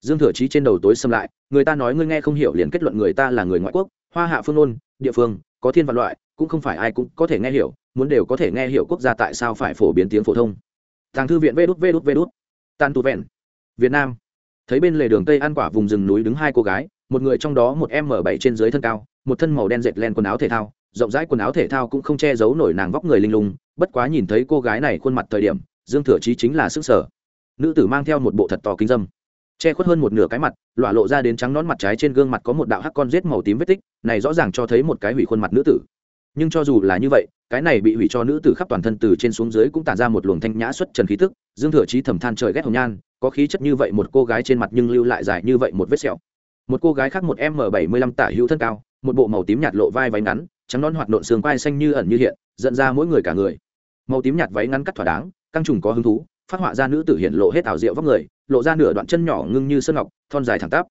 Dương thừa chí trên đầu tối xâm lại, người ta nói ngươi nghe không hiểu liền kết luận người ta là người ngoại quốc, hoa hạ phương ôn địa phương, có thiên văn loại, cũng không phải ai cũng có thể nghe hiểu, muốn đều có thể nghe hiểu quốc gia tại sao phải phổ biến tiếng phổ thông. Thang thư viện vê đút vê đút vê đút. Tan tu vẹn. Việt nam. Thấy bên lề đường tây ăn quả vùng rừng núi đứng hai cô gái, một người trong đó một m bảy trên dưới thân cao, một thân màu đen dệt len quần áo thể thao, rộng rãi quần áo thể thao cũng không che giấu nổi nàng vóc người linh lung, bất quá nhìn thấy cô gái này khuôn mặt thời điểm, dương thừa chí chính là sức sở nữ tử mang theo một bộ thật to kính dâm. Che khuất hơn một nửa cái mặt lọa lộ ra đến trắng nón mặt trái trên gương mặt có một đạo hắc con rết màu tím vết tích, này rõ ràng cho thấy một cái hủy khuôn mặt nữ tử. Nhưng cho dù là như vậy, cái này bị hủy cho nữ tử khắp toàn thân từ trên xuống dưới cũng tản ra một luồng thanh nhã xuất trần khí tức, dương thừa chí thầm than trời ghét hồng nhan, có khí chất như vậy một cô gái trên mặt nhưng lưu lại dài như vậy một vết sẹo. Một cô gái khác một m bảy mươi lăm tả hữu thân cao, một bộ màu tím nhạt lộ vai váy ngắn, trắng non hoạt nộn xương quai xanh như ẩn như hiện, dẫn ra mỗi người cả người. Màu tím nhạt váy ngắn cắt thỏa đáng, căng trùng có hứng thú phát họa ra nữ tử hiện lộ hết ảo diệu vóc người, lộ ra nửa đoạn chân nhỏ ngưng như sơn ngọc, thon dài thẳng tắp.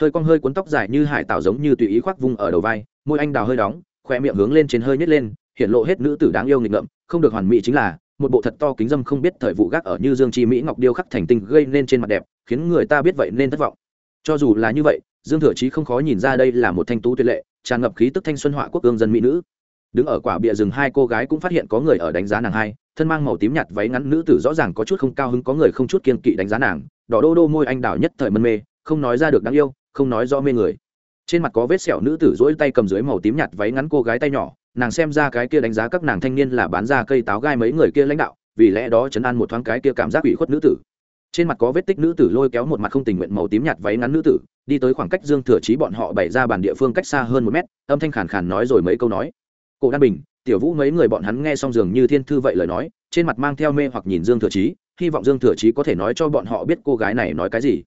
Hơi cong hơi cuốn tóc dài như hải tảo giống như tùy ý khoác vung ở đầu vai, môi anh đào hơi đóng khoe miệng hướng lên trên hơi nhét lên hiện lộ hết nữ tử đáng yêu nghịch ngợm, không được hoàn mỹ chính là, một bộ thật to kính dâm không biết thời vụ gác ở như dương chi mỹ ngọc điêu khắc thành tinh gây nên trên mặt đẹp, khiến người ta biết vậy nên thất vọng. Cho dù là như vậy, dương thừa chí không khó nhìn ra đây là một thanh tú tuyệt lệ, tràn ngập khí tức thanh xuân họa quốc ương dân mỹ nữ đứng ở quả bìa rừng hai cô gái cũng phát hiện có người ở đánh giá nàng hai, thân mang màu tím nhạt váy ngắn nữ tử rõ ràng có chút không cao hứng, có người không chút kiên kỵ đánh giá nàng, đỏ đô đô môi anh đào nhất thời mân mê, không nói ra được đáng yêu, không nói rõ mê người. Trên mặt có vết sẹo nữ tử dỗi tay cầm dưới màu tím nhạt váy ngắn cô gái tay nhỏ, nàng xem ra cái kia đánh giá các nàng thanh niên là bán ra cây táo gai mấy người kia lãnh đạo, vì lẽ đó chấn an một thoáng cái kia cảm giác ủy khuất nữ tử. Trên mặt có vết tích nữ tử lôi kéo một mặt không tình nguyện màu tím nhạt váy ngắn nữ tử, đi tới khoảng cách dương thừa chí bọn họ bày ra bàn địa phương cách xa hơn một mét, âm thanh khàn khàn nói rồi mấy câu nói cổ đan bình, tiểu vũ mấy người bọn hắn nghe xong dường như thiên thư vậy lời nói, trên mặt mang theo mê hoặc nhìn dương thừa chí, hy vọng dương thừa chí có thể nói cho bọn họ biết cô gái này nói cái gì.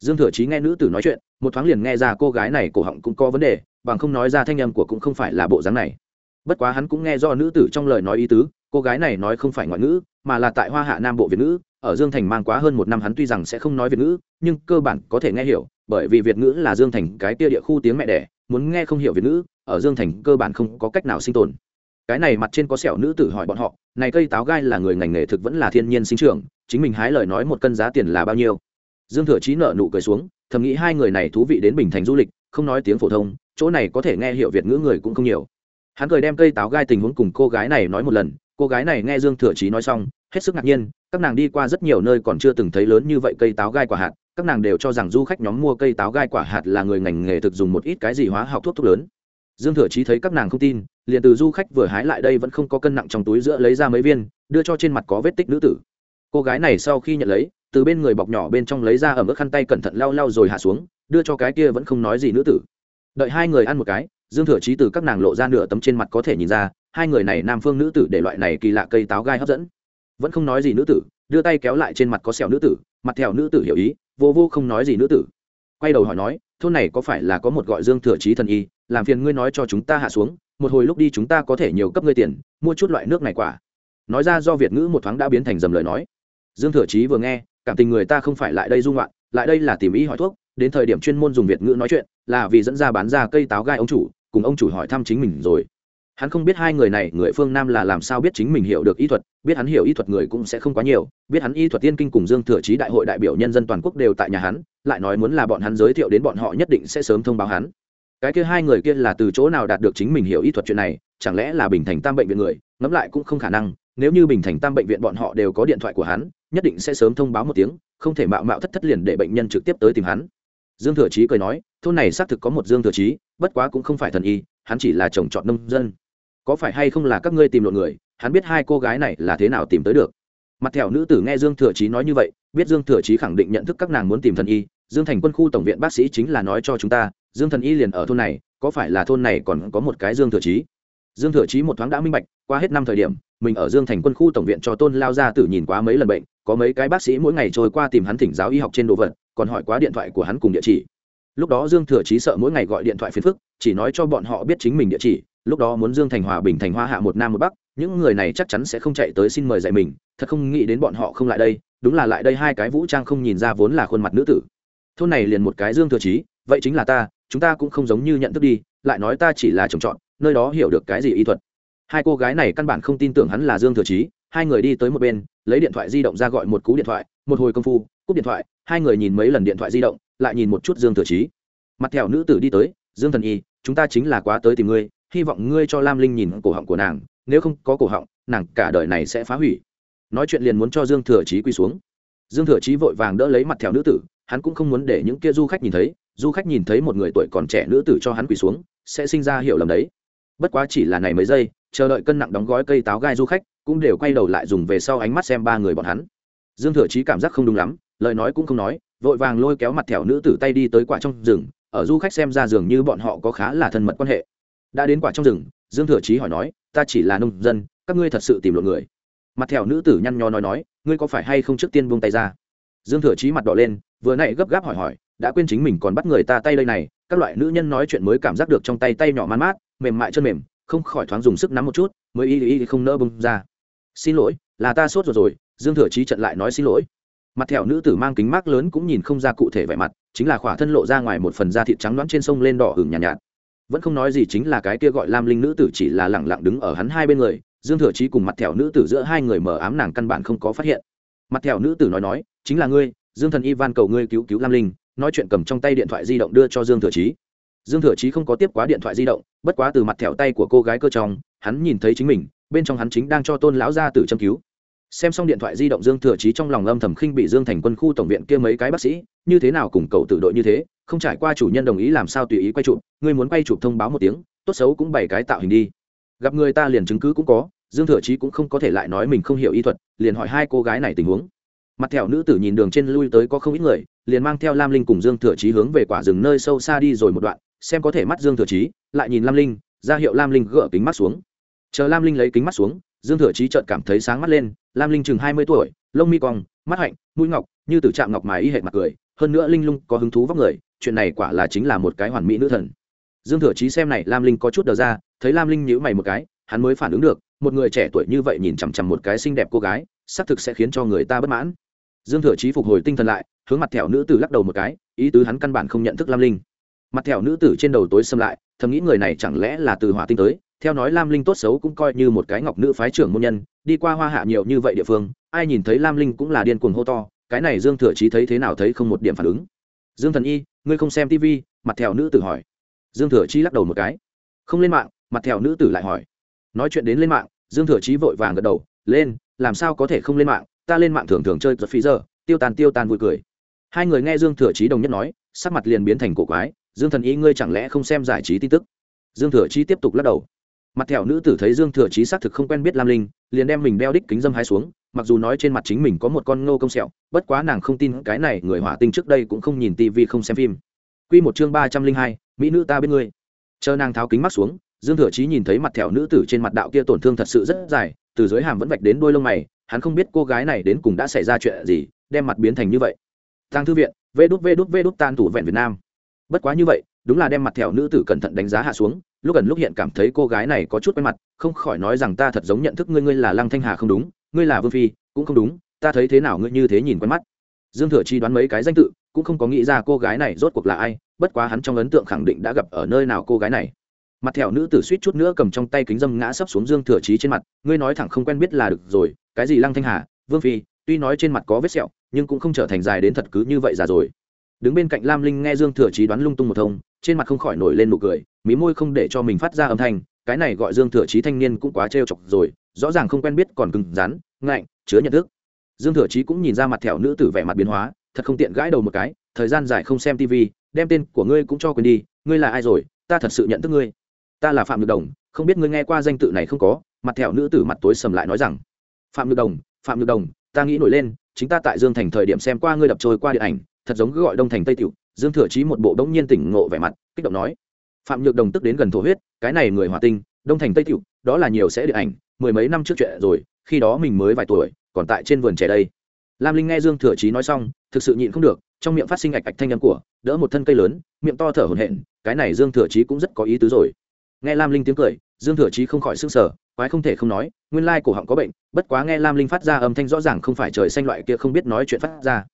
Dương thừa chí nghe nữ tử nói chuyện, một thoáng liền nghe ra cô gái này cổ họng cũng có vấn đề, bằng không nói ra thanh âm của cũng không phải là bộ dáng này. Bất quá hắn cũng nghe do nữ tử trong lời nói ý tứ, cô gái này nói không phải ngoại ngữ, mà là tại hoa hạ nam bộ việt ngữ, ở dương thành mang quá hơn một năm hắn tuy rằng sẽ không nói việt ngữ, nhưng cơ bản có thể nghe hiểu, bởi vì việt ngữ là dương thành cái tia địa khu tiếng mẹ đẻ, muốn nghe không hiểu việt ngữ ở dương thành cơ bản không có cách nào sinh tồn. Cái này mặt trên có sẹo nữ tử hỏi bọn họ, này cây táo gai là người ngành nghề thực vẫn là thiên nhiên sinh trưởng, chính mình hái lời nói một cân giá tiền là bao nhiêu? Dương thừa chí nợ nụ cười xuống, thầm nghĩ hai người này thú vị đến bình thành du lịch, không nói tiếng phổ thông, chỗ này có thể nghe hiểu việt ngữ người cũng không nhiều. Hắn cười đem cây táo gai tình huống cùng cô gái này nói một lần, cô gái này nghe dương thừa chí nói xong, hết sức ngạc nhiên, các nàng đi qua rất nhiều nơi còn chưa từng thấy lớn như vậy cây táo gai quả hạt, các nàng đều cho rằng du khách nhóm mua cây táo gai quả hạt là người ngành nghề thực dùng một ít cái gì hóa học thuốc thuốc lớn dương thừa chí thấy các nàng không tin, liền từ du khách vừa hái lại đây vẫn không có cân nặng trong túi giữa lấy ra mấy viên, đưa cho trên mặt có vết tích nữ tử. Cô gái này sau khi nhận lấy, từ bên người bọc nhỏ bên trong lấy ra ở mức khăn tay cẩn thận lau lau rồi hạ xuống, đưa cho cái kia vẫn không nói gì nữ tử. Đợi hai người ăn một cái, dương thừa chí từ các nàng lộ ra nửa tấm trên mặt có thể nhìn ra, hai người này nam phương nữ tử để loại này kỳ lạ cây táo gai hấp dẫn. Vẫn không nói gì nữ tử, đưa tay kéo lại trên mặt có sẹo nữ tử, mặt theo nữ tử hiểu ý, vô vô không nói gì nữ tử. Quay đầu hỏi nói, thôn này có phải là có một gọi dương thừa chí thần y? Làm phiền ngươi nói cho chúng ta hạ xuống, một hồi lúc đi chúng ta có thể nhiều cấp ngươi tiền, mua chút loại nước này quả. Nói ra do việt ngữ một thoáng đã biến thành dầm lời nói. Dương thừa chí vừa nghe, cảm tình người ta không phải lại đây dung loạn lại đây là tìm ý hỏi thuốc, đến thời điểm chuyên môn dùng việt ngữ nói chuyện, là vì dẫn ra bán ra cây táo gai ông chủ, cùng ông chủ hỏi thăm chính mình rồi. Hắn không biết hai người này, người phương nam là làm sao biết chính mình hiểu được y thuật, biết hắn hiểu y thuật người cũng sẽ không quá nhiều, biết hắn y thuật tiên kinh cùng dương thừa trí đại hội đại biểu nhân dân toàn quốc đều tại nhà hắn, lại nói muốn là bọn hắn giới thiệu đến bọn họ nhất định sẽ sớm thông báo hắn cái kia hai người kia là từ chỗ nào đạt được chính mình hiểu y thuật chuyện này, chẳng lẽ là bình thành tam bệnh viện người? Ngẫm lại cũng không khả năng, nếu như bình thành tam bệnh viện bọn họ đều có điện thoại của hắn, nhất định sẽ sớm thông báo một tiếng, không thể mạo mạo thất thất liền để bệnh nhân trực tiếp tới tìm hắn. Dương thừa chí cười nói, thôn này xác thực có một dương thừa chí, bất quá cũng không phải thần y, hắn chỉ là chồng chọn nông dân. Có phải hay không là các ngươi tìm lộn người, hắn biết hai cô gái này là thế nào tìm tới được. Mặt thẹo nữ tử nghe dương thừa chí nói như vậy, biết dương thừa chí khẳng định nhận thức các nàng muốn tìm thần y, dương thành quân khu tổng viện bác sĩ chính là nói cho chúng ta dương thần y liền ở thôn này, có phải là thôn này còn có một cái dương thừa chí? Dương thừa chí một thoáng đã minh bạch, qua hết năm thời điểm, mình ở dương thành quân khu tổng viện cho tôn lao ra tử nhìn quá mấy lần bệnh, có mấy cái bác sĩ mỗi ngày trôi qua tìm hắn thỉnh giáo y học trên đồ vật, còn hỏi quá điện thoại của hắn cùng địa chỉ. Lúc đó dương thừa chí sợ mỗi ngày gọi điện thoại phiền phức, chỉ nói cho bọn họ biết chính mình địa chỉ, lúc đó muốn dương thành hòa bình thành hoa hạ một nam một bắc, những người này chắc chắn sẽ không chạy tới xin mời dạy mình, thật không nghĩ đến bọn họ không lại đây, đúng là lại đây hai cái vũ trang không nhìn ra vốn là khuôn mặt nữ tử. Thôn này liền một cái dương thừa chí, vậy chính là ta chúng ta cũng không giống như nhận thức đi, lại nói ta chỉ là trồng trọt, nơi đó hiểu được cái gì y thuật. Hai cô gái này căn bản không tin tưởng hắn là dương thừa chí, hai người đi tới một bên, lấy điện thoại di động ra gọi một cú điện thoại, một hồi công phu, cúp điện thoại, hai người nhìn mấy lần điện thoại di động, lại nhìn một chút dương thừa chí. Mặt thẹo nữ tử đi tới, dương thần y, chúng ta chính là quá tới tìm ngươi, hy vọng ngươi cho lam linh nhìn cổ họng của nàng, nếu không có cổ họng, nàng cả đời này sẽ phá hủy. Nói chuyện liền muốn cho dương thừa chí quy xuống. Dương thừa chí vội vàng đỡ lấy mặt thẹo nữ tử, hắn cũng không muốn để những kia du khách nhìn thấy du khách nhìn thấy một người tuổi còn trẻ nữ tử cho hắn quỳ xuống, sẽ sinh ra hiểu lầm đấy. Bất quá chỉ là ngày mấy giây, chờ đợi cân nặng đóng gói cây táo gai du khách cũng đều quay đầu lại dùng về sau ánh mắt xem ba người bọn hắn. Dương thừa chí cảm giác không đúng lắm, lời nói cũng không nói, vội vàng lôi kéo mặt thẻo nữ tử tay đi tới quả trong rừng, ở du khách xem ra dường như bọn họ có khá là thân mật quan hệ. Đã đến quả trong rừng, dương thừa chí hỏi nói, ta chỉ là nông dân, các ngươi thật sự tìm lộn người? Mặt thẻo nữ tử nhăn nho nói nói, ngươi có phải hay không trước tiên buông tay ra? Dương thừa chí mặt đỏ lên, vừa nãy gấp gáp hỏi hỏi đã quên chính mình còn bắt người ta tay đây này các loại nữ nhân nói chuyện mới cảm giác được trong tay tay nhỏ man mát mềm mại chân mềm không khỏi thoáng dùng sức nắm một chút mới y y không nỡ bông ra. Xin lỗi là ta sốt rồi rồi dương thừa chí trận lại nói xin lỗi. Mặt thẹo nữ tử mang kính mát lớn cũng nhìn không ra cụ thể vẻ mặt chính là khỏa thân lộ ra ngoài một phần da thịt trắng đoán trên sông lên đỏ hửng nhàn nhạt, nhạt. Vẫn không nói gì chính là cái kia gọi lam linh nữ tử chỉ là lẳng lặng đứng ở hắn hai bên người dương thừa chí cùng mặt thẹo nữ tử giữa hai người mở ám nàng căn bản không có phát hiện. Mặt thẹo nữ tử nói nói chính là ngươi dương thần y van cầu ngươi cứu cứu lam linh nói chuyện cầm trong tay điện thoại di động đưa cho dương thừa chí. Dương thừa chí không có tiếp quá điện thoại di động, bất quá từ mặt thẹo tay của cô gái cơ trong, hắn nhìn thấy chính mình, bên trong hắn chính đang cho tôn lão gia tử châm cứu. Xem xong điện thoại di động dương thừa chí trong lòng âm thầm khinh bị dương thành quân khu tổng viện kia mấy cái bác sĩ, như thế nào cùng cầu tự đội như thế, không trải qua chủ nhân đồng ý làm sao tùy ý quay chụp, ngươi muốn quay chụp thông báo một tiếng, tốt xấu cũng bảy cái tạo hình đi. Gặp người ta liền chứng cứ cũng có, dương thừa chí cũng không có thể lại nói mình không hiểu y thuật, liền hỏi hai cô gái này tình huống. Mặt thẹo nữ tử nhìn đường trên lui tới có không ít người liền mang theo lam linh cùng dương thừa chí hướng về quả rừng nơi sâu xa đi rồi một đoạn, xem có thể mắt dương thừa chí, lại nhìn lam linh, ra hiệu lam linh gỡ kính mắt xuống. Chờ lam linh lấy kính mắt xuống, dương thừa chí chợt cảm thấy sáng mắt lên, lam linh chừng hai mươi tuổi, lông mi cong, mắt hạnh, mũi ngọc, như từ trạm ngọc mài y hệ mặt cười, hơn nữa linh lung có hứng thú vóc người, chuyện này quả là chính là một cái hoàn mỹ nữ thần. Dương thừa chí xem này, lam linh có chút đờ ra, thấy lam linh nhíu mày một cái, hắn mới phản ứng được, một người trẻ tuổi như vậy nhìn chằm chằm một cái xinh đẹp cô gái, xác thực sẽ khiến cho người ta bất mãn. Dương thừa chí phục hồi tinh thần lại hướng mặt thẹo nữ tử lắc đầu một cái, ý tứ hắn căn bản không nhận thức lam linh. Mặt thẹo nữ tử trên đầu tối xâm lại, thầm nghĩ người này chẳng lẽ là từ hỏa tinh tới, theo nói lam linh tốt xấu cũng coi như một cái ngọc nữ phái trưởng môn nhân, đi qua hoa hạ nhiều như vậy địa phương, ai nhìn thấy lam linh cũng là điên cuồng hô to, cái này dương thừa trí thấy thế nào thấy không một điểm phản ứng. Dương thần y, ngươi không xem tv mặt thẹo nữ tử hỏi. Dương thừa trí lắc đầu một cái. Không lên mạng, mặt thẹo nữ tử lại hỏi. Nói chuyện đến lên mạng, dương thừa trí vội vàng gật đầu, lên, làm sao có thể không lên mạng? Ta lên mạng thường thường chơi giật phí giờ, tiêu tàn tiêu tàn vui cười hai người nghe dương thừa chí đồng nhất nói, sắc mặt liền biến thành cổ quái, dương thần y ngươi chẳng lẽ không xem giải trí tin tức? Dương thừa chí tiếp tục lắc đầu. Mặt thẹo nữ tử thấy dương thừa chí xác thực không quen biết lam linh, liền đem mình đeo đích kính dâm hai xuống, mặc dù nói trên mặt chính mình có một con ngô công sẹo, bất quá nàng không tin cái này người hỏa tinh trước đây cũng không nhìn tivi không xem phim. Q một chương ba trăm linh hai, mỹ nữ ta bên ngươi. Chờ nàng tháo kính mắt xuống, dương thừa chí nhìn thấy mặt thẹo nữ tử trên mặt đạo kia tổn thương thật sự rất dài, từ dưới hàm vẫn vạch đến đôi lông mày, hắn không biết cô gái này đến cùng đã xảy ra chuyện gì, đem mặt biến thành như vậy tăng thư viện, vê đút vê đút vê đút tan thủ vẹn việt nam. Bất quá như vậy, đúng là đem mặt thẹo nữ tử cẩn thận đánh giá hạ xuống, lúc gần lúc hiện cảm thấy cô gái này có chút quen mặt, không khỏi nói rằng ta thật giống nhận thức ngươi ngươi là lăng thanh hà không đúng, ngươi là vương phi, cũng không đúng, ta thấy thế nào ngươi như thế nhìn quen mắt. Dương thừa chi đoán mấy cái danh tự, cũng không có nghĩ ra cô gái này rốt cuộc là ai, bất quá hắn trong ấn tượng khẳng định đã gặp ở nơi nào cô gái này. Mặt thẹo nữ tử suýt chút nữa cầm trong tay kính dâm ngã sấp xuống dương thừa chí trên mặt, ngươi nói thẳng không quen biết là được rồi, cái gì lăng thanh hà, vương phi, tuy nói trên mặt có vết sẹo nhưng cũng không trở thành dài đến thật cứ như vậy già rồi. Đứng bên cạnh lam linh nghe dương thừa chí đoán lung tung một thông, trên mặt không khỏi nổi lên nụ cười, mí môi không để cho mình phát ra âm thanh, cái này gọi dương thừa chí thanh niên cũng quá trêu chọc rồi, rõ ràng không quen biết còn cứng rắn, ngạnh, chứa nhận thức. Dương thừa chí cũng nhìn ra mặt thẹo nữ tử vẻ mặt biến hóa, thật không tiện gãi đầu một cái, thời gian dài không xem tv đem tên của ngươi cũng cho quên đi, ngươi là ai rồi, ta thật sự nhận thức ngươi. Ta là phạm nhược đồng, không biết ngươi nghe qua danh tự này không có, mặt thẹo nữ tử mặt tối sầm lại nói rằng. Phạm nhược đồng, phạm nhược đồng, ta nghĩ nổi lên chính ta tại dương thành thời điểm xem qua ngươi đập trôi qua điện ảnh, thật giống cứ gọi đông thành tây tiểu, dương thừa chí một bộ đống nhiên tỉnh ngộ vẻ mặt, kích động nói. Phạm nhược đồng tức đến gần thổ huyết, cái này người hòa tinh, đông thành tây tiểu, đó là nhiều sẽ điện ảnh, mười mấy năm trước chuyện rồi, khi đó mình mới vài tuổi, còn tại trên vườn trẻ đây. Lam linh nghe dương thừa chí nói xong, thực sự nhịn không được, trong miệng phát sinh ạch ạch thanh âm của, đỡ một thân cây lớn, miệng to thở hổn hển, cái này dương thừa chí cũng rất có ý tứ rồi. Nghe lam linh tiếng cười, dương thừa chí không khỏi sững sờ quái không thể không nói, nguyên lai cổ họng có bệnh, bất quá nghe lam linh phát ra âm thanh rõ ràng không phải trời xanh loại kia không biết nói chuyện phát ra,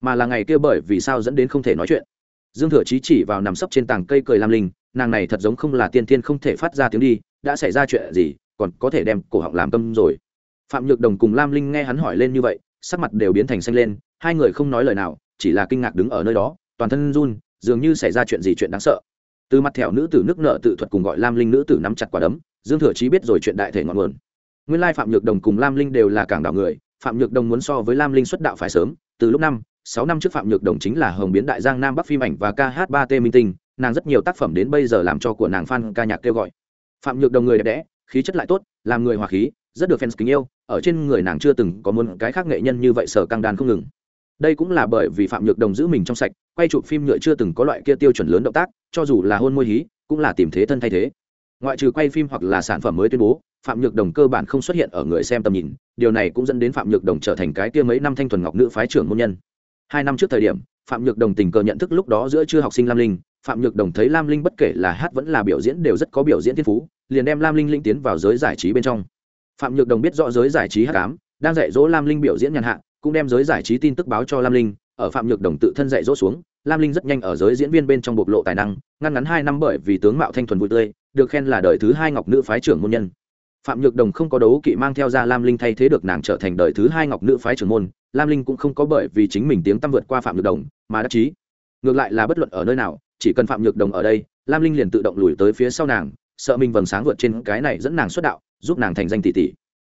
mà là ngày kia bởi vì sao dẫn đến không thể nói chuyện. Dương thừa chí chỉ vào nằm sấp trên tảng cây cười lam linh, nàng này thật giống không là tiên tiên không thể phát ra tiếng đi, đã xảy ra chuyện gì, còn có thể đem cổ họng làm câm rồi. Phạm nhược đồng cùng lam linh nghe hắn hỏi lên như vậy, sắc mặt đều biến thành xanh lên, hai người không nói lời nào, chỉ là kinh ngạc đứng ở nơi đó, toàn thân run, dường như xảy ra chuyện gì chuyện đáng sợ. Từ mặt thẻo nữ tử nước nợ tự thuật cùng gọi lam linh nữ tử nắm chặt quả đấm dương thừa chí biết rồi chuyện đại thể ngọn nguồn. Nguyên lai phạm nhược đồng cùng lam linh đều là cảng đảo người, phạm nhược đồng muốn so với lam linh xuất đạo phải sớm. Từ lúc năm, sáu năm trước phạm nhược đồng chính là hồng biến đại giang nam bắc phim ảnh và kh ba t minh tinh, nàng rất nhiều tác phẩm đến bây giờ làm cho của nàng f ca nhạc kêu gọi. Phạm nhược đồng người đẹp đẽ, khí chất lại tốt, làm người hòa khí, rất được fans kính yêu, ở trên người nàng chưa từng có muốn cái khác nghệ nhân như vậy sở căng đàn không ngừng. Đây cũng là bởi vì phạm nhược đồng giữ mình trong sạch, quay chụp phim nhựa chưa từng có loại kia tiêu chuẩn lớn động tác, cho dù là hôn môi hí, cũng là tìm thế thân thay thế ngoại trừ quay phim hoặc là sản phẩm mới tuyên bố, phạm nhược đồng cơ bản không xuất hiện ở người xem tầm nhìn, điều này cũng dẫn đến phạm nhược đồng trở thành cái kia mấy năm thanh thuần ngọc nữ phái trưởng môn nhân. Hai năm trước thời điểm, phạm nhược đồng tình cờ nhận thức lúc đó giữa chưa học sinh lam linh, phạm nhược đồng thấy lam linh bất kể là hát vẫn là biểu diễn đều rất có biểu diễn thiên phú, liền đem lam linh linh tiến vào giới giải trí bên trong. Phạm nhược đồng biết rõ giới giải trí hát cám, đang dạy dỗ lam linh biểu diễn nhàn hạ, cũng đem giới giải trí tin tức báo cho lam linh, ở phạm nhược đồng tự thân dạy dỗ xuống lam linh rất nhanh ở giới diễn viên bên trong bộc lộ tài năng, ngăn ngắn hai năm bởi vì tướng mạo thanh thuần vui tươi, được khen là đời thứ hai ngọc nữ phái trưởng môn nhân. Phạm nhược đồng không có đấu kỵ mang theo ra lam linh thay thế được nàng trở thành đời thứ hai ngọc nữ phái trưởng môn, lam linh cũng không có bởi vì chính mình tiếng tăm vượt qua phạm nhược đồng mà đắc chí. Ngược lại là bất luận ở nơi nào, chỉ cần phạm nhược đồng ở đây, lam linh liền tự động lùi tới phía sau nàng, sợ mình vầng sáng vượt trên cái này dẫn nàng xuất đạo, giúp nàng thành danh tỷ tỷ.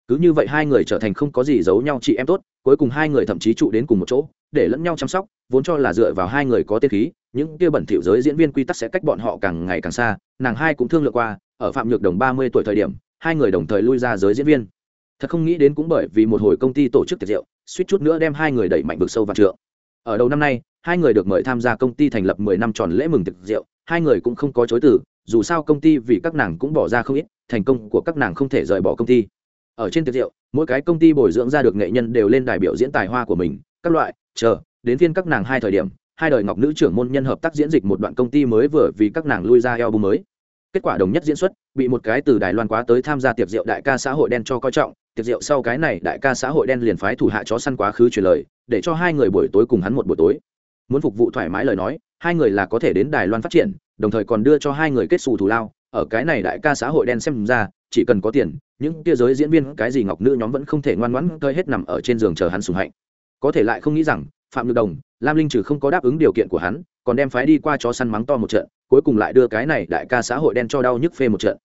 Cứ như vậy hai người trở thành không có gì giấu nhau chị em tốt, cuối cùng hai người thậm chí trụ đến cùng một chỗ, để lẫn nhau chăm sóc vốn cho là dựa vào hai người có tiên khí, những kia bẩn thỉu giới diễn viên quy tắc sẽ cách bọn họ càng ngày càng xa, nàng hai cũng thương lượng qua, ở phạm nhược đồng ba mươi tuổi thời điểm, hai người đồng thời lui ra giới diễn viên. Thật không nghĩ đến cũng bởi vì một hồi công ty tổ chức tiệc rượu, suýt chút nữa đem hai người đẩy mạnh vực sâu vào trượng. Ở đầu năm nay, hai người được mời tham gia công ty thành lập mười năm tròn lễ mừng tiệc rượu, hai người cũng không có chối từ, dù sao công ty vì các nàng cũng bỏ ra không ít, thành công của các nàng không thể rời bỏ công ty. Ở trên tiệc rượu, mỗi cái công ty bồi dưỡng ra được nghệ nhân đều lên đài biểu diễn tài hoa của mình, các loại, chờ đến phiên các nàng hai thời điểm, hai đời ngọc nữ trưởng môn nhân hợp tác diễn dịch một đoạn công ty mới vừa vì các nàng lui ra eo bù mới. Kết quả đồng nhất diễn xuất, bị một cái từ đài loan quá tới tham gia tiệc rượu đại ca xã hội đen cho coi trọng, tiệc rượu sau cái này đại ca xã hội đen liền phái thủ hạ chó săn quá khứ truyền lời, để cho hai người buổi tối cùng hắn một buổi tối. Muốn phục vụ thoải mái lời nói, hai người là có thể đến đài loan phát triển, đồng thời còn đưa cho hai người kết xù thù lao. Ở cái này đại ca xã hội đen xem ra, chỉ cần có tiền, những kia giới diễn viên, cái gì ngọc nữ nhóm vẫn không thể ngoan ngoãn, cơi hết nằm ở trên giường chờ hắn sùng hạnh. Có thể lại không nghĩ rằng phạm nhược đồng, lam linh trừ không có đáp ứng điều kiện của hắn, còn đem phái đi qua chó săn mắng to một trận, cuối cùng lại đưa cái này đại ca xã hội đen cho đau nhức phê một trận.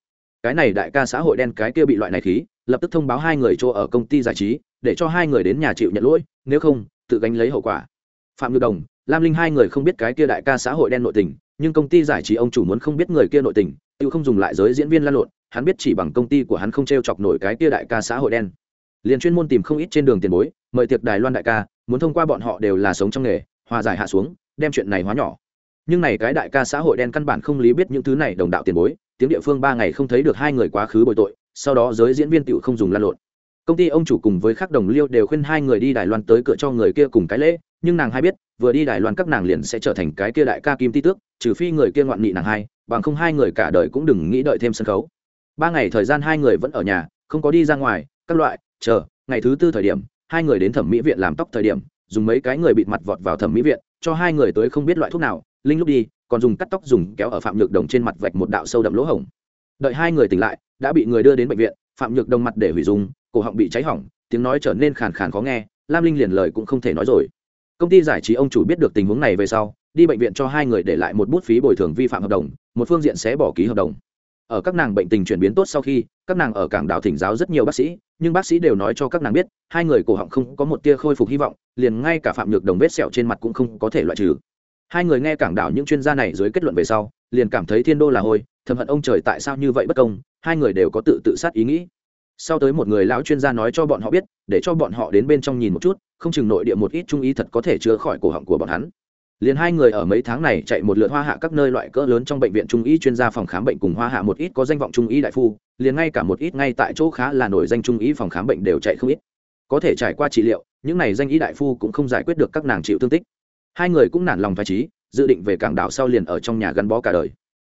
Cái này đại ca xã hội đen cái kia bị loại này khí, lập tức thông báo hai người chỗ ở công ty giải trí, để cho hai người đến nhà chịu nhận lỗi, nếu không, tự gánh lấy hậu quả. Phạm nhược đồng, lam linh hai người không biết cái kia đại ca xã hội đen nội tình, nhưng công ty giải trí ông chủ muốn không biết người kia nội tình, tự không dùng lại giới diễn viên lan lộn, hắn biết chỉ bằng công ty của hắn không t r e o chọc nổi cái kia đại ca xã hội đen. Liền chuyên môn tìm không ít trên đường tiền bối mời tiệc đài loan đại ca, muốn thông qua bọn họ đều là sống trong nghề, hòa giải hạ xuống, đem chuyện này hóa nhỏ. Nhưng này cái đại ca xã hội đen căn bản không lý biết những thứ này đồng đạo tiền bối, tiếng địa phương ba ngày không thấy được hai người quá khứ bồi tội, sau đó giới diễn viên tựu không dùng lan lộn. Công ty ông chủ cùng với các đồng liêu đều khuyên hai người đi đài loan tới cửa cho người kia cùng cái lễ, nhưng nàng hay biết, vừa đi đài loan các nàng liền sẽ trở thành cái kia đại ca kim ti tước, trừ phi người kia ngoạn nghị nàng hai, bằng không hai người cả đời cũng đừng nghĩ đợi thêm sân khấu. Ba ngày thời gian hai người vẫn ở nhà, không có đi ra ngoài, các loại, chờ, ngày thứ tư thời điểm hai người đến thẩm mỹ viện làm tóc thời điểm, dùng mấy cái người bịt mặt vọt vào thẩm mỹ viện, cho hai người tới không biết loại thuốc nào. Linh lúc đi, còn dùng cắt tóc dùng kéo ở phạm nhược đồng trên mặt vạch một đạo sâu đậm lỗ hổng. Đợi hai người tỉnh lại, đã bị người đưa đến bệnh viện, phạm nhược đồng mặt để hủy dùng cổ họng bị cháy hỏng, tiếng nói trở nên khàn khàn khó nghe, lam linh liền lời cũng không thể nói rồi. Công ty giải trí ông chủ biết được tình huống này về sau, đi bệnh viện cho hai người để lại một bút phí bồi thường vi phạm hợp đồng, một phương diện sẽ bỏ ký hợp đồng ở các nàng bệnh tình chuyển biến tốt sau khi, các nàng ở cảng đảo thỉnh giáo rất nhiều bác sĩ, nhưng bác sĩ đều nói cho các nàng biết, hai người cổ họng không có một tia khôi phục hy vọng, liền ngay cả phạm nhược đồng vết sẹo trên mặt cũng không có thể loại trừ. Hai người nghe cảng đảo những chuyên gia này dưới kết luận về sau, liền cảm thấy thiên đô là hôi, thầm hận ông trời tại sao như vậy bất công, hai người đều có tự tự sát ý nghĩ. Sau tới một người lão chuyên gia nói cho bọn họ biết, để cho bọn họ đến bên trong nhìn một chút, không chừng nội địa một ít trung ý thật có thể chữa khỏi cổ họng của bọn hắn liền hai người ở mấy tháng này chạy một lượt hoa hạ các nơi loại cỡ lớn trong bệnh viện trung y chuyên gia phòng khám bệnh cùng hoa hạ một ít có danh vọng trung y đại phu, liền ngay cả một ít ngay tại chỗ khá là nổi danh trung y phòng khám bệnh đều chạy không ít. Có thể trải qua trị liệu, những này danh y đại phu cũng không giải quyết được các nàng chịu thương tích. Hai người cũng nản lòng phải trí dự định về cảng đảo sau liền ở trong nhà gắn bó cả đời.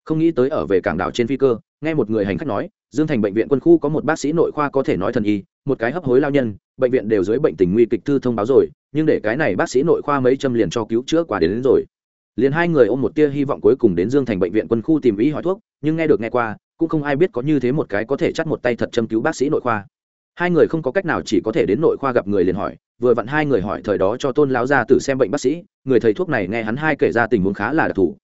Không nghĩ tới ở về cảng đảo trên phi cơ, nghe một người hành khách nói, dương thành bệnh viện quân khu có một bác sĩ nội khoa có thể nói thần y, một cái hấp hối lao nhân bệnh viện đều dưới bệnh tình nguy kịch thư thông báo rồi nhưng để cái này bác sĩ nội khoa mấy châm liền cho cứu chữa quả đến, đến rồi. Liền hai người ôm một tia hy vọng cuối cùng đến dương thành bệnh viện quân khu tìm ý hỏi thuốc nhưng nghe được nghe qua cũng không ai biết có như thế một cái có thể chắt một tay thật châm cứu bác sĩ nội khoa. Hai người không có cách nào chỉ có thể đến nội khoa gặp người liền hỏi vừa vặn hai người hỏi thời đó cho tôn lão gia tử xem bệnh bác sĩ người thầy thuốc này nghe hắn hai kể ra tình huống khá là đặc thù.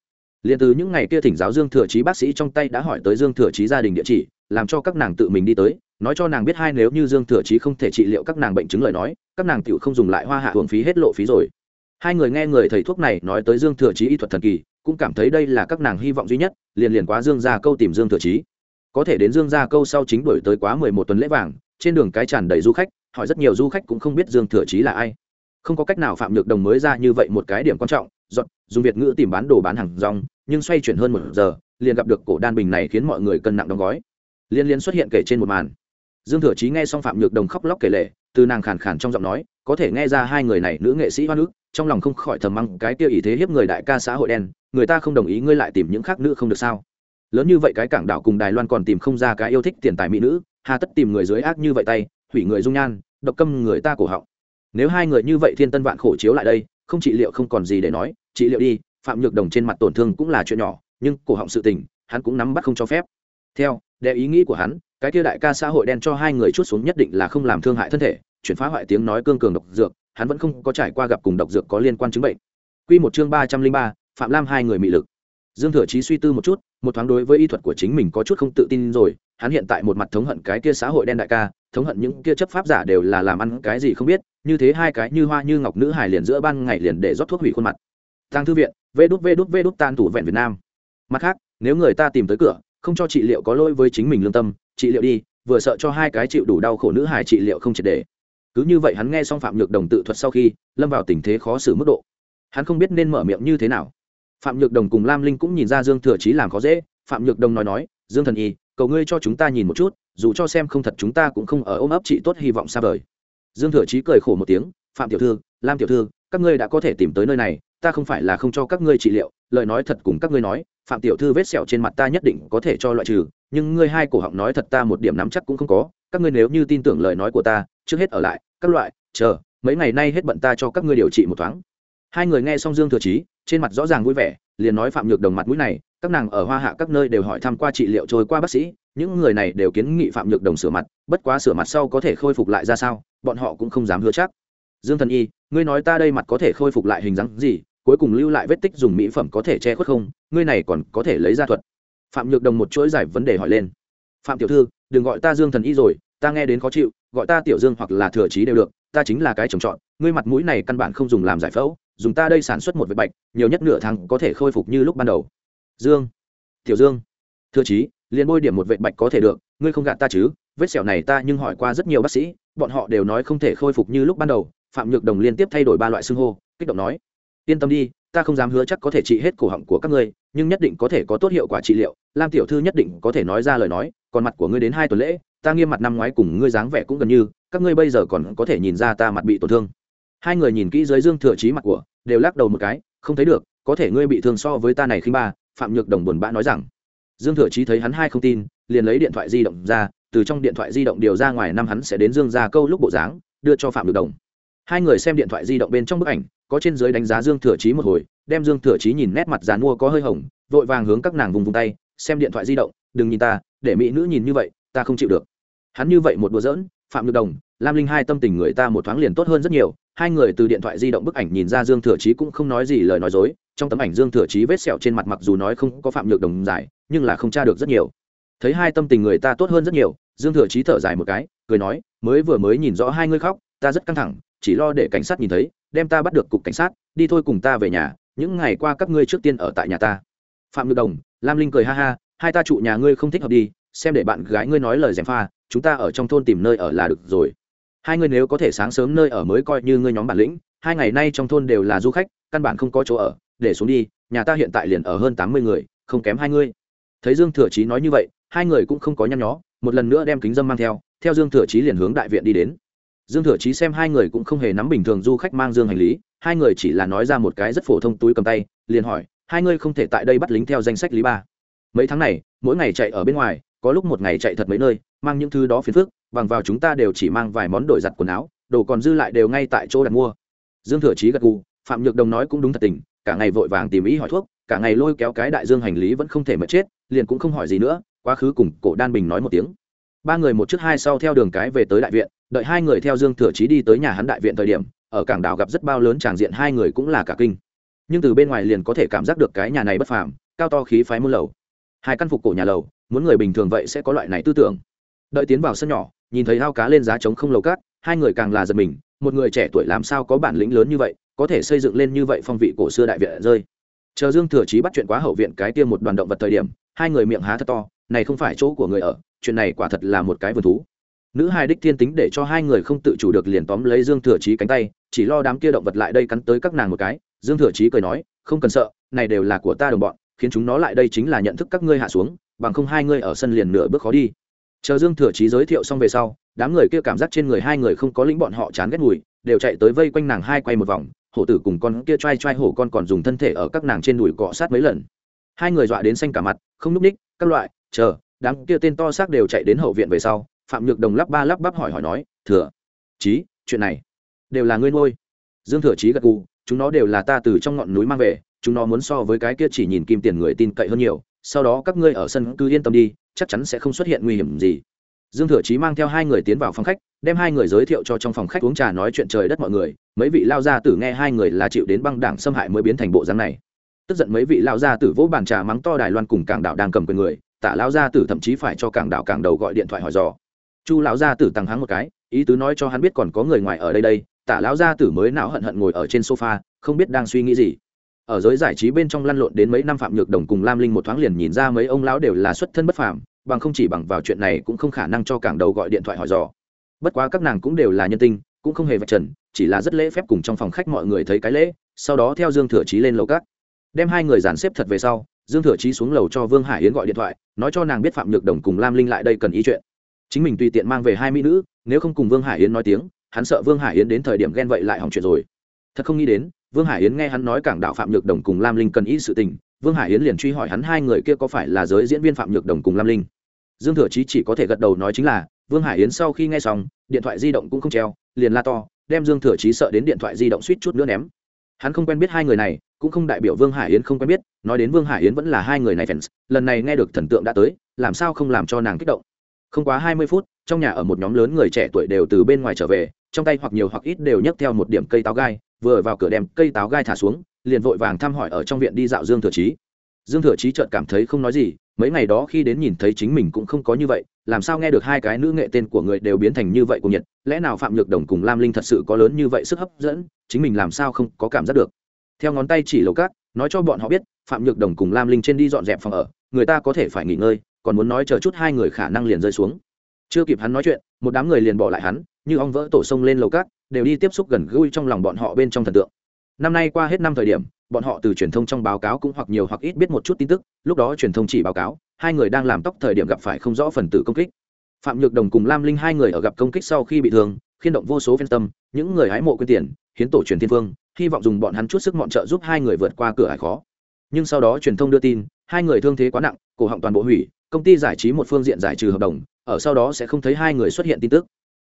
Liền từ những ngày kia thỉnh giáo dương thừa trí bác sĩ trong tay đã hỏi tới dương thừa trí gia đình địa chỉ làm cho các nàng tự mình đi tới nói cho nàng biết hai nếu như dương thừa Chí không thể trị liệu các nàng bệnh chứng lời nói, các nàng tựu không dùng lại hoa hạ hưởng phí hết lộ phí rồi. Hai người nghe người thầy thuốc này nói tới dương thừa Chí y thuật thần kỳ, cũng cảm thấy đây là các nàng hy vọng duy nhất, liền liền quá dương ra câu tìm dương thừa Chí. Có thể đến dương ra câu sau chính đổi tới quá mười một tuần lễ vàng, trên đường cái tràn đầy du khách, hỏi rất nhiều du khách cũng không biết dương thừa Chí là ai. Không có cách nào phạm nhược đồng mới ra như vậy một cái điểm quan trọng, dọn, dùng việt ngữ tìm bán đồ bán hàng rong, nhưng xoay chuyển hơn một giờ, liền gặp được cổ đan bình này khiến mọi người cân nặng đóng gói. Liên liên xuất hiện kể trên một màn dương thừa chí nghe xong phạm nhược đồng khóc lóc kể lệ từ nàng khàn khàn trong giọng nói, có thể nghe ra hai người này nữ nghệ sĩ hoa nữ trong lòng không khỏi thầm măng cái tiêu ý thế hiếp người đại ca xã hội đen, người ta không đồng ý ngươi lại tìm những khác nữ không được sao? Lớn như vậy cái cảng đảo cùng đài loan còn tìm không ra cái yêu thích tiền tài mỹ nữ, hà tất tìm người dưới ác như vậy tay, hủy người dung nhan, độc câm người ta cổ họng. Nếu hai người như vậy thiên tân vạn khổ chiếu lại đây, không trị liệu không còn gì để nói, trị liệu đi, phạm nhược đồng trên mặt tổn thương cũng là chuyện nhỏ, nhưng cổ họng sự tình, hắn cũng nắm bắt không cho phép. Theo đệ ý nghĩ của hắn cái kia đại ca xã hội đen cho hai người chút xuống nhất định là không làm thương hại thân thể, chuyển phá hoại tiếng nói cương cường độc dược, hắn vẫn không có trải qua gặp cùng độc dược có liên quan chứng bệnh. Quy một chương ba trăm linh ba, phạm lam hai người mị lực. Dương thừa chí suy tư một chút, một thoáng đối với y thuật của chính mình có chút không tự tin rồi, hắn hiện tại một mặt thống hận cái kia xã hội đen đại ca, thống hận những kia chấp pháp giả đều là làm ăn cái gì không biết, như thế hai cái như hoa như ngọc nữ hài liền giữa ban ngày liền để rót thuốc hủy khuôn mặt. Tăng thư viện, vê đút vê đút vê đút tan thủ vẹn việt nam. Mặt khác, nếu người ta tìm tới cửa, không cho trị liệu có lỗi với chính mình lương tâm trị liệu đi, vừa sợ cho hai cái chịu đủ đau khổ nữ hải trị liệu không triệt để. Cứ như vậy hắn nghe xong phạm nhược đồng tự thuật sau khi, lâm vào tình thế khó xử mức độ. Hắn không biết nên mở miệng như thế nào. Phạm nhược đồng cùng lam linh cũng nhìn ra dương thừa chí làm khó dễ. Phạm nhược đồng nói nói, dương thần y, cầu ngươi cho chúng ta nhìn một chút, dù cho xem không thật chúng ta cũng không ở ôm ấp chị tốt hy vọng xa vời. Dương thừa chí cười khổ một tiếng, phạm tiểu thư, lam tiểu thư, các ngươi đã có thể tìm tới nơi này ta không phải là không cho các ngươi trị liệu, lời nói thật cùng các ngươi nói, phạm tiểu thư vết sẹo trên mặt ta nhất định có thể cho loại trừ, nhưng ngươi hai cổ họng nói thật ta một điểm nắm chắc cũng không có, các ngươi nếu như tin tưởng lời nói của ta, trước hết ở lại, các loại, chờ, mấy ngày nay hết bận ta cho các ngươi điều trị một thoáng. Hai người nghe xong dương thừa chí, trên mặt rõ ràng vui vẻ, liền nói phạm nhược đồng mặt mũi này, các nàng ở hoa hạ các nơi đều hỏi thăm qua trị liệu trôi qua bác sĩ, những người này đều kiến nghị phạm nhược đồng sửa mặt, bất quá sửa mặt sau có thể khôi phục lại ra sao, bọn họ cũng không dám hứa chắc dương thần y, ngươi nói ta đây mặt có thể khôi phục lại hình dáng gì, cuối cùng lưu lại vết tích dùng mỹ phẩm có thể che khuất không, ngươi này còn có thể lấy ra thuật. Phạm nhược đồng một chuỗi giải vấn đề hỏi lên. Phạm tiểu thư, đừng gọi ta dương thần y rồi, ta nghe đến khó chịu, gọi ta tiểu dương hoặc là thừa trí đều được, ta chính là cái trồng trọt ngươi mặt mũi này căn bản không dùng làm giải phẫu, dùng ta đây sản xuất một vết bạch, nhiều nhất nửa tháng có thể khôi phục như lúc ban đầu. Dương, tiểu dương, thừa trí liền bôi điểm một vệt bạch có thể được, ngươi không gạt ta chứ, vết sẹo này ta nhưng hỏi qua rất nhiều bác sĩ, bọn họ đều nói không thể khôi phục như lúc ban đầu phạm nhược đồng liên tiếp thay đổi ba loại xưng hô, kích động nói, yên tâm đi, ta không dám hứa chắc có thể trị hết cổ họng của các ngươi, nhưng nhất định có thể có tốt hiệu quả trị liệu. Lam tiểu thư nhất định có thể nói ra lời nói, còn mặt của ngươi đến hai tuần lễ, ta nghiêm mặt năm ngoái cùng ngươi dáng vẻ cũng gần như, các ngươi bây giờ còn có thể nhìn ra ta mặt bị tổn thương. Hai người nhìn kỹ dưới dương thừa trí mặt của, đều lắc đầu một cái, không thấy được, có thể ngươi bị thương so với ta này khinh ba, phạm nhược đồng buồn bã nói rằng. Dương thừa trí thấy hắn hai không tin, liền lấy điện thoại di động ra, từ trong điện thoại di động điều ra ngoài năm hắn sẽ đến dương ra câu lúc bộ dáng, đưa cho phạm nhược đồng hai người xem điện thoại di động bên trong bức ảnh, có trên giới đánh giá dương thừa chí một hồi, đem dương thừa chí nhìn nét mặt dàn mua có hơi hồng, vội vàng hướng các nàng vùng vùng tay, xem điện thoại di động, đừng nhìn ta, để mỹ nữ nhìn như vậy, ta không chịu được. Hắn như vậy một đùa giỡn, phạm nhược đồng, lam linh hai tâm tình người ta một thoáng liền tốt hơn rất nhiều, hai người từ điện thoại di động bức ảnh nhìn ra dương thừa chí cũng không nói gì lời nói dối, trong tấm ảnh dương thừa chí vết sẹo trên mặt mặc dù nói không có phạm nhược đồng dài, nhưng là không tra được rất nhiều. Thấy hai tâm tình người ta tốt hơn rất nhiều, dương thừa chí thở dài một cái, cười nói, mới vừa mới nhìn rõ hai ngươi khóc, ta rất căng thẳng chỉ lo để cảnh sát nhìn thấy, đem ta bắt được cục cảnh sát, đi thôi cùng ta về nhà, những ngày qua các ngươi trước tiên ở tại nhà ta. Phạm nhược đồng, lam linh cười ha ha, hai ta trụ nhà ngươi không thích hợp đi, xem để bạn gái ngươi nói lời gièm pha, chúng ta ở trong thôn tìm nơi ở là được rồi. Hai ngươi nếu có thể sáng sớm nơi ở mới coi như ngươi nhóm bản lĩnh, hai ngày nay trong thôn đều là du khách, căn bản không có chỗ ở, để xuống đi, nhà ta hiện tại liền ở hơn tám mươi người, không kém hai ngươi. Thấy dương thừa chí nói như vậy, hai người cũng không có nhăn nhó, một lần nữa đem kính dâm mang theo theo dương thừa chí liền hướng đại viện đi đến dương thừa chí xem hai người cũng không hề nắm bình thường du khách mang dương hành lý, hai người chỉ là nói ra một cái rất phổ thông túi cầm tay, liền hỏi, hai ngươi không thể tại đây bắt lính theo danh sách lý ba. Mấy tháng này, mỗi ngày chạy ở bên ngoài, có lúc một ngày chạy thật mấy nơi, mang những thứ đó phiền phức, bằng vào chúng ta đều chỉ mang vài món đổi giặt quần áo, đồ còn dư lại đều ngay tại chỗ đặt mua. Dương thừa chí gật gù, phạm nhược đồng nói cũng đúng thật tình, cả ngày vội vàng tìm ý hỏi thuốc, cả ngày lôi kéo cái đại dương hành lý vẫn không thể mất chết, liền cũng không hỏi gì nữa, quá khứ cùng cổ đan bình nói một tiếng. Ba người một trước hai sau theo đường cái về tới đại viện đợi hai người theo dương thừa chí đi tới nhà hắn đại viện thời điểm, ở cảng đảo gặp rất bao lớn tràng diện hai người cũng là cả kinh. Nhưng từ bên ngoài liền có thể cảm giác được cái nhà này bất phàm, cao to khí phái muôn lầu. Hai căn phục cổ nhà lầu, muốn người bình thường vậy sẽ có loại này tư tưởng. Đợi tiến vào sân nhỏ, nhìn thấy ao cá lên giá trống không lầu cát, hai người càng là giật mình, một người trẻ tuổi làm sao có bản lĩnh lớn như vậy, có thể xây dựng lên như vậy phong vị cổ xưa đại viện rơi. Chờ dương thừa chí bắt chuyện quá hậu viện cái tiêm một đoàn động vật thời điểm, hai người miệng há thật to, này không phải chỗ của người ở, chuyện này quả thật là một cái vườn thú nữ hai đích thiên tính để cho hai người không tự chủ được liền tóm lấy dương thừa chí cánh tay, chỉ lo đám kia động vật lại đây cắn tới các nàng một cái. Dương thừa chí cười nói, không cần sợ, này đều là của ta đồng bọn, khiến chúng nó lại đây chính là nhận thức các ngươi hạ xuống, bằng không hai ngươi ở sân liền nửa bước khó đi. Chờ dương thừa chí giới thiệu xong về sau, đám người kia cảm giác trên người hai người không có lĩnh bọn họ chán ghét mùi, đều chạy tới vây quanh nàng hai quay một vòng. Hổ tử cùng con kia t r a i t r a i hổ con còn dùng thân thể ở các nàng trên đùi cọ sát mấy lần. Hai người dọa đến xanh cả mặt, không n ú c ních, các loại, chờ, đám kia tên to xác đều chạy đến hậu viện về sau phạm nhược đồng lắp ba lắp bắp hỏi hỏi nói, thừa, chí, chuyện này đều là ngươi nuôi. Dương thừa chí gật gù, chúng nó đều là ta từ trong ngọn núi mang về, chúng nó muốn so với cái kia chỉ nhìn kim tiền người tin cậy hơn nhiều, sau đó các ngươi ở sân cứ yên tâm đi, chắc chắn sẽ không xuất hiện nguy hiểm gì. Dương thừa chí mang theo hai người tiến vào phòng khách, đem hai người giới thiệu cho trong phòng khách uống trà nói chuyện trời đất mọi người. Mấy vị lao gia tử nghe hai người là chịu đến băng đảng xâm hại mới biến thành bộ dáng này. Tức giận mấy vị lao gia tử vỗ bàn trà mắng to đài loan cùng cảng đảo đang cầm quyền người, tả lao gia tử thậm chí phải cho cảng đảo cảng đầu gọi điện thoại hỏi dò chu lão gia tử tăng hắng một cái, ý tứ nói cho hắn biết còn có người ngoài ở đây đây, tả lão gia tử mới não hận hận ngồi ở trên sofa, không biết đang suy nghĩ gì. Ở giới giải trí bên trong lăn lộn đến mấy năm phạm nhược đồng cùng lam linh một thoáng liền nhìn ra mấy ông lão đều là xuất thân bất phàm, bằng không chỉ bằng vào chuyện này cũng không khả năng cho cảng đầu gọi điện thoại hỏi dò. Bất quá các nàng cũng đều là nhân tinh, cũng không hề vạch trần, chỉ là rất lễ phép cùng trong phòng khách mọi người thấy cái lễ, sau đó theo dương thừa chí lên lầu các. Đem hai người dàn xếp thật về sau, dương thừa chí xuống lầu cho vương hải yến gọi điện thoại, nói cho nàng biết phạm nhược đồng cùng lam linh lại đây cần ý chuyện chính mình tùy tiện mang về hai mỹ nữ, nếu không cùng vương hải yến nói tiếng, hắn sợ vương hải yến đến thời điểm ghen vậy lại hỏng chuyện rồi. Thật không nghĩ đến, vương hải yến nghe hắn nói cảng đạo phạm nhược đồng cùng lam linh cần ý sự tình, vương hải yến liền truy hỏi hắn hai người kia có phải là giới diễn viên phạm nhược đồng cùng lam linh. Dương thừa chí chỉ có thể gật đầu nói chính là, vương hải yến sau khi nghe xong, điện thoại di động cũng không treo, liền la to, đem dương thừa chí sợ đến điện thoại di động suýt chút nữa ném. Hắn không quen biết hai người này, cũng không đại biểu vương hải yến không quen biết, nói đến vương hải yến vẫn là hai người này fans, lần này nghe được thần tượng đã tới, làm sao không làm cho nàng kích động không quá hai mươi phút, trong nhà ở một nhóm lớn người trẻ tuổi đều từ bên ngoài trở về, trong tay hoặc nhiều hoặc ít đều nhấc theo một điểm cây táo gai, vừa vào cửa đem cây táo gai thả xuống, liền vội vàng thăm hỏi ở trong viện đi dạo dương thừa chí. Dương thừa chí chợt cảm thấy không nói gì, mấy ngày đó khi đến nhìn thấy chính mình cũng không có như vậy, làm sao nghe được hai cái nữ nghệ tên của người đều biến thành như vậy của nhiệt lẽ nào phạm nhược đồng cùng lam linh thật sự có lớn như vậy sức hấp dẫn, chính mình làm sao không có cảm giác được. Theo ngón tay chỉ lầu cát, nói cho bọn họ biết, phạm nhược đồng cùng lam linh trên đi dọn dẹp phòng ở, người ta có thể phải nghỉ ngơi còn muốn nói chờ chút hai người khả năng liền rơi xuống. Chưa kịp hắn nói chuyện, một đám người liền bỏ lại hắn, như ong vỡ tổ sông lên lầu cát, đều đi tiếp xúc gần gũi trong lòng bọn họ bên trong thần tượng. Năm nay qua hết năm thời điểm, bọn họ từ truyền thông trong báo cáo cũng hoặc nhiều hoặc ít biết một chút tin tức, lúc đó truyền thông chỉ báo cáo, hai người đang làm tóc thời điểm gặp phải không rõ phần tử công kích. Phạm nhược đồng cùng lam linh hai người ở gặp công kích sau khi bị thương, khiên động vô số phen tâm, những người hái mộ quyên tiền, hiến tổ truyền thiên phương hy vọng dùng bọn hắn chút sức mọn trợ giúp hai người vượt qua cửa hải khó. Nhưng sau đó truyền thông đưa tin, hai người thương thế quá nặng, cổ họng toàn bộ hủy công ty giải trí một phương diện giải trừ hợp đồng, ở sau đó sẽ không thấy hai người xuất hiện tin tức.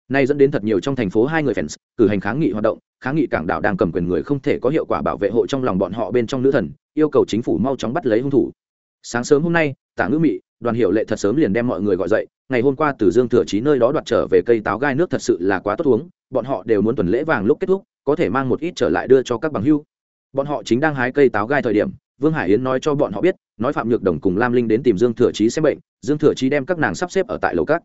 Nay dẫn đến thật nhiều trong thành phố hai người fans cử hành kháng nghị hoạt động, kháng nghị cảng đảo đang cầm quyền người không thể có hiệu quả bảo vệ hộ trong lòng bọn họ bên trong nữ thần, yêu cầu chính phủ mau chóng bắt lấy hung thủ. Sáng sớm hôm nay tả ngữ mị, đoàn hiệu lệ thật sớm liền đem mọi người gọi dậy, ngày hôm qua từ dương thừa chí nơi đó đoạt trở về cây táo gai nước thật sự là quá tốt uống, bọn họ đều muốn tuần lễ vàng lúc kết thúc, có thể mang một ít trở lại đưa cho các bằng hưu. Bọn họ chính đang hái cây táo gai thời điểm vương hải yến nói cho bọn họ biết, nói phạm nhược đồng cùng lam linh đến tìm dương thừa chí xem bệnh, dương thừa chí đem các nàng sắp xếp ở tại lầu cát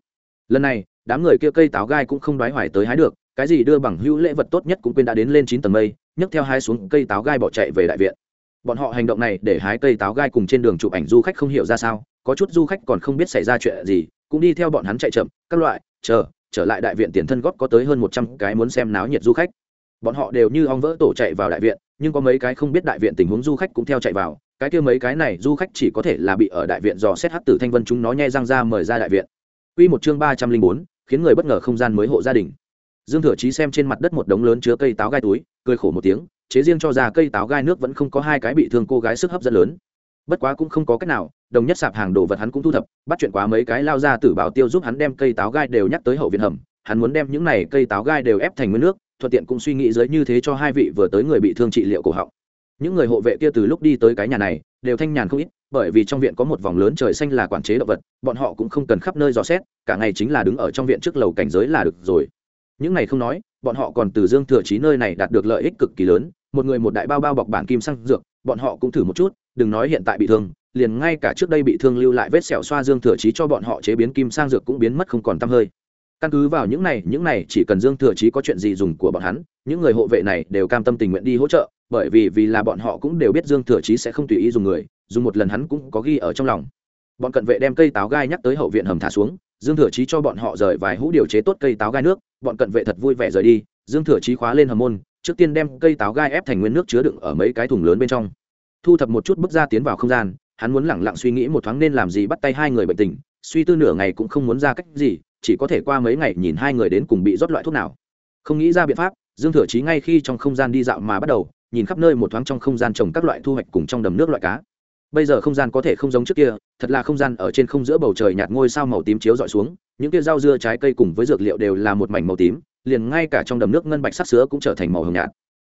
lần này, đám người kia cây táo gai cũng không đoái hoài tới hái được, cái gì đưa bằng hữu lễ vật tốt nhất cũng quên đã đến lên chín tầng mây, nhấc theo hai xuống cây táo gai bỏ chạy về đại viện. Bọn họ hành động này để hái cây táo gai cùng trên đường chụp ảnh du khách không hiểu ra sao, có chút du khách còn không biết xảy ra chuyện gì, cũng đi theo bọn hắn chạy chậm, các loại, chờ, trở lại đại viện tiền thân góp có tới hơn một trăm cái muốn xem náo nhiệt du khách. Bọn họ đều như ong vỡ tổ chạy vào đại viện nhưng có mấy cái không biết đại viện tình huống du khách cũng theo chạy vào, cái kia mấy cái này du khách chỉ có thể là bị ở đại viện dò xét hát tử thanh vân chúng nó nhai răng ra mời ra đại viện. Quy một chương ba trăm linh bốn, khiến người bất ngờ không gian mới hộ gia đình. Dương thừa chí xem trên mặt đất một đống lớn chứa cây táo gai túi, cười khổ một tiếng, chế riêng cho ra cây táo gai nước vẫn không có hai cái bị thương cô gái sức hấp dẫn lớn. Bất quá cũng không có cách nào, đồng nhất sạp hàng đồ vật hắn cũng thu thập, bắt chuyện quá mấy cái lao ra tử bảo tiêu giúp hắn đem cây táo gai đều nhắc tới hậu viện hầm, hắn muốn đem những này cây táo gai đều ép thành nguyên nước thuận tiện cũng suy nghĩ dưới như thế cho hai vị vừa tới người bị thương trị liệu cổ họng. Những người hộ vệ kia từ lúc đi tới cái nhà này, đều thanh nhàn không ít, bởi vì trong viện có một vòng lớn trời xanh là quản chế động vật, bọn họ cũng không cần khắp nơi dò xét, cả ngày chính là đứng ở trong viện trước lầu cảnh giới là được rồi. Những này không nói, bọn họ còn từ dương thừa trí nơi này đạt được lợi ích cực kỳ lớn, một người một đại bao bao bọc bản kim xăng dược, bọn họ cũng thử một chút, đừng nói hiện tại bị thương, liền ngay cả trước đây bị thương lưu lại vết sẹo xoa dương thừa trí cho bọn họ chế biến kim sang dược cũng biến mất không còn tăm hơi căn cứ vào những này những này chỉ cần dương thừa Chí có chuyện gì dùng của bọn hắn, những người hộ vệ này đều cam tâm tình nguyện đi hỗ trợ, bởi vì vì là bọn họ cũng đều biết dương thừa Chí sẽ không tùy ý dùng người, dùng một lần hắn cũng có ghi ở trong lòng. Bọn cận vệ đem cây táo gai nhắc tới hậu viện hầm thả xuống, dương thừa Chí cho bọn họ rời vài hũ điều chế tốt cây táo gai nước, bọn cận vệ thật vui vẻ rời đi, dương thừa Chí khóa lên hầm môn, trước tiên đem cây táo gai ép thành nguyên nước chứa đựng ở mấy cái thùng lớn bên trong. Thu thập một chút bước ra tiến vào không gian, hắn muốn lẳng lặng suy nghĩ một thoáng nên làm gì bắt tay hai người bệnh tình, suy tư nửa ngày cũng không muốn ra cách gì chỉ có thể qua mấy ngày nhìn hai người đến cùng bị rót loại thuốc nào. Không nghĩ ra biện pháp, dương thừa chí ngay khi trong không gian đi dạo mà bắt đầu, nhìn khắp nơi một thoáng trong không gian trồng các loại thu hoạch cùng trong đầm nước loại cá. Bây giờ không gian có thể không giống trước kia, thật là không gian ở trên không giữa bầu trời nhạt ngôi sao màu tím chiếu dọi xuống, những kia rau dưa, trái cây cùng với dược liệu đều là một mảnh màu tím, liền ngay cả trong đầm nước ngân bạch sắc sứa cũng trở thành màu hồng nhạt.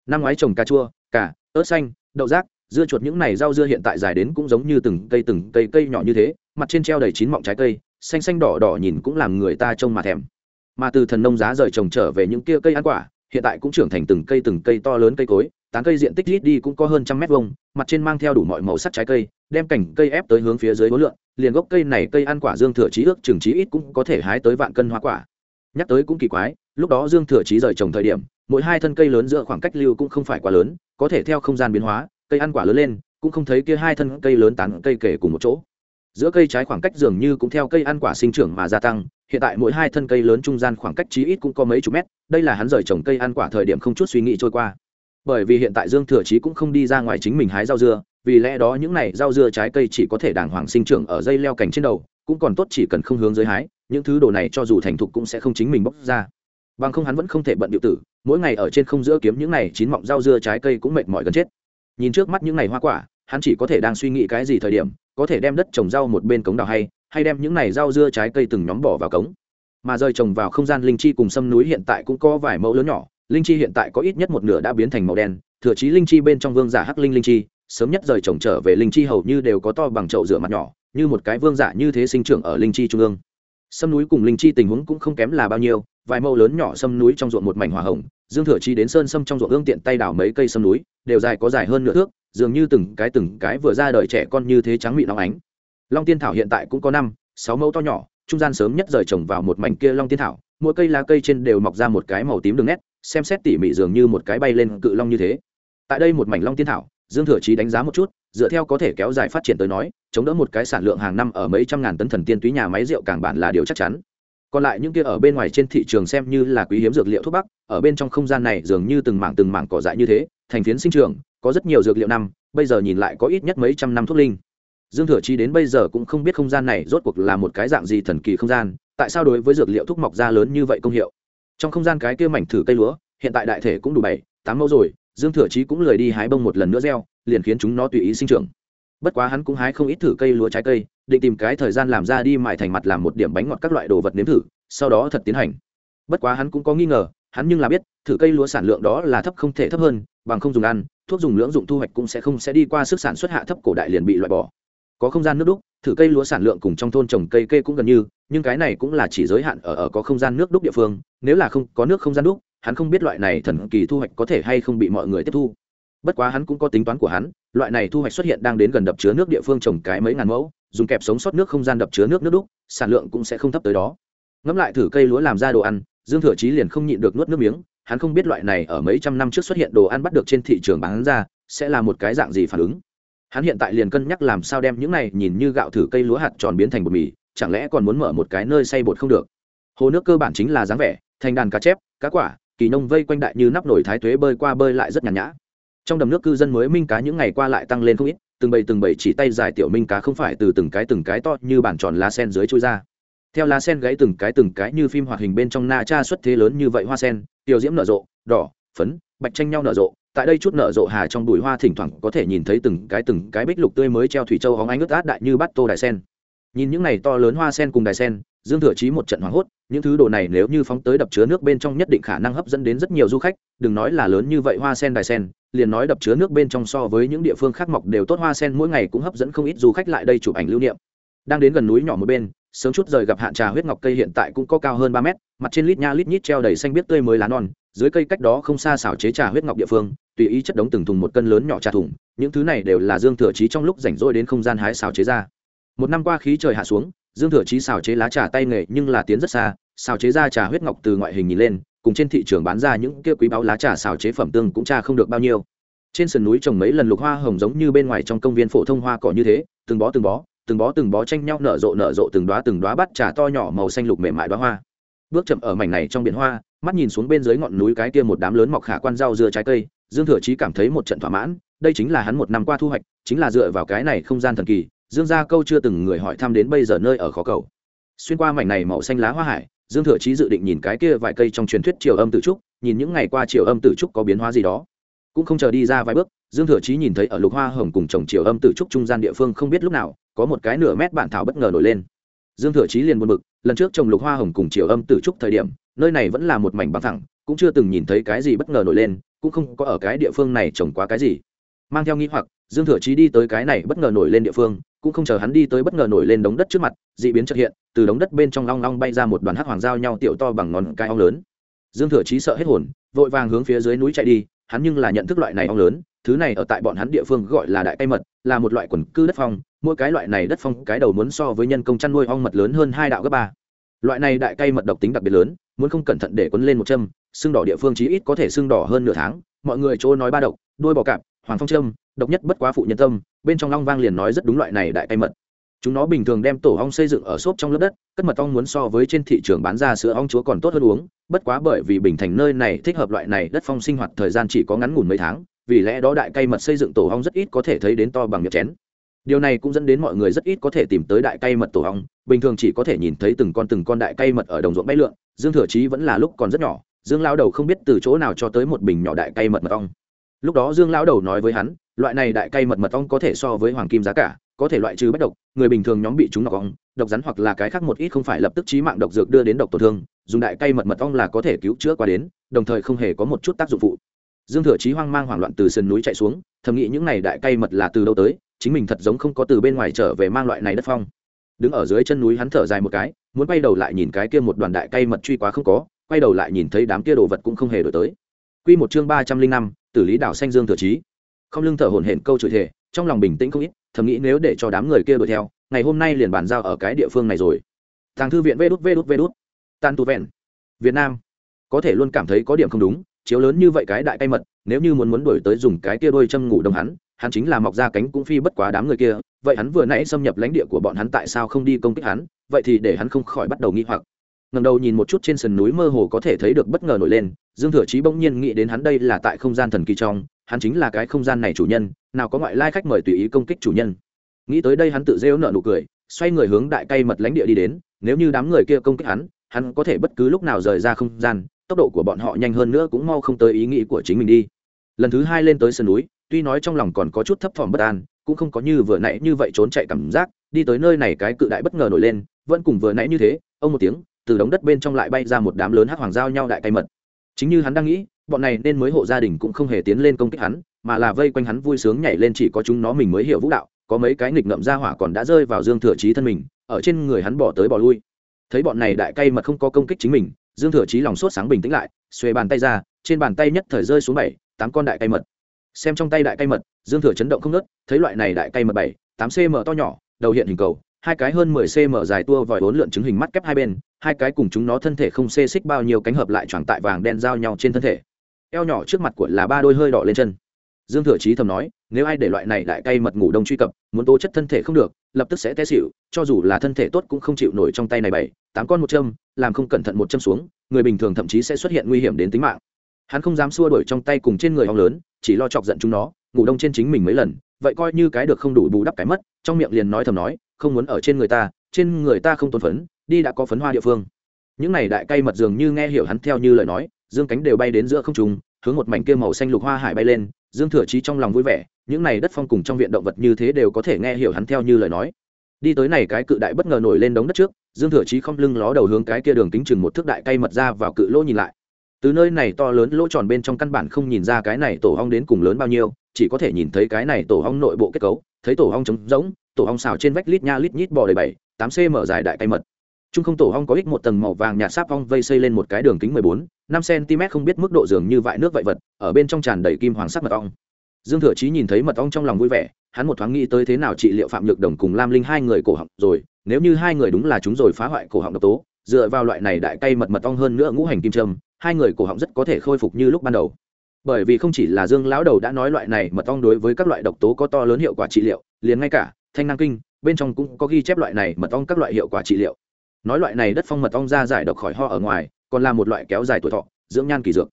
Năm ngoái trồng cà chua, cà, ớt xanh, đậu rác, dưa chuột những này rau dưa hiện tại dài đến cũng giống như từng cây từng cây cây nhỏ như thế, mặt trên treo đầy chín mọng trái cây xanh xanh đỏ đỏ nhìn cũng làm người ta trông mà thèm. Mà từ thần nông giá rời trồng trở về những kia cây ăn quả, hiện tại cũng trưởng thành từng cây từng cây to lớn cây cối, tán cây diện tích ít đi cũng có hơn trăm mét vuông, mặt trên mang theo đủ mọi màu sắc trái cây, đem cành cây ép tới hướng phía dưới hối lượng liền gốc cây này cây ăn quả dương thừa chí ước chừng chí ít cũng có thể hái tới vạn cân hoa quả. Nhắc tới cũng kỳ quái, lúc đó dương thừa chí rời trồng thời điểm, mỗi hai thân cây lớn giữa khoảng cách lưu cũng không phải quá lớn, có thể theo không gian biến hóa, cây ăn quả lớn lên, cũng không thấy kia hai thân cây lớn tán cây kể cùng một chỗ giữa cây trái khoảng cách dường như cũng theo cây ăn quả sinh trưởng mà gia tăng, hiện tại mỗi hai thân cây lớn trung gian khoảng cách chí ít cũng có mấy chục mét, đây là hắn rời trồng cây ăn quả thời điểm không chút suy nghĩ trôi qua. Bởi vì hiện tại dương thừa chí cũng không đi ra ngoài chính mình hái rau dưa, vì lẽ đó những này rau dưa trái cây chỉ có thể đàng hoàng sinh trưởng ở dây leo cành trên đầu, cũng còn tốt chỉ cần không hướng dưới hái, những thứ đồ này cho dù thành thục cũng sẽ không chính mình bóc ra. Bằng không hắn vẫn không thể bận điệu tử, mỗi ngày ở trên không giữa kiếm những này chín mọng rau dưa trái cây cũng mệt mỏi gần chết. Nhìn trước mắt những này hoa quả hắn chỉ có thể đang suy nghĩ cái gì thời điểm, có thể đem đất trồng rau một bên cống đào hay hay đem những này rau dưa trái cây từng nhóm bỏ vào cống. Mà rơi trồng vào không gian linh chi cùng sâm núi hiện tại cũng có vài mẫu lớn nhỏ, linh chi hiện tại có ít nhất một nửa đã biến thành màu đen, thừa chí linh chi bên trong vương giả hắc linh linh chi, sớm nhất rời trồng trở về linh chi hầu như đều có to bằng chậu rửa mặt nhỏ, như một cái vương giả như thế sinh trưởng ở linh chi trung ương. Sâm núi cùng linh chi tình huống cũng không kém là bao nhiêu, vài mẫu lớn nhỏ sâm núi trong ruộng một mảnh hỏa hồng, dương thừa chi đến sơn sâm trong ruộng ương tiện tay đào mấy cây sâm núi, đều dài có dài hơn nửa thước dường như từng cái từng cái vừa ra đời trẻ con như thế trắng mịn óng ánh. Long tiên thảo hiện tại cũng có năm, sáu mẫu to nhỏ, trung gian sớm nhất rời trồng vào một mảnh kia long tiên thảo, mỗi cây lá cây trên đều mọc ra một cái màu tím đường nét, xem xét tỉ mỉ dường như một cái bay lên cự long như thế. Tại đây một mảnh long tiên thảo, dương thừa chí đánh giá một chút, dựa theo có thể kéo dài phát triển tới nói, chống đỡ một cái sản lượng hàng năm ở mấy trăm ngàn tấn thần tiên túy nhà máy rượu càng bản là điều chắc chắn. Còn lại những kia ở bên ngoài trên thị trường xem như là quý hiếm dược liệu thuốc bắc, ở bên trong không gian này dường như từng mảng từng mảng cỏ dại như thế, thành phiến sinh trường có rất nhiều dược liệu năm, bây giờ nhìn lại có ít nhất mấy trăm năm thuốc linh. Dương thừa chi đến bây giờ cũng không biết không gian này rốt cuộc là một cái dạng gì thần kỳ không gian, tại sao đối với dược liệu thuốc mọc ra lớn như vậy công hiệu? Trong không gian cái kia mảnh thử cây lúa, hiện tại đại thể cũng đủ bảy, tám mẫu rồi, dương thừa chí cũng lười đi hái bông một lần nữa gieo, liền khiến chúng nó tùy ý sinh trưởng. Bất quá hắn cũng hái không ít thử cây lúa trái cây, định tìm cái thời gian làm ra đi mài thành mặt làm một điểm bánh ngọt các loại đồ vật nếm thử, sau đó thật tiến hành. Bất quá hắn cũng có nghi ngờ hắn nhưng là biết, thử cây lúa sản lượng đó là thấp không thể thấp hơn, bằng không dùng ăn, thuốc dùng lưỡng dụng thu hoạch cũng sẽ không sẽ đi qua sức sản xuất hạ thấp cổ đại liền bị loại bỏ. Có không gian nước đúc, thử cây lúa sản lượng cùng trong thôn trồng cây kê cũng gần như, nhưng cái này cũng là chỉ giới hạn ở ở có không gian nước đúc địa phương, nếu là không có nước không gian đúc, hắn không biết loại này thần kỳ thu hoạch có thể hay không bị mọi người tiếp thu. Bất quá hắn cũng có tính toán của hắn, loại này thu hoạch xuất hiện đang đến gần đập chứa nước địa phương trồng cái mấy ngàn mẫu, dùng kẹp sống sót nước không gian đập chứa nước nước đúc, sản lượng cũng sẽ không thấp tới đó. Ngẫm lại thử cây lúa làm ra đồ ăn dương thừa chí liền không nhịn được nuốt nước miếng, hắn không biết loại này ở mấy trăm năm trước xuất hiện đồ ăn bắt được trên thị trường bán ra, sẽ là một cái dạng gì phản ứng. Hắn hiện tại liền cân nhắc làm sao đem những này nhìn như gạo thử cây lúa hạt tròn biến thành bột mì, chẳng lẽ còn muốn mở một cái nơi xay bột không được? Hồ nước cơ bản chính là dáng vẻ, thành đàn cá chép, cá quả, kỳ nông vây quanh đại như nắp nổi thái thuế bơi qua bơi lại rất nhàn nhã. Trong đầm nước cư dân mới minh cá những ngày qua lại tăng lên không ít, từng bầy từng bầy chỉ tay dài tiểu minh cá không phải từ từng cái từng cái to như bản tròn lá sen dưới chui ra theo lá sen gãy từng cái từng cái như phim hoạt hình bên trong na cha xuất thế lớn như vậy, hoa sen, tiểu diễm nở rộ, đỏ, phấn, bạch tranh nhau nở rộ. Tại đây chút nở rộ hà trong bụi hoa thỉnh thoảng có thể nhìn thấy từng cái từng cái bích lục tươi mới treo thủy châu hóng ánh ướt át đại như bát tô đài sen. Nhìn những này to lớn hoa sen cùng đài sen, dương thừa chí một trận hoảng hốt, những thứ đồ này nếu như phóng tới đập chứa nước bên trong nhất định khả năng hấp dẫn đến rất nhiều du khách, đừng nói là lớn như vậy hoa sen đài sen, liền nói đập chứa nước bên trong so với những địa phương khác mọc đều tốt hoa sen mỗi ngày cũng hấp dẫn không ít du khách lại đây chụp ảnh lưu niệm. Đang đến gần núi nhỏ một bên sớm chút rời gặp hạn trà huyết ngọc cây hiện tại cũng có cao hơn ba mét, mặt trên lít nha lít nhít treo đầy xanh biết tươi mới lá non, dưới cây cách đó không xa xảo chế trà huyết ngọc địa phương, tùy ý chất đống từng thùng một cân lớn nhỏ trà thùng, những thứ này đều là dương thừa chí trong lúc rảnh rỗi đến không gian hái xào chế ra. Một năm qua khí trời hạ xuống, dương thừa chí xào chế lá trà tay nghề nhưng là tiến rất xa xào chế ra trà huyết ngọc từ ngoại hình nhìn lên, cùng trên thị trường bán ra những kia quý báo lá trà xào chế phẩm tương cũng trà không được bao nhiêu. Trên sườn núi trồng mấy lần lục hoa hồng giống như bên ngoài trong công viên phổ thông hoa cỏ như thế, từng bó từng bó từng bó từng bó tranh nhau nở rộ nở rộ từng đóa từng đóa bắt trà to nhỏ màu xanh lục mềm mại đóa hoa. Bước chậm ở mảnh này trong biển hoa, mắt nhìn xuống bên dưới ngọn núi cái kia một đám lớn mọc khả quan rau dưa trái cây, dương thừa chí cảm thấy một trận thỏa mãn, đây chính là hắn một năm qua thu hoạch, chính là dựa vào cái này không gian thần kỳ, dương gia câu chưa từng người hỏi thăm đến bây giờ nơi ở khó cầu. Xuyên qua mảnh này màu xanh lá hoa hải, dương thừa chí dự định nhìn cái kia vài cây trong truyền thuyết triều âm tự trúc, nhìn những ngày qua triều âm tự trúc có biến hóa gì đó. Cũng không chờ đi ra vài bước dương thừa chí nhìn thấy ở lục hoa hồng cùng trồng chiều âm tử trúc trung gian địa phương không biết lúc nào, có một cái nửa mét bản thảo bất ngờ nổi lên. Dương thừa chí liền buồn bực, lần trước trồng lục hoa hồng cùng chiều âm tử trúc thời điểm, nơi này vẫn là một mảnh bằng thẳng cũng chưa từng nhìn thấy cái gì bất ngờ nổi lên, cũng không có ở cái địa phương này trồng quá cái gì. Mang theo nghĩ hoặc, dương thừa chí đi tới cái này bất ngờ nổi lên địa phương, cũng không chờ hắn đi tới bất ngờ nổi lên đống đất trước mặt d ị biến trật hiện, từ đống đất bên trong long long bay ra một đoàn hắc hoàng giao nhau tiểu to bằng ngón cái ong lớn. Dương thừa chí sợ hết hồn, vội vàng hướng phía dưới núi chạy đi hắn nhưng là nhận thức loại này ong lớn, thứ này ở tại bọn hắn địa phương gọi là đại cây mật, là một loại quần cư đất phong, mỗi cái loại này đất phong, cái đầu muốn so với nhân công chăn nuôi ong mật lớn hơn hai đạo gấp ba. Loại này đại cây mật độc tính đặc biệt lớn, muốn không cẩn thận để quấn lên một châm, xương đỏ địa phương chí ít có thể xương đỏ hơn nửa tháng, mọi người chỗ nói ba độc, đuôi bò cạp, hoàng phong châm, độc nhất bất quá phụ nhân tâm, bên trong long vang liền nói rất đúng loại này đại cây mật chúng nó bình thường đem tổ ong xây dựng ở xốp trong lớp đất, cất mật ong muốn so với trên thị trường bán ra sữa ong chúa còn tốt hơn uống, bất quá bởi vì bình thành nơi này thích hợp loại này đất phong sinh hoạt thời gian chỉ có ngắn ngủn mấy tháng, vì lẽ đó đại cây mật xây dựng tổ ong rất ít có thể thấy đến to bằng miệng chén. Điều này cũng dẫn đến mọi người rất ít có thể tìm tới đại cây mật tổ ong, bình thường chỉ có thể nhìn thấy từng con từng con đại cây mật ở đồng ruộng bay lượn, dương thừa chí vẫn là lúc còn rất nhỏ, dương lao đầu không biết từ chỗ nào cho tới một bình nhỏ đại cây mật mật ong. Lúc đó dương lão đầu nói với hắn, loại này đại cây mật mật ong có thể so với hoàng kim giá cả có thể loại trừ bất độc, người bình thường nhóm bị chúng nọc ong độc rắn hoặc là cái khác một ít không phải lập tức trí mạng độc dược đưa đến độc tổn thương, dùng đại cây mật mật ong là có thể cứu chữa qua đến, đồng thời không hề có một chút tác dụng phụ. Dương thừa chí hoang mang hoảng loạn từ sườn núi chạy xuống, thầm nghĩ những này đại cây mật là từ đâu tới, chính mình thật giống không có từ bên ngoài trở về mang loại này đất phong. Đứng ở dưới chân núi hắn thở dài một cái, muốn quay đầu lại nhìn cái kia một đoàn đại cây mật truy quá không có, quay đầu lại nhìn thấy đám kia đồ vật cũng không hề đổi tới. Quy một chương ba trăm linh năm, tử lý đảo xanh dương thừa chí. Không lưng thở hổn hển câu chửi thể trong lòng bình tĩnh không ít thầm nghĩ nếu để cho đám người kia đuổi theo, ngày hôm nay liền bàn giao ở cái địa phương này rồi. Tàng thư viện vê đút vê đút vê đút. Tan tu vẹn. Việt nam. Có thể luôn cảm thấy có điểm không đúng, chiếu lớn như vậy cái đại tay mật, nếu như muốn muốn đuổi tới dùng cái kia đôi châm ngủ đông hắn hắn chính là mọc ra cánh cũng phi bất quá đám người kia, vậy hắn vừa nãy xâm nhập lãnh địa của bọn hắn tại sao không đi công kích hắn, vậy thì để hắn không khỏi bắt đầu nghi hoặc. Ngầm đầu nhìn một chút trên sườn núi mơ hồ có thể thấy được bất ngờ nổi lên, dương thừa chí bỗng nhiên nghĩ đến hắn đây là tại không gian thần kỳ trong hắn chính là cái không gian này chủ nhân, nào có ngoại lai khách mời tùy ý công kích chủ nhân. Nghĩ tới đây hắn tự rêu nợ nụ cười, xoay người hướng đại cây mật lãnh địa đi đến, nếu như đám người kia công kích hắn hắn có thể bất cứ lúc nào rời ra không gian, tốc độ của bọn họ nhanh hơn nữa cũng mau không tới ý nghĩ của chính mình đi. Lần thứ hai lên tới sườn núi, tuy nói trong lòng còn có chút thấp thỏm bất an, cũng không có như vừa nãy như vậy trốn chạy cảm giác, đi tới nơi này cái cự đại bất ngờ nổi lên, vẫn cùng vừa nãy như thế, ông một tiếng, từ đống đất bên trong lại bay ra một đám lớn hắc hoàng giao nhau đại cây mật. Chính như hắn đang nghĩ bọn này nên mới hộ gia đình cũng không hề tiến lên công kích hắn, mà là vây quanh hắn vui sướng nhảy lên chỉ có chúng nó mình mới hiểu vũ đạo, có mấy cái nghịch ngậm ra hỏa còn đã rơi vào dương thừa chí thân mình, ở trên người hắn bỏ tới bỏ lui. Thấy bọn này đại cây mật không có công kích chính mình, dương thừa chí lòng sốt sáng bình tĩnh lại, xuề bàn tay ra, trên bàn tay nhất thời rơi xuống bảy, tám con đại cây mật. Xem trong tay đại cây mật, dương thừa chấn động không nớt thấy loại này đại cây mật bảy, tám cm to nhỏ, đầu hiện hình cầu, hai cái hơn mười cm dài tua vòi bốn lượn trứng hình mắt kép hai bên, hai cái cùng chúng nó thân thể không xê xích bao nhiêu cánh hợp lại tròn tại vàng đen giao nhau trên thân thể eo nhỏ trước mặt của là ba đôi hơi đỏ lên chân. Dương thừa chí thầm nói, nếu ai để loại này đại cây mật ngủ đông truy cập, muốn tố chất thân thể không được, lập tức sẽ té xịu cho dù là thân thể tốt cũng không chịu nổi trong tay này bảy, tám con một châm, làm không cẩn thận một châm xuống, người bình thường thậm chí sẽ xuất hiện nguy hiểm đến tính mạng. Hắn không dám xua đuổi trong tay cùng trên người ong lớn, chỉ lo chọc giận chúng nó, ngủ đông trên chính mình mấy lần, vậy coi như cái được không đủ bù đắp cái mất, trong miệng liền nói thầm nói, không muốn ở trên người ta, trên người ta không tốn phấn, đi đã có phấn hoa địa phương. Những này đại cây mật dường như nghe hiểu hắn theo như lời nói dương cánh đều bay đến giữa không trung, hướng một mảnh kia màu xanh lục hoa hải bay lên, dương thừa chí trong lòng vui vẻ, những này đất phong cùng trong viện động vật như thế đều có thể nghe hiểu hắn theo như lời nói. Đi tới này cái cự đại bất ngờ nổi lên đống đất trước, dương thừa chí không lưng ló đầu hướng cái kia đường kính chừng một thước đại cây mật ra vào cự lỗ nhìn lại. Từ nơi này to lớn lỗ tròn bên trong căn bản không nhìn ra cái này tổ hong đến cùng lớn bao nhiêu, chỉ có thể nhìn thấy cái này tổ hong nội bộ kết cấu, thấy tổ hong trống rỗng, tổ hong xào trên vách lít nha lít nhít bò đầy bảy, tám cm dài đại cây mật trung không tổ hong có ích một tầng màu vàng nhạt sáp hong vây xây lên một cái đường kính mười bốn, năm cm không biết mức độ dường như vại nước vậy vật, ở bên trong tràn đầy kim hoàng sắc mật ong. Dương thừa chí nhìn thấy mật ong trong lòng vui vẻ, hắn một thoáng nghĩ tới thế nào trị liệu phạm nhược đồng cùng lam linh hai người cổ họng rồi, nếu như hai người đúng là chúng rồi phá hoại cổ họng độc tố, dựa vào loại này đại cây mật mật ong hơn nữa ngũ hành kim trâm hai người cổ họng rất có thể khôi phục như lúc ban đầu. Bởi vì không chỉ là dương lão đầu đã nói loại này mật ong đối với các loại độc tố có to lớn hiệu quả trị liệu, liền ngay cả thanh năng kinh, bên trong cũng có ghi chép loại này mật ong các loại hiệu quả trị liệu nói loại này đất phong mật ong ra giải độc khỏi ho ở ngoài, còn là một loại kéo dài tuổi thọ, dưỡng nhan kỳ dược.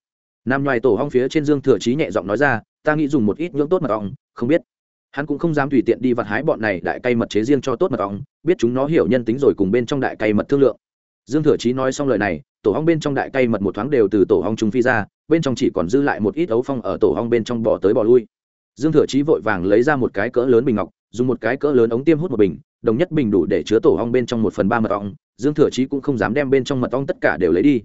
Nam nhoài tổ hong phía trên dương thừa trí nhẹ giọng nói ra, ta nghĩ dùng một ít nhưỡng tốt mật ong, không biết. Hắn cũng không dám tùy tiện đi vặt hái bọn này đại cây mật chế riêng cho tốt mật ong, biết chúng nó hiểu nhân tính rồi cùng bên trong đại cây mật thương lượng. Dương thừa trí nói xong lời này, tổ hong bên trong đại cây mật một thoáng đều từ tổ hong trung phi ra, bên trong chỉ còn dư lại một ít ấu phong ở tổ hong bên trong bỏ tới bỏ lui. Dương thừa trí vội vàng lấy ra một cái cỡ lớn bình ngọc, dùng một cái cỡ lớn ống tiêm hút một bình, đồng nhất bình đủ để chứa tổ hong bên trong một phần ba mật ong dương thừa chí cũng không dám đem bên trong mật ong tất cả đều lấy đi.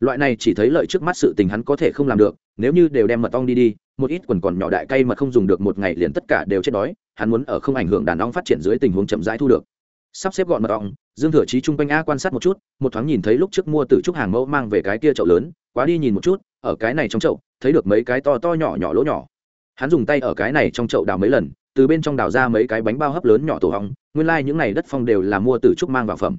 Loại này chỉ thấy lợi trước mắt sự tình hắn có thể không làm được, nếu như đều đem mật ong đi đi, một ít quần còn nhỏ đại cây mật không dùng được một ngày liền tất cả đều chết đói, hắn muốn ở không ảnh hưởng đàn ong phát triển dưới tình huống chậm rãi thu được. Sắp xếp gọn mật ong, dương thừa chí chung quanh a quan sát một chút, một thoáng nhìn thấy lúc trước mua từ trúc hàng mẫu mang về cái kia chậu lớn, quá đi nhìn một chút, ở cái này trong chậu, thấy được mấy cái to to nhỏ nhỏ lỗ nhỏ. Hắn dùng tay ở cái này trong chậu đào mấy lần, từ bên trong đào ra mấy cái bánh bao hấp lớn nhỏ tổ hong nguyên lai like những này đất phong đều là mua từ trúc mang vào phẩm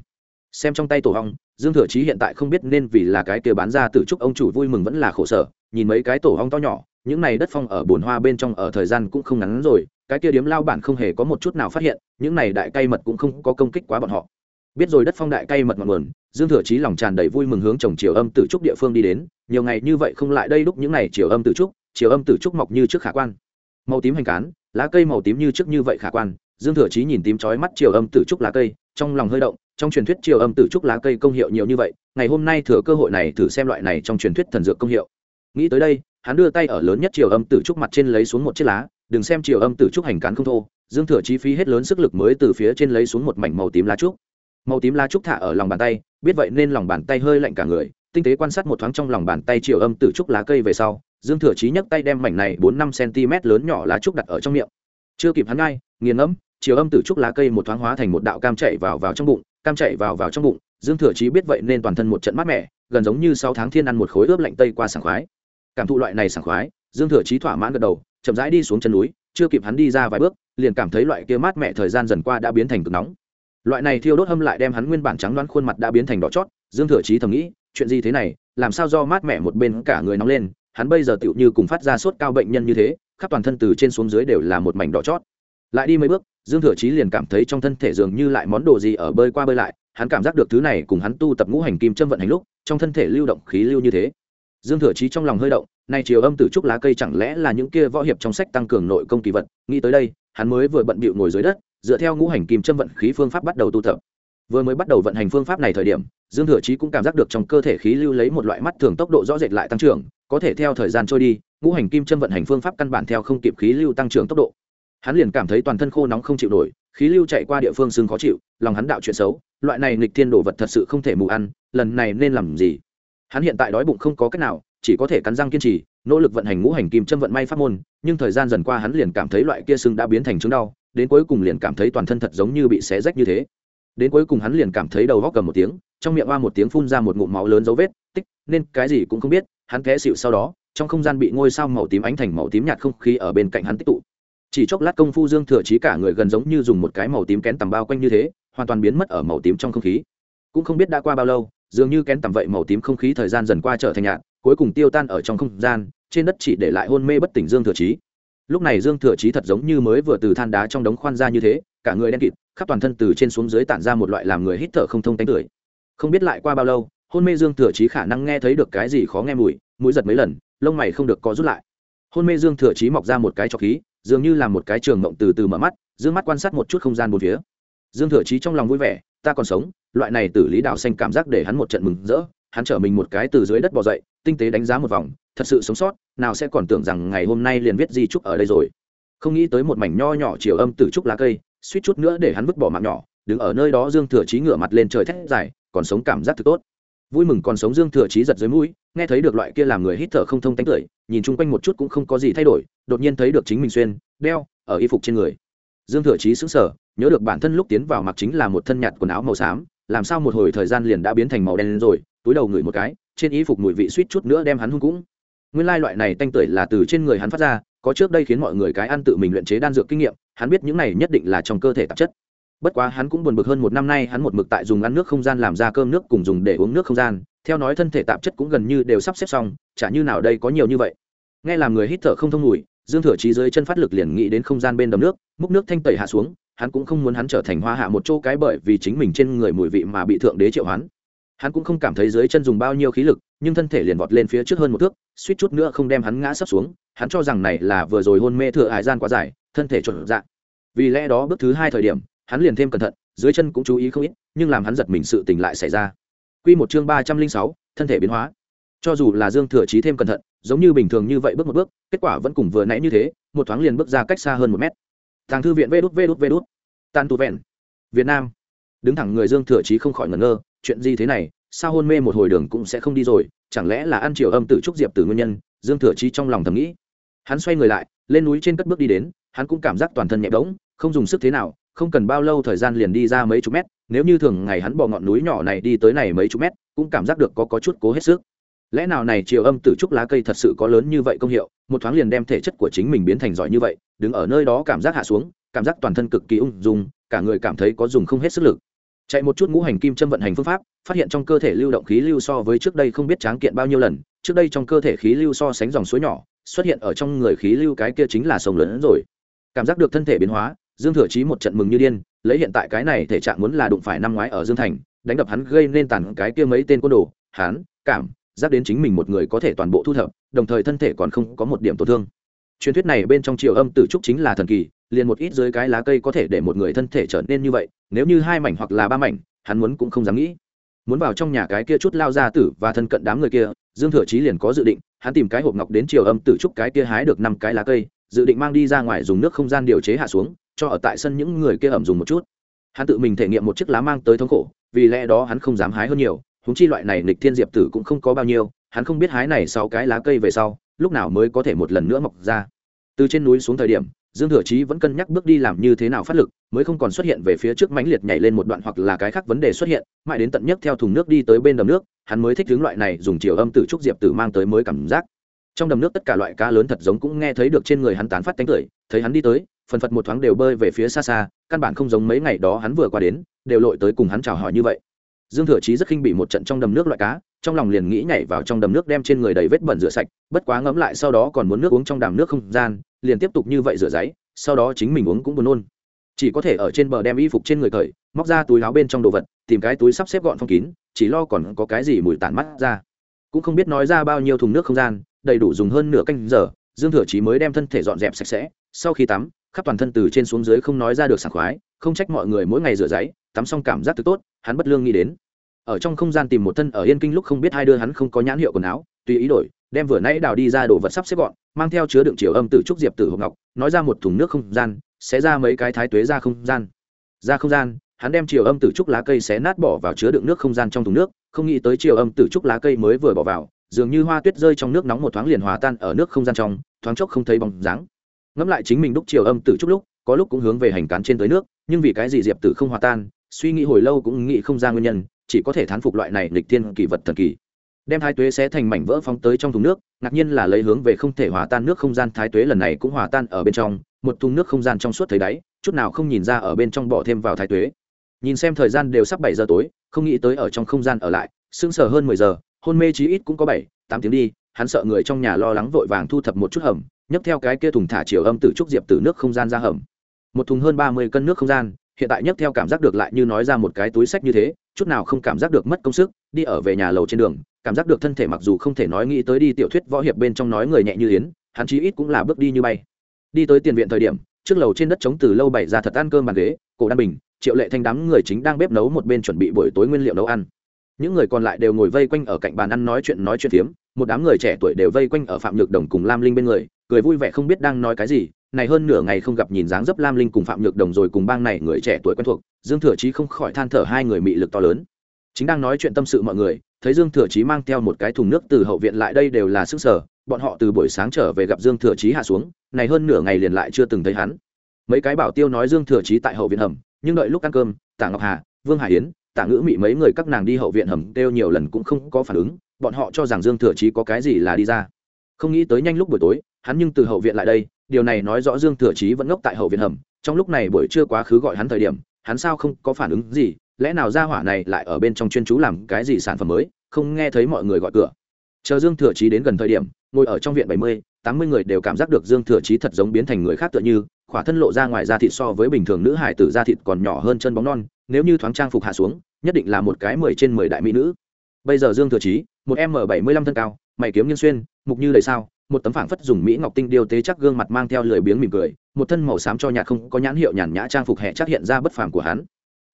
xem trong tay tổ hong, dương thừa chí hiện tại không biết nên vì là cái kia bán ra từ trúc ông chủ vui mừng vẫn là khổ sở, nhìn mấy cái tổ hong to nhỏ, những này đất phong ở bồn hoa bên trong ở thời gian cũng không ngắn rồi, cái kia điếm lao bản không hề có một chút nào phát hiện, những này đại cây mật cũng không có công kích quá bọn họ. Biết rồi đất phong đại cây mật ngọn nguồn, dương thừa chí lòng tràn đầy vui mừng hướng trồng chiều âm tử trúc địa phương đi đến, nhiều ngày như vậy không lại đây lúc những này chiều âm tử trúc chiều âm tử trúc mọc như trước khả quan. Màu tím hành cán, lá cây màu tím như trước như vậy khả quan, dương thừa chí nhìn tím chói mắt chiều âm tử trúc lá cây, trong lòng hơi động trong truyền thuyết triều âm tử trúc lá cây công hiệu nhiều như vậy, ngày hôm nay thừa cơ hội này thử xem loại này trong truyền thuyết thần dược công hiệu. Nghĩ tới đây, hắn đưa tay ở lớn nhất triều âm tử trúc mặt trên lấy xuống một chiếc lá, đừng xem triều âm tử trúc hành cán không thô, dương thừa chí phí hết lớn sức lực mới từ phía trên lấy xuống một mảnh màu tím lá trúc. Màu tím lá trúc thả ở lòng bàn tay, biết vậy nên lòng bàn tay hơi lạnh cả người, tinh tế quan sát một thoáng trong lòng bàn tay triều âm tử trúc lá cây về sau, dương thừa chí nhấc tay đem mảnh này bốn năm cm lớn nhỏ lá trúc đặt ở trong miệng. Chưa kịp hắn ngay, nghiền ngẫm chiều âm tử trúc lá cây một thoáng hóa thành một đạo cam chạy vào vào trong bụng cam chạy vào vào trong bụng, dương thừa chí biết vậy nên toàn thân một trận mát mẻ, gần giống như sáu tháng thiên ăn một khối ướp lạnh tây qua sảng khoái. Cảm thụ loại này sảng khoái, dương thừa chí thỏa mãn gật đầu, chậm rãi đi xuống chân núi, chưa kịp hắn đi ra vài bước, liền cảm thấy loại kia mát mẻ thời gian dần qua đã biến thành cực nóng. Loại này thiêu đốt hâm lại đem hắn nguyên bản trắng đoán khuôn mặt đã biến thành đỏ chót, dương thừa chí thầm nghĩ, chuyện gì thế này, làm sao do mát mẻ một bên cả người nóng lên, hắn bây giờ tựu như cùng phát ra sốt cao bệnh nhân như thế, khắp toàn thân từ trên xuống dưới đều là một mảnh đỏ chót. Lại đi mấy bước dương thừa chí liền cảm thấy trong thân thể dường như lại món đồ gì ở bơi qua bơi lại, hắn cảm giác được thứ này cùng hắn tu tập ngũ hành kim châm vận hành lúc, trong thân thể lưu động khí lưu như thế. Dương thừa chí trong lòng hơi động, nay chiều âm tử trúc lá cây chẳng lẽ là những kia võ hiệp trong sách tăng cường nội công kỳ vật, nghĩ tới đây, hắn mới vừa bận bịu ngồi dưới đất, dựa theo ngũ hành kim châm vận khí phương pháp bắt đầu tu tập. Vừa mới bắt đầu vận hành phương pháp này thời điểm, dương thừa chí cũng cảm giác được trong cơ thể khí lưu lấy một loại mắt thường tốc độ rõ rệt lại tăng trưởng, có thể theo thời gian trôi đi, ngũ hành kim châm vận hành phương pháp căn bản theo không kịp khí lưu tăng trưởng tốc độ hắn liền cảm thấy toàn thân khô nóng không chịu nổi, khí lưu chạy qua địa phương xương khó chịu, lòng hắn đạo chuyện xấu, loại này nghịch thiên đồ vật thật sự không thể mù ăn, lần này nên làm gì? Hắn hiện tại đói bụng không có cách nào, chỉ có thể cắn răng kiên trì, nỗ lực vận hành ngũ hành kim châm vận may pháp môn, nhưng thời gian dần qua hắn liền cảm thấy loại kia sưng đã biến thành chứng đau, đến cuối cùng liền cảm thấy toàn thân thật giống như bị xé rách như thế. Đến cuối cùng hắn liền cảm thấy đầu góc cầm một tiếng, trong miệng hoa một tiếng phun ra một ngụm máu lớn dấu vết, tích, nên cái gì cũng không biết, hắn té xịu sau đó, trong không gian bị ngôi sao màu tím ánh thành màu tím nhạt không khí ở bên cạnh hắn tích tụ chỉ chốc lát công phu dương thừa chí cả người gần giống như dùng một cái màu tím kén tầm bao quanh như thế, hoàn toàn biến mất ở màu tím trong không khí. Cũng không biết đã qua bao lâu, dường như kén tầm vậy màu tím không khí thời gian dần qua trở thành nhạt, cuối cùng tiêu tan ở trong không gian, trên đất chỉ để lại hôn mê bất tỉnh dương thừa chí. Lúc này dương thừa chí thật giống như mới vừa từ than đá trong đống khoan ra như thế, cả người đen kịt, khắp toàn thân từ trên xuống dưới tản ra một loại làm người hít thở không thông tánh tưởi không biết lại qua bao lâu, hôn mê dương thừa chí khả năng nghe thấy được cái gì khó nghe mùi, mũi giật mấy lần, lông mày không được có rút lại. Hôn mê dương thừa chí mọc ra một cái cho khí dường như là một cái trường mộng từ từ mở mắt d mắt quan sát một chút không gian bốn phía. Dương thừa chí trong lòng vui vẻ, ta còn sống, loại này tử lý đào xanh cảm giác để hắn một trận mừng rỡ, hắn trở mình một cái từ dưới đất bò dậy, tinh tế đánh giá một vòng, thật sự sống sót, nào sẽ còn tưởng rằng ngày hôm nay liền viết di trúc ở đây rồi. Không nghĩ tới một mảnh nho nhỏ chiều âm tử trúc lá cây, suýt chút nữa để hắn vứt bỏ mạng nhỏ, đứng ở nơi đó dương thừa chí ngửa mặt lên trời thét dài, còn sống cảm giác thật tốt vui mừng còn sống dương thừa chí giật dưới mũi, nghe thấy được loại kia làm người hít thở không thông tánh cười nhìn chung quanh một chút cũng không có gì thay đổi, đột nhiên thấy được chính mình xuyên, đeo, ở y phục trên người. Dương thừa chí sững sờ, nhớ được bản thân lúc tiến vào mặc chính là một thân nhạt quần áo màu xám, làm sao một hồi thời gian liền đã biến thành màu đen rồi, túi đầu ngửi một cái, trên y phục mùi vị suýt chút nữa đem hắn hung cũng. Nguyên lai loại này tanh tưởi là từ trên người hắn phát ra, có trước đây khiến mọi người cái ăn tự mình luyện chế đan dược kinh nghiệm, hắn biết những này nhất định là trong cơ thể tạp chất bất quá hắn cũng buồn bực hơn một năm nay hắn một mực tại dùng ăn nước không gian làm ra cơm nước cùng dùng để uống nước không gian. Theo nói thân thể tạp chất cũng gần như đều sắp xếp xong, chả như nào đây có nhiều như vậy. Nghe làm người hít thở không thông mùi, dương thừa trí dưới chân phát lực liền nghĩ đến không gian bên đầm nước, múc nước thanh tẩy hạ xuống, hắn cũng không muốn hắn trở thành hoa hạ một chỗ cái bởi vì chính mình trên người mùi vị mà bị thượng đế triệu hoán. Hắn cũng không cảm thấy dưới chân dùng bao nhiêu khí lực, nhưng thân thể liền vọt lên phía trước hơn một thước, suýt chút nữa không đem hắn ngã sấp xuống. Hắn cho rằng này là vừa rồi hôn mê thừa hải gian quá dài, thân thể chuẩn dạng vì lẽ đó bước thứ hai thời điểm hắn liền thêm cẩn thận, dưới chân cũng chú ý không ít, nhưng làm hắn giật mình sự tình lại xảy ra. Quy một chương ba trăm linh sáu, thân thể biến hóa. Cho dù là dương thừa chí thêm cẩn thận, giống như bình thường như vậy bước một bước, kết quả vẫn cùng vừa nãy như thế, một thoáng liền bước ra cách xa hơn một mét. Tàng thư viện vê đút vê đút vê đút. Tan tu vẹn. Việt nam. Đứng thẳng người dương thừa chí không khỏi ngẩn ngơ, chuyện gì thế này, sao hôn mê một hồi đường cũng sẽ không đi rồi, chẳng lẽ là ăn chiều âm tự trúc diệp từ nguyên nhân, dương thừa chí trong lòng thầm nghĩ. Hắn xoay người lại, lên núi trên cất bước đi đến, hắn cũng cảm giác toàn thân nhẹ bỗng, không dùng sức thế nào không cần bao lâu thời gian liền đi ra mấy chục mét nếu như thường ngày hắn bỏ ngọn núi nhỏ này đi tới này mấy chục mét cũng cảm giác được có, có chút cố hết sức. Lẽ nào này chiều âm tử trúc lá cây thật sự có lớn như vậy công hiệu một thoáng liền đem thể chất của chính mình biến thành giỏi như vậy đứng ở nơi đó cảm giác hạ xuống cảm giác toàn thân cực kỳ ung dung cả người cảm thấy có dùng không hết sức lực. Chạy một chút ngũ hành kim châm vận hành phương pháp phát hiện trong cơ thể lưu động khí lưu so với trước đây không biết tráng kiện bao nhiêu lần trước đây trong cơ thể khí lưu so sánh dòng suối nhỏ xuất hiện ở trong người khí lưu cái kia chính là sông lớn rồi. Cảm giác được thân thể biến hóa dương thừa chí một trận mừng như điên, lấy hiện tại cái này thể trạng muốn là đụng phải năm ngoái ở dương thành, đánh đập hắn gây nên tàn cái kia mấy tên côn đồ, hắn, cảm giác đến chính mình một người có thể toàn bộ thu thập, đồng thời thân thể còn không có một điểm tổn thương. Truyền thuyết này bên trong triều âm tử trúc chính là thần kỳ, liền một ít dưới cái lá cây có thể để một người thân thể trở nên như vậy, nếu như hai mảnh hoặc là ba mảnh, hắn muốn cũng không dám nghĩ. Muốn vào trong nhà cái kia chút lao ra tử và thân cận đám người kia, dương thừa chí liền có dự định, hắn tìm cái hộp ngọc đến triều âm tử trúc cái kia hái được năm cái lá cây, dự định mang đi ra ngoài dùng nước không gian điều chế hạ xuống cho ở tại sân những người kia ẩm dùng một chút. Hắn tự mình thể nghiệm một chiếc lá mang tới thống khổ, vì lẽ đó hắn không dám hái hơn nhiều húng chi loại này nịch thiên diệp tử cũng không có bao nhiêu, hắn không biết hái này sau cái lá cây về sau, lúc nào mới có thể một lần nữa mọc ra. Từ trên núi xuống thời điểm, dương thừa chí vẫn cân nhắc bước đi làm như thế nào phát lực, mới không còn xuất hiện về phía trước mãnh liệt nhảy lên một đoạn hoặc là cái khác vấn đề xuất hiện, mãi đến tận nhất theo thùng nước đi tới bên đầm nước, hắn mới thích hướng loại này dùng chiều âm tử trúc diệp tử mang tới mới cảm giác. Trong đầm nước tất cả loại cá lớn thật giống cũng nghe thấy được trên người hắn tán phát tánh cười thấy hắn đi tới phần phật một thoáng đều bơi về phía xa xa, căn bản không giống mấy ngày đó hắn vừa qua đến, đều lội tới cùng hắn chào hỏi như vậy. Dương thừa chí rất khinh bị một trận trong đầm nước loại cá, trong lòng liền nghĩ nhảy vào trong đầm nước đem trên người đầy vết bẩn rửa sạch, bất quá ngấm lại sau đó còn muốn nước uống trong đàm nước không gian, liền tiếp tục như vậy rửa giấy, sau đó chính mình uống cũng buồn nôn. Chỉ có thể ở trên bờ đem y phục trên người cởi móc ra túi áo bên trong đồ vật, tìm cái túi sắp xếp gọn phong kín, chỉ lo còn có cái gì mùi tản mắt ra. Cũng không biết nói ra bao nhiêu thùng nước không gian, đầy đủ dùng hơn nửa canh giờ, dương thừa chí mới đem thân thể dọn dẹp sạch sẽ, sau khi tắm khắp toàn thân từ trên xuống dưới không nói ra được sảng khoái, không trách mọi người mỗi ngày rửa giấy, tắm xong cảm giác thứ tốt, hắn bất lương nghĩ đến. Ở trong không gian tìm một thân ở yên kinh lúc không biết hai đưa hắn không có nhãn hiệu quần áo, tùy ý đổi, đem vừa nãy đào đi ra đồ vật sắp xếp gọn, mang theo chứa đựng chiều âm từ trúc diệp tử hộp ngọc, nói ra một thùng nước không gian, sẽ ra mấy cái thái tuế ra không gian. Ra không gian, hắn đem chiều âm từ trúc lá cây xé nát bỏ vào chứa đựng nước không gian trong thùng nước, không nghĩ tới chiều âm từ trúc lá cây mới vừa bỏ vào, dường như hoa tuyết rơi trong nước nóng một thoáng liền hòa tan ở nước không gian trong, thoáng chốc không thấy bóng dáng ngẫm lại chính mình đúc chiều âm tử chút lúc, có lúc cũng hướng về hành cán trên tới nước, nhưng vì cái gì diệp tử không hòa tan, suy nghĩ hồi lâu cũng nghĩ không ra nguyên nhân, chỉ có thể thán phục loại này lịch thiên kỳ vật thần kỳ. Đem thái tuế sẽ thành mảnh vỡ phóng tới trong thùng nước, ngạc nhiên là lấy hướng về không thể hòa tan nước không gian, thái tuế lần này cũng hòa tan ở bên trong, một thùng nước không gian trong suốt thấy đáy, chút nào không nhìn ra ở bên trong bỏ thêm vào thái tuế. Nhìn xem thời gian đều sắp bảy giờ tối, không nghĩ tới ở trong không gian ở lại, sững sờ hơn mười giờ, hôn mê chí ít cũng có bảy, tám tiếng đi, hắn sợ người trong nhà lo lắng vội vàng thu thập một chút hầm nhấc theo cái kia thùng thả chiều âm từ trúc diệp từ nước không gian ra hầm. Một thùng hơn ba mươi cân nước không gian, hiện tại nhấc theo cảm giác được lại như nói ra một cái túi sách như thế, chút nào không cảm giác được mất công sức, đi ở về nhà lầu trên đường, cảm giác được thân thể mặc dù không thể nói nghĩ tới đi tiểu thuyết võ hiệp bên trong nói người nhẹ như yến, hắn chí ít cũng là bước đi như bay. Đi tới tiền viện thời điểm, trước lầu trên đất trống từ lâu bày ra thật ăn cơm bàn ghế, cổ đan bình, triệu lệ thanh đám người chính đang bếp nấu một bên chuẩn bị buổi tối nguyên liệu nấu ăn. Những người còn lại đều ngồi vây quanh ở cạnh bàn ăn nói chuyện nói chuyện phiếm, một đám người trẻ tuổi đều vây quanh ở phạm nhược đồng cùng lam linh bên người cười vui vẻ không biết đang nói cái gì, này hơn nửa ngày không gặp nhìn dáng dấp lam linh cùng phạm nhược đồng rồi cùng bang này người trẻ tuổi quen thuộc, dương thừa chí không khỏi than thở hai người mị lực to lớn. Chính đang nói chuyện tâm sự mọi người, thấy dương thừa chí mang theo một cái thùng nước từ hậu viện lại đây đều là sức sở, bọn họ từ buổi sáng trở về gặp dương thừa chí hạ xuống, này hơn nửa ngày liền lại chưa từng thấy hắn. Mấy cái bảo tiêu nói dương thừa chí tại hậu viện hầm, nhưng đợi lúc ăn cơm, tạ ngọc hà, vương hải yến, tạ ngữ mị mấy người các nàng đi hậu viện hầm kêu nhiều lần cũng không có phản ứng, bọn họ cho rằng dương thừa chí có cái gì là đi ra không nghĩ tới nhanh lúc buổi tối, hắn nhưng từ hậu viện lại đây, điều này nói rõ dương thừa chí vẫn ngốc tại hậu viện hầm, trong lúc này buổi trưa quá khứ gọi hắn thời điểm, hắn sao không có phản ứng gì, lẽ nào ra hỏa này lại ở bên trong chuyên chú làm cái gì sản phẩm mới, không nghe thấy mọi người gọi cửa. Chờ dương thừa chí đến gần thời điểm, ngồi ở trong viện bảy mươi, tám mươi người đều cảm giác được dương thừa chí thật giống biến thành người khác tựa như, khỏa thân lộ ra ngoài da thịt so với bình thường nữ hải tử da thịt còn nhỏ hơn chân bóng non, nếu như thoáng trang phục hạ xuống, nhất định là một cái mười trên mười đại mỹ nữ. Bây giờ dương thừa chí, một m bảy mươi lăm thân cao, mày kiếm nhân xuyên mục như đầy sao, một tấm phảng phất dùng mỹ ngọc tinh điêu tế chắc gương mặt mang theo lười biếng mỉm cười, một thân màu xám cho nhạt không có nhãn hiệu nhàn nhã trang phục hẹ chắc hiện ra bất phàm của hắn.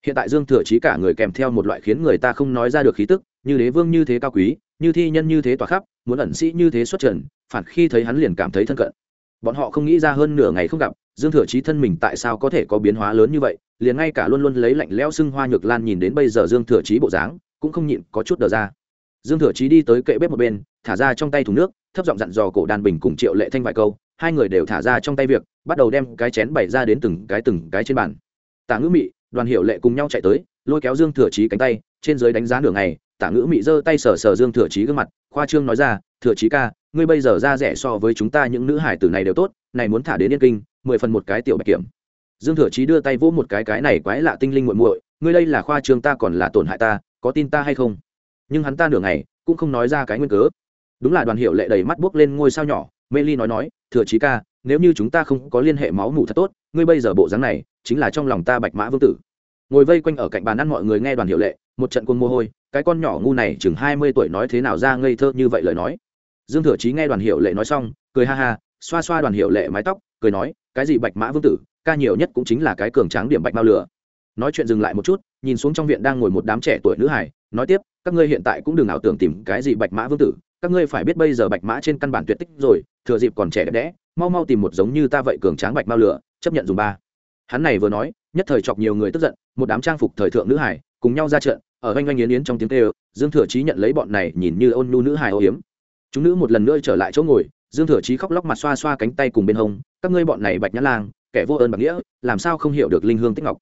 Hiện tại dương thừa chí cả người kèm theo một loại khiến người ta không nói ra được khí tức, như đế vương như thế cao quý, như thi nhân như thế tỏa khắp, muốn ẩn sĩ như thế xuất trần, phản khi thấy hắn liền cảm thấy thân cận. Bọn họ không nghĩ ra hơn nửa ngày không gặp, dương thừa chí thân mình tại sao có thể có biến hóa lớn như vậy, liền ngay cả luôn luôn lấy lạnh lẽo xưng hoa nhược lan nhìn đến bây giờ dương thừa chí bộ dáng, cũng không nhịn có chút đờ ra dương thừa chí đi tới kệ bếp một bên, thả ra trong tay thùng nước, thấp giọng dặn dò cổ đàn bình cùng triệu lệ thanh vài câu, hai người đều thả ra trong tay việc, bắt đầu đem cái chén bày ra đến từng cái từng cái trên bàn. Tả ngữ mị, đoàn hiệu lệ cùng nhau chạy tới, lôi kéo dương thừa chí cánh tay, trên dưới đánh giá nửa ngày, tả ngữ mị giơ tay sờ sờ dương thừa chí gương mặt, khoa trương nói ra, thừa chí ca, ngươi bây giờ ra rẻ so với chúng ta những nữ hải tử này đều tốt, này muốn thả đến yên kinh, mười phần một cái tiểu bạch kiểm. Dương thừa chí đưa tay vỗ một cái cái này quái lạ tinh linh muội muội, ngươi đây là khoa trương ta còn là tổn hại ta, có tin ta hay không? Nhưng hắn ta nửa ngày cũng không nói ra cái nguyên cớ. Đúng là đoàn hiệu lệ đầy mắt buốc lên ngôi sao nhỏ, mê ly nói nói, thừa chí ca, nếu như chúng ta không có liên hệ máu mủ thật tốt, ngươi bây giờ bộ dáng này chính là trong lòng ta bạch mã vương tử. Ngồi vây quanh ở cạnh bàn ăn mọi người nghe đoàn hiệu lệ, một trận quân mồ hôi, cái con nhỏ ngu này chừng hai mươi tuổi nói thế nào ra ngây thơ như vậy lời nói? Dương thừa chí nghe đoàn hiệu lệ nói xong, cười ha ha, xoa xoa đoàn hiệu lệ mái tóc, cười nói, cái gì bạch mã vương tử, ca nhiều nhất cũng chính là cái cường tráng điểm bạch mao lửa. Nói chuyện dừng lại một chút, nhìn xuống trong viện đang ngồi một đám trẻ tuổi nữ hải nói tiếp, các ngươi hiện tại cũng đừng ảo tưởng tìm cái gì bạch mã vương tử, các ngươi phải biết bây giờ bạch mã trên căn bản tuyệt tích rồi, thừa dịp còn trẻ đẹp đẽ, mau mau tìm một giống như ta vậy cường tráng bạch mao lửa, chấp nhận dùng ba. Hắn này vừa nói, nhất thời chọc nhiều người tức giận, một đám trang phục thời thượng nữ hải, cùng nhau ra trận, ở oanh oanh yến yến trong tiếng tê dương thừa chí nhận lấy bọn này nhìn như ôn nhu nữ hải ô hiếm chúng nữ một lần nữa trở lại chỗ ngồi, dương thừa chí khóc lóc mặt xoa xoa cánh tay cùng bên hông, các ngươi bọn này bạch nhã lang, kẻ vô ơn bạc nghĩa, làm sao không hiểu được linh hương tích ngọc?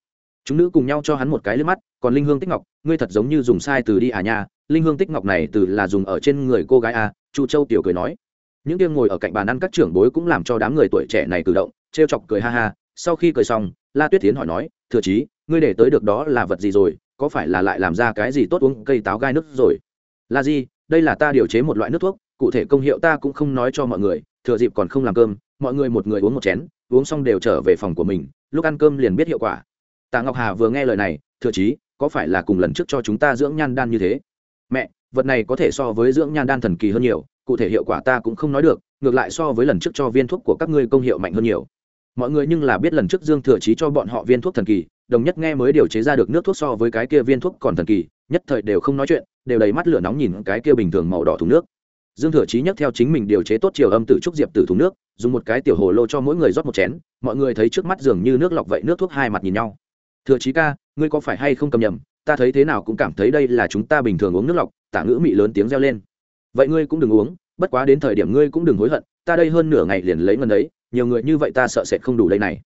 Chúng nữ cùng nhau cho hắn một cái lên mắt, còn linh hương tích ngọc, ngươi thật giống như dùng sai từ đi à nha, linh hương tích ngọc này từ là dùng ở trên người cô gái à chu châu tiểu cười nói những tiếng ngồi ở cạnh bàn ăn các trưởng bối cũng làm cho đám người tuổi trẻ này cử động, trêu chọc cười ha ha, sau khi cười xong, la tuyết tiến hỏi nói, thừa chí, ngươi để tới được đó là vật gì rồi, có phải là lại làm ra cái gì tốt uống cây táo gai nước rồi Là gì? đây là ta điều chế một loại nước thuốc, cụ thể công hiệu ta cũng không nói cho mọi người, thừa dịp còn không làm cơm, mọi người một người uống một chén, uống xong đều trở về phòng của mình, lúc ăn cơm liền biết hiệu quả tạ ngọc hà vừa nghe lời này, thừa chí, có phải là cùng lần trước cho chúng ta dưỡng nhan đan như thế? Mẹ, vật này có thể so với dưỡng nhan đan thần kỳ hơn nhiều, cụ thể hiệu quả ta cũng không nói được, ngược lại so với lần trước cho viên thuốc của các ngươi công hiệu mạnh hơn nhiều. Mọi người nhưng là biết lần trước dương thừa chí cho bọn họ viên thuốc thần kỳ, đồng nhất nghe mới điều chế ra được nước thuốc so với cái kia viên thuốc còn thần kỳ, nhất thời đều không nói chuyện, đều đầy mắt lửa nóng nhìn cái kia bình thường màu đỏ thùng nước. Dương thừa chí nhắc theo chính mình điều chế tốt chiều âm tử trúc diệp tử thùng nước, dùng một cái tiểu hồ lô cho mỗi người rót một chén, mọi người thấy trước mắt dường như nước lọc vậy nước thuốc hai mặt nhìn nhau thừa chí ca, ngươi có phải hay không cầm nhầm? Ta thấy thế nào cũng cảm thấy đây là chúng ta bình thường uống nước lọc, tả ngữ mị lớn tiếng reo lên. Vậy ngươi cũng đừng uống, bất quá đến thời điểm ngươi cũng đừng hối hận, ta đây hơn nửa ngày liền lấy ngân ấy nhiều người như vậy ta sợ sẽ không đủ đây này.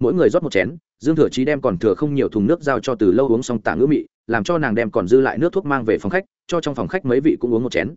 Mỗi người rót một chén, dương thừa chí đem còn thừa không nhiều thùng nước giao cho từ lâu uống xong tả ngữ mị, làm cho nàng đem còn dư lại nước thuốc mang về phòng khách, cho trong phòng khách mấy vị cũng uống một chén.